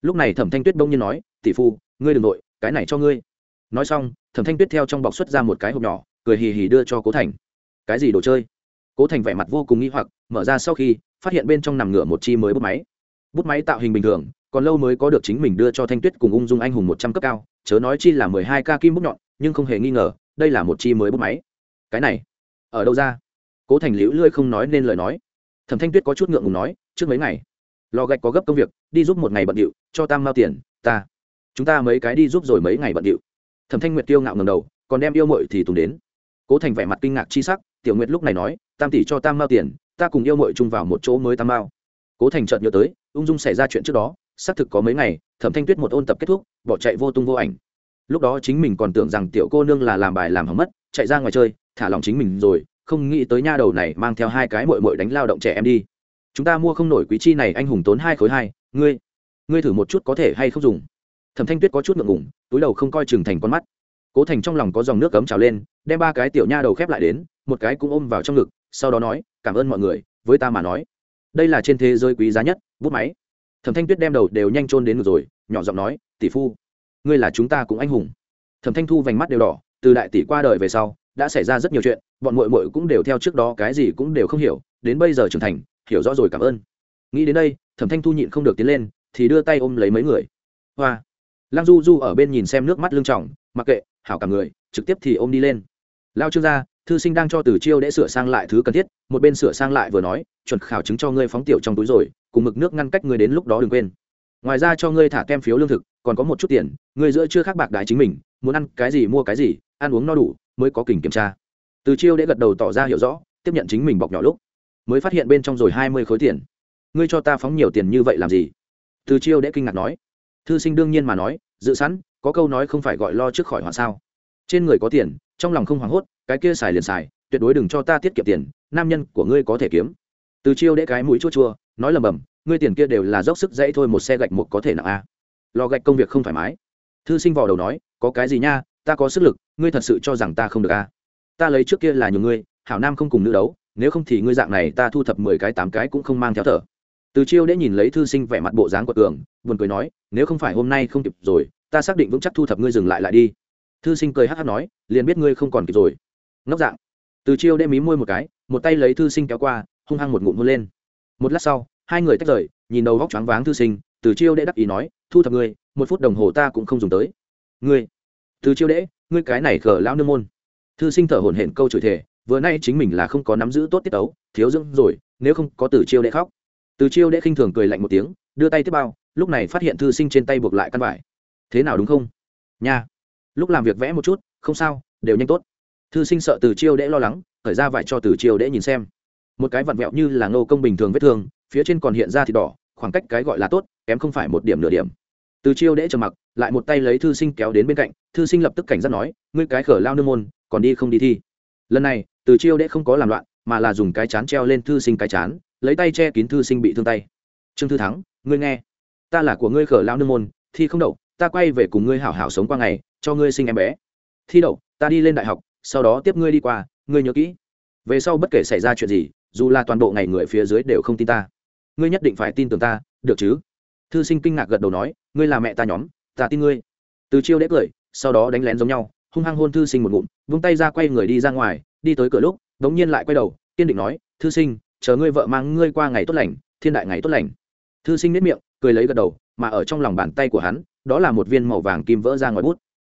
Lúc này thẩm thanh tuyết bỗng nhiên nói, tỷ phu, ngươi đ ừ n g nội, cái này cho ngươi. Nói xong, thẩm thanh tuyết theo trong bọc xuất ra một cái hộp nhỏ, cười hì hì đưa cho cố thành. Cái gì đồ chơi? Cố thành vẻ mặt vô cùng nghi hoặc, mở ra sau khi, phát hiện bên trong nằm ngửa một chi mới bút máy. Bút máy tạo hình bình thường, còn lâu mới có được chính mình đưa cho thanh tuyết cùng ung dung anh hùng một trăm cấp cao, chớ nói chi là mười hai ca kim bút nhọn, nhưng không hề nghi ngờ, đây là một chi mới bút máy. Cái này ở đâu ra? Cố thành liễu lươi không nói nên lời nói. Thẩm thanh tuyết có chút ngượng ngùng nói, trước mấy ngày, lò gạch có gấp công việc, đi giúp một ngày bận điệu, cho tam mao tiền, ta, chúng ta mấy cái đi giúp rồi mấy ngày bận điệu. Thẩm thanh nguyệt tiêu ngạo ngầm đầu, còn đem yêu mội thì tùng đến. Cố thành vẻ mặt kinh ngạc chi sắc, tiểu nguyệt lúc này nói, tam tỷ cho tam mao tiền, ta cùng yêu mội chung vào một chỗ mới tam mao. Cố thành chợt nhớ tới, ung dung xảy ra chuyện trước đó, xác thực có mấy ngày, thẩm thanh tuyết một ôn tập kết thúc, bỏ chạy vô tung vô ảnh. Lúc đó chính mình còn tưởng rằng tiểu cô nương là làm bài làm hỏng mất, chạy ra ngoài chơi thả lòng chính mình rồi, không nghĩ tới nha đầu này mang theo hai cái mội mội đánh lao động trẻ em đi. Chúng ta mua không nổi quý chi này, anh hùng tốn hai khối hai, ngươi ngươi thử một chút có thể hay không dùng. Thẩm thanh tuyết có chút ngượng ngủng túi đầu không coi chừng thành con mắt. Cố thành trong lòng có dòng nước cấm trào lên, đem ba cái tiểu nha đầu khép lại đến, một cái cũng ôm vào trong ngực, sau đó nói, cảm ơn mọi người, với ta mà nói. Đây là trên thế giới quý giá nhất, bút máy. Thẩm thanh tuyết đem đầu đều nhanh trôn đến ngực rồi, nhỏ giọng nói, tỷ phu, ngươi là chúng ta cũng anh hùng. Thẩm thanh thu vành mắt đều đỏ, từ đại tỷ qua đời về sau đã xảy ra rất nhiều chuyện, bọn mội mội cũng đều theo trước đó cái gì cũng đều không hiểu, đến bây giờ trưởng thành, hiểu rõ rồi cảm ơn. Nghĩ đến đây, thẩm thanh thu nhịn không được tiến lên, thì đưa tay ôm lấy mấy người. Hoa. Lăng du du ở bên nhìn xem nước mắt lưng trỏng mặc kệ, hảo cả người, trực tiếp thì ôm đi lên. Lao trương gia, thư sinh đang cho từ chiêu để sửa sang lại thứ cần thiết, một bên sửa sang lại vừa nói, chuẩn khảo chứng cho ngươi phóng tiểu trong túi rồi, cùng mực nước ngăn cách ngươi đến lúc đó đừng quên. Ngoài ra cho ngươi thả kem phiếu lương thực, còn có một chút tiền, ngươi giữa chưa khác bạc đái chính mình, muốn ăn cái gì mua cái gì, ăn uống no đủ mới có kình kiểm tra. Từ chiêu để gật đầu tỏ ra hiểu rõ, tiếp nhận chính mình bọc nhỏ lúc, mới phát hiện bên trong rồi hai mươi khối tiền. Ngươi cho ta phóng nhiều tiền như vậy làm gì? Từ chiêu để kinh ngạc nói. Thư sinh đương nhiên mà nói, dự sẵn, có câu nói không phải gọi lo trước khỏi hoạn sao. Trên người có tiền, trong lòng không hoảng hốt, cái kia xài liền xài, tuyệt đối đừng cho ta tiết kiệm tiền, nam nhân của ngươi có thể kiếm. Từ chiêu để cái mũi chua chua, nói lầm bầm, ngươi tiền kia đều là dốc sức dãy thôi, một xe gạch một có thể nặng a. Lò gạch công việc không thoải mái. Thư sinh vò đầu nói, có cái gì nha ta có sức lực, ngươi thật sự cho rằng ta không được a ta lấy trước kia là nhiều ngươi, hảo nam không cùng nữ đấu, nếu không thì ngươi dạng này ta thu thập mười cái, tám cái cũng không mang theo thở. Từ chiêu để nhìn lấy thư sinh vẻ mặt bộ dáng của tường, buồn cười nói, nếu không phải hôm nay không kịp rồi, ta xác định vững chắc thu thập ngươi dừng lại lại đi. Thư sinh cười hát hát nói, liền biết ngươi không còn kịp rồi. Ngốc dạng. Từ chiêu để mí môi một cái, một tay lấy thư sinh kéo qua, hung hăng một ngụm hôn lên. Một lát sau, hai người tách rời, nhìn đầu góc choáng váng thư sinh, từ chiêu đệ đắc ý nói, thu thập ngươi, một phút đồng hồ ta cũng không dùng tới. Ngươi từ chiêu đệ ngươi cái này khờ lão nương môn. Thư sinh thở hổn hển câu chửi thề, vừa nay chính mình là không có nắm giữ tốt tiết tấu, thiếu dưỡng rồi, nếu không có từ chiêu đệ khóc. Từ chiêu đệ khinh thường cười lạnh một tiếng, đưa tay tiếp bao, lúc này phát hiện thư sinh trên tay buộc lại căn vải. Thế nào đúng không? Nha. Lúc làm việc vẽ một chút, không sao, đều nhanh tốt. Thư sinh sợ từ chiêu đệ lo lắng khởi ra vải cho từ chiêu đệ nhìn xem. Một cái vặn vẹo như là ngô công bình thường vết thương, phía trên còn hiện ra thịt đỏ, khoảng cách cái gọi là tốt, kém không phải một điểm nửa điểm từ chiêu đễ trầm mặc, lại một tay lấy thư sinh kéo đến bên cạnh, thư sinh lập tức cảnh giác nói, ngươi cái khở lao nương môn, còn đi không đi thi? Lần này, từ chiêu đễ không có làm loạn, mà là dùng cái chán treo lên thư sinh cái chán, lấy tay che kín thư sinh bị thương tay. Trương thư thắng, ngươi nghe. Ta là của ngươi khở lao nương môn, thi không đậu, ta quay về cùng ngươi hảo hảo sống qua ngày, cho ngươi sinh em bé. Thi đậu, ta đi lên đại học, sau đó tiếp ngươi đi qua, ngươi nhớ kỹ. Về sau bất kể xảy ra chuyện gì, dù là toàn bộ ngày người phía dưới đều không tin ta. Ngươi nhất định phải tin tưởng ta, được chứ? Thư sinh kinh ngạc gật đầu nói ngươi là mẹ ta nhóm ta tin ngươi. Từ chiêu đế cười sau đó đánh lén giống nhau hung hăng hôn thư sinh một ngụm vung tay ra quay người đi ra ngoài đi tới cửa lúc đ ố n g nhiên lại quay đầu kiên định nói thư sinh chờ ngươi vợ mang ngươi qua ngày tốt lành thiên đại ngày tốt lành. Thư sinh nếp miệng cười lấy gật đầu mà ở trong lòng bàn tay của hắn đó là một viên màu vàng kim vỡ ra ngoài bút.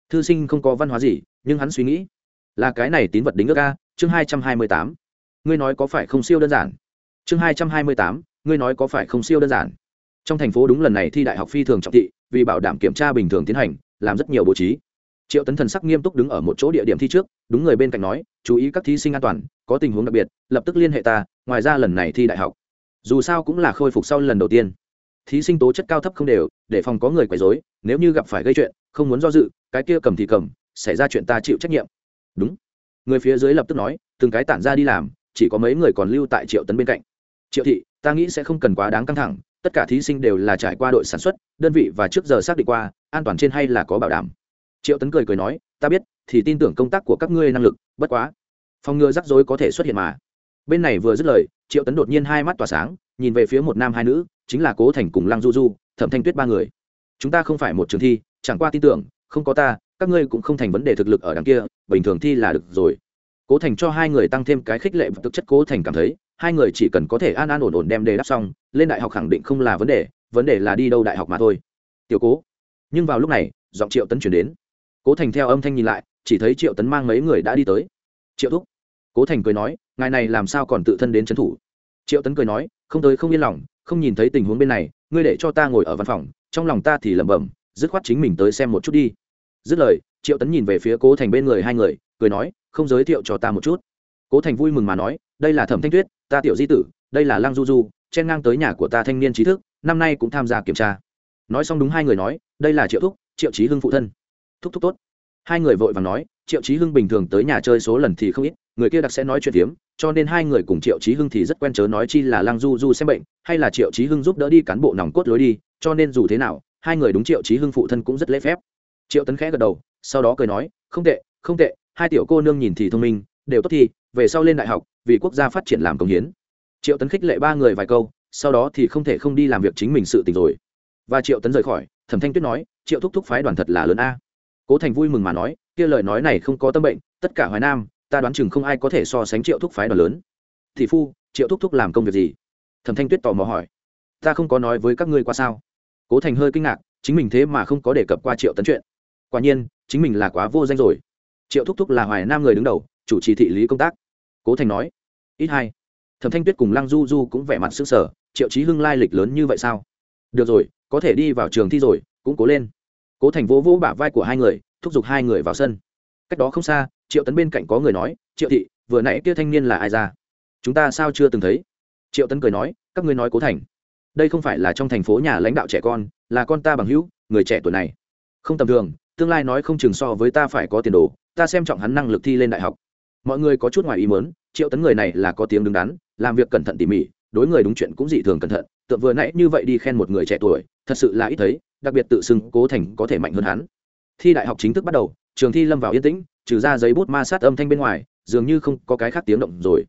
Thư sinh không có văn hóa gì nhưng hắn suy nghĩ là cái này tín vật đính ước ca, chương hai trăm hai mươi tám. Ngươi nói có phải không siêu đơn giản? Chương hai trăm hai mươi tám ngươi nói có phải không siêu đơn giản? Trong thành phố đúng lần này thi đại học phi thường trọng thị, vì bảo đảm kiểm tra bình thường tiến hành, làm rất nhiều bố trí. Triệu tấn thần sắc nghiêm túc đứng ở một chỗ địa điểm thi trước, đúng người bên cạnh nói, chú ý các thí sinh an toàn, có tình huống đặc biệt, lập tức liên hệ ta, ngoài ra lần này thi đại học. Dù sao cũng là khôi phục sau lần đầu tiên. Thí sinh tố chất cao thấp không đều, để phòng có người quấy dối nếu như gặp phải gây chuyện, không muốn do dự, cái kia cầm thì cầm, xảy ra chuyện ta chịu trách nhiệm. Đúng. Người phía dưới lập tức nói, từng cái tản ra đi làm, chỉ có mấy người còn lưu tại triệu tấn bên cạnh. Triệu thị, ta nghĩ sẽ không cần quá đáng căng thẳng tất cả thí sinh đều là trải qua đội sản xuất, đơn vị và trước giờ xác định qua, an toàn trên hay là có bảo đảm. Triệu tấn cười cười nói, ta biết, thì tin tưởng công tác của các ngươi năng lực, bất quá, phòng ngừa rắc rối có thể xuất hiện mà. Bên này vừa dứt lời, triệu tấn đột nhiên hai mắt tỏa sáng, nhìn về phía một nam hai nữ, chính là cố thành cùng lăng du du, thẩm thanh tuyết ba người. Chúng ta không phải một trường thi, chẳng qua tin tưởng, không có ta, các ngươi cũng không thành vấn đề thực lực ở đằng kia, bình thường thi là được rồi. Cố thành cho hai người tăng thêm cái khích lệ và thực chất cố thành cảm thấy hai người chỉ cần có thể an an ổn ổn đem đề đáp xong, lên đại học khẳng định không là vấn đề vấn đề là đi đâu đại học mà thôi. Tiểu cố. Nhưng vào lúc này, giọng triệu tấn chuyển đến. Cố thành theo âm thanh nhìn lại, chỉ thấy triệu tấn mang mấy người đã đi tới. Triệu thúc. Cố thành cười nói, ngài này làm sao còn tự thân đến trấn thủ? Triệu tấn cười nói, không tới không yên lòng, không nhìn thấy tình huống bên này, ngươi để cho ta ngồi ở văn phòng, trong lòng ta thì lẩm bẩm, dứt khoát chính mình tới xem một chút đi. Dứt lời, triệu tấn nhìn về phía cố thành bên người hai người, cười nói, không giới thiệu cho ta một chút cố thành vui mừng mà nói, đây là thẩm thanh tuyết, ta tiểu di tử, đây là lăng du du, chen ngang tới nhà của ta thanh niên trí thức, năm nay cũng tham gia kiểm tra. Nói xong đúng hai người nói, đây là triệu thúc, triệu trí hưng phụ thân. Thúc thúc tốt. Hai người vội và nói, triệu trí hưng bình thường tới nhà chơi số lần thì không ít, người kia đặc sẽ nói chuyện tiếm cho nên hai người cùng triệu trí hưng thì rất quen chớ nói chi là lăng du du xem bệnh, hay là triệu trí hưng giúp đỡ đi cán bộ nòng cốt lối đi, cho nên dù thế nào, hai người đúng triệu trí hưng phụ thân cũng rất lễ phép. Triệu tấn khẽ gật đầu, sau đó cười nói, không tệ không tệ, hai tiểu cô nương nhìn thì thông minh, đều tốt thì về sau lên đại học, vì quốc gia phát triển làm công hiến. Triệu tấn khích lệ ba người vài câu, sau đó thì không thể không đi làm việc chính mình sự tình rồi. Và triệu tấn rời khỏi, thẩm thanh tuyết nói, triệu thúc thúc phái đoàn thật là lớn a. Cố thành vui mừng mà nói, kia lời nói này không có tâm bệnh, tất cả hoài nam, ta đoán chừng không ai có thể so sánh triệu thúc phái đoàn lớn. Thị phu, triệu thúc thúc làm công việc gì? Thẩm thanh tuyết tò mò hỏi. Ta không có nói với các ngươi qua sao? Cố thành hơi kinh ngạc, chính mình thế mà không có đề cập qua triệu tấn chuyện. Quả nhiên, chính mình là quá vô danh rồi. Triệu thúc thúc là hoài nam người đứng đầu chủ trì thị lý công tác. Cố thành nói, ít hai, thẩm thanh tuyết cùng lăng du du cũng vẻ mặt s ư ơ n g sở triệu trí hưng lai lịch lớn như vậy sao? Được rồi, có thể đi vào trường thi rồi, cũng cố lên. Cố thành vỗ vỗ bả vai của hai người, thúc giục hai người vào sân. Cách đó không xa, triệu tấn bên cạnh có người nói, triệu thị, vừa nãy kia thanh niên là ai ra? Chúng ta sao chưa từng thấy? Triệu tấn cười nói, các ngươi nói cố thành. Đây không phải là trong thành phố nhà lãnh đạo trẻ con, là con ta bằng hữu, người trẻ tuổi này. Không tầm thường, tương lai nói không chừng so với ta phải có tiền đồ, ta xem trọng hắn năng lực thi lên đại học mọi người có chút ngoài ý mớn triệu tấn người này là có tiếng đứng đắn, làm việc cẩn thận tỉ mỉ, đối người đúng chuyện cũng dị thường cẩn thận tượng vừa nãy như vậy đi khen một người trẻ tuổi, thật sự là ít thấy, đặc biệt tự xưng cố thành có thể mạnh hơn hắn. Thi đại học chính thức bắt đầu, trường thi lâm vào yên tĩnh, trừ ra giấy bút ma sát âm thanh bên ngoài, dường như không có cái khác tiếng động rồi.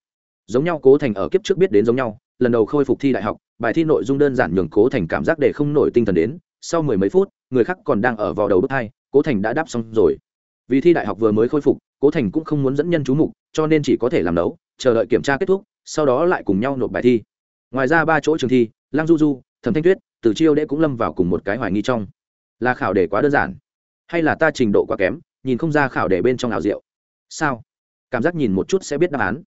Giống nhau cố thành ở kiếp trước biết đến giống nhau, lần đầu khôi phục thi đại học, bài thi nội dung đơn giản nhường cố thành cảm giác để không nổi tinh thần đến, sau mười mấy phút, người khác còn đang ở vào đầu bước hai, cố thành đã đáp xong rồi. Vì thi đại học vừa mới khôi phục cố thành cũng không muốn dẫn nhân chú mục cho nên chỉ có thể làm đấu chờ đợi kiểm tra kết thúc sau đó lại cùng nhau nộp bài thi. Ngoài ra ba chỗ trường thi lang du du thẩm thanh tuyết từ chiêu đệ cũng lâm vào cùng một cái hoài nghi trong. Là khảo đề quá đơn giản hay là ta trình độ quá kém nhìn không ra khảo đề bên trong ảo diệu? Sao? Cảm giác nhìn một chút sẽ biết đáp án.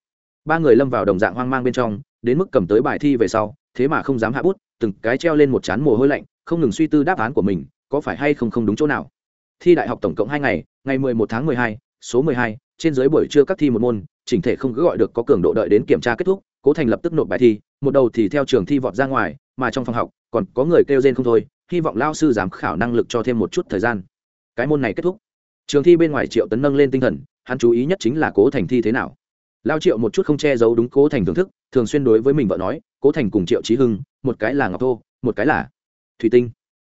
Ba người lâm vào đồng dạng hoang mang bên trong đến mức cầm tới bài thi về sau thế mà không dám hạ bút từng cái treo lên một chán mồ hôi lạnh không ngừng suy tư đáp án của mình có phải hay không không đúng chỗ nào. Thi đại học tổng cộng hai ngày ngày 11 tháng 12, số 12, trên dưới buổi trưa các thi một môn chỉnh thể không cứ gọi được có cường độ đợi đến kiểm tra kết thúc cố thành lập tức nộp bài thi một đầu thì theo trường thi vọt ra ngoài mà trong phòng học còn có người kêu rên không thôi hy vọng lao sư giám khảo năng lực cho thêm một chút thời gian. Cái môn này kết thúc. Trường thi bên ngoài triệu tấn nâng lên tinh thần hắn chú ý nhất chính là cố thành thi thế nào. Lao triệu một chút không che giấu đúng cố thành thưởng thức thường xuyên đối với mình vợ nói cố thành cùng triệu trí hưng một cái là ngọc thô một cái là thủy tinh.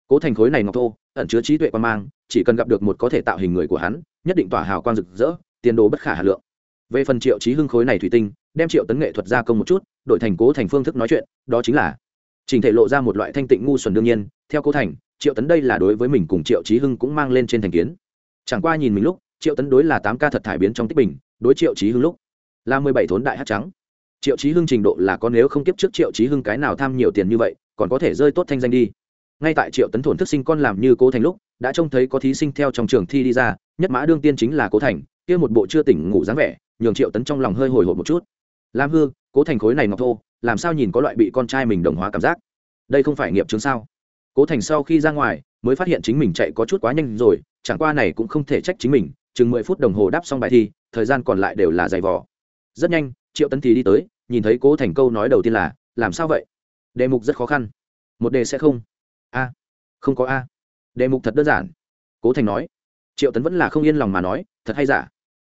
Cố thành khối này ngọc thô ẩn chứa trí tuệ quan mang, chỉ cần gặp được một có thể tạo hình người của hắn, nhất định tỏa hào quang rực rỡ, tiền đồ bất khả hà lượng. Về phần triệu trí hưng khối này thủy tinh, đem triệu tấn nghệ thuật gia công một chút, đổi thành cố thành phương thức nói chuyện, đó chính là trình thể lộ ra một loại thanh tịnh ngu xuẩn đương nhiên, theo cố thành, triệu tấn đây là đối với mình cùng triệu trí hưng cũng mang lên trên thành kiến. Chẳng qua nhìn mình lúc, triệu tấn đối là tám ca thật thải biến trong tích bình, đối triệu trí hưng lúc là mười bảy thốn đại hát trắng. Triệu trí hưng trình độ là có nếu không kiếp trước triệu trí hưng cái nào tham nhiều tiền như vậy, còn có thể rơi tốt thanh danh đi ngay tại triệu tấn thổn thức sinh con làm như cố thành lúc, đã trông thấy có thí sinh theo trong trường thi đi ra, nhất mã đương tiên chính là cố thành, kia một bộ chưa tỉnh ngủ dáng vẻ, nhường triệu tấn trong lòng hơi hồi hộp một chút. Lam hư, cố thành khối này ngọc thô, làm sao nhìn có loại bị con trai mình đồng hóa cảm giác? Đây không phải nghiệp chứng sao? Cố thành sau khi ra ngoài, mới phát hiện chính mình chạy có chút quá nhanh rồi, chẳng qua này cũng không thể trách chính mình, chừng mười phút đồng hồ đáp xong bài thi, thời gian còn lại đều là giày vò. Rất nhanh, triệu tấn thì đi tới, nhìn thấy cố thành câu nói đầu tiên là, làm sao vậy? Đề mục rất khó khăn. Một đề sẽ không a. Không có a. Đề mục thật đơn giản. Cố thành nói. Triệu tấn vẫn là không yên lòng mà nói, thật hay giả?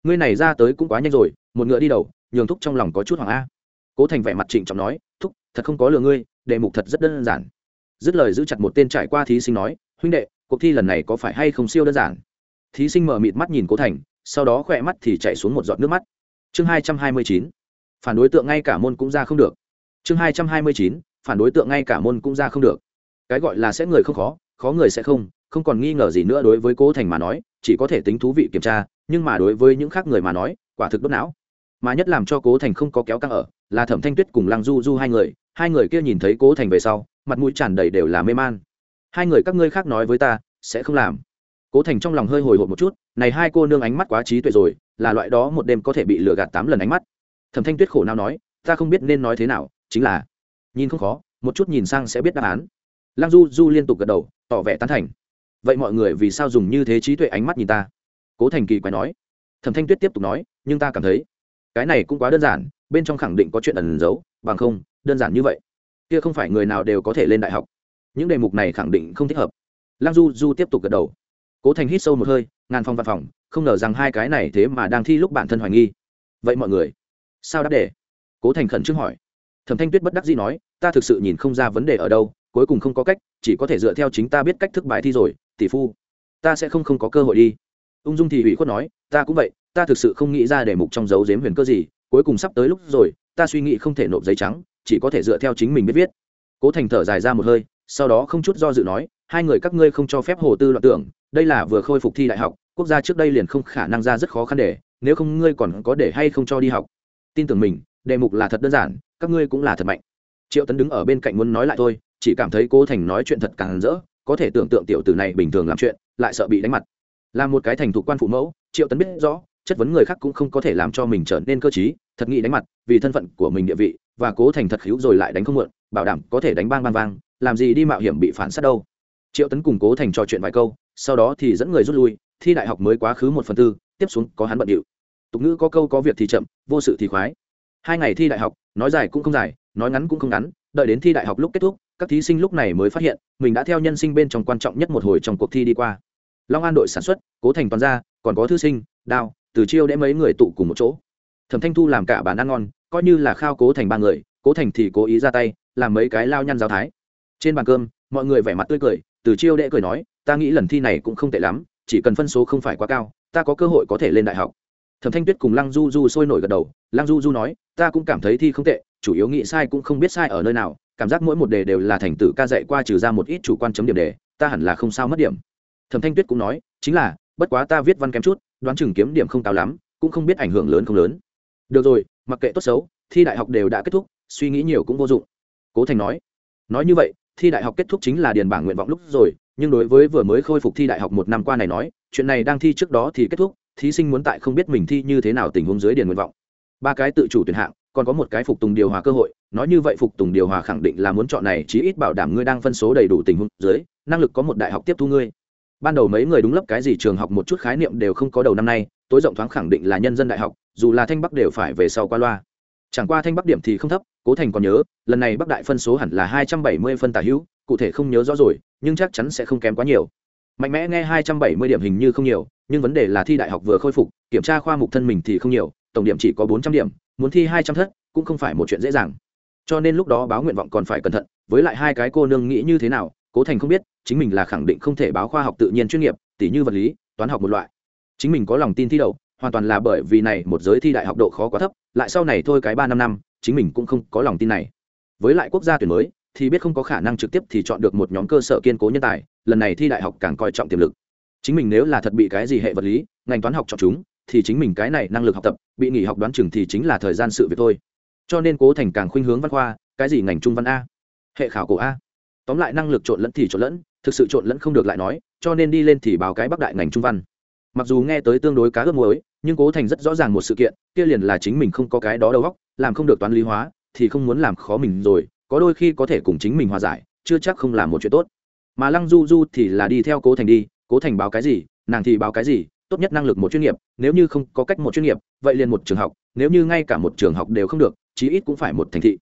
Ngươi này ra tới cũng quá nhanh rồi, một ngựa đi đầu, nhường thúc trong lòng có chút hoàng a. Cố thành vẻ mặt trịnh trọng nói, thúc, thật không có lừa ngươi, đề mục thật rất đơn giản. Dứt lời giữ chặt một tên trải qua thí sinh nói, huynh đệ, cuộc thi lần này có phải hay không siêu đơn giản? Thí sinh mở mịt mắt nhìn cố thành, sau đó khỏe mắt thì chạy xuống một giọt nước mắt. Chương hai trăm hai mươi chín. Phản đối tượng ngay cả môn cũng ra không được. Chương hai trăm hai mươi chín. Phản đối tượng ngay cả môn cũng ra không được cái gọi là sẽ người không khó khó người sẽ không không còn nghi ngờ gì nữa đối với cố thành mà nói, chỉ có thể tính thú vị kiểm tra, nhưng mà đối với những khác người mà nói, quả thực đốt não. Mà nhất làm cho cố thành không có kéo căng ở, là thẩm thanh tuyết cùng lăng du du hai người. Hai người kia nhìn thấy cố thành về sau, mặt mũi tràn đầy đều là mê man. Hai người các ngươi khác nói với ta, sẽ không làm. Cố thành trong lòng hơi hồi hộp một chút, này hai cô nương ánh mắt quá trí tuệ rồi, là loại đó một đêm có thể bị lừa gạt tám lần ánh mắt. Thẩm thanh tuyết khổ nào nói, ta không biết nên nói thế nào, chính là, nhìn không khó, một chút nhìn sang sẽ biết đáp án lăng du du liên tục gật đầu, tỏ vẻ tán thành. Vậy mọi người vì sao dùng như thế trí tuệ ánh mắt nhìn ta? Cố thành kỳ quái nói. Thẩm thanh tuyết tiếp tục nói, nhưng ta cảm thấy, cái này cũng quá đơn giản, bên trong khẳng định có chuyện ẩn giấu, bằng không, đơn giản như vậy. Kia không phải người nào đều có thể lên đại học. Những đề mục này khẳng định không thích hợp. Lăng du du tiếp tục gật đầu. Cố thành hít sâu một hơi, ngàn phòng văn phòng, không ngờ rằng hai cái này thế mà đang thi lúc bản thân hoài nghi. Vậy mọi người, sao đáp đề? Cố thành khẩn trương hỏi. Thẩm thanh tuyết bất đắc dĩ nói, ta thực sự nhìn không ra vấn đề ở đâu cuối cùng không có cách, chỉ có thể dựa theo chính ta biết cách thức bài thi rồi, tỷ phu. Ta sẽ không không có cơ hội đi. Ung dung thì ủy khuất nói, ta cũng vậy, ta thực sự không nghĩ ra đề mục trong dấu dếm huyền cơ gì, cuối cùng sắp tới lúc rồi, ta suy nghĩ không thể nộp giấy trắng, chỉ có thể dựa theo chính mình biết viết. Cố thành thở dài ra một hơi, sau đó không chút do dự nói, hai người các ngươi không cho phép hồ tư loạn tưởng, đây là vừa khôi phục thi đại học, quốc gia trước đây liền không khả năng ra rất khó khăn để, nếu không ngươi còn có để hay không cho đi học. Tin tưởng mình, đề mục là thật đơn giản, các ngươi cũng là thật mạnh. Triệu tấn đứng ở bên cạnh muốn nói lại thôi chỉ cảm thấy cố thành nói chuyện thật càng rỡ, có thể tưởng tượng tiểu tử này bình thường làm chuyện, lại sợ bị đánh mặt. Là một cái thành thục quan phụ mẫu, triệu tấn biết rõ, chất vấn người khác cũng không có thể làm cho mình trở nên cơ t thật nghĩ đánh mặt, vì thân phận của mình địa vị, và cố thành thật hữu rồi lại đánh không mượn, bảo đảm có thể đánh bang bang vang làm gì đi mạo hiểm bị phản sát đâu. Triệu tấn cùng cố thành trò chuyện vài câu, sau đó thì dẫn người rút lui, thi đại học mới quá khứ một phần tư, tiếp xuống có hắn bận điệu. Tục ngữ có câu có việc thì chậm, vô sự thì khoái. Hai ngày thi đại học, nói dài cũng không dài, nói ngắn cũng không ngắn, đợi đến thi đại học lúc kết thúc các thí sinh lúc này mới phát hiện, mình đã theo nhân sinh bên trong quan trọng nhất một hồi trong cuộc thi đi qua. Long an đội sản xuất, cố thành toàn gia, còn có thư sinh đao từ chiêu đẽ mấy người tụ cùng một chỗ. Thẩm thanh thu làm cả bàn ăn ngon, coi như là khao cố thành ba người, cố thành thì cố ý ra tay, làm mấy cái lao nhăn giáo thái. Trên bàn cơm, mọi người vẻ mặt tươi cười, từ chiêu đệ cười nói, ta nghĩ lần thi này cũng không tệ lắm, chỉ cần phân số không phải quá cao, ta có cơ hội có thể lên đại học. Thẩm thanh tuyết cùng lăng du du sôi nổi gật đầu, lăng du du nói, ta cũng cảm thấy thi không tệ, chủ yếu nghĩ sai cũng không biết sai ở nơi nào cảm giác mỗi một đề đều là thành tử ca dạy qua trừ ra một ít chủ quan chấm điểm đề, ta hẳn là không sao mất điểm. Thẩm thanh tuyết cũng nói, chính là, bất quá ta viết văn kém chút, đoán chừng kiếm điểm không cao lắm, cũng không biết ảnh hưởng lớn không lớn. Được rồi, mặc kệ tốt xấu, thi đại học đều đã kết thúc, suy nghĩ nhiều cũng vô dụng. Cố thành nói nói như vậy, thi đại học kết thúc chính là điền bảng nguyện vọng lúc rồi, nhưng đối với vừa mới khôi phục thi đại học một năm qua này nói, chuyện này đang thi trước đó thì kết thúc, thí sinh muốn tại không biết mình thi như thế nào tình huống dưới điền nguyện vọng. Ba cái tự chủ tuyển hạng còn có một cái phục tùng điều hòa cơ hội, nói như vậy phục tùng điều hòa khẳng định là muốn chọn này, chí ít bảo đảm ngươi đang phân số đầy đủ tình huống dưới, năng lực có một đại học tiếp thu ngươi. Ban đầu mấy người đúng lớp cái gì trường học một chút khái niệm đều không có đầu năm nay, tối rộng thoáng khẳng định là nhân dân đại học, dù là thanh bắc đều phải về sau qua loa. Chẳng qua thanh bắc điểm thì không thấp, cố thành còn nhớ, lần này bắc đại phân số hẳn là hai trăm bảy mươi phân tả hữu, cụ thể không nhớ rõ rồi, nhưng chắc chắn sẽ không kém quá nhiều. Mạnh mẽ nghe hai trăm bảy mươi điểm hình như không nhiều, nhưng vấn đề là thi đại học vừa khôi phục, kiểm tra khoa mục thân mình thì không nhiều, tổng điểm chỉ có bốn trăm điểm muốn thi hai trăm thất cũng không phải một chuyện dễ dàng. Cho nên lúc đó báo nguyện vọng còn phải cẩn thận, với lại hai cái cô nương nghĩ như thế nào, cố thành không biết, chính mình là khẳng định không thể báo khoa học tự nhiên chuyên nghiệp, tỉ như vật lý, toán học một loại. Chính mình có lòng tin thi đậu, hoàn toàn là bởi vì này một giới thi đại học độ khó quá thấp, lại sau này thôi cái ba năm năm, chính mình cũng không có lòng tin này. Với lại quốc gia tuyển mới, thì biết không có khả năng trực tiếp thì chọn được một nhóm cơ sở kiên cố nhân tài, lần này thi đại học càng coi trọng tiềm lực. Chính mình nếu là thật bị cái gì hệ vật lý, ngành toán học chọn chúng thì chính mình cái này năng lực học tập, bị nghỉ học đoán chừng thì chính là thời gian sự việc thôi. Cho nên cố thành càng khuynh hướng văn khoa, cái gì ngành trung văn a? Hệ khảo cổ a. Tóm lại năng lực trộn lẫn thì trộn lẫn, thực sự trộn lẫn không được lại nói, cho nên đi lên thì báo cái bắc đại ngành trung văn. Mặc dù nghe tới tương đối cá ước muối, nhưng cố thành rất rõ ràng một sự kiện, kia liền là chính mình không có cái đó đầu óc, làm không được toán lý hóa, thì không muốn làm khó mình rồi, có đôi khi có thể cùng chính mình hòa giải, chưa chắc không làm một chuyện tốt. Mà lăng du du thì là đi theo cố thành đi, cố thành báo cái gì, nàng thì báo cái gì tốt nhất năng lực một chuyên nghiệp, nếu như không có cách một chuyên nghiệp, vậy liền một trường học, nếu như ngay cả một trường học đều không được, chí ít cũng phải một thành thị.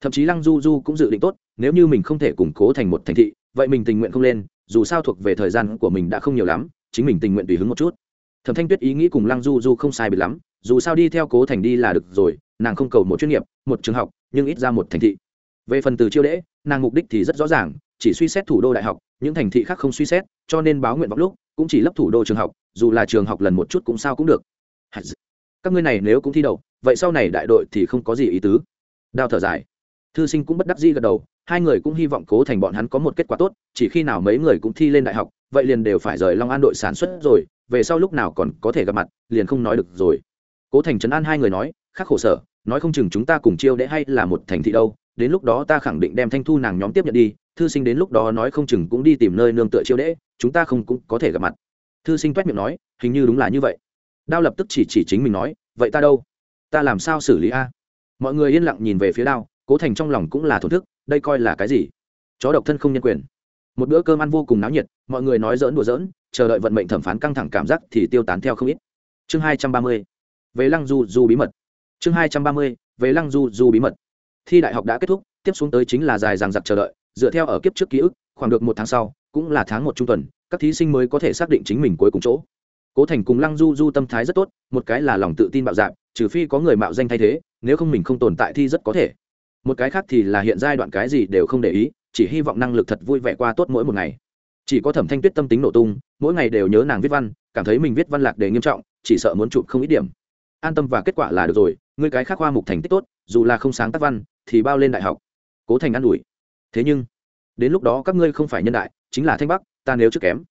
Thậm chí lăng du du cũng dự định tốt, nếu như mình không thể củng cố thành một thành thị, vậy mình tình nguyện không lên, dù sao thuộc về thời gian của mình đã không nhiều lắm, chính mình tình nguyện tùy hứng một chút. Thẩm thanh tuyết ý nghĩ cùng lăng du du không sai biệt lắm, dù sao đi theo cố thành đi là được rồi, nàng không cầu một chuyên nghiệp, một trường học, nhưng ít ra một thành thị. Về phần từ chiêu đễ, nàng mục đích thì rất rõ ràng, chỉ suy xét thủ đô đại học, những thành thị khác không suy xét, cho nên báo nguyện vọng lúc, cũng chỉ lấp thủ đô trường học dù là trường học lần một chút cũng sao cũng được. Các ngươi này nếu cũng thi đậu, vậy sau này đại đội thì không có gì ý tứ. Đao thở dài. Thư sinh cũng bất đắc dĩ gật đầu, hai người cũng hy vọng cố thành bọn hắn có một kết quả tốt, chỉ khi nào mấy người cũng thi lên đại học, vậy liền đều phải rời long an đội sản xuất rồi, về sau lúc nào còn có thể gặp mặt, liền không nói được rồi. Cố thành trấn an hai người nói khác khổ sở, nói không chừng chúng ta cùng chiêu đễ hay là một thành thị đâu, đến lúc đó ta khẳng định đem thanh thu nàng nhóm tiếp nhận đi, thư sinh đến lúc đó nói không chừng cũng đi tìm nơi nương tựa chiêu đễ, chúng ta không cũng có thể gặp mặt thư sinh toét miệng nói, hình như đúng là như vậy. Đao lập tức chỉ chỉ chính mình nói, vậy ta đâu? Ta làm sao xử lý a? Mọi người yên lặng nhìn về phía đao, cố thành trong lòng cũng là thổn thức, đây coi là cái gì? Chó độc thân không nhân quyền. Một bữa cơm ăn vô cùng náo nhiệt, mọi người nói dỡn đùa dỡn chờ đợi vận mệnh thẩm phán căng thẳng cảm giác thì tiêu tán theo không ít. Chương hai trăm ba mươi. Về lăng du du bí mật. Chương hai trăm ba mươi, về lăng du du bí mật. Thi đại học đã kết thúc, tiếp xuống tới chính là dài dằng dặc chờ đợi, dựa theo ở kiếp trước ký ức, khoảng được một tháng sau, cũng là tháng một trung tuần các thí sinh mới có thể xác định chính mình cuối cùng chỗ. Cố thành cùng lăng du du tâm thái rất tốt, một cái là lòng tự tin bạo dạng trừ phi có người mạo danh thay thế, nếu không mình không tồn tại thi rất có thể. Một cái khác thì là hiện giai đoạn cái gì đều không để ý, chỉ hy vọng năng lực thật vui vẻ qua tốt mỗi một ngày. Chỉ có thẩm thanh tuyết tâm tính nổ tung, mỗi ngày đều nhớ nàng viết văn, cảm thấy mình viết văn lạc đề nghiêm trọng, chỉ sợ muốn chụp không ít điểm. An tâm và kết quả là được rồi, ngươi cái khác khoa mục thành tích tốt, dù là không sáng tác văn, thì bao lên đại học. Cố thành an ủi. Thế nhưng, đến lúc đó các ngươi không phải nhân đại, chính là thanh bắc ta nếu trước kém.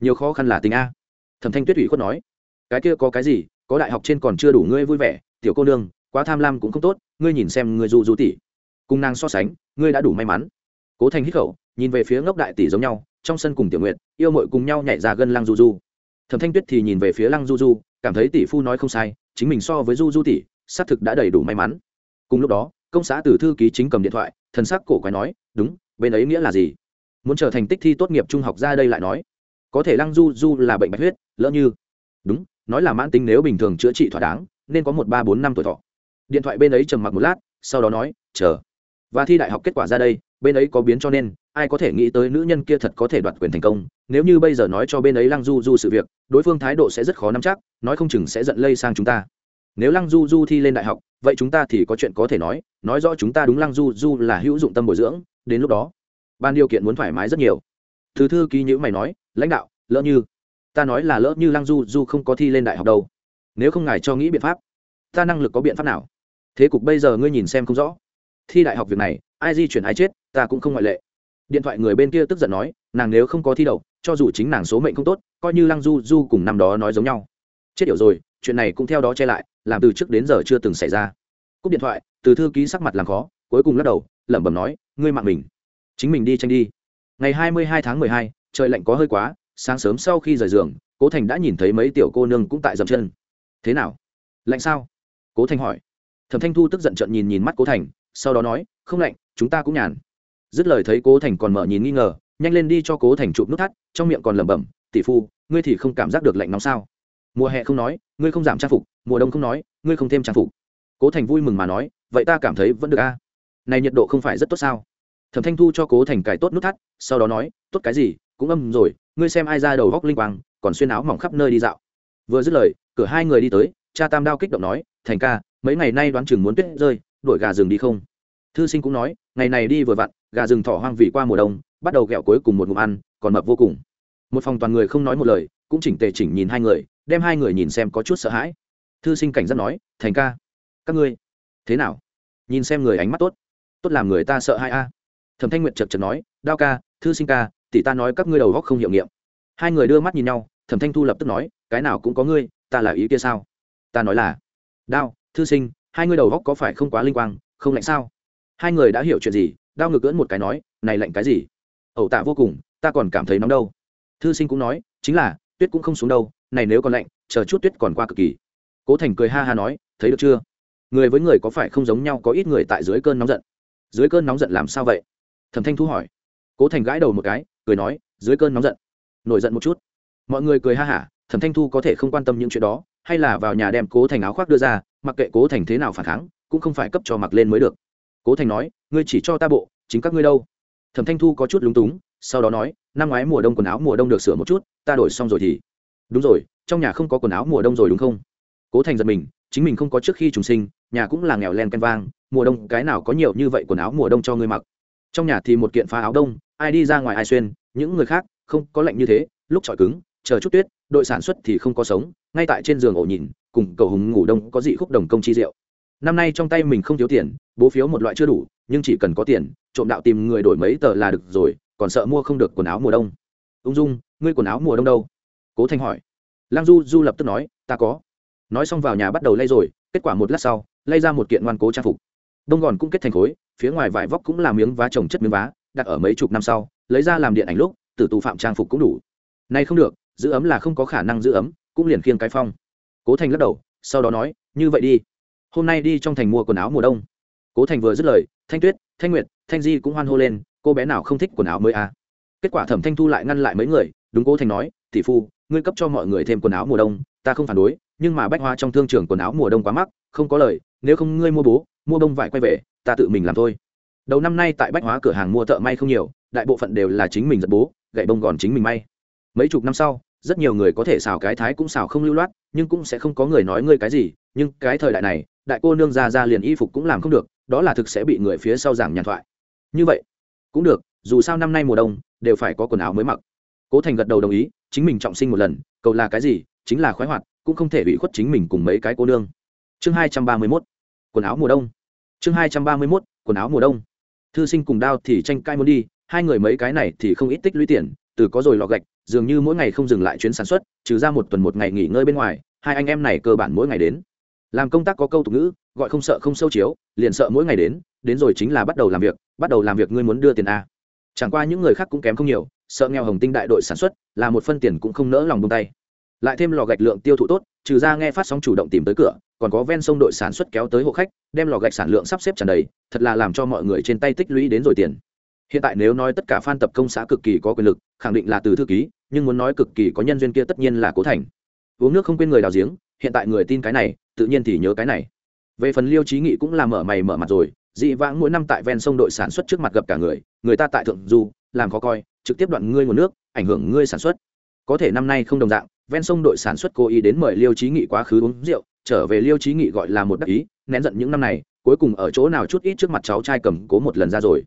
Nhiều khó khăn là tình a. Thẩm thanh tuyết ủy khuất nói. Cái kia có cái gì? Có đại học trên còn chưa đủ ngươi vui vẻ. Tiểu cô nương, quá tham lam cũng không tốt, ngươi nhìn xem ngươi du du tỷ. Cùng nàng so sánh, ngươi đã đủ may mắn. Cố thành hít khẩu, nhìn về phía ngốc đại tỷ giống nhau, trong sân cùng tiểu nguyện yêu mội cùng nhau nhảy ra gân lăng du du. Thẩm thanh tuyết thì nhìn về phía lăng du du, cảm thấy tỷ phu nói không sai, chính mình so với du du tỷ, xác thực đã đầy đủ may mắn. Cùng lúc đó, công xã từ thư ký chính cầm điện thoại, thần sắc cổ quái nói, đúng, bên ấy nghĩa là gì? Muốn trở thành tích thi tốt nghiệp trung học ra đây lại nói. Có thể lăng du du là bệnh bạch huyết, lỡ như. Đúng, nói là mãn tính nếu bình thường chữa trị thỏa đáng, nên có một ba bốn năm tuổi thọ. Điện thoại bên ấy trầm mặc một lát, sau đó nói, chờ. Và thi đại học kết quả ra đây, bên ấy có biến cho nên, ai có thể nghĩ tới nữ nhân kia thật có thể đoạt quyền thành công. Nếu như bây giờ nói cho bên ấy lăng du du sự việc, đối phương thái độ sẽ rất khó nắm chắc, nói không chừng sẽ giận lây sang chúng ta. Nếu lăng du du thi lên đại học, vậy chúng ta thì có chuyện có thể nói nói rõ chúng ta đúng lăng du du là hữu dụng tâm bồi dưỡng, đến lúc đó ban điều kiện muốn thoải mái rất nhiều. Thứ thư ký nhữ mày nói, lãnh đạo, lỡ như, ta nói là lỡ như lăng du du không có thi lên đại học đâu. Nếu không ngài cho nghĩ biện pháp, ta năng lực có biện pháp nào? Thế cục bây giờ ngươi nhìn xem không rõ. Thi đại học việc này, ai di chuyển ai chết, ta cũng không ngoại lệ. Điện thoại người bên kia tức giận nói, nàng nếu không có thi đậu, cho dù chính nàng số mệnh không tốt, coi như lăng du du cùng năm đó nói giống nhau. Chết hiểu rồi, chuyện này cũng theo đó che lại, làm từ trước đến giờ chưa từng xảy ra. Cúp điện thoại, từ thư ký sắc mặt làm khó, cuối cùng lắc đầu, lẩm bẩm nói, ngươi mạng mình chính mình đi tranh đi. Ngày hai mươi hai tháng mười hai, trời lạnh có hơi quá, sáng sớm sau khi rời giường, cố thành đã nhìn thấy mấy tiểu cô nương cũng tại dầm chân. Thế nào? Lạnh sao? Cố thành hỏi. Thẩm thanh thu tức giận trận nhìn nhìn mắt cố thành, sau đó nói, không lạnh, chúng ta cũng nhàn. Dứt lời thấy cố thành còn mở nhìn nghi ngờ, nhanh lên đi cho cố thành chụp nút thắt, trong miệng còn lẩm bẩm, tỷ phu, ngươi thì không cảm giác được lạnh nóng sao? Mùa hè không nói, ngươi không giảm trang phục, mùa đông không nói, ngươi không thêm trang phục. Cố thành vui mừng mà nói, vậy ta cảm thấy vẫn được a. Này nhiệt độ không phải rất tốt sao? Thẩm thanh thu cho cố thành cải tốt nút thắt, sau đó nói, tốt cái gì, cũng âm rồi, ngươi xem ai ra đầu góc linh quang, còn xuyên áo mỏng khắp nơi đi dạo. Vừa dứt lời, cửa hai người đi tới, cha tam đao kích động nói, thành ca, mấy ngày nay đoán chừng muốn tuyết rơi, đuổi gà rừng đi không? Thư sinh cũng nói, ngày này đi vừa vặn, gà rừng thỏ hoang vì qua mùa đông, bắt đầu ghẹo cuối cùng một ngụm ăn, còn mập vô cùng. Một phòng toàn người không nói một lời, cũng chỉnh tề chỉnh nhìn hai người, đem hai người nhìn xem có chút sợ hãi. Thư sinh cảnh giác nói, thành ca, các ngươi, thế nào? Nhìn xem người ánh mắt tốt tốt làm người ta sợ hai a thẩm thanh nguyệt chật chật nói, đao ca, thư sinh ca, tỷ ta nói các ngươi đầu góc không hiệu nghiệm. Hai người đưa mắt nhìn nhau, thẩm thanh thu lập tức nói, cái nào cũng có ngươi, ta là ý kia sao? Ta nói là, đao, thư sinh, hai ngươi đầu góc có phải không quá linh quang, không lạnh sao? Hai người đã hiểu chuyện gì, đao ngược cưỡn một cái nói, này lạnh cái gì? Ẩu tạ vô cùng, ta còn cảm thấy nóng đâu. Thư sinh cũng nói, chính là, tuyết cũng không xuống đâu, này nếu còn lạnh, chờ chút tuyết còn qua cực kỳ. Cố thành cười ha ha nói, thấy được chưa? Người với người có phải không giống nhau có ít người tại dưới cơn nóng giận? Dưới cơn nóng giận làm sao vậy? Thẩm thanh thu hỏi. Cố thành gãi đầu một cái, cười nói, dưới cơn nóng giận, nổi giận một chút. Mọi người cười ha hả, thẩm thanh thu có thể không quan tâm những chuyện đó, hay là vào nhà đem cố thành áo khoác đưa ra, mặc kệ cố thành thế nào phản kháng, cũng không phải cấp cho mặc lên mới được. Cố thành nói, ngươi chỉ cho ta bộ, chính các ngươi đâu? Thẩm thanh thu có chút lúng túng, sau đó nói, năm ngoái mùa đông quần áo mùa đông được sửa một chút, ta đổi xong rồi thì. Đúng rồi, trong nhà không có quần áo mùa đông rồi đúng không? Cố thành giật mình, chính mình không có trước khi trùng sinh, nhà cũng là nghèo len canh vang, mùa đông cái nào có nhiều như vậy quần áo mùa đông cho ngươi mặc? Trong nhà thì một kiện phá áo đông, ai đi ra ngoài ai xuyên, những người khác không có lạnh như thế, lúc trọi cứng, chờ chút tuyết, đội sản xuất thì không có sống, ngay tại trên giường ổ nhìn, cùng cầu hùng ngủ đông có dị khúc đồng công chi rượu năm nay trong tay mình không thiếu tiền, bố phiếu một loại chưa đủ, nhưng chỉ cần có tiền, trộm đạo tìm người đổi mấy tờ là được rồi, còn sợ mua không được quần áo mùa đông. Ung dung, ngươi quần áo mùa đông đâu? Cố thanh hỏi. Lăng du du lập tức nói, ta có. Nói xong vào nhà bắt đầu lay rồi, kết quả một lát sau, lay ra một kiện ngoan cố trang phục đông gòn cũng kết thành khối, phía ngoài vải vóc cũng là miếng vá trồng chất miếng vá, đặt ở mấy chục năm sau, lấy ra làm điện ảnh lúc, tử tù phạm trang phục cũng đủ. Nay không được, giữ ấm là không có khả năng giữ ấm, cũng liền khiêng cái phong. Cố thành lắc đầu, sau đó nói, như vậy đi. Hôm nay đi trong thành mua quần áo mùa đông. Cố thành vừa dứt lời, thanh tuyết, thanh nguyệt, thanh di cũng hoan hô lên, cô bé nào không thích quần áo mới à. kết quả thẩm thanh thu lại ngăn lại mấy người, đúng cố thành nói, tỷ phu, ngươi cấp cho mọi người thêm quần áo mùa đông, ta không phản đối, nhưng mà bách hoa trong thương trường quần áo mùa đông quá mắc, không có lời, nếu không ngươi mua bố mua bông vải quay về, ta tự mình làm thôi. Đầu năm nay tại bách hóa cửa hàng mua thợ may không nhiều, đại bộ phận đều là chính mình giật bố, gậy bông gòn chính mình may. Mấy chục năm sau, rất nhiều người có thể xào cái thái cũng xào không lưu loát, nhưng cũng sẽ không có người nói ngươi cái gì, nhưng cái thời đại này, đại cô nương ra ra liền y phục cũng làm không được, đó là thực sẽ bị người phía sau giảng nhàn thoại. Như vậy, cũng được, dù sao năm nay mùa đông, đều phải có quần áo mới mặc. Cố thành gật đầu đồng ý, chính mình trọng sinh một lần, cầu là cái gì, chính là khoái hoạt, cũng không thể bị khuất chính mình cùng mấy cái cô nương. Chương hai trăm ba mươi mốt quần áo mùa đông. Chương hai trăm ba mươi mốt, quần áo mùa đông. Thư sinh cùng đao thì tranh cai muốn đi, hai người mấy cái này thì không ít tích lũy tiền, từ có rồi lò gạch, dường như mỗi ngày không dừng lại chuyến sản xuất, trừ ra một tuần một ngày nghỉ ngơi bên ngoài, hai anh em này cơ bản mỗi ngày đến. Làm công tác có câu tục ngữ, gọi không sợ không sâu chiếu, liền sợ mỗi ngày đến đến rồi chính là bắt đầu làm việc, bắt đầu làm việc ngươi muốn đưa tiền a. Chẳng qua những người khác cũng kém không nhiều, sợ nghèo hồng tinh đại đội sản xuất, là một phân tiền cũng không nỡ lòng bông tay lại thêm lò gạch lượng tiêu thụ tốt, trừ ra nghe phát sóng chủ động tìm tới cửa, còn có ven sông đội sản xuất kéo tới hộ khách, đem lò gạch sản lượng sắp xếp tràn đầy, thật là làm cho mọi người trên tay tích lũy đến rồi tiền. Hiện tại nếu nói tất cả fan tập công xã cực kỳ có quyền lực, khẳng định là từ thư ký, nhưng muốn nói cực kỳ có nhân duyên kia tất nhiên là cố thành. Uống nước không quên người đào giếng, hiện tại người tin cái này, tự nhiên thì nhớ cái này. Về phần liêu trí nghị cũng là mở mày mở mặt rồi, dị vãng mỗi năm tại ven sông đội sản xuất trước mặt gặp cả người người ta tại thượng du, làm khó coi, trực tiếp đoạn ngươi nguồn nước, ảnh hưởng ngươi sản xuất. Có thể năm nay không đồng dạng ven sông đội sản xuất cố ý đến mời liêu trí nghị quá khứ uống rượu, trở về liêu trí nghị gọi là một đắc ý, nén giận những năm này, cuối cùng ở chỗ nào chút ít trước mặt cháu trai cầm cố một lần ra rồi.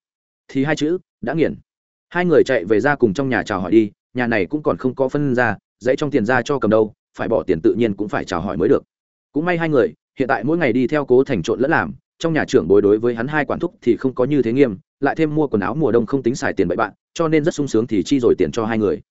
Thì hai chữ, đã nghiền. Hai người chạy về ra cùng trong nhà chào hỏi đi, nhà này cũng còn không có phân ra, dãy trong tiền ra cho cầm đâu, phải bỏ tiền tự nhiên cũng phải chào hỏi mới được. Cũng may hai người, hiện tại mỗi ngày đi theo cố thành trộn lẫn làm, trong nhà trưởng bối đối với hắn hai quản thúc thì không có như thế nghiêm, lại thêm mua quần áo mùa đông không tính xài tiền bậy bạn, cho nên rất sung sướng thì chi rồi tiền cho hai người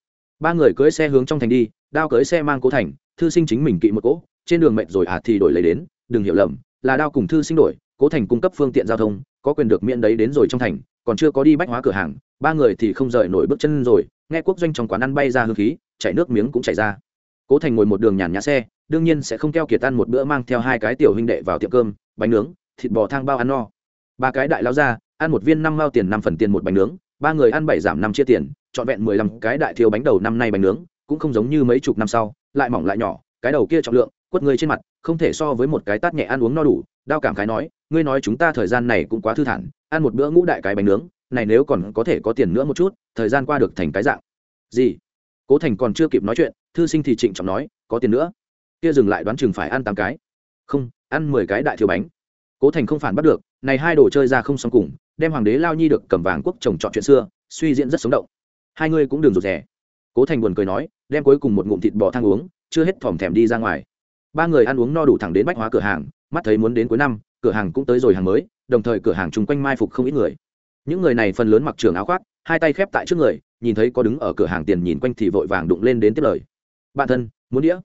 ba người cưỡi xe hướng trong thành đi, đao cưỡi xe mang cố thành, thư sinh chính mình kỵ một cỗ, trên đường mệnh rồi à thì đổi lấy đến, đừng hiểu lầm, là đao cùng thư sinh đổi, cố thành cung cấp phương tiện giao thông, có quyền được miễn đấy đến rồi trong thành, còn chưa có đi bách hóa cửa hàng, ba người thì không rời nổi bước chân rồi, nghe quốc doanh trong quán ăn bay ra hương khí, chảy nước miếng cũng chảy ra. Cố thành ngồi một đường nhàn nhã xe, đương nhiên sẽ không keo kiệt ăn một bữa mang theo hai cái tiểu huynh đệ vào tiệm cơm, bánh nướng, thịt bò thang bao ăn no. Ba cái đại lao ra, ăn một viên năm mao tiền năm phần tiền một bánh nướng ba người ăn bảy giảm năm chia tiền, trọn vẹn mười lăm cái đại thiếu bánh đầu năm nay bánh nướng, cũng không giống như mấy chục năm sau, lại mỏng lại nhỏ, cái đầu kia trọng lượng, quất ngươi trên mặt, không thể so với một cái tát nhẹ ăn uống no đủ. Đao cảm khái nói, ngươi nói chúng ta thời gian này cũng quá thư thản, ăn một bữa ngũ đại cái bánh nướng, này nếu còn có thể có tiền nữa một chút, thời gian qua được thành cái dạng. Gì? Cố thành còn chưa kịp nói chuyện, thư sinh thì trịnh trọng nói, có tiền nữa. Kia dừng lại đoán chừng phải ăn tám cái. Không, ăn mười cái đại thiếu bánh. Cố thành không phản bắt được, này hai đồ chơi ra không xong cùng đem hoàng đế lao nhi được cầm vàng quốc trồng trọt chuyện xưa, suy diễn rất sống động. Hai ngươi cũng đừng rụt rè. Cố thành buồn cười nói, đem cuối cùng một ngụm thịt bò thang uống, chưa hết thòm thèm đi ra ngoài. Ba người ăn uống no đủ thẳng đến bách hóa cửa hàng, mắt thấy muốn đến cuối năm, cửa hàng cũng tới rồi hàng mới, đồng thời cửa hàng chung quanh mai phục không ít người. Những người này phần lớn mặc trường áo khoác, hai tay khép tại trước người, nhìn thấy có đứng ở cửa hàng tiền nhìn quanh thì vội vàng đụng lên đến tiếp lời. Bạn thân, muốn đĩa?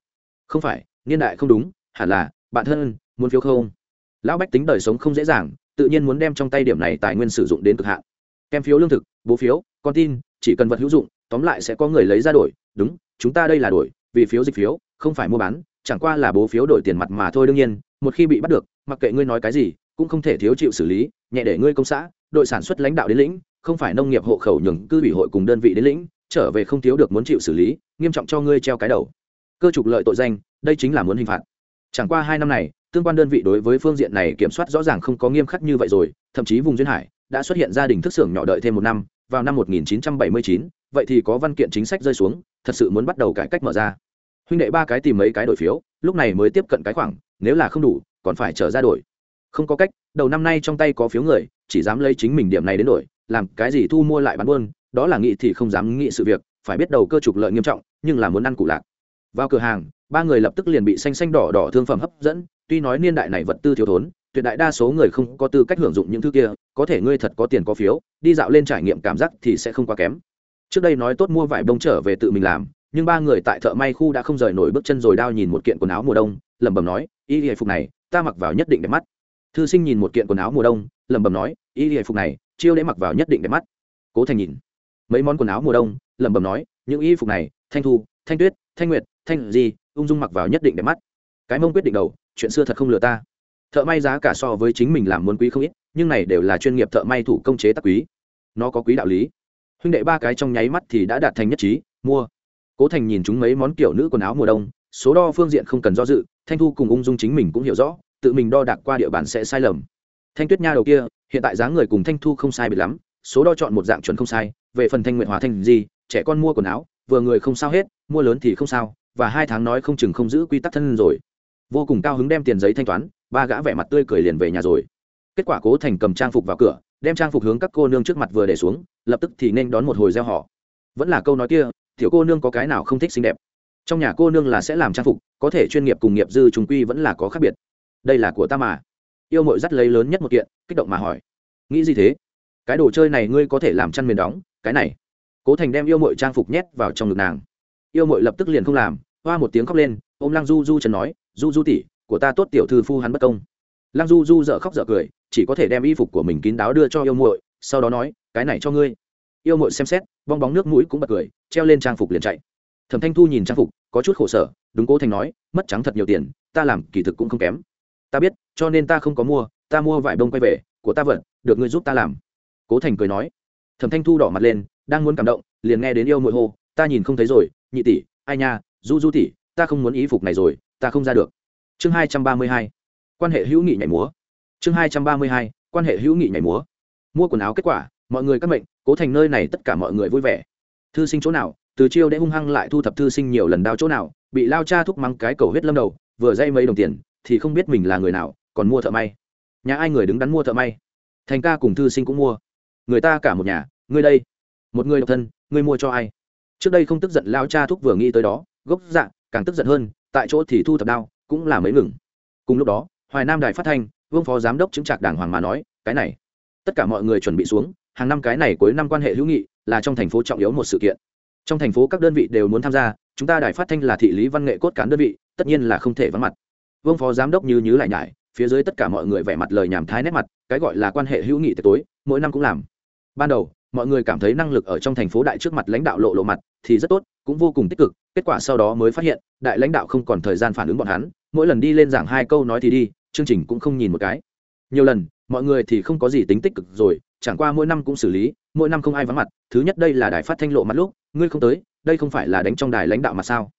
Không phải, niên đại không đúng, hẳn là, bạn thân, muốn phiếu không? Lão bách tính đời sống không dễ dàng tự nhiên muốn đem trong tay điểm này tài nguyên sử dụng đến cực hạn. Kem phiếu lương thực, bố phiếu, con tin, chỉ cần vật hữu dụng, tóm lại sẽ có người lấy ra đổi. Đúng, chúng ta đây là đổi, vì phiếu dịch phiếu, không phải mua bán, chẳng qua là bố phiếu đổi tiền mặt mà thôi đương nhiên, một khi bị bắt được, mặc kệ ngươi nói cái gì, cũng không thể thiếu chịu xử lý, nhẹ để ngươi công xã, đội sản xuất lãnh đạo đến lĩnh, không phải nông nghiệp hộ khẩu nhường cư ủy hội cùng đơn vị đến lĩnh, trở về không thiếu được muốn chịu xử lý, nghiêm trọng cho ngươi treo cái đầu. Cơ trục lợi tội danh, đây chính là muốn hình phạt. Chẳng qua hai năm này tương quan đơn vị đối với phương diện này kiểm soát rõ ràng không có nghiêm khắc như vậy rồi thậm chí vùng duyên hải đã xuất hiện gia đình thức xưởng nhỏ đợi thêm một năm vào năm 1979, vậy thì có văn kiện chính sách rơi xuống thật sự muốn bắt đầu cải cách mở ra. Huynh đệ ba cái tìm mấy cái đổi phiếu lúc này mới tiếp cận cái khoảng nếu là không đủ còn phải trở ra đổi. Không có cách đầu năm nay trong tay có phiếu người chỉ dám lấy chính mình điểm này đến đổi làm cái gì thu mua lại bán buôn đó là nghị thì không dám nghĩ sự việc phải biết đầu cơ trục lợi nghiêm trọng nhưng là muốn ăn cụ lạc. Vào cửa hàng ba người lập tức liền bị xanh xanh đỏ đỏ thương phẩm hấp dẫn tuy nói niên đại này vật tư thiếu thốn, tuyệt đại đa số người không có tư cách hưởng dụng những thứ kia, có thể ngươi thật có tiền có phiếu, đi dạo lên trải nghiệm cảm giác thì sẽ không quá kém. Trước đây nói tốt mua vải bông trở về tự mình làm, nhưng ba người tại thợ may khu đã không rời nổi bước chân rồi đao nhìn một kiện quần áo mùa đông, lẩm bẩm nói y hề phục này, ta mặc vào nhất định đẹp mắt. Thư sinh nhìn một kiện quần áo mùa đông, lẩm bẩm nói y hề phục này, chiêu để mặc vào nhất định đẹp mắt. Cố thành nhìn mấy món quần áo mùa đông, lẩm bẩm nói, những y phục này, thanh thu, thanh tuyết, thanh nguyệt, thanh gì, ung dung mặc vào nhất định đẹp mắt cái mông quyết định đầu, chuyện xưa thật không lừa ta. Thợ may giá cả so với chính mình làm muốn quý không ít, nhưng này đều là chuyên nghiệp thợ may thủ công chế tác quý. Nó có quý đạo lý. Huynh đệ ba cái trong nháy mắt thì đã đạt thành nhất trí, mua. Cố thành nhìn chúng mấy món kiểu nữ quần áo mùa đông, số đo phương diện không cần do dự, thanh thu cùng ung dung chính mình cũng hiểu rõ, tự mình đo đạc qua địa bàn sẽ sai lầm. Thanh tuyết nha đầu kia, hiện tại giá người cùng thanh thu không sai biệt lắm, số đo chọn một dạng chuẩn không sai, về phần thanh nguyện hòa thanh gì trẻ con mua quần áo, vừa người không sao hết, mua lớn thì không sao, và hai tháng nói không chừng không giữ quy tắc thân rồi vô cùng cao hứng đem tiền giấy thanh toán, ba gã vẻ mặt tươi cười liền về nhà rồi. Kết quả cố thành cầm trang phục vào cửa, đem trang phục hướng các cô nương trước mặt vừa để xuống, lập tức thì nên đón một hồi gieo họ. Vẫn là câu nói kia, tiểu cô nương có cái nào không thích xinh đẹp? Trong nhà cô nương là sẽ làm trang phục, có thể chuyên nghiệp cùng nghiệp dư chúng quy vẫn là có khác biệt. Đây là của ta mà. Yêu mội dắt lấy lớn nhất một kiện, kích động mà hỏi. Nghĩ gì thế? Cái đồ chơi này ngươi có thể làm chăn mền đóng, cái này. Cố thành đem yêu mội trang phục nhét vào trong ngực nàng. Yêu mội lập tức liền không làm, hoa một tiếng khóc lên ô m lăng du du trần nói du du tỉ, của ta tốt tiểu thư phu hắn bất công. Lăng du du dợ khóc dợ cười, chỉ có thể đem y phục của mình kín đáo đưa cho yêu muội, sau đó nói, cái này cho ngươi. Yêu muội xem xét, bong bóng nước mũi cũng bật cười, treo lên trang phục liền chạy. Thẩm thanh thu nhìn trang phục, có chút khổ sở, đúng cố thành nói, mất trắng thật nhiều tiền, ta làm kỳ thực cũng không kém. Ta biết, cho nên ta không có mua, ta mua vải bông quay về, của ta vận, được ngươi giúp ta làm. Cố thành cười nói. Thẩm thanh thu đỏ mặt lên, đang muốn cảm động, liền nghe đến yêu muội hô, ta nhìn không thấy rồi, nhị tỷ, ai nha, du du tỷ ta không muốn ý phục này rồi ta không ra được. Chương hai trăm ba mươi hai, quan hệ hữu nghị nhảy múa. Chương hai trăm ba mươi hai, quan hệ hữu nghị nhảy múa. Mua quần áo kết quả, mọi người các mệnh, cố thành nơi này tất cả mọi người vui vẻ. Thư sinh chỗ nào, từ chiêu đệ hung hăng lại thu thập thư sinh nhiều lần đao chỗ nào, bị lao cha thúc mắng cái cầu huyết lâm đầu, vừa dây mấy đồng tiền, thì không biết mình là người nào, còn mua thợ may. Nhà ai người đứng đắn mua thợ may? Thành ca cùng thư sinh cũng mua. Người ta cả một nhà, ngươi đây. Một người độc thân, ngươi mua cho ai? Trước đây không tức giận, lao cha thúc vừa nghĩ tới đó, gốc dạ càng tức giận hơn tại chỗ thì thu thập đao, cũng là mấy ngừng. Cùng lúc đó, hoài nam đài phát thanh, vương phó giám đốc chứng trạc đảng hoàng mà nói, cái này, tất cả mọi người chuẩn bị xuống, hàng năm cái này cuối năm quan hệ hữu nghị là trong thành phố trọng yếu một sự kiện. Trong thành phố các đơn vị đều muốn tham gia, chúng ta đài phát thanh là thị lý văn nghệ cốt cán đơn vị, tất nhiên là không thể vắng mặt. Vương phó giám đốc như nhứ lại nhải, phía dưới tất cả mọi người vẻ mặt lời nhảm thái nét mặt, cái gọi là quan hệ hữu nghị tối, mỗi năm cũng làm. Ban đầu, mọi người cảm thấy năng lực ở trong thành phố đại trước mặt lãnh đạo lộ lộ mặt thì rất tốt, cũng vô cùng tích cực. Kết quả sau đó mới phát hiện, đại lãnh đạo không còn thời gian phản ứng bọn hắn, mỗi lần đi lên giảng hai câu nói thì đi, chương trình cũng không nhìn một cái. Nhiều lần, mọi người thì không có gì tính tích cực rồi, chẳng qua mỗi năm cũng xử lý, mỗi năm không ai vắng mặt. Thứ nhất đây là đài phát thanh lộ mặt lúc, ngươi không tới, đây không phải là đánh trong đài lãnh đạo mà sao?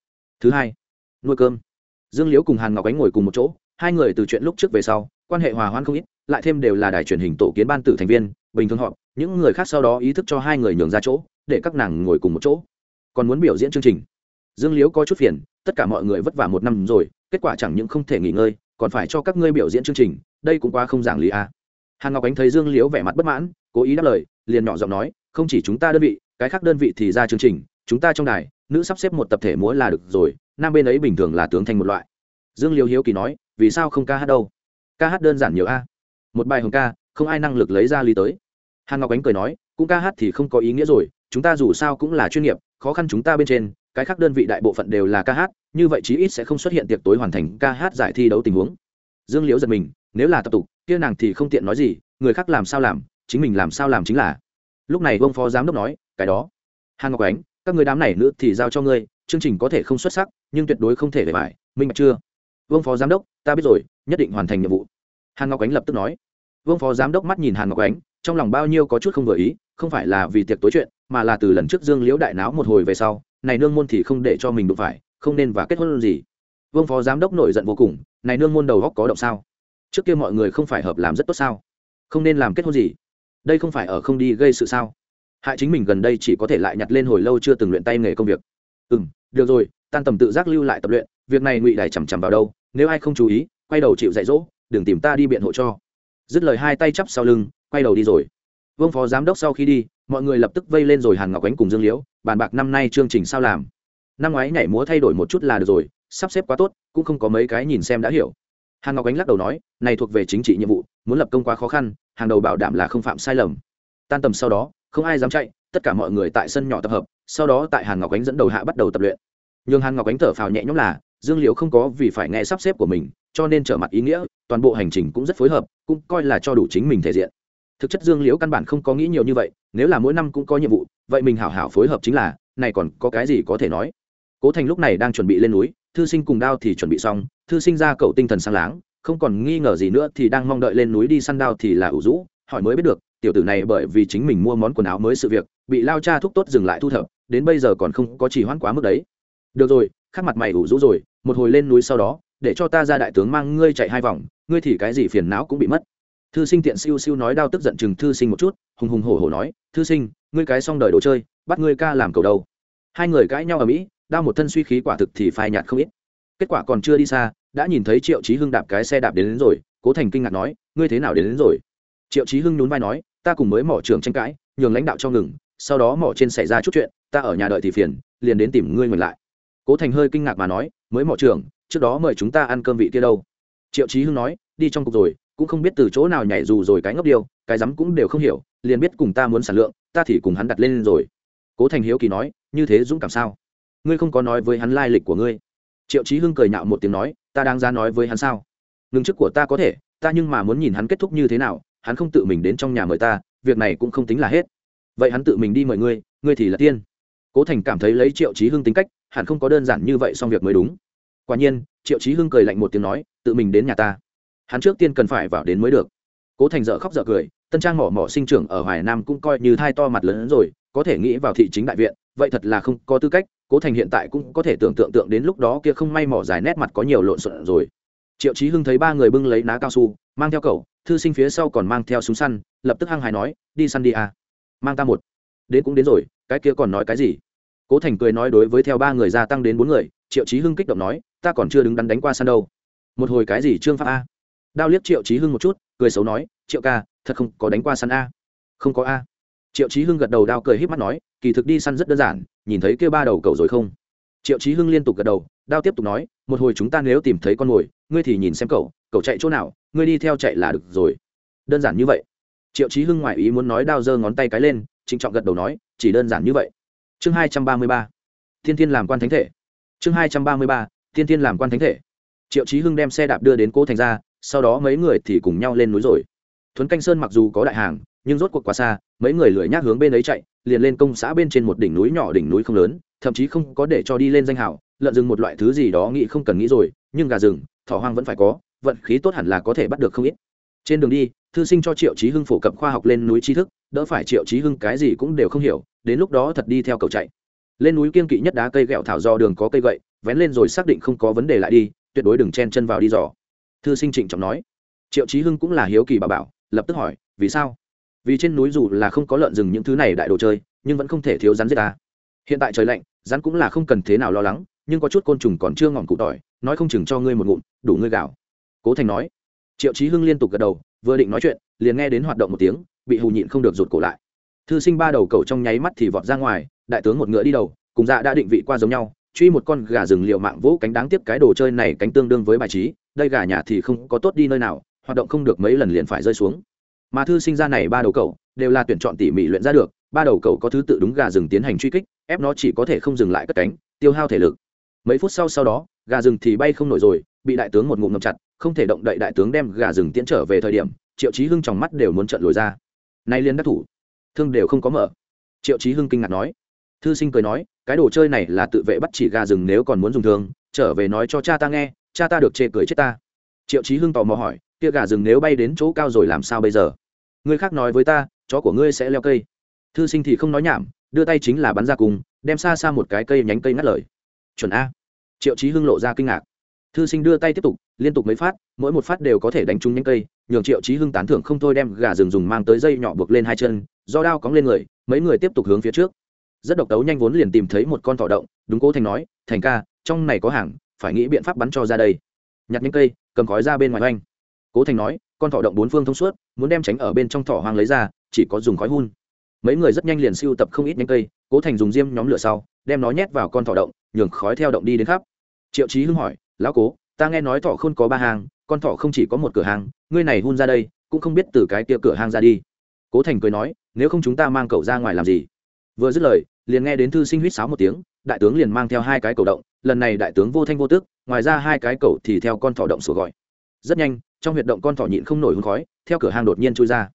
Thứ hai, nuôi cơm. Dương liễu cùng hàn ngọc ánh ngồi cùng một chỗ, hai người từ chuyện lúc trước về sau, quan hệ hòa hoãn không ít, lại thêm đều là đài truyền hình tổ kiến ban tử thành viên, bình thường họ những người khác sau đó ý thức cho hai người nhường ra chỗ, để các nàng ngồi cùng một chỗ còn muốn biểu diễn chương trình. Dương liễu có chút phiền, tất cả mọi người vất vả một năm rồi, kết quả chẳng những không thể nghỉ ngơi, còn phải cho các ngươi biểu diễn chương trình, đây cũng quá không giảng lý a à. hàn ngọc ánh thấy dương liễu vẻ mặt bất mãn, cố ý đáp lời, liền nhỏ giọng nói, không chỉ chúng ta đơn vị, cái khác đơn vị thì ra chương trình, chúng ta trong đài, nữ sắp xếp một tập thể múa là được rồi, nam bên ấy bình thường là tướng thành một loại. Dương liễu hiếu kỳ nói, vì sao không ca hát đâu? Ca hát đơn giản nhiều a. Một bài hồng ca, không ai năng lực lấy ra lý tới. Hàn ngọc ánh cười nói, cũng ca hát thì không có ý nghĩa rồi chúng ta dù sao cũng là chuyên nghiệp, khó khăn chúng ta bên trên, cái khác đơn vị đại bộ phận đều là ca hát, như vậy chí ít sẽ không xuất hiện tiệc tối hoàn thành ca hát giải thi đấu tình huống. Dương liễu giật mình, nếu là tập tục, kia nàng thì không tiện nói gì, người khác làm sao làm, chính mình làm sao làm chính là. Lúc này vương phó giám đốc nói, cái đó, hàn ngọc ánh, các người đám này nữa thì giao cho ngươi, chương trình có thể không xuất sắc, nhưng tuyệt đối không thể để bài minh bạch chưa? Vương phó giám đốc, ta biết rồi, nhất định hoàn thành nhiệm vụ. Hàn ngọc ánh lập tức nói. Vương phó giám đốc mắt nhìn hàn ngọc ánh trong lòng bao nhiêu có chút không vừa ý, không phải là vì tiệc tối chuyện, mà là từ lần trước dương liễu đại náo một hồi về sau, này nương môn thì không để cho mình đụng phải, không nên và kết hôn gì. Vương phó giám đốc nổi giận vô cùng, này nương môn đầu góc có động sao? Trước kia mọi người không phải hợp làm rất tốt sao? Không nên làm kết hôn gì? Đây không phải ở không đi gây sự sao? Hại chính mình gần đây chỉ có thể lại nhặt lên hồi lâu chưa từng luyện tay nghề công việc. Ừ m được rồi, tan tầm tự giác lưu lại tập luyện, việc này ngụy đài chằm chằm vào đâu, nếu ai không chú ý, quay đầu chịu dạy dỗ, đừng tìm ta đi biện hộ cho dứt lời hai tay chắp sau lưng, quay đầu đi rồi. Vương phó giám đốc sau khi đi, mọi người lập tức vây lên rồi hàn ngọc ánh cùng dương liễu, bàn bạc năm nay chương trình sao làm. Năm ngoái nhảy múa thay đổi một chút là được rồi, sắp xếp quá tốt, cũng không có mấy cái nhìn xem đã hiểu. Hàn ngọc ánh lắc đầu nói, này thuộc về chính trị nhiệm vụ, muốn lập công quá khó khăn, hàng đầu bảo đảm là không phạm sai lầm. Tan tầm sau đó, không ai dám chạy, tất cả mọi người tại sân nhỏ tập hợp, sau đó tại hàn ngọc ánh dẫn đầu hạ bắt đầu tập luyện. Nhưng hàn ngọc ánh thở phào nhẹ nhõm là dương liễu không có vì phải nghe sắp xếp của mình, cho nên trở mặt ý nghĩa, toàn bộ hành trình cũng rất phối hợp, cũng coi là cho đủ chính mình thể diện. Thực chất dương liễu căn bản không có nghĩ nhiều như vậy, nếu là mỗi năm cũng có nhiệm vụ, vậy mình hảo hảo phối hợp chính là, này còn có cái gì có thể nói. Cố thành lúc này đang chuẩn bị lên núi, thư sinh cùng đao thì chuẩn bị xong, thư sinh ra cậu tinh thần sang láng, không còn nghi ngờ gì nữa thì đang mong đợi lên núi đi săn đao thì là ủ rũ, hỏi mới biết được, tiểu tử này bởi vì chính mình mua món quần áo mới sự việc, bị lao cha thúc tốt dừng lại thu thập, đến bây giờ còn không có chỉ hoãn quá mức đấy. Được rồi khắc mặt mày ủ rũ rồi một hồi lên núi sau đó để cho ta ra đại tướng mang ngươi chạy hai vòng ngươi thì cái gì phiền não cũng bị mất. Thư sinh tiện siêu siêu nói đau tức giận chừng thư sinh một chút hùng hùng hổ hổ nói thư sinh ngươi cái xong đời đồ chơi bắt ngươi ca làm cầu đầu. Hai người cãi nhau ở mỹ đau một thân suy khí quả thực thì phai nhạt không ít. Kết quả còn chưa đi xa đã nhìn thấy triệu chí hưng đạp cái xe đạp đến, đến rồi cố thành kinh ngạc nói ngươi thế nào đến, đến rồi? Triệu chí hưng nhún vai nói ta cùng mới mỏ trường tranh cãi nhường lãnh đạo cho ngừng sau đó mỏ trên xảy ra chút chuyện ta ở nhà đợi thì phiền liền đến tìm ngươi ngừng lại cố thành hơi kinh ngạc mà nói mới mỏ trưởng, trước đó mời chúng ta ăn cơm vị kia đâu? Triệu chí hưng nói đi trong cục rồi cũng không biết từ chỗ nào nhảy dù rồi cái ngốc điêu cái rắm cũng đều không hiểu liền biết cùng ta muốn sản lượng ta thì cùng hắn đặt lên rồi. Cố thành hiếu kỳ nói như thế dũng cảm sao? Ngươi không có nói với hắn lai lịch của ngươi. Triệu chí hưng cười nhạo một tiếng nói ta đang ra nói với hắn sao? Ngừng chức của ta có thể ta nhưng mà muốn nhìn hắn kết thúc như thế nào hắn không tự mình đến trong nhà mời ta việc này cũng không tính là hết. Vậy hắn tự mình đi mời ngươi ngươi thì là tiên. Cố thành cảm thấy lấy triệu chí hưng tính cách hẳn không có đơn giản như vậy xong việc mới đúng. Quả nhiên, triệu chí hưng cười lạnh một tiếng nói, tự mình đến nhà ta. Hắn trước tiên cần phải vào đến mới được. Cố thành dợ khóc dợ cười, tân trang mỏ mỏ sinh trưởng ở hoài nam cũng coi như thai to mặt lớn rồi, có thể nghĩ vào thị chính đại viện, vậy thật là không có tư cách, cố thành hiện tại cũng có thể tưởng tượng tượng đến lúc đó kia không may mỏ dài nét mặt có nhiều lộn xộn rồi. Triệu chí hưng thấy ba người bưng lấy ná cao su, mang theo cậu, thư sinh phía sau còn mang theo súng săn, lập tức hăng hài nói, đi săn đi à. mang ta một. Đến cũng đến rồi, cái kia còn nói cái gì? Cố thành cười nói đối với theo ba người gia tăng đến bốn người, triệu chí hưng kích động nói, ta còn chưa đứng đắn đánh qua săn đâu. Một hồi cái gì trương pháp a? Đao liếc triệu chí hưng một chút, cười xấu nói, triệu ca, thật không có đánh qua săn a. Không có a. Triệu chí hưng gật đầu đao cười h í p mắt nói, kỳ thực đi săn rất đơn giản, nhìn thấy kêu ba đầu cầu rồi không? Triệu chí hưng liên tục gật đầu, đao tiếp tục nói, một hồi chúng ta nếu tìm thấy con mồi, ngươi thì nhìn xem cậu cậu chạy chỗ nào, ngươi đi theo chạy là được rồi. Đơn giản như vậy. Triệu chí hưng ngoại ý muốn nói đao giơ ngón tay cái lên, trịnh trọng gật đầu nói, chỉ đơn giản như vậy chương hai trăm ba mươi ba, thiên thiên làm quan thánh thể. Chương hai trăm ba mươi ba, thiên thiên làm quan thánh thể. Triệu chí hưng đem xe đạp đưa đến cố thành ra sau đó mấy người thì cùng nhau lên núi rồi. Thuấn canh sơn mặc dù có đại hàng, nhưng rốt cuộc quá xa, mấy người lười nhác hướng bên ấy chạy, liền lên công xã bên trên một đỉnh núi nhỏ, đỉnh núi không lớn, thậm chí không có để cho đi lên danh hảo lợn rừng một loại thứ gì đó nghĩ không cần nghĩ rồi, nhưng gà rừng, thỏ hoang vẫn phải có, vận khí tốt hẳn là có thể bắt được không ít. Trên đường đi, thư sinh cho triệu chí hưng phổ cập khoa học lên núi tri thức, đỡ phải triệu chí hưng cái gì cũng đều không hiểu đến lúc đó thật đi theo cầu chạy. Lên núi kiên kỵ nhất đá cây ghẹo thảo do đường có cây gậy, vén lên rồi xác định không có vấn đề lại đi, tuyệt đối đừng chen chân vào đi dò. Thư sinh trịnh trọng nói. Triệu trí hưng cũng là hiếu kỳ bà bảo, lập tức hỏi, vì sao? Vì trên núi dù là không có lợn rừng những thứ này đại đồ chơi, nhưng vẫn không thể thiếu rắn giết ta. Hiện tại trời lạnh, rắn cũng là không cần thế nào lo lắng, nhưng có chút côn trùng còn chưa ngọn cụ tỏi, nói không chừng cho ngươi một ngụm, đủ ngươi gạo. Cố thành nói. Triệu trí hưng liên tục gật đầu, vừa định nói chuyện, liền nghe đến hoạt động một tiếng, bị hù nhịn không được rụt cổ lại thư sinh ba đầu cầu trong nháy mắt thì vọt ra ngoài, đại tướng một ngựa đi đầu, cùng dạ đã định vị qua giống nhau, truy một con gà rừng liệu mạng vỗ cánh đáng tiếp cái đồ chơi này cánh tương đương với bài trí, đây gà nhà thì không có tốt đi nơi nào, hoạt động không được mấy lần liền phải rơi xuống. Mà thư sinh ra này ba đầu cầu, đều là tuyển chọn tỉ mỉ luyện ra được, ba đầu cầu có thứ tự đúng gà rừng tiến hành truy kích, ép nó chỉ có thể không dừng lại cất cánh, tiêu hao thể lực. Mấy phút sau sau đó, gà rừng thì bay không nổi rồi, bị đại tướng một ngụm ngậm chặt, không thể động đậy đại tướng đem gà rừng tiến trở về thời điểm, triệu chí hưng trong mắt đều muốn trận lồi ra. Nay liên đắc thủ thương đều không có mở. Triệu chí hưng kinh ngạc nói. Thư sinh cười nói, cái đồ chơi này là tự vệ bắt chỉ gà rừng nếu còn muốn dùng thương, trở về nói cho cha ta nghe, cha ta được chê cười chết ta. Triệu chí hưng tò mò hỏi, kia gà rừng nếu bay đến chỗ cao rồi làm sao bây giờ? Người khác nói với ta, chó của ngươi sẽ leo cây. Thư sinh thì không nói nhảm, đưa tay chính là bắn ra cùng, đem xa xa một cái cây nhánh cây ngắt lời. Chuẩn a. Triệu chí hưng lộ ra kinh ngạc. Thư sinh đưa tay tiếp tục, liên tục mấy phát, mỗi một phát đều có thể đánh trúng nhánh cây, nhường triệu chí hưng tán thưởng không thôi đem gà rừng dùng mang tới dây nhỏ buộc lên hai chân do đao cóng lên người, mấy người tiếp tục hướng phía trước. Rất độc tấu nhanh vốn liền tìm thấy một con thỏ động, đúng cố thành nói, thành ca, trong này có hàng, phải nghĩ biện pháp bắn cho ra đây. Nhặt những cây, cầm khói ra bên ngoài oanh cố thành nói, con thỏ động bốn phương thông suốt, muốn đem tránh ở bên trong thỏ hoang lấy ra, chỉ có dùng khói hun. Mấy người rất nhanh liền siêu tập không ít nhánh cây, cố thành dùng diêm nhóm lửa sau, đem nó nhét vào con thỏ động, nhường khói theo động đi đến khắp. Triệu chí hưng hỏi, lão cố, ta nghe nói thỏ không có ba hàng, con thỏ không chỉ có một cửa hàng, ngươi này hun ra đây, cũng không biết từ cái kia cửa hàng ra đi cố thành cười nói, nếu không chúng ta mang cậu ra ngoài làm gì? Vừa dứt lời, liền nghe đến thư sinh huýt sáo một tiếng, đại tướng liền mang theo hai cái cầu động, lần này đại tướng vô thanh vô tước ngoài ra hai cái cầu thì theo con thỏ động sủa gọi. Rất nhanh, trong huyệt động con thỏ nhịn không nổi hương khói, theo cửa hang đột nhiên chui ra.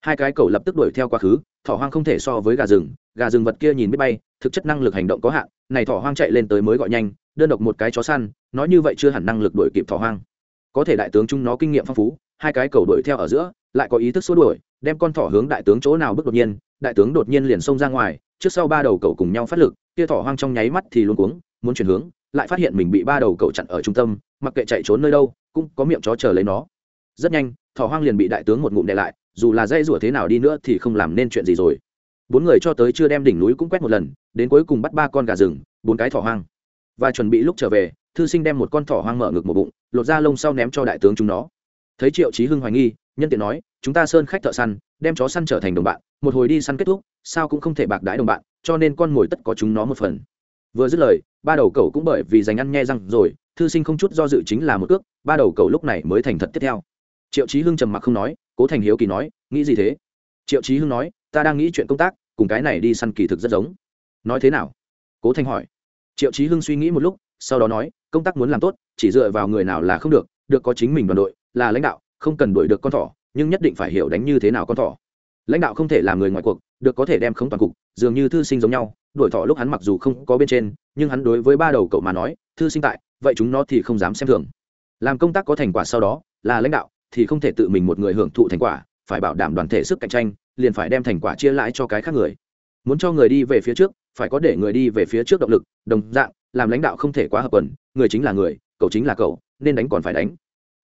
Hai cái cầu lập tức đuổi theo quá khứ, thỏ hoang không thể so với gà rừng gà rừng vật kia nhìn biết bay, thực chất năng lực hành động có hạn, này thỏ hoang chạy lên tới mới gọi nhanh, đơn độc một cái chó săn, nói như vậy chưa hẳn năng lực đuổi kịp thỏ hoang. Có thể đại tướng chúng nó kinh nghiệm phong phú, hai cái cầu đuổi theo ở giữa lại có ý thức xua đuổi, đem con thỏ hướng đại tướng chỗ nào bước đột nhiên, đại tướng đột nhiên liền xông ra ngoài, trước sau ba đầu cậu cùng nhau phát lực kia thỏ hoang trong nháy mắt thì luôn cuống, muốn chuyển hướng, lại phát hiện mình bị ba đầu cậu chặn ở trung tâm, mặc kệ chạy trốn nơi đâu, cũng có miệng chó chờ lấy nó. Rất nhanh, thỏ hoang liền bị đại tướng một ngụm đè lại, dù là dây rủa thế nào đi nữa thì không làm nên chuyện gì rồi. Bốn người cho tới chưa đem đỉnh núi cũng quét một lần, đến cuối cùng bắt ba con gà rừng, bốn cái thỏ hoang. Và chuẩn bị lúc trở về, thư sinh đem một con thỏ hoang mở ngực một bụng, lột ra lông sau ném cho đại tướng chúng nó. Thấy triệu chí hưng hoài nghi nhân tiện nói, chúng ta sơn khách thợ săn, đem chó săn trở thành đồng bạn, một hồi đi săn kết thúc, sao cũng không thể bạc đãi đồng bạn, cho nên con mồi tất có chúng nó một phần. Vừa dứt lời, ba đầu cầu cũng bởi vì dành ăn nghe răng rồi, thư sinh không chút do dự chính là một cước, ba đầu cầu lúc này mới thành thật tiếp theo. Triệu chí hưng trầm mặc không nói, cố thành hiếu kỳ nói, nghĩ gì thế? Triệu chí hưng nói, ta đang nghĩ chuyện công tác, cùng cái này đi săn kỳ thực rất giống. Nói thế nào? Cố thành hỏi. Triệu chí hưng suy nghĩ một lúc, sau đó nói, công tác muốn làm tốt, chỉ dựa vào người nào là không được được có chính mình đoàn đội, là lãnh đạo không cần đuổi được con thỏ, nhưng nhất định phải hiểu đánh như thế nào con thỏ. Lãnh đạo không thể làm người ngoài cuộc, được có thể đem không toàn cục, dường như thư sinh giống nhau, đuổi thỏ lúc hắn mặc dù không có bên trên, nhưng hắn đối với ba đầu cậu mà nói, thư sinh tại, vậy chúng nó thì không dám xem thường. Làm công tác có thành quả sau đó, là lãnh đạo, thì không thể tự mình một người hưởng thụ thành quả, phải bảo đảm đoàn thể sức cạnh tranh, liền phải đem thành quả chia lãi cho cái khác người. Muốn cho người đi về phía trước, phải có để người đi về phía trước động lực, đồng dạng, làm lãnh đạo không thể quá hợp quần, người chính là người, cậu chính là cậu, nên đánh còn phải đánh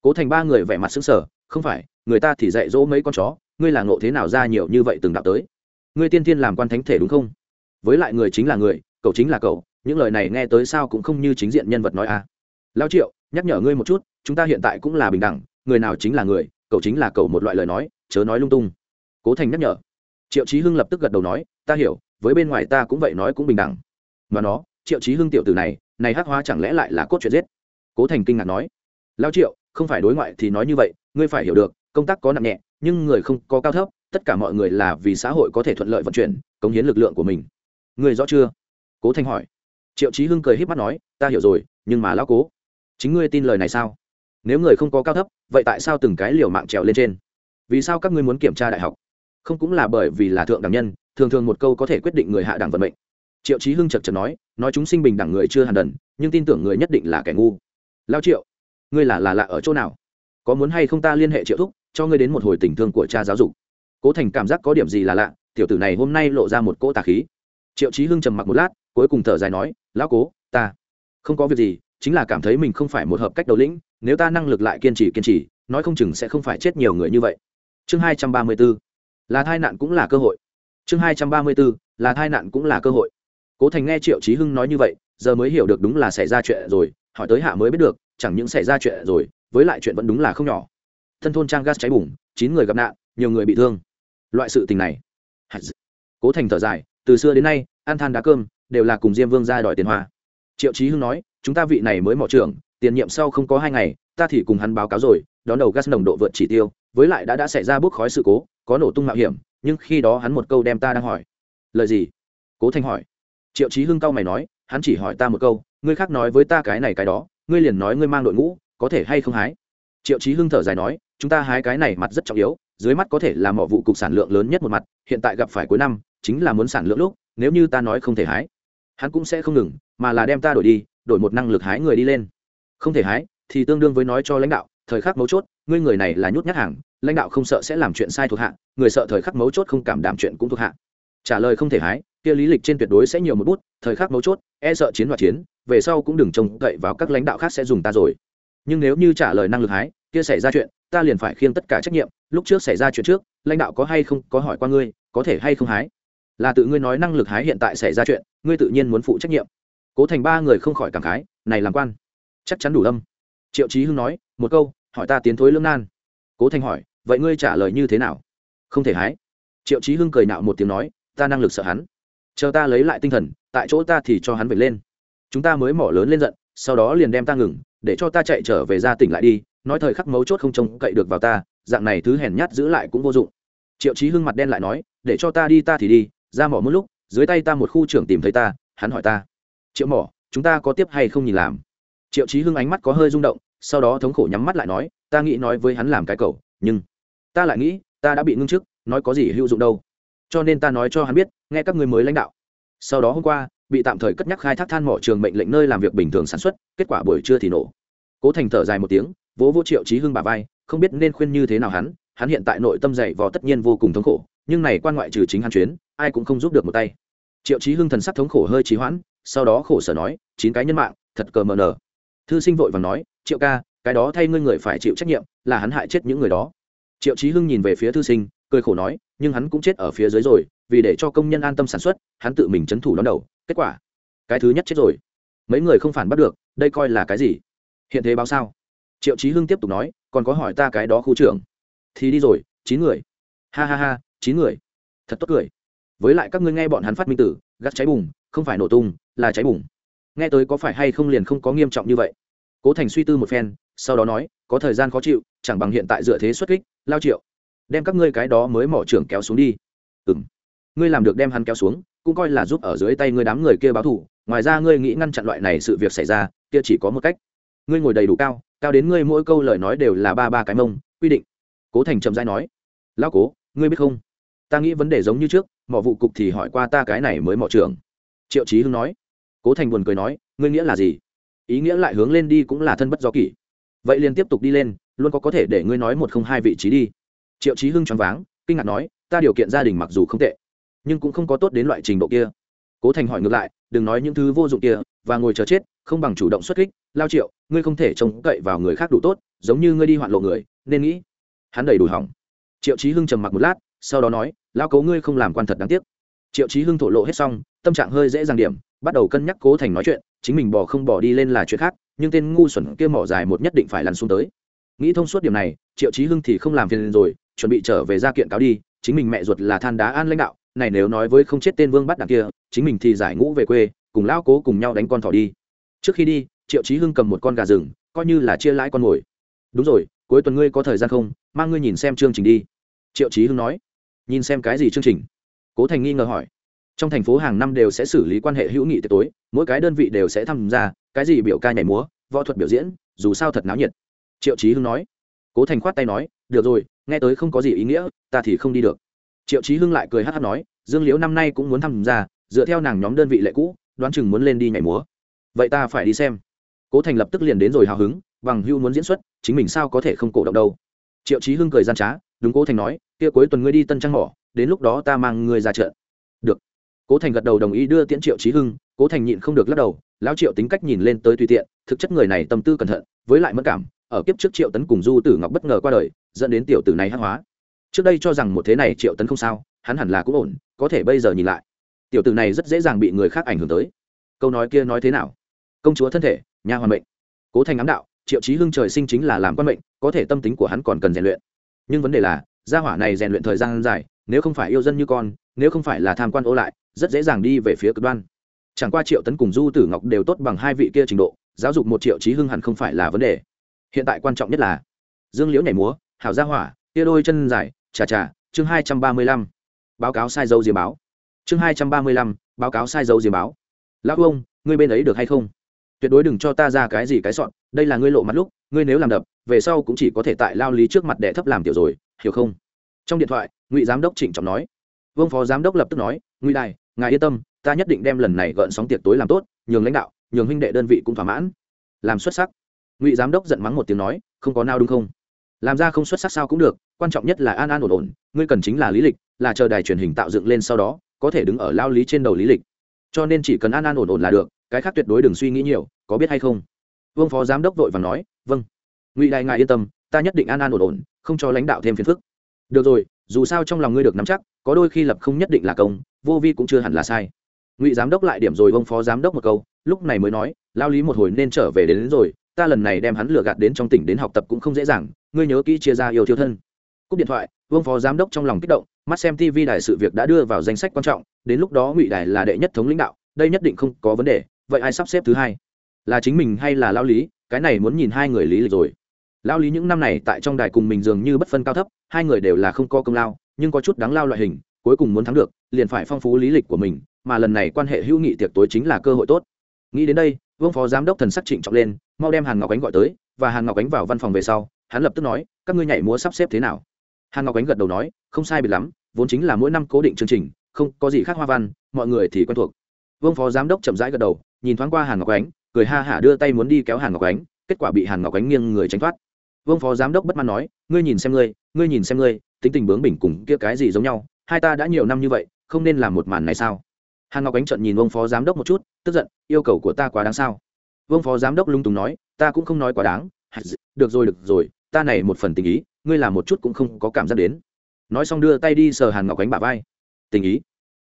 cố thành ba người vẻ mặt xứng sở không phải, người ta thì dạy dỗ mấy con chó, ngươi là ngộ thế nào ra nhiều như vậy từng đạo tới? Ngươi tiên tiên làm quan thánh thể đúng không? Với lại người chính là người, cậu chính là cậu, những lời này nghe tới sao cũng không như chính diện nhân vật nói à. Lao triệu, nhắc nhở ngươi một chút, chúng ta hiện tại cũng là bình đẳng, người nào chính là người, cậu chính là cậu một loại lời nói, chớ nói lung tung. Cố thành nhắc nhở. Triệu chí hưng lập tức gật đầu nói, ta hiểu, với bên ngoài ta cũng vậy nói cũng bình đẳng. Mà nó, triệu chí hưng tiểu tử này này hắc hóa chẳng lẽ lại là cốt chuyện giết? Cố thành kinh ngạc nói. Lao triệu không phải đối ngoại thì nói như vậy, ngươi phải hiểu được, công tác có nặng nhẹ, nhưng người không có cao thấp, tất cả mọi người là vì xã hội có thể thuận lợi vận chuyển, cống hiến lực lượng của mình. Người rõ chưa? Cố thanh hỏi. Triệu chí hưng cười h í p mắt nói, ta hiểu rồi, nhưng mà lão cố, chính ngươi tin lời này sao? Nếu người không có cao thấp, vậy tại sao từng cái liều mạng trèo lên trên? Vì sao các ngươi muốn kiểm tra đại học? Không cũng là bởi vì là thượng đẳng nhân, thường thường một câu có thể quyết định người hạ đẳng vận mệnh. Triệu chí hưng chật chật nói nói chúng sinh bình đẳng người chưa hàn đần, nhưng tin tưởng người nhất định là kẻ ngu. Lao triệu ngươi là là lạ ở chỗ nào? Có muốn hay không ta liên hệ triệu thúc, cho ngươi đến một hồi tình thương của cha giáo dục. Cố thành cảm giác có điểm gì là lạ, tiểu tử này hôm nay lộ ra một cỗ tà khí. Triệu chí hưng trầm mặc một lát, cuối cùng thở dài nói, lão cố, ta không có việc gì, chính là cảm thấy mình không phải một hợp cách đầu lĩnh, nếu ta năng lực lại kiên trì kiên trì, nói không chừng sẽ không phải chết nhiều người như vậy. Chương hai trăm ba mươi b ố là tai nạn cũng là cơ hội. Chương hai trăm ba mươi b ố là tai nạn cũng là cơ hội. Cố thành nghe triệu chí hưng nói như vậy, giờ mới hiểu được đúng là xảy ra chuyện rồi, hỏi tới hạ mới biết được chẳng những xảy ra chuyện rồi, với lại chuyện vẫn đúng là không nhỏ. Thân thôn trang gas cháy bùng, chín người gặp nạn, nhiều người bị thương. Loại sự tình này. Cố thành thở dài, từ xưa đến nay, ăn than đá cơm, đều là cùng diêm vương ra đòi tiền hoa. Triệu trí hưng nói, chúng ta vị này mới mỏ trưởng, tiền nhiệm sau không có hai ngày, ta thì cùng hắn báo cáo rồi, đón đầu gas nồng độ vượt chỉ tiêu, với lại đã đã xảy ra bước khói sự cố, có nổ tung mạo hiểm, nhưng khi đó hắn một câu đem ta đang hỏi. Lời gì? Cố thành hỏi. Triệu trí hưng cao mày nói, hắn chỉ hỏi ta một câu, ngươi khác nói với ta cái này cái đó ngươi liền nói ngươi mang đội ngũ, có thể hay không hái? Triệu chí hưng thở dài nói, chúng ta hái cái này mặt rất trọng yếu, dưới mắt có thể là mỏ vụ cục sản lượng lớn nhất một mặt, hiện tại gặp phải cuối năm, chính là muốn sản lượng lúc, nếu như ta nói không thể hái, hắn cũng sẽ không ngừng, mà là đem ta đổi đi, đổi một năng lực hái người đi lên. Không thể hái, thì tương đương với nói cho lãnh đạo, thời khắc mấu chốt, ngươi người này là nhút nhát hàng, lãnh đạo không sợ sẽ làm chuyện sai thuộc hạ, người sợ thời khắc mấu chốt không cảm đảm chuyện cũng thuộc hạ. Trả lời không thể hái, kia lý lịch trên tuyệt đối sẽ nhiều một bút, thời khắc mấu chốt e sợ chiến đoạt chiến về sau cũng đừng trông cậy vào các lãnh đạo khác sẽ dùng ta rồi. Nhưng nếu như trả lời năng lực hái, kia xảy ra chuyện, ta liền phải khiêng tất cả trách nhiệm. Lúc trước xảy ra chuyện trước, lãnh đạo có hay không, có hỏi qua ngươi, có thể hay không hái? Là tự ngươi nói năng lực hái hiện tại xảy ra chuyện, ngươi tự nhiên muốn phụ trách nhiệm. Cố thành ba người không khỏi cảm khái, này làm quan, chắc chắn đủ lâm triệu chí hưng nói, một câu, hỏi ta tiến thối lương nan. Cố thành hỏi, vậy ngươi trả lời như thế nào? Không thể hái. Triệu chí hưng cười nạo một tiếng nói, ta năng lực sợ hắn. Chờ ta lấy lại tinh thần, tại chỗ ta thì cho hắn về lên chúng ta mới mỏ lớn lên giận, sau đó liền đem ta ngừng, để cho ta chạy trở về ra tỉnh lại đi, nói thời khắc mấu chốt không trông cậy được vào ta, dạng này thứ hèn nhát giữ lại cũng vô dụng. Triệu chí hưng mặt đen lại nói, để cho ta đi ta thì đi, ra mỏ một lúc, dưới tay ta một khu trưởng tìm thấy ta, hắn hỏi ta. Triệu mỏ, chúng ta có tiếp hay không nhìn làm? Triệu chí hưng ánh mắt có hơi rung động, sau đó thống khổ nhắm mắt lại nói, ta nghĩ nói với hắn làm cái cầu, nhưng ta lại nghĩ, ta đã bị ngưng chức, nói có gì hữu dụng đâu. Cho nên ta nói cho hắn biết, nghe các người mới lãnh đạo. Sau đó hôm qua bị tạm thời cất nhắc khai thác than mỏ trường mệnh lệnh nơi làm việc bình thường sản xuất, kết quả buổi trưa thì nổ. Cố thành thở dài một tiếng, vỗ vô triệu chí hưng bà vai, không biết nên khuyên như thế nào hắn hắn hiện tại nội tâm dày vò tất nhiên vô cùng thống khổ, nhưng này quan ngoại trừ chính hắn chuyến, ai cũng không giúp được một tay. Triệu chí hưng thần sắc thống khổ hơi trì hoãn, sau đó khổ sở nói, chín cái nhân mạng, thật cờ mờ nở thư sinh vội vàng nói, triệu ca, cái đó thay ngươi người phải chịu trách nhiệm, là hắn hại chết những người đó. Triệu chí hưng nhìn về phía thư sinh, cười khổ nói, nhưng hắn cũng chết ở phía dưới rồi, vì để cho công nhân an tâm sản xuất, hắn tự mình c thủ đón đầu kết quả. Cái thứ nhất chết rồi. Mấy người không phản bắt được, đây coi là cái gì? Hiện thế báo sao? Triệu chí hưng tiếp tục nói, còn có hỏi ta cái đó khu trưởng. Thì đi rồi, chín người. Ha ha ha, chín người. Thật tốt cười. Với lại các ngươi nghe bọn hắn phát minh tử, gắt cháy bùng, không phải nổ tung, là cháy bùng. Nghe tới có phải hay không liền không có nghiêm trọng như vậy. Cố thành suy tư một phen, sau đó nói, có thời gian khó chịu, chẳng bằng hiện tại dựa thế xuất kích, lao triệu. Đem các ngươi cái đó mới mỏ trưởng kéo xuống đi. Ừ m ngươi làm được đem hắn kéo xuống cũng coi là giúp ở dưới tay ngươi đám người kia báo thủ ngoài ra ngươi nghĩ ngăn chặn loại này sự việc xảy ra, kia chỉ có một cách. Ngươi ngồi đầy đủ cao cao đến ngươi mỗi câu lời nói đều là ba ba cái mông, quy định. Cố thành chậm dãi nói, lão cố, ngươi biết không? Ta nghĩ vấn đề giống như trước, mỏ vụ cục thì hỏi qua ta cái này mới mỏ trưởng. Triệu chí hưng nói. Cố thành buồn cười nói, ngươi nghĩa là gì? Ý nghĩa lại hướng lên đi cũng là thân bất do kỷ. Vậy liền tiếp tục đi lên, luôn có có thể để ngươi nói một không hai vị trí đi. Triệu chí hưng choáng váng, kinh ngạc nói, ta điều kiện gia đình mặc dù không tệ nhưng cũng không có tốt đến loại trình độ kia. Cố thành hỏi ngược lại, đừng nói những thứ vô dụng kia, và ngồi chờ chết, không bằng chủ động xuất kích. Lao triệu, ngươi không thể trông cậy vào người khác đủ tốt, giống như ngươi đi hoạn lộ người, nên nghĩ. Hắn đầy đủ hỏng. Triệu chí hưng trầm mặc một lát, sau đó nói, lao cấu ngươi không làm quan thật đáng tiếc. Triệu chí hưng thổ lộ hết xong, tâm trạng hơi dễ dàng điểm, bắt đầu cân nhắc cố thành nói chuyện, chính mình bỏ không bỏ đi lên là chuyện khác, nhưng tên ngu xuẩn kia mỏ dài một nhất định phải lăn xuống tới. Nghĩ thông suốt điểm này, triệu chí hưng thì không làm phiền rồi, chuẩn bị trở về ra kiện cáo đi, chính mình mẹ ruột là than đá an lãnh đạo này nếu nói với không chết tên vương bắt đằng kia, chính mình thì giải ngũ về quê, cùng lão cố cùng nhau đánh con thỏ đi. Trước khi đi, triệu chí hưng cầm một con gà rừng, coi như là chia lãi con mồi. Đúng rồi, cuối tuần ngươi có thời gian không? Mang ngươi nhìn xem chương trình đi. Triệu chí hưng nói. Nhìn xem cái gì chương trình? Cố thành nghi ngờ hỏi. Trong thành phố hàng năm đều sẽ xử lý quan hệ hữu nghị tiệc tối, mỗi cái đơn vị đều sẽ tham gia, cái gì biểu ca nhảy múa, võ thuật biểu diễn, dù sao thật náo nhiệt. Triệu chí hưng nói. Cố thành khoát tay nói, được rồi, nghe tới không có gì ý nghĩa, ta thì không đi được triệu chí hưng lại cười hát hát nói, dương liễu năm nay cũng muốn tham gia, dựa theo nàng nhóm đơn vị lệ cũ, đoán chừng muốn lên đi nhảy múa. Vậy ta phải đi xem. Cố thành lập tức liền đến rồi hào hứng, bằng hưu muốn diễn xuất, chính mình sao có thể không cổ động đâu. Triệu chí hưng cười gian trá, đúng cố thành nói, kia cuối tuần ngươi đi tân trang mỏ, đến lúc đó ta mang ngươi ra chợ. Được. Cố thành gật đầu đồng ý đưa tiễn triệu chí hưng, cố thành nhịn không được lắc đầu, lão triệu tính cách nhìn lên tới tùy tiện, thực chất người này tâm tư cẩn thận, với lại mất cảm, ở kiếp trước triệu tấn cùng du tử ngọc bất ngờ qua đời, dẫn đến tiểu tử này hát hóa trước đây cho rằng một thế này triệu tấn không sao, hắn hẳn là cũng ổn, có thể bây giờ nhìn lại. Tiểu tử này rất dễ dàng bị người khác ảnh hưởng tới. Câu nói kia nói thế nào? Công chúa thân thể nhà hoàn mệnh. Cố thành ám đạo, triệu chí hưng trời sinh chính là làm quan mệnh, có thể tâm tính của hắn còn cần rèn luyện. Nhưng vấn đề là, gia hỏa này rèn luyện thời gian dài, nếu không phải yêu dân như con, nếu không phải là tham quan ô lại, rất dễ dàng đi về phía cực đoan. Chẳng qua triệu tấn cùng du tử ngọc đều tốt bằng hai vị kia trình độ, giáo dục một triệu chí hưng hẳn không phải là vấn đề. Hiện tại quan trọng nhất là, dương liễu nhảy múa, hảo gia hỏa, kia đôi chân dài chà chà, chương hai trăm ba mươi lăm. Báo cáo sai dấu diềm báo. Chương hai trăm ba mươi lăm, báo cáo sai dấu diềm báo. Lão ông ngươi bên ấy được hay không? Tuyệt đối đừng cho ta ra cái gì cái sọn, đây là ngươi lộ mặt lúc, ngươi nếu làm đập, về sau cũng chỉ có thể tại lao lý trước mặt để thấp làm tiểu rồi, hiểu không? Trong điện thoại, ngụy giám đốc trịnh trọng nói. Vương phó giám đốc lập tức nói, ngụy đại ngài yên tâm, ta nhất định đem lần này gợn sóng tiệc tối làm tốt, nhường lãnh đạo, nhường huynh đệ đơn vị cũng thỏa mãn. Làm xuất sắc. Ngụy giám đốc giận mắng một tiếng nói, không có nào đúng không? Làm ra không xuất sắc sao cũng được quan trọng nhất là an an ổn ổn ngươi cần chính là lý lịch là chờ đài truyền hình tạo dựng lên sau đó có thể đứng ở lao lý trên đầu lý lịch. Cho nên chỉ cần an an ổn ổn là được cái khác tuyệt đối đừng suy nghĩ nhiều có biết hay không? Vương phó giám đốc vội và nói vâng. Ngụy đại ngài yên tâm ta nhất định an an ổn ổn không cho lãnh đạo thêm phiền phức. Được rồi dù sao trong lòng ngươi được nắm chắc có đôi khi lập không nhất định là công vô vi cũng chưa hẳn là sai. Ngụy giám đốc lại điểm rồi vương phó giám đốc một câu lúc này mới nói lao lý một hồi nên trở về đến, đến rồi ta lần này đem hắn lừa gạt đến trong tỉnh đến học tập cũng không dễ dàng, ngươi nhớ kỹ chia ra yêu thiếu thân. Cúp điện thoại, vương phó giám đốc trong lòng kích động, mắt xem tv đài sự việc đã đưa vào danh sách quan trọng, đến lúc đó ngụy đài là đệ nhất thống lãnh đạo, đây nhất định không có vấn đề, vậy ai sắp xếp thứ hai? Là chính mình hay là lao lý? Cái này muốn nhìn hai người lý lịch rồi. Lao lý những năm này tại trong đài cùng mình dường như bất phân cao thấp, hai người đều là không có công lao, nhưng có chút đáng lao loại hình, cuối cùng muốn thắng được, liền phải phong phú lý lịch của mình, mà lần này quan hệ hữu nghị tiệc tối chính là cơ hội tốt. Nghĩ đến đây vương phó giám đốc thần sắc trịnh trọng lên, mau đem hàn ngọc ánh gọi tới, và hàn ngọc ánh vào văn phòng về sau, hắn lập tức nói, các ngươi nhảy múa sắp xếp thế nào? Hàn ngọc ánh gật đầu nói, không sai biệt lắm, vốn chính là mỗi năm cố định chương trình, không có gì khác hoa văn, mọi người thì quen thuộc. Vương phó giám đốc chậm rãi gật đầu, nhìn thoáng qua hàn ngọc ánh, cười ha hả đưa tay muốn đi kéo hàn ngọc ánh, kết quả bị hàn ngọc ánh nghiêng người tránh thoát. Vương phó giám đốc bất mãn nói, ngươi nhìn xem ngươi ngươi nhìn xem ngươi, tính tình bướng bỉnh cùng kia cái gì giống nhau, hai ta đã nhiều năm như vậy, không nên làm một màn này sao? Hàn ngọc ánh trận nhìn vương phó giám đốc một chút tức giận yêu cầu của ta quá đáng sao vương phó giám đốc lung tùng nói ta cũng không nói quá đáng được rồi được rồi ta này một phần tình ý ngươi làm một chút cũng không có cảm giác đến nói xong đưa tay đi sờ hàn ngọc ánh bả vai tình ý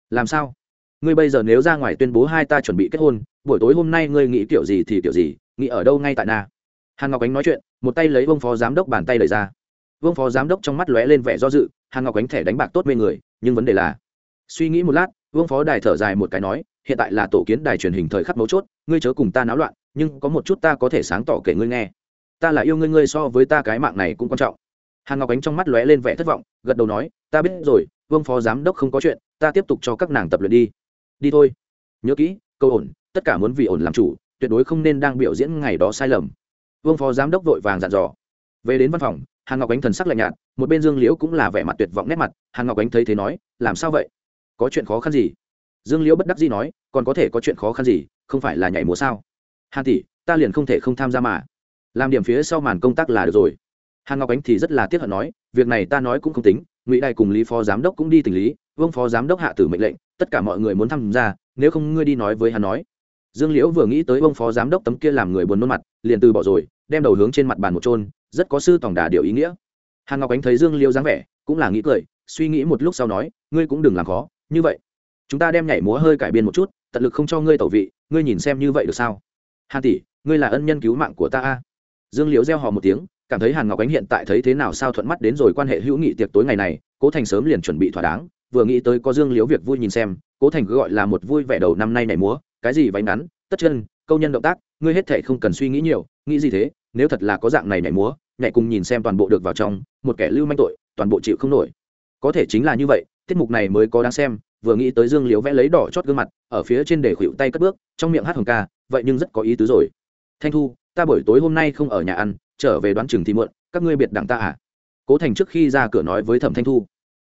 làm sao ngươi bây giờ nếu ra ngoài tuyên bố hai ta chuẩn bị kết hôn buổi tối hôm nay ngươi nghĩ kiểu gì thì kiểu gì nghĩ ở đâu ngay tại na hàn ngọc ánh nói chuyện một tay lấy vương phó giám đốc bàn tay lời ra vương phó giám đốc trong mắt lóe lên vẻ do dự hàn ngọc ánh thẻ đánh bạc tốt mê người nhưng vấn đề là suy nghĩ một lát vương phó đài thở dài một cái nói, hiện tại là tổ kiến đài truyền hình thời khắc mấu chốt, ngươi chớ cùng ta náo loạn, nhưng có một chút ta có thể sáng tỏ kể ngươi nghe. Ta là yêu ngươi ngươi so với ta cái mạng này cũng quan trọng. Hàn ngọc ánh trong mắt lóe lên vẻ thất vọng, gật đầu nói, ta biết rồi, vương phó giám đốc không có chuyện, ta tiếp tục cho các nàng tập luyện đi. Đi thôi. Nhớ kỹ, câu ổn, tất cả muốn vì ổn làm chủ, tuyệt đối không nên đang biểu diễn ngày đó sai lầm. Vương phó giám đốc vội vàng dặn dò. Về đến văn phòng, hàn ngọc ánh thần sắc lạnh nhạt, một bên dương liễu cũng là vẻ mặt tuyệt vọng nét mặt, hàn ngọc ánh thấy thế nói, làm sao vậy? Có chuyện khó khăn gì? Dương liễu bất đắc dĩ nói, còn có thể có chuyện khó khăn gì, không phải là nhảy múa sao? Hàn tỷ, ta liền không thể không tham gia mà. Làm điểm phía sau màn công tác là được rồi. Hàn ngọc ánh thì rất là tiếc hận nói, việc này ta nói cũng không tính, ngụy đại cùng lý phó giám đốc cũng đi tình lý, vương phó giám đốc hạ tử mệnh lệnh, tất cả mọi người muốn tham gia, nếu không ngươi đi nói với hắn nói. Dương liễu vừa nghĩ tới vương phó giám đốc tấm kia làm người buồn nôn mặt, liền từ bỏ rồi, đem đầu hướng trên mặt bàn một trôn rất có sư tổng đà điều ý nghĩa. Hàn ngọc ánh thấy dương liễu dáng vẻ, cũng là nghĩ cười, suy nghĩ một lúc sau nói, ngươi cũng đừng làm khó như vậy, chúng ta đem nhảy múa hơi cải biên một chút, tận lực không cho ngươi tẩu vị, ngươi nhìn xem như vậy được sao? Hàn tỷ, ngươi là ân nhân cứu mạng của ta a. Dương liễu gieo hò một tiếng, cảm thấy hàn ngọc ánh hiện tại thấy thế nào sao thuận mắt đến rồi quan hệ hữu nghị tiệc tối ngày này, cố thành sớm liền chuẩn bị thỏa đáng, vừa nghĩ tới có dương liễu việc vui nhìn xem, cố thành cứ gọi là một vui vẻ đầu năm nay nhảy múa, cái gì váy ngắn, tất chân, câu nhân động tác, ngươi hết thệ không cần suy nghĩ nhiều, nghĩ gì thế, nếu thật là có dạng này nhảy múa, nhảy cùng nhìn xem toàn bộ được vào trong, một kẻ lưu manh tội, toàn bộ chịu không nổi. Có thể chính là như vậy tiết mục này mới có đáng xem, vừa nghĩ tới dương liễu vẽ lấy đỏ chót gương mặt, ở phía trên để khuỵu tay cất bước, trong miệng hát hồng ca, vậy nhưng rất có ý tứ rồi. Thanh thu, ta buổi tối hôm nay không ở nhà ăn, trở về đoán chừng thì muộn, các ngươi biệt đặng ta à? Cố thành trước khi ra cửa nói với thẩm thanh thu.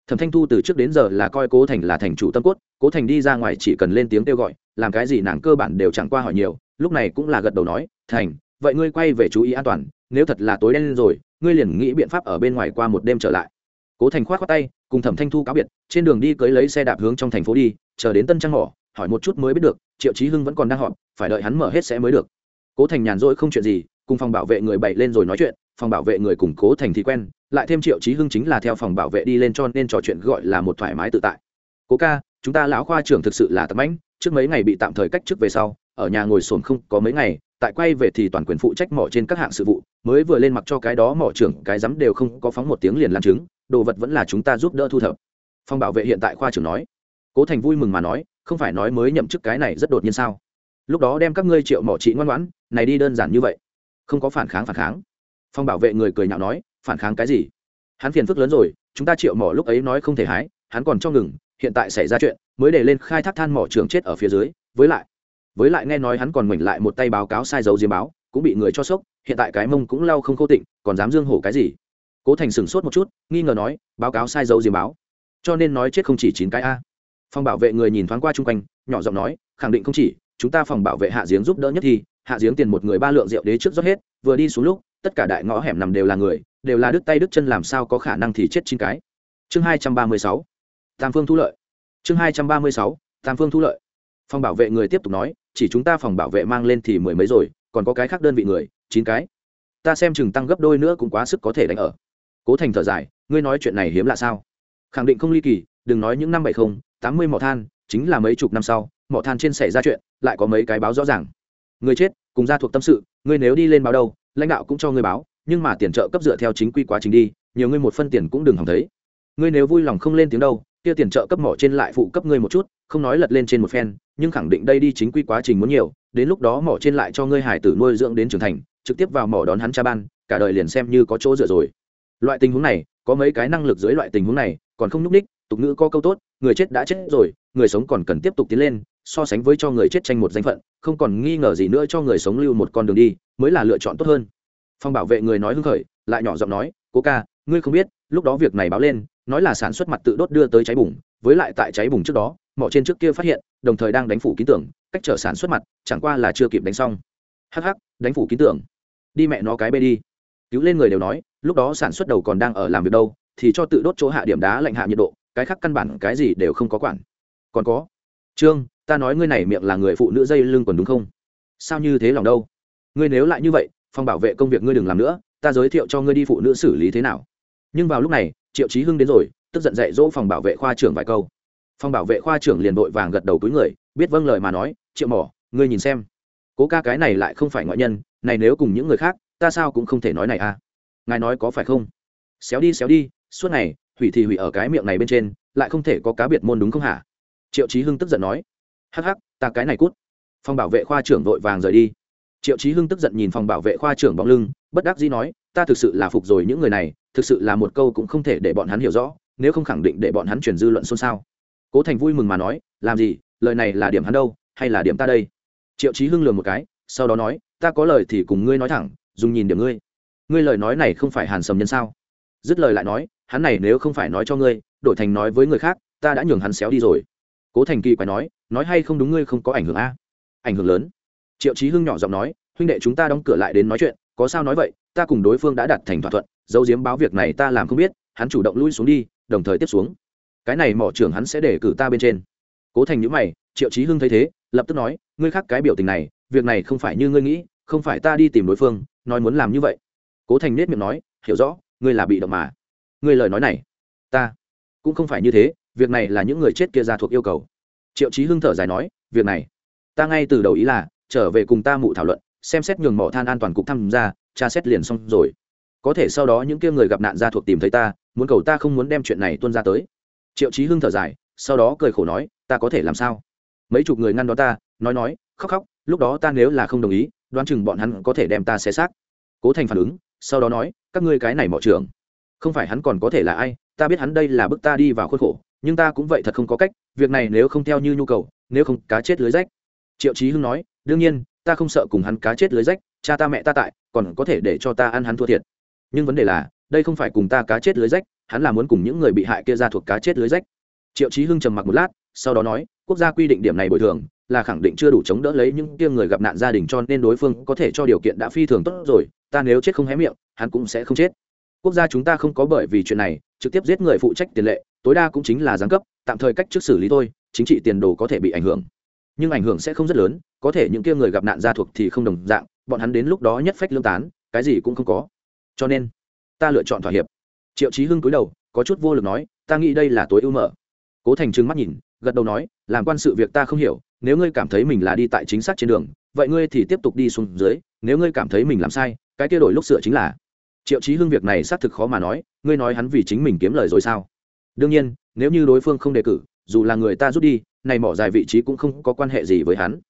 Thẩm thanh thu từ trước đến giờ là coi cố thành là thành chủ tâm cốt, cố thành đi ra ngoài chỉ cần lên tiếng kêu gọi, làm cái gì nàng cơ bản đều chẳng qua hỏi nhiều, lúc này cũng là gật đầu nói, thành, vậy ngươi quay về chú ý an toàn, nếu thật là tối đen lên rồi, ngươi liền nghĩ biện pháp ở bên ngoài qua một đêm trở lại. Cố thành khoát khoát tay cùng thẩm thanh thu cáo biệt, trên đường đi cưới lấy xe đạp hướng trong thành phố đi, chờ đến tân trang mỏ, hỏi một chút mới biết được, triệu chí hưng vẫn còn đang họp, phải đợi hắn mở hết sẽ mới được. Cố thành nhàn rỗi không chuyện gì, cùng phòng bảo vệ người bậy lên rồi nói chuyện, phòng bảo vệ người cùng cố thành thì quen, lại thêm triệu chí hưng chính là theo phòng bảo vệ đi lên cho nên trò chuyện gọi là một thoải mái tự tại. Cố ca, chúng ta lão khoa trưởng thực sự là tấm ánh trước mấy ngày bị tạm thời cách chức về sau, ở nhà ngồi xổm không có mấy ngày, tại quay về thì toàn quyền phụ trách mỏ trên các hạng sự vụ, mới vừa lên mặc cho cái đó mỏ trưởng, cái dám đều không có phóng một tiếng liền làm chứng đồ vật vẫn là chúng ta giúp đỡ thu thập. Phòng bảo vệ hiện tại khoa trưởng nói. Cố thành vui mừng mà nói, không phải nói mới nhậm chức cái này rất đột nhiên sao? Lúc đó đem các ngươi triệu mỏ trị ngoan ngoãn, này đi đơn giản như vậy. Không có phản kháng phản kháng. Phong bảo vệ người cười nhạo nói, phản kháng cái gì? Hắn phiền phức lớn rồi, chúng ta triệu mỏ lúc ấy nói không thể hái, hắn còn cho ngừng, hiện tại xảy ra chuyện, mới để lên khai thác than mỏ trường chết ở phía dưới, với lại với lại nghe nói hắn còn ngoảnh lại một tay báo cáo sai dấu diêm báo, cũng bị người cho sốc, hiện tại cái mông cũng lau không khô tịnh, còn dám dương hổ cái gì? Cố thành sửng sốt một chút, nghi ngờ nói, báo cáo sai dấu diềm báo. Cho nên nói chết không chỉ chín cái a. Phòng bảo vệ người nhìn thoáng qua chung quanh, nhỏ giọng nói, khẳng định không chỉ, chúng ta phòng bảo vệ hạ giếng giúp đỡ nhất thì, hạ giếng tiền một người ba lượng rượu đế trước rót hết, vừa đi xuống lúc, tất cả đại ngõ hẻm nằm đều là người, đều là đứt tay đứt chân làm sao có khả năng thì chết chín cái. Chương hai trăm ba mươi sáu. Tam phương thu lợi. Chương hai trăm ba mươi sáu. Tam phương thu lợi. Phòng bảo vệ người tiếp tục nói, chỉ chúng ta phòng bảo vệ mang lên thì mười mấy rồi, còn có cái khác đơn vị người, chín cái. Ta xem chừng tăng gấp đôi nữa cũng quá sức có thể đánh ở cố thành thở dài, ngươi nói chuyện này hiếm là sao? Khẳng định không ly kỳ, đừng nói những năm bảy không, tám mươi mỏ than, chính là mấy chục năm sau, mỏ than trên xảy ra chuyện, lại có mấy cái báo rõ ràng. Người chết, cùng gia thuộc tâm sự, ngươi nếu đi lên báo đâu, lãnh đạo cũng cho ngươi báo, nhưng mà tiền trợ cấp dựa theo chính quy quá trình đi, nhiều ngươi một phân tiền cũng đừng hòng thấy. Ngươi nếu vui lòng không lên tiếng đâu, kia tiền trợ cấp mỏ trên lại phụ cấp ngươi một chút, không nói lật lên trên một phen, nhưng khẳng định đây đi chính quy quá trình muốn nhiều, đến lúc đó mỏ trên lại cho ngươi hải tử nuôi dưỡng đến trưởng thành, trực tiếp vào mỏ đón hắn cha ban, cả đời liền xem như có chỗ dựa rồi loại tình huống này, có mấy cái năng lực dưới loại tình huống này, còn không nhúc ních, tục ngữ có câu tốt, người chết đã chết rồi, người sống còn cần tiếp tục tiến lên, so sánh với cho người chết tranh một danh phận, không còn nghi ngờ gì nữa cho người sống lưu một con đường đi, mới là lựa chọn tốt hơn. Phong bảo vệ người nói hưng khởi, lại nhỏ giọng nói, cố ca, ngươi không biết, lúc đó việc này báo lên, nói là sản xuất mặt tự đốt đưa tới cháy bùng, với lại tại cháy bùng trước đó, mỏ trên trước kia phát hiện, đồng thời đang đánh phủ ký tưởng cách trở sản xuất mặt, chẳng qua là chưa kịp đánh xong. Hắc hắc, đánh phủ ký tưởng đi mẹ nó cái bê đi cứu lên người đều nói, lúc đó sản xuất đầu còn đang ở làm việc đâu, thì cho tự đốt chỗ hạ điểm đá lạnh hạ nhiệt độ, cái khác căn bản cái gì đều không có quản. Còn có, trương, ta nói ngươi này miệng là người phụ nữ dây lưng còn đúng không? Sao như thế lòng đâu? Ngươi nếu lại như vậy, phòng bảo vệ công việc ngươi đừng làm nữa, ta giới thiệu cho ngươi đi phụ nữ xử lý thế nào. Nhưng vào lúc này, triệu trí hưng đến rồi, tức giận dạy dỗ phòng bảo vệ khoa trưởng vài câu. Phòng bảo vệ khoa trưởng liền vội vàng gật đầu túi người, biết vâng lời mà nói, triệu mỏ, ngươi nhìn xem. Cố ca cái này lại không phải ngoại nhân, này nếu cùng những người khác ta sao cũng không thể nói này à. Ngài nói có phải không? Xéo đi xéo đi, suốt ngày, hủy thì hủy ở cái miệng này bên trên, lại không thể có cá biệt môn đúng không hả? Triệu chí hưng tức giận nói. Hắc hắc, ta cái này cút. Phòng bảo vệ khoa trưởng vội vàng rời đi. Triệu chí hưng tức giận nhìn phòng bảo vệ khoa trưởng bóng lưng, bất đắc dĩ nói, ta thực sự là phục rồi những người này, thực sự là một câu cũng không thể để bọn hắn hiểu rõ, nếu không khẳng định để bọn hắn chuyển dư luận xôn xao. Cố thành vui mừng mà nói, làm gì, lời này là điểm hắn đâu, hay là điểm ta đây? Triệu chí hưng lừa một cái, sau đó nói, ta có lời thì cùng ngươi nói thẳng dùng nhìn điểm ngươi. Ngươi lời nói này không phải hàn sầm nhân sao? Dứt lời lại nói, hắn này nếu không phải nói cho ngươi, đổi thành nói với người khác, ta đã nhường hắn xéo đi rồi. Cố thành kỳ quái nói nói hay không đúng ngươi không có ảnh hưởng a? Ảnh hưởng lớn. Triệu chí hưng nhỏ giọng nói, huynh đệ chúng ta đóng cửa lại đến nói chuyện, có sao nói vậy, ta cùng đối phương đã đặt thành thỏa thuận dấu diếm báo việc này ta làm không biết, hắn chủ động lui xuống đi, đồng thời tiếp xuống. Cái này mỏ trưởng hắn sẽ để cử ta bên trên. Cố thành nhữ mày, triệu chí hưng thấy thế, lập tức nói, ngươi khác cái biểu tình này, việc này không phải như ngươi nghĩ, không phải ta đi tìm đối phương nói muốn làm như vậy. Cố thành nết miệng nói, hiểu rõ, ngươi là bị động mà. Ngươi lời nói này, ta cũng không phải như thế, việc này là những người chết kia ra thuộc yêu cầu. Triệu chí hưng thở dài nói, việc này, ta ngay từ đầu ý là, trở về cùng ta mụ thảo luận, xem xét nhường mỏ than an toàn cục tham gia, tra xét liền xong rồi. Có thể sau đó những kia người gặp nạn ra thuộc tìm thấy ta, muốn cầu ta không muốn đem chuyện này tuân ra tới. Triệu chí hưng thở dài, sau đó cười khổ nói, ta có thể làm sao? Mấy chục người ngăn đó ta, nói nói, khóc khóc, lúc đó ta nếu là không đồng ý đoán chừng bọn hắn có thể đem ta xé xác. Cố thành phản ứng, sau đó nói, các ngươi cái này mỏ trưởng, không phải hắn còn có thể là ai, ta biết hắn đây là bức ta đi vào khuôn khổ, nhưng ta cũng vậy thật không có cách, việc này nếu không theo như nhu cầu, nếu không cá chết lưới rách. Triệu chí hưng nói, đương nhiên, ta không sợ cùng hắn cá chết lưới rách, cha ta mẹ ta tại, còn có thể để cho ta ăn hắn thua thiệt. Nhưng vấn đề là, đây không phải cùng ta cá chết lưới rách, hắn là muốn cùng những người bị hại kia ra thuộc cá chết lưới rách. Triệu chí hưng trầm mặc một lát, sau đó nói, quốc gia quy định điểm này bồi thường là khẳng định chưa đủ chống đỡ lấy những kia người gặp nạn gia đình cho nên đối phương có thể cho điều kiện đã phi thường tốt rồi, ta nếu chết không hé miệng, hắn cũng sẽ không chết. Quốc gia chúng ta không có bởi vì chuyện này, trực tiếp giết người phụ trách tiền lệ, tối đa cũng chính là giáng cấp, tạm thời cách trước xử lý thôi, chính trị tiền đồ có thể bị ảnh hưởng. Nhưng ảnh hưởng sẽ không rất lớn, có thể những kia người gặp nạn gia thuộc thì không đồng dạng, bọn hắn đến lúc đó nhất phách lương tán, cái gì cũng không có. Cho nên, ta lựa chọn thỏa hiệp. Triệu chí hưng cúi đầu, có chút vô lực nói, ta nghĩ đây là tối ưu mở. Cố thành trừng mắt nhìn, gật đầu nói, làm quan sự việc ta không hiểu nếu ngươi cảm thấy mình là đi tại chính xác trên đường, vậy ngươi thì tiếp tục đi xuống dưới, nếu ngươi cảm thấy mình làm sai, cái kia đổi lúc sửa chính là. Triệu chí hưng việc này xác thực khó mà nói, ngươi nói hắn vì chính mình kiếm lời rồi sao? Đương nhiên, nếu như đối phương không đề cử, dù là người ta rút đi, này mỏ dài vị trí cũng không có quan hệ gì với hắn.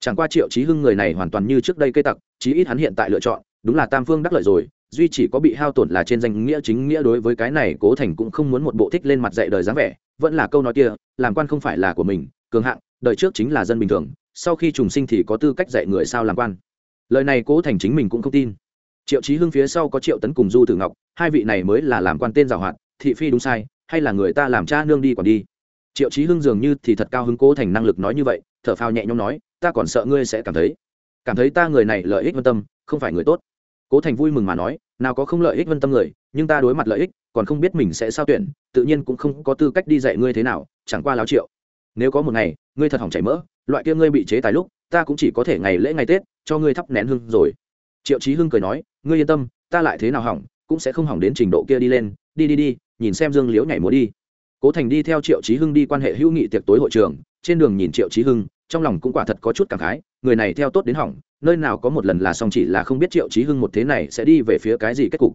Chẳng qua triệu chí hưng người này hoàn toàn như trước đây cây tặc, chí ít hắn hiện tại lựa chọn, đúng là tam phương đắc lợi rồi, duy chỉ có bị hao tổn là trên danh nghĩa chính nghĩa đối với cái này cố thành cũng không muốn một bộ thích lên mặt dạy đời dáng vẻ, vẫn là câu nói kia, làm quan không phải là của mình, cường hạng đời trước chính là dân bình thường, sau khi trùng sinh thì có tư cách dạy người sao làm quan. Lời này cố thành chính mình cũng không tin. Triệu chí hưng phía sau có triệu tấn cùng du tử ngọc, hai vị này mới là làm quan tên giảo hoạt thị phi đúng sai, hay là người ta làm cha nương đi còn đi. Triệu chí hưng dường như thì thật cao hứng cố thành năng lực nói như vậy, thở phào nhẹ nhõm nói, ta còn sợ ngươi sẽ cảm thấy cảm thấy ta người này lợi ích vân tâm, không phải người tốt. Cố thành vui mừng mà nói, nào có không lợi ích vân tâm người, nhưng ta đối mặt lợi ích, còn không biết mình sẽ sao tuyển, tự nhiên cũng không có tư cách đi dạy ngươi thế nào, chẳng qua láo triệu. Nếu có một ngày ngươi thật hỏng chảy mỡ, loại kia ngươi bị chế tài lúc, ta cũng chỉ có thể ngày lễ ngày tết, cho ngươi thắp nén hương rồi. Triệu chí hưng cười nói, ngươi yên tâm, ta lại thế nào hỏng, cũng sẽ không hỏng đến trình độ kia đi lên. Đi đi đi, nhìn xem dương liễu nhảy múa đi. Cố thành đi theo triệu chí hưng đi quan hệ hữu nghị tiệc tối hội trường. Trên đường nhìn triệu chí hưng, trong lòng cũng quả thật có chút cảm khái, người này theo tốt đến hỏng, nơi nào có một lần là xong chỉ là không biết triệu chí hưng một thế này sẽ đi về phía cái gì kết cục.